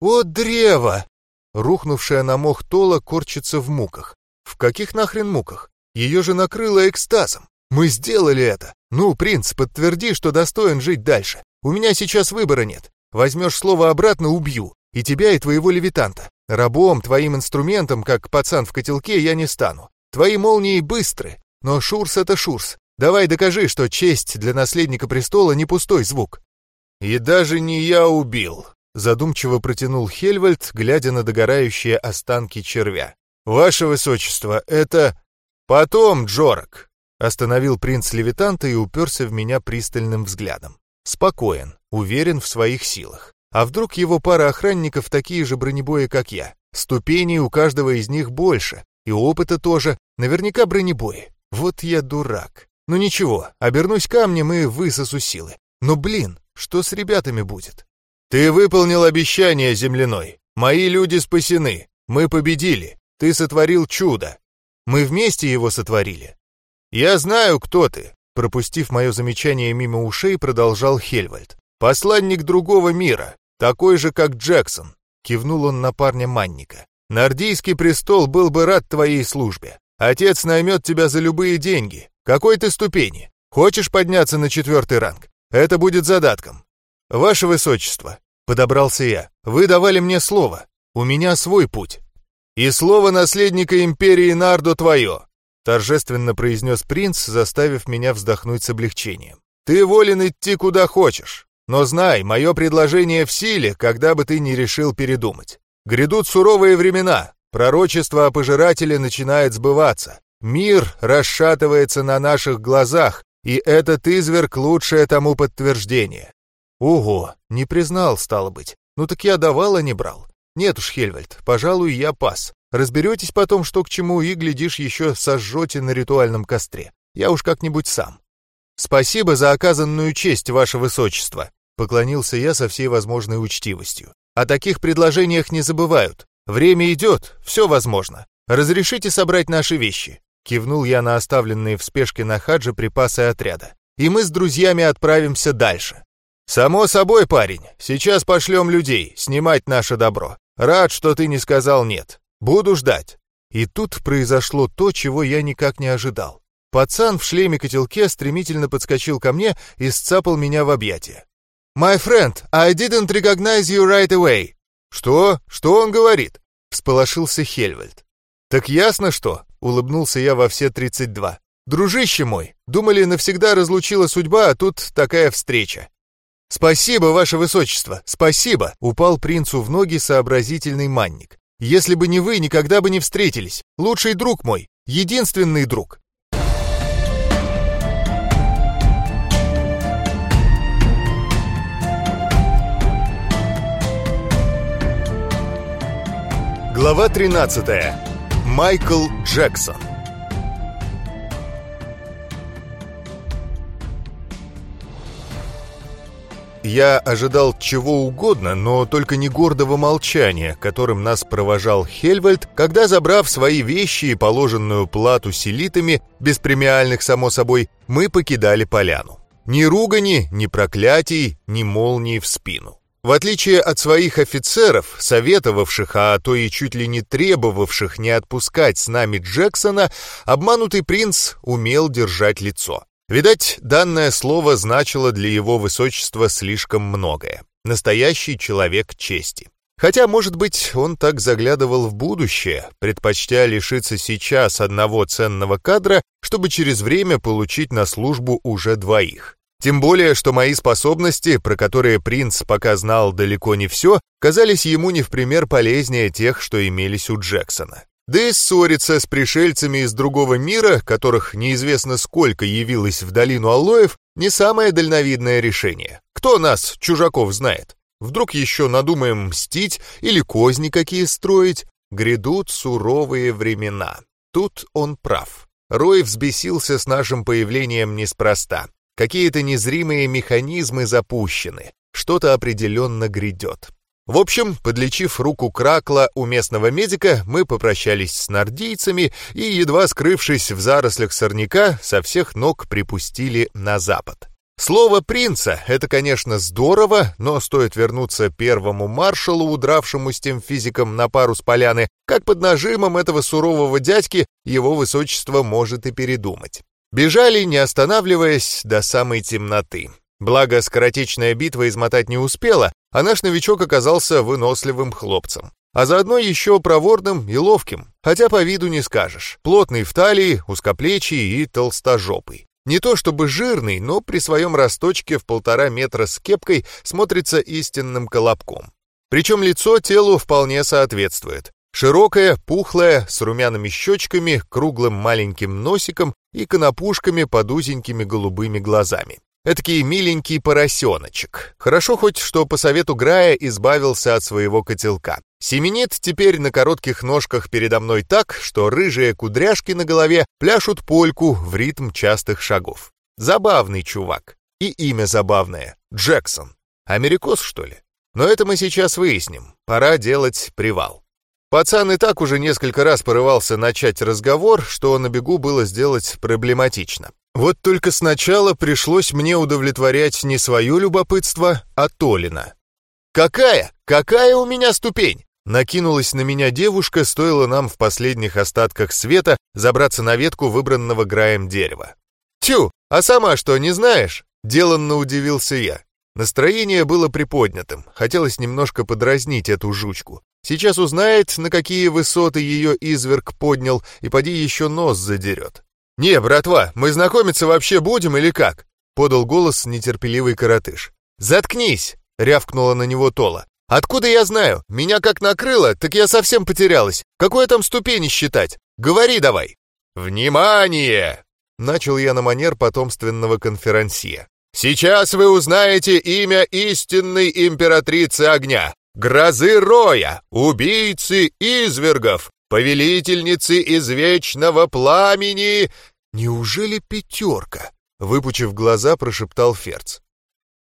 О, древо! Рухнувшая на мох Тола корчится в муках. В каких нахрен муках? Ее же накрыло экстазом. Мы сделали это. Ну, принц, подтверди, что достоин жить дальше. У меня сейчас выбора нет. Возьмешь слово обратно — убью. И тебя, и твоего левитанта. Рабом, твоим инструментом, как пацан в котелке, я не стану. Твои молнии быстры, но Шурс — это Шурс. Давай докажи, что честь для наследника престола не пустой звук. И даже не я убил, задумчиво протянул Хельвальд, глядя на догорающие останки червя. Ваше высочество, это... Потом, Джорак, остановил принц левитанта и уперся в меня пристальным взглядом. Спокоен, уверен в своих силах. А вдруг его пара охранников такие же бронебои, как я? Ступеней у каждого из них больше, и опыта тоже, наверняка бронебои. Вот я дурак. Ну ничего, обернусь камнем и высосу силы. Но блин, что с ребятами будет? Ты выполнил обещание, земляной. Мои люди спасены. Мы победили. Ты сотворил чудо. Мы вместе его сотворили. Я знаю, кто ты. Пропустив мое замечание мимо ушей, продолжал Хельвальд. Посланник другого мира, такой же, как Джексон. Кивнул он на парня Манника. Нордийский престол был бы рад твоей службе. Отец наймет тебя за любые деньги. Какой ты ступени? Хочешь подняться на четвертый ранг? Это будет задатком. Ваше Высочество, подобрался я, вы давали мне слово. У меня свой путь. И слово наследника империи Нардо твое, торжественно произнес принц, заставив меня вздохнуть с облегчением. Ты волен идти куда хочешь. Но знай, мое предложение в силе, когда бы ты не решил передумать. Грядут суровые времена, Пророчество о пожирателе начинает сбываться. Мир расшатывается на наших глазах, и этот изверг — лучшее тому подтверждение. Ого, не признал, стало быть. Ну так я давал, а не брал. Нет уж, Хельвальд, пожалуй, я пас. Разберетесь потом, что к чему, и, глядишь, еще сожжете на ритуальном костре. Я уж как-нибудь сам. Спасибо за оказанную честь, ваше высочество, поклонился я со всей возможной учтивостью. О таких предложениях не забывают. Время идет, все возможно. Разрешите собрать наши вещи?» Кивнул я на оставленные в спешке на хадже припасы отряда. «И мы с друзьями отправимся дальше». «Само собой, парень. Сейчас пошлем людей, снимать наше добро. Рад, что ты не сказал нет. Буду ждать». И тут произошло то, чего я никак не ожидал. Пацан в шлеме-котелке стремительно подскочил ко мне и сцапал меня в объятия. «My friend, I didn't recognize you right away». «Что? Что он говорит?» — всполошился Хельвальд. «Так ясно что», — улыбнулся я во все тридцать два. «Дружище мой, думали, навсегда разлучила судьба, а тут такая встреча». «Спасибо, ваше высочество, спасибо!» — упал принцу в ноги сообразительный манник. «Если бы не вы, никогда бы не встретились. Лучший друг мой, единственный друг». Глава 13. Майкл Джексон. Я ожидал чего угодно, но только не гордого молчания, которым нас провожал Хельвальд, когда, забрав свои вещи и положенную плату селитами, без премиальных, само собой, мы покидали поляну. Ни ругани, ни проклятий, ни молнии в спину. В отличие от своих офицеров, советовавших, а то и чуть ли не требовавших не отпускать с нами Джексона, обманутый принц умел держать лицо. Видать, данное слово значило для его высочества слишком многое. Настоящий человек чести. Хотя, может быть, он так заглядывал в будущее, предпочтя лишиться сейчас одного ценного кадра, чтобы через время получить на службу уже двоих. Тем более, что мои способности, про которые принц пока знал далеко не все, казались ему не в пример полезнее тех, что имелись у Джексона. Да и ссориться с пришельцами из другого мира, которых неизвестно сколько явилось в долину Алоев, не самое дальновидное решение. Кто нас, чужаков, знает? Вдруг еще надумаем мстить или козни какие строить? Грядут суровые времена. Тут он прав. Рой взбесился с нашим появлением неспроста. Какие-то незримые механизмы запущены. Что-то определенно грядет. В общем, подлечив руку Кракла у местного медика, мы попрощались с нордийцами и, едва скрывшись в зарослях сорняка, со всех ног припустили на запад. Слово принца — это, конечно, здорово, но стоит вернуться первому маршалу, удравшему с тем физиком на пару с поляны, как под нажимом этого сурового дядьки его высочество может и передумать. Бежали, не останавливаясь, до самой темноты. Благо, скоротечная битва измотать не успела, а наш новичок оказался выносливым хлопцем. А заодно еще проворным и ловким, хотя по виду не скажешь. Плотный в талии, узкоплечий и толстожопый. Не то чтобы жирный, но при своем росточке в полтора метра с кепкой смотрится истинным колобком. Причем лицо телу вполне соответствует. Широкое, пухлое, с румяными щечками, круглым маленьким носиком и конопушками под узенькими голубыми глазами. Этакий миленький поросеночек. Хорошо хоть, что по совету Грая избавился от своего котелка. Семенит теперь на коротких ножках передо мной так, что рыжие кудряшки на голове пляшут польку в ритм частых шагов. Забавный чувак. И имя забавное — Джексон. Америкос, что ли? Но это мы сейчас выясним. Пора делать привал. Пацан и так уже несколько раз порывался начать разговор, что на бегу было сделать проблематично. Вот только сначала пришлось мне удовлетворять не свое любопытство, а Толина. «Какая? Какая у меня ступень?» Накинулась на меня девушка, стоило нам в последних остатках света забраться на ветку выбранного Граем дерева. «Тю, а сама что, не знаешь?» Деланно удивился я. Настроение было приподнятым, хотелось немножко подразнить эту жучку. Сейчас узнает, на какие высоты ее изверг поднял, и поди еще нос задерет. «Не, братва, мы знакомиться вообще будем или как?» — подал голос нетерпеливый коротыш. «Заткнись!» — рявкнула на него Тола. «Откуда я знаю? Меня как накрыло, так я совсем потерялась. Какое там ступени считать? Говори давай!» «Внимание!» — начал я на манер потомственного конферансье. «Сейчас вы узнаете имя истинной императрицы огня, грозы роя, убийцы извергов, повелительницы извечного пламени. Неужели пятерка? Выпучив глаза, прошептал Ферц.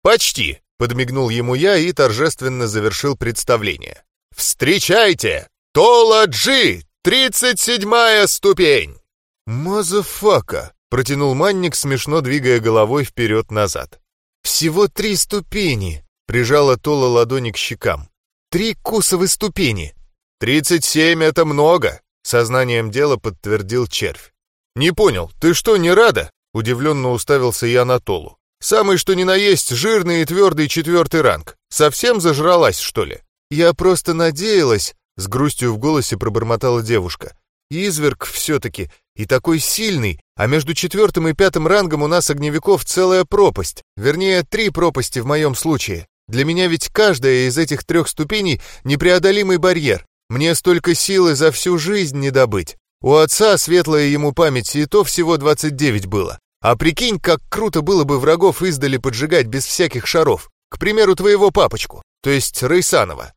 Почти. Подмигнул ему я и торжественно завершил представление. «Встречайте! Тола Джи! Тридцать седьмая ступень!» «Motherfucker!» — протянул манник, смешно двигая головой вперед-назад. «Всего три ступени!» — прижала Тола ладони к щекам. «Три кусовые ступени!» «Тридцать семь — это много!» — со знанием дела подтвердил червь. «Не понял, ты что, не рада?» — удивленно уставился я на Толу. «Самый что ни на есть жирный и твердый четвертый ранг. Совсем зажралась, что ли?» «Я просто надеялась», — с грустью в голосе пробормотала девушка. «Изверг все-таки, и такой сильный, а между четвертым и пятым рангом у нас огневиков целая пропасть, вернее, три пропасти в моем случае. Для меня ведь каждая из этих трех ступеней непреодолимый барьер. Мне столько силы за всю жизнь не добыть. У отца, светлая ему память, и то всего 29 было. А прикинь, как круто было бы врагов издали поджигать без всяких шаров. К примеру, твоего папочку, то есть Рейсанова.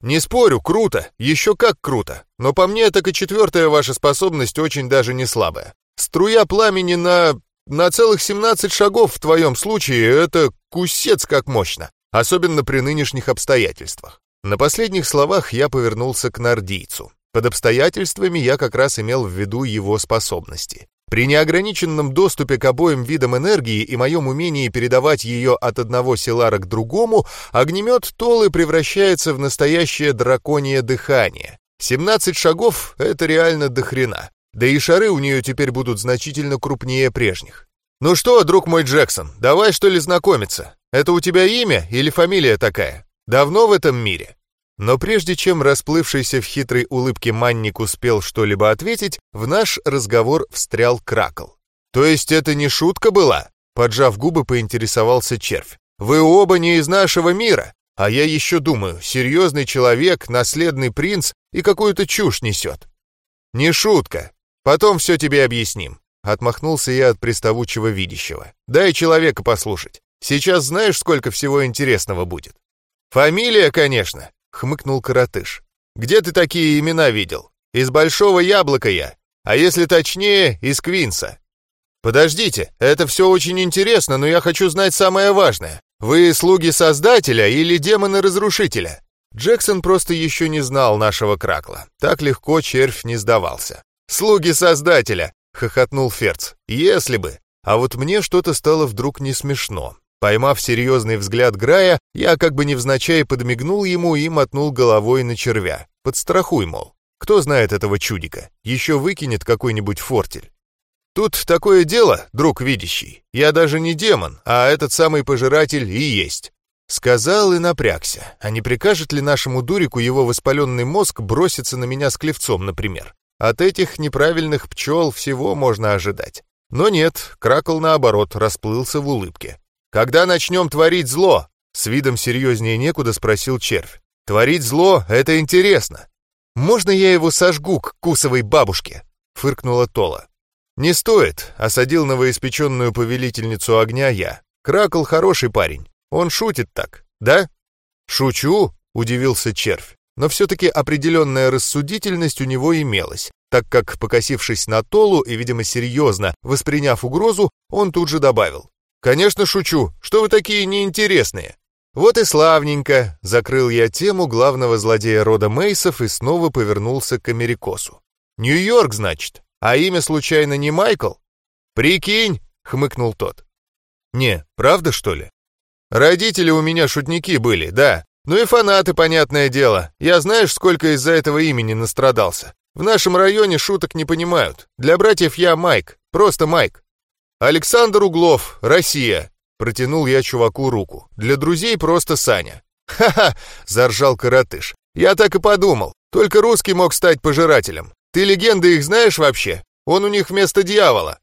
Не спорю, круто, еще как круто. Но по мне, так и четвертая ваша способность очень даже не слабая. Струя пламени на... на целых 17 шагов в твоем случае — это кусец как мощно. Особенно при нынешних обстоятельствах. На последних словах я повернулся к нордийцу. Под обстоятельствами я как раз имел в виду его способности. При неограниченном доступе к обоим видам энергии и моем умении передавать ее от одного селара к другому, огнемет Толы превращается в настоящее драконье дыхание. 17 шагов — это реально дохрена. Да и шары у нее теперь будут значительно крупнее прежних. «Ну что, друг мой Джексон, давай что ли знакомиться? Это у тебя имя или фамилия такая?» Давно в этом мире?» Но прежде чем расплывшийся в хитрой улыбке манник успел что-либо ответить, в наш разговор встрял Кракл. «То есть это не шутка была?» Поджав губы, поинтересовался червь. «Вы оба не из нашего мира, а я еще думаю, серьезный человек, наследный принц и какую-то чушь несет». «Не шутка. Потом все тебе объясним», — отмахнулся я от приставучего видящего. «Дай человека послушать. Сейчас знаешь, сколько всего интересного будет?» «Фамилия, конечно», — хмыкнул коротыш. «Где ты такие имена видел? Из Большого Яблока я, а если точнее, из Квинса». «Подождите, это все очень интересно, но я хочу знать самое важное. Вы слуги Создателя или демоны-разрушителя?» Джексон просто еще не знал нашего кракла. Так легко червь не сдавался. «Слуги Создателя!» — хохотнул Ферц. «Если бы!» А вот мне что-то стало вдруг не смешно. Поймав серьезный взгляд Грая, я как бы невзначай подмигнул ему и мотнул головой на червя. Подстрахуй, мол. Кто знает этого чудика? Еще выкинет какой-нибудь фортель. Тут такое дело, друг видящий. Я даже не демон, а этот самый пожиратель и есть. Сказал и напрягся. А не прикажет ли нашему дурику его воспаленный мозг броситься на меня с клевцом, например? От этих неправильных пчел всего можно ожидать. Но нет, Кракл наоборот расплылся в улыбке. «Когда начнем творить зло?» — с видом серьезнее некуда спросил червь. «Творить зло — это интересно. Можно я его сожгу к кусовой бабушке?» — фыркнула Тола. «Не стоит», — осадил новоиспеченную повелительницу огня я. «Кракл хороший парень. Он шутит так, да?» «Шучу», — удивился червь. Но все-таки определенная рассудительность у него имелась, так как, покосившись на Толу и, видимо, серьезно восприняв угрозу, он тут же добавил. «Конечно шучу. Что вы такие неинтересные?» «Вот и славненько!» — закрыл я тему главного злодея рода Мейсов и снова повернулся к Америкосу. «Нью-Йорк, значит? А имя случайно не Майкл?» «Прикинь!» — хмыкнул тот. «Не, правда, что ли?» «Родители у меня шутники были, да. Ну и фанаты, понятное дело. Я знаешь, сколько из-за этого имени настрадался? В нашем районе шуток не понимают. Для братьев я Майк, просто Майк. «Александр Углов, Россия!» Протянул я чуваку руку. «Для друзей просто Саня». «Ха-ха!» — заржал коротыш. «Я так и подумал. Только русский мог стать пожирателем. Ты легенды их знаешь вообще? Он у них вместо дьявола».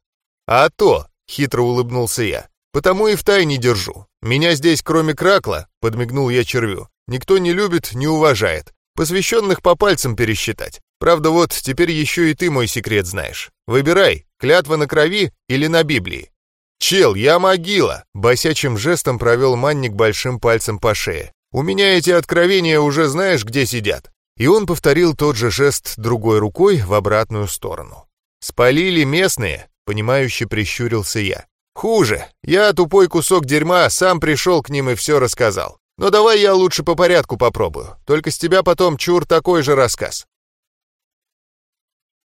«А то!» — хитро улыбнулся я. «Потому и в тайне держу. Меня здесь, кроме Кракла, — подмигнул я червю, — никто не любит, не уважает. Посвященных по пальцам пересчитать. Правда, вот теперь еще и ты мой секрет знаешь. Выбирай, клятва на крови или на Библии. «Чел, я могила!» — босячим жестом провел манник большим пальцем по шее. «У меня эти откровения уже знаешь, где сидят». И он повторил тот же жест другой рукой в обратную сторону. «Спалили местные?» — понимающе прищурился я. Хуже. Я, тупой кусок дерьма, сам пришел к ним и все рассказал. Но давай я лучше по порядку попробую. Только с тебя потом чур такой же рассказ.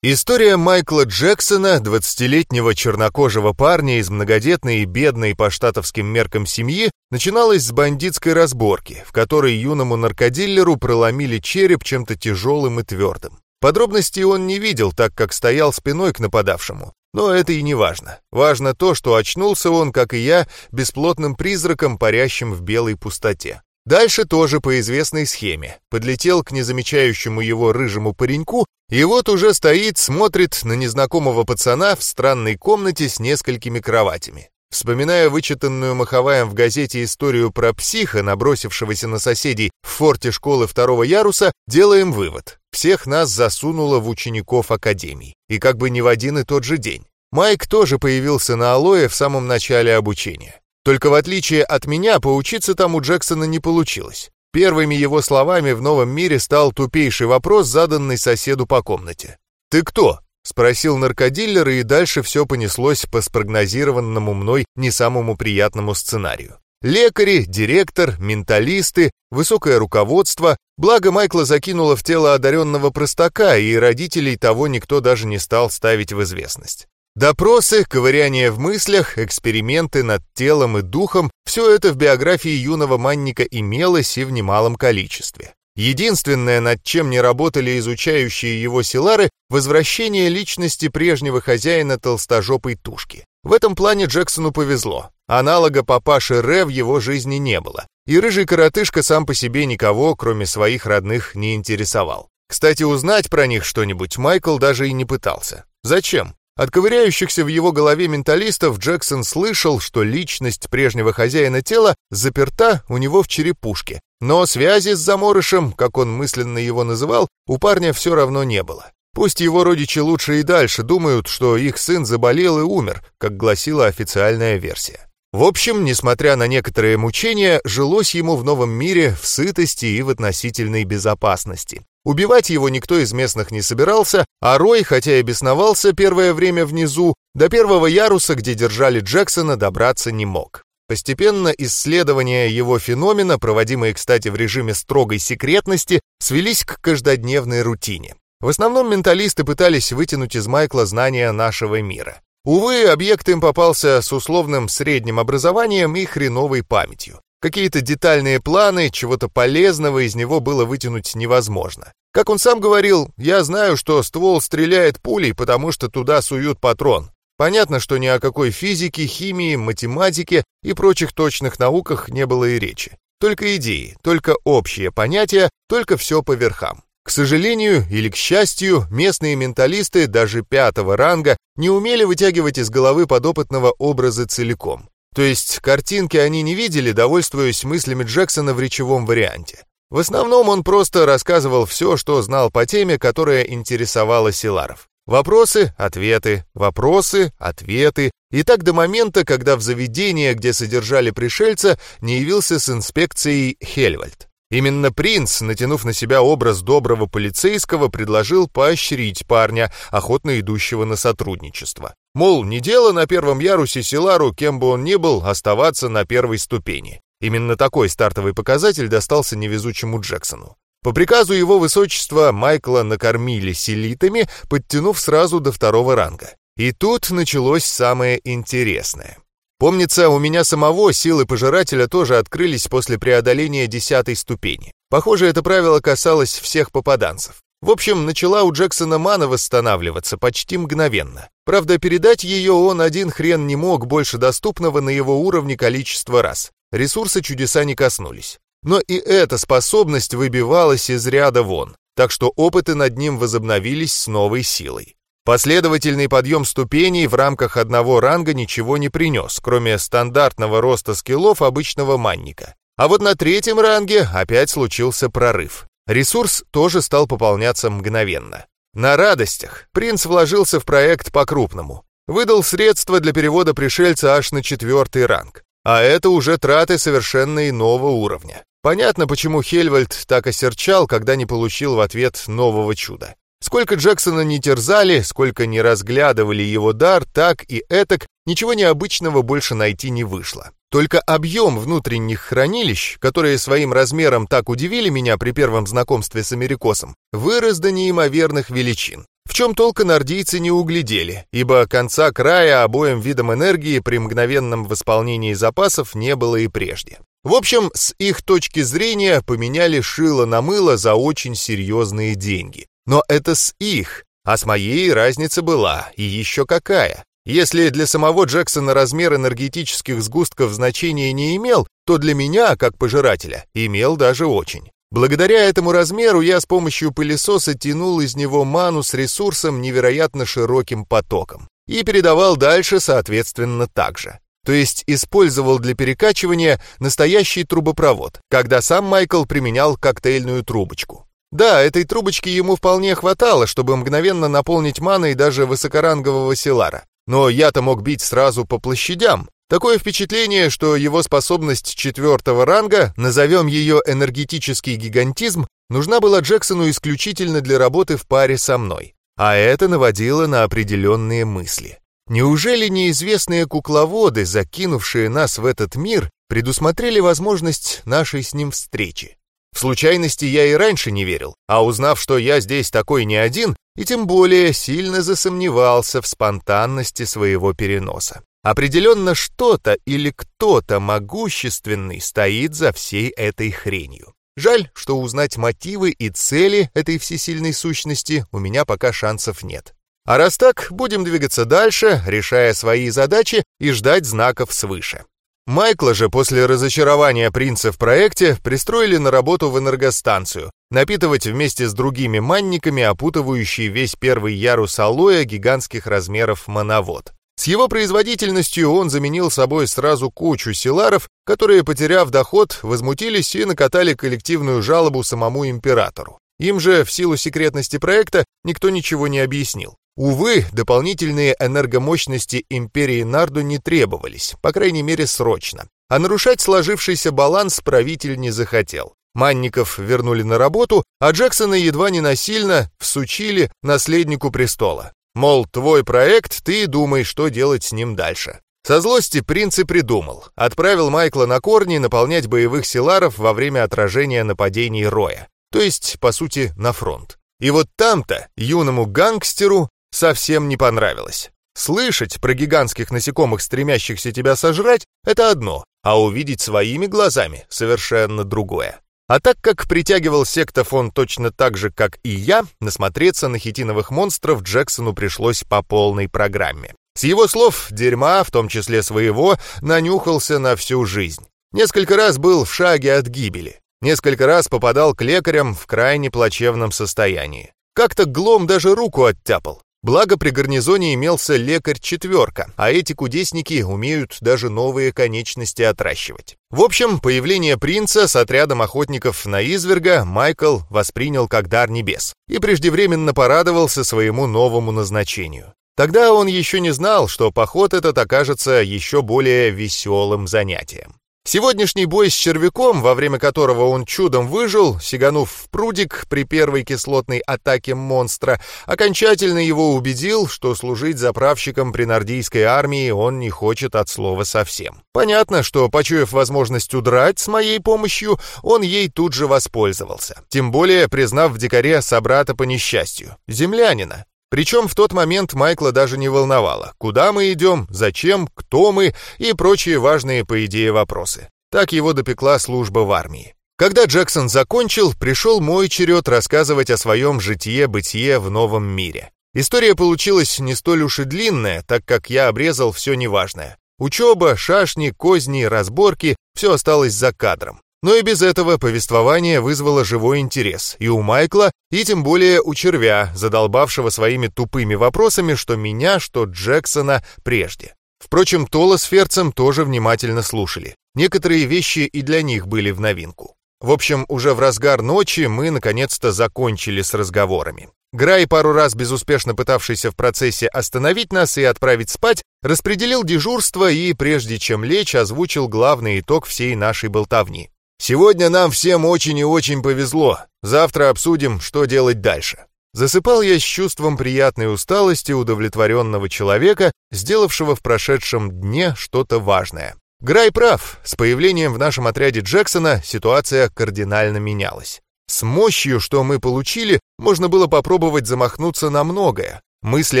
История Майкла Джексона, 20-летнего чернокожего парня из многодетной и бедной по штатовским меркам семьи, начиналась с бандитской разборки, в которой юному наркодиллеру проломили череп чем-то тяжелым и твердым. Подробностей он не видел, так как стоял спиной к нападавшему. Но это и не важно. Важно то, что очнулся он, как и я, бесплотным призраком, парящим в белой пустоте. Дальше тоже по известной схеме. Подлетел к незамечающему его рыжему пареньку, и вот уже стоит, смотрит на незнакомого пацана в странной комнате с несколькими кроватями. Вспоминая вычитанную Маховаем в газете историю про психа, набросившегося на соседей в форте школы второго яруса, делаем вывод. Всех нас засунуло в учеников академий. И как бы не в один и тот же день. Майк тоже появился на Алое в самом начале обучения. Только в отличие от меня, поучиться там у Джексона не получилось. Первыми его словами в новом мире стал тупейший вопрос, заданный соседу по комнате. «Ты кто?» — спросил наркодиллер, и дальше все понеслось по спрогнозированному мной не самому приятному сценарию. Лекари, директор, менталисты, высокое руководство. Благо Майкла закинуло в тело одаренного простака, и родителей того никто даже не стал ставить в известность. Допросы, ковыряние в мыслях, эксперименты над телом и духом – все это в биографии юного манника имелось и в немалом количестве. Единственное, над чем не работали изучающие его силары – возвращение личности прежнего хозяина толстожопой тушки. В этом плане Джексону повезло. Аналога папаши Ре в его жизни не было. И рыжий коротышка сам по себе никого, кроме своих родных, не интересовал. Кстати, узнать про них что-нибудь Майкл даже и не пытался. Зачем? От ковыряющихся в его голове менталистов Джексон слышал, что личность прежнего хозяина тела заперта у него в черепушке. Но связи с заморышем, как он мысленно его называл, у парня все равно не было. Пусть его родичи лучше и дальше думают, что их сын заболел и умер, как гласила официальная версия. В общем, несмотря на некоторые мучения, жилось ему в новом мире в сытости и в относительной безопасности. Убивать его никто из местных не собирался, а Рой, хотя и бесновался первое время внизу, до первого яруса, где держали Джексона, добраться не мог. Постепенно исследования его феномена, проводимые, кстати, в режиме строгой секретности, свелись к каждодневной рутине. В основном менталисты пытались вытянуть из Майкла знания нашего мира. Увы, объект им попался с условным средним образованием и хреновой памятью. Какие-то детальные планы, чего-то полезного из него было вытянуть невозможно. Как он сам говорил, я знаю, что ствол стреляет пулей, потому что туда суют патрон. Понятно, что ни о какой физике, химии, математике и прочих точных науках не было и речи. Только идеи, только общие понятия, только все по верхам. К сожалению или к счастью, местные менталисты даже пятого ранга не умели вытягивать из головы подопытного образа целиком. То есть картинки они не видели, довольствуясь мыслями Джексона в речевом варианте. В основном он просто рассказывал все, что знал по теме, которая интересовала Силаров. Вопросы, ответы, вопросы, ответы. И так до момента, когда в заведение, где содержали пришельца, не явился с инспекцией Хельвальд. Именно принц, натянув на себя образ доброго полицейского, предложил поощрить парня, охотно идущего на сотрудничество. Мол, не дело на первом ярусе Силару, кем бы он ни был, оставаться на первой ступени. Именно такой стартовый показатель достался невезучему Джексону. По приказу его высочества Майкла накормили селитами, подтянув сразу до второго ранга. И тут началось самое интересное. Помнится, у меня самого силы пожирателя тоже открылись после преодоления десятой ступени. Похоже, это правило касалось всех попаданцев. В общем, начала у Джексона мана восстанавливаться почти мгновенно. Правда, передать ее он один хрен не мог больше доступного на его уровне количества раз. Ресурсы чудеса не коснулись. Но и эта способность выбивалась из ряда вон, так что опыты над ним возобновились с новой силой. Последовательный подъем ступеней в рамках одного ранга ничего не принес, кроме стандартного роста скиллов обычного манника. А вот на третьем ранге опять случился прорыв. Ресурс тоже стал пополняться мгновенно. На радостях принц вложился в проект по-крупному. Выдал средства для перевода пришельца аж на четвертый ранг. А это уже траты совершенно иного уровня. Понятно, почему Хельвальд так осерчал, когда не получил в ответ нового чуда. Сколько Джексона не терзали, сколько не разглядывали его дар, так и этак, ничего необычного больше найти не вышло. Только объем внутренних хранилищ, которые своим размером так удивили меня при первом знакомстве с Америкосом, вырос до неимоверных величин. В чем толка нордийцы не углядели, ибо конца края обоим видам энергии при мгновенном восполнении запасов не было и прежде. В общем, с их точки зрения поменяли шило на мыло за очень серьезные деньги. Но это с их, а с моей разница была, и еще какая. Если для самого Джексона размер энергетических сгустков значения не имел, то для меня, как пожирателя, имел даже очень. Благодаря этому размеру я с помощью пылесоса тянул из него ману с ресурсом невероятно широким потоком и передавал дальше, соответственно, так же. То есть использовал для перекачивания настоящий трубопровод, когда сам Майкл применял коктейльную трубочку. Да, этой трубочки ему вполне хватало, чтобы мгновенно наполнить маной даже высокорангового селара. Но я-то мог бить сразу по площадям. Такое впечатление, что его способность четвертого ранга, назовем ее энергетический гигантизм, нужна была Джексону исключительно для работы в паре со мной. А это наводило на определенные мысли. Неужели неизвестные кукловоды, закинувшие нас в этот мир, предусмотрели возможность нашей с ним встречи? В случайности я и раньше не верил, а узнав, что я здесь такой не один, и тем более сильно засомневался в спонтанности своего переноса. Определенно что-то или кто-то могущественный стоит за всей этой хренью. Жаль, что узнать мотивы и цели этой всесильной сущности у меня пока шансов нет. А раз так, будем двигаться дальше, решая свои задачи и ждать знаков свыше. Майкла же после разочарования принца в проекте пристроили на работу в энергостанцию, напитывать вместе с другими манниками опутывающий весь первый ярус алоэ гигантских размеров моновод. С его производительностью он заменил собой сразу кучу силаров, которые, потеряв доход, возмутились и накатали коллективную жалобу самому императору. Им же, в силу секретности проекта, никто ничего не объяснил. Увы, дополнительные энергомощности империи Нарду не требовались, по крайней мере срочно. А нарушать сложившийся баланс правитель не захотел. Манников вернули на работу, а Джексона едва не насильно всучили наследнику престола. Мол, твой проект, ты думай, что делать с ним дальше. Со злости принц и придумал. Отправил Майкла на корни наполнять боевых силаров во время отражения нападений Роя. То есть, по сути, на фронт. И вот там-то юному гангстеру совсем не понравилось. Слышать про гигантских насекомых, стремящихся тебя сожрать, это одно, а увидеть своими глазами совершенно другое. А так как притягивал сектов он точно так же, как и я, насмотреться на хитиновых монстров Джексону пришлось по полной программе. С его слов, дерьма, в том числе своего, нанюхался на всю жизнь. Несколько раз был в шаге от гибели. Несколько раз попадал к лекарям в крайне плачевном состоянии. Как-то Глом даже руку оттяпал. Благо при гарнизоне имелся лекарь-четверка, а эти кудесники умеют даже новые конечности отращивать. В общем, появление принца с отрядом охотников на изверга Майкл воспринял как дар небес и преждевременно порадовался своему новому назначению. Тогда он еще не знал, что поход этот окажется еще более веселым занятием. Сегодняшний бой с червяком, во время которого он чудом выжил, сиганув в прудик при первой кислотной атаке монстра, окончательно его убедил, что служить заправщиком при нордийской армии он не хочет от слова совсем. Понятно, что, почуяв возможность удрать с моей помощью, он ей тут же воспользовался. Тем более, признав в дикаре собрата по несчастью, землянина, причем в тот момент Майкла даже не волновало, куда мы идем, зачем, кто мы и прочие важные, по идее, вопросы. Так его допекла служба в армии. Когда Джексон закончил, пришел мой черед рассказывать о своем житие-бытие в новом мире. История получилась не столь уж и длинная, так как я обрезал все неважное. Учеба, шашни, козни, разборки — все осталось за кадром. Но и без этого повествование вызвало живой интерес и у Майкла, и тем более у червя, задолбавшего своими тупыми вопросами, что меня, что Джексона прежде. Впрочем, Тола с Ферцем тоже внимательно слушали. Некоторые вещи и для них были в новинку. В общем, уже в разгар ночи мы наконец-то закончили с разговорами. Грай, пару раз безуспешно пытавшийся в процессе остановить нас и отправить спать, распределил дежурство и, прежде чем лечь, озвучил главный итог всей нашей болтовни. Сегодня нам всем очень и очень повезло. Завтра обсудим, что делать дальше. Засыпал я с чувством приятной усталости удовлетворенного человека, сделавшего в прошедшем дне что-то важное. Грай прав, с появлением в нашем отряде Джексона ситуация кардинально менялась. С мощью, что мы получили, можно было попробовать замахнуться на многое. Мысли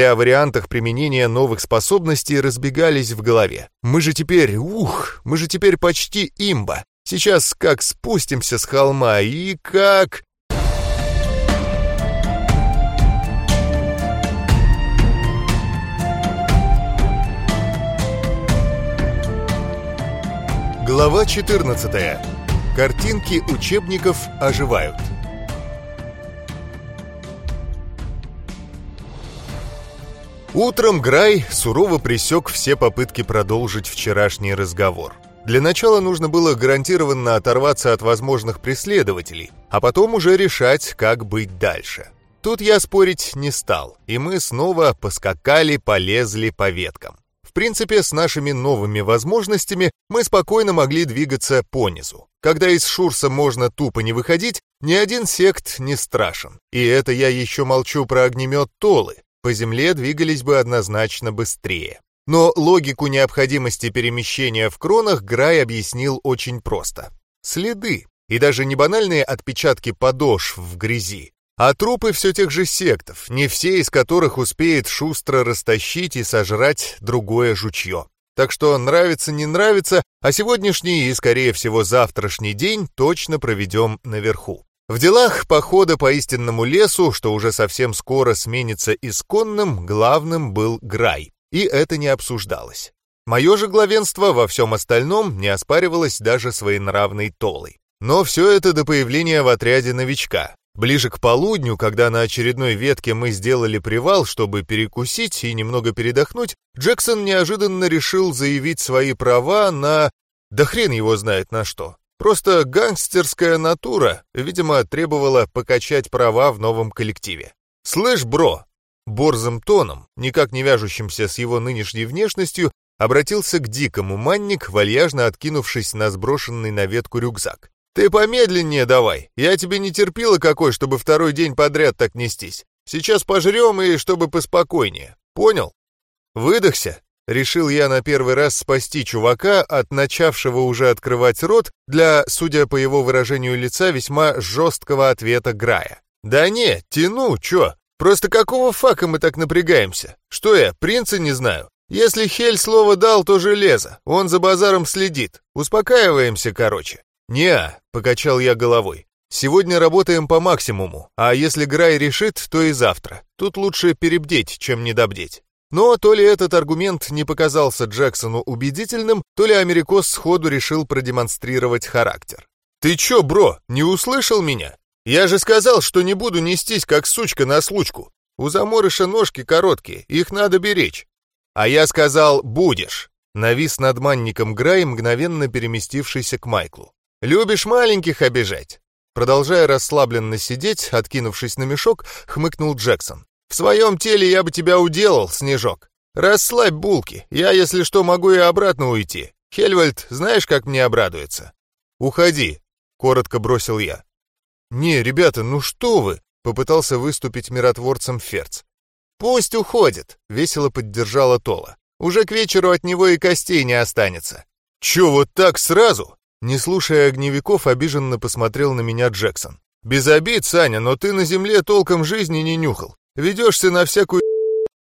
о вариантах применения новых способностей разбегались в голове. Мы же теперь, ух, мы же теперь почти имба. Сейчас как спустимся с холма и как... Глава 14. Картинки учебников оживают. Утром Грай сурово пресек все попытки продолжить вчерашний разговор. Для начала нужно было гарантированно оторваться от возможных преследователей, а потом уже решать, как быть дальше. Тут я спорить не стал, и мы снова поскакали, полезли по веткам принципе, с нашими новыми возможностями мы спокойно могли двигаться по низу. Когда из Шурса можно тупо не выходить, ни один сект не страшен. И это я еще молчу про огнемет Толы. По земле двигались бы однозначно быстрее. Но логику необходимости перемещения в кронах Грай объяснил очень просто. Следы. И даже не банальные отпечатки подошв в грязи, а трупы все тех же сектов, не все из которых успеет шустро растащить и сожрать другое жучье. Так что нравится, не нравится, а сегодняшний и, скорее всего, завтрашний день точно проведем наверху. В делах похода по истинному лесу, что уже совсем скоро сменится исконным, главным был Грай, и это не обсуждалось. Мое же главенство во всем остальном не оспаривалось даже своенравной Толой. Но все это до появления в отряде новичка, Ближе к полудню, когда на очередной ветке мы сделали привал, чтобы перекусить и немного передохнуть, Джексон неожиданно решил заявить свои права на... Да хрен его знает на что. Просто гангстерская натура, видимо, требовала покачать права в новом коллективе. «Слышь, бро!» Борзым тоном, никак не вяжущимся с его нынешней внешностью, обратился к дикому манник, вальяжно откинувшись на сброшенный на ветку рюкзак. «Ты помедленнее давай. Я тебе не терпила какой, чтобы второй день подряд так нестись. Сейчас пожрем и чтобы поспокойнее. Понял?» «Выдохся?» Решил я на первый раз спасти чувака от начавшего уже открывать рот для, судя по его выражению лица, весьма жесткого ответа Грая. «Да не, тяну, чё? Просто какого фака мы так напрягаемся? Что я, принца не знаю? Если Хель слово дал, то железо. Он за базаром следит. Успокаиваемся, короче не покачал я головой. «Сегодня работаем по максимуму, а если Грай решит, то и завтра. Тут лучше перебдеть, чем недобдеть». Но то ли этот аргумент не показался Джексону убедительным, то ли Америкос сходу решил продемонстрировать характер. «Ты чё, бро, не услышал меня? Я же сказал, что не буду нестись, как сучка на случку. У заморыша ножки короткие, их надо беречь». «А я сказал, будешь», — навис над манником Грай, мгновенно переместившийся к Майклу. «Любишь маленьких обижать?» Продолжая расслабленно сидеть, откинувшись на мешок, хмыкнул Джексон. «В своем теле я бы тебя уделал, Снежок. Расслабь булки, я, если что, могу и обратно уйти. Хельвальд, знаешь, как мне обрадуется?» «Уходи», — коротко бросил я. «Не, ребята, ну что вы?» — попытался выступить миротворцем Ферц. «Пусть уходит», — весело поддержала Тола. «Уже к вечеру от него и костей не останется». «Чё, вот так сразу?» Не слушая огневиков, обиженно посмотрел на меня Джексон. «Без обид, Саня, но ты на земле толком жизни не нюхал. Ведешься на всякую...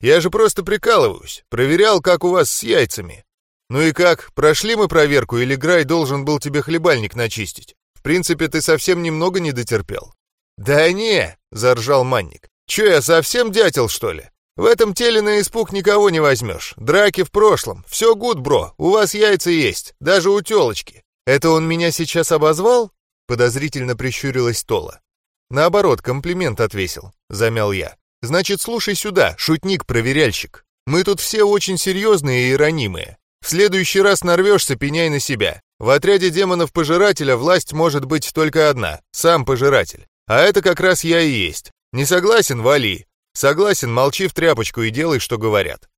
Я же просто прикалываюсь. Проверял, как у вас с яйцами. Ну и как, прошли мы проверку, или Грай должен был тебе хлебальник начистить? В принципе, ты совсем немного не дотерпел». «Да не!» — заржал Манник. «Че, я совсем дятел, что ли? В этом теле на испуг никого не возьмешь. Драки в прошлом. Все гуд, бро. У вас яйца есть. Даже у телочки. «Это он меня сейчас обозвал?» — подозрительно прищурилась Тола. «Наоборот, комплимент отвесил», — замял я. «Значит, слушай сюда, шутник-проверяльщик. Мы тут все очень серьезные и ранимые. В следующий раз нарвешься, пеняй на себя. В отряде демонов-пожирателя власть может быть только одна — сам пожиратель. А это как раз я и есть. Не согласен, вали. Согласен, молчи в тряпочку и делай, что говорят».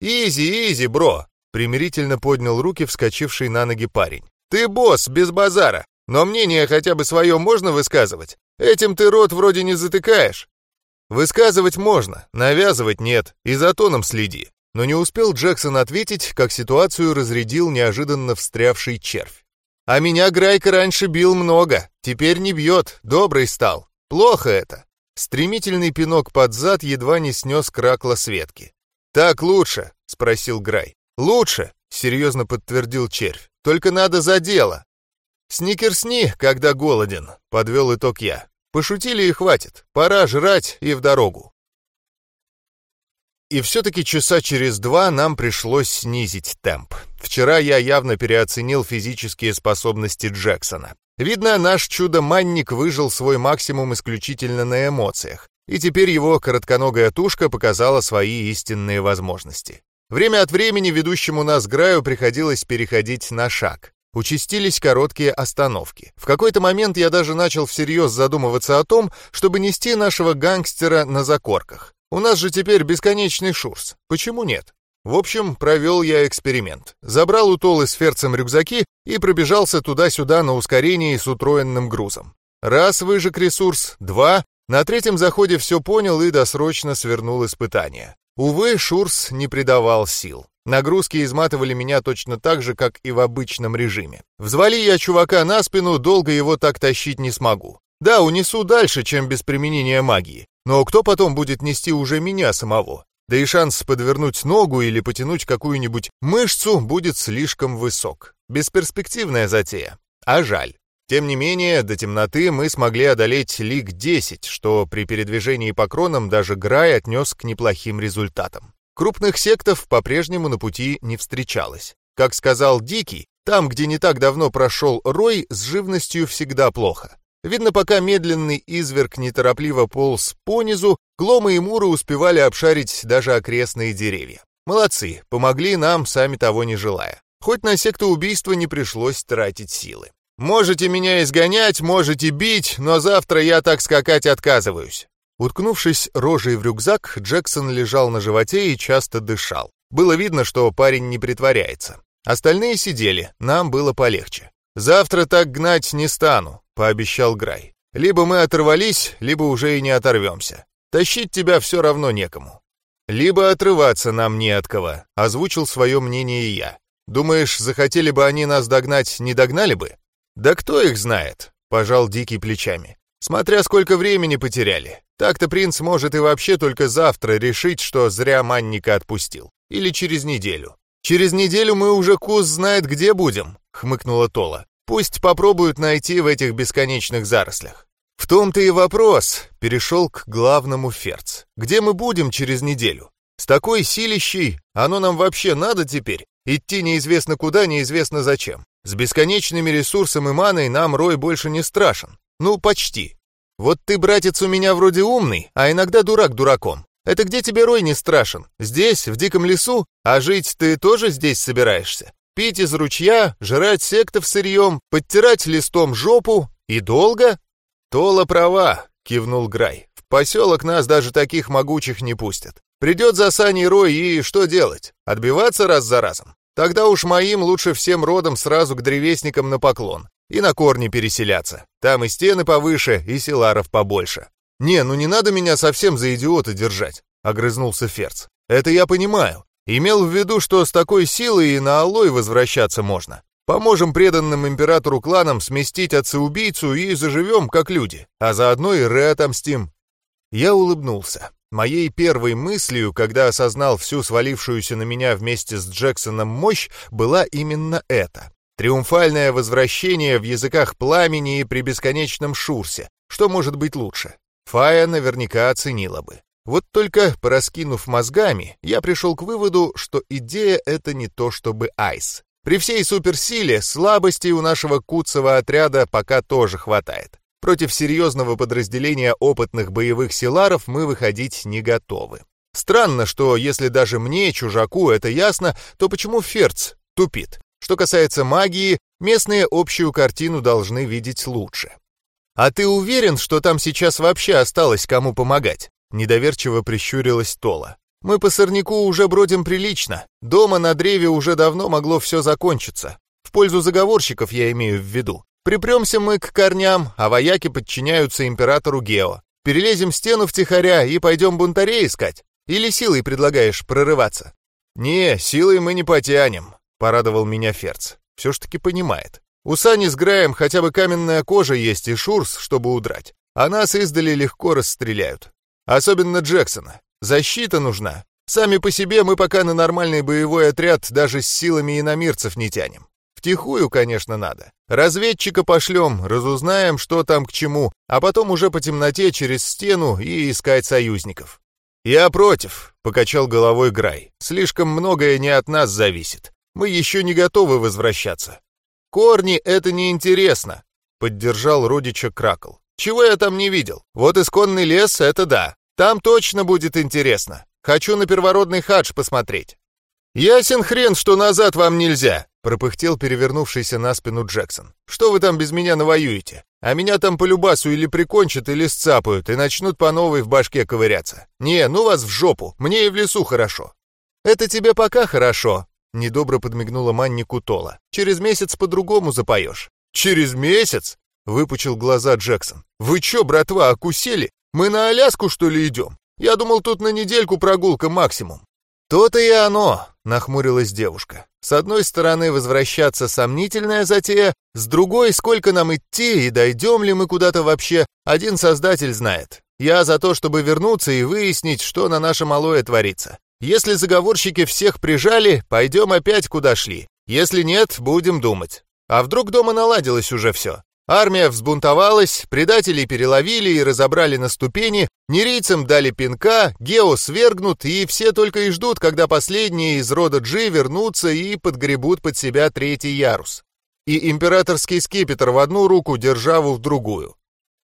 «Изи, изи, бро!» — примирительно поднял руки вскочивший на ноги парень. Ты босс, без базара, но мнение хотя бы свое можно высказывать? Этим ты рот вроде не затыкаешь». Высказывать можно, навязывать нет, и за тоном следи. Но не успел Джексон ответить, как ситуацию разрядил неожиданно встрявший червь. А меня Грайка раньше бил много, теперь не бьет, добрый стал. Плохо это. Стремительный пинок под зад едва не снес кракла Светки. «Так лучше?» — спросил Грай. «Лучше», — серьезно подтвердил червь. «Только надо за дело». «Сникерсни, когда голоден», — подвел итог я. «Пошутили и хватит. Пора жрать и в дорогу». И все-таки часа через два нам пришлось снизить темп. Вчера я явно переоценил физические способности Джексона. Видно, наш чудо-манник выжил свой максимум исключительно на эмоциях, и теперь его коротконогая тушка показала свои истинные возможности. Время от времени ведущему нас Граю приходилось переходить на шаг. Участились короткие остановки. В какой-то момент я даже начал всерьез задумываться о том, чтобы нести нашего гангстера на закорках. У нас же теперь бесконечный шурс. Почему нет? В общем, провел я эксперимент. Забрал у Толы с Ферцем рюкзаки и пробежался туда-сюда на ускорении с утроенным грузом. Раз выжег ресурс, два, на третьем заходе все понял и досрочно свернул испытание. Увы, Шурс не придавал сил. Нагрузки изматывали меня точно так же, как и в обычном режиме. Взвали я чувака на спину, долго его так тащить не смогу. Да, унесу дальше, чем без применения магии. Но кто потом будет нести уже меня самого? да и шанс подвернуть ногу или потянуть какую-нибудь мышцу будет слишком высок. Бесперспективная затея. А жаль. Тем не менее, до темноты мы смогли одолеть Лиг 10, что при передвижении по кронам даже Грай отнес к неплохим результатам. Крупных сектов по-прежнему на пути не встречалось. Как сказал Дикий, там, где не так давно прошел Рой, с живностью всегда плохо. Видно, пока медленный изверг неторопливо полз понизу, Глома и Муры успевали обшарить даже окрестные деревья. Молодцы, помогли нам, сами того не желая. Хоть на секту убийства не пришлось тратить силы. «Можете меня изгонять, можете бить, но завтра я так скакать отказываюсь». Уткнувшись рожей в рюкзак, Джексон лежал на животе и часто дышал. Было видно, что парень не притворяется. Остальные сидели, нам было полегче. «Завтра так гнать не стану», — пообещал Грай. «Либо мы оторвались, либо уже и не оторвемся. Тащить тебя все равно некому». «Либо отрываться нам не от кого», — озвучил свое мнение я. «Думаешь, захотели бы они нас догнать, не догнали бы?» «Да кто их знает?» — пожал Дикий плечами. «Смотря сколько времени потеряли. Так-то принц может и вообще только завтра решить, что зря манника отпустил. Или через неделю. Через неделю мы уже кус знает где будем хмыкнула Тола. «Пусть попробуют найти в этих бесконечных зарослях». «В том-то и вопрос», — перешел к главному Ферц. «Где мы будем через неделю? С такой силищей оно нам вообще надо теперь? Идти неизвестно куда, неизвестно зачем. С бесконечными ресурсами и маной нам Рой больше не страшен. Ну, почти. Вот ты, братец, у меня вроде умный, а иногда дурак дураком. Это где тебе Рой не страшен? Здесь, в диком лесу? А жить ты тоже здесь собираешься? Пить из ручья, жрать сектов сырьем, подтирать листом жопу и долго? Тола права, кивнул Грай. В поселок нас даже таких могучих не пустят. Придет за Саней Рой и что делать? Отбиваться раз за разом? Тогда уж моим лучше всем родом сразу к древесникам на поклон. И на корни переселяться. Там и стены повыше, и селаров побольше. «Не, ну не надо меня совсем за идиота держать», — огрызнулся Ферц. «Это я понимаю. Имел в виду, что с такой силой и на Алой возвращаться можно. Поможем преданным императору кланам сместить отца-убийцу и заживем, как люди, а заодно и Ре отомстим». Я улыбнулся. Моей первой мыслью, когда осознал всю свалившуюся на меня вместе с Джексоном мощь, была именно эта. Триумфальное возвращение в языках пламени и при бесконечном шурсе. Что может быть лучше? Фая наверняка оценила бы. Вот только, пораскинув мозгами, я пришел к выводу, что идея это не то чтобы айс. При всей суперсиле слабостей у нашего куцевого отряда пока тоже хватает. Против серьезного подразделения опытных боевых силаров мы выходить не готовы. Странно, что если даже мне, чужаку, это ясно, то почему Ферц тупит? Что касается магии, местные общую картину должны видеть лучше. А ты уверен, что там сейчас вообще осталось кому помогать? Недоверчиво прищурилась Тола. «Мы по сорняку уже бродим прилично. Дома на древе уже давно могло все закончиться. В пользу заговорщиков я имею в виду. Припремся мы к корням, а вояки подчиняются императору Гео. Перелезем стену втихаря и пойдем бунтарей искать? Или силой предлагаешь прорываться?» «Не, силой мы не потянем», — порадовал меня Ферц. Все ж таки понимает. У Сани с Граем хотя бы каменная кожа есть и шурс, чтобы удрать. А нас издали легко расстреляют. Особенно Джексона. Защита нужна. Сами по себе мы пока на нормальный боевой отряд даже с силами иномирцев не тянем. Втихую, конечно, надо. Разведчика пошлем, разузнаем, что там к чему, а потом уже по темноте через стену и искать союзников. «Я против», — покачал головой Грай. «Слишком многое не от нас зависит. Мы еще не готовы возвращаться». «Корни — это неинтересно», — поддержал родича Кракл. «Чего я там не видел? Вот исконный лес — это да. Там точно будет интересно. Хочу на первородный хадж посмотреть». «Ясен хрен, что назад вам нельзя», — пропыхтел перевернувшийся на спину Джексон. «Что вы там без меня навоюете? А меня там по любасу или прикончат, или сцапают, и начнут по новой в башке ковыряться. Не, ну вас в жопу, мне и в лесу хорошо». «Это тебе пока хорошо», — недобро подмигнула Маннику Тола. «Через месяц по-другому запоешь». «Через месяц?» — выпучил глаза Джексон. «Вы чё, братва, окусели? Мы на Аляску, что ли, идем? Я думал, тут на недельку прогулка максимум». «То-то и оно», — нахмурилась девушка. «С одной стороны, возвращаться сомнительная затея, с другой, сколько нам идти и дойдем ли мы куда-то вообще, один создатель знает. Я за то, чтобы вернуться и выяснить, что на нашем алое творится. Если заговорщики всех прижали, пойдем опять куда шли. Если нет, будем думать. А вдруг дома наладилось уже все? Армия взбунтовалась, предателей переловили и разобрали на ступени, нерийцам дали пинка, Гео свергнут, и все только и ждут, когда последние из рода Джи вернутся и подгребут под себя третий ярус. И императорский скипетр в одну руку, державу в другую.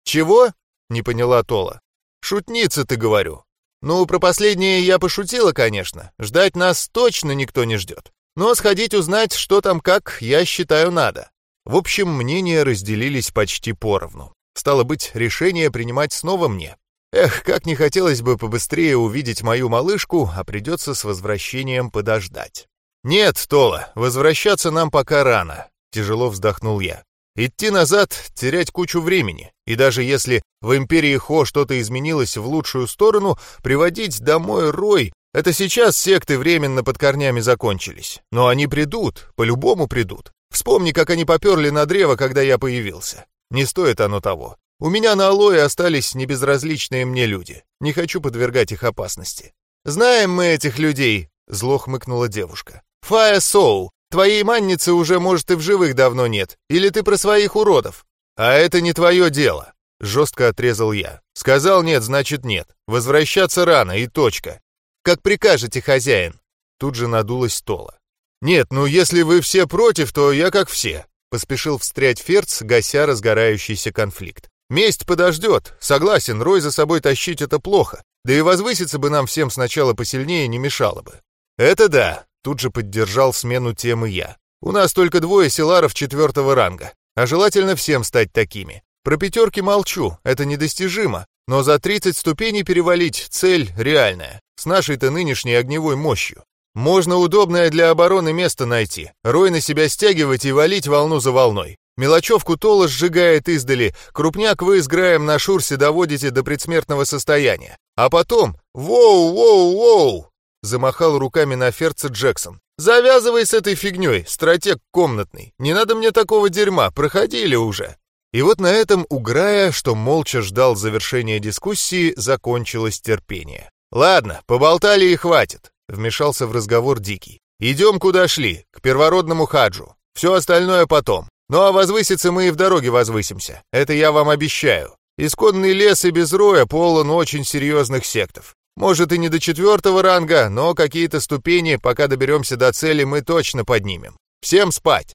«Чего?» — не поняла Тола. «Шутница, ты говорю. Ну, про последнее я пошутила, конечно. Ждать нас точно никто не ждет. Но сходить узнать, что там как, я считаю, надо. В общем, мнения разделились почти поровну. Стало быть, решение принимать снова мне. Эх, как не хотелось бы побыстрее увидеть мою малышку, а придется с возвращением подождать. «Нет, Тола, возвращаться нам пока рано», — тяжело вздохнул я. «Идти назад — терять кучу времени, и даже если в Империи Хо что-то изменилось в лучшую сторону, приводить домой Рой — это сейчас секты временно под корнями закончились. Но они придут, по-любому придут. Вспомни, как они поперли на древо, когда я появился. Не стоит оно того. У меня на алое остались небезразличные мне люди. Не хочу подвергать их опасности. Знаем мы этих людей, зло хмыкнула девушка. Фая Соу, твоей манницы уже, может, и в живых давно нет. Или ты про своих уродов? А это не твое дело. Жестко отрезал я. Сказал нет, значит нет. Возвращаться рано и точка. Как прикажете, хозяин. Тут же надулась Тола. «Нет, ну если вы все против, то я как все», — поспешил встрять Ферц, гася разгорающийся конфликт. «Месть подождет. Согласен, Рой за собой тащить это плохо. Да и возвыситься бы нам всем сначала посильнее не мешало бы». «Это да», — тут же поддержал смену темы я. «У нас только двое селаров четвертого ранга, а желательно всем стать такими. Про пятерки молчу, это недостижимо, но за 30 ступеней перевалить — цель реальная, с нашей-то нынешней огневой мощью. Можно удобное для обороны место найти, рой на себя стягивать и валить волну за волной. Мелочевку Тола сжигает издали, крупняк вы с Граем на шурсе доводите до предсмертного состояния. А потом «Воу-воу-воу!» замахал руками на ферце Джексон. «Завязывай с этой фигней, стратег комнатный. Не надо мне такого дерьма, проходили уже». И вот на этом у Грая, что молча ждал завершения дискуссии, закончилось терпение. «Ладно, поболтали и хватит. Вмешался в разговор Дикий. «Идем, куда шли, к первородному хаджу. Все остальное потом. Ну а возвыситься мы и в дороге возвысимся. Это я вам обещаю. Исконный лес и без роя полон очень серьезных сектов. Может и не до четвертого ранга, но какие-то ступени, пока доберемся до цели, мы точно поднимем. Всем спать!»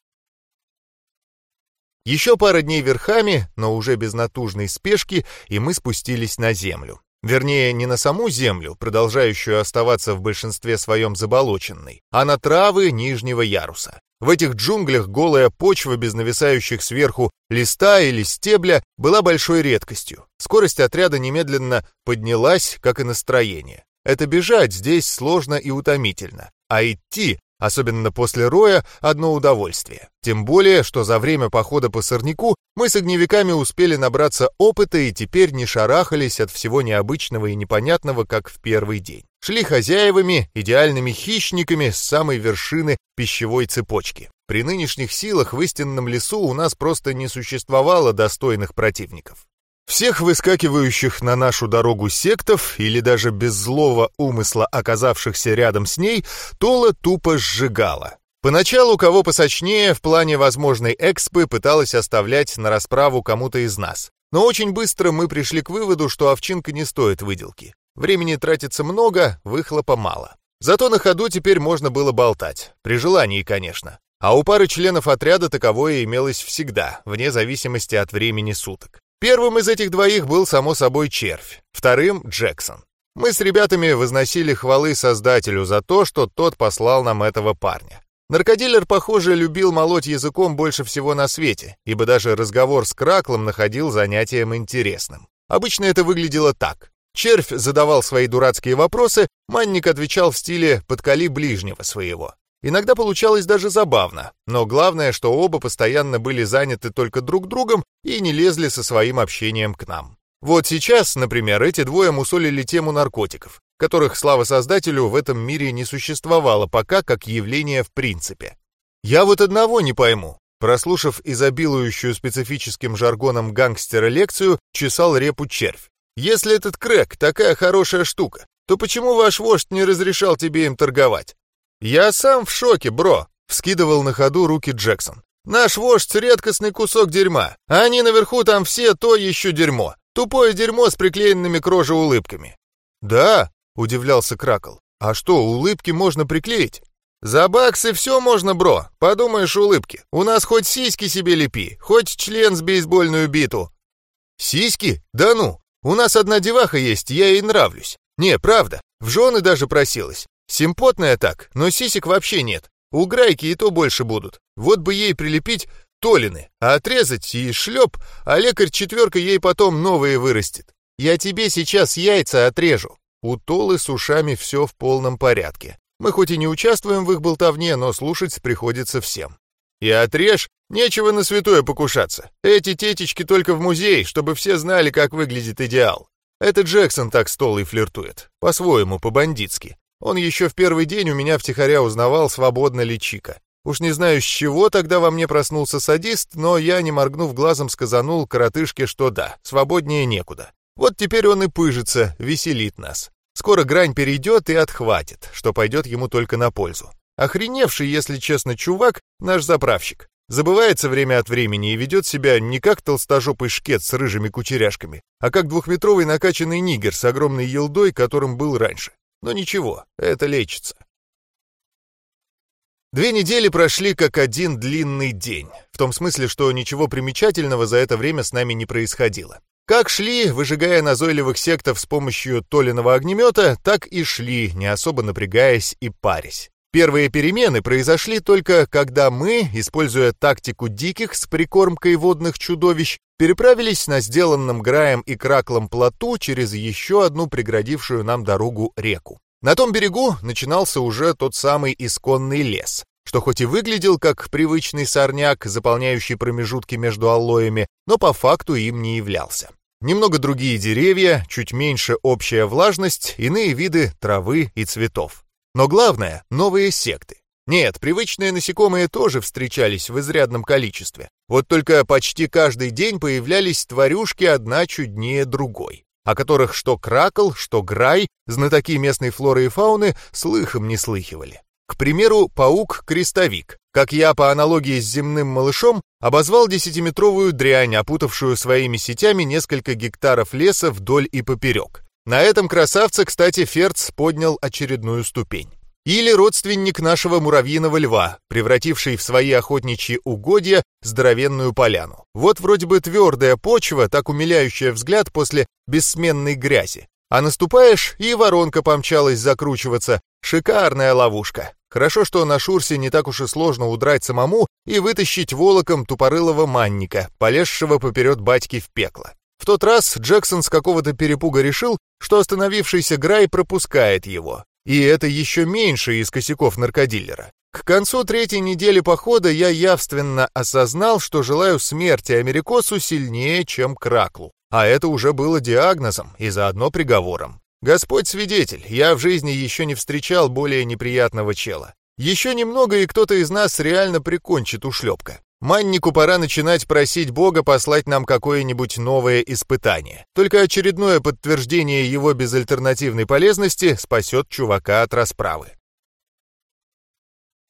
Еще пара дней верхами, но уже без натужной спешки, и мы спустились на землю. Вернее, не на саму землю, продолжающую оставаться в большинстве своем заболоченной, а на травы нижнего яруса. В этих джунглях голая почва без нависающих сверху листа или стебля была большой редкостью. Скорость отряда немедленно поднялась, как и настроение. Это бежать здесь сложно и утомительно, а идти Особенно после роя одно удовольствие. Тем более, что за время похода по сорняку мы с огневиками успели набраться опыта и теперь не шарахались от всего необычного и непонятного, как в первый день. Шли хозяевами, идеальными хищниками с самой вершины пищевой цепочки. При нынешних силах в истинном лесу у нас просто не существовало достойных противников. Всех выскакивающих на нашу дорогу сектов или даже без злого умысла оказавшихся рядом с ней, Тола тупо сжигала. Поначалу кого посочнее в плане возможной экспы пыталась оставлять на расправу кому-то из нас. Но очень быстро мы пришли к выводу, что овчинка не стоит выделки. Времени тратится много, выхлопа мало. Зато на ходу теперь можно было болтать. При желании, конечно. А у пары членов отряда таковое имелось всегда, вне зависимости от времени суток. Первым из этих двоих был, само собой, Червь, вторым — Джексон. Мы с ребятами возносили хвалы Создателю за то, что тот послал нам этого парня. Наркодилер, похоже, любил молоть языком больше всего на свете, ибо даже разговор с Краклом находил занятием интересным. Обычно это выглядело так. Червь задавал свои дурацкие вопросы, Манник отвечал в стиле «подколи ближнего своего». Иногда получалось даже забавно, но главное, что оба постоянно были заняты только друг другом и не лезли со своим общением к нам. Вот сейчас, например, эти двое мусолили тему наркотиков, которых, слава создателю, в этом мире не существовало пока как явление в принципе. Я вот одного не пойму. Прослушав изобилующую специфическим жаргоном гангстера лекцию, чесал репу червь. Если этот крэк такая хорошая штука, то почему ваш вождь не разрешал тебе им торговать? «Я сам в шоке, бро!» — вскидывал на ходу руки Джексон. «Наш вождь — редкостный кусок дерьма, а они наверху там все то еще дерьмо. Тупое дерьмо с приклеенными к роже улыбками». «Да?» — удивлялся Кракл. «А что, улыбки можно приклеить?» «За баксы все можно, бро. Подумаешь, улыбки. У нас хоть сиськи себе лепи, хоть член с бейсбольную биту». «Сиськи? Да ну! У нас одна деваха есть, я ей нравлюсь. Не, правда, в жены даже просилась. Симпотная так, но сисек вообще нет. У Грайки и то больше будут. Вот бы ей прилепить Толины, а отрезать и шлеп, а лекарь четверка ей потом новые вырастет. Я тебе сейчас яйца отрежу. У Толы с ушами все в полном порядке. Мы хоть и не участвуем в их болтовне, но слушать приходится всем. И отрежь, нечего на святое покушаться. Эти тетечки только в музей, чтобы все знали, как выглядит идеал. Это Джексон так с Толой флиртует. По-своему, по-бандитски. Он еще в первый день у меня втихаря узнавал, свободно ли Чика. Уж не знаю, с чего тогда во мне проснулся садист, но я, не моргнув глазом, сказанул коротышке, что да, свободнее некуда. Вот теперь он и пыжится, веселит нас. Скоро грань перейдет и отхватит, что пойдет ему только на пользу. Охреневший, если честно, чувак, наш заправщик. Забывается время от времени и ведет себя не как толстожопый шкет с рыжими кучеряшками, а как двухметровый накачанный нигер с огромной елдой, которым был раньше. Но ничего, это лечится. Две недели прошли как один длинный день, в том смысле, что ничего примечательного за это время с нами не происходило. Как шли, выжигая назойливых сектов с помощью Толиного огнемета, так и шли, не особо напрягаясь и парясь. Первые перемены произошли только когда мы, используя тактику диких с прикормкой водных чудовищ, переправились на сделанном Граем и Краклом плоту через еще одну преградившую нам дорогу реку. На том берегу начинался уже тот самый исконный лес, что хоть и выглядел как привычный сорняк, заполняющий промежутки между аллоями, но по факту им не являлся. Немного другие деревья, чуть меньше общая влажность, иные виды травы и цветов. Но главное — новые секты. Нет, привычные насекомые тоже встречались в изрядном количестве. Вот только почти каждый день появлялись тварюшки одна чуднее другой, о которых что кракл, что грай, знатоки местной флоры и фауны слыхом не слыхивали. К примеру, паук-крестовик, как я по аналогии с земным малышом обозвал десятиметровую дрянь, опутавшую своими сетями несколько гектаров леса вдоль и поперек. На этом красавце, кстати, Ферц поднял очередную ступень. Или родственник нашего муравьиного льва, превративший в свои охотничьи угодья здоровенную поляну. Вот вроде бы твердая почва, так умиляющая взгляд после бессменной грязи. А наступаешь, и воронка помчалась закручиваться. Шикарная ловушка. Хорошо, что на Шурсе не так уж и сложно удрать самому и вытащить волоком тупорылого манника, полезшего поперед батьки в пекло. В тот раз Джексон с какого-то перепуга решил, что остановившийся Грай пропускает его. И это еще меньше из косяков наркодиллера. К концу третьей недели похода я явственно осознал, что желаю смерти Америкосу сильнее, чем Краклу. А это уже было диагнозом и заодно приговором. Господь свидетель, я в жизни еще не встречал более неприятного чела. Еще немного, и кто-то из нас реально прикончит ушлепка. Маннику пора начинать просить Бога послать нам какое-нибудь новое испытание. Только очередное подтверждение его безальтернативной полезности спасет чувака от расправы.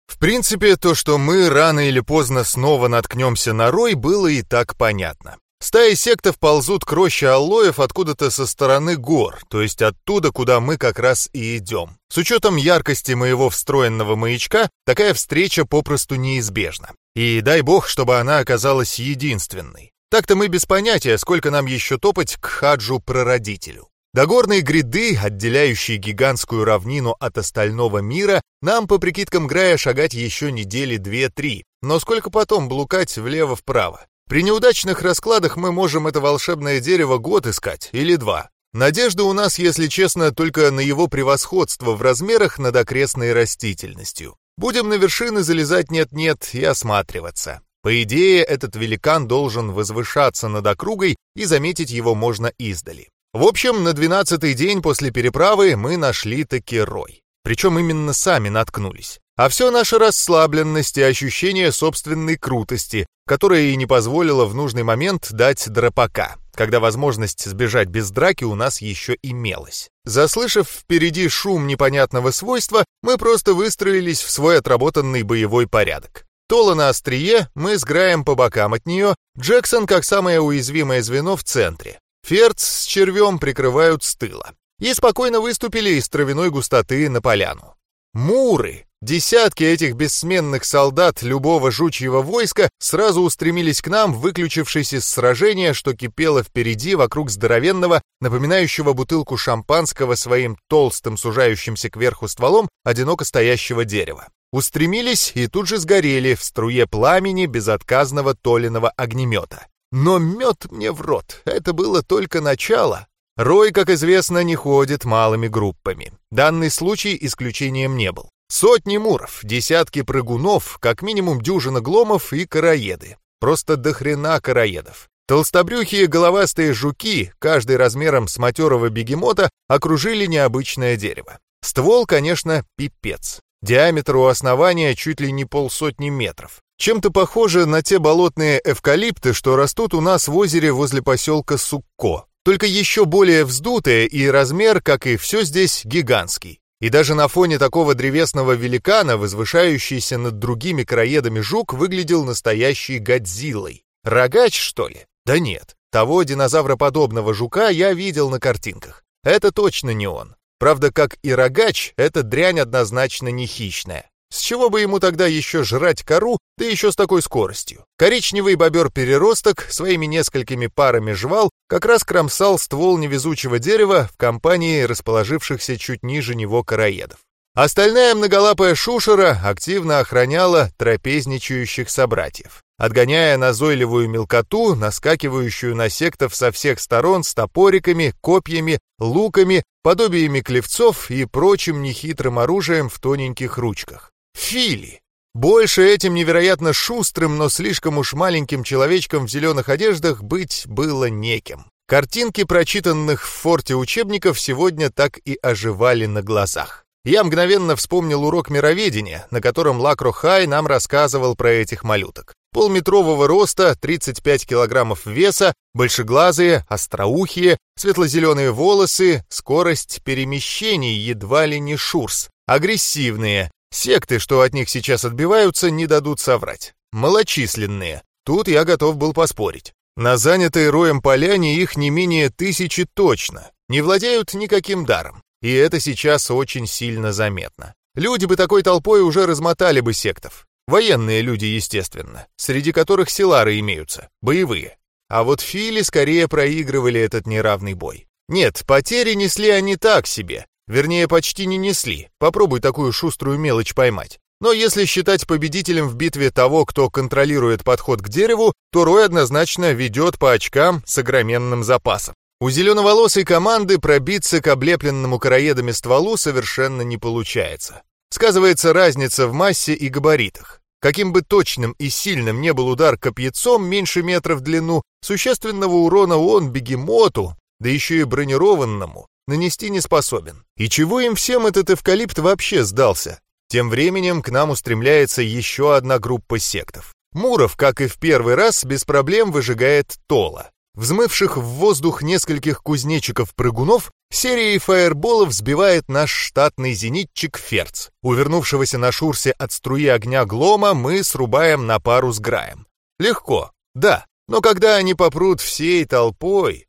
В принципе, то, что мы рано или поздно снова наткнемся на рой, было и так понятно. Стаи сектов ползут к роще аллоев откуда-то со стороны гор, то есть оттуда, куда мы как раз и идем. С учетом яркости моего встроенного маячка, такая встреча попросту неизбежна. И дай бог, чтобы она оказалась единственной. Так-то мы без понятия, сколько нам еще топать к хаджу-прародителю. До горной гряды, отделяющей гигантскую равнину от остального мира, нам, по прикидкам Грая, шагать еще недели две-три. Но сколько потом блукать влево-вправо? При неудачных раскладах мы можем это волшебное дерево год искать, или два. Надежда у нас, если честно, только на его превосходство в размерах над окрестной растительностью. Будем на вершины залезать нет-нет и осматриваться. По идее, этот великан должен возвышаться над округой, и заметить его можно издали. В общем, на двенадцатый день после переправы мы нашли таки рой. Причем именно сами наткнулись. А все наша расслабленность и ощущение собственной крутости, которая и не позволила в нужный момент дать дропака, когда возможность сбежать без драки у нас еще имелась. Заслышав впереди шум непонятного свойства, мы просто выстроились в свой отработанный боевой порядок. Тола на острие, мы с Граем по бокам от нее, Джексон как самое уязвимое звено в центре. Ферц с червем прикрывают с тыла. И спокойно выступили из травяной густоты на поляну. Муры, десятки этих бессменных солдат любого жучьего войска сразу устремились к нам, выключившись из сражения, что кипело впереди вокруг здоровенного, напоминающего бутылку шампанского своим толстым, сужающимся кверху стволом, одиноко стоящего дерева. Устремились и тут же сгорели в струе пламени безотказного Толиного огнемета. Но мед мне в рот, это было только начало. Рой, как известно, не ходит малыми группами. Данный случай исключением не был. Сотни муров, десятки прыгунов, как минимум дюжина гломов и караеды. Просто дохрена караедов. Толстобрюхие головастые жуки, каждый размером с матерого бегемота, окружили необычное дерево. Ствол, конечно, пипец. Диаметр у основания чуть ли не полсотни метров. Чем-то похоже на те болотные эвкалипты, что растут у нас в озере возле поселка Сукко. Только еще более вздутые и размер, как и все здесь, гигантский. И даже на фоне такого древесного великана, возвышающийся над другими краедами жук, выглядел настоящей Годзиллой. Рогач, что ли? Да нет. Того динозавроподобного жука я видел на картинках. Это точно не он. Правда, как и рогач, эта дрянь однозначно не хищная. С чего бы ему тогда еще жрать кору, да еще с такой скоростью? Коричневый бобер-переросток своими несколькими парами жвал как раз кромсал ствол невезучего дерева в компании расположившихся чуть ниже него короедов. Остальная многолапая шушера активно охраняла трапезничающих собратьев, отгоняя назойливую мелкоту, наскакивающую на сектов со всех сторон с топориками, копьями, луками, подобиями клевцов и прочим нехитрым оружием в тоненьких ручках. Фили. Больше этим невероятно шустрым, но слишком уж маленьким человечком в зеленых одеждах быть было неким. Картинки прочитанных в форте учебников сегодня так и оживали на глазах. Я мгновенно вспомнил урок мироведения, на котором Лакро Хай нам рассказывал про этих малюток. Полметрового роста, 35 килограммов веса, большеглазые, остроухие, светло-зеленые волосы, скорость перемещений едва ли не шурс, агрессивные, Секты, что от них сейчас отбиваются, не дадут соврать. Малочисленные. Тут я готов был поспорить. На занятой роем поляне их не менее тысячи точно. Не владеют никаким даром. И это сейчас очень сильно заметно. Люди бы такой толпой уже размотали бы сектов. Военные люди, естественно, среди которых силары имеются, боевые. А вот фили скорее проигрывали этот неравный бой. Нет, потери несли они так себе, Вернее, почти не несли. Попробуй такую шуструю мелочь поймать. Но если считать победителем в битве того, кто контролирует подход к дереву, то Рой однозначно ведет по очкам с огроменным запасом. У зеленоволосой команды пробиться к облепленному короедами стволу совершенно не получается. Сказывается разница в массе и габаритах. Каким бы точным и сильным не был удар копьецом меньше метра в длину, существенного урона он бегемоту, да еще и бронированному, нанести не способен. И чего им всем этот эвкалипт вообще сдался? Тем временем к нам устремляется еще одна группа сектов. Муров, как и в первый раз, без проблем выжигает Тола. Взмывших в воздух нескольких кузнечиков-прыгунов серией фаерболов сбивает наш штатный зенитчик Ферц. Увернувшегося на шурсе от струи огня Глома мы срубаем на пару с Граем. Легко, да, но когда они попрут всей толпой...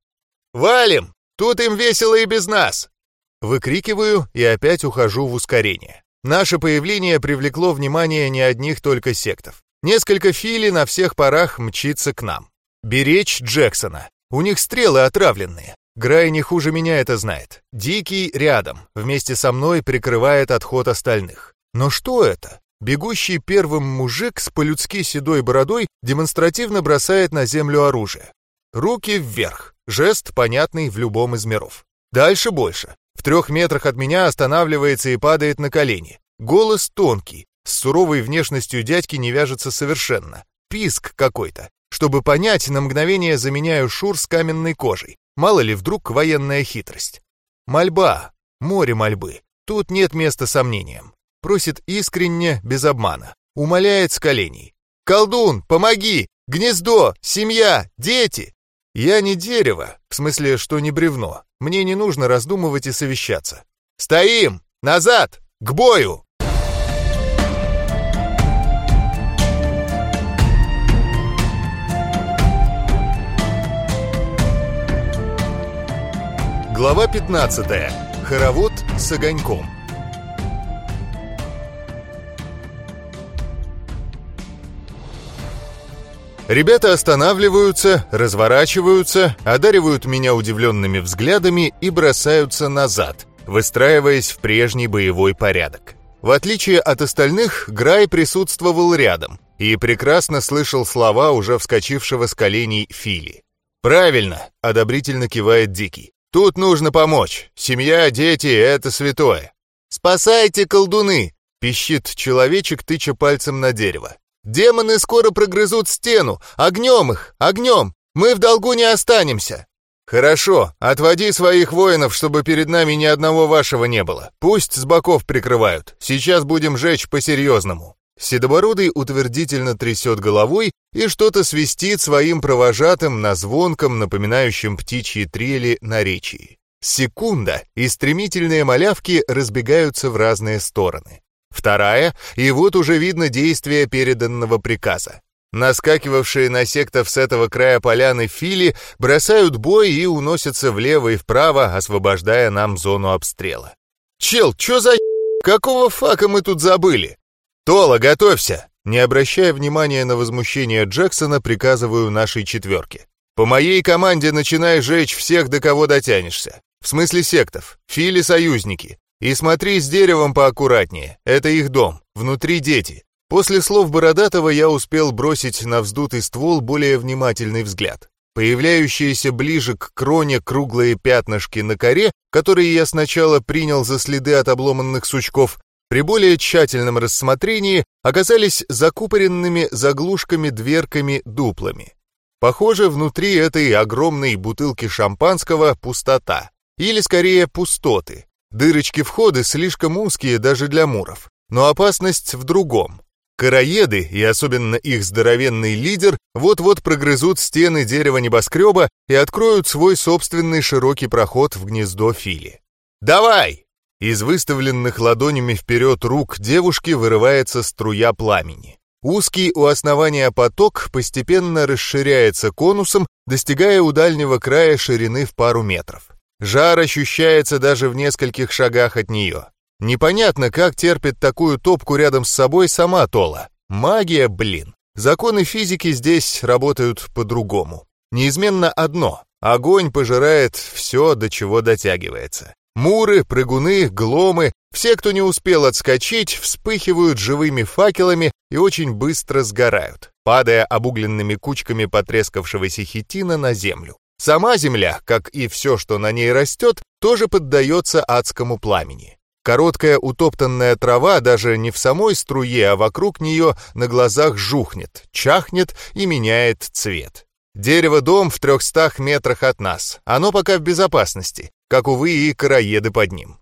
«Валим! Тут им весело и без нас!» Выкрикиваю и опять ухожу в ускорение. Наше появление привлекло внимание не одних только сектов. Несколько фили на всех парах мчится к нам. Беречь Джексона. У них стрелы отравленные. Грай не хуже меня это знает. Дикий рядом, вместе со мной прикрывает отход остальных. Но что это? Бегущий первым мужик с по-людски седой бородой демонстративно бросает на землю оружие. Руки вверх. Жест, понятный в любом из миров. Дальше больше. В трех метрах от меня останавливается и падает на колени. Голос тонкий. С суровой внешностью дядьки не вяжется совершенно. Писк какой-то. Чтобы понять, на мгновение заменяю шур с каменной кожей. Мало ли, вдруг военная хитрость. Мольба. Море мольбы. Тут нет места сомнениям. Просит искренне, без обмана. Умоляет с коленей. «Колдун, помоги! Гнездо! Семья! Дети!» Я не дерево, в смысле, что не бревно. Мне не нужно раздумывать и совещаться. «Стоим! Назад! К бою!» Глава 15. Хоровод с огоньком. Ребята останавливаются, разворачиваются, одаривают меня удивленными взглядами и бросаются назад, выстраиваясь в прежний боевой порядок. В отличие от остальных, Грай присутствовал рядом и прекрасно слышал слова уже вскочившего с коленей Фили. «Правильно!» — одобрительно кивает Дикий. Тут нужно помочь. Семья, дети — это святое. «Спасайте, колдуны!» — пищит человечек, тыча пальцем на дерево. «Демоны скоро прогрызут стену! Огнем их! Огнем! Мы в долгу не останемся!» «Хорошо, отводи своих воинов, чтобы перед нами ни одного вашего не было. Пусть с боков прикрывают. Сейчас будем жечь по-серьезному». Седобородый утвердительно трясет головой и что-то свистит своим провожатым на звонком, напоминающем птичьи трели, наречии. Секунда, и стремительные малявки разбегаются в разные стороны. Вторая, и вот уже видно действие переданного приказа. Наскакивавшие на сектов с этого края поляны фили бросают бой и уносятся влево и вправо, освобождая нам зону обстрела. «Чел, чё за Какого фака мы тут забыли?» «Тола, готовься!» Не обращая внимания на возмущение Джексона, приказываю нашей четверке. «По моей команде начинай жечь всех, до кого дотянешься. В смысле сектов. Фили союзники. И смотри с деревом поаккуратнее. Это их дом. Внутри дети. После слов Бородатого я успел бросить на вздутый ствол более внимательный взгляд. Появляющиеся ближе к кроне круглые пятнышки на коре, которые я сначала принял за следы от обломанных сучков, при более тщательном рассмотрении оказались закупоренными заглушками-дверками-дуплами. Похоже, внутри этой огромной бутылки шампанского пустота. Или скорее пустоты. Дырочки входа слишком узкие даже для муров. Но опасность в другом. Караеды, и особенно их здоровенный лидер, вот-вот прогрызут стены дерева небоскреба и откроют свой собственный широкий проход в гнездо Фили. «Давай!» Из выставленных ладонями вперед рук девушки вырывается струя пламени. Узкий у основания поток постепенно расширяется конусом, достигая у дальнего края ширины в пару метров. Жар ощущается даже в нескольких шагах от нее. Непонятно, как терпит такую топку рядом с собой сама Тола. Магия, блин. Законы физики здесь работают по-другому. Неизменно одно — огонь пожирает все, до чего дотягивается. Муры, прыгуны, гломы, все, кто не успел отскочить, вспыхивают живыми факелами и очень быстро сгорают, падая обугленными кучками потрескавшегося хитина на землю. Сама земля, как и все, что на ней растет, тоже поддается адскому пламени. Короткая утоптанная трава даже не в самой струе, а вокруг нее на глазах жухнет, чахнет и меняет цвет. Дерево-дом в трехстах метрах от нас. Оно пока в безопасности, как, увы, и короеды под ним.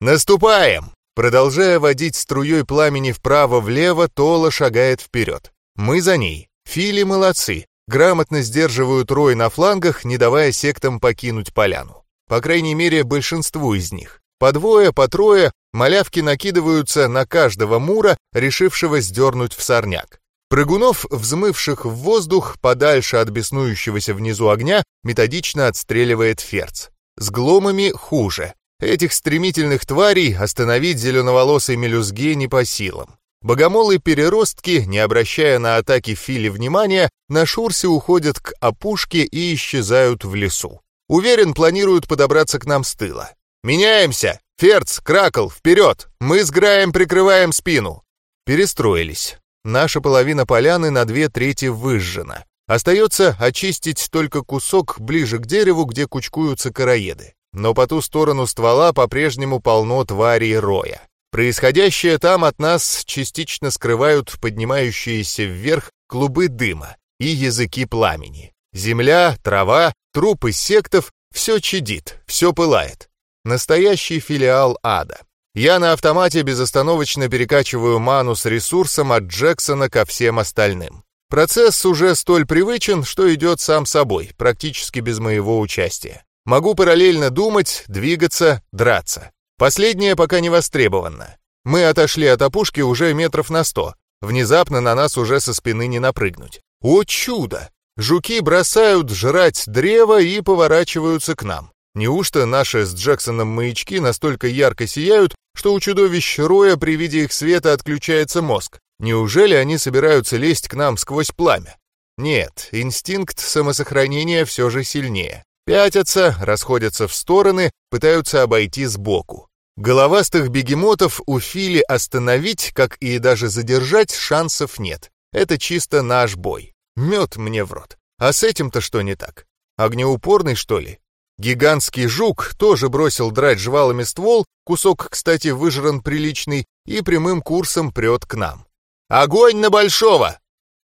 «Наступаем!» Продолжая водить струей пламени вправо-влево, Тола шагает вперед. Мы за ней. Фили молодцы. Грамотно сдерживают рой на флангах, не давая сектам покинуть поляну. По крайней мере, большинству из них. По двое, по трое малявки накидываются на каждого мура, решившего сдернуть в сорняк. Прыгунов, взмывших в воздух подальше от беснующегося внизу огня, методично отстреливает ферц. С гломами хуже. Этих стремительных тварей остановить зеленоволосой мелюзге не по силам. Богомолы-переростки, не обращая на атаки Фили внимания, на шурсе уходят к опушке и исчезают в лесу. Уверен, планируют подобраться к нам с тыла. «Меняемся! Ферц, Кракл, вперед! Мы с Граем прикрываем спину!» Перестроились. Наша половина поляны на две трети выжжена. Остается очистить только кусок ближе к дереву, где кучкуются короеды. Но по ту сторону ствола по-прежнему полно тварей роя. Происходящее там от нас частично скрывают поднимающиеся вверх клубы дыма и языки пламени. Земля, трава, трупы сектов — все чадит, все пылает. Настоящий филиал ада. Я на автомате безостановочно перекачиваю ману с ресурсом от Джексона ко всем остальным. Процесс уже столь привычен, что идет сам собой, практически без моего участия. Могу параллельно думать, двигаться, драться. Последнее пока не востребовано. Мы отошли от опушки уже метров на сто. Внезапно на нас уже со спины не напрыгнуть. О чудо! Жуки бросают жрать древо и поворачиваются к нам. Неужто наши с Джексоном маячки настолько ярко сияют, что у чудовищ Роя при виде их света отключается мозг? Неужели они собираются лезть к нам сквозь пламя? Нет, инстинкт самосохранения все же сильнее. Пятятся, расходятся в стороны, пытаются обойти сбоку. Головастых бегемотов у Фили остановить, как и даже задержать, шансов нет. Это чисто наш бой. Мед мне в рот. А с этим-то что не так? Огнеупорный, что ли? Гигантский жук тоже бросил драть жвалами ствол, кусок, кстати, выжран приличный, и прямым курсом прет к нам. «Огонь на большого!»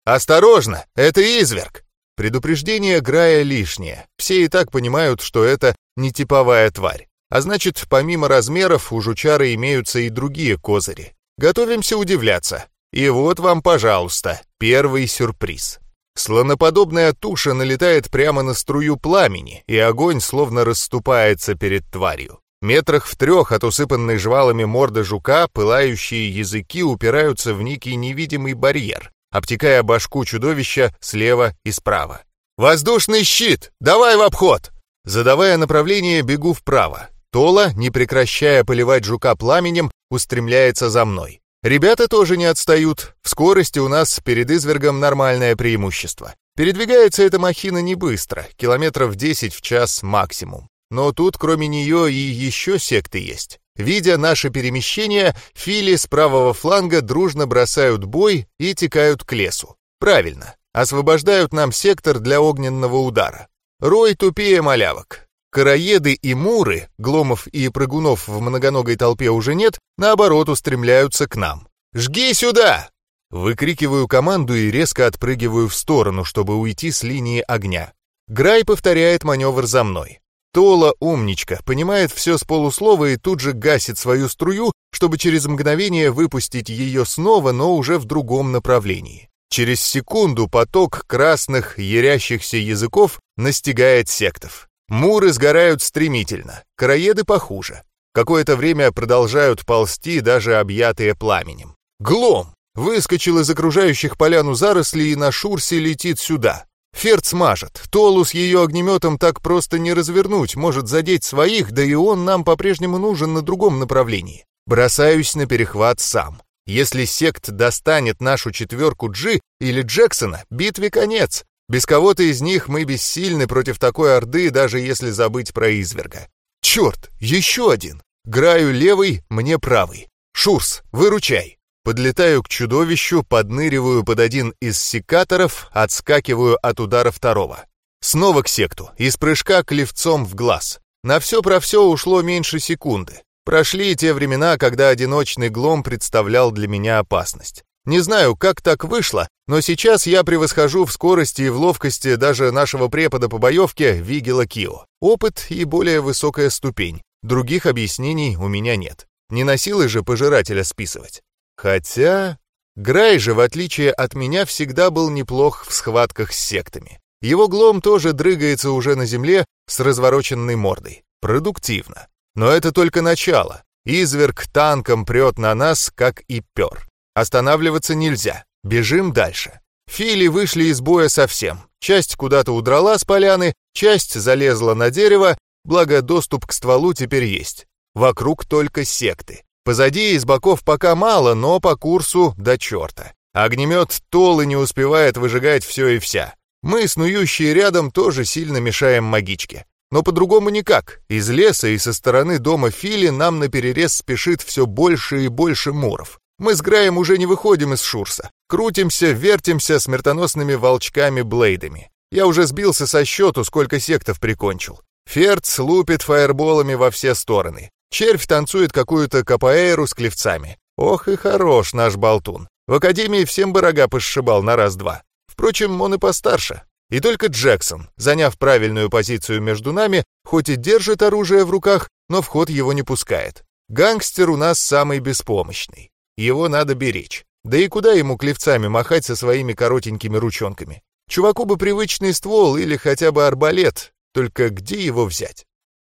«Осторожно, это изверг!» Предупреждение Грая лишнее. Все и так понимают, что это не типовая тварь. А значит, помимо размеров, у жучара имеются и другие козыри. Готовимся удивляться. И вот вам, пожалуйста, первый сюрприз. Слоноподобная туша налетает прямо на струю пламени, и огонь словно расступается перед тварью. Метрах в трех от усыпанной жвалами морды жука пылающие языки упираются в некий невидимый барьер, обтекая башку чудовища слева и справа. «Воздушный щит! Давай в обход!» Задавая направление, бегу вправо. Тола, не прекращая поливать жука пламенем, устремляется за мной. Ребята тоже не отстают. В скорости у нас перед извергом нормальное преимущество. Передвигается эта махина не быстро, километров 10 в час максимум. Но тут кроме нее и еще секты есть. Видя наше перемещение, фили с правого фланга дружно бросают бой и текают к лесу. Правильно, освобождают нам сектор для огненного удара. Рой тупее малявок. Караеды и муры, гломов и прыгунов в многоногой толпе уже нет, наоборот устремляются к нам. «Жги сюда!» Выкрикиваю команду и резко отпрыгиваю в сторону, чтобы уйти с линии огня. Грай повторяет маневр за мной. Тола умничка, понимает все с полуслова и тут же гасит свою струю, чтобы через мгновение выпустить ее снова, но уже в другом направлении. Через секунду поток красных, ярящихся языков настигает сектов. Муры сгорают стремительно, короеды похуже. Какое-то время продолжают ползти, даже объятые пламенем. Глом! Выскочил из окружающих поляну зарослей и на шурсе летит сюда. Ферд смажет. Толу с ее огнеметом так просто не развернуть, может задеть своих, да и он нам по-прежнему нужен на другом направлении. Бросаюсь на перехват сам. Если сект достанет нашу четверку Джи или Джексона, битве конец. Без кого-то из них мы бессильны против такой орды, даже если забыть про изверга. Черт, еще один! Граю левый, мне правый. Шурс, выручай! Подлетаю к чудовищу, подныриваю под один из секаторов, отскакиваю от удара второго. Снова к секту, из прыжка клевцом в глаз. На все про все ушло меньше секунды. Прошли те времена, когда одиночный глом представлял для меня опасность. Не знаю, как так вышло, но сейчас я превосхожу в скорости и в ловкости даже нашего препода по боевке Вигела Кио. Опыт и более высокая ступень. Других объяснений у меня нет. Не на силы же пожирателя списывать. Хотя... Грай же, в отличие от меня, всегда был неплох в схватках с сектами. Его глом тоже дрыгается уже на земле с развороченной мордой. Продуктивно. Но это только начало. Изверг танком прет на нас, как и пер. Останавливаться нельзя. Бежим дальше. Фили вышли из боя совсем. Часть куда-то удрала с поляны, часть залезла на дерево, благо доступ к стволу теперь есть. Вокруг только секты. Позади из боков пока мало, но по курсу до черта. Огнемет Толы не успевает выжигать все и вся. Мы, снующие рядом, тоже сильно мешаем магичке. Но по-другому никак. Из леса и со стороны дома Фили нам наперерез спешит все больше и больше муров. Мы с Граем уже не выходим из Шурса. Крутимся, вертимся смертоносными волчками-блейдами. Я уже сбился со счету, сколько сектов прикончил. Ферц лупит фаерболами во все стороны. Червь танцует какую-то капоэйру с клевцами. Ох и хорош наш болтун. В академии всем бы рога посшибал на раз-два. Впрочем, он и постарше. И только Джексон, заняв правильную позицию между нами, хоть и держит оружие в руках, но в ход его не пускает. Гангстер у нас самый беспомощный. Его надо беречь. Да и куда ему клевцами махать со своими коротенькими ручонками? Чуваку бы привычный ствол или хотя бы арбалет, только где его взять?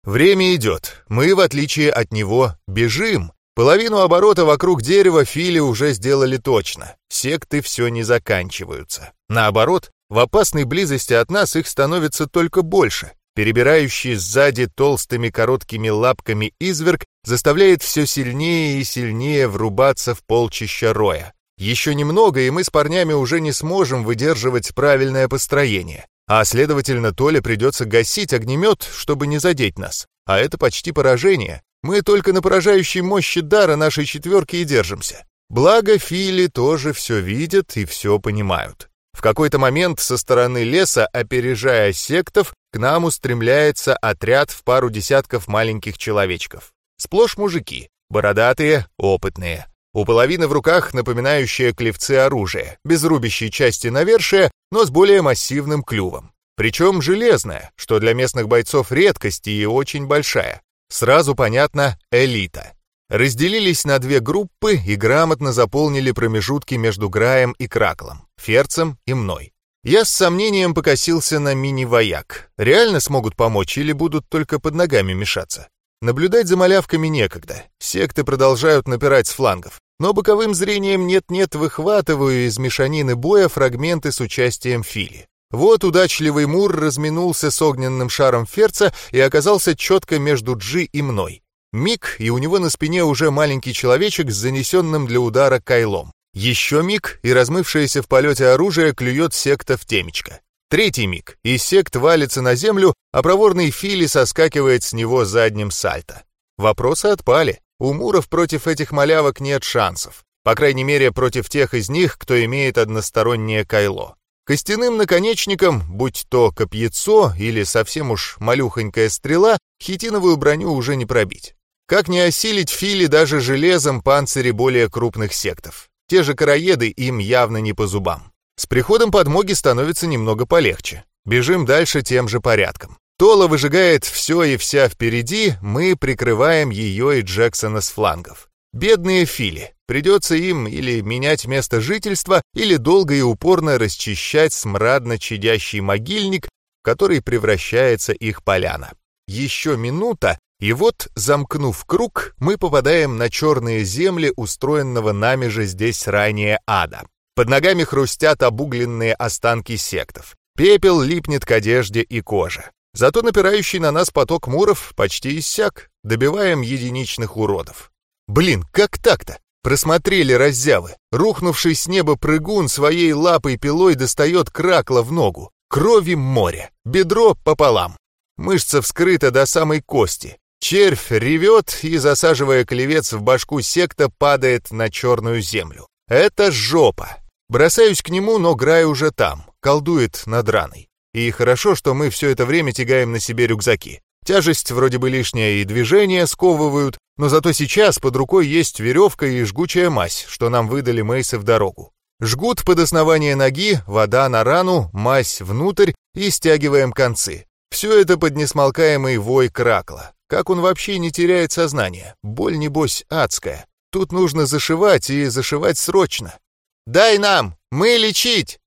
Время идет. Мы, в отличие от него, бежим. Половину оборота вокруг дерева Фили уже сделали точно. Секты все не заканчиваются. Наоборот, в опасной близости от нас их становится только больше. Перебирающий сзади толстыми короткими лапками изверг заставляет все сильнее и сильнее врубаться в полчища роя. Еще немного, и мы с парнями уже не сможем выдерживать правильное построение. А следовательно, Толе придется гасить огнемет, чтобы не задеть нас. А это почти поражение. Мы только на поражающей мощи дара нашей четверки и держимся. Благо, Фили тоже все видят и все понимают. В какой-то момент со стороны леса, опережая сектов, к нам устремляется отряд в пару десятков маленьких человечков. Сплошь мужики, бородатые, опытные. У половины в руках напоминающее клевцы оружие, без рубящей части навершия, но с более массивным клювом. Причем железная, что для местных бойцов редкость и очень большая. Сразу понятно — элита. Разделились на две группы и грамотно заполнили промежутки между Граем и Краклом, Ферцем и мной. Я с сомнением покосился на мини-вояк. Реально смогут помочь или будут только под ногами мешаться? Наблюдать за малявками некогда. Секты продолжают напирать с флангов. Но боковым зрением нет-нет выхватываю из мешанины боя фрагменты с участием Фили. Вот удачливый Мур разминулся с огненным шаром Ферца и оказался четко между Джи и мной. Миг, и у него на спине уже маленький человечек с занесенным для удара кайлом. Еще миг, и размывшееся в полете оружие клюет секта в темечко. Третий миг, и сект валится на землю, а проворный Фили соскакивает с него задним сальто. Вопросы отпали. У Муров против этих малявок нет шансов. По крайней мере, против тех из них, кто имеет одностороннее кайло. Костяным наконечником, будь то копьецо или совсем уж малюхонькая стрела, хитиновую броню уже не пробить. Как не осилить фили даже железом панцири более крупных сектов? Те же караеды им явно не по зубам. С приходом подмоги становится немного полегче. Бежим дальше тем же порядком. Тола выжигает все и вся впереди, мы прикрываем ее и Джексона с флангов. Бедные фили. Придется им или менять место жительства, или долго и упорно расчищать смрадно чадящий могильник, который превращается их поляна. Еще минута, и вот, замкнув круг, мы попадаем на черные земли устроенного нами же здесь ранее ада. Под ногами хрустят обугленные останки сектов. Пепел липнет к одежде и коже. Зато напирающий на нас поток муров почти иссяк. Добиваем единичных уродов. Блин, как так-то? Просмотрели раззявы. Рухнувший с неба прыгун своей лапой пилой достает кракла в ногу. Крови море. Бедро пополам. Мышца вскрыта до самой кости. Червь ревет и, засаживая клевец в башку секта, падает на черную землю. Это жопа. Бросаюсь к нему, но Грай уже там, колдует над раной. И хорошо, что мы все это время тягаем на себе рюкзаки. Тяжесть вроде бы лишняя и движения сковывают, но зато сейчас под рукой есть веревка и жгучая мазь, что нам выдали Мейсы в дорогу. Жгут под основание ноги, вода на рану, мазь внутрь и стягиваем концы. Все это под несмолкаемый вой кракла. Как он вообще не теряет сознание? Боль, небось, адская. Тут нужно зашивать и зашивать срочно. «Дай нам! Мы лечить!»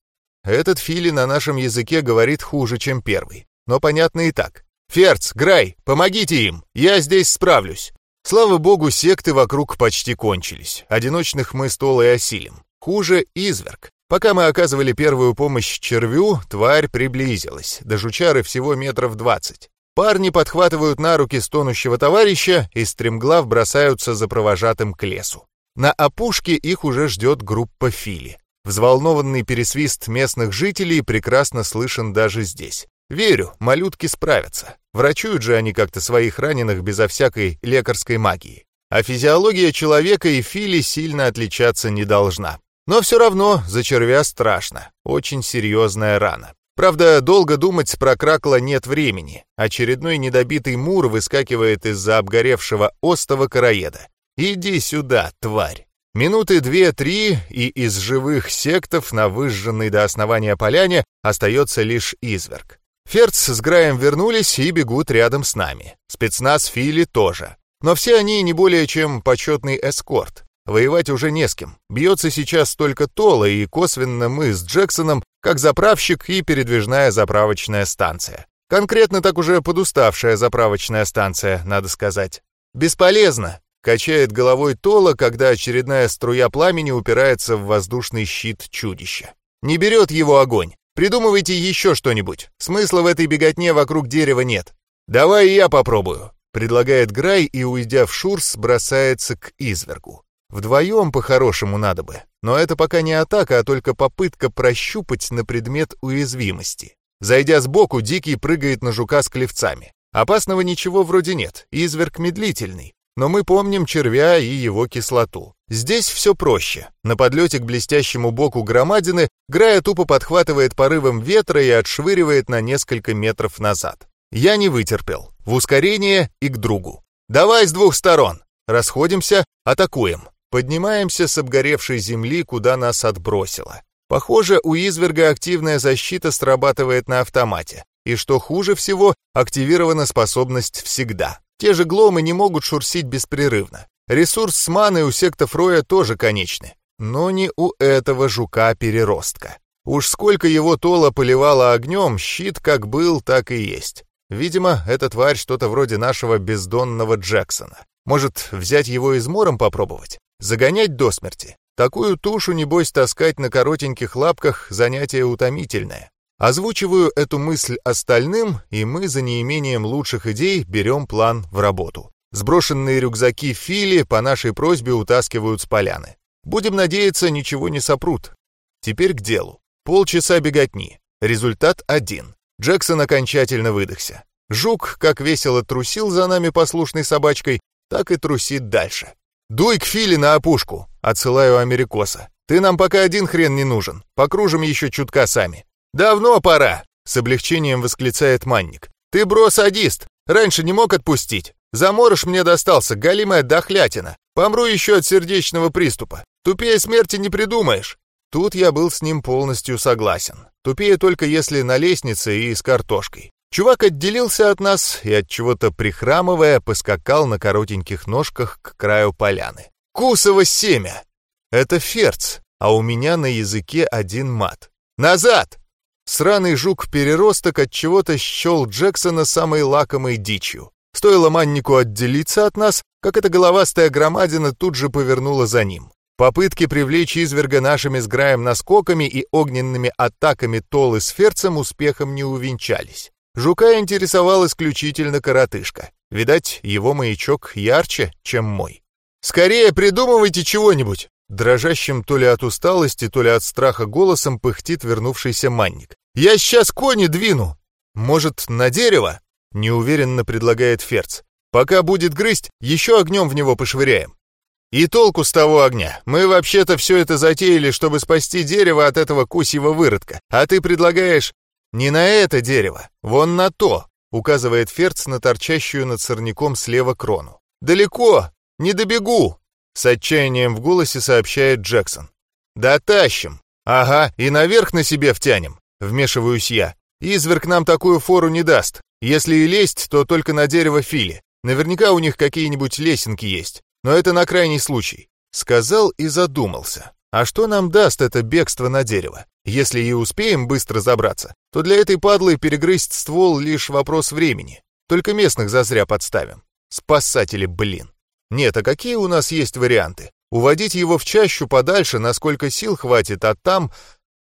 Этот Фили на нашем языке говорит хуже, чем первый. Но понятно и так. «Ферц, Грай, помогите им! Я здесь справлюсь!» Слава богу, секты вокруг почти кончились. Одиночных мы стол и осилим. Хуже изверг. Пока мы оказывали первую помощь червю, тварь приблизилась. До жучары всего метров двадцать. Парни подхватывают на руки стонущего товарища и стремглав бросаются за провожатым к лесу. На опушке их уже ждет группа фили. Взволнованный пересвист местных жителей прекрасно слышен даже здесь. Верю, малютки справятся. Врачуют же они как-то своих раненых безо всякой лекарской магии. А физиология человека и фили сильно отличаться не должна. Но все равно за червя страшно. Очень серьезная рана. Правда, долго думать про кракла нет времени. Очередной недобитый мур выскакивает из-за обгоревшего остова короеда. «Иди сюда, тварь!» Минуты две-три, и из живых сектов на выжженной до основания поляне остается лишь изверг. Ферц с Граем вернулись и бегут рядом с нами. Спецназ Фили тоже. Но все они не более чем почетный эскорт. Воевать уже не с кем. Бьется сейчас только Тола, и косвенно мы с Джексоном, как заправщик и передвижная заправочная станция. Конкретно так уже подуставшая заправочная станция, надо сказать. «Бесполезно», — качает головой Тола, когда очередная струя пламени упирается в воздушный щит чудища. «Не берет его огонь. Придумывайте еще что-нибудь. Смысла в этой беготне вокруг дерева нет. Давай я попробую», — предлагает Грай и, уйдя в Шурс, бросается к извергу. Вдвоем по-хорошему надо бы, но это пока не атака, а только попытка прощупать на предмет уязвимости. Зайдя сбоку, Дикий прыгает на жука с клевцами. Опасного ничего вроде нет, изверг медлительный. Но мы помним червя и его кислоту. Здесь все проще. На подлете к блестящему боку громадины Грая тупо подхватывает порывом ветра и отшвыривает на несколько метров назад. Я не вытерпел. В ускорение и к другу. «Давай с двух сторон!» Расходимся, атакуем. Поднимаемся с обгоревшей земли, куда нас отбросило. Похоже, у изверга активная защита срабатывает на автомате. И что хуже всего, активирована способность всегда. Те же гломы не могут шурсить беспрерывно. Ресурс с маной у сектов Роя тоже конечны. Но не у этого жука-переростка. Уж сколько его тола поливало огнем, щит как был, так и есть. Видимо, эта тварь что-то вроде нашего бездонного Джексона. Может, взять его измором попробовать? Загонять до смерти. Такую тушу, небось, таскать на коротеньких лапках — занятие утомительное. Озвучиваю эту мысль остальным, и мы за неимением лучших идей берем план в работу. Сброшенные рюкзаки Фили по нашей просьбе утаскивают с поляны. Будем надеяться, ничего не сопрут. Теперь к делу. Полчаса беготни. Результат один. Джексон окончательно выдохся. Жук, как весело трусил за нами послушной собачкой, так и трусит дальше. «Дуй к Фили на опушку!» — отсылаю Америкоса. «Ты нам пока один хрен не нужен. Покружим еще чутка сами». «Давно пора!» — с облегчением восклицает Манник. «Ты, бро, садист! Раньше не мог отпустить. Заморыш мне достался, галимая дохлятина. Помру еще от сердечного приступа. Тупее смерти не придумаешь». Тут я был с ним полностью согласен. Тупее только если на лестнице и с картошкой. Чувак отделился от нас и от чего-то прихрамывая поскакал на коротеньких ножках к краю поляны. Кусово семя! Это ферц, а у меня на языке один мат. Назад! Сраный жук-переросток от чего-то счел Джексона самой лакомой дичью. Стоило маннику отделиться от нас, как эта головастая громадина тут же повернула за ним. Попытки привлечь изверга нашими с Граем наскоками и огненными атаками Толы с Ферцем успехом не увенчались. Жука интересовал исключительно коротышка. Видать, его маячок ярче, чем мой. «Скорее придумывайте чего-нибудь!» Дрожащим то ли от усталости, то ли от страха голосом пыхтит вернувшийся манник. «Я сейчас кони двину!» «Может, на дерево?» Неуверенно предлагает Ферц. «Пока будет грызть, еще огнем в него пошвыряем». «И толку с того огня. Мы вообще-то все это затеяли, чтобы спасти дерево от этого кусьего выродка. А ты предлагаешь не на это дерево, вон на то. указывает Ферц на торчащую над сорняком слева крону. «Далеко! Не добегу!» С отчаянием в голосе сообщает Джексон. «Да тащим! Ага, и наверх на себе втянем!» Вмешиваюсь я. «Изверг нам такую фору не даст. Если и лезть, то только на дерево Фили. Наверняка у них какие-нибудь лесенки есть. Но это на крайний случай». Сказал и задумался. А что нам даст это бегство на дерево? Если и успеем быстро забраться, то для этой падлы перегрызть ствол лишь вопрос времени. Только местных зазря подставим. Спасатели, блин. Нет, а какие у нас есть варианты? Уводить его в чащу подальше, насколько сил хватит, а там...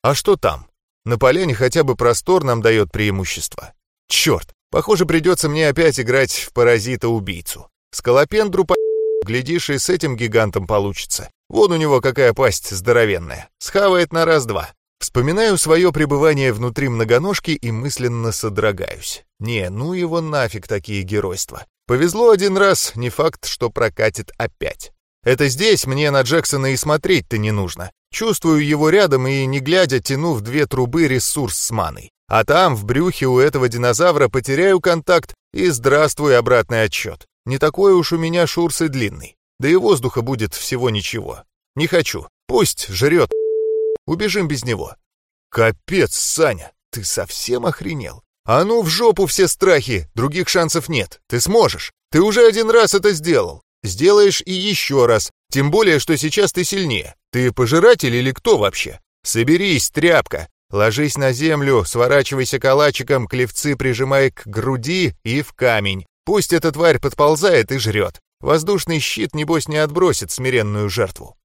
А что там? На поляне хотя бы простор нам дает преимущество. Черт, похоже, придется мне опять играть в паразита-убийцу. Скалопендру по... Глядишь, и с этим гигантом получится. Вон у него какая пасть здоровенная. Схавает на раз-два. Вспоминаю свое пребывание внутри многоножки и мысленно содрогаюсь. Не, ну его нафиг такие геройства. Повезло один раз, не факт, что прокатит опять. Это здесь мне на Джексона и смотреть-то не нужно. Чувствую его рядом и, не глядя, тяну в две трубы ресурс с маной. А там, в брюхе у этого динозавра, потеряю контакт и здравствуй обратный отсчет. Не такой уж у меня шурс и длинный. Да и воздуха будет всего ничего. Не хочу. Пусть жрет Убежим без него. Капец, Саня, ты совсем охренел? А ну в жопу все страхи, других шансов нет. Ты сможешь. Ты уже один раз это сделал. Сделаешь и еще раз. Тем более, что сейчас ты сильнее. Ты пожиратель или кто вообще? Соберись, тряпка. Ложись на землю, сворачивайся калачиком, клевцы прижимай к груди и в камень. Пусть эта тварь подползает и жрет. Воздушный щит, небось, не отбросит смиренную жертву.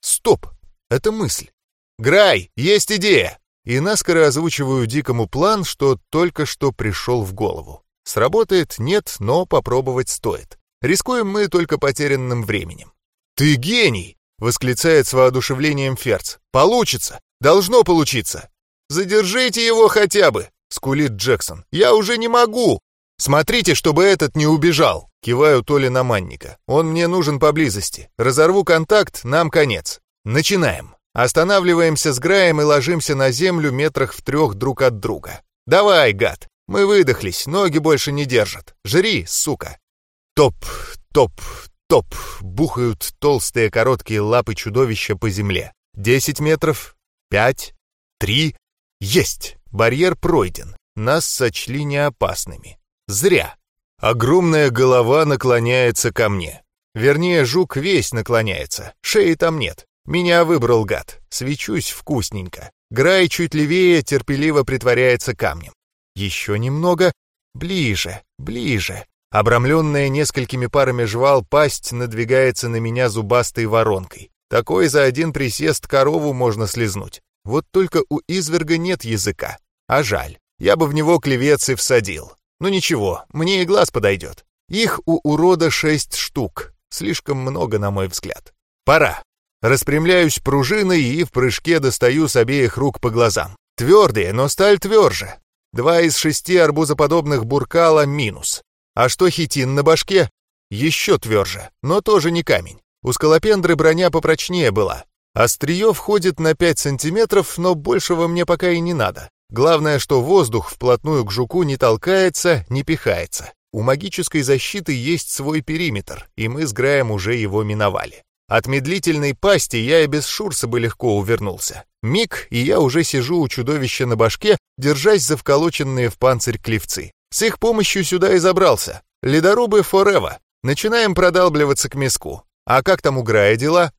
Стоп! Это мысль. «Грай, есть идея!» И наскоро озвучиваю Дикому план, что только что пришел в голову. Сработает, нет, но попробовать стоит. Рискуем мы только потерянным временем. «Ты гений!» — восклицает с воодушевлением Ферц. «Получится! Должно получиться!» «Задержите его хотя бы!» — скулит Джексон. «Я уже не могу!» «Смотрите, чтобы этот не убежал!» Киваю Толи на Манника. «Он мне нужен поблизости. Разорву контакт, нам конец. Начинаем!» Останавливаемся с Граем и ложимся на землю метрах в трех друг от друга. «Давай, гад! Мы выдохлись, ноги больше не держат. Жри, сука!» Топ, топ, топ бухают толстые короткие лапы чудовища по земле. Десять метров, пять, три. Есть! Барьер пройден. Нас сочли неопасными. Зря. Огромная голова наклоняется ко мне. Вернее, жук весь наклоняется, шеи там нет. Меня выбрал гад. Свечусь вкусненько. Грай чуть левее терпеливо притворяется камнем. Еще немного. Ближе, ближе. Обрамленная несколькими парами жвал, пасть надвигается на меня зубастой воронкой. Такой за один присест корову можно слезнуть. Вот только у изверга нет языка. А жаль. Я бы в него клевец и всадил. Ну ничего, мне и глаз подойдет. Их у урода шесть штук. Слишком много, на мой взгляд. Пора. Распрямляюсь пружиной и в прыжке достаю с обеих рук по глазам. Твердые, но сталь тверже. Два из шести арбузоподобных буркала минус. А что хитин на башке? Еще тверже, но тоже не камень. У скалопендры броня попрочнее была. Острие входит на 5 сантиметров, но большего мне пока и не надо. Главное, что воздух вплотную к жуку не толкается, не пихается. У магической защиты есть свой периметр, и мы с Граем уже его миновали. От медлительной пасти я и без шурса бы легко увернулся. Миг, и я уже сижу у чудовища на башке, держась за вколоченные в панцирь клевцы. С их помощью сюда и забрался. Ледорубы форева. Начинаем продалбливаться к миску. А как там у Грая дела?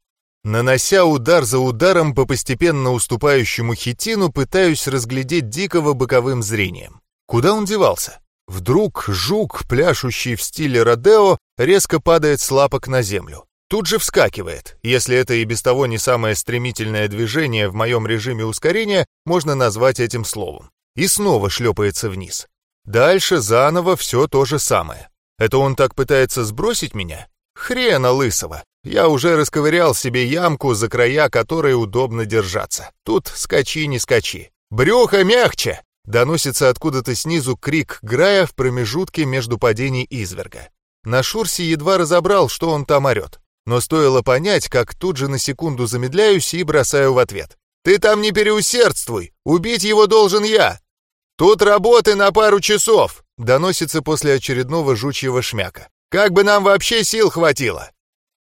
Нанося удар за ударом по постепенно уступающему хитину, пытаюсь разглядеть дикого боковым зрением. Куда он девался? Вдруг жук, пляшущий в стиле Родео, резко падает с лапок на землю. Тут же вскакивает. Если это и без того не самое стремительное движение в моем режиме ускорения, можно назвать этим словом. И снова шлепается вниз. Дальше заново все то же самое. Это он так пытается сбросить меня? Хрена лысого. Я уже расковырял себе ямку, за края которой удобно держаться. Тут скачи не скачи. «Брюхо мягче!» Доносится откуда-то снизу крик Грая в промежутке между падений изверга. На Шурсе едва разобрал, что он там орет. Но стоило понять, как тут же на секунду замедляюсь и бросаю в ответ. «Ты там не переусердствуй! Убить его должен я!» «Тут работы на пару часов!» — доносится после очередного жучьего шмяка. «Как бы нам вообще сил хватило!»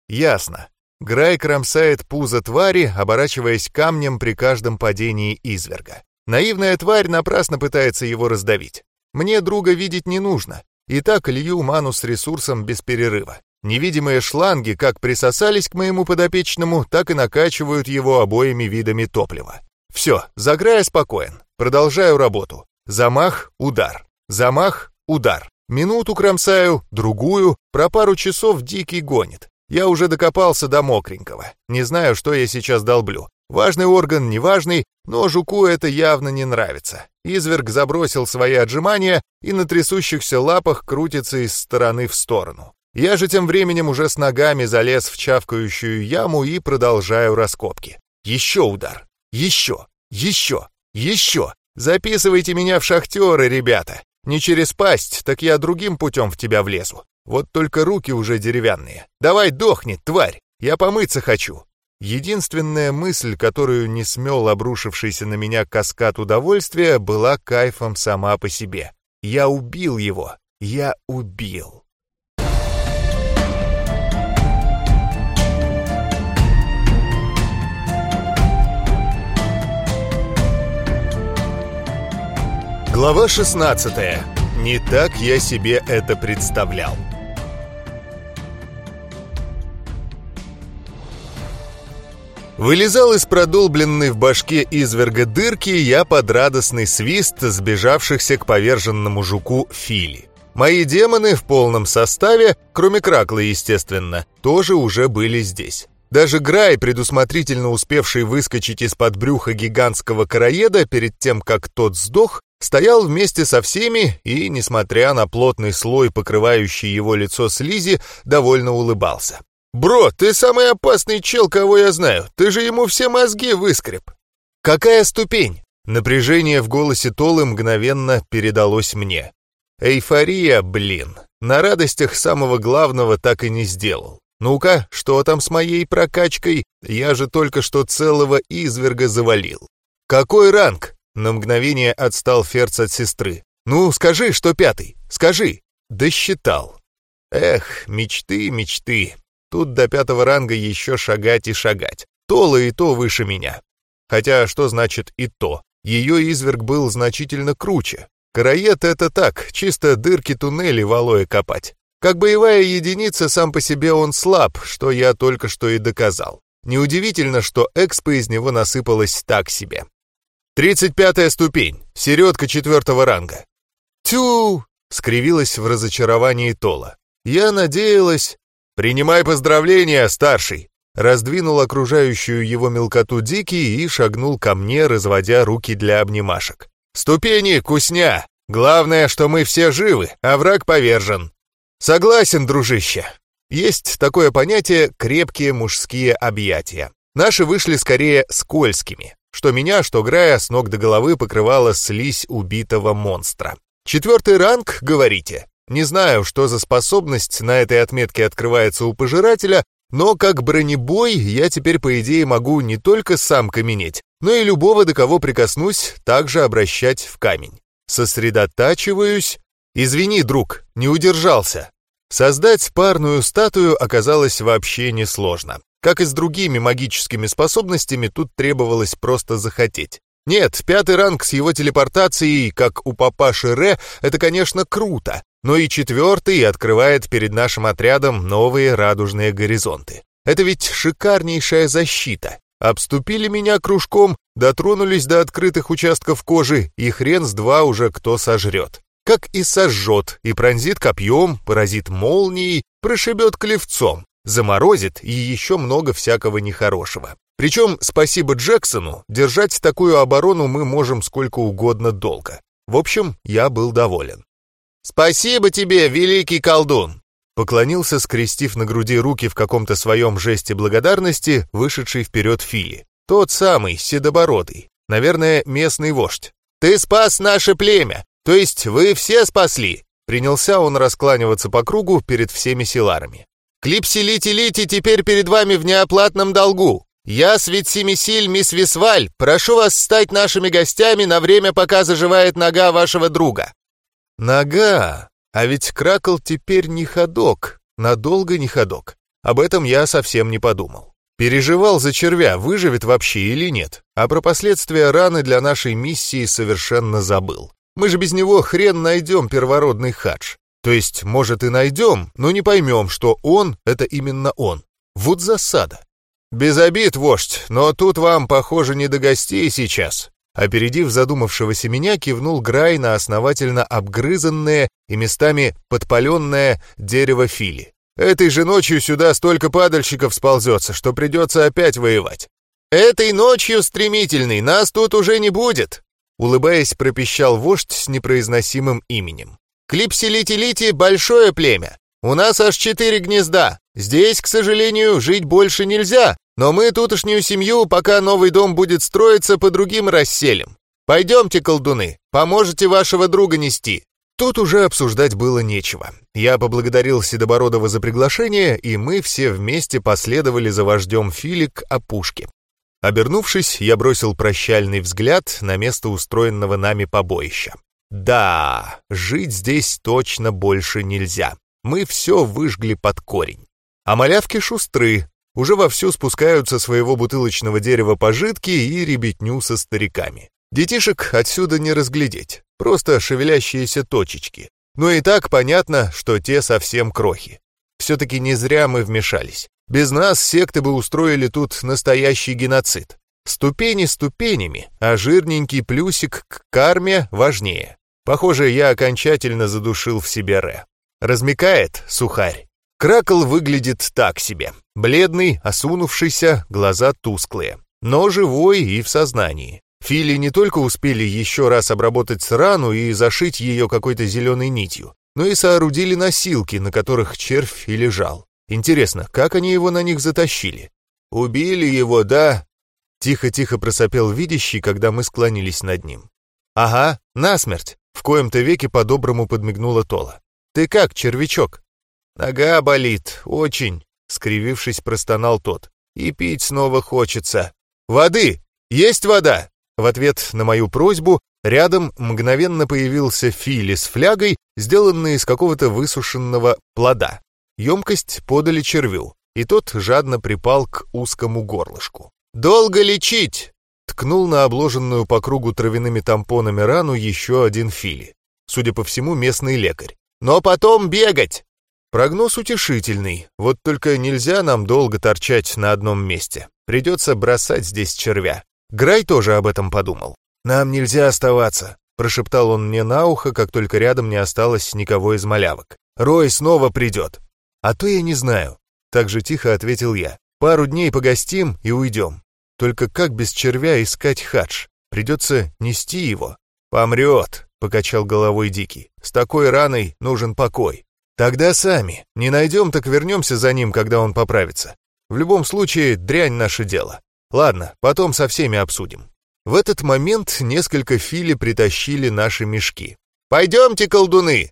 Ясно. Грай кромсает пузо твари, оборачиваясь камнем при каждом падении изверга. Наивная тварь напрасно пытается его раздавить. Мне друга видеть не нужно. И так лью ману с ресурсом без перерыва. Невидимые шланги как присосались к моему подопечному, так и накачивают его обоими видами топлива. Все, Заграя спокоен. Продолжаю работу. Замах, удар. Замах, удар. Минуту кромсаю, другую, про пару часов дикий гонит. Я уже докопался до мокренького. Не знаю, что я сейчас долблю. Важный орган, неважный, но жуку это явно не нравится. Изверг забросил свои отжимания и на трясущихся лапах крутится из стороны в сторону. Я же тем временем уже с ногами залез в чавкающую яму и продолжаю раскопки. Еще удар. Еще. Еще. Еще. Записывайте меня в шахтеры, ребята. Не через пасть, так я другим путем в тебя влезу. Вот только руки уже деревянные. Давай дохни, тварь! Я помыться хочу!» Единственная мысль, которую не смел обрушившийся на меня каскад удовольствия, была кайфом сама по себе. Я убил его. Я убил. Глава 16. Не так я себе это представлял. Вылезал из продолбленной в башке изверга дырки я под радостный свист сбежавшихся к поверженному жуку Фили. Мои демоны в полном составе, кроме Кракла, естественно, тоже уже были здесь. Даже Грай, предусмотрительно успевший выскочить из-под брюха гигантского караеда перед тем, как тот сдох, стоял вместе со всеми и, несмотря на плотный слой, покрывающий его лицо слизи, довольно улыбался. «Бро, ты самый опасный чел, кого я знаю. Ты же ему все мозги выскреб». «Какая ступень?» Напряжение в голосе Толы мгновенно передалось мне. «Эйфория, блин. На радостях самого главного так и не сделал. Ну-ка, что там с моей прокачкой? Я же только что целого изверга завалил». «Какой ранг?» На мгновение отстал Ферц от сестры. «Ну, скажи, что пятый. Скажи». «Досчитал». «Эх, мечты, мечты. Тут до пятого ранга еще шагать и шагать. Тола и то выше меня. Хотя что значит и то? Ее изверг был значительно круче. Караед — это так, чисто дырки туннели валое копать. Как боевая единица сам по себе он слаб, что я только что и доказал. Неудивительно, что экспо из него насыпалось так себе. Тридцать пятая ступень, середка четвертого ранга. «Тю!» — скривилась в разочаровании Тола. «Я надеялась...» «Принимай поздравления, старший!» Раздвинул окружающую его мелкоту Дикий и шагнул ко мне, разводя руки для обнимашек. «Ступени, кусня! Главное, что мы все живы, а враг повержен!» «Согласен, дружище!» Есть такое понятие «крепкие мужские объятия». Наши вышли скорее скользкими, что меня, что Грая с ног до головы покрывала слизь убитого монстра. Четвертый ранг, говорите? Не знаю, что за способность на этой отметке открывается у пожирателя, но как бронебой я теперь, по идее, могу не только сам каменеть, но и любого, до кого прикоснусь, также обращать в камень. Сосредотачиваюсь. Извини, друг, не удержался. Создать парную статую оказалось вообще несложно. Как и с другими магическими способностями, тут требовалось просто захотеть. Нет, пятый ранг с его телепортацией, как у папаши Ре, это, конечно, круто, но и четвертый открывает перед нашим отрядом новые радужные горизонты. Это ведь шикарнейшая защита. Обступили меня кружком, дотронулись до открытых участков кожи, и хрен с два уже кто сожрет. Как и сожжет, и пронзит копьем, поразит молнией, прошибет клевцом, заморозит и еще много всякого нехорошего. Причем, спасибо Джексону, держать такую оборону мы можем сколько угодно долго. В общем, я был доволен. «Спасибо тебе, великий колдун!» Поклонился, скрестив на груди руки в каком-то своем жесте благодарности, вышедший вперед Фили. Тот самый, седобородый. Наверное, местный вождь. «Ты спас наше племя! То есть вы все спасли!» Принялся он раскланиваться по кругу перед всеми силарами. «Клипси Лити Лити теперь перед вами в неоплатном долгу. «Я, Светсимисиль, мисс Висваль, прошу вас стать нашими гостями на время, пока заживает нога вашего друга». Нога? А ведь Кракл теперь не ходок, надолго не ходок. Об этом я совсем не подумал. Переживал за червя, выживет вообще или нет, а про последствия раны для нашей миссии совершенно забыл. Мы же без него хрен найдем первородный хадж. То есть, может, и найдем, но не поймем, что он — это именно он. Вот засада. Без обид, вождь, но тут вам, похоже, не до гостей сейчас. Опередив задумавшегося меня, кивнул Грай на основательно обгрызанное и местами подпаленное дерево фили. Этой же ночью сюда столько падальщиков сползется, что придется опять воевать. Этой ночью, стремительный, нас тут уже не будет, Улыбаясь, пропищал вождь с непроизносимым именем. «Клипсилити-лити — большое племя. У нас аж четыре гнезда. Здесь, к сожалению, жить больше нельзя, но мы тутошнюю семью, пока новый дом будет строиться, по другим расселим. Пойдемте, колдуны, поможете вашего друга нести». Тут уже обсуждать было нечего. Я поблагодарил Седобородова за приглашение, и мы все вместе последовали за вождем Фили к опушке. Обернувшись, я бросил прощальный взгляд на место устроенного нами побоища. Да, жить здесь точно больше нельзя. Мы все выжгли под корень. А малявки шустры, уже вовсю спускаются своего бутылочного дерева пожитки и ребятню со стариками. Детишек отсюда не разглядеть, просто шевелящиеся точечки. Но и так понятно, что те совсем крохи. Все-таки не зря мы вмешались. Без нас секты бы устроили тут настоящий геноцид. Ступени ступенями, а жирненький плюсик к карме важнее. Похоже, я окончательно задушил в себе Ре. Размекает сухарь. Кракл выглядит так себе. Бледный, осунувшийся, глаза тусклые. Но живой и в сознании. Фили не только успели еще раз обработать рану и зашить ее какой-то зеленой нитью, но и соорудили носилки, на которых червь и лежал. Интересно, как они его на них затащили? Убили его, да? Тихо-тихо просопел видящий, когда мы склонились над ним. Ага, насмерть. В коем-то веке по-доброму подмигнула Тола. Ты как, червячок? Нога болит, очень, скривившись, простонал тот. И пить снова хочется. Воды! Есть вода! В ответ на мою просьбу рядом мгновенно появился Фили с флягой, сделанной из какого-то высушенного плода. Емкость подали червю, и тот жадно припал к узкому горлышку. «Долго лечить!» Ткнул на обложенную по кругу травяными тампонами рану еще один фили. Судя по всему, местный лекарь. «Но потом бегать!» Прогноз утешительный, вот только нельзя нам долго торчать на одном месте. Придется бросать здесь червя. Грай тоже об этом подумал. «Нам нельзя оставаться», — прошептал он мне на ухо, как только рядом не осталось никого из малявок. «Рой снова придет. «А то я не знаю», — так же тихо ответил я. «Пару дней погостим и уйдем. Только как без червя искать хадж? Придется нести его». «Помрет», — покачал головой Дикий. «С такой раной нужен покой. Тогда сами. Не найдем, так вернемся за ним, когда он поправится. В любом случае, дрянь наше дело. Ладно, потом со всеми обсудим». В этот момент несколько фили притащили наши мешки. «Пойдемте, колдуны!»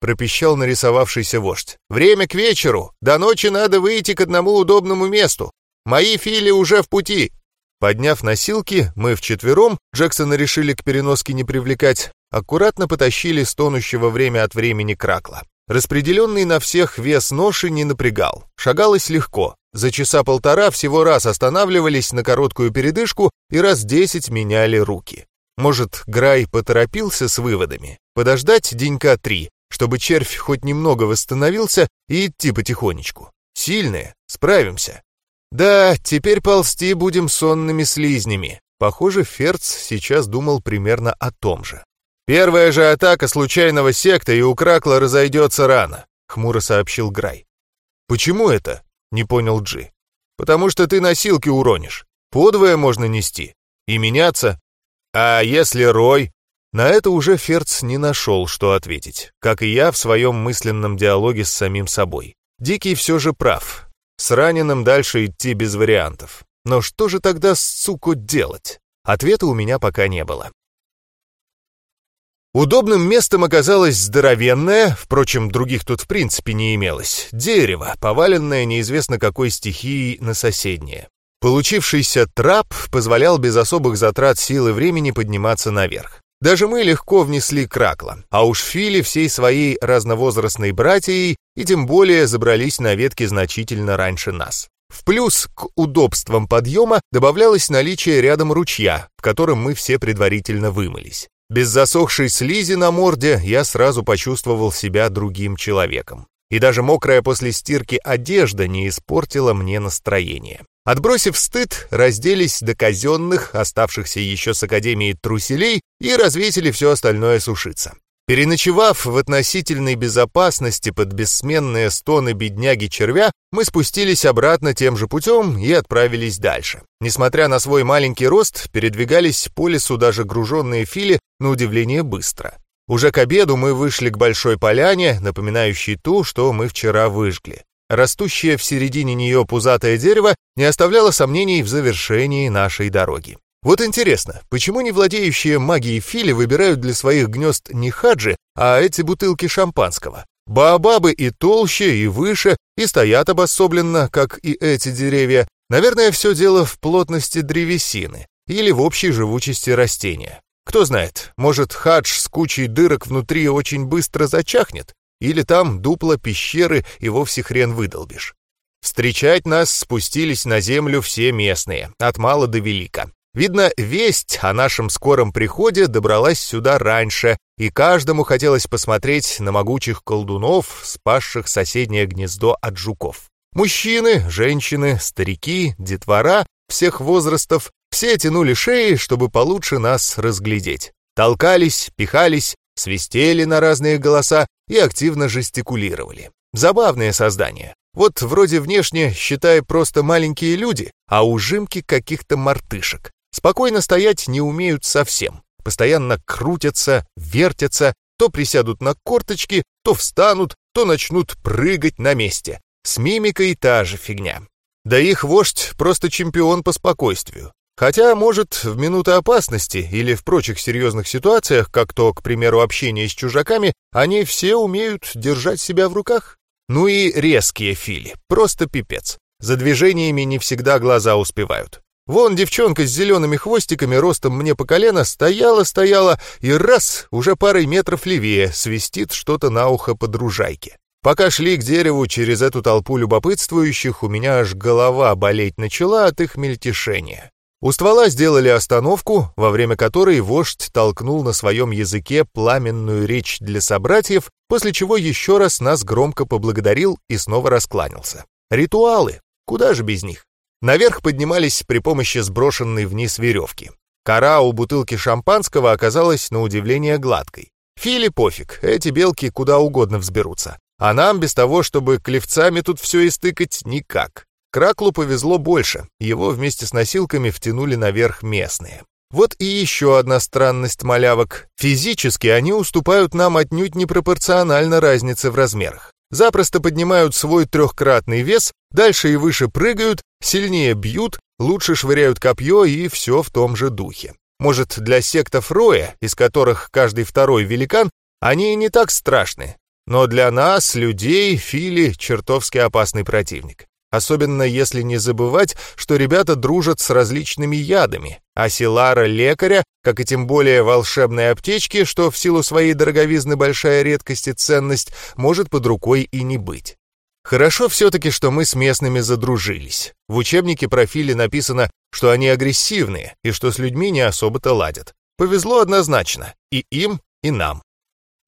Пропищал нарисовавшийся вождь. «Время к вечеру! До ночи надо выйти к одному удобному месту! Мои фили уже в пути!» Подняв носилки, мы вчетвером, Джексона решили к переноске не привлекать, аккуратно потащили стонущего время от времени кракла. Распределенный на всех вес ноши не напрягал, шагалось легко. За часа полтора всего раз останавливались на короткую передышку и раз десять меняли руки. Может, Грай поторопился с выводами? Подождать денька три, чтобы червь хоть немного восстановился и идти потихонечку. Сильные, справимся. Да, теперь ползти будем сонными слизнями. Похоже, Ферц сейчас думал примерно о том же. «Первая же атака случайного секта, и у Кракла разойдется рано», — хмуро сообщил Грай. «Почему это?» — не понял Джи. «Потому что ты носилки уронишь. Подвое можно нести. И меняться. А если Рой? На это уже Ферц не нашел, что ответить, как и я в своем мысленном диалоге с самим собой. Дикий все же прав. С раненым дальше идти без вариантов. Но что же тогда, суку, делать? Ответа у меня пока не было. Удобным местом оказалось здоровенное, впрочем, других тут в принципе не имелось, дерево, поваленное неизвестно какой стихией на соседнее. Получившийся трап позволял без особых затрат сил и времени подниматься наверх. Даже мы легко внесли кракла, а уж Фили всей своей разновозрастной братьей и тем более забрались на ветки значительно раньше нас. В плюс к удобствам подъема добавлялось наличие рядом ручья, в котором мы все предварительно вымылись. Без засохшей слизи на морде я сразу почувствовал себя другим человеком. И даже мокрая после стирки одежда не испортила мне настроение. Отбросив стыд, разделись до казенных, оставшихся еще с Академии труселей, и развесили все остальное сушиться. Переночевав в относительной безопасности под бессменные стоны бедняги-червя, мы спустились обратно тем же путем и отправились дальше. Несмотря на свой маленький рост, передвигались по лесу даже груженные фили на удивление быстро. Уже к обеду мы вышли к большой поляне, напоминающей ту, что мы вчера выжгли. Растущее в середине нее пузатое дерево не оставляло сомнений в завершении нашей дороги. Вот интересно, почему не владеющие магией фили выбирают для своих гнезд не хаджи, а эти бутылки шампанского? Баобабы и толще, и выше, и стоят обособленно, как и эти деревья. Наверное, все дело в плотности древесины или в общей живучести растения. Кто знает, может, хадж с кучей дырок внутри очень быстро зачахнет, или там дупло пещеры и вовсе хрен выдолбишь. Встречать нас спустились на землю все местные, от мала до велика. Видно, весть о нашем скором приходе добралась сюда раньше, и каждому хотелось посмотреть на могучих колдунов, спасших соседнее гнездо от жуков. Мужчины, женщины, старики, детвора всех возрастов, все тянули шеи, чтобы получше нас разглядеть. Толкались, пихались, свистели на разные голоса и активно жестикулировали. Забавные создания. Вот вроде внешне, считай, просто маленькие люди, а ужимки каких-то мартышек. Спокойно стоять не умеют совсем. Постоянно крутятся, вертятся, то присядут на корточки, то встанут, то начнут прыгать на месте. С мимикой та же фигня. Да их вождь просто чемпион по спокойствию. Хотя, может, в минуты опасности или в прочих серьезных ситуациях, как то, к примеру, общение с чужаками, они все умеют держать себя в руках. Ну и резкие фили, просто пипец. За движениями не всегда глаза успевают. Вон девчонка с зелеными хвостиками ростом мне по колено стояла-стояла и раз, уже парой метров левее, свистит что-то на ухо подружайке. Пока шли к дереву через эту толпу любопытствующих, у меня аж голова болеть начала от их мельтешения. У ствола сделали остановку, во время которой вождь толкнул на своем языке пламенную речь для собратьев, после чего еще раз нас громко поблагодарил и снова раскланялся. Ритуалы, куда же без них? Наверх поднимались при помощи сброшенной вниз веревки. Кора у бутылки шампанского оказалась на удивление гладкой. Фили пофиг, эти белки куда угодно взберутся. А нам без того, чтобы клевцами тут все истыкать, никак. Краклу повезло больше, его вместе с носилками втянули наверх местные. Вот и еще одна странность малявок. Физически они уступают нам отнюдь непропорционально разнице в размерах. Запросто поднимают свой трехкратный вес, дальше и выше прыгают, сильнее бьют, лучше швыряют копье и все в том же духе. Может, для сектов Роя, из которых каждый второй великан, они не так страшны. Но для нас, людей, Фили, чертовски опасный противник. Особенно если не забывать, что ребята дружат с различными ядами, а Силара лекаря, как и тем более волшебной аптечки, что в силу своей дороговизны большая редкость и ценность, может под рукой и не быть. Хорошо все-таки, что мы с местными задружились. В учебнике про Фили написано, что они агрессивные и что с людьми не особо-то ладят. Повезло однозначно, и им, и нам.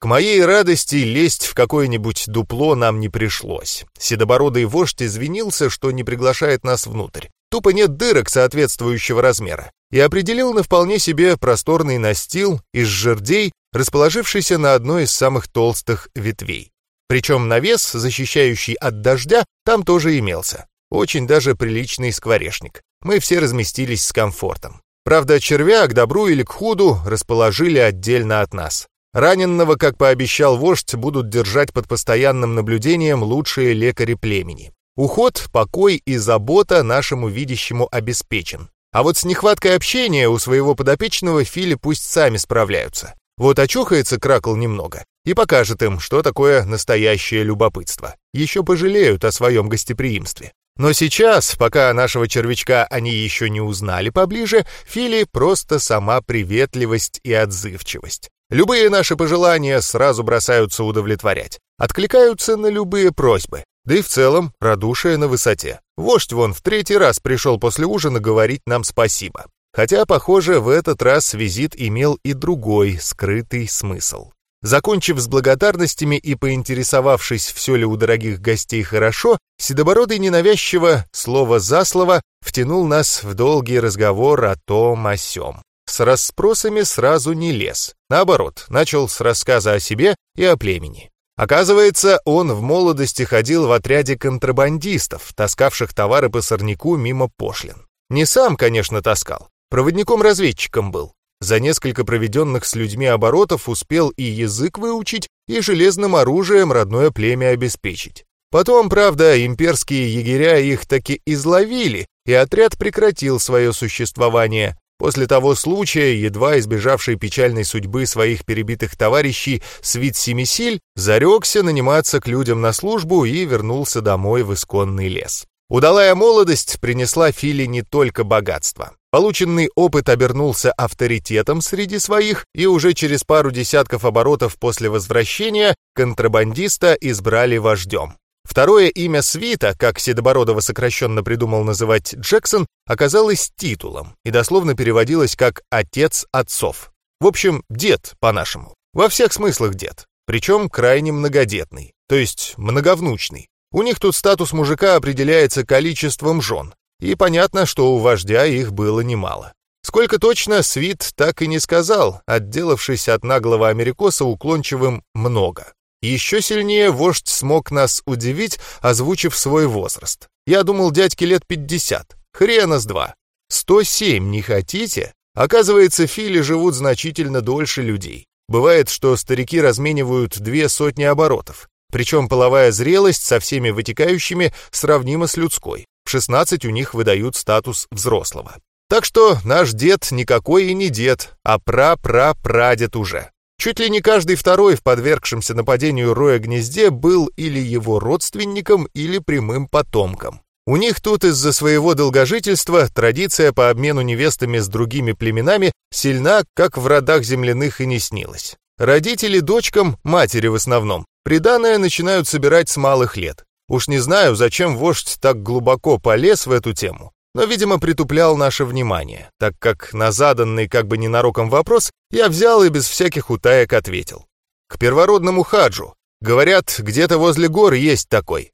К моей радости лезть в какое-нибудь дупло нам не пришлось. Седобородый вождь извинился, что не приглашает нас внутрь. Тупо нет дырок соответствующего размера. И определил на вполне себе просторный настил из жердей, расположившийся на одной из самых толстых ветвей. Причем навес, защищающий от дождя, там тоже имелся. Очень даже приличный скворечник. Мы все разместились с комфортом. Правда, червя к добру или к худу расположили отдельно от нас. Раненного, как пообещал вождь, будут держать под постоянным наблюдением лучшие лекари племени. Уход, покой и забота нашему видящему обеспечен. А вот с нехваткой общения у своего подопечного Фили пусть сами справляются. Вот очухается Кракл немного и покажет им, что такое настоящее любопытство. Еще пожалеют о своем гостеприимстве. Но сейчас, пока нашего червячка они еще не узнали поближе, Фили просто сама приветливость и отзывчивость. Любые наши пожелания сразу бросаются удовлетворять, откликаются на любые просьбы. Да и в целом, радушие на высоте. Вождь вон в третий раз пришел после ужина говорить нам спасибо. Хотя, похоже, в этот раз визит имел и другой, скрытый смысл. Закончив с благодарностями и поинтересовавшись, все ли у дорогих гостей хорошо, Седобородый ненавязчиво, слово за слово, втянул нас в долгий разговор о том о сём. С расспросами сразу не лез. Наоборот, начал с рассказа о себе и о племени. Оказывается, он в молодости ходил в отряде контрабандистов, таскавших товары по сорняку мимо пошлин. Не сам, конечно, таскал, проводником-разведчиком был. За несколько проведенных с людьми оборотов успел и язык выучить, и железным оружием родное племя обеспечить. Потом, правда, имперские егеря их таки изловили, и отряд прекратил свое существование. После того случая, едва избежавший печальной судьбы своих перебитых товарищей, Свит Семисиль зарекся наниматься к людям на службу и вернулся домой в исконный лес. Удалая молодость принесла Филе не только богатство. Полученный опыт обернулся авторитетом среди своих, и уже через пару десятков оборотов после возвращения контрабандиста избрали вождем. Второе имя Свита, как Седобородова сокращенно придумал называть Джексон, оказалось титулом и дословно переводилось как «отец отцов». В общем, дед, по-нашему. Во всех смыслах дед. Причем крайне многодетный, то есть многовнучный. У них тут статус мужика определяется количеством жен, и понятно, что у вождя их было немало. Сколько точно, Свит так и не сказал, отделавшись от наглого америкоса уклончивым «много». Еще сильнее вождь смог нас удивить, озвучив свой возраст. Я думал, дядьке лет 50. Хрена с два. 107 не хотите? Оказывается, фили живут значительно дольше людей. Бывает, что старики разменивают две сотни оборотов. Причем половая зрелость со всеми вытекающими сравнима с людской. В 16 у них выдают статус взрослого. Так что наш дед никакой и не дед, а пра-пра-прадед уже. Чуть ли не каждый второй в подвергшемся нападению роя гнезде был или его родственником, или прямым потомком. У них тут из-за своего долгожительства традиция по обмену невестами с другими племенами сильна, как в родах земляных и не снилось. Родители дочкам, матери в основном, Приданное начинают собирать с малых лет. Уж не знаю, зачем вождь так глубоко полез в эту тему, но, видимо, притуплял наше внимание, так как на заданный как бы ненароком вопрос я взял и без всяких утаек ответил. К первородному хаджу. Говорят, где-то возле гор есть такой.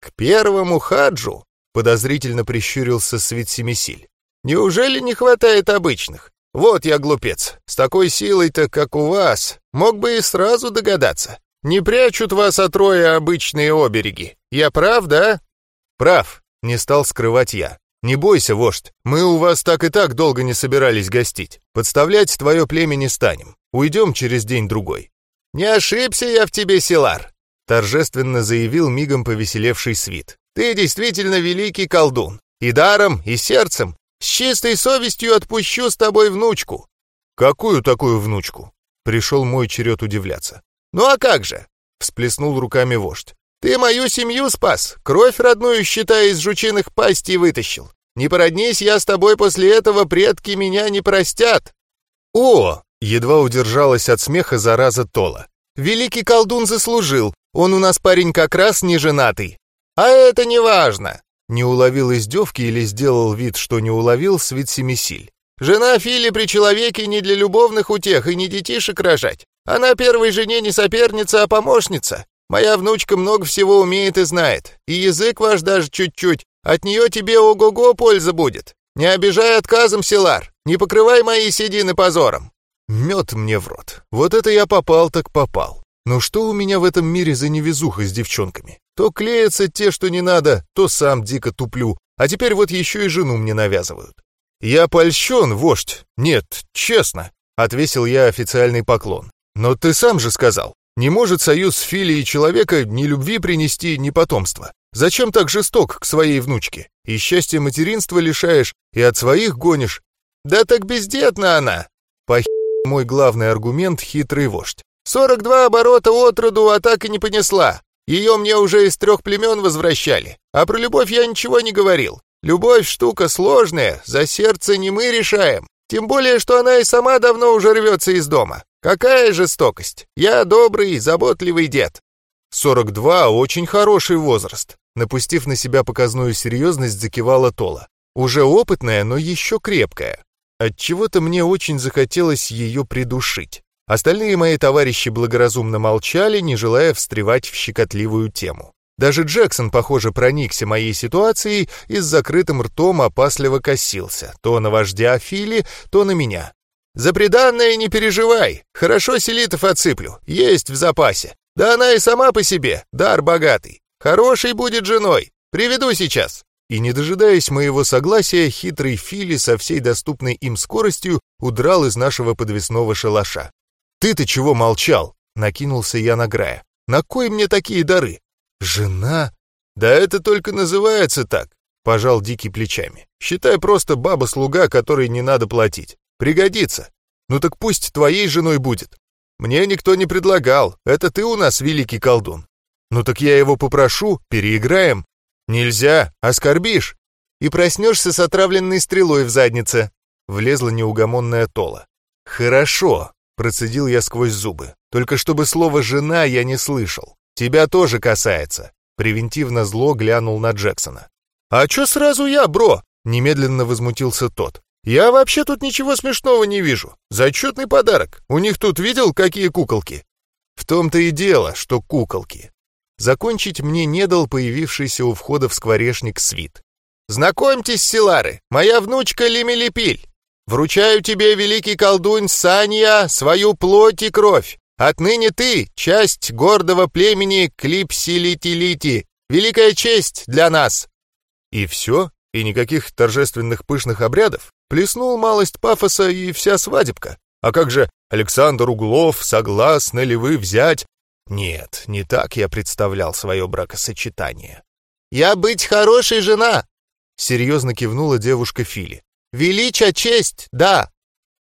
К первому хаджу? Подозрительно прищурился Свит Семисиль. Неужели не хватает обычных? Вот я глупец. С такой силой-то, как у вас, мог бы и сразу догадаться. Не прячут вас от роя обычные обереги. Я прав, да?» «Прав», — не стал скрывать я. «Не бойся, вождь, мы у вас так и так долго не собирались гостить. Подставлять твое племя не станем. Уйдем через день-другой». «Не ошибся я в тебе, Силар», — торжественно заявил мигом повеселевший свит. «Ты действительно великий колдун. И даром, и сердцем. С чистой совестью отпущу с тобой внучку». «Какую такую внучку?» Пришел мой черед удивляться. «Ну а как же?» — всплеснул руками вождь. «Ты мою семью спас, кровь родную, считай, из жучиных пастей вытащил. Не породнись я с тобой после этого, предки меня не простят». «О!» — едва удержалась от смеха зараза Тола. «Великий колдун заслужил, он у нас парень как раз не женатый». «А это не важно!» Не уловил издевки или сделал вид, что не уловил Свит Семисиль. «Жена Фили при человеке не для любовных утех и не детишек рожать. Она первой жене не соперница, а помощница. Моя внучка много всего умеет и знает. И язык ваш даже чуть-чуть. От нее тебе ого-го польза будет. Не обижай отказом, Силар. Не покрывай мои седины позором. Мед мне в рот. Вот это я попал так попал. Но что у меня в этом мире за невезуха с девчонками? То клеятся те, что не надо, то сам дико туплю, а теперь вот еще и жену мне навязывают. Я польщен, вождь. Нет, честно. Отвесил я официальный поклон. Но ты сам же сказал, не может союз филии человека ни любви принести, ни потомства. Зачем так жесток к своей внучке? И счастья материнства лишаешь, и от своих гонишь. Да так бездетна она. По мой главный аргумент — хитрый вождь. 42 оборота от роду, а так и не понесла. Ее мне уже из трех племен возвращали. А про любовь я ничего не говорил. Любовь штука сложная, за сердце не мы решаем. Тем более, что она и сама давно уже рвется из дома. Какая жестокость! Я добрый, заботливый дед. 42 — очень хороший возраст. Напустив на себя показную серьезность, закивала Тола. Уже опытная, но еще крепкая. Отчего-то мне очень захотелось ее придушить. Остальные мои товарищи благоразумно молчали, не желая встревать в щекотливую тему. Даже Джексон, похоже, проникся моей ситуацией и с закрытым ртом опасливо косился, то на вождя Фили, то на меня. «За приданное не переживай, хорошо селитов отсыплю, есть в запасе. Да она и сама по себе, дар богатый. Хороший будет женой, приведу сейчас». И, не дожидаясь моего согласия, хитрый Фили со всей доступной им скоростью удрал из нашего подвесного шалаша. «Ты-то чего молчал?» — накинулся я на Грая. «На кой мне такие дары?» «Жена?» «Да это только называется так», — пожал Дикий плечами. «Считай просто баба-слуга, которой не надо платить. Пригодится. Ну так пусть твоей женой будет. Мне никто не предлагал, это ты у нас великий колдун. Ну так я его попрошу, переиграем. Нельзя, оскорбишь. И проснешься с отравленной стрелой в заднице. Влезла неугомонная Тола. Хорошо, процедил я сквозь зубы. Только чтобы слово «жена» я не слышал. Тебя тоже касается. Превентивно зло глянул на Джексона. «А чё сразу я, бро?» Немедленно возмутился тот. «Я вообще тут ничего смешного не вижу. Зачетный подарок. У них тут видел, какие куколки?» «В том-то и дело, что куколки». Закончить мне не дал появившийся у входа в скворечник свит. «Знакомьтесь, Силары, моя внучка Лимелепиль. Вручаю тебе, великий колдунь Санья, свою плоть и кровь. Отныне ты — часть гордого племени Клипсилитилити. Великая честь для нас!» И все? И никаких торжественных пышных обрядов? Плеснул малость пафоса и вся свадебка. А как же Александр Углов, согласны ли вы взять? Нет, не так я представлял свое бракосочетание. «Я быть хорошей жена!» Серьезно кивнула девушка Фили. «Велича честь, да!»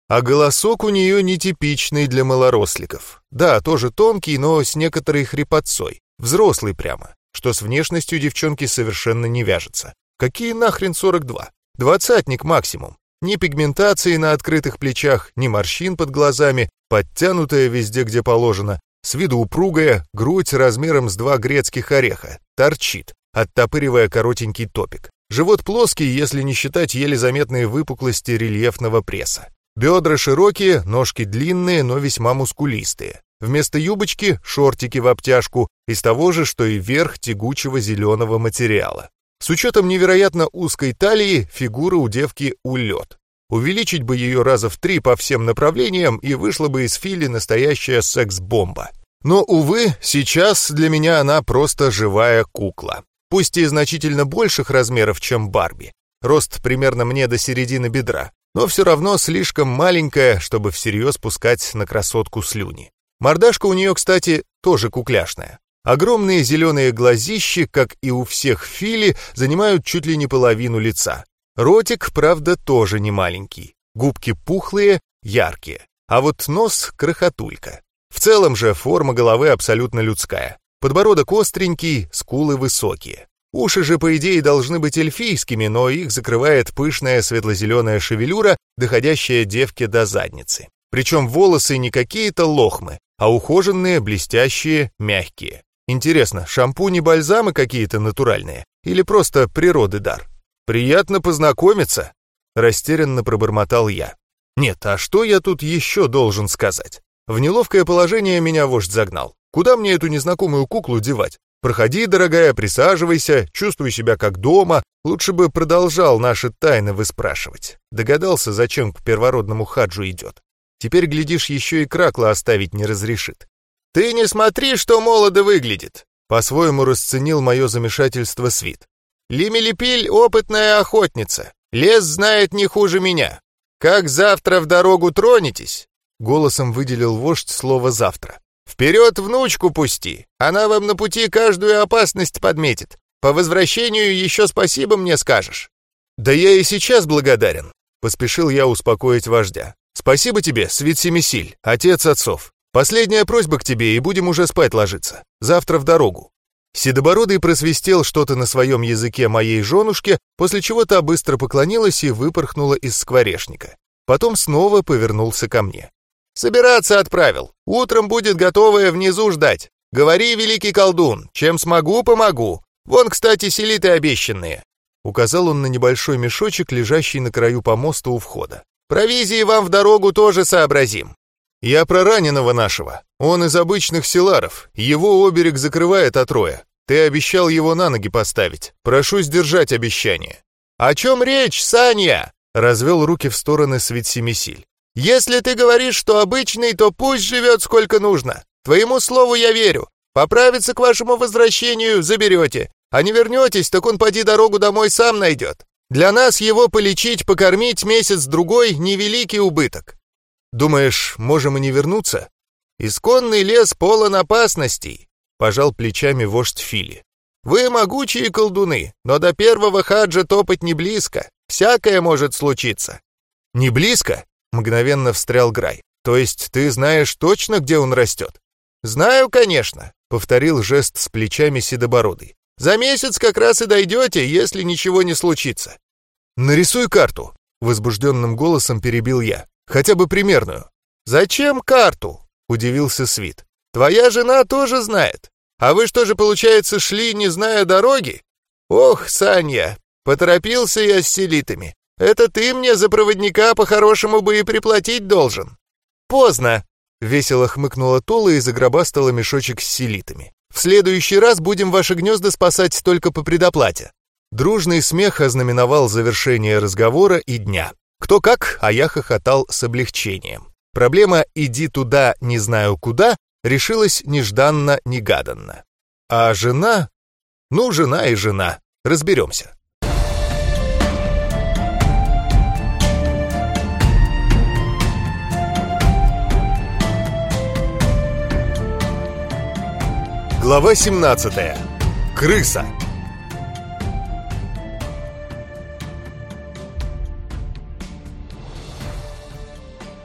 А голосок у нее нетипичный для малоросликов. Да, тоже тонкий, но с некоторой хрипотцой. Взрослый прямо, что с внешностью девчонки совершенно не вяжется. Какие нахрен 42? Двадцатник максимум. Ни пигментации на открытых плечах, ни морщин под глазами, подтянутая везде, где положено, с виду упругая, грудь размером с два грецких ореха, торчит, оттопыривая коротенький топик. Живот плоский, если не считать еле заметные выпуклости рельефного пресса. Бедра широкие, ножки длинные, но весьма мускулистые. Вместо юбочки — шортики в обтяжку, из того же, что и верх тягучего зеленого материала. С учетом невероятно узкой талии, фигура у девки улет. Увеличить бы ее раза в три по всем направлениям, и вышла бы из Фили настоящая секс-бомба. Но, увы, сейчас для меня она просто живая кукла. Пусть и значительно больших размеров, чем Барби. Рост примерно мне до середины бедра, но все равно слишком маленькая, чтобы всерьез пускать на красотку слюни. Мордашка у нее, кстати, тоже кукляшная. Огромные зеленые глазищи, как и у всех фили, занимают чуть ли не половину лица. Ротик, правда, тоже не маленький. Губки пухлые, яркие. А вот нос — крохотулька. В целом же форма головы абсолютно людская. Подбородок остренький, скулы высокие. Уши же, по идее, должны быть эльфийскими, но их закрывает пышная светло-зеленая шевелюра, доходящая девке до задницы. Причем волосы не какие-то лохмы, а ухоженные, блестящие, мягкие. Интересно, шампуни, бальзамы какие-то натуральные? Или просто природы дар? Приятно познакомиться, растерянно пробормотал я. Нет, а что я тут еще должен сказать? В неловкое положение меня вождь загнал. Куда мне эту незнакомую куклу девать? Проходи, дорогая, присаживайся, чувствуй себя как дома. Лучше бы продолжал наши тайны выспрашивать. Догадался, зачем к первородному хаджу идет. Теперь, глядишь, еще и кракла оставить не разрешит. «Ты не смотри, что молодо выглядит!» По-своему расценил мое замешательство свит. «Лимелепиль — опытная охотница. Лес знает не хуже меня. Как завтра в дорогу тронетесь?» Голосом выделил вождь слово «завтра». «Вперед внучку пусти! Она вам на пути каждую опасность подметит. По возвращению еще спасибо мне скажешь». «Да я и сейчас благодарен», — поспешил я успокоить вождя. «Спасибо тебе, Свит Семисиль, отец отцов. Последняя просьба к тебе, и будем уже спать ложиться. Завтра в дорогу. Седобородый просвистел что-то на своем языке моей женушке, после чего та быстро поклонилась и выпорхнула из скворечника. Потом снова повернулся ко мне. «Собираться отправил. Утром будет готовое внизу ждать. Говори, великий колдун, чем смогу, помогу. Вон, кстати, селиты обещанные». Указал он на небольшой мешочек, лежащий на краю помоста у входа. «Провизии вам в дорогу тоже сообразим. «Я про раненого нашего. Он из обычных селаров. Его оберег закрывает от роя. Ты обещал его на ноги поставить. Прошу сдержать обещание». «О чем речь, Саня?» — развел руки в стороны Светсемисиль. «Если ты говоришь, что обычный, то пусть живет сколько нужно. Твоему слову я верю. Поправиться к вашему возвращению заберете. А не вернетесь, так он поди дорогу домой сам найдет. Для нас его полечить, покормить месяц-другой — невеликий убыток. Думаешь, можем и не вернуться? Исконный лес полон опасностей, пожал плечами вождь Фили. Вы могучие колдуны, но до первого хаджа топать не близко. Всякое может случиться. Не близко? Мгновенно встрял Грай. То есть ты знаешь точно, где он растет? Знаю, конечно, повторил жест с плечами седобородый. За месяц как раз и дойдете, если ничего не случится. Нарисуй карту, возбужденным голосом перебил я. Хотя бы примерную. «Зачем карту?» — удивился Свит. «Твоя жена тоже знает. А вы что же, получается, шли, не зная дороги? Ох, Саня, поторопился я с селитами. Это ты мне за проводника по-хорошему бы и приплатить должен». «Поздно», — весело хмыкнула Тола и загробастала мешочек с селитами. «В следующий раз будем ваши гнезда спасать только по предоплате». Дружный смех ознаменовал завершение разговора и дня. Кто как, а я хохотал с облегчением. Проблема «иди туда, не знаю куда» решилась нежданно-негаданно. А жена? Ну, жена и жена. Разберемся. Глава 17. Крыса.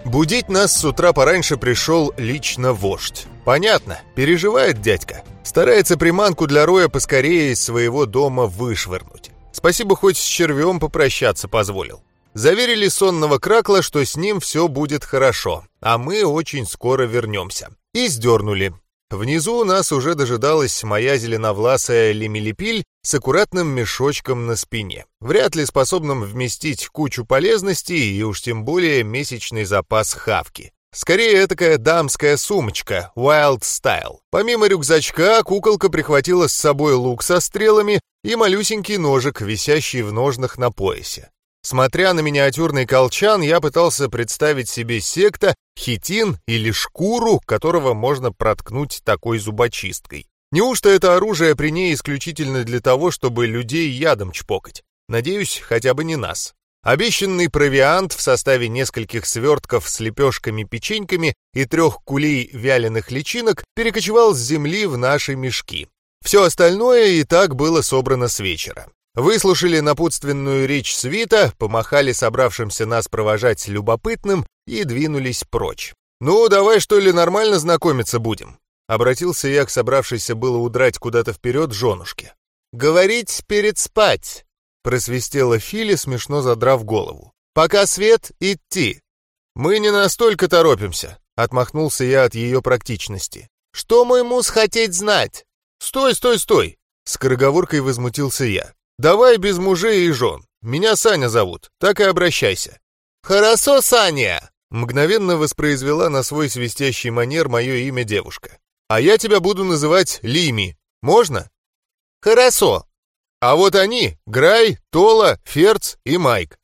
Будить нас с утра пораньше пришел лично вождь. Понятно, переживает дядька. Старается приманку для Роя поскорее из своего дома вышвырнуть. Спасибо, хоть с червем попрощаться позволил. Заверили сонного кракла, что с ним все будет хорошо, а мы очень скоро вернемся. И сдернули. Внизу нас уже дожидалась моя зеленовласая лемелепиль с аккуратным мешочком на спине, вряд ли способным вместить кучу полезностей и уж тем более месячный запас хавки. Скорее, такая дамская сумочка, wild style. Помимо рюкзачка, куколка прихватила с собой лук со стрелами и малюсенький ножик, висящий в ножнах на поясе. Смотря на миниатюрный колчан, я пытался представить себе секта, хитин или шкуру, которого можно проткнуть такой зубочисткой. Неужто это оружие при ней исключительно для того, чтобы людей ядом чпокать? Надеюсь, хотя бы не нас. Обещанный провиант в составе нескольких свертков с лепешками-печеньками и трех кулей вяленых личинок перекочевал с земли в наши мешки. Все остальное и так было собрано с вечера. Выслушали напутственную речь свита, помахали собравшимся нас провожать любопытным и двинулись прочь. «Ну, давай что ли нормально знакомиться будем?» Обратился я к собравшейся было удрать куда-то вперед женушке. «Говорить перед спать!» Просвистела Фили, смешно задрав голову. «Пока свет, идти!» «Мы не настолько торопимся», — отмахнулся я от ее практичности. «Что мой мус хотеть знать?» «Стой, стой, стой!» — скороговоркой возмутился я. «Давай без мужей и жен. Меня Саня зовут, так и обращайся». «Хорошо, Саня!» Мгновенно воспроизвела на свой свистящий манер мое имя девушка. «А я тебя буду называть Лими. Можно?» «Хорошо». «А вот они — Грай, Тола, Ферц и Майк».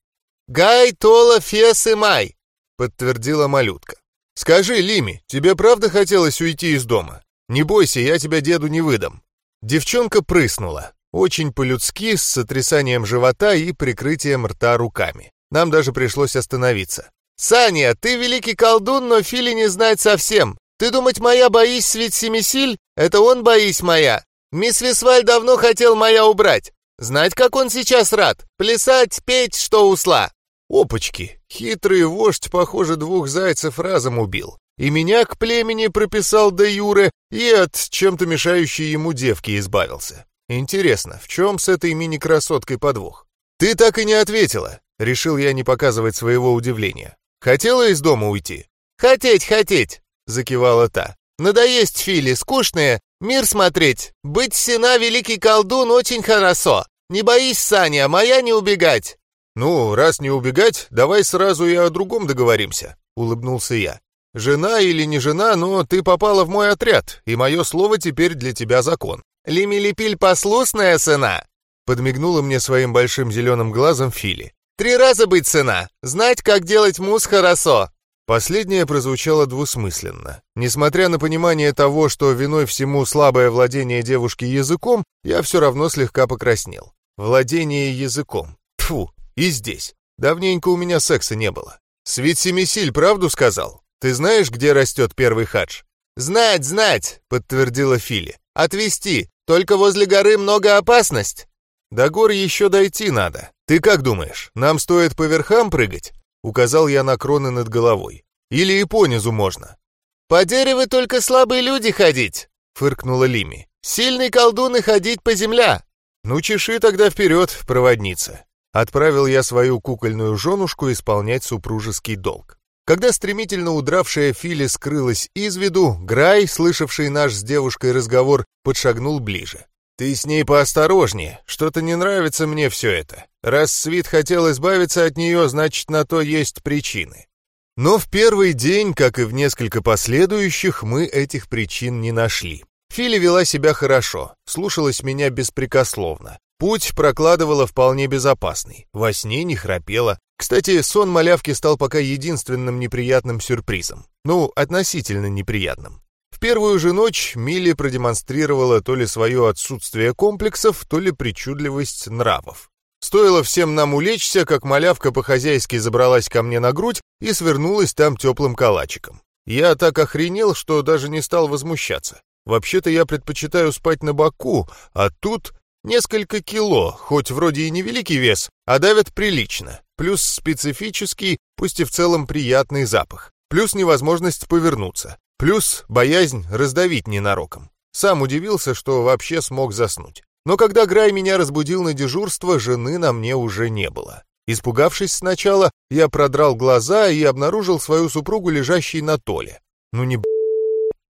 «Гай, Тола, Фес и Май», — подтвердила малютка. «Скажи, Лими, тебе правда хотелось уйти из дома? Не бойся, я тебя деду не выдам». Девчонка прыснула. Очень по-людски, с сотрясанием живота и прикрытием рта руками. Нам даже пришлось остановиться. «Саня, ты великий колдун, но Фили не знать совсем. Ты думать, моя боись свет семисиль? Это он боись моя. Мисс Висваль давно хотел моя убрать. Знать, как он сейчас рад. Плясать, петь, что усла». Опачки, хитрый вождь, похоже, двух зайцев разом убил. И меня к племени прописал до Юры, и от чем-то мешающей ему девки избавился. Интересно, в чем с этой мини-красоткой подвох? Ты так и не ответила. Решил я не показывать своего удивления. Хотела из дома уйти? «Хотеть, хотеть!» — закивала та. «Надоесть, Фили, скучные. Мир смотреть. Быть сена великий колдун очень хорошо. Не боись, Саня, моя не убегать!» «Ну, раз не убегать, давай сразу и о другом договоримся», — улыбнулся я. «Жена или не жена, но ты попала в мой отряд, и мое слово теперь для тебя закон». «Лимилипиль послушная сына!» — подмигнула мне своим большим зеленым глазом Фили. «Три раза быть сына! Знать, как делать мусс хорошо!» Последнее прозвучало двусмысленно. Несмотря на понимание того, что виной всему слабое владение девушки языком, я все равно слегка покраснел. Владение языком. Тфу, и здесь. Давненько у меня секса не было. Свит Семисиль правду сказал? Ты знаешь, где растет первый хадж? «Знать, знать!» — подтвердила Фили. «Отвести! Только возле горы много опасность!» «До гор еще дойти надо. Ты как думаешь, нам стоит по верхам прыгать?» Указал я на кроны над головой. «Или и понизу можно?» «По дереву только слабые люди ходить!» — фыркнула Лими. «Сильный колдун и ходить по земля!» «Ну, чеши тогда вперед, проводница!» Отправил я свою кукольную женушку исполнять супружеский долг. Когда стремительно удравшая Фили скрылась из виду, Грай, слышавший наш с девушкой разговор, подшагнул ближе. «Ты с ней поосторожнее, что-то не нравится мне все это. Раз Свит хотел избавиться от нее, значит, на то есть причины». Но в первый день, как и в несколько последующих, мы этих причин не нашли. Фили вела себя хорошо, слушалась меня беспрекословно. Путь прокладывала вполне безопасный, во сне не храпела. Кстати, сон малявки стал пока единственным неприятным сюрпризом. Ну, относительно неприятным. В первую же ночь Милли продемонстрировала то ли свое отсутствие комплексов, то ли причудливость нравов. Стоило всем нам улечься, как малявка по-хозяйски забралась ко мне на грудь и свернулась там теплым калачиком. Я так охренел, что даже не стал возмущаться. Вообще-то я предпочитаю спать на боку, а тут Несколько кило, хоть вроде и невеликий вес, а давят прилично. Плюс специфический, пусть и в целом приятный запах. Плюс невозможность повернуться. Плюс боязнь раздавить ненароком. Сам удивился, что вообще смог заснуть. Но когда Грай меня разбудил на дежурство, жены на мне уже не было. Испугавшись сначала, я продрал глаза и обнаружил свою супругу, лежащей на толе. Ну не б...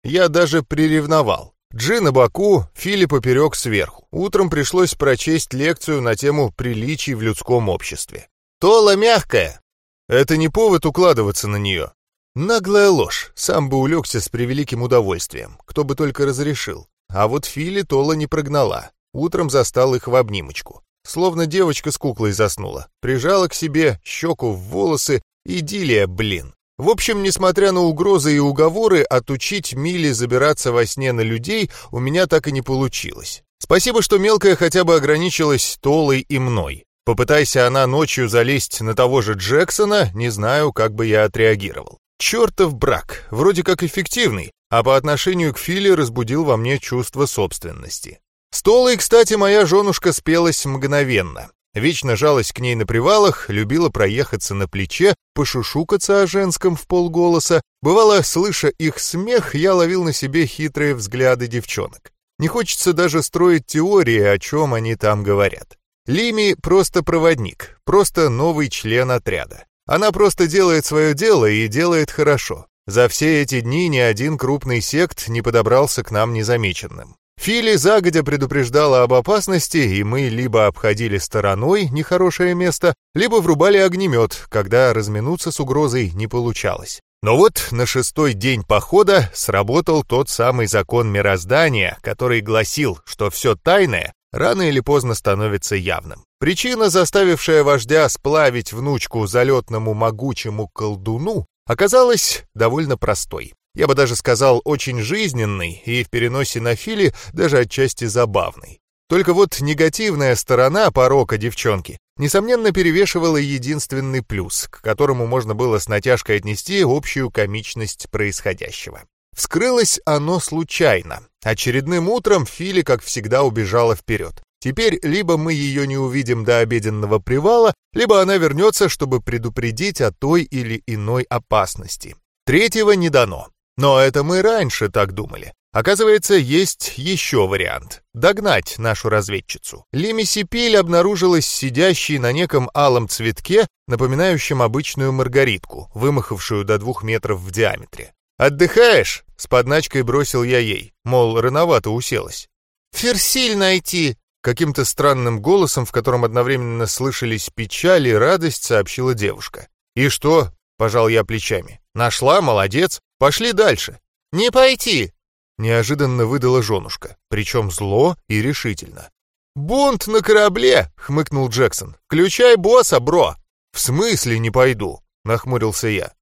Я даже приревновал. Джи на боку, Фили поперек сверху. Утром пришлось прочесть лекцию на тему приличий в людском обществе. Тола мягкая. Это не повод укладываться на нее. Наглая ложь. Сам бы улегся с превеликим удовольствием. Кто бы только разрешил. А вот Фили Тола не прогнала. Утром застал их в обнимочку. Словно девочка с куклой заснула. Прижала к себе, щеку в волосы. Идиллия, блин. В общем, несмотря на угрозы и уговоры, отучить Мили забираться во сне на людей у меня так и не получилось. Спасибо, что мелкая хотя бы ограничилась Толой и мной. Попытайся она ночью залезть на того же Джексона, не знаю, как бы я отреагировал. Чертов брак, вроде как эффективный, а по отношению к Филе разбудил во мне чувство собственности. С Толой, кстати, моя женушка спелась мгновенно. Вечно жалась к ней на привалах, любила проехаться на плече, пошушукаться о женском в полголоса. Бывало, слыша их смех, я ловил на себе хитрые взгляды девчонок. Не хочется даже строить теории, о чем они там говорят. Лими просто проводник, просто новый член отряда. Она просто делает свое дело и делает хорошо. За все эти дни ни один крупный сект не подобрался к нам незамеченным. Фили загодя предупреждала об опасности, и мы либо обходили стороной нехорошее место, либо врубали огнемет, когда разминуться с угрозой не получалось. Но вот на шестой день похода сработал тот самый закон мироздания, который гласил, что все тайное рано или поздно становится явным. Причина, заставившая вождя сплавить внучку залетному могучему колдуну, оказалась довольно простой. Я бы даже сказал, очень жизненный и в переносе на Фили даже отчасти забавный. Только вот негативная сторона порока девчонки, несомненно, перевешивала единственный плюс, к которому можно было с натяжкой отнести общую комичность происходящего. Вскрылось оно случайно. Очередным утром Фили, как всегда, убежала вперед. Теперь либо мы ее не увидим до обеденного привала, либо она вернется, чтобы предупредить о той или иной опасности. Третьего не дано. Но это мы раньше так думали. Оказывается, есть еще вариант — догнать нашу разведчицу. Лимисипиль обнаружилась сидящей на неком алом цветке, напоминающем обычную маргаритку, вымахавшую до двух метров в диаметре. «Отдыхаешь?» — с подначкой бросил я ей, мол, рановато уселась. «Ферсиль найти!» Каким-то странным голосом, в котором одновременно слышались печаль и радость, сообщила девушка. «И что?» — пожал я плечами. «Нашла, молодец. Пошли дальше». «Не пойти!» Неожиданно выдала женушка, причем зло и решительно. «Бунт на корабле!» — хмыкнул Джексон. «Включай босса, бро!» «В смысле не пойду?» — нахмурился я.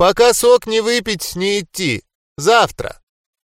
«Пока сок не выпить, не идти. Завтра!»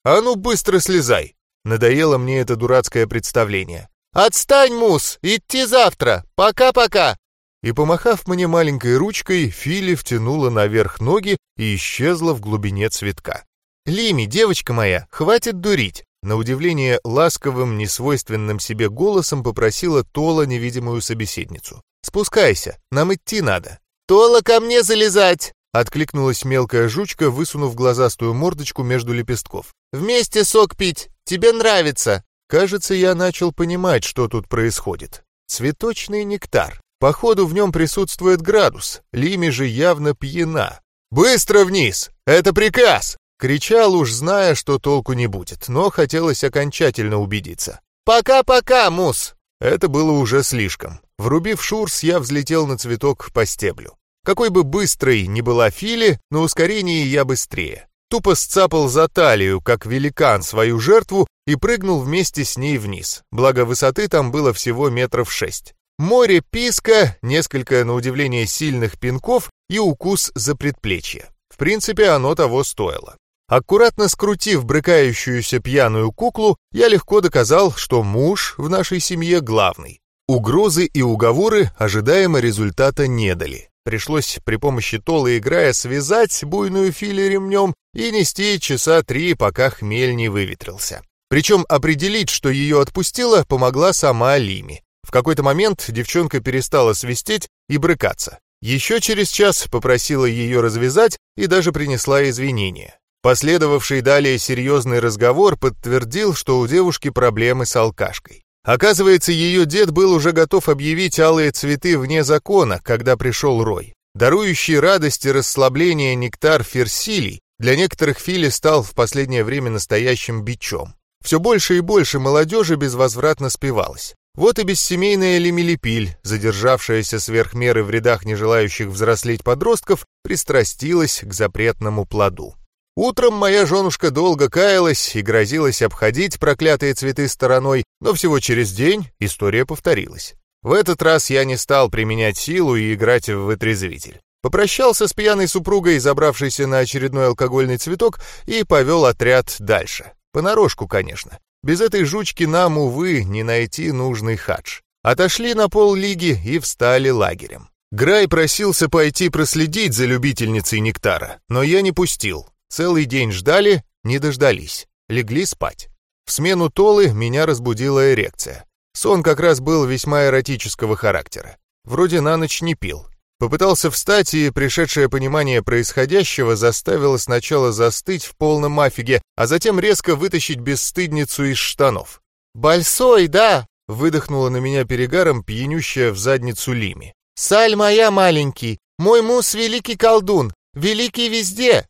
«А ну быстро слезай!» Надоело мне это дурацкое представление. «Отстань, Мус! Идти завтра! Пока-пока!» И, помахав мне маленькой ручкой, Фили втянула наверх ноги и исчезла в глубине цветка. «Лими, девочка моя, хватит дурить!» На удивление ласковым, несвойственным себе голосом попросила Тола невидимую собеседницу. «Спускайся, нам идти надо». «Тола, ко мне залезать!» Откликнулась мелкая жучка, высунув глазастую мордочку между лепестков. «Вместе сок пить! Тебе нравится!» Кажется, я начал понимать, что тут происходит. Цветочный нектар. Походу, в нем присутствует градус. Лими же явно пьяна. «Быстро вниз! Это приказ!» Кричал уж, зная, что толку не будет, но хотелось окончательно убедиться. «Пока-пока, Мус!» Это было уже слишком. Врубив шурс, я взлетел на цветок по стеблю. Какой бы быстрой ни была Фили, на ускорении я быстрее. Тупо сцапал за талию, как великан, свою жертву и прыгнул вместе с ней вниз. Благо высоты там было всего метров шесть. Море писка, несколько, на удивление, сильных пинков и укус за предплечье. В принципе, оно того стоило. Аккуратно скрутив брыкающуюся пьяную куклу, я легко доказал, что муж в нашей семье главный. Угрозы и уговоры ожидаемо результата не дали. Пришлось при помощи Толы играя связать буйную фили ремнем и нести часа три, пока хмель не выветрился. Причем определить, что ее отпустила, помогла сама Лими. В какой-то момент девчонка перестала свистеть и брыкаться. Еще через час попросила ее развязать и даже принесла извинения. Последовавший далее серьезный разговор подтвердил, что у девушки проблемы с алкашкой. Оказывается, ее дед был уже готов объявить алые цветы вне закона, когда пришел Рой. Дарующий радость и расслабление нектар ферсилий для некоторых фили стал в последнее время настоящим бичом. Все больше и больше молодежи безвозвратно спивалось. Вот и бессемейная лимилипиль, задержавшаяся сверх меры в рядах нежелающих взрослеть подростков, пристрастилась к запретному плоду. Утром моя женушка долго каялась и грозилась обходить проклятые цветы стороной, но всего через день история повторилась. В этот раз я не стал применять силу и играть в вытрезвитель. Попрощался с пьяной супругой, забравшейся на очередной алкогольный цветок, и повел отряд дальше. Понарошку, конечно. Без этой жучки нам, увы, не найти нужный хадж. Отошли на пол лиги и встали лагерем. Грай просился пойти проследить за любительницей нектара, но я не пустил. Целый день ждали, не дождались. Легли спать. В смену Толы меня разбудила эрекция. Сон как раз был весьма эротического характера. Вроде на ночь не пил. Попытался встать, и пришедшее понимание происходящего заставило сначала застыть в полном афиге, а затем резко вытащить бесстыдницу из штанов. «Большой, да!» — выдохнула на меня перегаром пьянющая в задницу Лими. «Саль моя маленький! Мой мус великий колдун! Великий везде!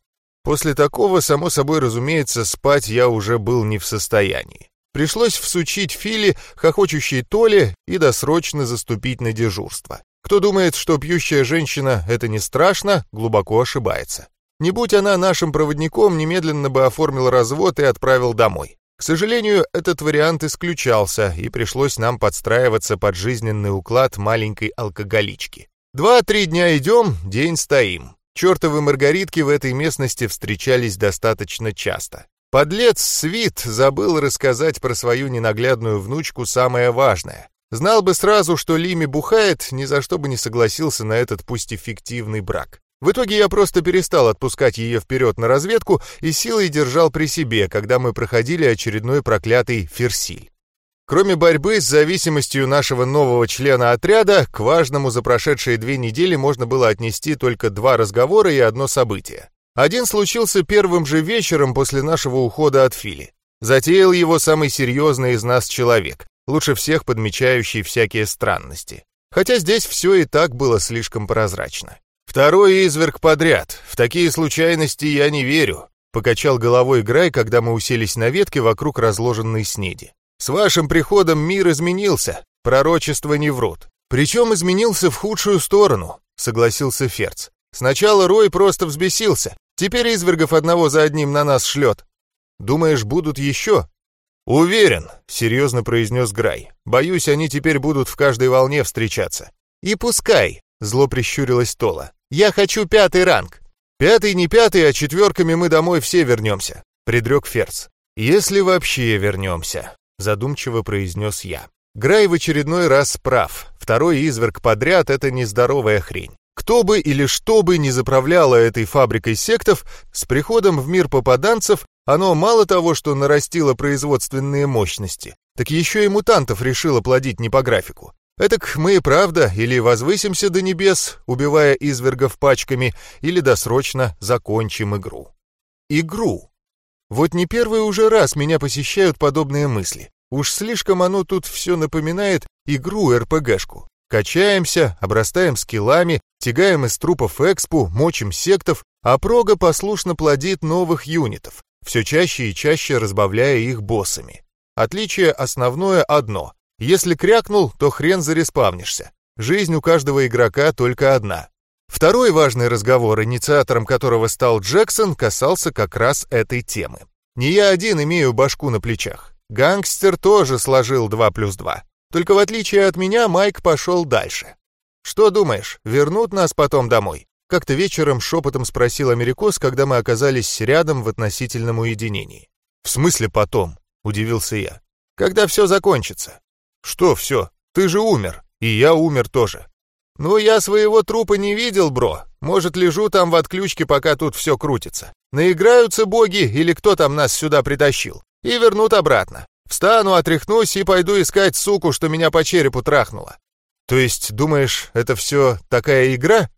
После такого, само собой разумеется, спать я уже был не в состоянии. Пришлось всучить Фили, хохочущей Толе, и досрочно заступить на дежурство. Кто думает, что пьющая женщина — это не страшно, глубоко ошибается. Не будь она нашим проводником, немедленно бы оформил развод и отправил домой. К сожалению, этот вариант исключался, и пришлось нам подстраиваться под жизненный уклад маленькой алкоголички. Два-три дня идем, день стоим. Чертовы маргаритки в этой местности встречались достаточно часто. Подлец Свит забыл рассказать про свою ненаглядную внучку самое важное. Знал бы сразу, что Лими бухает, ни за что бы не согласился на этот пусть и фиктивный брак. В итоге я просто перестал отпускать ее вперед на разведку и силой держал при себе, когда мы проходили очередной проклятый ферсиль. Кроме борьбы с зависимостью нашего нового члена отряда, к важному за прошедшие две недели можно было отнести только два разговора и одно событие. Один случился первым же вечером после нашего ухода от Фили. Затеял его самый серьезный из нас человек, лучше всех подмечающий всякие странности. Хотя здесь все и так было слишком прозрачно. Второй изверг подряд. В такие случайности я не верю. Покачал головой Грай, когда мы уселись на ветке вокруг разложенной снеди. С вашим приходом мир изменился. Пророчества не врут. Причем изменился в худшую сторону, согласился Ферц. Сначала Рой просто взбесился. Теперь извергов одного за одним на нас шлет. Думаешь, будут еще? «Уверен», — серьезно произнес Грай. «Боюсь, они теперь будут в каждой волне встречаться». «И пускай», — зло прищурилась Тола. «Я хочу пятый ранг». «Пятый не пятый, а четверками мы домой все вернемся», — предрек Ферц. «Если вообще вернемся», — задумчиво произнес я. Грай в очередной раз прав. Второй изверг подряд — это нездоровая хрень. Кто бы или что бы не заправляло этой фабрикой сектов, с приходом в мир попаданцев оно мало того, что нарастило производственные мощности, так еще и мутантов решило плодить не по графику. Этак мы и правда или возвысимся до небес, убивая извергов пачками, или досрочно закончим игру. Игру. Вот не первый уже раз меня посещают подобные мысли. Уж слишком оно тут все напоминает игру РПГшку. Качаемся, обрастаем скиллами, тягаем из трупов экспу, мочим сектов, а прога послушно плодит новых юнитов, все чаще и чаще разбавляя их боссами. Отличие основное одно. Если крякнул, то хрен зареспавнишься. Жизнь у каждого игрока только одна. Второй важный разговор, инициатором которого стал Джексон, касался как раз этой темы. Не я один имею башку на плечах. Гангстер тоже сложил 2 плюс 2. Только в отличие от меня, Майк пошел дальше. «Что думаешь, вернут нас потом домой?» Как-то вечером шепотом спросил Америкос, когда мы оказались рядом в относительном уединении. «В смысле потом?» — удивился я. «Когда все закончится». «Что все? Ты же умер, и я умер тоже». «Ну, я своего трупа не видел, бро. Может, лежу там в отключке, пока тут все крутится. Наиграются боги или кто там нас сюда притащил, и вернут обратно. Встану, отряхнусь и пойду искать суку, что меня по черепу трахнула». «То есть, думаешь, это все такая игра?»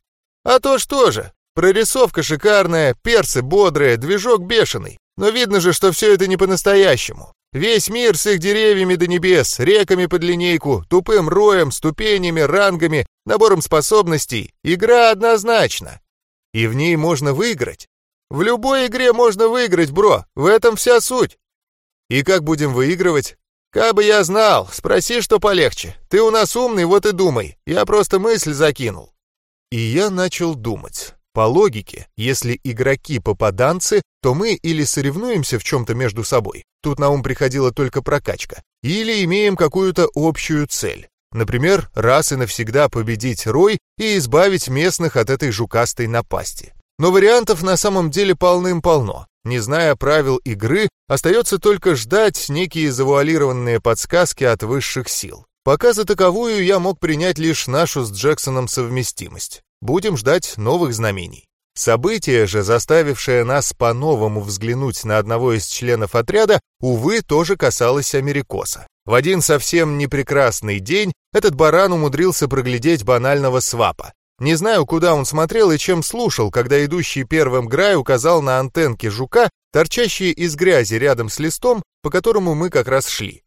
А то что же? Прорисовка шикарная, перцы бодрые, движок бешеный. Но видно же, что все это не по-настоящему. Весь мир с их деревьями до небес, реками под линейку, тупым роем, ступенями, рангами, набором способностей. Игра однозначно. И в ней можно выиграть. В любой игре можно выиграть, бро. В этом вся суть. И как будем выигрывать? Кабы я знал, спроси, что полегче. Ты у нас умный, вот и думай. Я просто мысль закинул. И я начал думать. По логике, если игроки попаданцы, то мы или соревнуемся в чем-то между собой, тут на ум приходила только прокачка, или имеем какую-то общую цель. Например, раз и навсегда победить Рой и избавить местных от этой жукастой напасти. Но вариантов на самом деле полным-полно. Не зная правил игры, остается только ждать некие завуалированные подсказки от высших сил. Пока за таковую я мог принять лишь нашу с Джексоном совместимость. Будем ждать новых знамений. Событие же, заставившее нас по-новому взглянуть на одного из членов отряда, увы, тоже касалось Америкоса. В один совсем непрекрасный день этот баран умудрился проглядеть банального свапа. Не знаю, куда он смотрел и чем слушал, когда идущий первым Грай указал на антенки жука, торчащие из грязи рядом с листом, по которому мы как раз шли.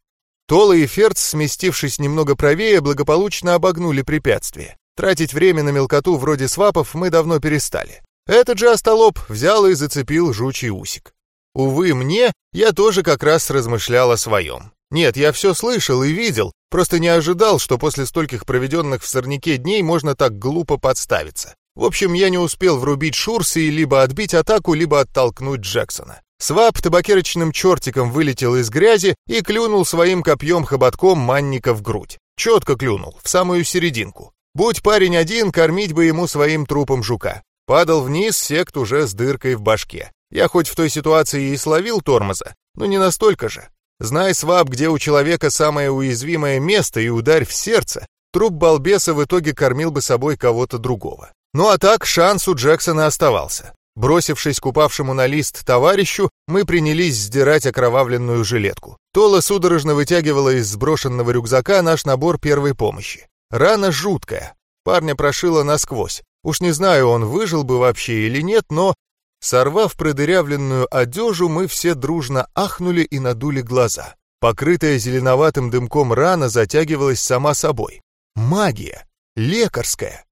Тола и Ферц, сместившись немного правее, благополучно обогнули препятствие. Тратить время на мелкоту вроде свапов мы давно перестали. Этот же остолоп взял и зацепил жучий усик. Увы, мне, я тоже как раз размышлял о своем. Нет, я все слышал и видел, просто не ожидал, что после стольких проведенных в сорняке дней можно так глупо подставиться. В общем, я не успел врубить Шурса и либо отбить атаку, либо оттолкнуть Джексона. Свап табакерочным чертиком вылетел из грязи и клюнул своим копьем-хоботком манника в грудь. Четко клюнул, в самую серединку. Будь парень один, кормить бы ему своим трупом жука. Падал вниз сект уже с дыркой в башке. Я хоть в той ситуации и словил тормоза, но не настолько же. Знай, свап, где у человека самое уязвимое место и ударь в сердце, труп балбеса в итоге кормил бы собой кого-то другого. Ну а так шанс у Джексона оставался. Бросившись к упавшему на лист товарищу, мы принялись сдирать окровавленную жилетку. Тола судорожно вытягивала из сброшенного рюкзака наш набор первой помощи. Рана жуткая. Парня прошила насквозь. Уж не знаю, он выжил бы вообще или нет, но... Сорвав продырявленную одежу, мы все дружно ахнули и надули глаза. Покрытая зеленоватым дымком рана затягивалась сама собой. Магия! Лекарская!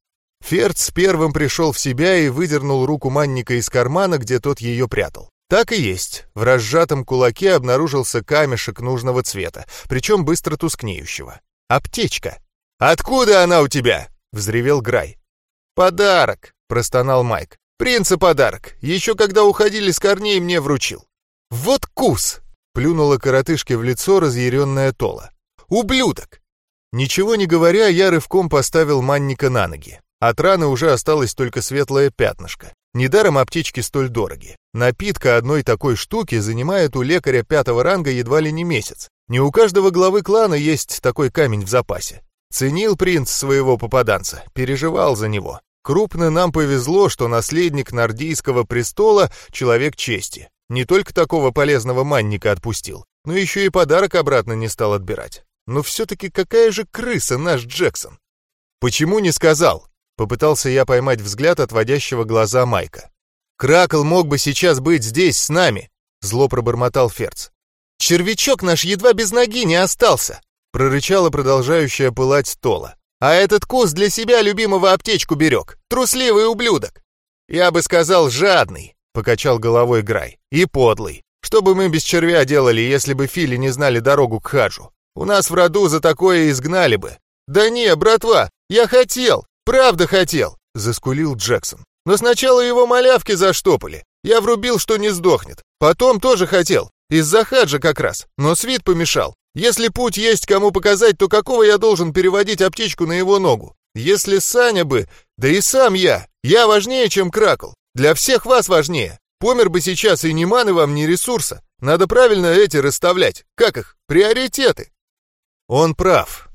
Ферц первым пришел в себя и выдернул руку манника из кармана, где тот ее прятал. Так и есть. В разжатом кулаке обнаружился камешек нужного цвета, причем быстро тускнеющего. Аптечка. «Откуда она у тебя?» — взревел Грай. «Подарок», — простонал Майк. «Принца подарок. Еще когда уходили с корней, мне вручил». «Вот кус!» — плюнула коротышке в лицо разъяренная Тола. «Ублюдок!» Ничего не говоря, я рывком поставил манника на ноги. От раны уже осталось только светлое пятнышко. Недаром аптечки столь дороги. Напитка одной такой штуки занимает у лекаря пятого ранга едва ли не месяц. Не у каждого главы клана есть такой камень в запасе. Ценил принц своего попаданца, переживал за него. Крупно нам повезло, что наследник Нордийского престола — человек чести. Не только такого полезного манника отпустил, но еще и подарок обратно не стал отбирать. Но все-таки какая же крыса наш Джексон? Почему не сказал? Попытался я поймать взгляд отводящего глаза Майка. «Кракл мог бы сейчас быть здесь с нами!» Зло пробормотал Ферц. «Червячок наш едва без ноги не остался!» Прорычала продолжающая пылать Тола. «А этот кус для себя любимого аптечку берег! Трусливый ублюдок!» «Я бы сказал, жадный!» Покачал головой Грай. «И подлый! Что бы мы без червя делали, если бы Фили не знали дорогу к Хаджу? У нас в роду за такое изгнали бы!» «Да не, братва, я хотел! «Правда хотел!» — заскулил Джексон. «Но сначала его малявки заштопали. Я врубил, что не сдохнет. Потом тоже хотел. Из-за хаджа как раз. Но свит помешал. Если путь есть кому показать, то какого я должен переводить аптечку на его ногу? Если Саня бы... Да и сам я. Я важнее, чем Кракл. Для всех вас важнее. Помер бы сейчас и ни маны вам, ни ресурса. Надо правильно эти расставлять. Как их? Приоритеты. Он прав.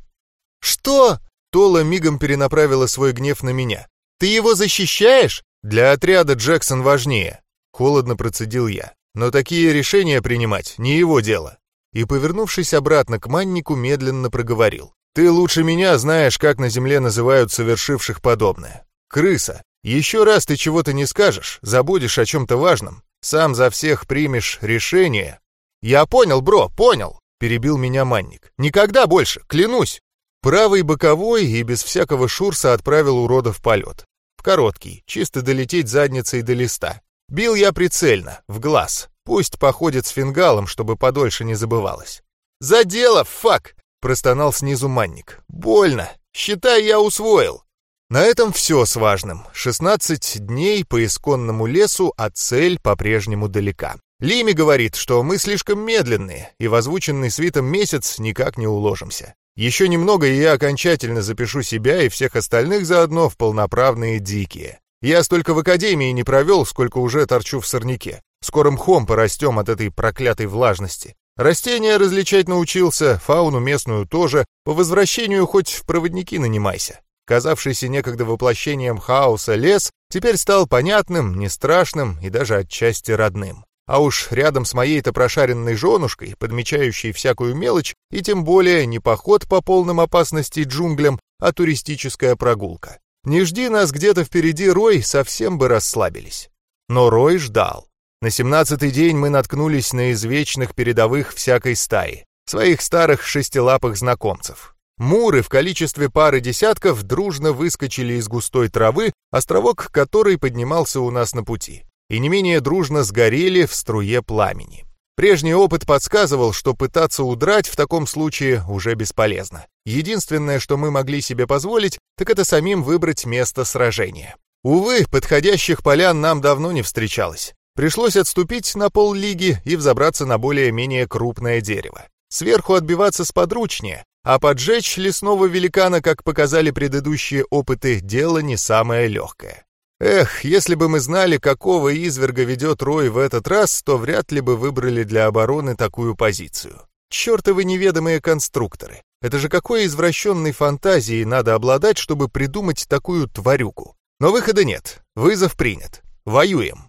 Что? Тола мигом перенаправила свой гнев на меня. «Ты его защищаешь? Для отряда Джексон важнее!» Холодно процедил я. Но такие решения принимать не его дело. И, повернувшись обратно к маннику, медленно проговорил. «Ты лучше меня знаешь, как на земле называют совершивших подобное. Крыса. Еще раз ты чего-то не скажешь, забудешь о чем-то важном. Сам за всех примешь решение». «Я понял, бро, понял!» — перебил меня манник. «Никогда больше, клянусь!» Правый боковой и без всякого шурса отправил урода в полет. В короткий, чисто долететь задницей до листа. Бил я прицельно, в глаз. Пусть походит с фингалом, чтобы подольше не забывалось. «За дело, фак!» — простонал снизу манник. «Больно. Считай, я усвоил». На этом все с важным. 16 дней по исконному лесу, а цель по-прежнему далека. Лими говорит, что мы слишком медленные, и в озвученный свитом месяц никак не уложимся. Еще немного, и я окончательно запишу себя и всех остальных заодно в полноправные дикие. Я столько в академии не провел, сколько уже торчу в сорняке. Скоро мхом порастем от этой проклятой влажности. Растения различать научился, фауну местную тоже. По возвращению хоть в проводники нанимайся. Казавшийся некогда воплощением хаоса лес теперь стал понятным, не страшным и даже отчасти родным. А уж рядом с моей-то прошаренной женушкой, подмечающей всякую мелочь, и тем более не поход по полным опасностей джунглям, а туристическая прогулка. Не жди нас где-то впереди, Рой, совсем бы расслабились. Но Рой ждал. На семнадцатый день мы наткнулись на извечных передовых всякой стаи, своих старых шестилапых знакомцев. Муры в количестве пары десятков дружно выскочили из густой травы, островок которой поднимался у нас на пути и не менее дружно сгорели в струе пламени. Прежний опыт подсказывал, что пытаться удрать в таком случае уже бесполезно. Единственное, что мы могли себе позволить, так это самим выбрать место сражения. Увы, подходящих полян нам давно не встречалось. Пришлось отступить на поллиги и взобраться на более-менее крупное дерево. Сверху отбиваться сподручнее, а поджечь лесного великана, как показали предыдущие опыты, дело не самое легкое. Эх, если бы мы знали, какого изверга ведет Рой в этот раз, то вряд ли бы выбрали для обороны такую позицию. Чертовы неведомые конструкторы. Это же какой извращенной фантазией надо обладать, чтобы придумать такую тварюку. Но выхода нет. Вызов принят. Воюем.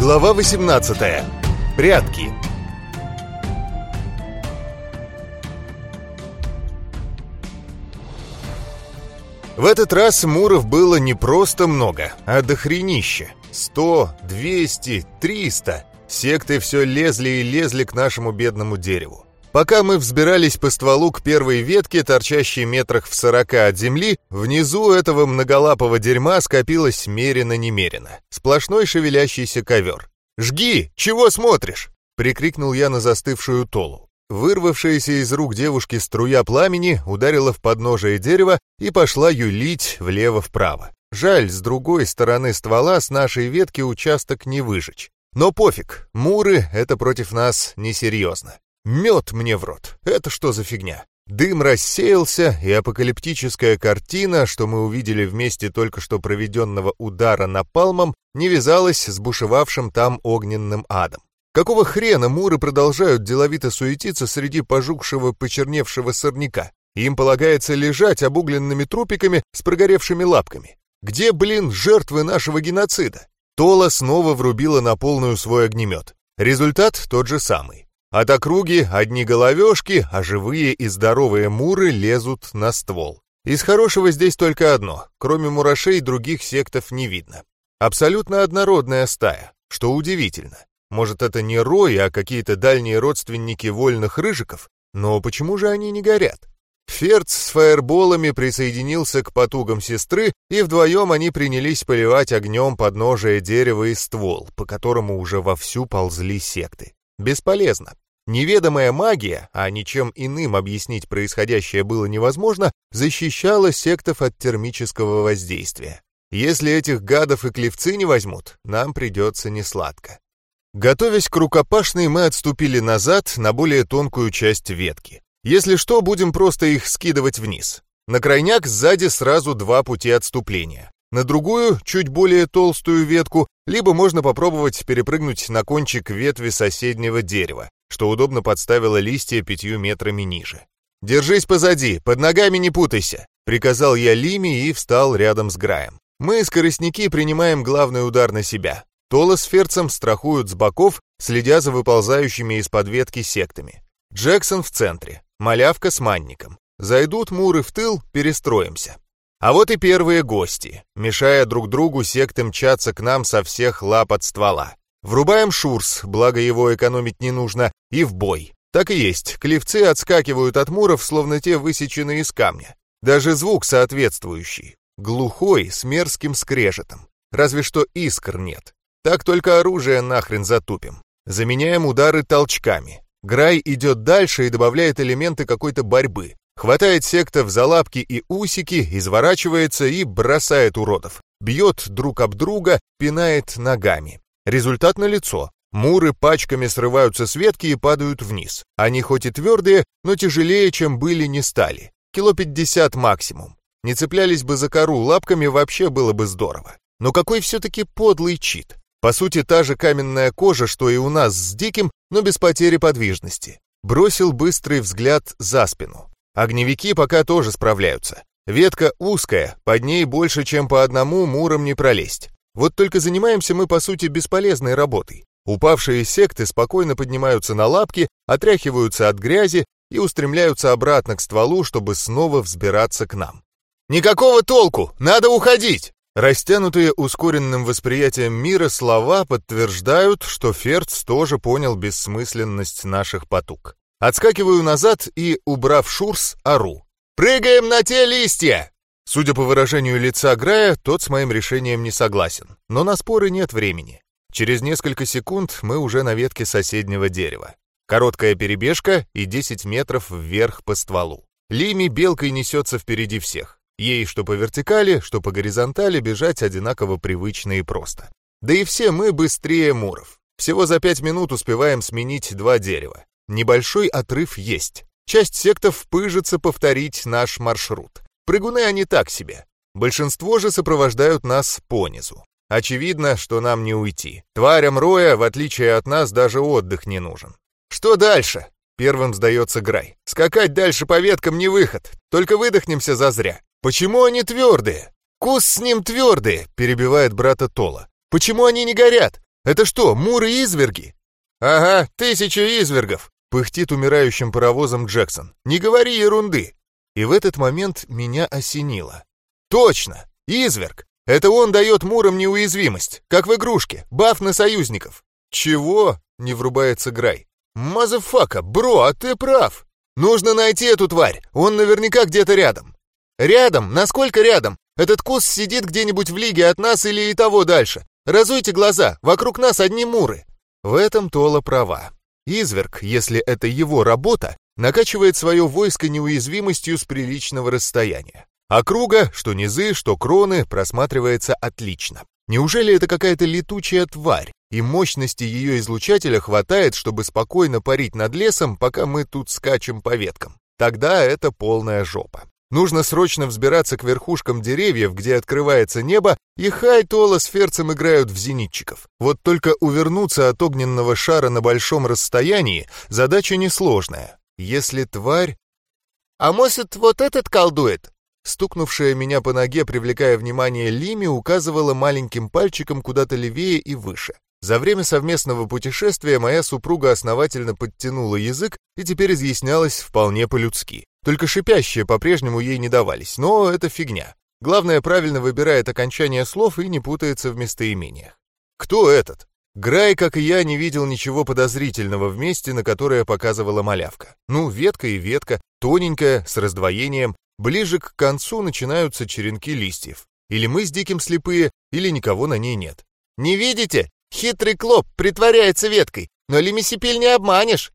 Глава 18. Прятки. В этот раз муров было не просто много, а дохренище. 100, 200, 300. Секты все лезли и лезли к нашему бедному дереву. Пока мы взбирались по стволу к первой ветке, торчащей метрах в сорока от земли, внизу этого многолапого дерьма скопилось мерено-немерено. Сплошной шевелящийся ковер. «Жги! Чего смотришь?» — прикрикнул я на застывшую Толу. Вырвавшаяся из рук девушки струя пламени ударила в подножие дерева и пошла юлить влево-вправо. Жаль, с другой стороны ствола с нашей ветки участок не выжечь. Но пофиг, муры — это против нас несерьезно. Мед мне в рот. Это что за фигня? Дым рассеялся, и апокалиптическая картина, что мы увидели вместе только что проведенного удара напалмом, не вязалась с бушевавшим там огненным адом. Какого хрена муры продолжают деловито суетиться среди пожухшего, почерневшего сорняка? Им полагается лежать обугленными трупиками с прогоревшими лапками. Где, блин, жертвы нашего геноцида? Тола снова врубила на полную свой огнемет. Результат тот же самый. От округи одни головешки, а живые и здоровые муры лезут на ствол. Из хорошего здесь только одно, кроме мурашей других сектов не видно. Абсолютно однородная стая, что удивительно. Может, это не рой, а какие-то дальние родственники вольных рыжиков? Но почему же они не горят? Ферц с фаерболами присоединился к потугам сестры, и вдвоем они принялись поливать огнем подножие дерева и ствол, по которому уже вовсю ползли секты. Бесполезно. Неведомая магия, а ничем иным объяснить происходящее было невозможно, защищала сектов от термического воздействия. Если этих гадов и клевцы не возьмут, нам придется несладко. Готовясь к рукопашной, мы отступили назад на более тонкую часть ветки. Если что, будем просто их скидывать вниз. На крайняк сзади сразу два пути отступления. На другую, чуть более толстую ветку, либо можно попробовать перепрыгнуть на кончик ветви соседнего дерева, что удобно подставило листья пятью метрами ниже. «Держись позади, под ногами не путайся», — приказал я Лиме и встал рядом с Граем. «Мы, скоростники, принимаем главный удар на себя. Тола с Ферцем страхуют с боков, следя за выползающими из-под ветки сектами. Джексон в центре, малявка с манником. Зайдут муры в тыл, перестроимся. А вот и первые гости. Мешая друг другу, секты мчатся к нам со всех лап от ствола. Врубаем шурс, благо его экономить не нужно, и в бой. Так и есть, клевцы отскакивают от муров, словно те высечены из камня. Даже звук соответствующий. Глухой, с мерзким скрежетом. Разве что искр нет. Так только оружие нахрен затупим. Заменяем удары толчками. Грай идет дальше и добавляет элементы какой-то борьбы. Хватает сектов за лапки и усики, изворачивается и бросает уродов. Бьет друг об друга, пинает ногами. Результат налицо. Муры пачками срываются с ветки и падают вниз. Они хоть и твердые, но тяжелее, чем были, не стали. Кило пятьдесят максимум. Не цеплялись бы за кору лапками, вообще было бы здорово. Но какой все-таки подлый чит. По сути, та же каменная кожа, что и у нас с Диким, но без потери подвижности. Бросил быстрый взгляд за спину. Огневики пока тоже справляются. Ветка узкая, под ней больше, чем по одному муром не пролезть. Вот только занимаемся мы, по сути, бесполезной работой. Упавшие секты спокойно поднимаются на лапки, отряхиваются от грязи и устремляются обратно к стволу, чтобы снова взбираться к нам. «Никакого толку! Надо уходить!» Растянутые ускоренным восприятием мира слова подтверждают, что Ферц тоже понял бессмысленность наших потуг. Отскакиваю назад и, убрав шурс, ору. «Прыгаем на те листья!» Судя по выражению лица Грая, тот с моим решением не согласен. Но на споры нет времени. Через несколько секунд мы уже на ветке соседнего дерева. Короткая перебежка и 10 метров вверх по стволу. Лими белкой несется впереди всех. Ей что по вертикали, что по горизонтали бежать одинаково привычно и просто. Да и все мы быстрее муров. Всего за пять минут успеваем сменить два дерева. Небольшой отрыв есть. Часть сектов пыжится повторить наш маршрут. Прыгуны они так себе. Большинство же сопровождают нас понизу. Очевидно, что нам не уйти. Тварям Роя, в отличие от нас, даже отдых не нужен. Что дальше? Первым сдается Грай. Скакать дальше по веткам не выход. Только выдохнемся зазря. Почему они твердые? Кус с ним твердые, перебивает брата Тола. Почему они не горят? Это что, муры-изверги? Ага, тысячу извергов. Пыхтит умирающим паровозом Джексон. «Не говори ерунды!» И в этот момент меня осенило. Точно! Изверг! Это он дает мурам неуязвимость, как в игрушке, баф на союзников. Чего? Не врубается Грай. Motherfucker, бро, а ты прав. Нужно найти эту тварь, он наверняка где-то рядом. Рядом? Насколько рядом? Этот кус сидит где-нибудь в лиге от нас или и того дальше. Разуйте глаза, вокруг нас одни муры. В этом Тола права. Изверг, если это его работа, накачивает свое войско неуязвимостью с приличного расстояния. Округа, что низы, что кроны, просматривается отлично. Неужели это какая-то летучая тварь, и мощности ее излучателя хватает, чтобы спокойно парить над лесом, пока мы тут скачем по веткам? Тогда это полная жопа. Нужно срочно взбираться к верхушкам деревьев, где открывается небо, и Хай Тола с Ферцем играют в зенитчиков. Вот только увернуться от огненного шара на большом расстоянии задача несложная. Если тварь... «А может, вот этот колдует?» Стукнувшая меня по ноге, привлекая внимание Лими, указывала маленьким пальчиком куда-то левее и выше. За время совместного путешествия моя супруга основательно подтянула язык и теперь изъяснялась вполне по-людски. Только шипящие по-прежнему ей не давались, но это фигня. Главное, правильно выбирает окончание слов и не путается в местоимениях. Кто этот? Грай, как и я, не видел ничего подозрительного в месте, на которое показывала малявка. Ну, ветка и ветка, тоненькая, с раздвоением, Ближе к концу начинаются черенки листьев. Или мы с Диким слепые, или никого на ней нет. «Не видите? Хитрый клоп притворяется веткой, но лимисипель не обманешь!»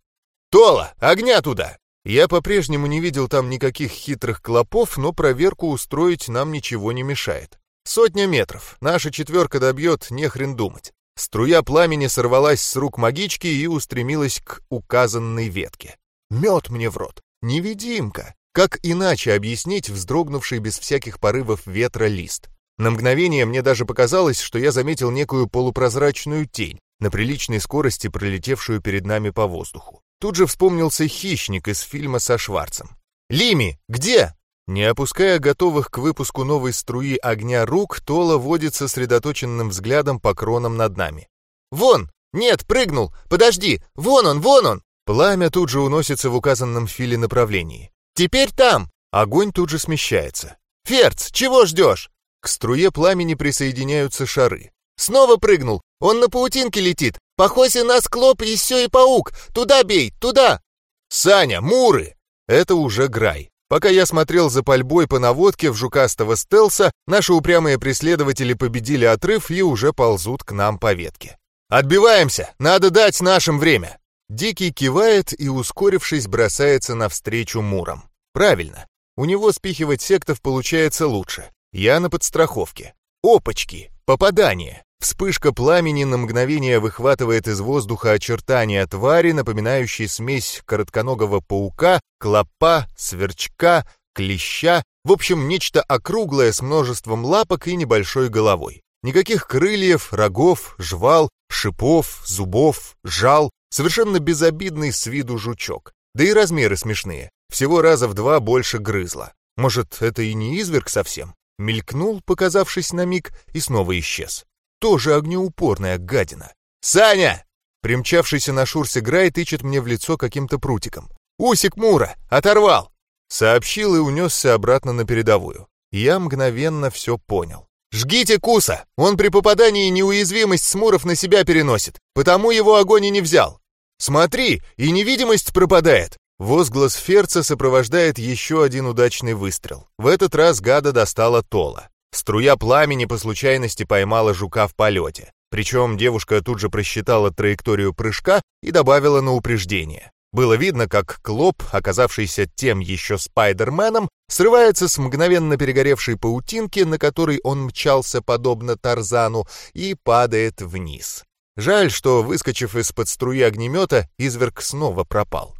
«Тола, огня туда!» Я по-прежнему не видел там никаких хитрых клопов, но проверку устроить нам ничего не мешает. Сотня метров. Наша четверка добьет, не хрен думать. Струя пламени сорвалась с рук магички и устремилась к указанной ветке. Мед мне в рот. Невидимка. Как иначе объяснить вздрогнувший без всяких порывов ветра лист? На мгновение мне даже показалось, что я заметил некую полупрозрачную тень, на приличной скорости пролетевшую перед нами по воздуху. Тут же вспомнился хищник из фильма со Шварцем. «Лими, где?» Не опуская готовых к выпуску новой струи огня рук, Тола водит сосредоточенным взглядом по кронам над нами. «Вон! Нет, прыгнул! Подожди! Вон он, вон он!» Пламя тут же уносится в указанном филе направлении. Теперь там!» Огонь тут же смещается. «Ферц, чего ждешь?» К струе пламени присоединяются шары. «Снова прыгнул! Он на паутинке летит! Похоже, нас клоп и все и паук! Туда бей, туда!» «Саня, муры!» Это уже Грай. Пока я смотрел за пальбой по наводке в жукастого стелса, наши упрямые преследователи победили отрыв и уже ползут к нам по ветке. «Отбиваемся! Надо дать нашим время!» Дикий кивает и, ускорившись, бросается навстречу мурам. Правильно. У него спихивать сектов получается лучше. Я на подстраховке. Опачки! Попадание! Вспышка пламени на мгновение выхватывает из воздуха очертания твари, напоминающей смесь коротконогого паука, клопа, сверчка, клеща, в общем, нечто округлое с множеством лапок и небольшой головой. Никаких крыльев, рогов, жвал, шипов, зубов, жал, Совершенно безобидный с виду жучок. Да и размеры смешные. Всего раза в два больше грызла. Может, это и не изверг совсем? Мелькнул, показавшись на миг, и снова исчез. Тоже огнеупорная гадина. «Саня!» Примчавшийся на шурсе Грай тычет мне в лицо каким-то прутиком. «Усик Мура! Оторвал!» Сообщил и унесся обратно на передовую. Я мгновенно все понял. «Жгите Куса! Он при попадании неуязвимость Смуров на себя переносит, потому его огонь и не взял. «Смотри, и невидимость пропадает!» Возглас Ферца сопровождает еще один удачный выстрел. В этот раз гада достала Тола. Струя пламени по случайности поймала жука в полете. Причем девушка тут же просчитала траекторию прыжка и добавила на упреждение. Было видно, как Клоп, оказавшийся тем еще Спайдерменом, срывается с мгновенно перегоревшей паутинки, на которой он мчался подобно Тарзану, и падает вниз. Жаль, что, выскочив из-под струи огнемета, изверг снова пропал.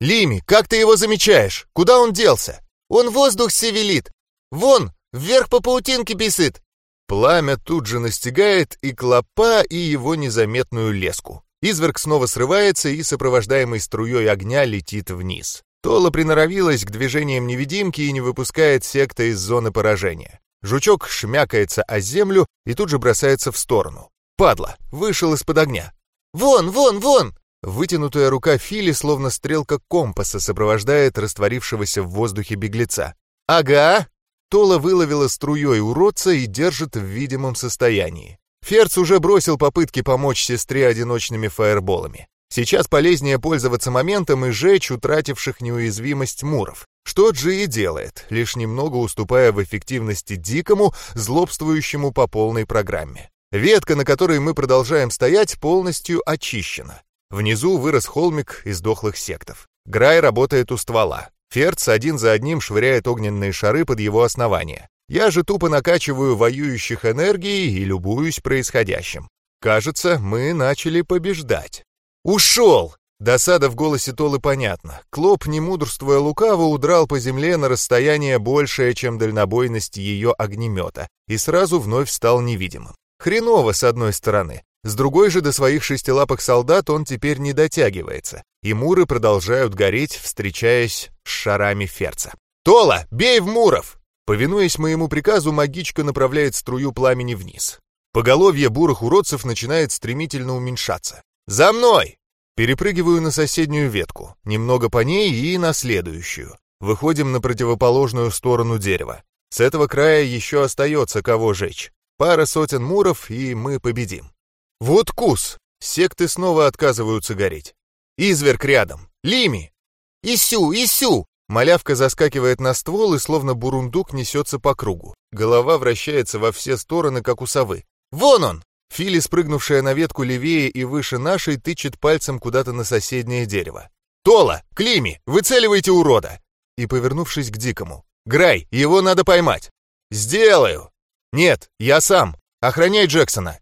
«Лими, как ты его замечаешь? Куда он делся?» «Он воздух севелит! Вон, вверх по паутинке бесит!» Пламя тут же настигает и клопа, и его незаметную леску. Изверг снова срывается и, сопровождаемый струей огня, летит вниз. Тола приноровилась к движениям невидимки и не выпускает секта из зоны поражения. Жучок шмякается о землю и тут же бросается в сторону. Падла! Вышел из-под огня. «Вон, вон, вон!» Вытянутая рука Фили, словно стрелка компаса, сопровождает растворившегося в воздухе беглеца. «Ага!» Тола выловила струей уродца и держит в видимом состоянии. Ферц уже бросил попытки помочь сестре одиночными фаерболами. Сейчас полезнее пользоваться моментом и жечь утративших неуязвимость муров. Что Джи и делает, лишь немного уступая в эффективности дикому, злобствующему по полной программе. Ветка, на которой мы продолжаем стоять, полностью очищена. Внизу вырос холмик из дохлых сектов. Грай работает у ствола. Ферц один за одним швыряет огненные шары под его основание. Я же тупо накачиваю воюющих энергией и любуюсь происходящим. Кажется, мы начали побеждать. «Ушел!» Досада в голосе Толы понятна. Клоп, не мудрствуя лукаво, удрал по земле на расстояние большее, чем дальнобойность ее огнемета, и сразу вновь стал невидимым. Хреново, с одной стороны. С другой же до своих шестилапых солдат он теперь не дотягивается, и муры продолжают гореть, встречаясь с шарами ферца. «Тола, бей в муров!» Повинуясь моему приказу, магичка направляет струю пламени вниз. Поголовье бурых уродцев начинает стремительно уменьшаться. «За мной!» Перепрыгиваю на соседнюю ветку, немного по ней и на следующую. Выходим на противоположную сторону дерева. С этого края еще остается кого жечь. Пара сотен муров, и мы победим. Вот кус! Секты снова отказываются гореть. Изверг рядом. Лими! Исю, Исю! Малявка заскакивает на ствол и словно бурундук несется по кругу. Голова вращается во все стороны, как у совы. «Вон он!» Фили, спрыгнувшая на ветку левее и выше нашей, тычет пальцем куда-то на соседнее дерево. «Тола! Клими! Выцеливайте урода!» И, повернувшись к Дикому. «Грай, его надо поймать!» «Сделаю!» «Нет, я сам! Охраняй Джексона!»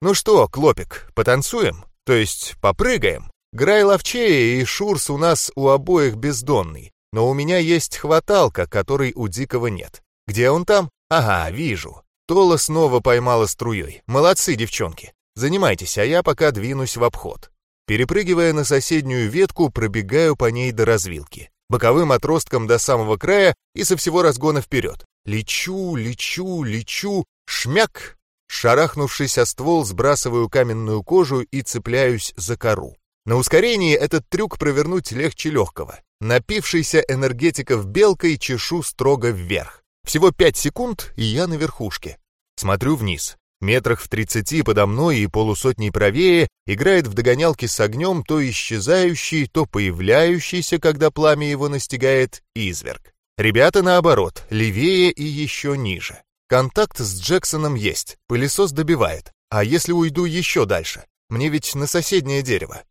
«Ну что, Клопик, потанцуем? То есть попрыгаем? Грай ловчее, и Шурс у нас у обоих бездонный. Но у меня есть хваталка, которой у Дикого нет. Где он там? Ага, вижу. Тола снова поймала струей. Молодцы, девчонки. Занимайтесь, а я пока двинусь в обход. Перепрыгивая на соседнюю ветку, пробегаю по ней до развилки. Боковым отростком до самого края и со всего разгона вперед. Лечу, лечу, лечу. Шмяк! Шарахнувшись о ствол, сбрасываю каменную кожу и цепляюсь за кору. На ускорении этот трюк провернуть легче легкого. Напившийся энергетиков белкой чешу строго вверх. Всего пять секунд, и я на верхушке. Смотрю вниз. Метрах в тридцати подо мной и полусотней правее играет в догонялки с огнем то исчезающий, то появляющийся, когда пламя его настигает, изверг. Ребята, наоборот, левее и еще ниже. Контакт с Джексоном есть, пылесос добивает. А если уйду еще дальше? Мне ведь на соседнее дерево.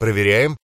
Проверяем.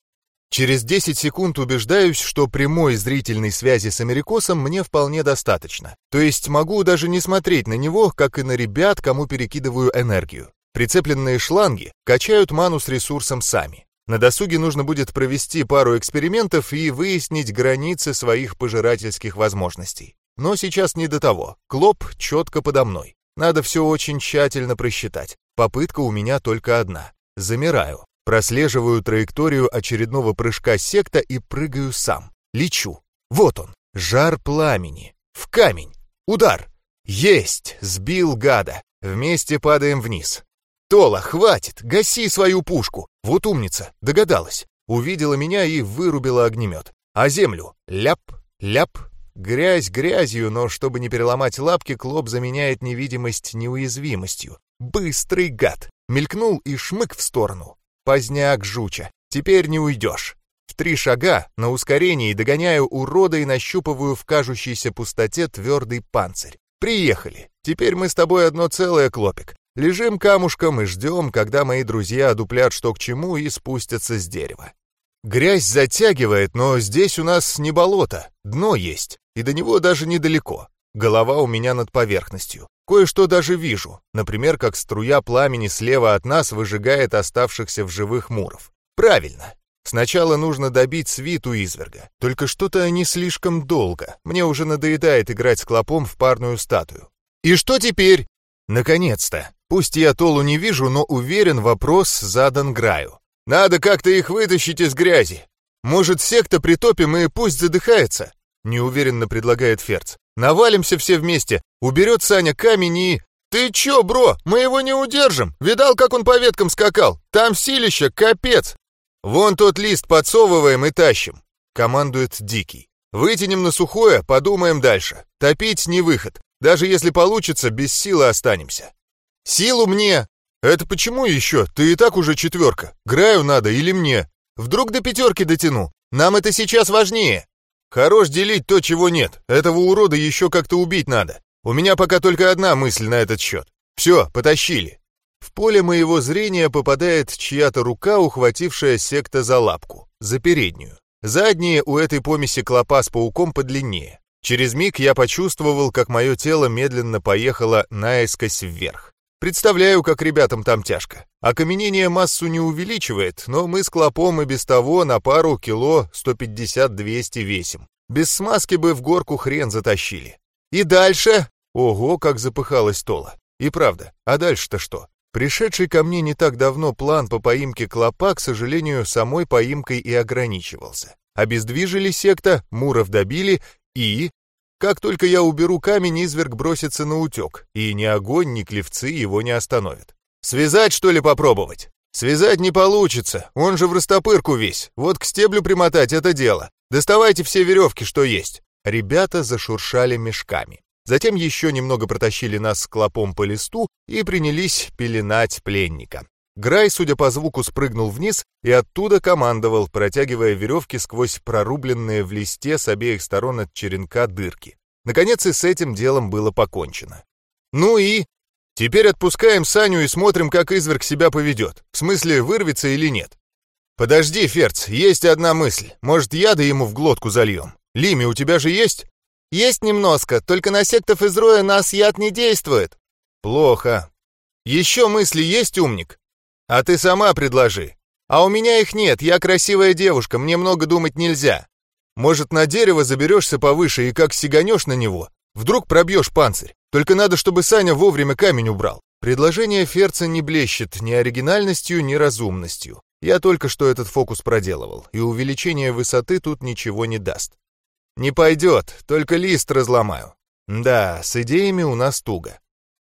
Через 10 секунд убеждаюсь, что прямой зрительной связи с Америкосом мне вполне достаточно. То есть могу даже не смотреть на него, как и на ребят, кому перекидываю энергию. Прицепленные шланги качают ману с ресурсом сами. На досуге нужно будет провести пару экспериментов и выяснить границы своих пожирательских возможностей. Но сейчас не до того. Клоп четко подо мной. Надо все очень тщательно просчитать. Попытка у меня только одна. Замираю. Прослеживаю траекторию очередного прыжка секта и прыгаю сам. Лечу. Вот он. Жар пламени. В камень. Удар. Есть! Сбил гада. Вместе падаем вниз. Тола, хватит! Гаси свою пушку! Вот умница, догадалась. Увидела меня и вырубила огнемет. А землю? Ляп, ляп, Грязь грязью, но чтобы не переломать лапки, Клоп заменяет невидимость неуязвимостью. Быстрый гад! Мелькнул и шмык в сторону. Поздняк жуча. Теперь не уйдешь. В три шага на ускорении догоняю урода и нащупываю в кажущейся пустоте твердый панцирь. Приехали. Теперь мы с тобой одно целое, Клопик. Лежим камушком и ждем, когда мои друзья одуплят что к чему и спустятся с дерева. Грязь затягивает, но здесь у нас не болото, дно есть, и до него даже недалеко. Голова у меня над поверхностью. Кое-что даже вижу, например, как струя пламени слева от нас выжигает оставшихся в живых муров. Правильно. Сначала нужно добить свиту изверга. Только что-то они слишком долго. Мне уже надоедает играть с клопом в парную статую. И что теперь? Наконец-то. Пусть я Толу не вижу, но уверен, вопрос задан Граю. Надо как-то их вытащить из грязи. Может, секта притопим и пусть задыхается?» Неуверенно предлагает Ферц. «Навалимся все вместе. Уберет Саня камень и...» «Ты чё, бро? Мы его не удержим. Видал, как он по веткам скакал? Там силища, капец!» «Вон тот лист подсовываем и тащим», — командует Дикий. Вытянем на сухое, подумаем дальше. Топить не выход. Даже если получится, без силы останемся. Силу мне! Это почему еще? Ты и так уже четверка. Граю надо или мне? Вдруг до пятерки дотяну? Нам это сейчас важнее. Хорош делить то, чего нет. Этого урода еще как-то убить надо. У меня пока только одна мысль на этот счет. Все, потащили. В поле моего зрения попадает чья-то рука, ухватившая секта за лапку, за переднюю. Задние у этой помеси клопа с пауком подлиннее. Через миг я почувствовал, как мое тело медленно поехало наискось вверх. Представляю, как ребятам там тяжко. Окаменение массу не увеличивает, но мы с клопом и без того на пару кило 150-200 весим. Без смазки бы в горку хрен затащили. И дальше... Ого, как запыхалась Тола. И правда, а дальше-то что? Пришедший ко мне не так давно план по поимке клопа, к сожалению, самой поимкой и ограничивался. Обездвижили секта, Муров добили и... Как только я уберу камень, изверг бросится на утек, и ни огонь, ни клевцы его не остановят. Связать, что ли, попробовать? Связать не получится, он же в растопырку весь. Вот к стеблю примотать это дело. Доставайте все веревки, что есть. Ребята зашуршали мешками. Затем еще немного протащили нас с клопом по листу и принялись пеленать пленника. Грай, судя по звуку, спрыгнул вниз и оттуда командовал, протягивая веревки сквозь прорубленные в листе с обеих сторон от черенка дырки. Наконец и с этим делом было покончено. Ну и... Теперь отпускаем Саню и смотрим, как изверг себя поведет. В смысле, вырвется или нет. Подожди, Ферц, есть одна мысль. Может, яда ему в глотку зальем? Лими, у тебя же есть? «Есть немножко, только на сектов из роя нас яд не действует». «Плохо. Еще мысли есть, умник? А ты сама предложи. А у меня их нет, я красивая девушка, мне много думать нельзя. Может, на дерево заберешься повыше и как сиганешь на него, вдруг пробьешь панцирь. Только надо, чтобы Саня вовремя камень убрал». Предложение Ферца не блещет ни оригинальностью, ни разумностью. Я только что этот фокус проделывал, и увеличение высоты тут ничего не даст. «Не пойдет, только лист разломаю». «Да, с идеями у нас туго».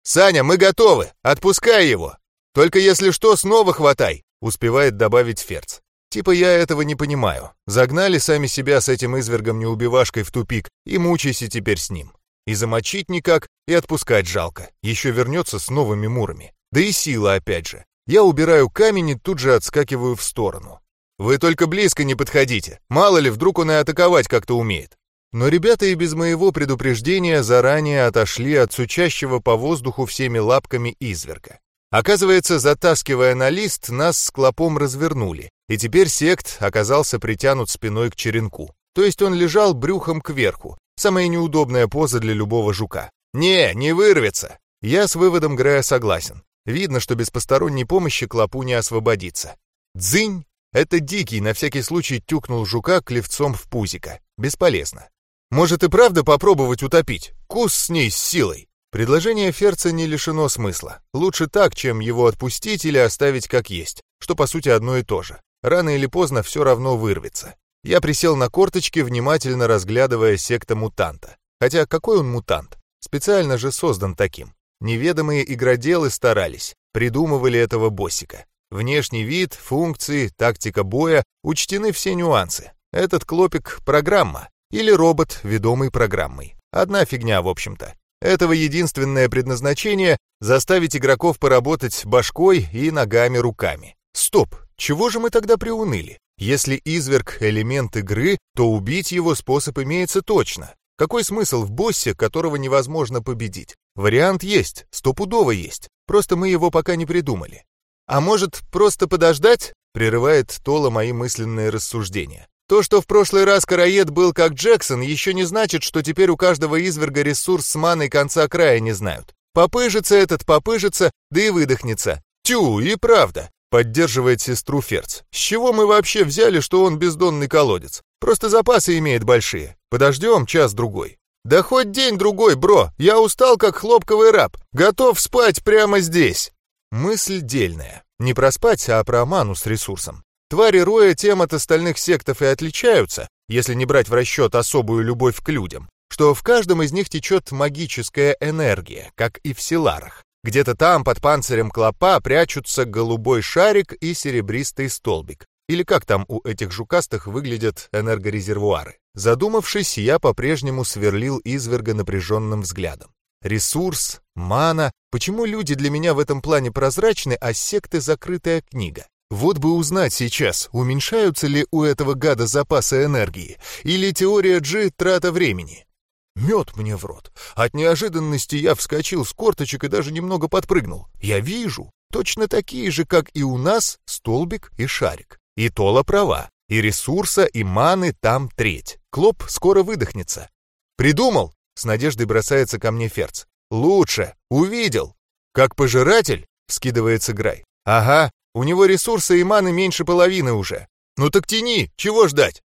«Саня, мы готовы! Отпускай его! Только если что, снова хватай!» — успевает добавить Ферц. Типа я этого не понимаю. Загнали сами себя с этим извергом-неубивашкой в тупик и мучайся теперь с ним. И замочить никак, и отпускать жалко. Еще вернется с новыми мурами. Да и сила опять же. Я убираю камень и тут же отскакиваю в сторону. Вы только близко не подходите. Мало ли, вдруг он и атаковать как-то умеет. Но ребята и без моего предупреждения заранее отошли от сучащего по воздуху всеми лапками изверга. Оказывается, затаскивая на лист, нас с клопом развернули, и теперь сект оказался притянут спиной к черенку. То есть он лежал брюхом кверху, самая неудобная поза для любого жука. «Не, не вырвется!» Я с выводом Грея согласен. Видно, что без посторонней помощи клопу не освободится. «Дзынь!» Это Дикий на всякий случай тюкнул жука клевцом в пузико. Бесполезно. Может и правда попробовать утопить? Кус с ней с силой. Предложение Ферца не лишено смысла. Лучше так, чем его отпустить или оставить как есть, что по сути одно и то же. Рано или поздно все равно вырвется. Я присел на корточки, внимательно разглядывая секта мутанта. Хотя какой он мутант? Специально же создан таким. Неведомые игроделы старались, придумывали этого боссика. Внешний вид, функции, тактика боя, учтены все нюансы. Этот клопик — программа, или робот, ведомый программой. Одна фигня, в общем-то. Этого единственное предназначение — заставить игроков поработать башкой и ногами-руками. Стоп, чего же мы тогда приуныли? Если изверг — элемент игры, то убить его способ имеется точно. Какой смысл в боссе, которого невозможно победить? Вариант есть, стопудово есть, просто мы его пока не придумали. А может, просто подождать? Прерывает Тола мои мысленные рассуждения. То, что в прошлый раз Караед был как Джексон, еще не значит, что теперь у каждого изверга ресурс с маной конца края не знают. Попыжится этот, попыжится, да и выдохнется. Тю, и правда, поддерживает сестру Ферц. С чего мы вообще взяли, что он бездонный колодец? Просто запасы имеет большие. Подождем час-другой. Да хоть день-другой, бро, я устал как хлопковый раб, готов спать прямо здесь. Мысль дельная. Не про спать, а про ману с ресурсом. Твари Роя тем от остальных сектов и отличаются, если не брать в расчет особую любовь к людям, что в каждом из них течет магическая энергия, как и в Силарах. Где-то там, под панцирем клопа, прячутся голубой шарик и серебристый столбик. или как там у этих жукастых выглядят энергорезервуары. Задумавшись, я по-прежнему сверлил изверга напряженным взглядом. Ресурс, мана. Почему люди для меня в этом плане прозрачны, а секты закрытая книга? Вот бы узнать сейчас, уменьшаются ли у этого гада запасы энергии, или теория G — трата времени. Мед мне в рот. От неожиданности я вскочил с корточек и даже немного подпрыгнул. Я вижу, точно такие же, как и у нас, столбик и шарик. И Тола права. И ресурса, и маны там треть. Клоп скоро выдохнется. «Придумал?» — с надеждой бросается ко мне Ферц. «Лучше. Увидел. Как пожиратель?» — вскидывается Грай. «Ага. У него ресурса и маны меньше половины уже. Ну так тяни. Чего ждать?»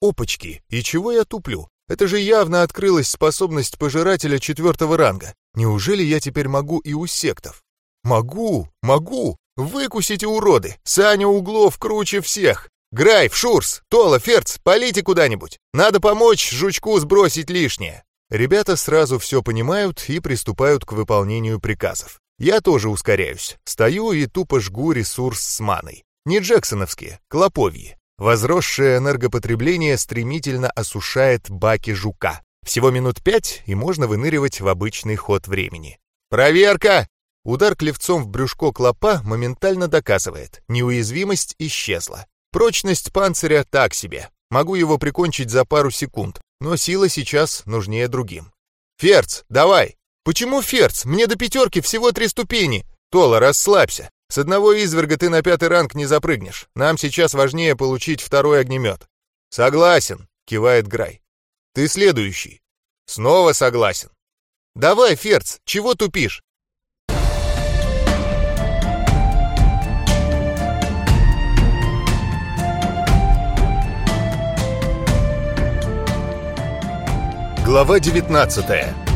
Опачки, и чего я туплю? Это же явно открылась способность пожирателя четвертого ранга. Неужели я теперь могу и у сектов? Могу, могу! Выкусите, уроды! Саня Углов круче всех! Грайв, Шурс, Тола, Ферц, полите куда-нибудь! Надо помочь жучку сбросить лишнее!» Ребята сразу все понимают и приступают к выполнению приказов. Я тоже ускоряюсь. Стою и тупо жгу ресурс с маной. Не джексоновские, клоповьи. Возросшее энергопотребление стремительно осушает баки жука. Всего минут пять, и можно выныривать в обычный ход времени. «Проверка!» Удар клевцом в брюшко клопа моментально доказывает, неуязвимость исчезла. Прочность панциря так себе. Могу его прикончить за пару секунд, но сила сейчас нужнее другим. «Ферц, давай!» «Почему Ферц? Мне до пятерки всего три ступени!» «Тола, расслабься! С одного изверга ты на пятый ранг не запрыгнешь. Нам сейчас важнее получить второй огнемет». «Согласен», — кивает Грай. «Ты следующий». «Снова согласен». «Давай, Ферц, чего тупишь?» Глава 19.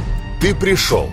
Ты пришел.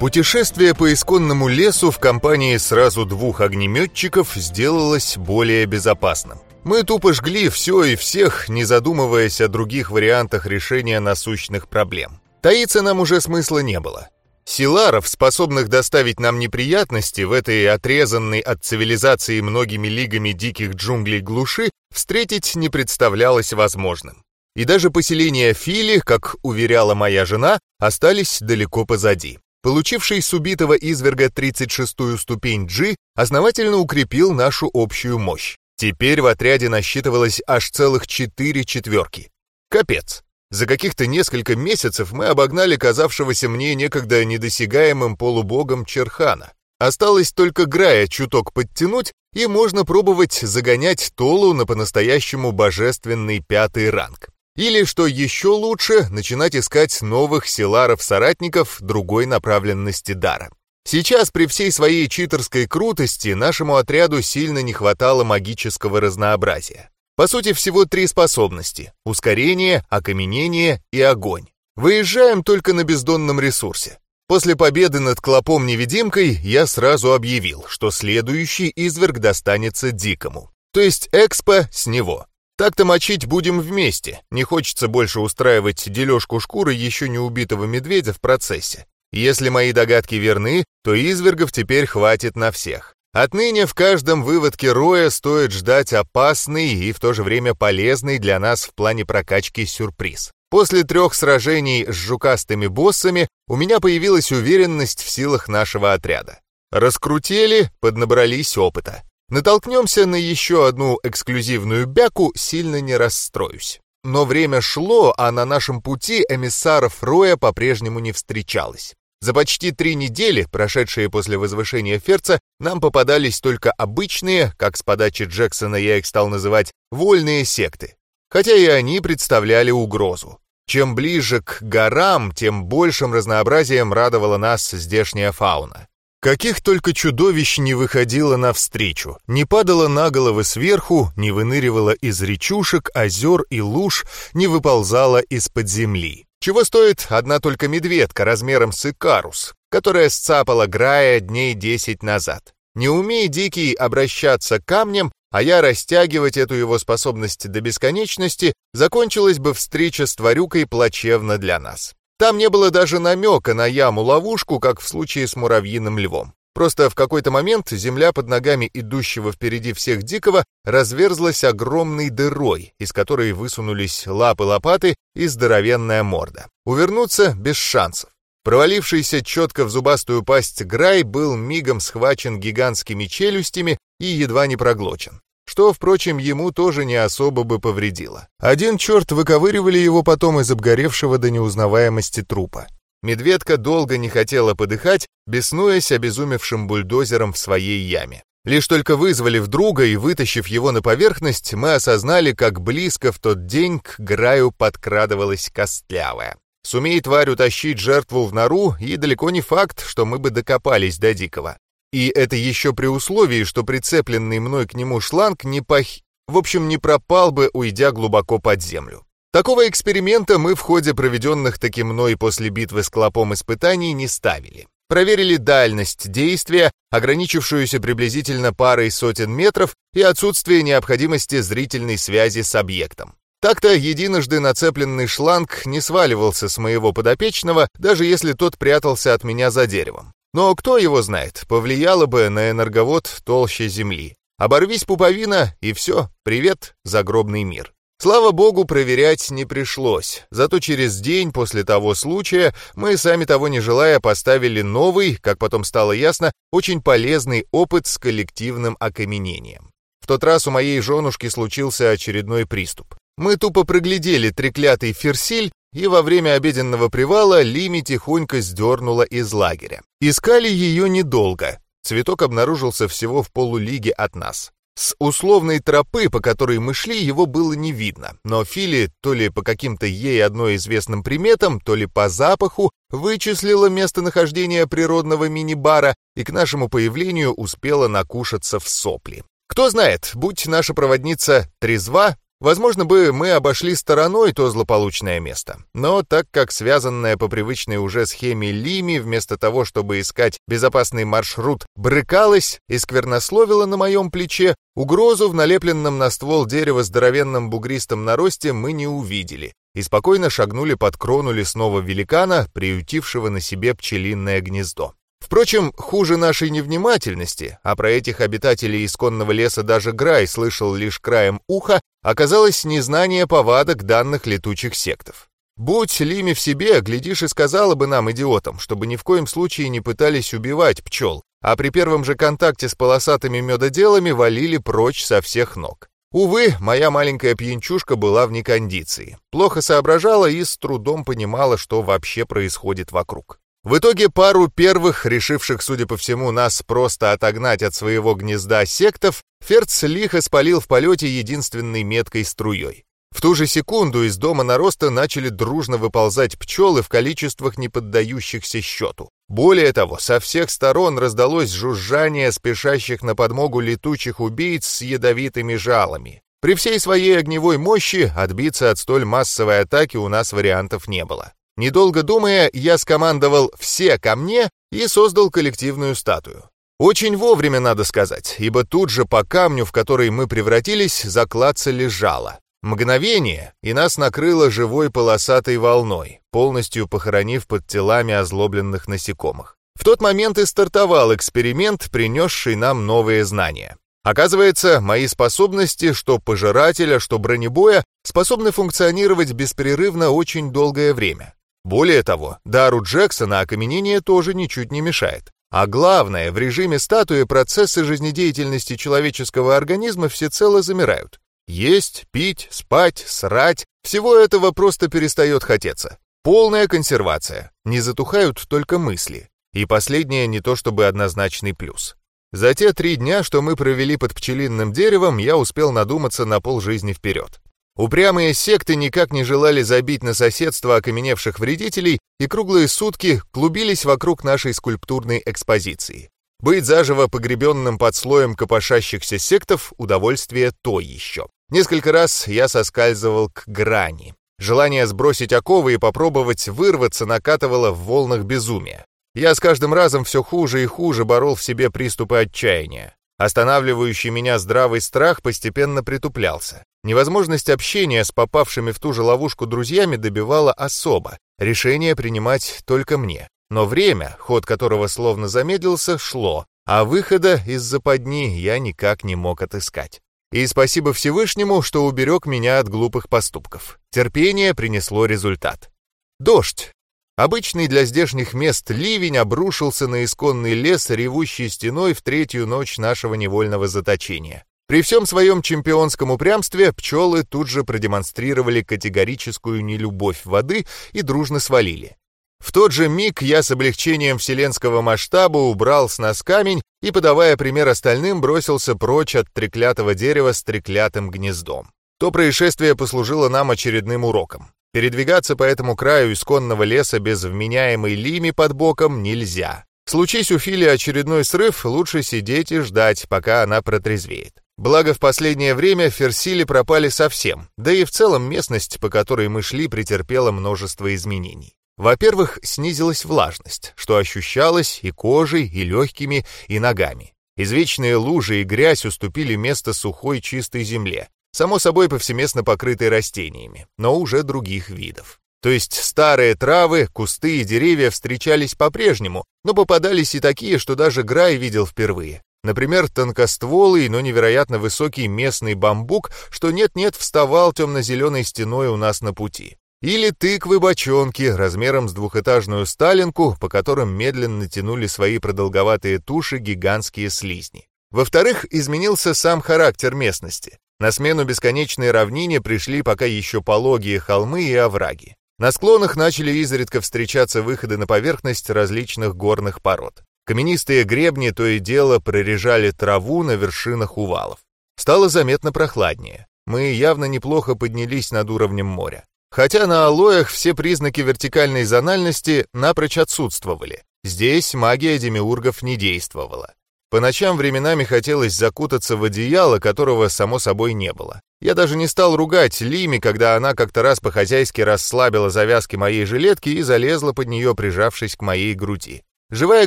Путешествие по исконному лесу в компании сразу двух огнеметчиков сделалось более безопасным. Мы тупо жгли все и всех, не задумываясь о других вариантах решения насущных проблем. Таиться нам уже смысла не было. Силаров, способных доставить нам неприятности в этой отрезанной от цивилизации многими лигами диких джунглей глуши, встретить не представлялось возможным. И даже поселения Фили, как уверяла моя жена, остались далеко позади. Получивший с убитого изверга 36-ю ступень G основательно укрепил нашу общую мощь. Теперь в отряде насчитывалось аж целых четыре четверки. Капец. За каких-то несколько месяцев мы обогнали казавшегося мне некогда недосягаемым полубогом Черхана. Осталось только Грая чуток подтянуть, и можно пробовать загонять Толу на по-настоящему божественный пятый ранг. Или, что еще лучше, начинать искать новых силаров-соратников другой направленности дара. Сейчас при всей своей читерской крутости нашему отряду сильно не хватало магического разнообразия. По сути, всего три способности — ускорение, окаменение и огонь. Выезжаем только на бездонном ресурсе. После победы над Клопом-невидимкой я сразу объявил, что следующий изверг достанется Дикому. То есть Экспо с него. Так-то мочить будем вместе. Не хочется больше устраивать дележку шкуры еще не убитого медведя в процессе. Если мои догадки верны, то извергов теперь хватит на всех. Отныне в каждом выводке роя стоит ждать опасный и в то же время полезный для нас в плане прокачки сюрприз. После трех сражений с жукастыми боссами у меня появилась уверенность в силах нашего отряда. Раскрутили, поднабрались опыта. Натолкнемся на еще одну эксклюзивную бяку, сильно не расстроюсь. Но время шло, а на нашем пути эмиссаров Роя по-прежнему не встречалось. За почти три недели, прошедшие после возвышения Ферца, нам попадались только обычные, как с подачи Джексона я их стал называть, вольные секты. Хотя и они представляли угрозу. Чем ближе к горам, тем большим разнообразием радовала нас здешняя фауна. Каких только чудовищ не выходило навстречу, не падало на головы сверху, не выныривало из речушек, озер и луж, не выползало из-под земли. Чего стоит одна только медведка размером с икарус, которая сцапала Грая дней десять назад. Не умей Дикий обращаться камнем, а я растягивать эту его способность до бесконечности, закончилась бы встреча с тварюкой плачевно для нас. Там не было даже намека на яму-ловушку, как в случае с муравьиным львом. Просто в какой-то момент земля под ногами идущего впереди всех дикого разверзлась огромной дырой, из которой высунулись лапы-лопаты и здоровенная морда. Увернуться без шансов. Провалившийся четко в зубастую пасть Грай был мигом схвачен гигантскими челюстями и едва не проглочен. Что, впрочем, ему тоже не особо бы повредило. Один черт выковыривали его потом из обгоревшего до неузнаваемости трупа. Медведка долго не хотела подыхать, беснуясь обезумевшим бульдозером в своей яме. Лишь только вызвали друга и вытащив его на поверхность, мы осознали, как близко в тот день к Граю подкрадывалась костлявая. Сумеет тварь утащить жертву в нору, и далеко не факт, что мы бы докопались до дикого. И это еще при условии, что прицепленный мной к нему шланг не пох... В общем, не пропал бы, уйдя глубоко под землю. Такого эксперимента мы в ходе проведенных таки мной после битвы с клопом испытаний не ставили. Проверили дальность действия, ограничившуюся приблизительно парой сотен метров и отсутствие необходимости зрительной связи с объектом. Так-то единожды нацепленный шланг не сваливался с моего подопечного, даже если тот прятался от меня за деревом. Но кто его знает, повлияло бы на энерговод толще земли. Оборвись пуповина, и все, привет, загробный мир. Слава богу, проверять не пришлось. Зато через день после того случая мы, сами того не желая, поставили новый, как потом стало ясно, очень полезный опыт с коллективным окаменением. В тот раз у моей женушки случился очередной приступ. Мы тупо проглядели треклятый ферсиль, и во время обеденного привала Лими тихонько сдернула из лагеря. Искали ее недолго. Цветок обнаружился всего в полулиге от нас. С условной тропы, по которой мы шли, его было не видно, но Фили то ли по каким-то ей одной известным приметам, то ли по запаху вычислила местонахождение природного мини-бара и к нашему появлению успела накушаться в сопли. Кто знает, будь наша проводница трезва, Возможно бы мы обошли стороной то злополучное место, но так как связанная по привычной уже схеме Лими, вместо того, чтобы искать безопасный маршрут, брыкалась и сквернословила на моем плече, угрозу в налепленном на ствол дерева здоровенном бугристом наросте мы не увидели и спокойно шагнули под крону лесного великана, приютившего на себе пчелиное гнездо. Впрочем, хуже нашей невнимательности, а про этих обитателей исконного леса даже Грай слышал лишь краем уха, оказалось незнание повадок данных летучих сектов. Будь Лими в себе, глядишь и сказала бы нам, идиотам, чтобы ни в коем случае не пытались убивать пчел, а при первом же контакте с полосатыми медоделами валили прочь со всех ног. Увы, моя маленькая пьянчушка была в некондиции, плохо соображала и с трудом понимала, что вообще происходит вокруг. В итоге пару первых, решивших, судя по всему, нас просто отогнать от своего гнезда сектов, Ферц лихо спалил в полете единственной меткой струей. В ту же секунду из дома нароста начали дружно выползать пчелы в количествах, не поддающихся счету. Более того, со всех сторон раздалось жужжание спешащих на подмогу летучих убийц с ядовитыми жалами. При всей своей огневой мощи отбиться от столь массовой атаки у нас вариантов не было. Недолго думая, я скомандовал «все ко мне» и создал коллективную статую. Очень вовремя, надо сказать, ибо тут же по камню, в который мы превратились, заклацали жало. Мгновение, и нас накрыло живой полосатой волной, полностью похоронив под телами озлобленных насекомых. В тот момент и стартовал эксперимент, принесший нам новые знания. Оказывается, мои способности, что пожирателя, что бронебоя, способны функционировать беспрерывно очень долгое время. Более того, дару Джексона окаменение тоже ничуть не мешает. А главное, в режиме статуи процессы жизнедеятельности человеческого организма всецело замирают. Есть, пить, спать, срать – всего этого просто перестает хотеться. Полная консервация. Не затухают только мысли. И последнее не то чтобы однозначный плюс. За те три дня, что мы провели под пчелиным деревом, я успел надуматься на полжизни вперед. Упрямые секты никак не желали забить на соседство окаменевших вредителей и круглые сутки клубились вокруг нашей скульптурной экспозиции. Быть заживо погребенным под слоем копошащихся сектов — удовольствие то еще. Несколько раз я соскальзывал к грани. Желание сбросить оковы и попробовать вырваться накатывало в волнах безумия. Я с каждым разом все хуже и хуже борол в себе приступы отчаяния. Останавливающий меня здравый страх постепенно притуплялся. Невозможность общения с попавшими в ту же ловушку друзьями добивала особо. Решение принимать только мне. Но время, ход которого словно замедлился, шло, а выхода из западни я никак не мог отыскать. И спасибо Всевышнему, что уберег меня от глупых поступков. Терпение принесло результат. Дождь. Обычный для здешних мест ливень обрушился на исконный лес, ревущей стеной в третью ночь нашего невольного заточения. При всем своем чемпионском упрямстве пчелы тут же продемонстрировали категорическую нелюбовь воды и дружно свалили. В тот же миг я с облегчением вселенского масштаба убрал с нас камень и, подавая пример остальным, бросился прочь от треклятого дерева с треклятым гнездом. То происшествие послужило нам очередным уроком. Передвигаться по этому краю исконного леса без вменяемой лими под боком нельзя. Случись у Фили очередной срыв, лучше сидеть и ждать, пока она протрезвеет. Благо, в последнее время ферсили пропали совсем, да и в целом местность, по которой мы шли, претерпела множество изменений. Во-первых, снизилась влажность, что ощущалось и кожей, и легкими, и ногами. Извечные лужи и грязь уступили место сухой чистой земле, само собой повсеместно покрытой растениями, но уже других видов. То есть старые травы, кусты и деревья встречались по-прежнему, но попадались и такие, что даже Грай видел впервые. Например, тонкостволый, но невероятно высокий местный бамбук, что нет-нет вставал темно-зеленой стеной у нас на пути. Или тыквы-бочонки размером с двухэтажную сталинку, по которым медленно тянули свои продолговатые туши гигантские слизни. Во-вторых, изменился сам характер местности. На смену бесконечной равнине пришли пока еще пологие холмы и овраги. На склонах начали изредка встречаться выходы на поверхность различных горных пород. Каменистые гребни то и дело прорежали траву на вершинах увалов. Стало заметно прохладнее. Мы явно неплохо поднялись над уровнем моря. Хотя на алоях все признаки вертикальной зональности напрочь отсутствовали. Здесь магия демиургов не действовала. По ночам временами хотелось закутаться в одеяло, которого, само собой, не было. Я даже не стал ругать Лими, когда она как-то раз по-хозяйски расслабила завязки моей жилетки и залезла под нее, прижавшись к моей груди. Живая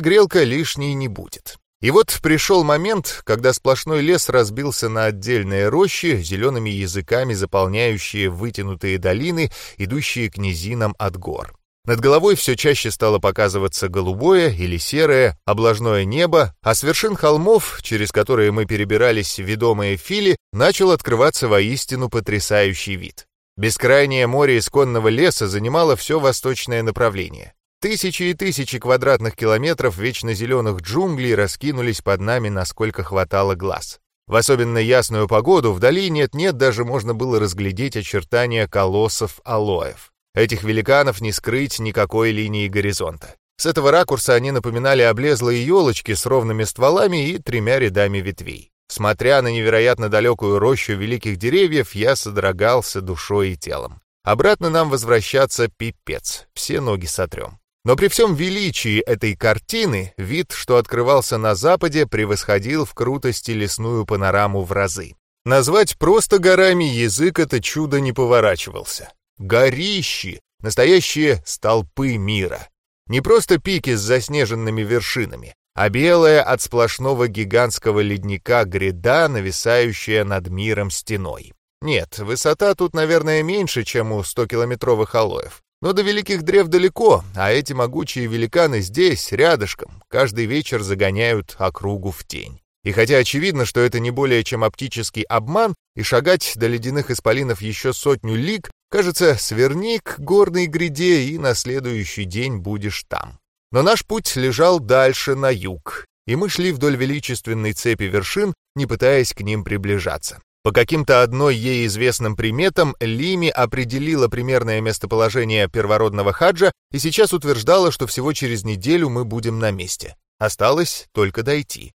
грелка лишней не будет. И вот пришел момент, когда сплошной лес разбился на отдельные рощи, зелеными языками заполняющие вытянутые долины, идущие к низинам от гор. Над головой все чаще стало показываться голубое или серое облажное небо, а с вершин холмов, через которые мы перебирались ведомые фили, начал открываться воистину потрясающий вид. Бескрайнее море исконного леса занимало все восточное направление. Тысячи и тысячи квадратных километров вечно зеленых джунглей раскинулись под нами, насколько хватало глаз. В особенно ясную погоду вдали нет-нет даже можно было разглядеть очертания колоссов алоев. Этих великанов не скрыть никакой линии горизонта. С этого ракурса они напоминали облезлые елочки с ровными стволами и тремя рядами ветвей. Смотря на невероятно далекую рощу великих деревьев, я содрогался душой и телом. Обратно нам возвращаться пипец, все ноги сотрем. Но при всем величии этой картины вид, что открывался на западе, превосходил в крутости лесную панораму в разы. Назвать просто горами язык это чудо не поворачивался. Горищи, настоящие столпы мира. Не просто пики с заснеженными вершинами, а белая от сплошного гигантского ледника гряда, нависающая над миром стеной. Нет, высота тут, наверное, меньше, чем у 100-километровых алоев. Но до великих древ далеко, а эти могучие великаны здесь, рядышком, каждый вечер загоняют округу в тень. И хотя очевидно, что это не более чем оптический обман, и шагать до ледяных исполинов еще сотню лиг, кажется, сверни к горной гряде, и на следующий день будешь там. Но наш путь лежал дальше, на юг, и мы шли вдоль величественной цепи вершин, не пытаясь к ним приближаться. По каким-то одной ей известным приметам Лими определила примерное местоположение первородного хаджа и сейчас утверждала, что всего через неделю мы будем на месте. Осталось только дойти.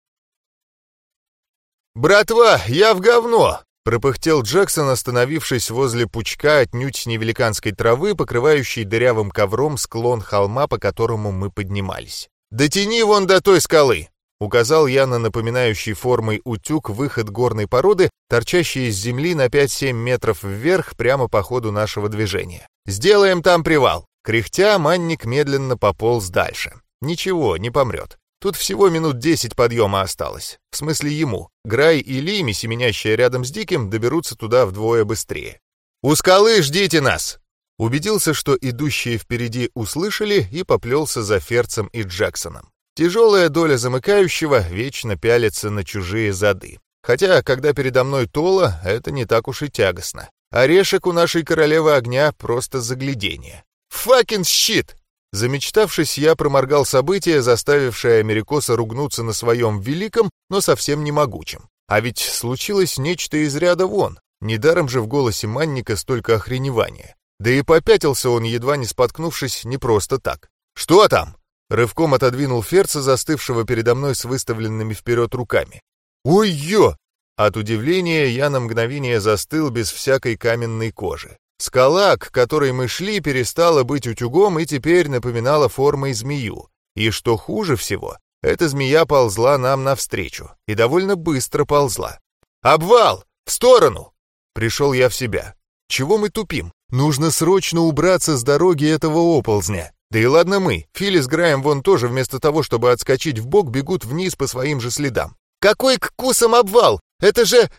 «Братва, я в говно!» — пропыхтел Джексон, остановившись возле пучка отнюдь невеликанской травы, покрывающей дырявым ковром склон холма, по которому мы поднимались. «Дотяни вон до той скалы!» Указал я на напоминающий формой утюг выход горной породы, торчащий из земли на 5-7 метров вверх прямо по ходу нашего движения. «Сделаем там привал!» Кряхтя, манник медленно пополз дальше. Ничего, не помрет. Тут всего минут десять подъема осталось. В смысле ему. Грай и Лими, семенящие рядом с Диким, доберутся туда вдвое быстрее. «У скалы ждите нас!» Убедился, что идущие впереди услышали и поплелся за Ферцем и Джексоном. Тяжелая доля замыкающего вечно пялится на чужие зады. Хотя, когда передо мной Тола, это не так уж и тягостно. Орешек у нашей королевы огня просто заглядение. «Факин щит!» Замечтавшись, я проморгал события, заставившее Америкоса ругнуться на своем великом, но совсем не могучем. А ведь случилось нечто из ряда вон. Недаром же в голосе Манника столько охреневания. Да и попятился он, едва не споткнувшись, не просто так. «Что там?» Рывком отодвинул Ферца, застывшего передо мной с выставленными вперед руками. «Ой-ё!» От удивления я на мгновение застыл без всякой каменной кожи. Скала, к которой мы шли, перестала быть утюгом и теперь напоминала формой змею. И что хуже всего, эта змея ползла нам навстречу, и довольно быстро ползла. «Обвал! В сторону!» Пришел я в себя. Чего мы тупим? Нужно срочно убраться с дороги этого оползня. Да и ладно мы, Фили с Граем вон тоже вместо того, чтобы отскочить в бок, бегут вниз по своим же следам. «Какой к кусам обвал? Это же...»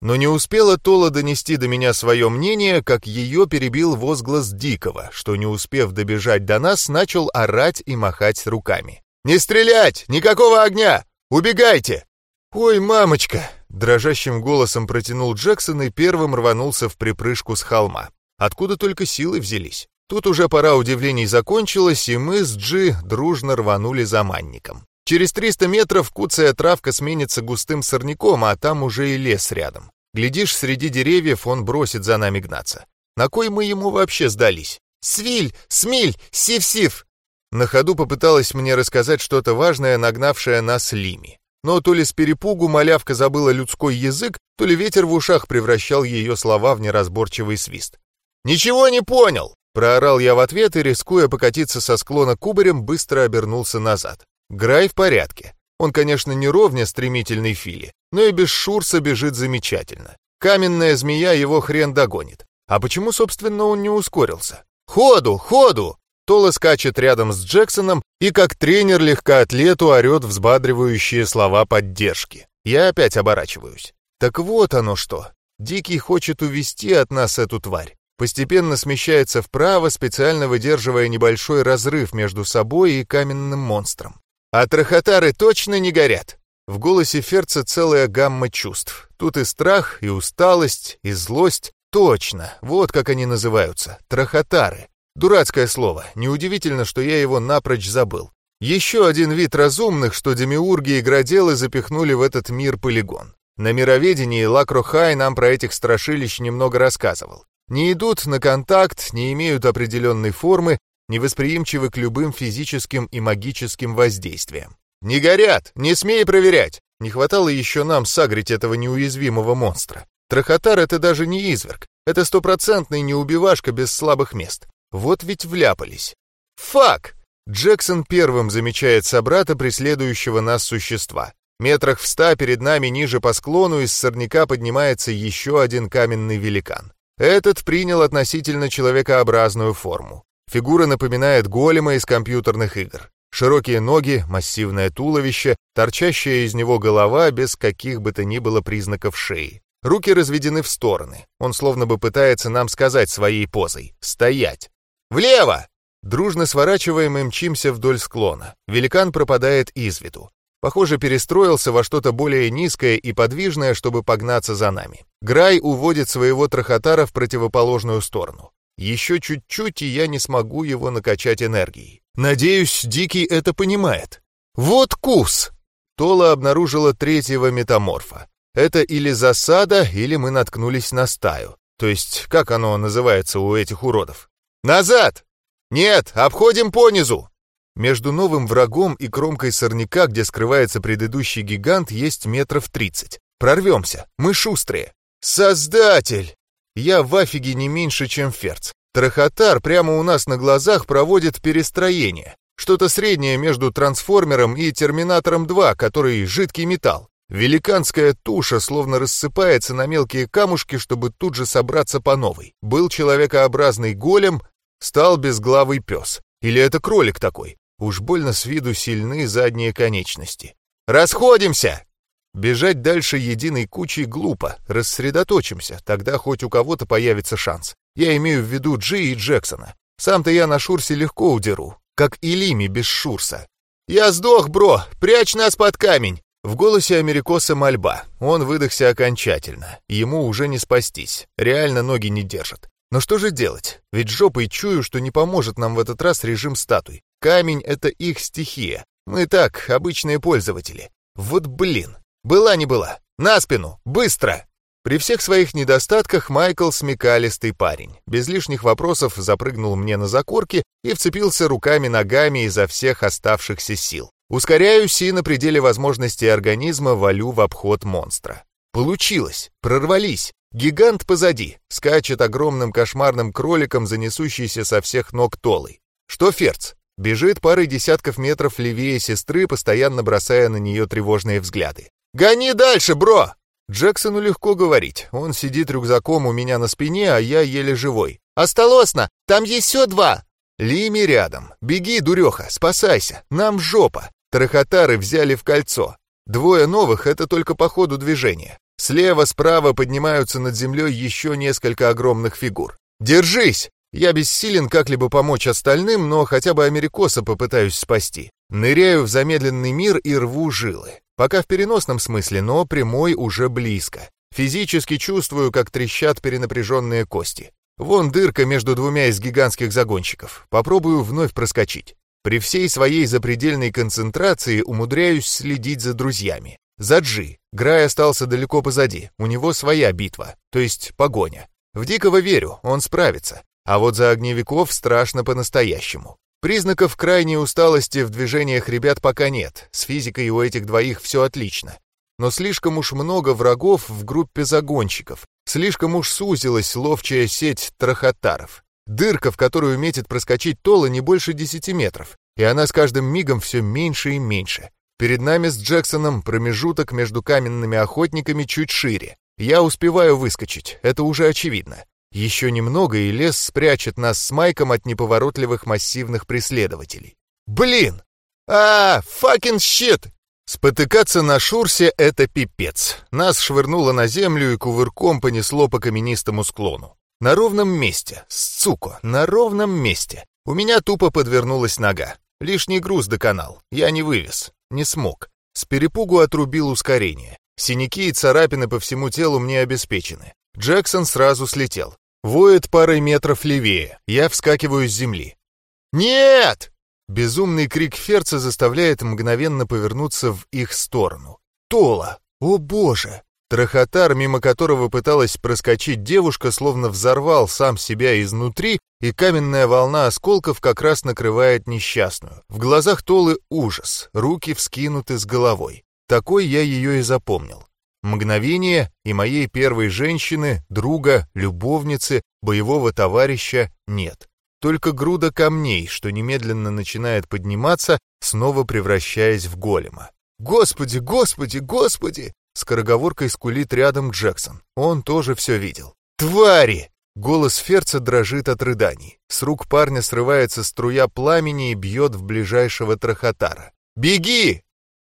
Но не успела Тола донести до меня свое мнение, как ее перебил возглас Дикого, что, не успев добежать до нас, начал орать и махать руками. «Не стрелять! Никакого огня! Убегайте!» «Ой, мамочка!» — дрожащим голосом протянул Джексон и первым рванулся в припрыжку с холма. Откуда только силы взялись? Тут уже пора удивлений закончилась, и мы с Джи дружно рванули за манником. Через 300 метров куцая травка сменится густым сорняком, а там уже и лес рядом. Глядишь, среди деревьев он бросит за нами гнаться. На кой мы ему вообще сдались? «Свиль! Смиль! Сив-сив!» На ходу попыталась мне рассказать что-то важное, нагнавшее нас Лими. Но то ли с перепугу малявка забыла людской язык, то ли ветер в ушах превращал ее слова в неразборчивый свист. «Ничего не понял!» Проорал я в ответ и, рискуя покатиться со склона кубарем, быстро обернулся назад. Грай в порядке. Он, конечно, не ровня стремительный Фили, но и без Шурса бежит замечательно. Каменная змея его хрен догонит. А почему, собственно, он не ускорился? «Ходу! Ходу!» Тола скачет рядом с Джексоном и как тренер легкоатлету орет взбадривающие слова поддержки. Я опять оборачиваюсь. Так вот оно что. Дикий хочет увести от нас эту тварь. Постепенно смещается вправо, специально выдерживая небольшой разрыв между собой и каменным монстром. А трахотары точно не горят. В голосе Ферца целая гамма чувств. Тут и страх, и усталость, и злость. Точно, вот как они называются. Трахотары. Дурацкое слово. Неудивительно, что я его напрочь забыл. Еще один вид разумных, что демиурги и граделы запихнули в этот мир-полигон. На мироведении Лакрохай нам про этих страшилищ немного рассказывал. Не идут на контакт, не имеют определенной формы, невосприимчивы к любым физическим и магическим воздействиям. «Не горят! Не смей проверять!» Не хватало еще нам сагрить этого неуязвимого монстра. Трахотар — это даже не изверг. Это стопроцентный неубивашка без слабых мест. Вот ведь вляпались. «Фак!» Джексон первым замечает собрата, преследующего нас существа. Метрах в ста перед нами ниже по склону из сорняка поднимается еще один каменный великан. Этот принял относительно человекообразную форму. Фигура напоминает голема из компьютерных игр. Широкие ноги, массивное туловище, торчащая из него голова без каких бы то ни было признаков шеи. Руки разведены в стороны. Он словно бы пытается нам сказать своей позой «Стоять!» «Влево!» Дружно сворачиваем и мчимся вдоль склона. Великан пропадает из виду. Похоже, перестроился во что-то более низкое и подвижное, чтобы погнаться за нами. Грай уводит своего трохотара в противоположную сторону. Еще чуть-чуть, и я не смогу его накачать энергией. Надеюсь, Дикий это понимает. Вот кус! Тола обнаружила третьего метаморфа. Это или засада, или мы наткнулись на стаю. То есть, как оно называется у этих уродов? Назад! Нет, обходим понизу! Между новым врагом и кромкой сорняка, где скрывается предыдущий гигант, есть метров тридцать. Прорвемся, мы шустрые. Создатель! Я в афиге не меньше, чем Ферц. Трахотар прямо у нас на глазах проводит перестроение. Что-то среднее между Трансформером и Терминатором 2, который жидкий металл. Великанская туша словно рассыпается на мелкие камушки, чтобы тут же собраться по новой. Был человекообразный голем, стал безглавый пес. Или это кролик такой? Уж больно с виду сильны задние конечности. «Расходимся!» Бежать дальше единой кучей глупо. Рассредоточимся, тогда хоть у кого-то появится шанс. Я имею в виду Джи и Джексона. Сам-то я на Шурсе легко удеру, как и Лими без Шурса. «Я сдох, бро! Прячь нас под камень!» В голосе Америкоса мольба. Он выдохся окончательно. Ему уже не спастись. Реально ноги не держат. Но что же делать? Ведь жопой чую, что не поможет нам в этот раз режим статуй. Камень — это их стихия. Мы так, обычные пользователи. Вот блин. Была не была. На спину! Быстро! При всех своих недостатках Майкл смекалистый парень. Без лишних вопросов запрыгнул мне на закорки и вцепился руками-ногами изо всех оставшихся сил. Ускоряюсь и на пределе возможностей организма валю в обход монстра. Получилось! Прорвались! Гигант позади, скачет огромным кошмарным кроликом, занесущийся со всех ног толой. Что Ферц? Бежит парой десятков метров левее сестры, постоянно бросая на нее тревожные взгляды. «Гони дальше, бро!» Джексону легко говорить. Он сидит рюкзаком у меня на спине, а я еле живой. «Осталосно! Там еще два!» Лими рядом. «Беги, дуреха, спасайся! Нам жопа!» Трахотары взяли в кольцо. Двое новых — это только по ходу движения. Слева, справа поднимаются над землей еще несколько огромных фигур. «Держись!» Я бессилен как-либо помочь остальным, но хотя бы Америкоса попытаюсь спасти. Ныряю в замедленный мир и рву жилы. Пока в переносном смысле, но прямой уже близко. Физически чувствую, как трещат перенапряженные кости. Вон дырка между двумя из гигантских загонщиков. Попробую вновь проскочить. При всей своей запредельной концентрации умудряюсь следить за друзьями. За Джи. Грай остался далеко позади. У него своя битва, то есть погоня. В Дикого верю, он справится. А вот за огневиков страшно по-настоящему. Признаков крайней усталости в движениях ребят пока нет, с физикой у этих двоих все отлично. Но слишком уж много врагов в группе загонщиков, слишком уж сузилась ловчая сеть трахотаров. Дырка, в которую метит проскочить Тола, не больше 10 метров, и она с каждым мигом все меньше и меньше. Перед нами с Джексоном промежуток между каменными охотниками чуть шире. Я успеваю выскочить, это уже очевидно. Еще немного, и лес спрячет нас с Майком от неповоротливых массивных преследователей. Блин! А, факин щит! Спотыкаться на шурсе — это пипец. Нас швырнуло на землю и кувырком понесло по каменистому склону. На ровном месте, сука, на ровном месте. У меня тупо подвернулась нога. Лишний груз доконал. Я не вывез. Не смог. С перепугу отрубил ускорение. Синяки и царапины по всему телу мне обеспечены. Джексон сразу слетел. Воет парой метров левее. Я вскакиваю с земли. «Нет!» Безумный крик Ферца заставляет мгновенно повернуться в их сторону. «Тола! О боже!» Трахотар, мимо которого пыталась проскочить девушка, словно взорвал сам себя изнутри, и каменная волна осколков как раз накрывает несчастную. В глазах Толы ужас, руки вскинуты с головой. Такой я ее и запомнил. Мгновение, и моей первой женщины, друга, любовницы, боевого товарища нет. Только груда камней, что немедленно начинает подниматься, снова превращаясь в голема. «Господи, господи, господи!» Скороговоркой скулит рядом Джексон. Он тоже все видел. «Твари!» Голос Ферца дрожит от рыданий. С рук парня срывается струя пламени и бьет в ближайшего трахотара. «Беги!»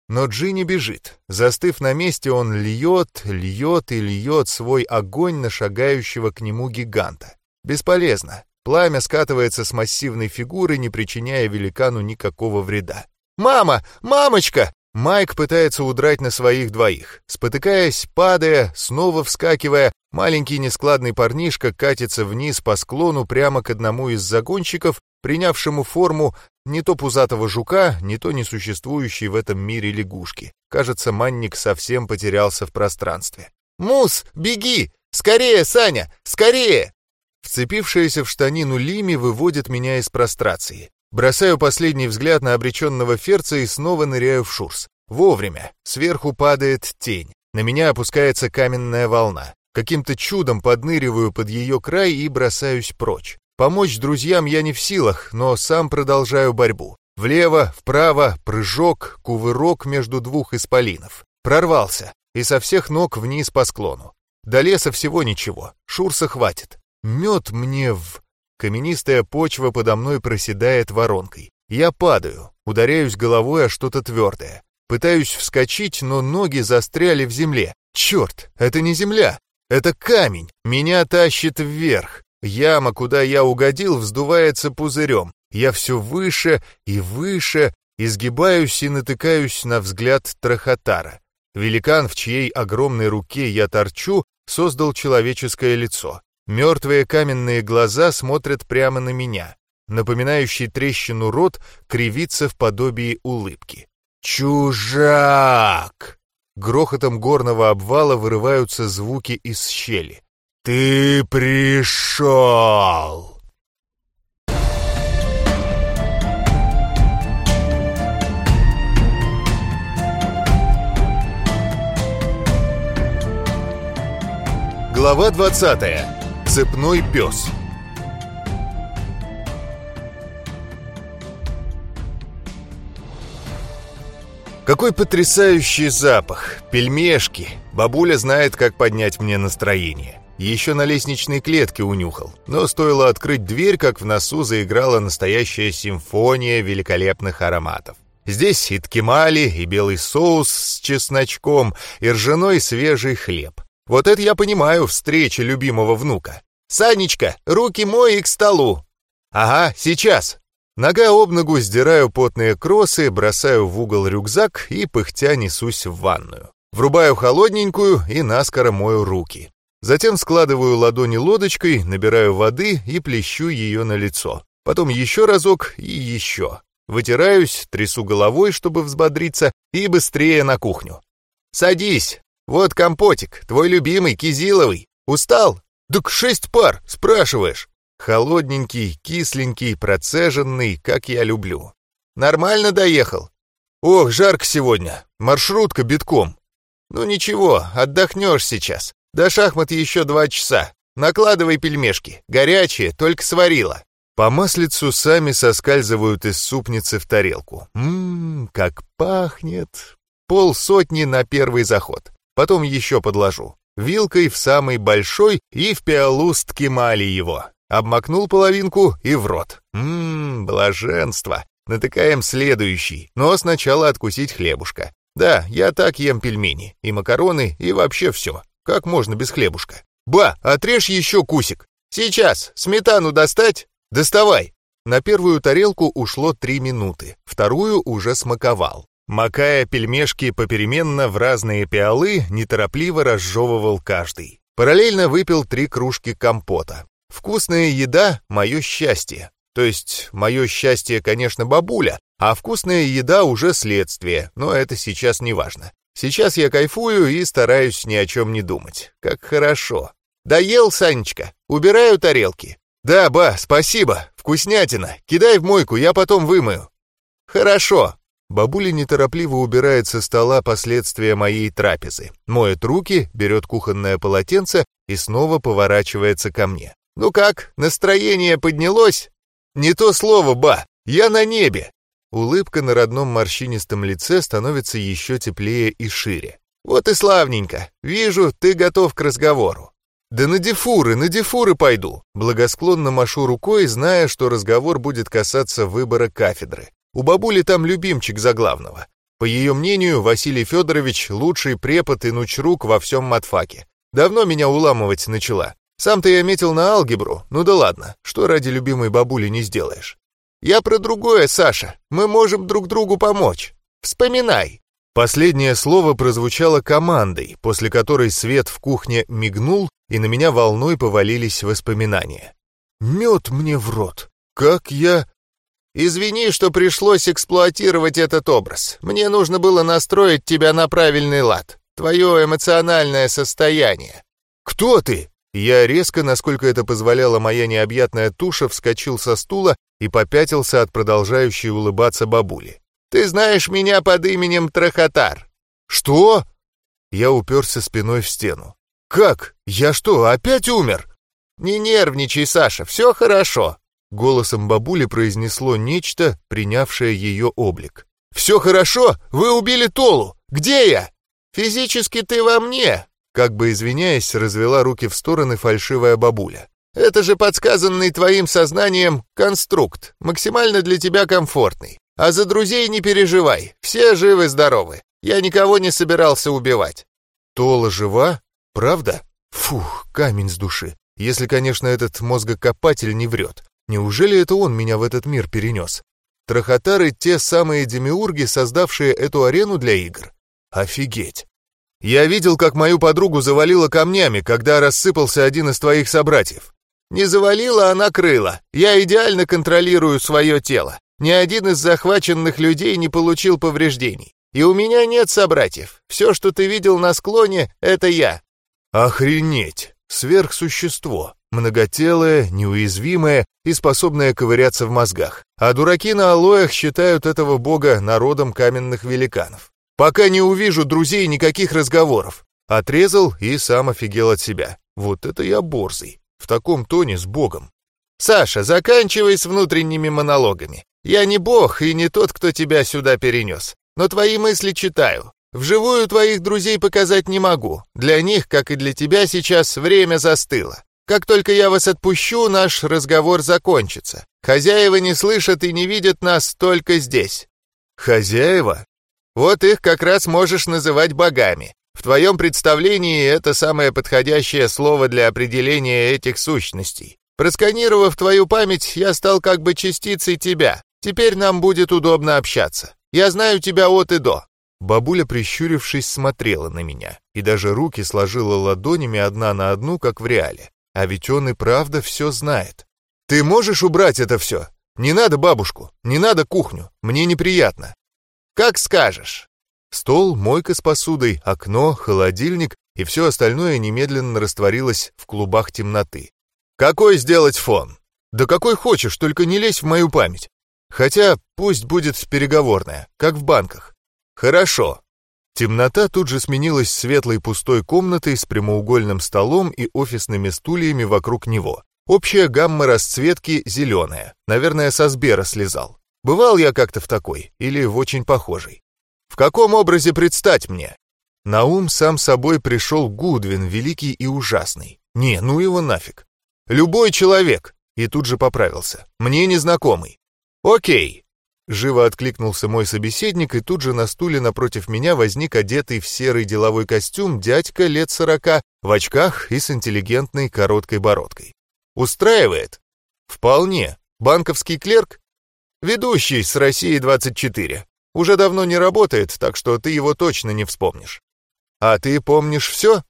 Но Джинни бежит. Застыв на месте, он льет, льет и льет свой огонь на шагающего к нему гиганта. Бесполезно. Пламя скатывается с массивной фигуры, не причиняя великану никакого вреда. «Мама! Мамочка!» Майк пытается удрать на своих двоих. Спотыкаясь, падая, снова вскакивая, маленький нескладный парнишка катится вниз по склону прямо к одному из загонщиков, принявшему форму не то пузатого жука, не то несуществующей в этом мире лягушки. Кажется, манник совсем потерялся в пространстве. «Мус, беги! Скорее, Саня! Скорее!» Вцепившаяся в штанину Лими выводит меня из прострации. Бросаю последний взгляд на обреченного ферца и снова ныряю в шурс. Вовремя. Сверху падает тень. На меня опускается каменная волна. Каким-то чудом подныриваю под ее край и бросаюсь прочь. Помочь друзьям я не в силах, но сам продолжаю борьбу. Влево, вправо, прыжок, кувырок между двух исполинов. Прорвался, и со всех ног вниз по склону. До леса всего ничего, шурса хватит. Мед мне в... Каменистая почва подо мной проседает воронкой. Я падаю, ударяюсь головой о что-то твердое. Пытаюсь вскочить, но ноги застряли в земле. Черт, это не земля, это камень. Меня тащит вверх. Яма, куда я угодил, вздувается пузырем. Я все выше и выше, изгибаюсь и натыкаюсь на взгляд Трахотара. Великан, в чьей огромной руке я торчу, создал человеческое лицо. Мертвые каменные глаза смотрят прямо на меня. Напоминающий трещину рот кривится в подобии улыбки. «Чужак!» Грохотом горного обвала вырываются звуки из щели. «Ты пришел!» Глава 20. Цепной пес. Какой потрясающий запах! Пельмешки! Бабуля знает, как поднять мне настроение. Еще на лестничной клетке унюхал. Но стоило открыть дверь, как в носу заиграла настоящая симфония великолепных ароматов. Здесь и ткемали, и белый соус с чесночком, и ржаной свежий хлеб. Вот это я понимаю, встреча любимого внука. «Санечка, руки мой и к столу!» «Ага, сейчас!» Нога об ногу сдираю потные кроссы, бросаю в угол рюкзак и пыхтя несусь в ванную. Врубаю холодненькую и наскоро мою руки. Затем складываю ладони лодочкой, набираю воды и плещу ее на лицо. Потом еще разок и еще. Вытираюсь, трясу головой, чтобы взбодриться, и быстрее на кухню. «Садись, «Вот компотик, твой любимый, кизиловый. Устал? Так шесть пар, спрашиваешь. Холодненький, кисленький, процеженный, как я люблю. Нормально доехал? Ох, жарко сегодня, маршрутка битком. Ну ничего, отдохнешь сейчас. До шахмат еще два часа. Накладывай пельмешки, горячие, только сварила. По маслицу сами соскальзывают из супницы в тарелку. Ммм, как пахнет. Пол сотни на первый заход. Потом еще подложу. Вилкой в самый большой и в пиалу с ткемали его. Обмакнул половинку и в рот. Ммм, блаженство. Натыкаем следующий, но сначала откусить хлебушка. Да, я так ем пельмени, и макароны, и вообще все. Как можно без хлебушка? Ба, отрежь еще кусик. Сейчас, сметану достать? Доставай. На первую тарелку ушло три минуты, вторую уже смаковал. Макая пельмешки попеременно в разные пиалы, неторопливо разжевывал каждый. Параллельно выпил три кружки компота. Вкусная еда — мое счастье. То есть, мое счастье, конечно, бабуля, а вкусная еда уже следствие, но это сейчас не важно. Сейчас я кайфую и стараюсь ни о чем не думать. Как хорошо. Доел, Санечка? Убираю тарелки. Да, ба, спасибо. Вкуснятина. Кидай в мойку, я потом вымою. Хорошо. Бабуля неторопливо убирает со стола последствия моей трапезы, моет руки, берет кухонное полотенце и снова поворачивается ко мне. «Ну как, настроение поднялось?» «Не то слово, ба! Я на небе!» Улыбка на родном морщинистом лице становится еще теплее и шире. «Вот и славненько! Вижу, ты готов к разговору!» «Да на дефуры, на дефуры пойду!» Благосклонно машу рукой, зная, что разговор будет касаться выбора кафедры. У бабули там любимчик за главного. По ее мнению, Василий Федорович лучший препод и нучрук во всем матфаке. Давно меня уламывать начала. Сам-то я метил на алгебру, ну да ладно, что ради любимой бабули не сделаешь. Я про другое, Саша, мы можем друг другу помочь. Вспоминай. Последнее слово прозвучало командой, после которой свет в кухне мигнул, и на меня волной повалились воспоминания. Мед мне в рот. Как я... Извини, что пришлось эксплуатировать этот образ. Мне нужно было настроить тебя на правильный лад. Твое эмоциональное состояние. Кто ты? Я резко, насколько это позволяла моя необъятная туша, вскочил со стула и попятился от продолжающей улыбаться бабули. «Ты знаешь меня под именем Трахотар». «Что?» Я уперся спиной в стену. «Как? Я что, опять умер?» «Не нервничай, Саша, все хорошо. Голосом бабули произнесло нечто, принявшее ее облик. «Все хорошо? Вы убили Толу! Где я?» «Физически ты во мне!» Как бы извиняясь, развела руки в стороны фальшивая бабуля. Это же подсказанный твоим сознанием конструкт, максимально для тебя комфортный. А за друзей не переживай, все живы-здоровы. Я никого не собирался убивать». «Тола жива? Правда? Фух, камень с души. Если, конечно, этот мозгокопатель не врет. Неужели это он меня в этот мир перенес? Трахотары — те самые демиурги, создавшие эту арену для игр? Офигеть! Я видел, как мою подругу завалило камнями, когда рассыпался один из твоих собратьев. Не завалила, а накрыла. Я идеально контролирую свое тело. Ни один из захваченных людей не получил повреждений. И у меня нет собратьев. Все, что ты видел на склоне, это я. Охренеть! Сверхсущество. Многотелое, неуязвимое и способное ковыряться в мозгах. А дураки на алоях считают этого бога народом каменных великанов. Пока не увижу друзей, никаких разговоров. Отрезал и сам офигел от себя. Вот это я борзый. В таком тоне с богом. Саша, заканчивай с внутренними монологами. Я не бог и не тот, кто тебя сюда перенес. Но твои мысли читаю. Вживую твоих друзей показать не могу. Для них, как и для тебя сейчас, время застыло. Как только я вас отпущу, наш разговор закончится. Хозяева не слышат и не видят нас только здесь». «Хозяева?» «Вот их как раз можешь называть богами. В твоем представлении это самое подходящее слово для определения этих сущностей. Просканировав твою память, я стал как бы частицей тебя. Теперь нам будет удобно общаться. Я знаю тебя от и до». Бабуля, прищурившись, смотрела на меня и даже руки сложила ладонями одна на одну, как в реале. А ведь он и правда все знает. Ты можешь убрать это все? Не надо бабушку, не надо кухню, мне неприятно. Как скажешь. Стол, мойка с посудой, окно, холодильник и все остальное немедленно растворилось в клубах темноты. Какой сделать фон? Да какой хочешь, только не лезь в мою память. Хотя пусть будет переговорная, как в банках. Хорошо, Темнота тут же сменилась светлой пустой комнатой с прямоугольным столом и офисными стульями вокруг него. Общая гамма расцветки зеленая. Наверное, со Сбера слезал. Бывал я как-то в такой, или в очень похожей. В каком образе предстать мне? На ум сам собой пришел Гудвин, великий и ужасный. Не, ну его нафиг. Любой человек. И тут же поправился. Мне незнакомый. Окей, Живо откликнулся мой собеседник, и тут же на стуле напротив меня возник одетый в серый деловой костюм дядька лет сорока, в очках и с интеллигентной короткой бородкой. «Устраивает?» «Вполне. Банковский клерк?» «Ведущий с России-24. Уже давно не работает, так что ты его точно не вспомнишь». «А ты помнишь все?»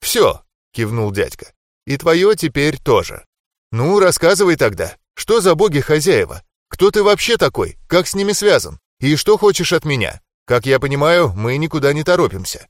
«Все», — кивнул дядька. «И твое теперь тоже». «Ну, рассказывай тогда, что за боги-хозяева? Кто ты вообще такой? Как с ними связан? И что хочешь от меня? Как я понимаю, мы никуда не торопимся».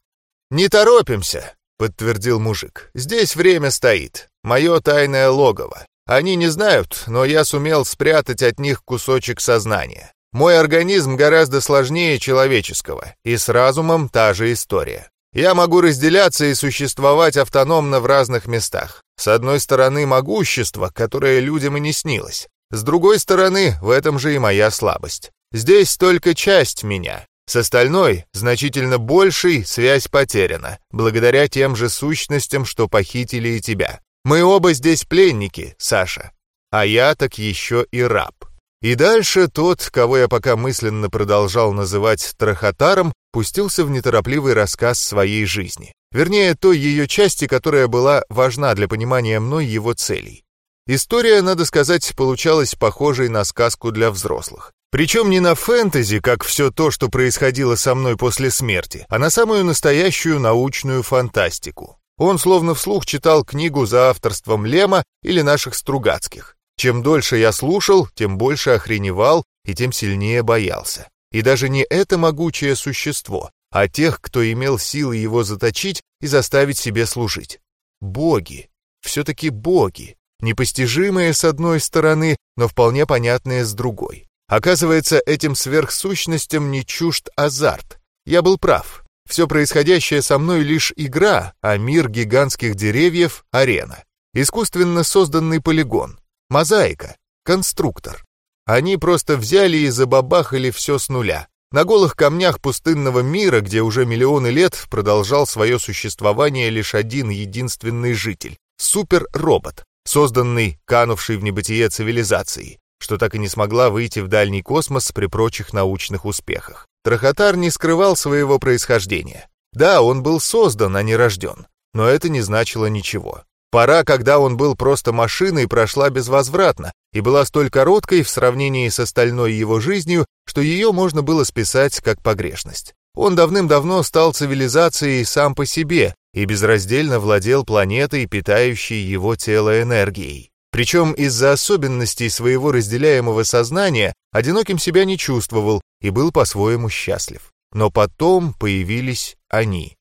«Не торопимся», — подтвердил мужик. «Здесь время стоит. Мое тайное логово. Они не знают, но я сумел спрятать от них кусочек сознания. Мой организм гораздо сложнее человеческого, и с разумом та же история. Я могу разделяться и существовать автономно в разных местах. С одной стороны, могущество, которое людям и не снилось. С другой стороны, в этом же и моя слабость. Здесь только часть меня. С остальной, значительно большей, связь потеряна, благодаря тем же сущностям, что похитили и тебя. Мы оба здесь пленники, Саша. А я так еще и раб. И дальше тот, кого я пока мысленно продолжал называть Трахотаром, пустился в неторопливый рассказ своей жизни. Вернее, той ее части, которая была важна для понимания мной его целей. История, надо сказать, получалась похожей на сказку для взрослых. Причем не на фэнтези, как все то, что происходило со мной после смерти, а на самую настоящую научную фантастику. Он словно вслух читал книгу за авторством Лема или наших Стругацких. Чем дольше я слушал, тем больше охреневал и тем сильнее боялся. И даже не это могучее существо, а тех, кто имел силы его заточить и заставить себе служить. Боги. Все-таки боги непостижимые с одной стороны, но вполне понятные с другой. Оказывается, этим сверхсущностям не чужд азарт. Я был прав. Все происходящее со мной лишь игра, а мир гигантских деревьев — арена. Искусственно созданный полигон. Мозаика. Конструктор. Они просто взяли и забабахали все с нуля. На голых камнях пустынного мира, где уже миллионы лет продолжал свое существование лишь один единственный житель — суперробот, созданный канувшей в небытие цивилизацией, что так и не смогла выйти в дальний космос при прочих научных успехах. Трахотар не скрывал своего происхождения. Да, он был создан, а не рожден, но это не значило ничего. Пора, когда он был просто машиной, прошла безвозвратно и была столь короткой в сравнении с остальной его жизнью, что ее можно было списать как погрешность. Он давным-давно стал цивилизацией сам по себе и безраздельно владел планетой, питающей его тело энергией. Причем из-за особенностей своего разделяемого сознания одиноким себя не чувствовал и был по-своему счастлив. Но потом появились они.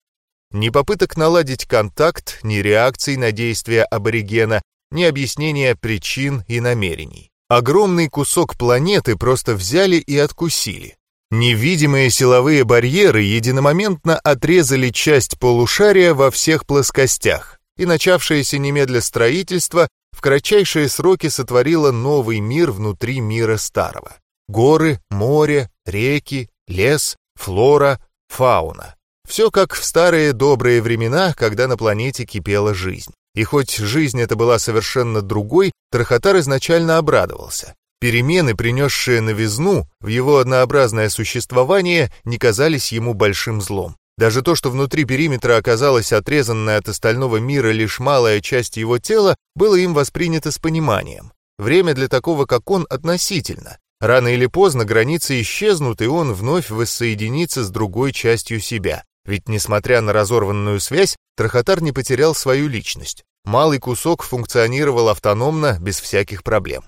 Ни попыток наладить контакт, ни реакций на действия аборигена, ни объяснения причин и намерений. Огромный кусок планеты просто взяли и откусили. Невидимые силовые барьеры единомоментно отрезали часть полушария во всех плоскостях, и начавшееся немедля строительство в кратчайшие сроки сотворило новый мир внутри мира старого. Горы, море, реки, лес, флора, фауна. Все как в старые добрые времена, когда на планете кипела жизнь. И хоть жизнь эта была совершенно другой, Трахотар изначально обрадовался. Перемены, принесшие новизну в его однообразное существование, не казались ему большим злом. Даже то, что внутри периметра оказалась отрезанная от остального мира лишь малая часть его тела, было им воспринято с пониманием. Время для такого, как он, относительно. Рано или поздно границы исчезнут, и он вновь воссоединится с другой частью себя. Ведь, несмотря на разорванную связь, Трахотар не потерял свою личность. Малый кусок функционировал автономно, без всяких проблем.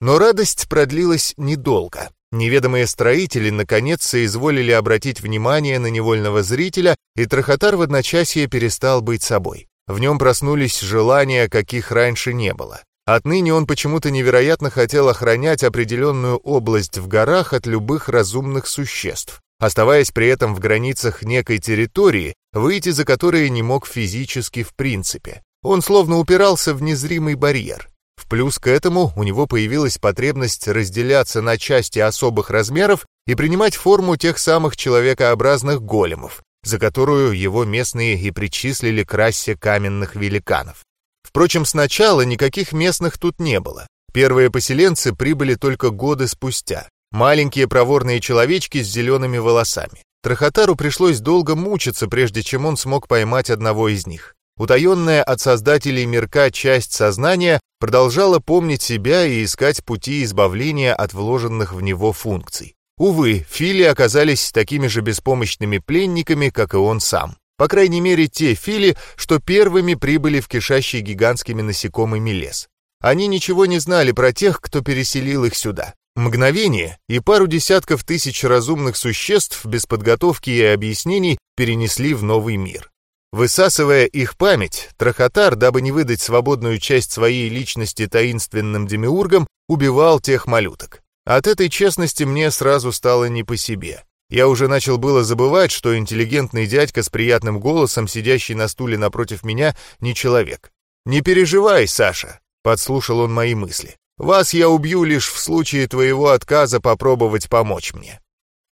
Но радость продлилась недолго. Неведомые строители наконец соизволили обратить внимание на невольного зрителя, и Трахотар в одночасье перестал быть собой. В нем проснулись желания, каких раньше не было. Отныне он почему-то невероятно хотел охранять определенную область в горах от любых разумных существ оставаясь при этом в границах некой территории, выйти за которые не мог физически в принципе. Он словно упирался в незримый барьер. В плюс к этому у него появилась потребность разделяться на части особых размеров и принимать форму тех самых человекообразных големов, за которую его местные и причислили к расе каменных великанов. Впрочем, сначала никаких местных тут не было. Первые поселенцы прибыли только годы спустя. Маленькие проворные человечки с зелеными волосами. Трахотару пришлось долго мучиться, прежде чем он смог поймать одного из них. Утаенная от создателей мирка часть сознания продолжала помнить себя и искать пути избавления от вложенных в него функций. Увы, Фили оказались такими же беспомощными пленниками, как и он сам. По крайней мере, те Фили, что первыми прибыли в кишащий гигантскими насекомыми лес. Они ничего не знали про тех, кто переселил их сюда. Мгновение, и пару десятков тысяч разумных существ без подготовки и объяснений перенесли в новый мир. Высасывая их память, Трахотар, дабы не выдать свободную часть своей личности таинственным демиургам, убивал тех малюток. От этой честности мне сразу стало не по себе. Я уже начал было забывать, что интеллигентный дядька с приятным голосом, сидящий на стуле напротив меня, не человек. «Не переживай, Саша», — подслушал он мои мысли. Вас я убью лишь в случае твоего отказа попробовать помочь мне.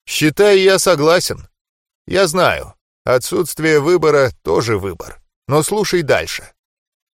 Считай, я согласен. Я знаю, отсутствие выбора тоже выбор. Но слушай дальше.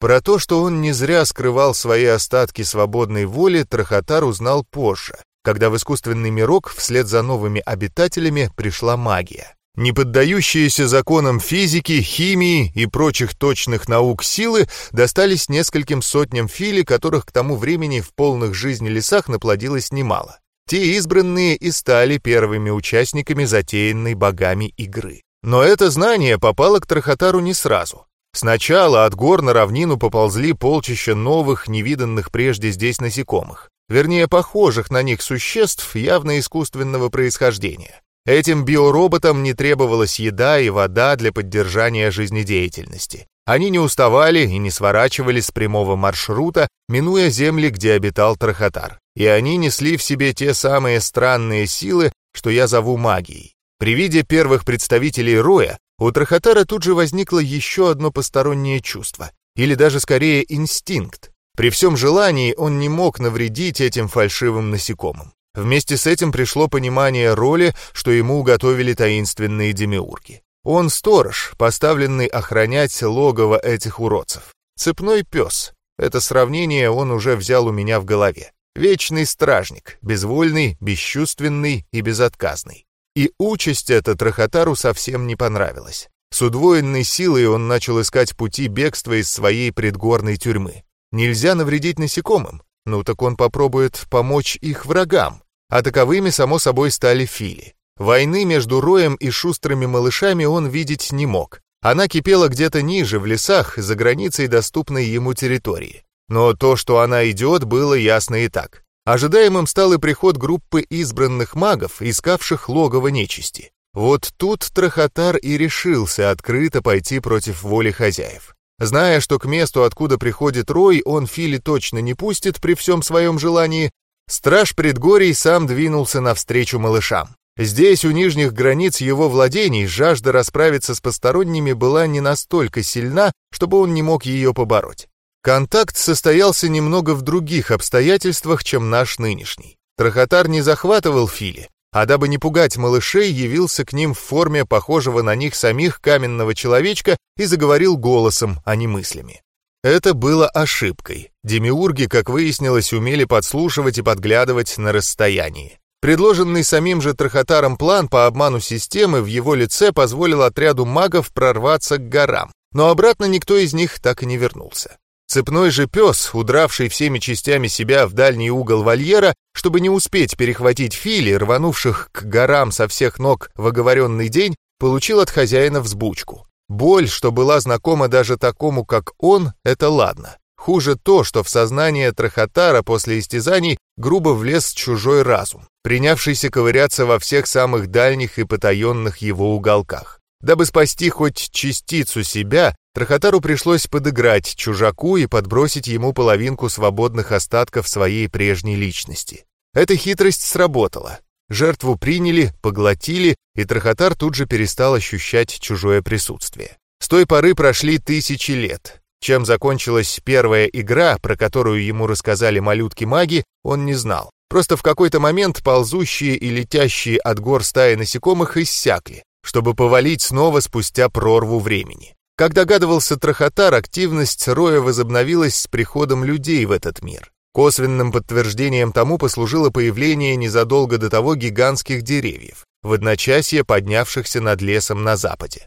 Про то, что он не зря скрывал свои остатки свободной воли, Трахотар узнал позже, когда в искусственный мирок вслед за новыми обитателями пришла магия. Не поддающиеся законам физики, химии и прочих точных наук силы достались нескольким сотням фили, которых к тому времени в полных жизни лесах наплодилось немало. Те избранные и стали первыми участниками затеянной богами игры. Но это знание попало к Трахотару не сразу. Сначала от гор на равнину поползли полчища новых, невиданных прежде здесь насекомых. Вернее, похожих на них существ явно искусственного происхождения. Этим биороботам не требовалась еда и вода для поддержания жизнедеятельности. Они не уставали и не сворачивали с прямого маршрута, минуя земли, где обитал Трахотар. И они несли в себе те самые странные силы, что я зову магией. При виде первых представителей Роя у Трахотара тут же возникло еще одно постороннее чувство, или даже скорее инстинкт. При всем желании он не мог навредить этим фальшивым насекомым. Вместе с этим пришло понимание роли, что ему уготовили таинственные демиурги. Он сторож, поставленный охранять логово этих уродцев. Цепной пес. Это сравнение он уже взял у меня в голове. Вечный стражник, безвольный, бесчувственный и безотказный. И участь эта Трахотару совсем не понравилась. С удвоенной силой он начал искать пути бегства из своей предгорной тюрьмы. Нельзя навредить насекомым, ну так он попробует помочь их врагам. А таковыми, само собой, стали фили. Войны между Роем и шустрыми малышами он видеть не мог. Она кипела где-то ниже, в лесах, за границей доступной ему территории. Но то, что она идет, было ясно и так. Ожидаемым стал и приход группы избранных магов, искавших логово нечисти. Вот тут Трахотар и решился открыто пойти против воли хозяев. Зная, что к месту, откуда приходит Рой, он Фили точно не пустит при всем своем желании, страж предгорий сам двинулся навстречу малышам. Здесь, у нижних границ его владений, жажда расправиться с посторонними была не настолько сильна, чтобы он не мог ее побороть. Контакт состоялся немного в других обстоятельствах, чем наш нынешний. Трахотар не захватывал Фили, а дабы не пугать малышей, явился к ним в форме похожего на них самих каменного человечка и заговорил голосом, а не мыслями. Это было ошибкой. Демиурги, как выяснилось, умели подслушивать и подглядывать на расстоянии. Предложенный самим же Трахотаром план по обману системы в его лице позволил отряду магов прорваться к горам, но обратно никто из них так и не вернулся. Цепной же пес, удравший всеми частями себя в дальний угол вольера, чтобы не успеть перехватить фили, рванувших к горам со всех ног в оговоренный день, получил от хозяина взбучку. Боль, что была знакома даже такому, как он, это ладно. Хуже то, что в сознание Трахотара после истязаний грубо влез чужой разум, принявшийся ковыряться во всех самых дальних и потаенных его уголках. Дабы спасти хоть частицу себя, Трахотару пришлось подыграть чужаку и подбросить ему половинку свободных остатков своей прежней личности. Эта хитрость сработала. Жертву приняли, поглотили, и Трахотар тут же перестал ощущать чужое присутствие. С той поры прошли тысячи лет. Чем закончилась первая игра, про которую ему рассказали малютки-маги, он не знал. Просто в какой-то момент ползущие и летящие от гор стаи насекомых иссякли, чтобы повалить снова спустя прорву времени. Как догадывался Трахотар, активность Роя возобновилась с приходом людей в этот мир. Косвенным подтверждением тому послужило появление незадолго до того гигантских деревьев, в одночасье поднявшихся над лесом на западе.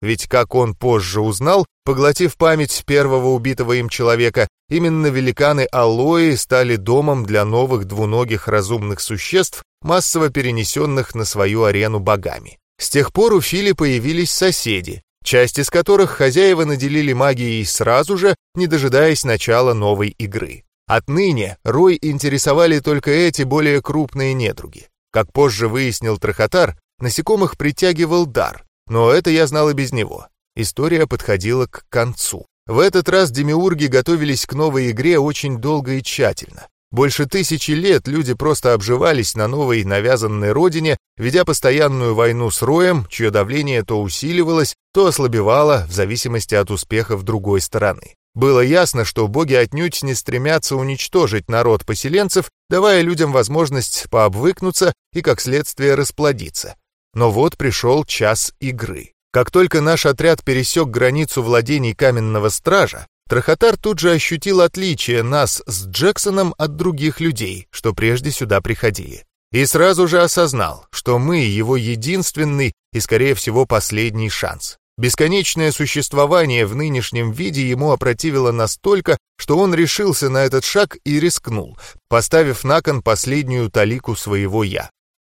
Ведь, как он позже узнал, поглотив память первого убитого им человека, именно великаны Алои стали домом для новых двуногих разумных существ, массово перенесенных на свою арену богами. С тех пор у Фили появились соседи, часть из которых хозяева наделили магией сразу же, не дожидаясь начала новой игры. Отныне Рой интересовали только эти более крупные недруги. Как позже выяснил Трахотар, насекомых притягивал дар, но это я знал и без него. История подходила к концу. В этот раз демиурги готовились к новой игре очень долго и тщательно. Больше тысячи лет люди просто обживались на новой навязанной родине, ведя постоянную войну с Роем, чье давление то усиливалось, то ослабевало в зависимости от успехов другой стороны. Было ясно, что боги отнюдь не стремятся уничтожить народ поселенцев, давая людям возможность пообвыкнуться и, как следствие, расплодиться. Но вот пришел час игры. Как только наш отряд пересек границу владений каменного стража, Трахотар тут же ощутил отличие нас с Джексоном от других людей, что прежде сюда приходили. И сразу же осознал, что мы его единственный и, скорее всего, последний шанс. Бесконечное существование в нынешнем виде ему опротивило настолько, что он решился на этот шаг и рискнул, поставив на кон последнюю талику своего «я».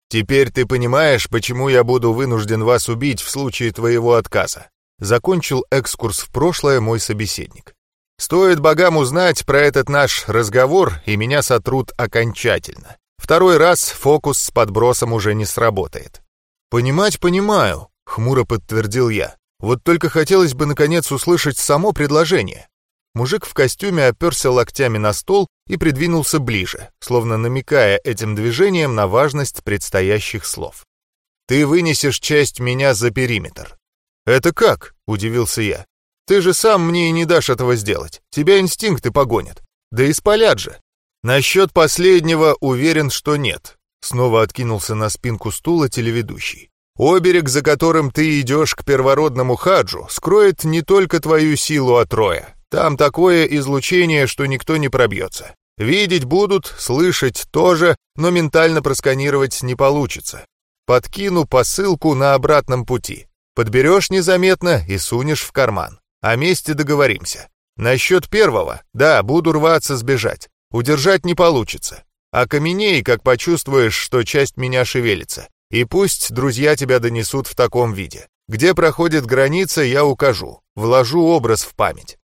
«Теперь ты понимаешь, почему я буду вынужден вас убить в случае твоего отказа», закончил экскурс в прошлое мой собеседник. Стоит богам узнать про этот наш разговор, и меня сотрут окончательно. Второй раз фокус с подбросом уже не сработает. «Понимать понимаю», — хмуро подтвердил я. «Вот только хотелось бы, наконец, услышать само предложение». Мужик в костюме оперся локтями на стол и придвинулся ближе, словно намекая этим движением на важность предстоящих слов. «Ты вынесешь часть меня за периметр». «Это как?» — удивился я. Ты же сам мне и не дашь этого сделать. Тебя инстинкты погонят. Да и спалят же. Насчет последнего уверен, что нет. Снова откинулся на спинку стула телеведущий. Оберег, за которым ты идешь к первородному хаджу, скроет не только твою силу от роя. Там такое излучение, что никто не пробьется. Видеть будут, слышать тоже, но ментально просканировать не получится. Подкину посылку на обратном пути. Подберешь незаметно и сунешь в карман. О месте договоримся. Насчет первого, да, буду рваться сбежать. Удержать не получится. А каменей, как почувствуешь, что часть меня шевелится. И пусть друзья тебя донесут в таком виде. Где проходит граница, я укажу. Вложу образ в память.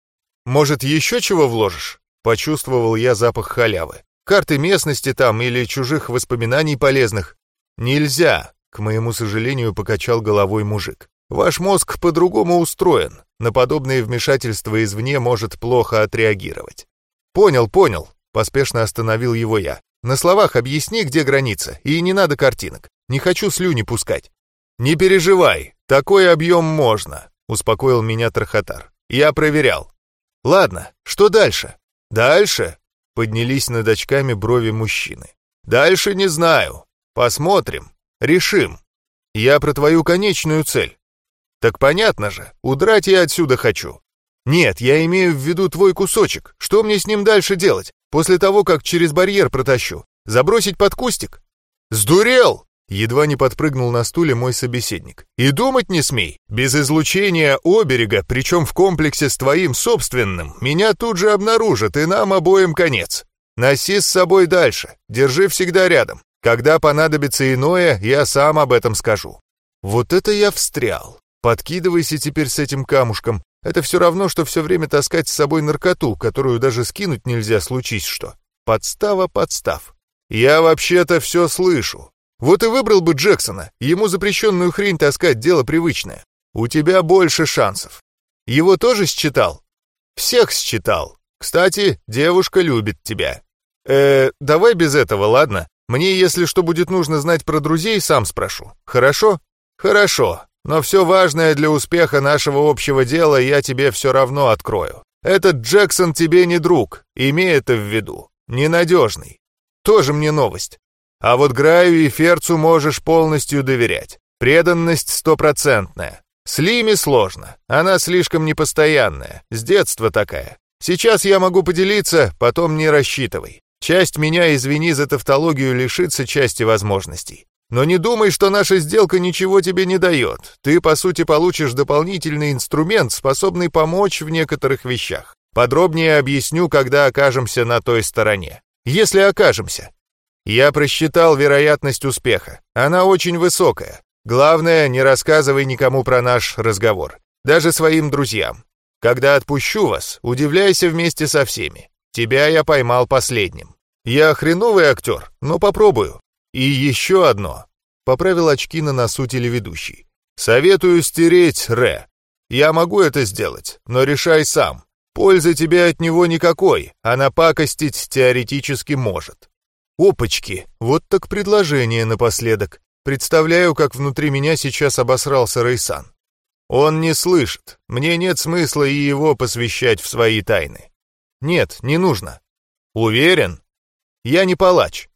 Может, еще чего вложишь? Почувствовал я запах халявы. Карты местности там или чужих воспоминаний полезных. Нельзя, к моему сожалению, покачал головой мужик. Ваш мозг по-другому устроен. На подобные вмешательства извне может плохо отреагировать. Понял, понял. Поспешно остановил его я. На словах объясни, где граница, и не надо картинок. Не хочу слюни пускать. Не переживай, такой объем можно, успокоил меня Трахотар. Я проверял. Ладно, что дальше? Дальше? Поднялись над очками брови мужчины. Дальше не знаю. Посмотрим. Решим. Я про твою конечную цель. Так понятно же, удрать я отсюда хочу. Нет, я имею в виду твой кусочек. Что мне с ним дальше делать? После того, как через барьер протащу? Забросить под кустик? Сдурел! Едва не подпрыгнул на стуле мой собеседник. «И думать не смей! Без излучения оберега, причем в комплексе с твоим собственным, меня тут же обнаружат, и нам обоим конец. Носи с собой дальше, держи всегда рядом. Когда понадобится иное, я сам об этом скажу». Вот это я встрял. Подкидывайся теперь с этим камушком. Это все равно, что все время таскать с собой наркоту, которую даже скинуть нельзя, случись что. Подстава подстав. Я вообще-то все слышу. Вот и выбрал бы Джексона, ему запрещенную хрень таскать дело привычное. У тебя больше шансов. Его тоже считал? Всех считал. Кстати, девушка любит тебя. Э, давай без этого, ладно? Мне, если что будет нужно знать про друзей, сам спрошу. Хорошо? Хорошо. Но все важное для успеха нашего общего дела я тебе все равно открою. Этот Джексон тебе не друг, имей это в виду. Ненадежный. Тоже мне новость. А вот Граю и Ферцу можешь полностью доверять. Преданность стопроцентная. С Лими сложно, она слишком непостоянная, с детства такая. Сейчас я могу поделиться, потом не рассчитывай. Часть меня, извини за тавтологию, лишится части возможностей. Но не думай, что наша сделка ничего тебе не дает. Ты, по сути, получишь дополнительный инструмент, способный помочь в некоторых вещах. Подробнее объясню, когда окажемся на той стороне. Если окажемся. Я просчитал вероятность успеха. Она очень высокая. Главное, не рассказывай никому про наш разговор. Даже своим друзьям. Когда отпущу вас, удивляйся вместе со всеми. Тебя я поймал последним. Я хреновый актер, но попробую. И еще одно. Поправил очки на носу телеведущий. Советую стереть Ре. Я могу это сделать, но решай сам. Пользы тебе от него никакой, а напакостить теоретически может. Опачки, вот так предложение напоследок. Представляю, как внутри меня сейчас обосрался Рейсан. Он не слышит, мне нет смысла и его посвящать в свои тайны. Нет, не нужно. Уверен? Я не палач.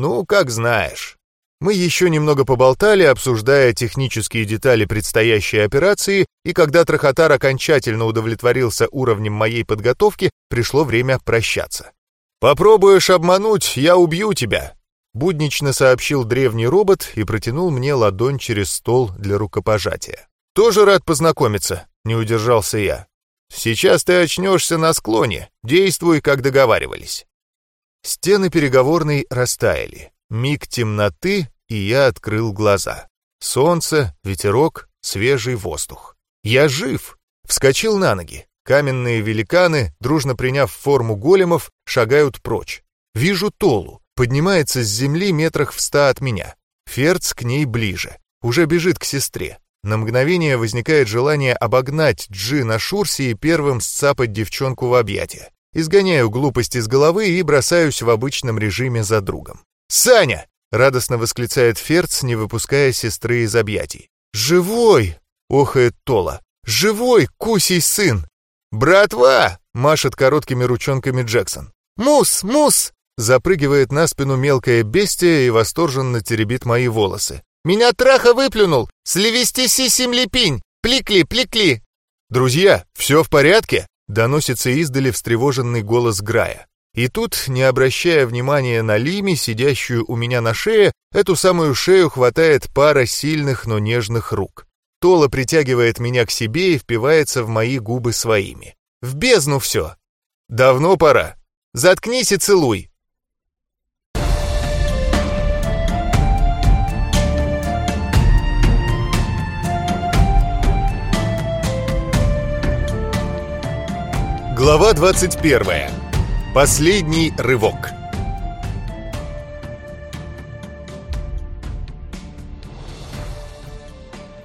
Ну, как знаешь. Мы еще немного поболтали, обсуждая технические детали предстоящей операции, и когда Трахотар окончательно удовлетворился уровнем моей подготовки, пришло время прощаться. «Попробуешь обмануть, я убью тебя!» Буднично сообщил древний робот и протянул мне ладонь через стол для рукопожатия. «Тоже рад познакомиться», — не удержался я. «Сейчас ты очнешься на склоне, действуй, как договаривались». Стены переговорной растаяли. Миг темноты, и я открыл глаза. Солнце, ветерок, свежий воздух. Я жив! Вскочил на ноги. Каменные великаны, дружно приняв форму големов, шагают прочь. Вижу Толу, поднимается с земли метрах в ста от меня. Ферц к ней ближе, уже бежит к сестре. На мгновение возникает желание обогнать Джи на шурсе и первым сцапать девчонку в объятия. Изгоняю глупость из головы и бросаюсь в обычном режиме за другом. «Саня!» — радостно восклицает Ферц, не выпуская сестры из объятий. «Живой!» — охает Тола. «Живой, Кусий сын!» «Братва!» — машет короткими ручонками Джексон. «Мус! Мус!» — запрыгивает на спину мелкое бестие и восторженно теребит мои волосы. «Меня траха выплюнул! Сливести сисим лепинь! Пlikли, пlikли!» «Друзья, все в порядке?» Доносится издали встревоженный голос Грая. И тут, не обращая внимания на Лими, сидящую у меня на шее, эту самую шею хватает пара сильных, но нежных рук. Тола притягивает меня к себе и впивается в мои губы своими. В бездну все. Давно пора. Заткнись и целуй. Глава 21. Последний рывок.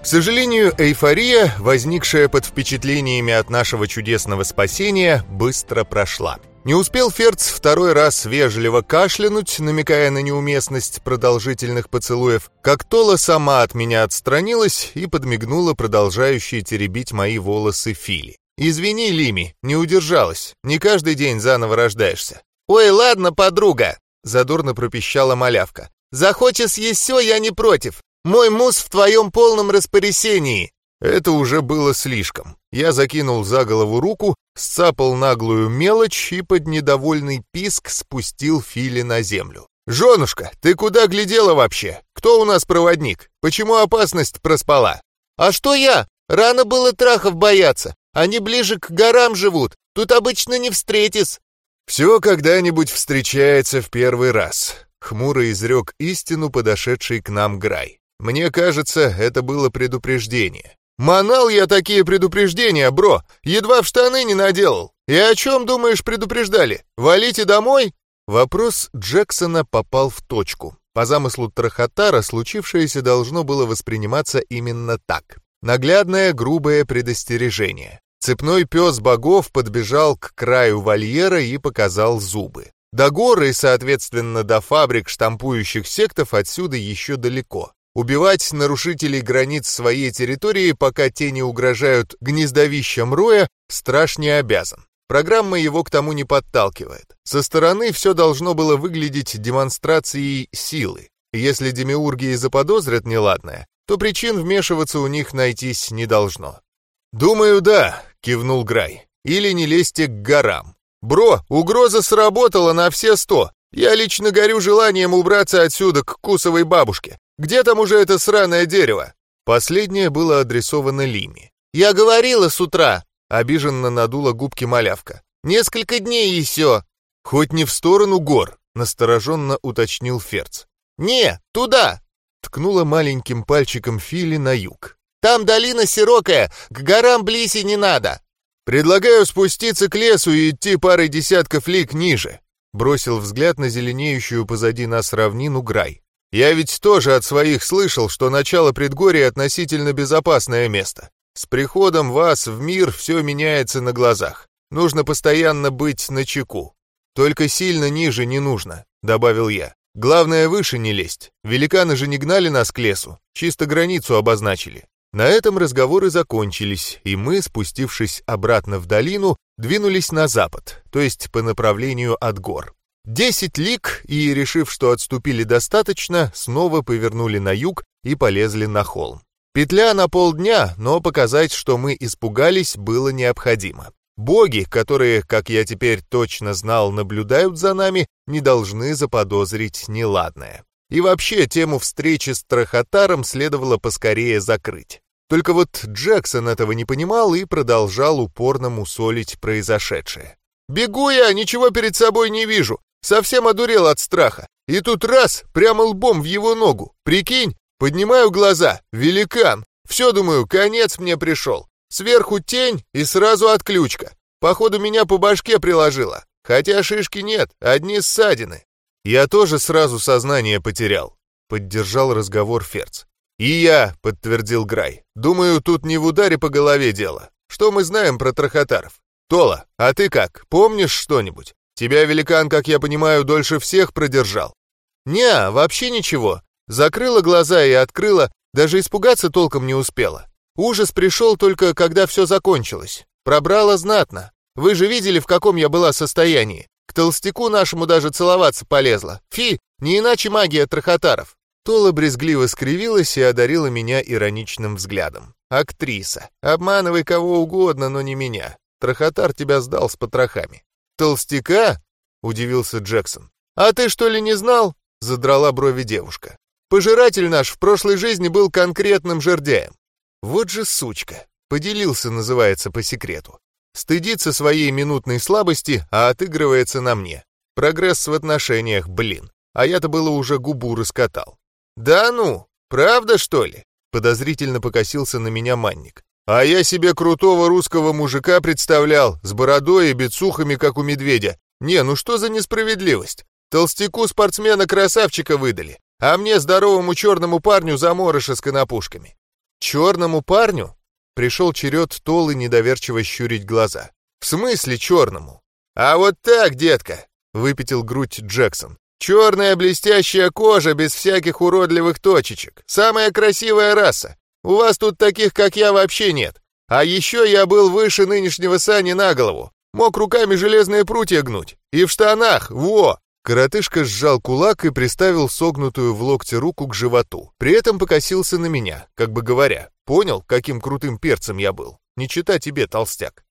К сожалению, эйфория, возникшая под впечатлениями от нашего чудесного спасения, быстро прошла. Не успел Ферц второй раз вежливо кашлянуть, намекая на неуместность продолжительных поцелуев, как Тола сама от меня отстранилась и подмигнула продолжающей теребить мои волосы Фили. «Извини, Лими, не удержалась. Не каждый день заново рождаешься». «Ой, ладно, подруга!» — задорно пропищала малявка. «Захочешь съесть все, я не против. Мой мусс в твоем полном распоряжении». Это уже было слишком. Я закинул за голову руку, сцапал наглую мелочь и под недовольный писк спустил Фили на землю. «Женушка, ты куда глядела вообще? Кто у нас проводник? Почему опасность проспала?» «А что я? Рано было трахов бояться. Они ближе к горам живут. Тут обычно не встретишь». «Все когда-нибудь встречается в первый раз», — хмуро изрек истину подошедший к нам Грай. «Мне кажется, это было предупреждение». «Манал я такие предупреждения, бро! Едва в штаны не наделал! И о чем, думаешь, предупреждали? Валите домой?» Вопрос Джексона попал в точку. По замыслу Трахатара случившееся должно было восприниматься именно так. Наглядное грубое предостережение. Цепной пес богов подбежал к краю вольера и показал зубы. До горы и, соответственно, до фабрик штампующих сектов отсюда еще далеко. Убивать нарушителей границ своей территории, пока те не угрожают гнездовищам роя, страж не обязан. Программа его к тому не подталкивает. Со стороны все должно было выглядеть демонстрацией силы. Если демиурги заподозрят неладное, то причин вмешиваться у них найтись не должно. «Думаю, да», — кивнул Грай. «Или не лезьте к горам. Бро, угроза сработала на все сто. Я лично горю желанием убраться отсюда к кусовой бабушке. Где там уже это сраное дерево?» Последнее было адресовано Лиме. «Я говорила с утра», — обиженно надула губки малявка. «Несколько дней и все». «Хоть не в сторону гор», — настороженно уточнил Ферц. «Не, туда!» — ткнула маленьким пальчиком Фили на юг. Там долина широкая, к горам близи не надо. Предлагаю спуститься к лесу и идти парой десятков лиг ниже. Бросил взгляд на зеленеющую позади нас равнину Грай. Я ведь тоже от своих слышал, что начало предгорья относительно безопасное место. С приходом вас в мир все меняется на глазах. Нужно постоянно быть на чеку. Только сильно ниже не нужно, добавил я. Главное, выше не лезть. Великаны же не гнали нас к лесу, чисто границу обозначили. На этом разговоры закончились, и мы, спустившись обратно в долину, двинулись на запад, то есть по направлению от гор. Десять лиг, и, решив, что отступили достаточно, снова повернули на юг и полезли на холм. Петля на полдня, но показать, что мы испугались, было необходимо. Боги, которые, как я теперь точно знал, наблюдают за нами, не должны заподозрить неладное. И вообще, тему встречи с Трахотаром следовало поскорее закрыть. Только вот Джексон этого не понимал и продолжал упорно мусолить произошедшее. «Бегу я, ничего перед собой не вижу. Совсем одурел от страха. И тут раз, прямо лбом в его ногу. Прикинь, поднимаю глаза. Великан. Все, думаю, конец мне пришел. Сверху тень и сразу отключка. Походу, меня по башке приложило. Хотя шишки нет, одни ссадины. Я тоже сразу сознание потерял. Поддержал разговор Ферц. «И я», — подтвердил Грай. «Думаю, тут не в ударе по голове дело. Что мы знаем про трахотаров? Тола, а ты как, помнишь что-нибудь? Тебя великан, как я понимаю, дольше всех продержал». «Не, вообще ничего. Закрыла глаза и открыла, даже испугаться толком не успела. Ужас пришел только, когда все закончилось. Пробрала знатно. Вы же видели, в каком я была состоянии. К толстяку нашему даже целоваться полезла. Фи, не иначе магия трахотаров. Тола брезгливо скривилась и одарила меня ироничным взглядом. «Актриса. Обманывай кого угодно, но не меня. Трохотар тебя сдал с потрохами». «Толстяка?» — удивился Джексон. «А ты что ли не знал?» — задрала брови девушка. «Пожиратель наш в прошлой жизни был конкретным жердяем». «Вот же сучка!» — поделился, называется, по секрету. Стыдится своей минутной слабости, а отыгрывается на мне. Прогресс в отношениях, блин. А я-то было уже губу раскатал. «Да ну, правда, что ли?» Подозрительно покосился на меня манник. «А я себе крутого русского мужика представлял, с бородой и бицухами, как у медведя. Не, ну что за несправедливость? Толстяку спортсмена-красавчика выдали, а мне, здоровому черному парню, заморыша с конопушками». «Черному парню?» Пришел черед Толы недоверчиво щурить глаза. «В смысле черному?» «А вот так, детка!» — выпятил грудь Джексон. Черная блестящая кожа без всяких уродливых точечек. Самая красивая раса. У вас тут таких, как я, вообще нет. А еще я был выше нынешнего Сани на голову. Мог руками железные прутья гнуть. И в штанах, во!» Коротышка сжал кулак и приставил согнутую в локте руку к животу. При этом покосился на меня, как бы говоря, понял, каким крутым перцем я был. Не чита тебе, толстяк.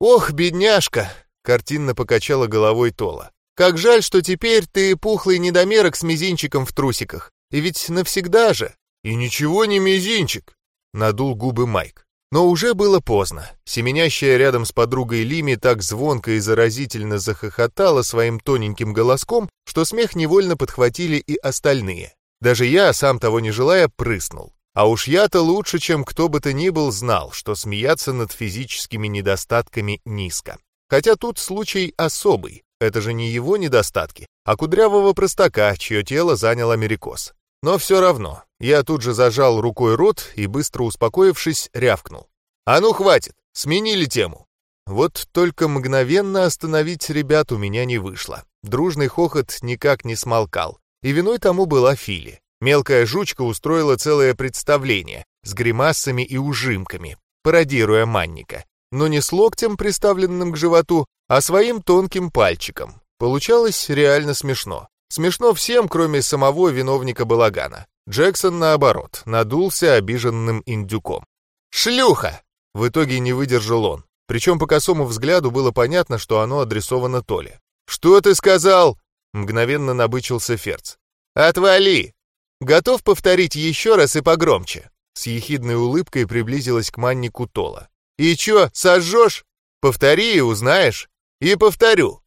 «Ох, бедняжка!» — картинно покачала головой Тола. Как жаль, что теперь ты пухлый недомерок с мизинчиком в трусиках. И ведь навсегда же. И ничего не мизинчик, надул губы Майк. Но уже было поздно. Семенящая рядом с подругой Лими так звонко и заразительно захохотала своим тоненьким голоском, что смех невольно подхватили и остальные. Даже я, сам того не желая, прыснул. А уж я-то лучше, чем кто бы то ни был, знал, что смеяться над физическими недостатками низко. Хотя тут случай особый. Это же не его недостатки, а кудрявого простака, чье тело занял америкос. Но все равно, я тут же зажал рукой рот и, быстро успокоившись, рявкнул. «А ну, хватит! Сменили тему!» Вот только мгновенно остановить ребят у меня не вышло. Дружный хохот никак не смолкал, и виной тому была Фили. Мелкая жучка устроила целое представление с гримасами и ужимками, пародируя манника, но не с локтем, приставленным к животу, а своим тонким пальчиком. Получалось реально смешно. Смешно всем, кроме самого виновника балагана. Джексон, наоборот, надулся обиженным индюком. «Шлюха!» В итоге не выдержал он. Причем по косому взгляду было понятно, что оно адресовано Толе. «Что ты сказал?» Мгновенно набычился Ферц. «Отвали!» «Готов повторить еще раз и погромче?» С ехидной улыбкой приблизилась к маннику Тола. «И чё, сожжешь? Повтори и узнаешь». И повторю.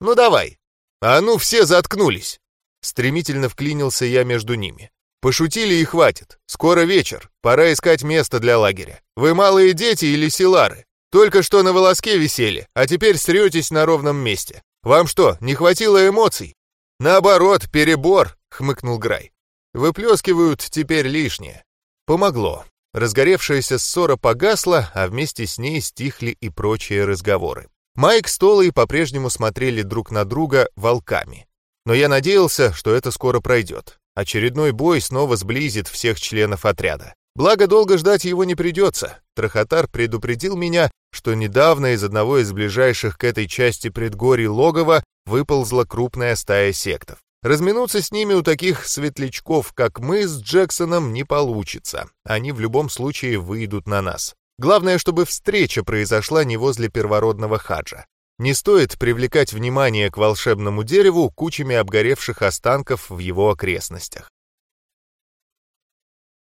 Ну давай. А ну все заткнулись. Стремительно вклинился я между ними. Пошутили и хватит. Скоро вечер. Пора искать место для лагеря. Вы малые дети или силары? Только что на волоске висели, а теперь сретесь на ровном месте. Вам что, не хватило эмоций? Наоборот, перебор, хмыкнул Грай. Выплескивают теперь лишнее. Помогло. Разгоревшаяся ссора погасла, а вместе с ней стихли и прочие разговоры. Майк с Толой по-прежнему смотрели друг на друга волками. Но я надеялся, что это скоро пройдет. Очередной бой снова сблизит всех членов отряда. Благо, долго ждать его не придется. Трохотар предупредил меня, что недавно из одного из ближайших к этой части предгорий логова выползла крупная стая сектов. Разминуться с ними у таких светлячков, как мы с Джексоном, не получится. Они в любом случае выйдут на нас. Главное, чтобы встреча произошла не возле первородного хаджа. Не стоит привлекать внимание к волшебному дереву кучами обгоревших останков в его окрестностях.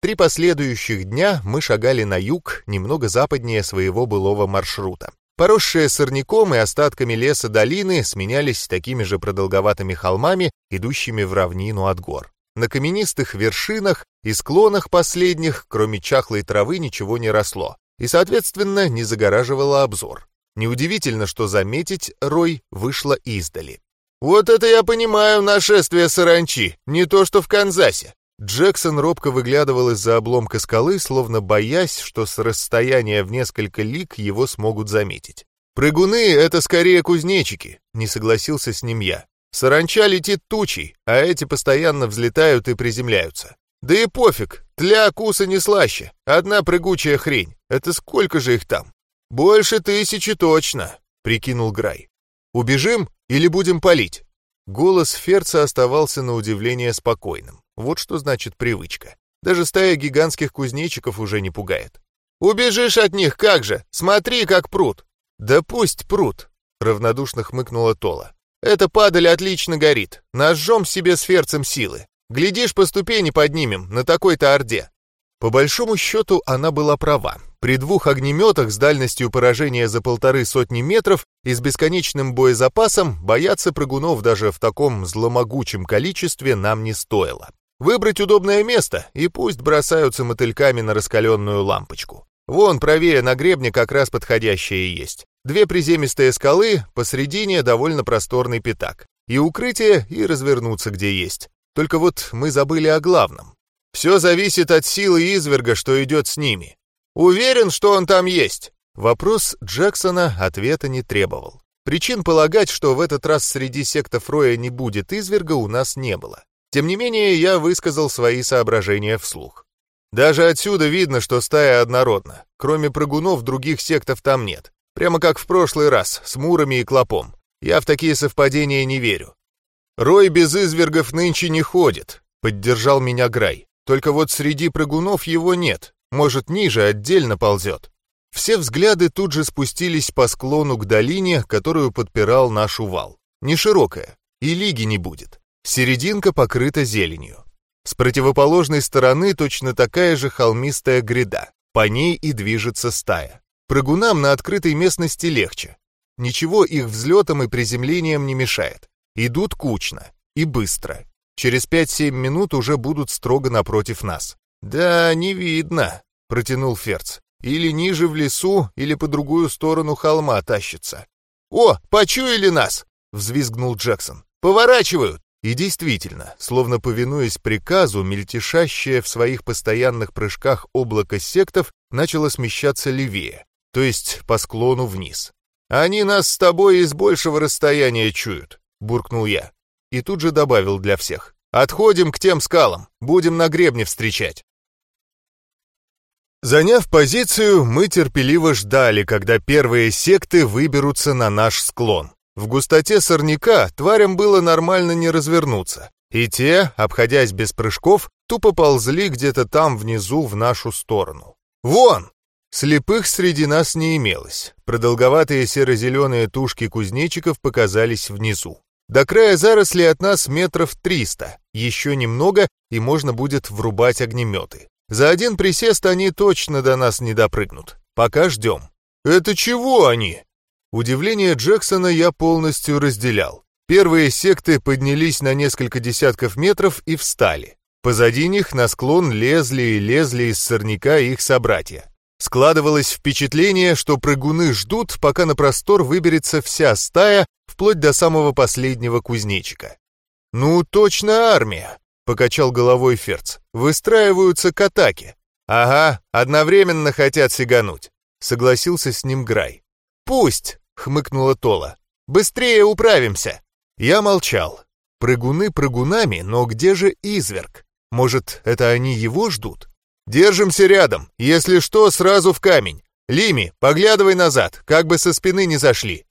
Три последующих дня мы шагали на юг, немного западнее своего былого маршрута. Поросшие сорняком и остатками леса долины сменялись такими же продолговатыми холмами, идущими в равнину от гор. На каменистых вершинах и склонах последних, кроме чахлой травы, ничего не росло и, соответственно, не загораживала обзор. Неудивительно, что заметить Рой вышла издали. «Вот это я понимаю нашествие саранчи, не то что в Канзасе!» Джексон робко выглядывал из-за обломка скалы, словно боясь, что с расстояния в несколько лик его смогут заметить. «Прыгуны — это скорее кузнечики», — не согласился с ним я. «Саранча летит тучей, а эти постоянно взлетают и приземляются. Да и пофиг, тля куса не слаще, одна прыгучая хрень. Это сколько же их там? Больше тысячи точно, прикинул Грай. Убежим или будем палить? Голос Ферца оставался на удивление спокойным. Вот что значит привычка. Даже стая гигантских кузнечиков уже не пугает. «Убежишь от них, как же! Смотри, как прут!» «Да пусть прут!» — равнодушно хмыкнула Тола. «Эта падаль отлично горит. Нажжем себе с ферцем силы. Глядишь, по ступени поднимем на такой-то орде». По большому счету она была права. При двух огнеметах с дальностью поражения за полторы сотни метров и с бесконечным боезапасом бояться прыгунов даже в таком зломогучем количестве нам не стоило. Выбрать удобное место и пусть бросаются мотыльками на раскаленную лампочку. Вон правее на гребне как раз подходящее есть. Две приземистые скалы, посредине довольно просторный пятак. И укрытие, и развернуться где есть. Только вот мы забыли о главном. Все зависит от силы изверга, что идет с ними. Уверен, что он там есть? Вопрос Джексона ответа не требовал. Причин полагать, что в этот раз среди сектов Роя не будет изверга, у нас не было. Тем не менее, я высказал свои соображения вслух. Даже отсюда видно, что стая однородна. Кроме прыгунов, других сектов там нет. Прямо как в прошлый раз, с мурами и клопом. Я в такие совпадения не верю. «Рой без извергов нынче не ходит», — поддержал меня Грай. «Только вот среди прыгунов его нет. Может, ниже отдельно ползет». Все взгляды тут же спустились по склону к долине, которую подпирал наш увал. Не широкая, и лиги не будет. Серединка покрыта зеленью. С противоположной стороны точно такая же холмистая гряда. По ней и движется стая. Прыгунам на открытой местности легче. Ничего их взлетом и приземлением не мешает. Идут кучно и быстро. Через 5-7 минут уже будут строго напротив нас. «Да, не видно», — протянул Ферц. «Или ниже в лесу, или по другую сторону холма тащится». «О, почуяли нас!» — взвизгнул Джексон. «Поворачивают!» И действительно, словно повинуясь приказу, мельтешащее в своих постоянных прыжках облако сектов начало смещаться левее, то есть по склону вниз. «Они нас с тобой из большего расстояния чуют», — буркнул я. И тут же добавил для всех. «Отходим к тем скалам, будем на гребне встречать». Заняв позицию, мы терпеливо ждали, когда первые секты выберутся на наш склон. В густоте сорняка тварям было нормально не развернуться, и те, обходясь без прыжков, тупо ползли где-то там внизу в нашу сторону. «Вон!» Слепых среди нас не имелось. Продолговатые серо-зеленые тушки кузнечиков показались внизу. До края заросли от нас метров триста. Еще немного, и можно будет врубать огнеметы. За один присест они точно до нас не допрыгнут. Пока ждем. «Это чего они?» Удивление Джексона я полностью разделял. Первые секты поднялись на несколько десятков метров и встали. Позади них на склон лезли и лезли из сорняка их собратья. Складывалось впечатление, что прыгуны ждут, пока на простор выберется вся стая, вплоть до самого последнего кузнечика. «Ну, точно армия!» — покачал головой Ферц. «Выстраиваются к атаке». «Ага, одновременно хотят сигануть», — согласился с ним Грай. «Пусть!» — хмыкнула Тола. «Быстрее управимся!» Я молчал. Прыгуны прыгунами, но где же изверг? Может, это они его ждут? «Держимся рядом. Если что, сразу в камень. Лими, поглядывай назад, как бы со спины не зашли».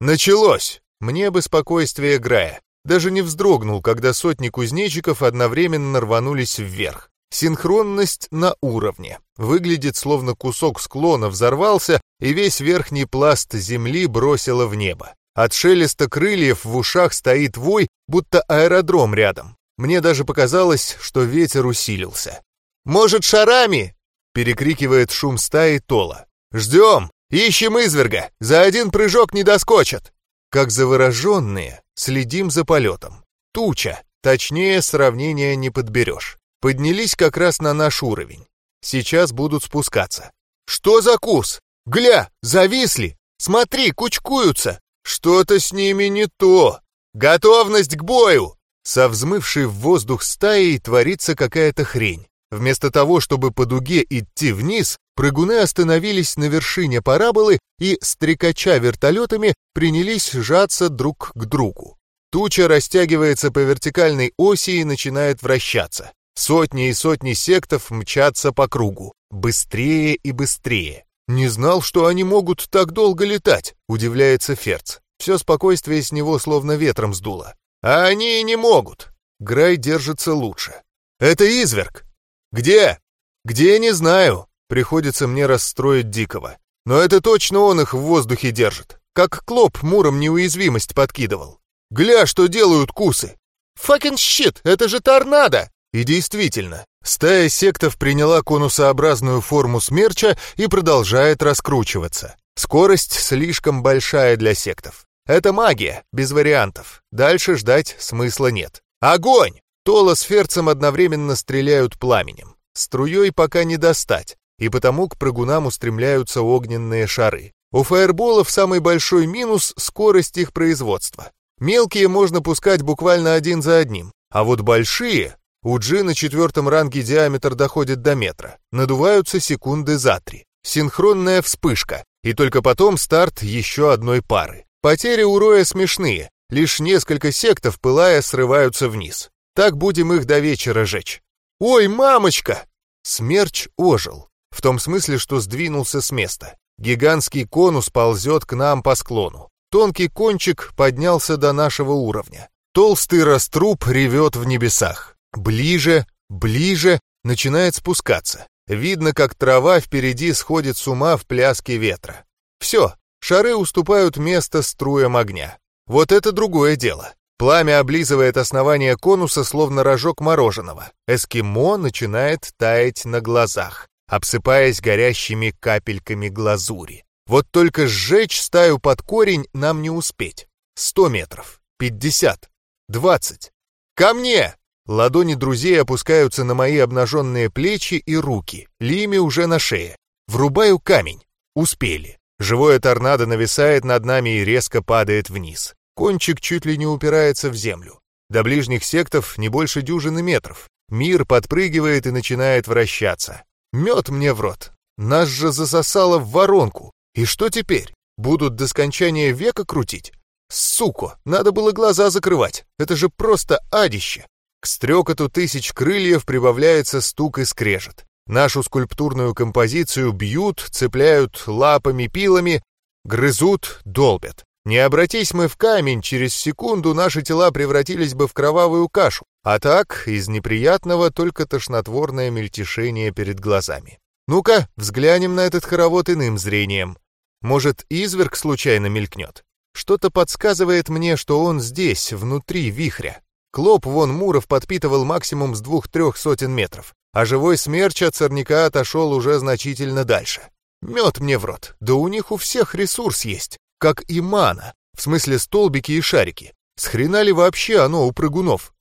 Началось. Мне бы спокойствие Грая. Даже не вздрогнул, когда сотни кузнечиков одновременно рванулись вверх. Синхронность на уровне. Выглядит, словно кусок склона взорвался, и весь верхний пласт земли бросило в небо. От шелеста крыльев в ушах стоит вой, будто аэродром рядом. Мне даже показалось, что ветер усилился. «Может, шарами?» — перекрикивает шум стаи Тола. «Ждем! Ищем изверга! За один прыжок не доскочат!» Как завороженные, следим за полетом. Туча, точнее, сравнения не подберешь поднялись как раз на наш уровень. Сейчас будут спускаться. Что за курс? Гля, зависли! Смотри, кучкуются! Что-то с ними не то! Готовность к бою! Со взмывшей в воздух стаей творится какая-то хрень. Вместо того, чтобы по дуге идти вниз, прыгуны остановились на вершине параболы и, стрекача вертолетами, принялись сжаться друг к другу. Туча растягивается по вертикальной оси и начинает вращаться. Сотни и сотни сектов мчатся по кругу. Быстрее и быстрее. «Не знал, что они могут так долго летать», — удивляется Ферц. Все спокойствие с него словно ветром сдуло. «А они не могут». Грай держится лучше. «Это изверг». «Где?» «Где, не знаю». Приходится мне расстроить Дикого. Но это точно он их в воздухе держит. Как Клоп Муром неуязвимость подкидывал. Гля, что делают кусы. Факин щит, это же торнадо! И действительно, стая сектов приняла конусообразную форму смерча и продолжает раскручиваться. Скорость слишком большая для сектов. Это магия, без вариантов. Дальше ждать смысла нет. Огонь! Тола с Ферцем одновременно стреляют пламенем. Струей пока не достать, и потому к прыгунам устремляются огненные шары. У фаерболов самый большой минус — скорость их производства. Мелкие можно пускать буквально один за одним, а вот большие у Джи на четвертом ранге диаметр доходит до метра, надуваются секунды за три. Синхронная вспышка, и только потом старт еще одной пары. Потери у Роя смешные, лишь несколько сектов, пылая, срываются вниз. Так будем их до вечера жечь. «Ой, мамочка!» Смерч ожил, в том смысле, что сдвинулся с места. Гигантский конус ползет к нам по склону. Тонкий кончик поднялся до нашего уровня. Толстый раструб ревет в небесах. Ближе, ближе, начинает спускаться. Видно, как трава впереди сходит с ума в пляске ветра. Все, шары уступают место струям огня. Вот это другое дело. Пламя облизывает основание конуса, словно рожок мороженого. Эскимо начинает таять на глазах, обсыпаясь горящими капельками глазури. Вот только сжечь стаю под корень нам не успеть. Сто метров, пятьдесят, двадцать. Ко мне! Ладони друзей опускаются на мои обнаженные плечи и руки. Лими уже на шее. Врубаю камень. Успели. Живое торнадо нависает над нами и резко падает вниз. Кончик чуть ли не упирается в землю. До ближних сектов не больше дюжины метров. Мир подпрыгивает и начинает вращаться. Мед мне в рот. Нас же засосало в воронку. И что теперь? Будут до скончания века крутить? Сука, надо было глаза закрывать. Это же просто адище. К стрекоту тысяч крыльев прибавляется стук и скрежет. Нашу скульптурную композицию бьют, цепляют лапами, пилами, грызут, долбят. Не обратись мы в камень, через секунду наши тела превратились бы в кровавую кашу, а так из неприятного только тошнотворное мельтешение перед глазами. Ну-ка, взглянем на этот хоровод иным зрением. Может, изверг случайно мелькнет? Что-то подсказывает мне, что он здесь, внутри вихря. Клоп вон Муров подпитывал максимум с двух-трех сотен метров, а живой смерч от сорняка отошел уже значительно дальше. Мед мне в рот, да у них у всех ресурс есть как и мана, в смысле столбики и шарики. С хрена ли вообще оно у прыгунов?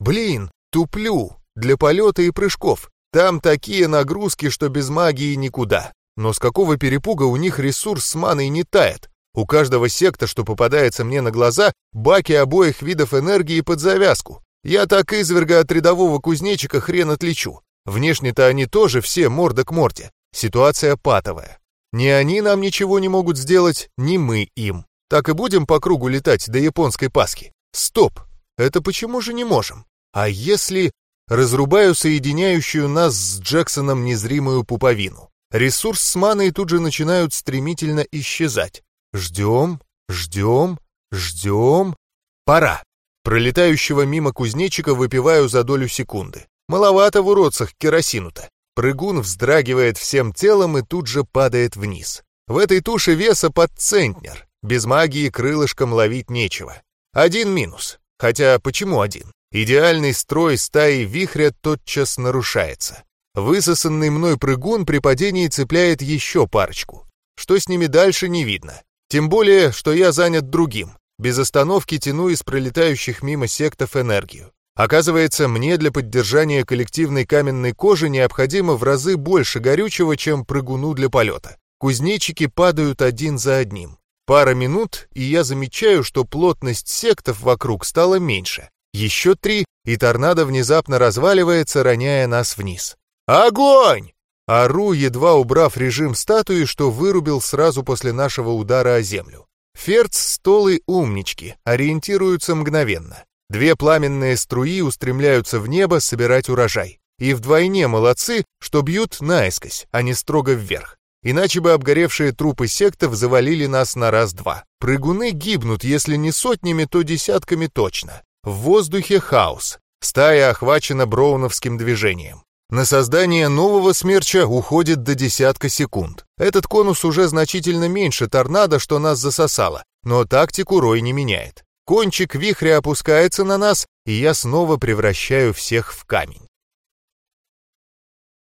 Блин, туплю, для полета и прыжков. Там такие нагрузки, что без магии никуда. Но с какого перепуга у них ресурс с маной не тает? У каждого секта, что попадается мне на глаза, баки обоих видов энергии под завязку. Я так изверга от рядового кузнечика хрен отличу. Внешне-то они тоже все морда к морде. Ситуация патовая. Ни они нам ничего не могут сделать, ни мы им. Так и будем по кругу летать до японской Пасхи. Стоп! Это почему же не можем? А если... Разрубаю соединяющую нас с Джексоном незримую пуповину. Ресурс с маной тут же начинают стремительно исчезать. Ждем, ждем, ждем. Пора. Пролетающего мимо кузнечика выпиваю за долю секунды. Маловато в уродцах керосину-то. Прыгун вздрагивает всем телом и тут же падает вниз. В этой туше веса под центнер. Без магии крылышком ловить нечего. Один минус. Хотя почему один? Идеальный строй стаи вихря тотчас нарушается. Высосанный мной прыгун при падении цепляет еще парочку. Что с ними дальше, не видно. Тем более, что я занят другим. Без остановки тяну из пролетающих мимо сектов энергию. Оказывается, мне для поддержания коллективной каменной кожи необходимо в разы больше горючего, чем прыгуну для полета. Кузнечики падают один за одним. Пара минут, и я замечаю, что плотность сектов вокруг стала меньше. Еще три, и торнадо внезапно разваливается, роняя нас вниз. «Огонь!» Ору, едва убрав режим статуи, что вырубил сразу после нашего удара о землю. Ферц, столы, умнички, ориентируются мгновенно. Две пламенные струи устремляются в небо собирать урожай. И вдвойне молодцы, что бьют наискось, а не строго вверх. Иначе бы обгоревшие трупы сектов завалили нас на раз-два. Прыгуны гибнут, если не сотнями, то десятками точно. В воздухе хаос. Стая охвачена броуновским движением. На создание нового смерча уходит до десятка секунд. Этот конус уже значительно меньше торнадо, что нас засосало, но тактику Рой не меняет. Кончик вихря опускается на нас, и я снова превращаю всех в камень.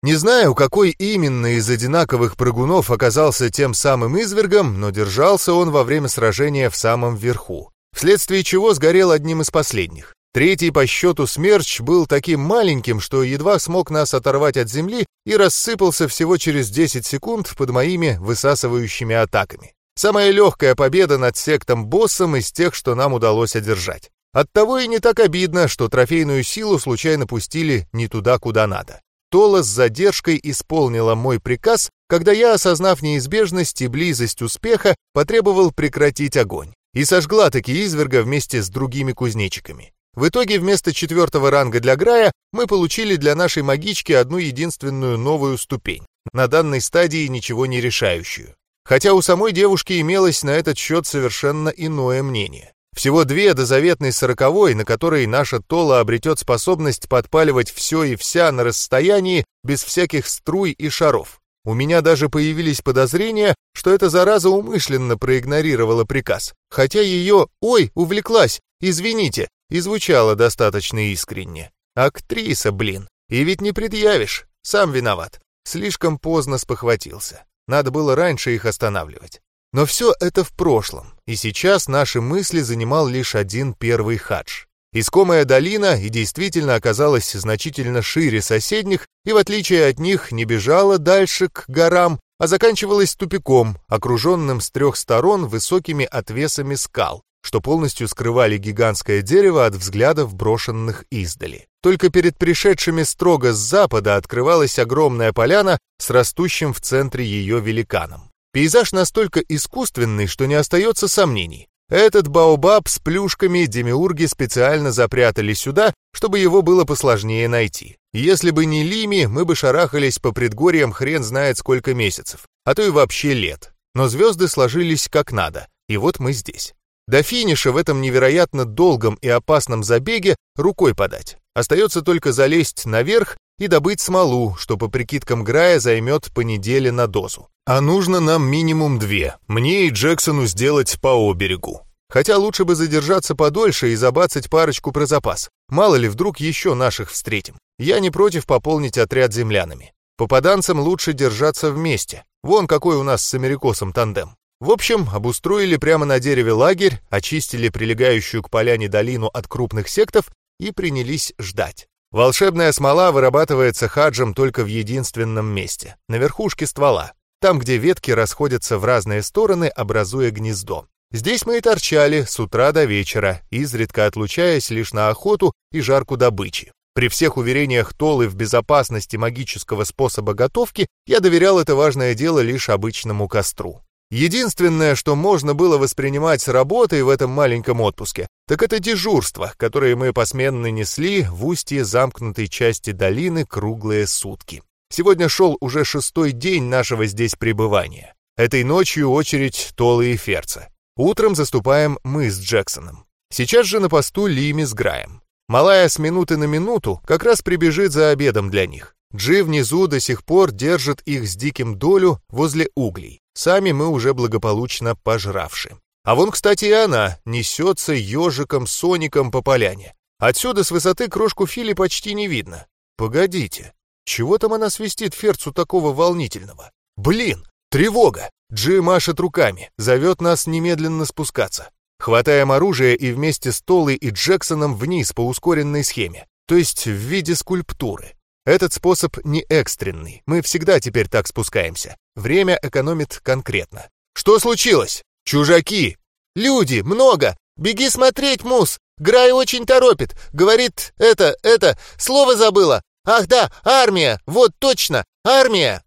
Не знаю, какой именно из одинаковых прыгунов оказался тем самым извергом, но держался он во время сражения в самом верху, вследствие чего сгорел одним из последних. Третий по счету смерч был таким маленьким, что едва смог нас оторвать от земли и рассыпался всего через 10 секунд под моими высасывающими атаками. Самая легкая победа над сектом-боссом из тех, что нам удалось одержать. Оттого и не так обидно, что трофейную силу случайно пустили не туда, куда надо. Тола с задержкой исполнила мой приказ, когда я, осознав неизбежность и близость успеха, потребовал прекратить огонь. И сожгла таки изверга вместе с другими кузнечиками. В итоге вместо четвертого ранга для Грая мы получили для нашей магички одну единственную новую ступень, на данной стадии ничего не решающую. Хотя у самой девушки имелось на этот счет совершенно иное мнение. Всего две до заветной сороковой, на которой наша Тола обретет способность подпаливать все и вся на расстоянии, без всяких струй и шаров. У меня даже появились подозрения, что эта зараза умышленно проигнорировала приказ, хотя ее «Ой, увлеклась! Извините!» И звучало достаточно искренне. Актриса, блин, и ведь не предъявишь, сам виноват. Слишком поздно спохватился. Надо было раньше их останавливать. Но все это в прошлом, и сейчас наши мысли занимал лишь один первый хадж. Искомая долина и действительно оказалась значительно шире соседних, и в отличие от них не бежала дальше к горам, а заканчивалась тупиком, окруженным с трех сторон высокими отвесами скал, что полностью скрывали гигантское дерево от взглядов, брошенных издали. Только перед пришедшими строго с запада открывалась огромная поляна с растущим в центре ее великаном. Пейзаж настолько искусственный, что не остается сомнений. Этот баобаб с плюшками демиурги специально запрятали сюда, чтобы его было посложнее найти. Если бы не Лими, мы бы шарахались по предгорьям хрен знает сколько месяцев, а то и вообще лет. Но звезды сложились как надо, и вот мы здесь. До финиша в этом невероятно долгом и опасном забеге рукой подать. Остается только залезть наверх и добыть смолу, что по прикидкам Грая займет по неделе на дозу. А нужно нам минимум две, мне и Джексону сделать по оберегу. Хотя лучше бы задержаться подольше и забацать парочку про запас. Мало ли, вдруг еще наших встретим. Я не против пополнить отряд землянами. Попаданцам лучше держаться вместе. Вон какой у нас с Америкосом тандем. В общем, обустроили прямо на дереве лагерь, очистили прилегающую к поляне долину от крупных сектов и принялись ждать. Волшебная смола вырабатывается хаджем только в единственном месте — на верхушке ствола, там, где ветки расходятся в разные стороны, образуя гнездо. Здесь мы и торчали с утра до вечера, изредка отлучаясь лишь на охоту и жарку добычи. При всех уверениях Толы в безопасности магического способа готовки я доверял это важное дело лишь обычному костру. Единственное, что можно было воспринимать с работой в этом маленьком отпуске, так это дежурство, которое мы посменно несли в устье замкнутой части долины круглые сутки. Сегодня шел уже шестой день нашего здесь пребывания. Этой ночью очередь Толы и Ферца. Утром заступаем мы с Джексоном. Сейчас же на посту Лими с Граем. Малая с минуты на минуту как раз прибежит за обедом для них. Джи внизу до сих пор держит их с диким долю возле углей. Сами мы уже благополучно пожравши. А вон, кстати, и она несется ежиком-соником по поляне. Отсюда с высоты крошку Фили почти не видно. Погодите, чего там она свистит Ферцу такого волнительного? Блин, тревога! Джи машет руками, зовет нас немедленно спускаться. Хватаем оружие и вместе с Толой и Джексоном вниз по ускоренной схеме, то есть в виде скульптуры. Этот способ не экстренный, мы всегда теперь так спускаемся. Время экономит конкретно. Что случилось? Чужаки! Люди, много! Беги смотреть, Мус! Грай очень торопит. Говорит, это, это, слово забыла. Ах да, армия! Вот точно, армия!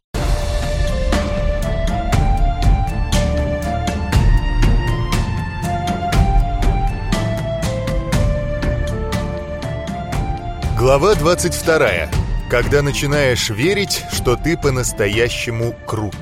Глава 22 когда начинаешь верить, что ты по-настоящему крут.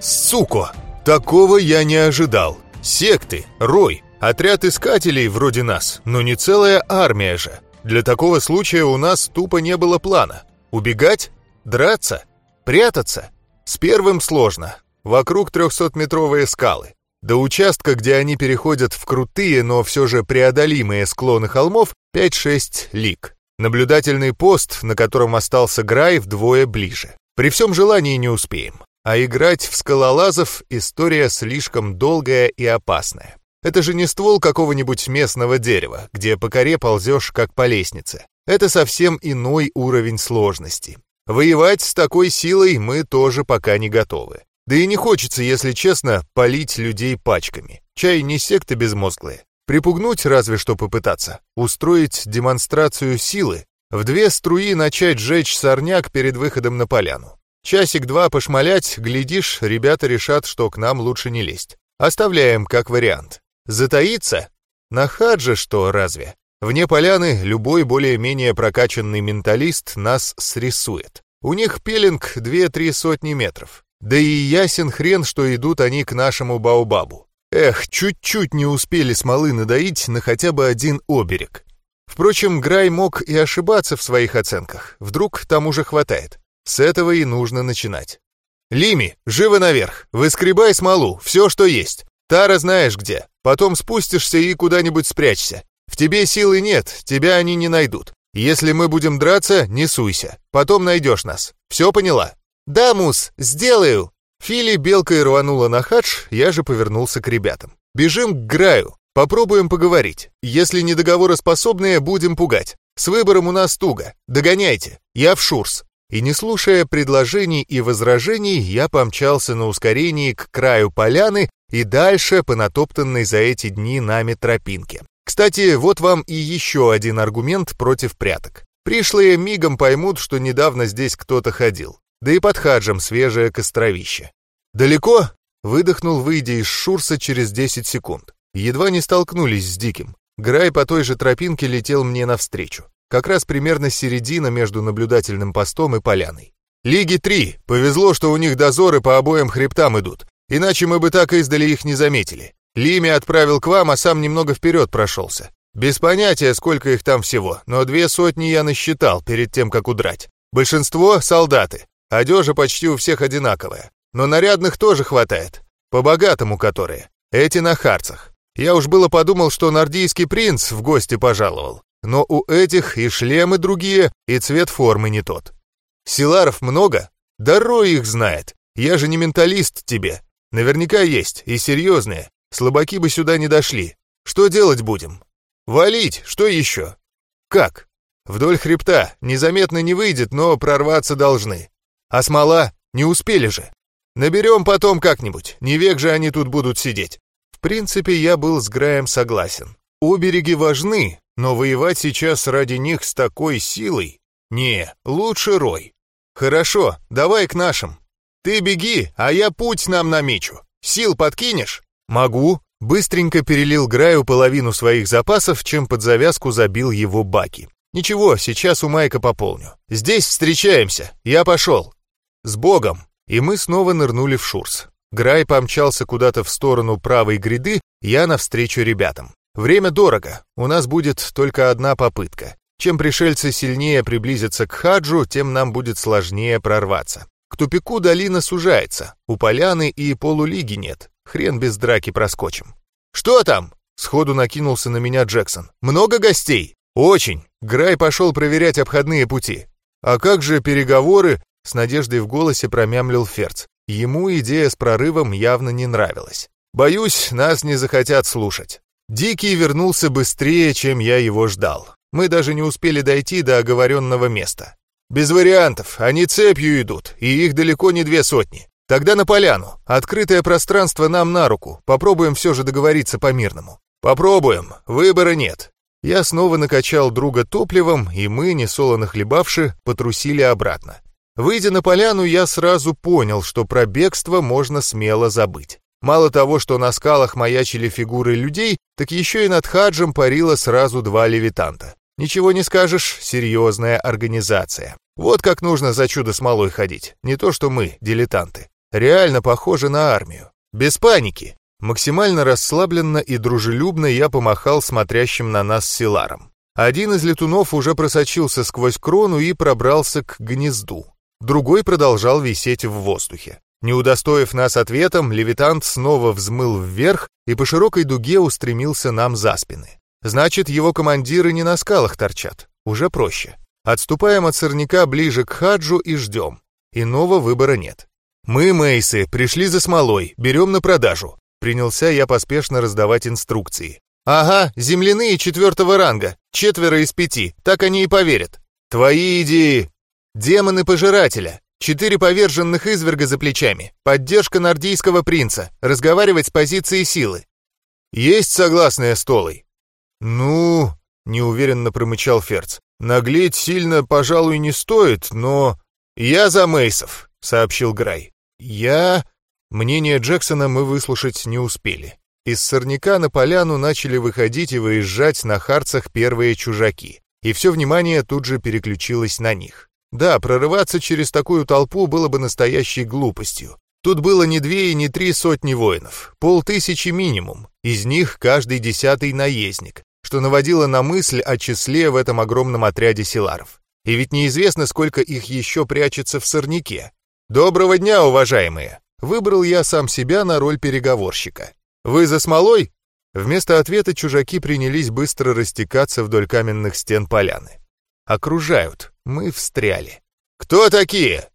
Сука! Такого я не ожидал. Секты, рой, отряд искателей вроде нас, но не целая армия же. Для такого случая у нас тупо не было плана. Убегать? Драться? Прятаться? С первым сложно. Вокруг 300-метровые скалы. До участка, где они переходят в крутые, но все же преодолимые склоны холмов, 5-6 лиг. Наблюдательный пост, на котором остался Грай, вдвое ближе. При всем желании не успеем. А играть в скалолазов — история слишком долгая и опасная. Это же не ствол какого-нибудь местного дерева, где по коре ползешь, как по лестнице. Это совсем иной уровень сложности. Воевать с такой силой мы тоже пока не готовы. Да и не хочется, если честно, полить людей пачками. Чай не секта безмозглые. Припугнуть разве что попытаться. Устроить демонстрацию силы. В две струи начать жечь сорняк перед выходом на поляну. Часик-два пошмалять, глядишь, ребята решат, что к нам лучше не лезть. Оставляем как вариант. Затаиться? На хадже что, разве? Вне поляны любой более-менее прокачанный менталист нас срисует. У них пилинг две-три сотни метров. Да и ясен хрен, что идут они к нашему Баобабу. Эх, чуть-чуть не успели смолы надоить на хотя бы один оберег. Впрочем, Грай мог и ошибаться в своих оценках. Вдруг там уже хватает. С этого и нужно начинать. «Лими, живо наверх! Выскребай смолу, все, что есть. Тара знаешь где. Потом спустишься и куда-нибудь спрячься. В тебе силы нет, тебя они не найдут. Если мы будем драться, не суйся. Потом найдешь нас. Все поняла?» «Да, Мус, сделаю!» Фили белкой рванула на хадж, я же повернулся к ребятам. «Бежим к Граю. Попробуем поговорить. Если недоговороспособные, будем пугать. С выбором у нас туго. Догоняйте. Я в Шурс. И не слушая предложений и возражений, я помчался на ускорении к краю поляны и дальше по натоптанной за эти дни нами тропинке. Кстати, вот вам и еще один аргумент против пряток. Пришлые мигом поймут, что недавно здесь кто-то ходил. Да и под хаджем свежее костровище. «Далеко?» — выдохнул, выйдя из Шурса через 10 секунд. Едва не столкнулись с Диким. Грай по той же тропинке летел мне навстречу. Как раз примерно середина между наблюдательным постом и поляной. «Лиги три. Повезло, что у них дозоры по обоим хребтам идут. Иначе мы бы так издали их не заметили. Лими отправил к вам, а сам немного вперед прошелся. Без понятия, сколько их там всего, но две сотни я насчитал перед тем, как удрать. Большинство — солдаты. Одежа почти у всех одинаковая. Но нарядных тоже хватает. По-богатому которые. Эти на харцах. Я уж было подумал, что нордийский принц в гости пожаловал. Но у этих и шлемы другие, и цвет формы не тот. Силаров много? Да Рой их знает. Я же не менталист тебе. Наверняка есть, и серьезные. Слабаки бы сюда не дошли. Что делать будем? Валить, что еще? Как? Вдоль хребта, незаметно не выйдет, но прорваться должны. А смола? Не успели же. Наберем потом как-нибудь, не век же они тут будут сидеть. В принципе, я был с Граем согласен. Обереги важны, но воевать сейчас ради них с такой силой... Не, лучше рой. Хорошо, давай к нашим. Ты беги, а я путь нам намечу. Сил подкинешь? Могу. Быстренько перелил Граю половину своих запасов, чем под завязку забил его баки. Ничего, сейчас у Майка пополню. Здесь встречаемся. Я пошел. С Богом. И мы снова нырнули в Шурс. Грай помчался куда-то в сторону правой гряды, я навстречу ребятам. Время дорого, у нас будет только одна попытка. Чем пришельцы сильнее приблизятся к хаджу, тем нам будет сложнее прорваться. К тупику долина сужается, у поляны и полулиги нет. Хрен без драки проскочим. «Что там?» — сходу накинулся на меня Джексон. «Много гостей?» «Очень!» Грай пошел проверять обходные пути. «А как же переговоры?» — с надеждой в голосе промямлил Ферц. Ему идея с прорывом явно не нравилась. «Боюсь, нас не захотят слушать». Дикий вернулся быстрее, чем я его ждал. Мы даже не успели дойти до оговоренного места. Без вариантов, они цепью идут, и их далеко не две сотни. Тогда на поляну. Открытое пространство нам на руку. Попробуем все же договориться по-мирному. Попробуем, выбора нет. Я снова накачал друга топливом, и мы, несолоно хлебавши, потрусили обратно. Выйдя на поляну, я сразу понял, что про бегство можно смело забыть. Мало того, что на скалах маячили фигуры людей, так еще и над хаджем парило сразу два левитанта. Ничего не скажешь, серьезная организация. Вот как нужно за чудо смолой ходить, не то что мы, дилетанты. Реально похоже на армию. Без паники. Максимально расслабленно и дружелюбно я помахал смотрящим на нас силаром. Один из летунов уже просочился сквозь крону и пробрался к гнезду. Другой продолжал висеть в воздухе. Не удостоив нас ответом, левитант снова взмыл вверх и по широкой дуге устремился нам за спины. Значит, его командиры не на скалах торчат. Уже проще. Отступаем от сорняка ближе к хаджу и ждем. Иного выбора нет. Мы, Мейсы, пришли за смолой, берем на продажу. Принялся я поспешно раздавать инструкции. Ага, земляные четвертого ранга, четверо из пяти, так они и поверят. Твои идеи. Демоны пожирателя, четыре поверженных изверга за плечами, поддержка нордийского принца, разговаривать с позиции силы. Есть согласные столой? Ну, неуверенно промычал Ферц. Наглеть сильно, пожалуй, не стоит, но... Я за Мейсов, сообщил Грай. Я... Мнение Джексона мы выслушать не успели. Из сорняка на поляну начали выходить и выезжать на харцах первые чужаки, и все внимание тут же переключилось на них. Да, прорываться через такую толпу было бы настоящей глупостью. Тут было не две и не три сотни воинов, полтысячи минимум, из них каждый десятый наездник, что наводило на мысль о числе в этом огромном отряде силаров. И ведь неизвестно, сколько их еще прячется в сорняке. «Доброго дня, уважаемые!» Выбрал я сам себя на роль переговорщика. «Вы за смолой?» Вместо ответа чужаки принялись быстро растекаться вдоль каменных стен поляны. Окружают. Мы встряли. «Кто такие?»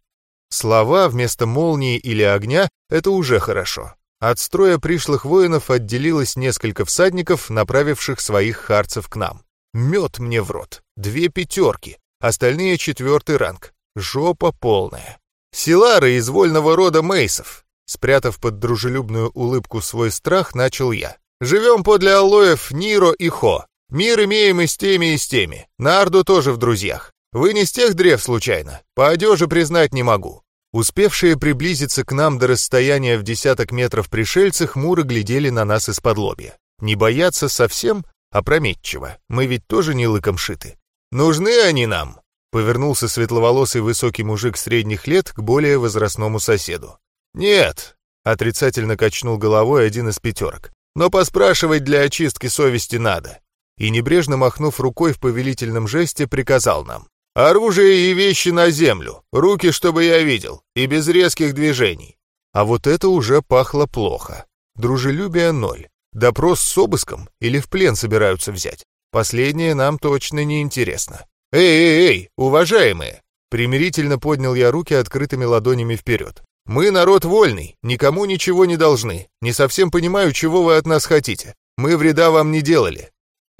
Слова вместо молнии или огня — это уже хорошо. От строя пришлых воинов отделилось несколько всадников, направивших своих харцев к нам. Мед мне в рот. Две пятерки. Остальные четвертый ранг. Жопа полная. Силары из вольного рода Мейсов. Спрятав под дружелюбную улыбку свой страх, начал я. Живем подле алоев Ниро и Хо. Мир имеем и с теми, и с теми. Нарду тоже в друзьях. Вы не с тех древ случайно? По одежи признать не могу. Успевшие приблизиться к нам до расстояния в десяток метров пришельцы хмуро глядели на нас из-под лобья. Не бояться совсем? Опрометчиво. Мы ведь тоже не лыком шиты. Нужны они нам? Повернулся светловолосый высокий мужик средних лет к более возрастному соседу. «Нет», — отрицательно качнул головой один из пятерок. «Но поспрашивать для очистки совести надо». И небрежно махнув рукой в повелительном жесте, приказал нам. Оружие и вещи на землю, руки, чтобы я видел, и без резких движений. А вот это уже пахло плохо. Дружелюбие ноль. Допрос с обыском или в плен собираются взять? Последнее нам точно не интересно. Эй, эй, эй, уважаемые! Примирительно поднял я руки открытыми ладонями вперед. Мы народ вольный, никому ничего не должны. Не совсем понимаю, чего вы от нас хотите. Мы вреда вам не делали.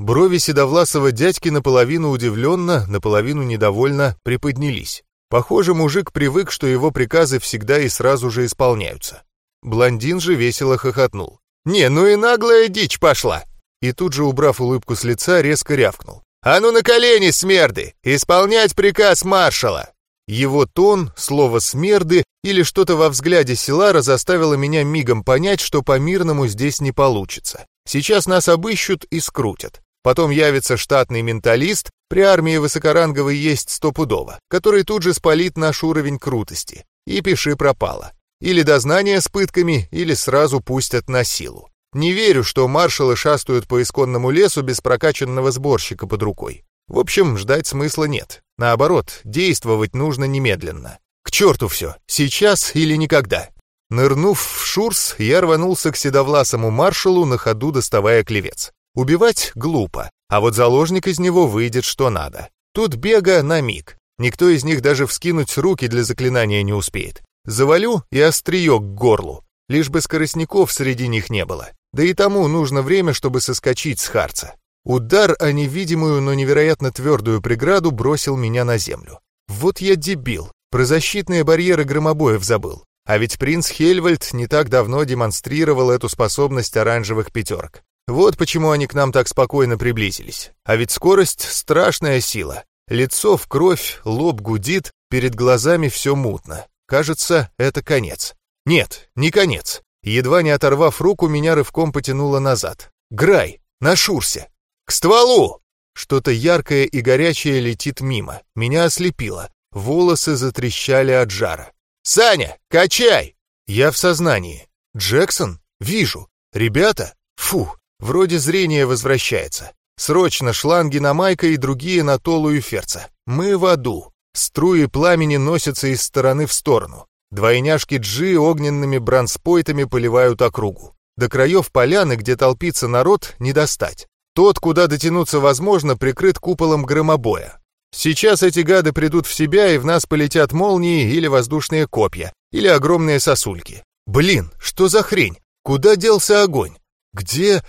Брови седовласого дядьки наполовину удивленно, наполовину недовольно приподнялись. Похоже, мужик привык, что его приказы всегда и сразу же исполняются. Блондин же весело хохотнул. «Не, ну и наглая дичь пошла!» И тут же, убрав улыбку с лица, резко рявкнул. «А ну на колени, смерды! Исполнять приказ маршала!» Его тон, слово «смерды» или что-то во взгляде Силара заставило меня мигом понять, что по-мирному здесь не получится. Сейчас нас обыщут и скрутят. Потом явится штатный менталист, при армии высокоранговый есть стопудово, который тут же спалит наш уровень крутости. И пиши пропало. Или дознание с пытками, или сразу пустят на силу. Не верю, что маршалы шастают по исконному лесу без прокачанного сборщика под рукой. В общем, ждать смысла нет. Наоборот, действовать нужно немедленно. К черту все, сейчас или никогда. Нырнув в шурс, я рванулся к седовласому маршалу, на ходу доставая клевец. Убивать глупо, а вот заложник из него выйдет что надо. Тут бега на миг. Никто из них даже вскинуть руки для заклинания не успеет. Завалю и острие к горлу. Лишь бы скоростников среди них не было. Да и тому нужно время, чтобы соскочить с харца. Удар о невидимую, но невероятно твердую преграду бросил меня на землю. Вот я дебил. Про защитные барьеры громобоев забыл. А ведь принц Хельвальд не так давно демонстрировал эту способность оранжевых пятерок. Вот почему они к нам так спокойно приблизились. А ведь скорость — страшная сила. Лицо в кровь, лоб гудит, перед глазами все мутно. Кажется, это конец. Нет, не конец. Едва не оторвав руку, меня рывком потянуло назад. Грай, на шурсе. К стволу! Что-то яркое и горячее летит мимо. Меня ослепило. Волосы затрещали от жара. «Саня, качай!» Я в сознании. «Джексон? Вижу. Ребята? Фу, Вроде зрение возвращается. Срочно шланги на Майка и другие на Толу и Ферца. Мы в аду. Струи пламени носятся из стороны в сторону. Двойняшки Джи огненными бранспойтами поливают округу. До краев поляны, где толпится народ, не достать. Тот, куда дотянуться возможно, прикрыт куполом громобоя. Сейчас эти гады придут в себя, и в нас полетят молнии или воздушные копья, или огромные сосульки. Блин, что за хрень? Куда делся огонь? Где?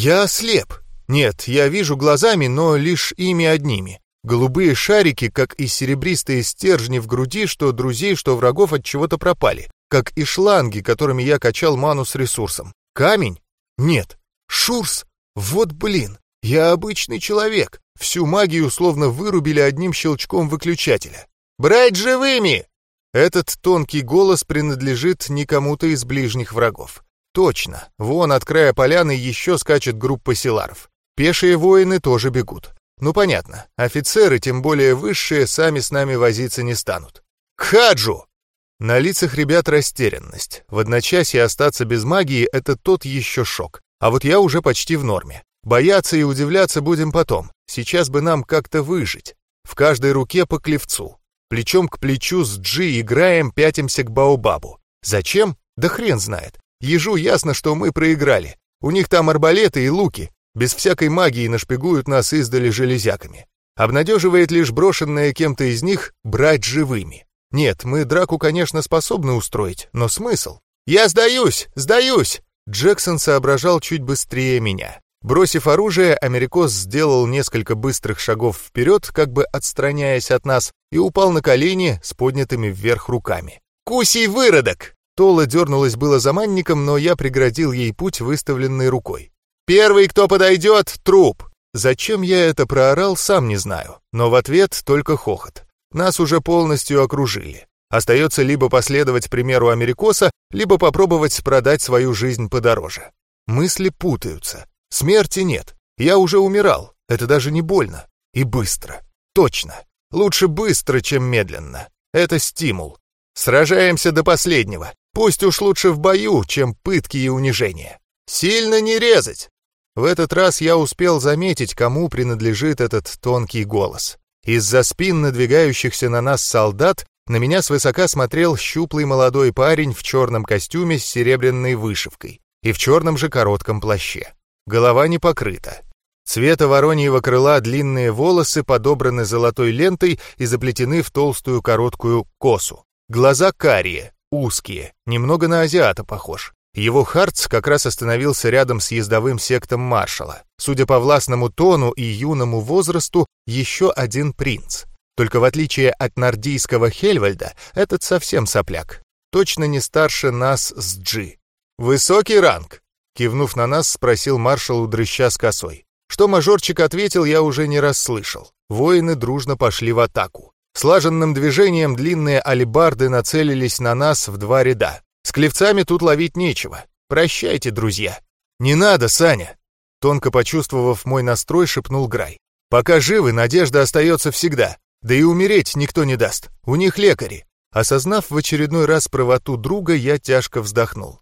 Я ослеп. Нет, я вижу глазами, но лишь ими одними. Голубые шарики, как и серебристые стержни в груди, что друзей, что врагов от чего-то пропали. Как и шланги, которыми я качал ману с ресурсом. Камень? Нет. Шурс? Вот блин. Я обычный человек. Всю магию словно вырубили одним щелчком выключателя. «Брать живыми!» Этот тонкий голос принадлежит не кому-то из ближних врагов. Точно, вон от края поляны еще скачет группа силаров. Пешие воины тоже бегут. Ну понятно, офицеры, тем более высшие, сами с нами возиться не станут. «Хаджу!» На лицах ребят растерянность. В одночасье остаться без магии — это тот еще шок. А вот я уже почти в норме. Бояться и удивляться будем потом. Сейчас бы нам как-то выжить. В каждой руке по клевцу. Плечом к плечу с Джи играем, пятимся к Баобабу. Зачем? Да хрен знает. Ежу ясно, что мы проиграли. У них там арбалеты и луки. Без всякой магии нашпигуют нас издали железяками. Обнадеживает лишь брошенное кем-то из них брать живыми. Нет, мы драку, конечно, способны устроить, но смысл? «Я сдаюсь! Сдаюсь!» Джексон соображал чуть быстрее меня. Бросив оружие, Америкос сделал несколько быстрых шагов вперед, как бы отстраняясь от нас, и упал на колени с поднятыми вверх руками. «Кусий выродок!» Тола дернулась было за манником, но я преградил ей путь, выставленной рукой. «Первый, кто подойдет, труп!» Зачем я это проорал, сам не знаю, но в ответ только хохот. Нас уже полностью окружили. Остается либо последовать примеру Америкоса, либо попробовать продать свою жизнь подороже. Мысли путаются. Смерти нет. Я уже умирал. Это даже не больно. И быстро. Точно. Лучше быстро, чем медленно. Это стимул. Сражаемся до последнего. Пусть уж лучше в бою, чем пытки и унижения. Сильно не резать. В этот раз я успел заметить, кому принадлежит этот тонкий голос. Из-за спин надвигающихся на нас солдат на меня свысока смотрел щуплый молодой парень в черном костюме с серебряной вышивкой и в черном же коротком плаще. Голова не покрыта. Цвета вороньего крыла длинные волосы подобраны золотой лентой и заплетены в толстую короткую косу. Глаза карие, узкие, немного на азиата похож. Его Хартс как раз остановился рядом с ездовым сектом маршала. Судя по властному тону и юному возрасту, еще один принц. Только в отличие от нордийского Хельвальда, этот совсем сопляк. Точно не старше нас с Джи. Высокий ранг, Кивнув на нас, спросил маршал у дрыща с косой. Что мажорчик ответил, я уже не раз слышал. Воины дружно пошли в атаку. Слаженным движением длинные алебарды нацелились на нас в два ряда. С клевцами тут ловить нечего. Прощайте, друзья. Не надо, Саня. Тонко почувствовав мой настрой, шепнул Грай. Пока живы, надежда остается всегда. Да и умереть никто не даст. У них лекари. Осознав в очередной раз правоту друга, я тяжко вздохнул.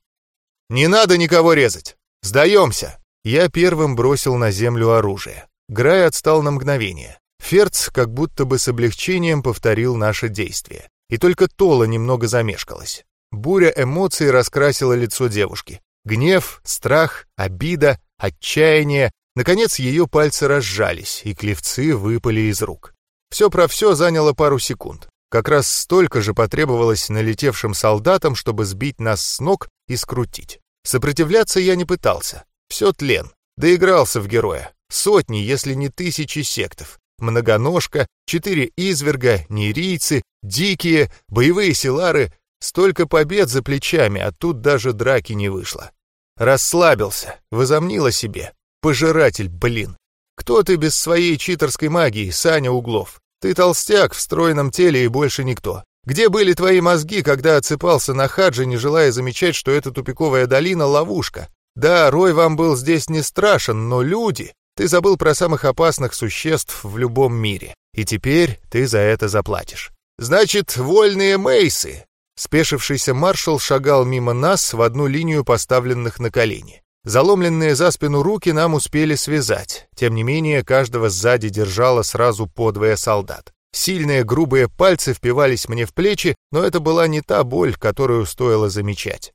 «Не надо никого резать! Сдаемся!» Я первым бросил на землю оружие. Грай отстал на мгновение. Ферц как будто бы с облегчением повторил наше действие. И только Тола немного замешкалась. Буря эмоций раскрасила лицо девушки. Гнев, страх, обида, отчаяние. Наконец ее пальцы разжались, и клевцы выпали из рук. Все про все заняло пару секунд. Как раз столько же потребовалось налетевшим солдатам, чтобы сбить нас с ног и скрутить. Сопротивляться я не пытался. Все тлен. Доигрался в героя. Сотни, если не тысячи сектов. Многоножка, четыре изверга, нерийцы, дикие, боевые селары. Столько побед за плечами, а тут даже драки не вышло. Расслабился, возомнил себе. Пожиратель, блин. Кто ты без своей читерской магии, Саня Углов? Ты толстяк в стройном теле и больше никто. Где были твои мозги, когда отсыпался на хадже, не желая замечать, что эта тупиковая долина — ловушка? Да, Рой вам был здесь не страшен, но люди... Ты забыл про самых опасных существ в любом мире. И теперь ты за это заплатишь. Значит, вольные мейсы. Спешившийся маршал шагал мимо нас в одну линию поставленных на колени. Заломленные за спину руки нам успели связать. Тем не менее, каждого сзади держало сразу по двое солдат. Сильные грубые пальцы впивались мне в плечи, но это была не та боль, которую стоило замечать.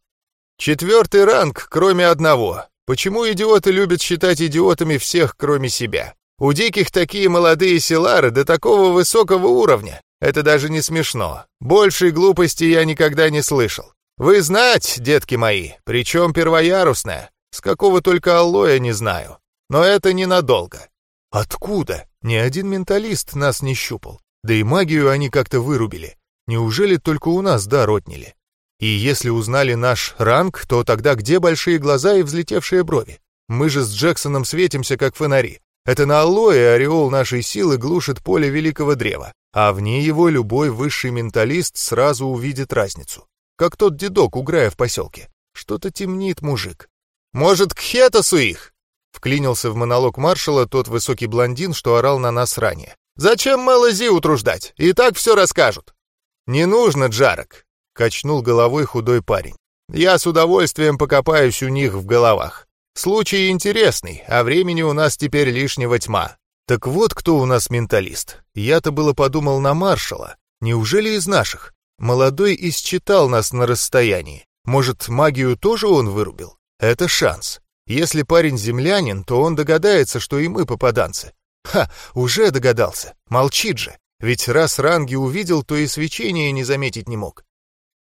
Четвертый ранг, кроме одного. Почему идиоты любят считать идиотами всех, кроме себя? У диких такие молодые селары до такого высокого уровня. Это даже не смешно. Большей глупости я никогда не слышал. Вы знать, детки мои, причем первоярусная. С какого только аллоя не знаю. Но это ненадолго. Откуда? Ни один менталист нас не щупал. Да и магию они как-то вырубили. Неужели только у нас дар отняли? И если узнали наш ранг, то тогда где большие глаза и взлетевшие брови? Мы же с Джексоном светимся, как фонари. Это на аллое ореол нашей силы глушит поле великого древа, а вне его любой высший менталист сразу увидит разницу. Как тот дедок, уграя в поселке. Что-то темнит мужик. «Может, к Хетосу их?» Вклинился в монолог маршала тот высокий блондин, что орал на нас ранее. Зачем Мелози утруждать? И так все расскажут». «Не нужно, Джарок», — качнул головой худой парень. «Я с удовольствием покопаюсь у них в головах. Случай интересный, а времени у нас теперь лишнего тьма. Так вот кто у нас менталист. Я-то было подумал на маршала. Неужели из наших? Молодой исчитал нас на расстоянии. Может, магию тоже он вырубил? Это шанс. Если парень землянин, то он догадается, что и мы попаданцы. Ха, уже догадался. Молчит же. Ведь раз ранги увидел, то и свечение не заметить не мог.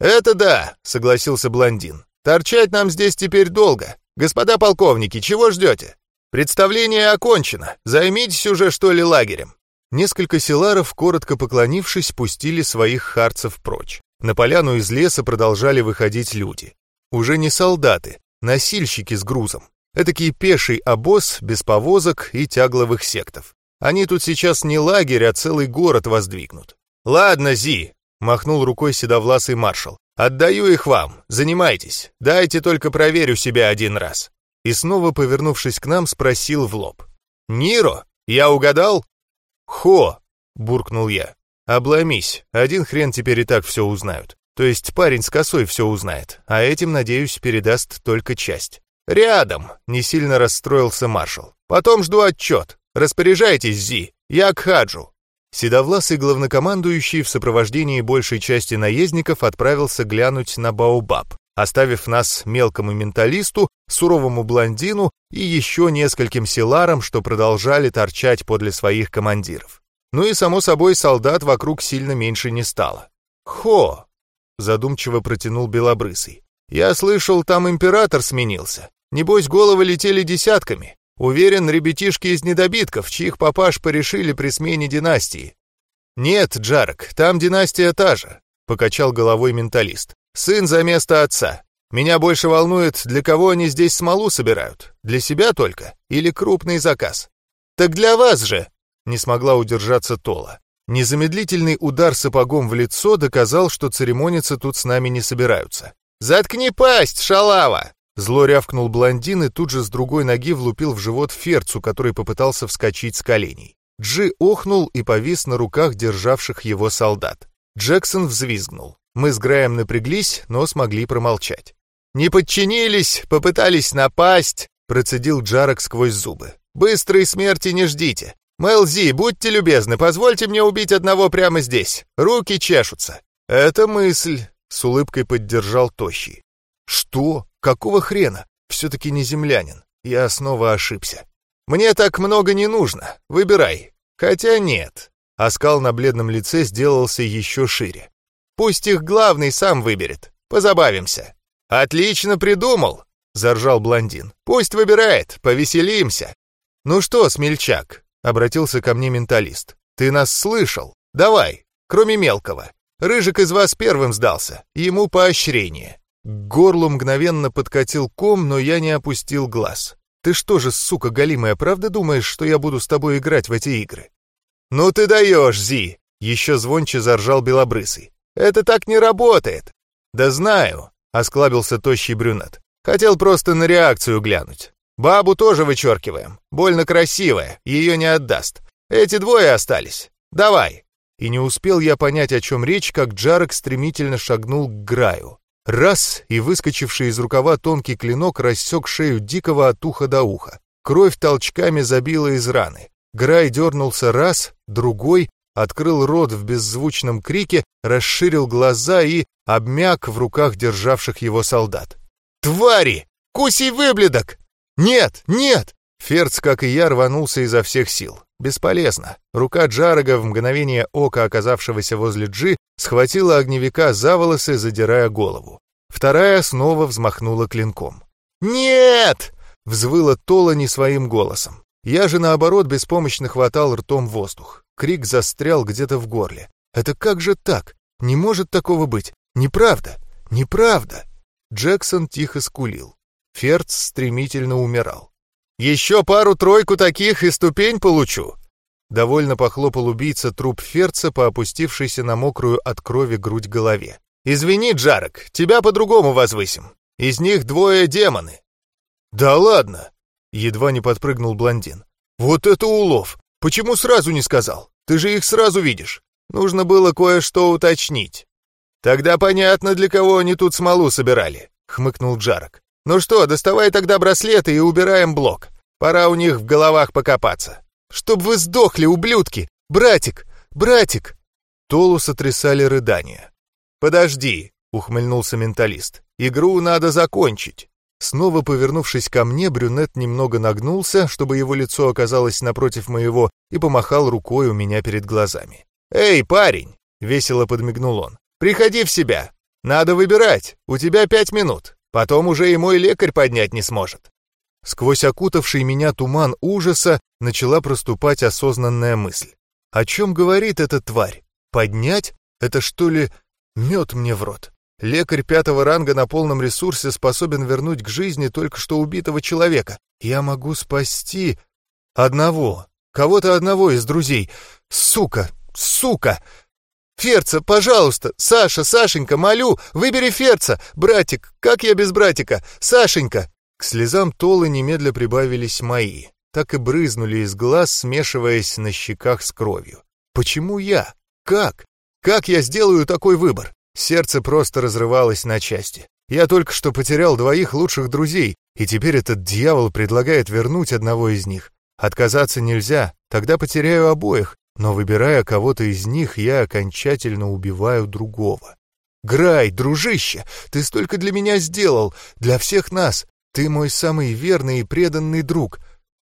«Это да», — согласился блондин. «Торчать нам здесь теперь долго. Господа полковники, чего ждете? Представление окончено. Займитесь уже, что ли, лагерем». Несколько селаров, коротко поклонившись, пустили своих харцев прочь. На поляну из леса продолжали выходить люди. Уже не солдаты, носильщики с грузом. Этакий пеший обоз без повозок и тягловых сектов. Они тут сейчас не лагерь, а целый город воздвигнут. «Ладно, Зи», — махнул рукой седовласый маршал. «Отдаю их вам, занимайтесь. Дайте только проверю себя один раз». И снова, повернувшись к нам, спросил в лоб. «Ниро, я угадал?» «Хо», — буркнул я. «Обломись, один хрен теперь и так все узнают. То есть парень с косой все узнает, а этим, надеюсь, передаст только часть. «Рядом», — не сильно расстроился маршал. «Потом жду отчет. Распоряжайтесь, Зи, я к Хаджу». Седовласый главнокомандующий в сопровождении большей части наездников отправился глянуть на Баобаб, оставив нас мелкому менталисту, суровому блондину и еще нескольким селарам, что продолжали торчать подле своих командиров. Ну и, само собой, солдат вокруг сильно меньше не стало. «Хо!» — задумчиво протянул Белобрысый. «Я слышал, там император сменился. Небось, головы летели десятками. Уверен, ребятишки из недобитков, чьих папаш порешили при смене династии. Нет, Джарк, там династия та же, покачал головой менталист. Сын за место отца. Меня больше волнует, для кого они здесь смолу собирают. Для себя только? Или крупный заказ? Так для вас же! Не смогла удержаться Тола. Незамедлительный удар сапогом в лицо доказал, что церемониться тут с нами не собираются. «Заткни пасть, шалава!» Зло рявкнул блондин и тут же с другой ноги влупил в живот ферцу, который попытался вскочить с коленей. Джи охнул и повис на руках державших его солдат. Джексон взвизгнул. Мы с Граем напряглись, но смогли промолчать. «Не подчинились, попытались напасть», — процедил Джарок сквозь зубы. «Быстрой смерти не ждите. Мэлзи, будьте любезны, позвольте мне убить одного прямо здесь. Руки чешутся». «Это мысль», — с улыбкой поддержал Тощий. «Что? Какого хрена? Все-таки не землянин. Я снова ошибся. Мне так много не нужно. Выбирай. Хотя нет». Оскал на бледном лице сделался еще шире. «Пусть их главный сам выберет. Позабавимся». «Отлично придумал!» — заржал блондин. «Пусть выбирает, повеселимся». «Ну что, смельчак?» — обратился ко мне менталист. «Ты нас слышал? Давай, кроме мелкого. Рыжик из вас первым сдался, ему поощрение. К горлу мгновенно подкатил ком, но я не опустил глаз. «Ты что же, сука голимая, правда думаешь, что я буду с тобой играть в эти игры?» «Ну ты даешь, Зи!» — еще звонче заржал Белобрысый. «Это так не работает!» «Да знаю!» — осклабился тощий брюнет. «Хотел просто на реакцию глянуть. Бабу тоже вычеркиваем. Больно красивая, ее не отдаст. Эти двое остались. Давай!» И не успел я понять, о чем речь, как Джарек стремительно шагнул к Граю. Раз, и выскочивший из рукава тонкий клинок рассек шею дикого от уха до уха. Кровь толчками забила из раны. Грай дернулся раз, другой, открыл рот в беззвучном крике, расширил глаза и обмяк в руках державших его солдат. «Твари! Кусий выбледок! Нет, нет!» Ферц, как и я, рванулся изо всех сил. Бесполезно. Рука Джарага, в мгновение ока оказавшегося возле Джи, схватила огневика за волосы, задирая голову. Вторая снова взмахнула клинком. «Нет!» — взвыла Тола не своим голосом. Я же, наоборот, беспомощно хватал ртом воздух. Крик застрял где-то в горле. «Это как же так? Не может такого быть! Неправда! Неправда!» Джексон тихо скулил. Ферц стремительно умирал. «Еще пару-тройку таких и ступень получу!» Довольно похлопал убийца труп Ферца по опустившейся на мокрую от крови грудь голове. «Извини, Джарок, тебя по-другому возвысим. Из них двое демоны». «Да ладно!» — едва не подпрыгнул блондин. «Вот это улов! Почему сразу не сказал? Ты же их сразу видишь. Нужно было кое-что уточнить». «Тогда понятно, для кого они тут смолу собирали», — хмыкнул Джарок. «Ну что, доставай тогда браслеты и убираем блок. Пора у них в головах покопаться». «Чтоб вы сдохли, ублюдки! Братик! Братик!» Толу сотрясали рыдания. «Подожди», — ухмыльнулся менталист. «Игру надо закончить». Снова повернувшись ко мне, брюнет немного нагнулся, чтобы его лицо оказалось напротив моего, и помахал рукой у меня перед глазами. «Эй, парень!» — весело подмигнул он. «Приходи в себя. Надо выбирать. У тебя пять минут. Потом уже и мой лекарь поднять не сможет». Сквозь окутавший меня туман ужаса начала проступать осознанная мысль. О чем говорит эта тварь? Поднять? Это что ли мед мне в рот? Лекарь пятого ранга на полном ресурсе способен вернуть к жизни только что убитого человека. Я могу спасти одного, кого-то одного из друзей. Сука, сука! Ферца, пожалуйста! Саша, Сашенька, молю, выбери Ферца! Братик, как я без братика? Сашенька!» К слезам Толы немедля прибавились мои. Так и брызнули из глаз, смешиваясь на щеках с кровью. «Почему я? Как? Как я сделаю такой выбор?» Сердце просто разрывалось на части. Я только что потерял двоих лучших друзей, и теперь этот дьявол предлагает вернуть одного из них. Отказаться нельзя, тогда потеряю обоих, но выбирая кого-то из них, я окончательно убиваю другого. Грай, дружище, ты столько для меня сделал, для всех нас. Ты мой самый верный и преданный друг.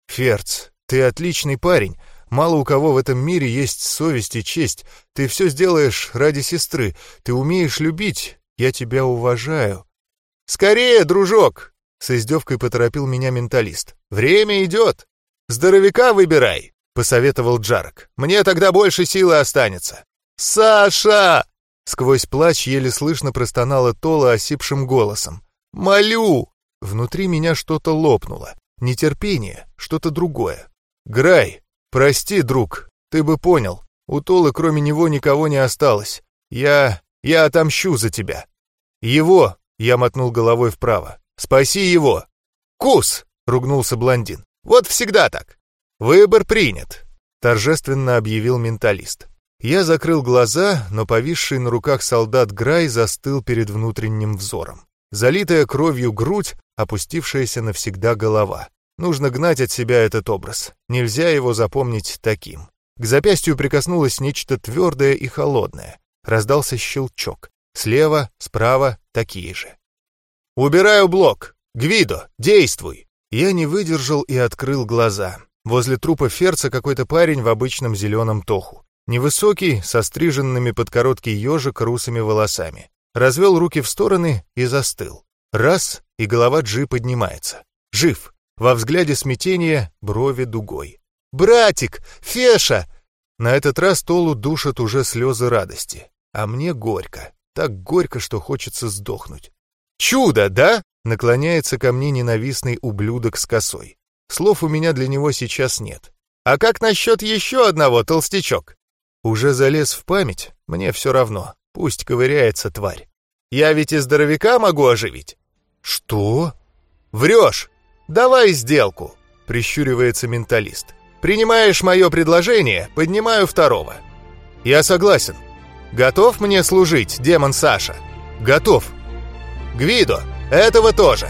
Ферц, ты отличный парень, Мало у кого в этом мире есть совесть и честь. Ты все сделаешь ради сестры. Ты умеешь любить. Я тебя уважаю. Скорее, дружок! С издевкой поторопил меня менталист. Время идет. Здоровяка выбирай, посоветовал Джарк. Мне тогда больше силы останется. Саша! Сквозь плач еле слышно простонала Тола осипшим голосом. «Молю!» Внутри меня что-то лопнуло. Нетерпение, что-то другое. «Грай, «Прости, друг, ты бы понял. У Толы кроме него никого не осталось. Я... я отомщу за тебя». «Его!» — я мотнул головой вправо. «Спаси его!» «Кус!» — ругнулся блондин. «Вот всегда так!» «Выбор принят!» — торжественно объявил менталист. Я закрыл глаза, но повисший на руках солдат Грай застыл перед внутренним взором. Залитая кровью грудь, опустившаяся навсегда голова. Нужно гнать от себя этот образ. Нельзя его запомнить таким. К запястью прикоснулось нечто твердое и холодное. Раздался щелчок. Слева, справа такие же. «Убираю блок! Гвидо, действуй!» Я не выдержал и открыл глаза. Возле трупа Ферца какой-то парень в обычном зеленом тоху. Невысокий, со стриженными под короткий ежик русыми волосами. Развел руки в стороны и застыл. Раз, и голова Джи поднимается. Жив. Во взгляде смятения, брови дугой. «Братик! Феша!» На этот раз Толу душат уже слезы радости. А мне горько. Так горько, что хочется сдохнуть. «Чудо, да?» — наклоняется ко мне ненавистный ублюдок с косой. Слов у меня для него сейчас нет. «А как насчет еще одного, толстячок?» Уже залез в память? Мне все равно. Пусть ковыряется тварь. Я ведь и здоровяка могу оживить. «Что?» «Врешь!» «Давай сделку», — прищуривается менталист. «Принимаешь мое предложение, поднимаю второго». «Я согласен. Готов мне служить, демон Саша?» «Готов». Гвидо, этого тоже!»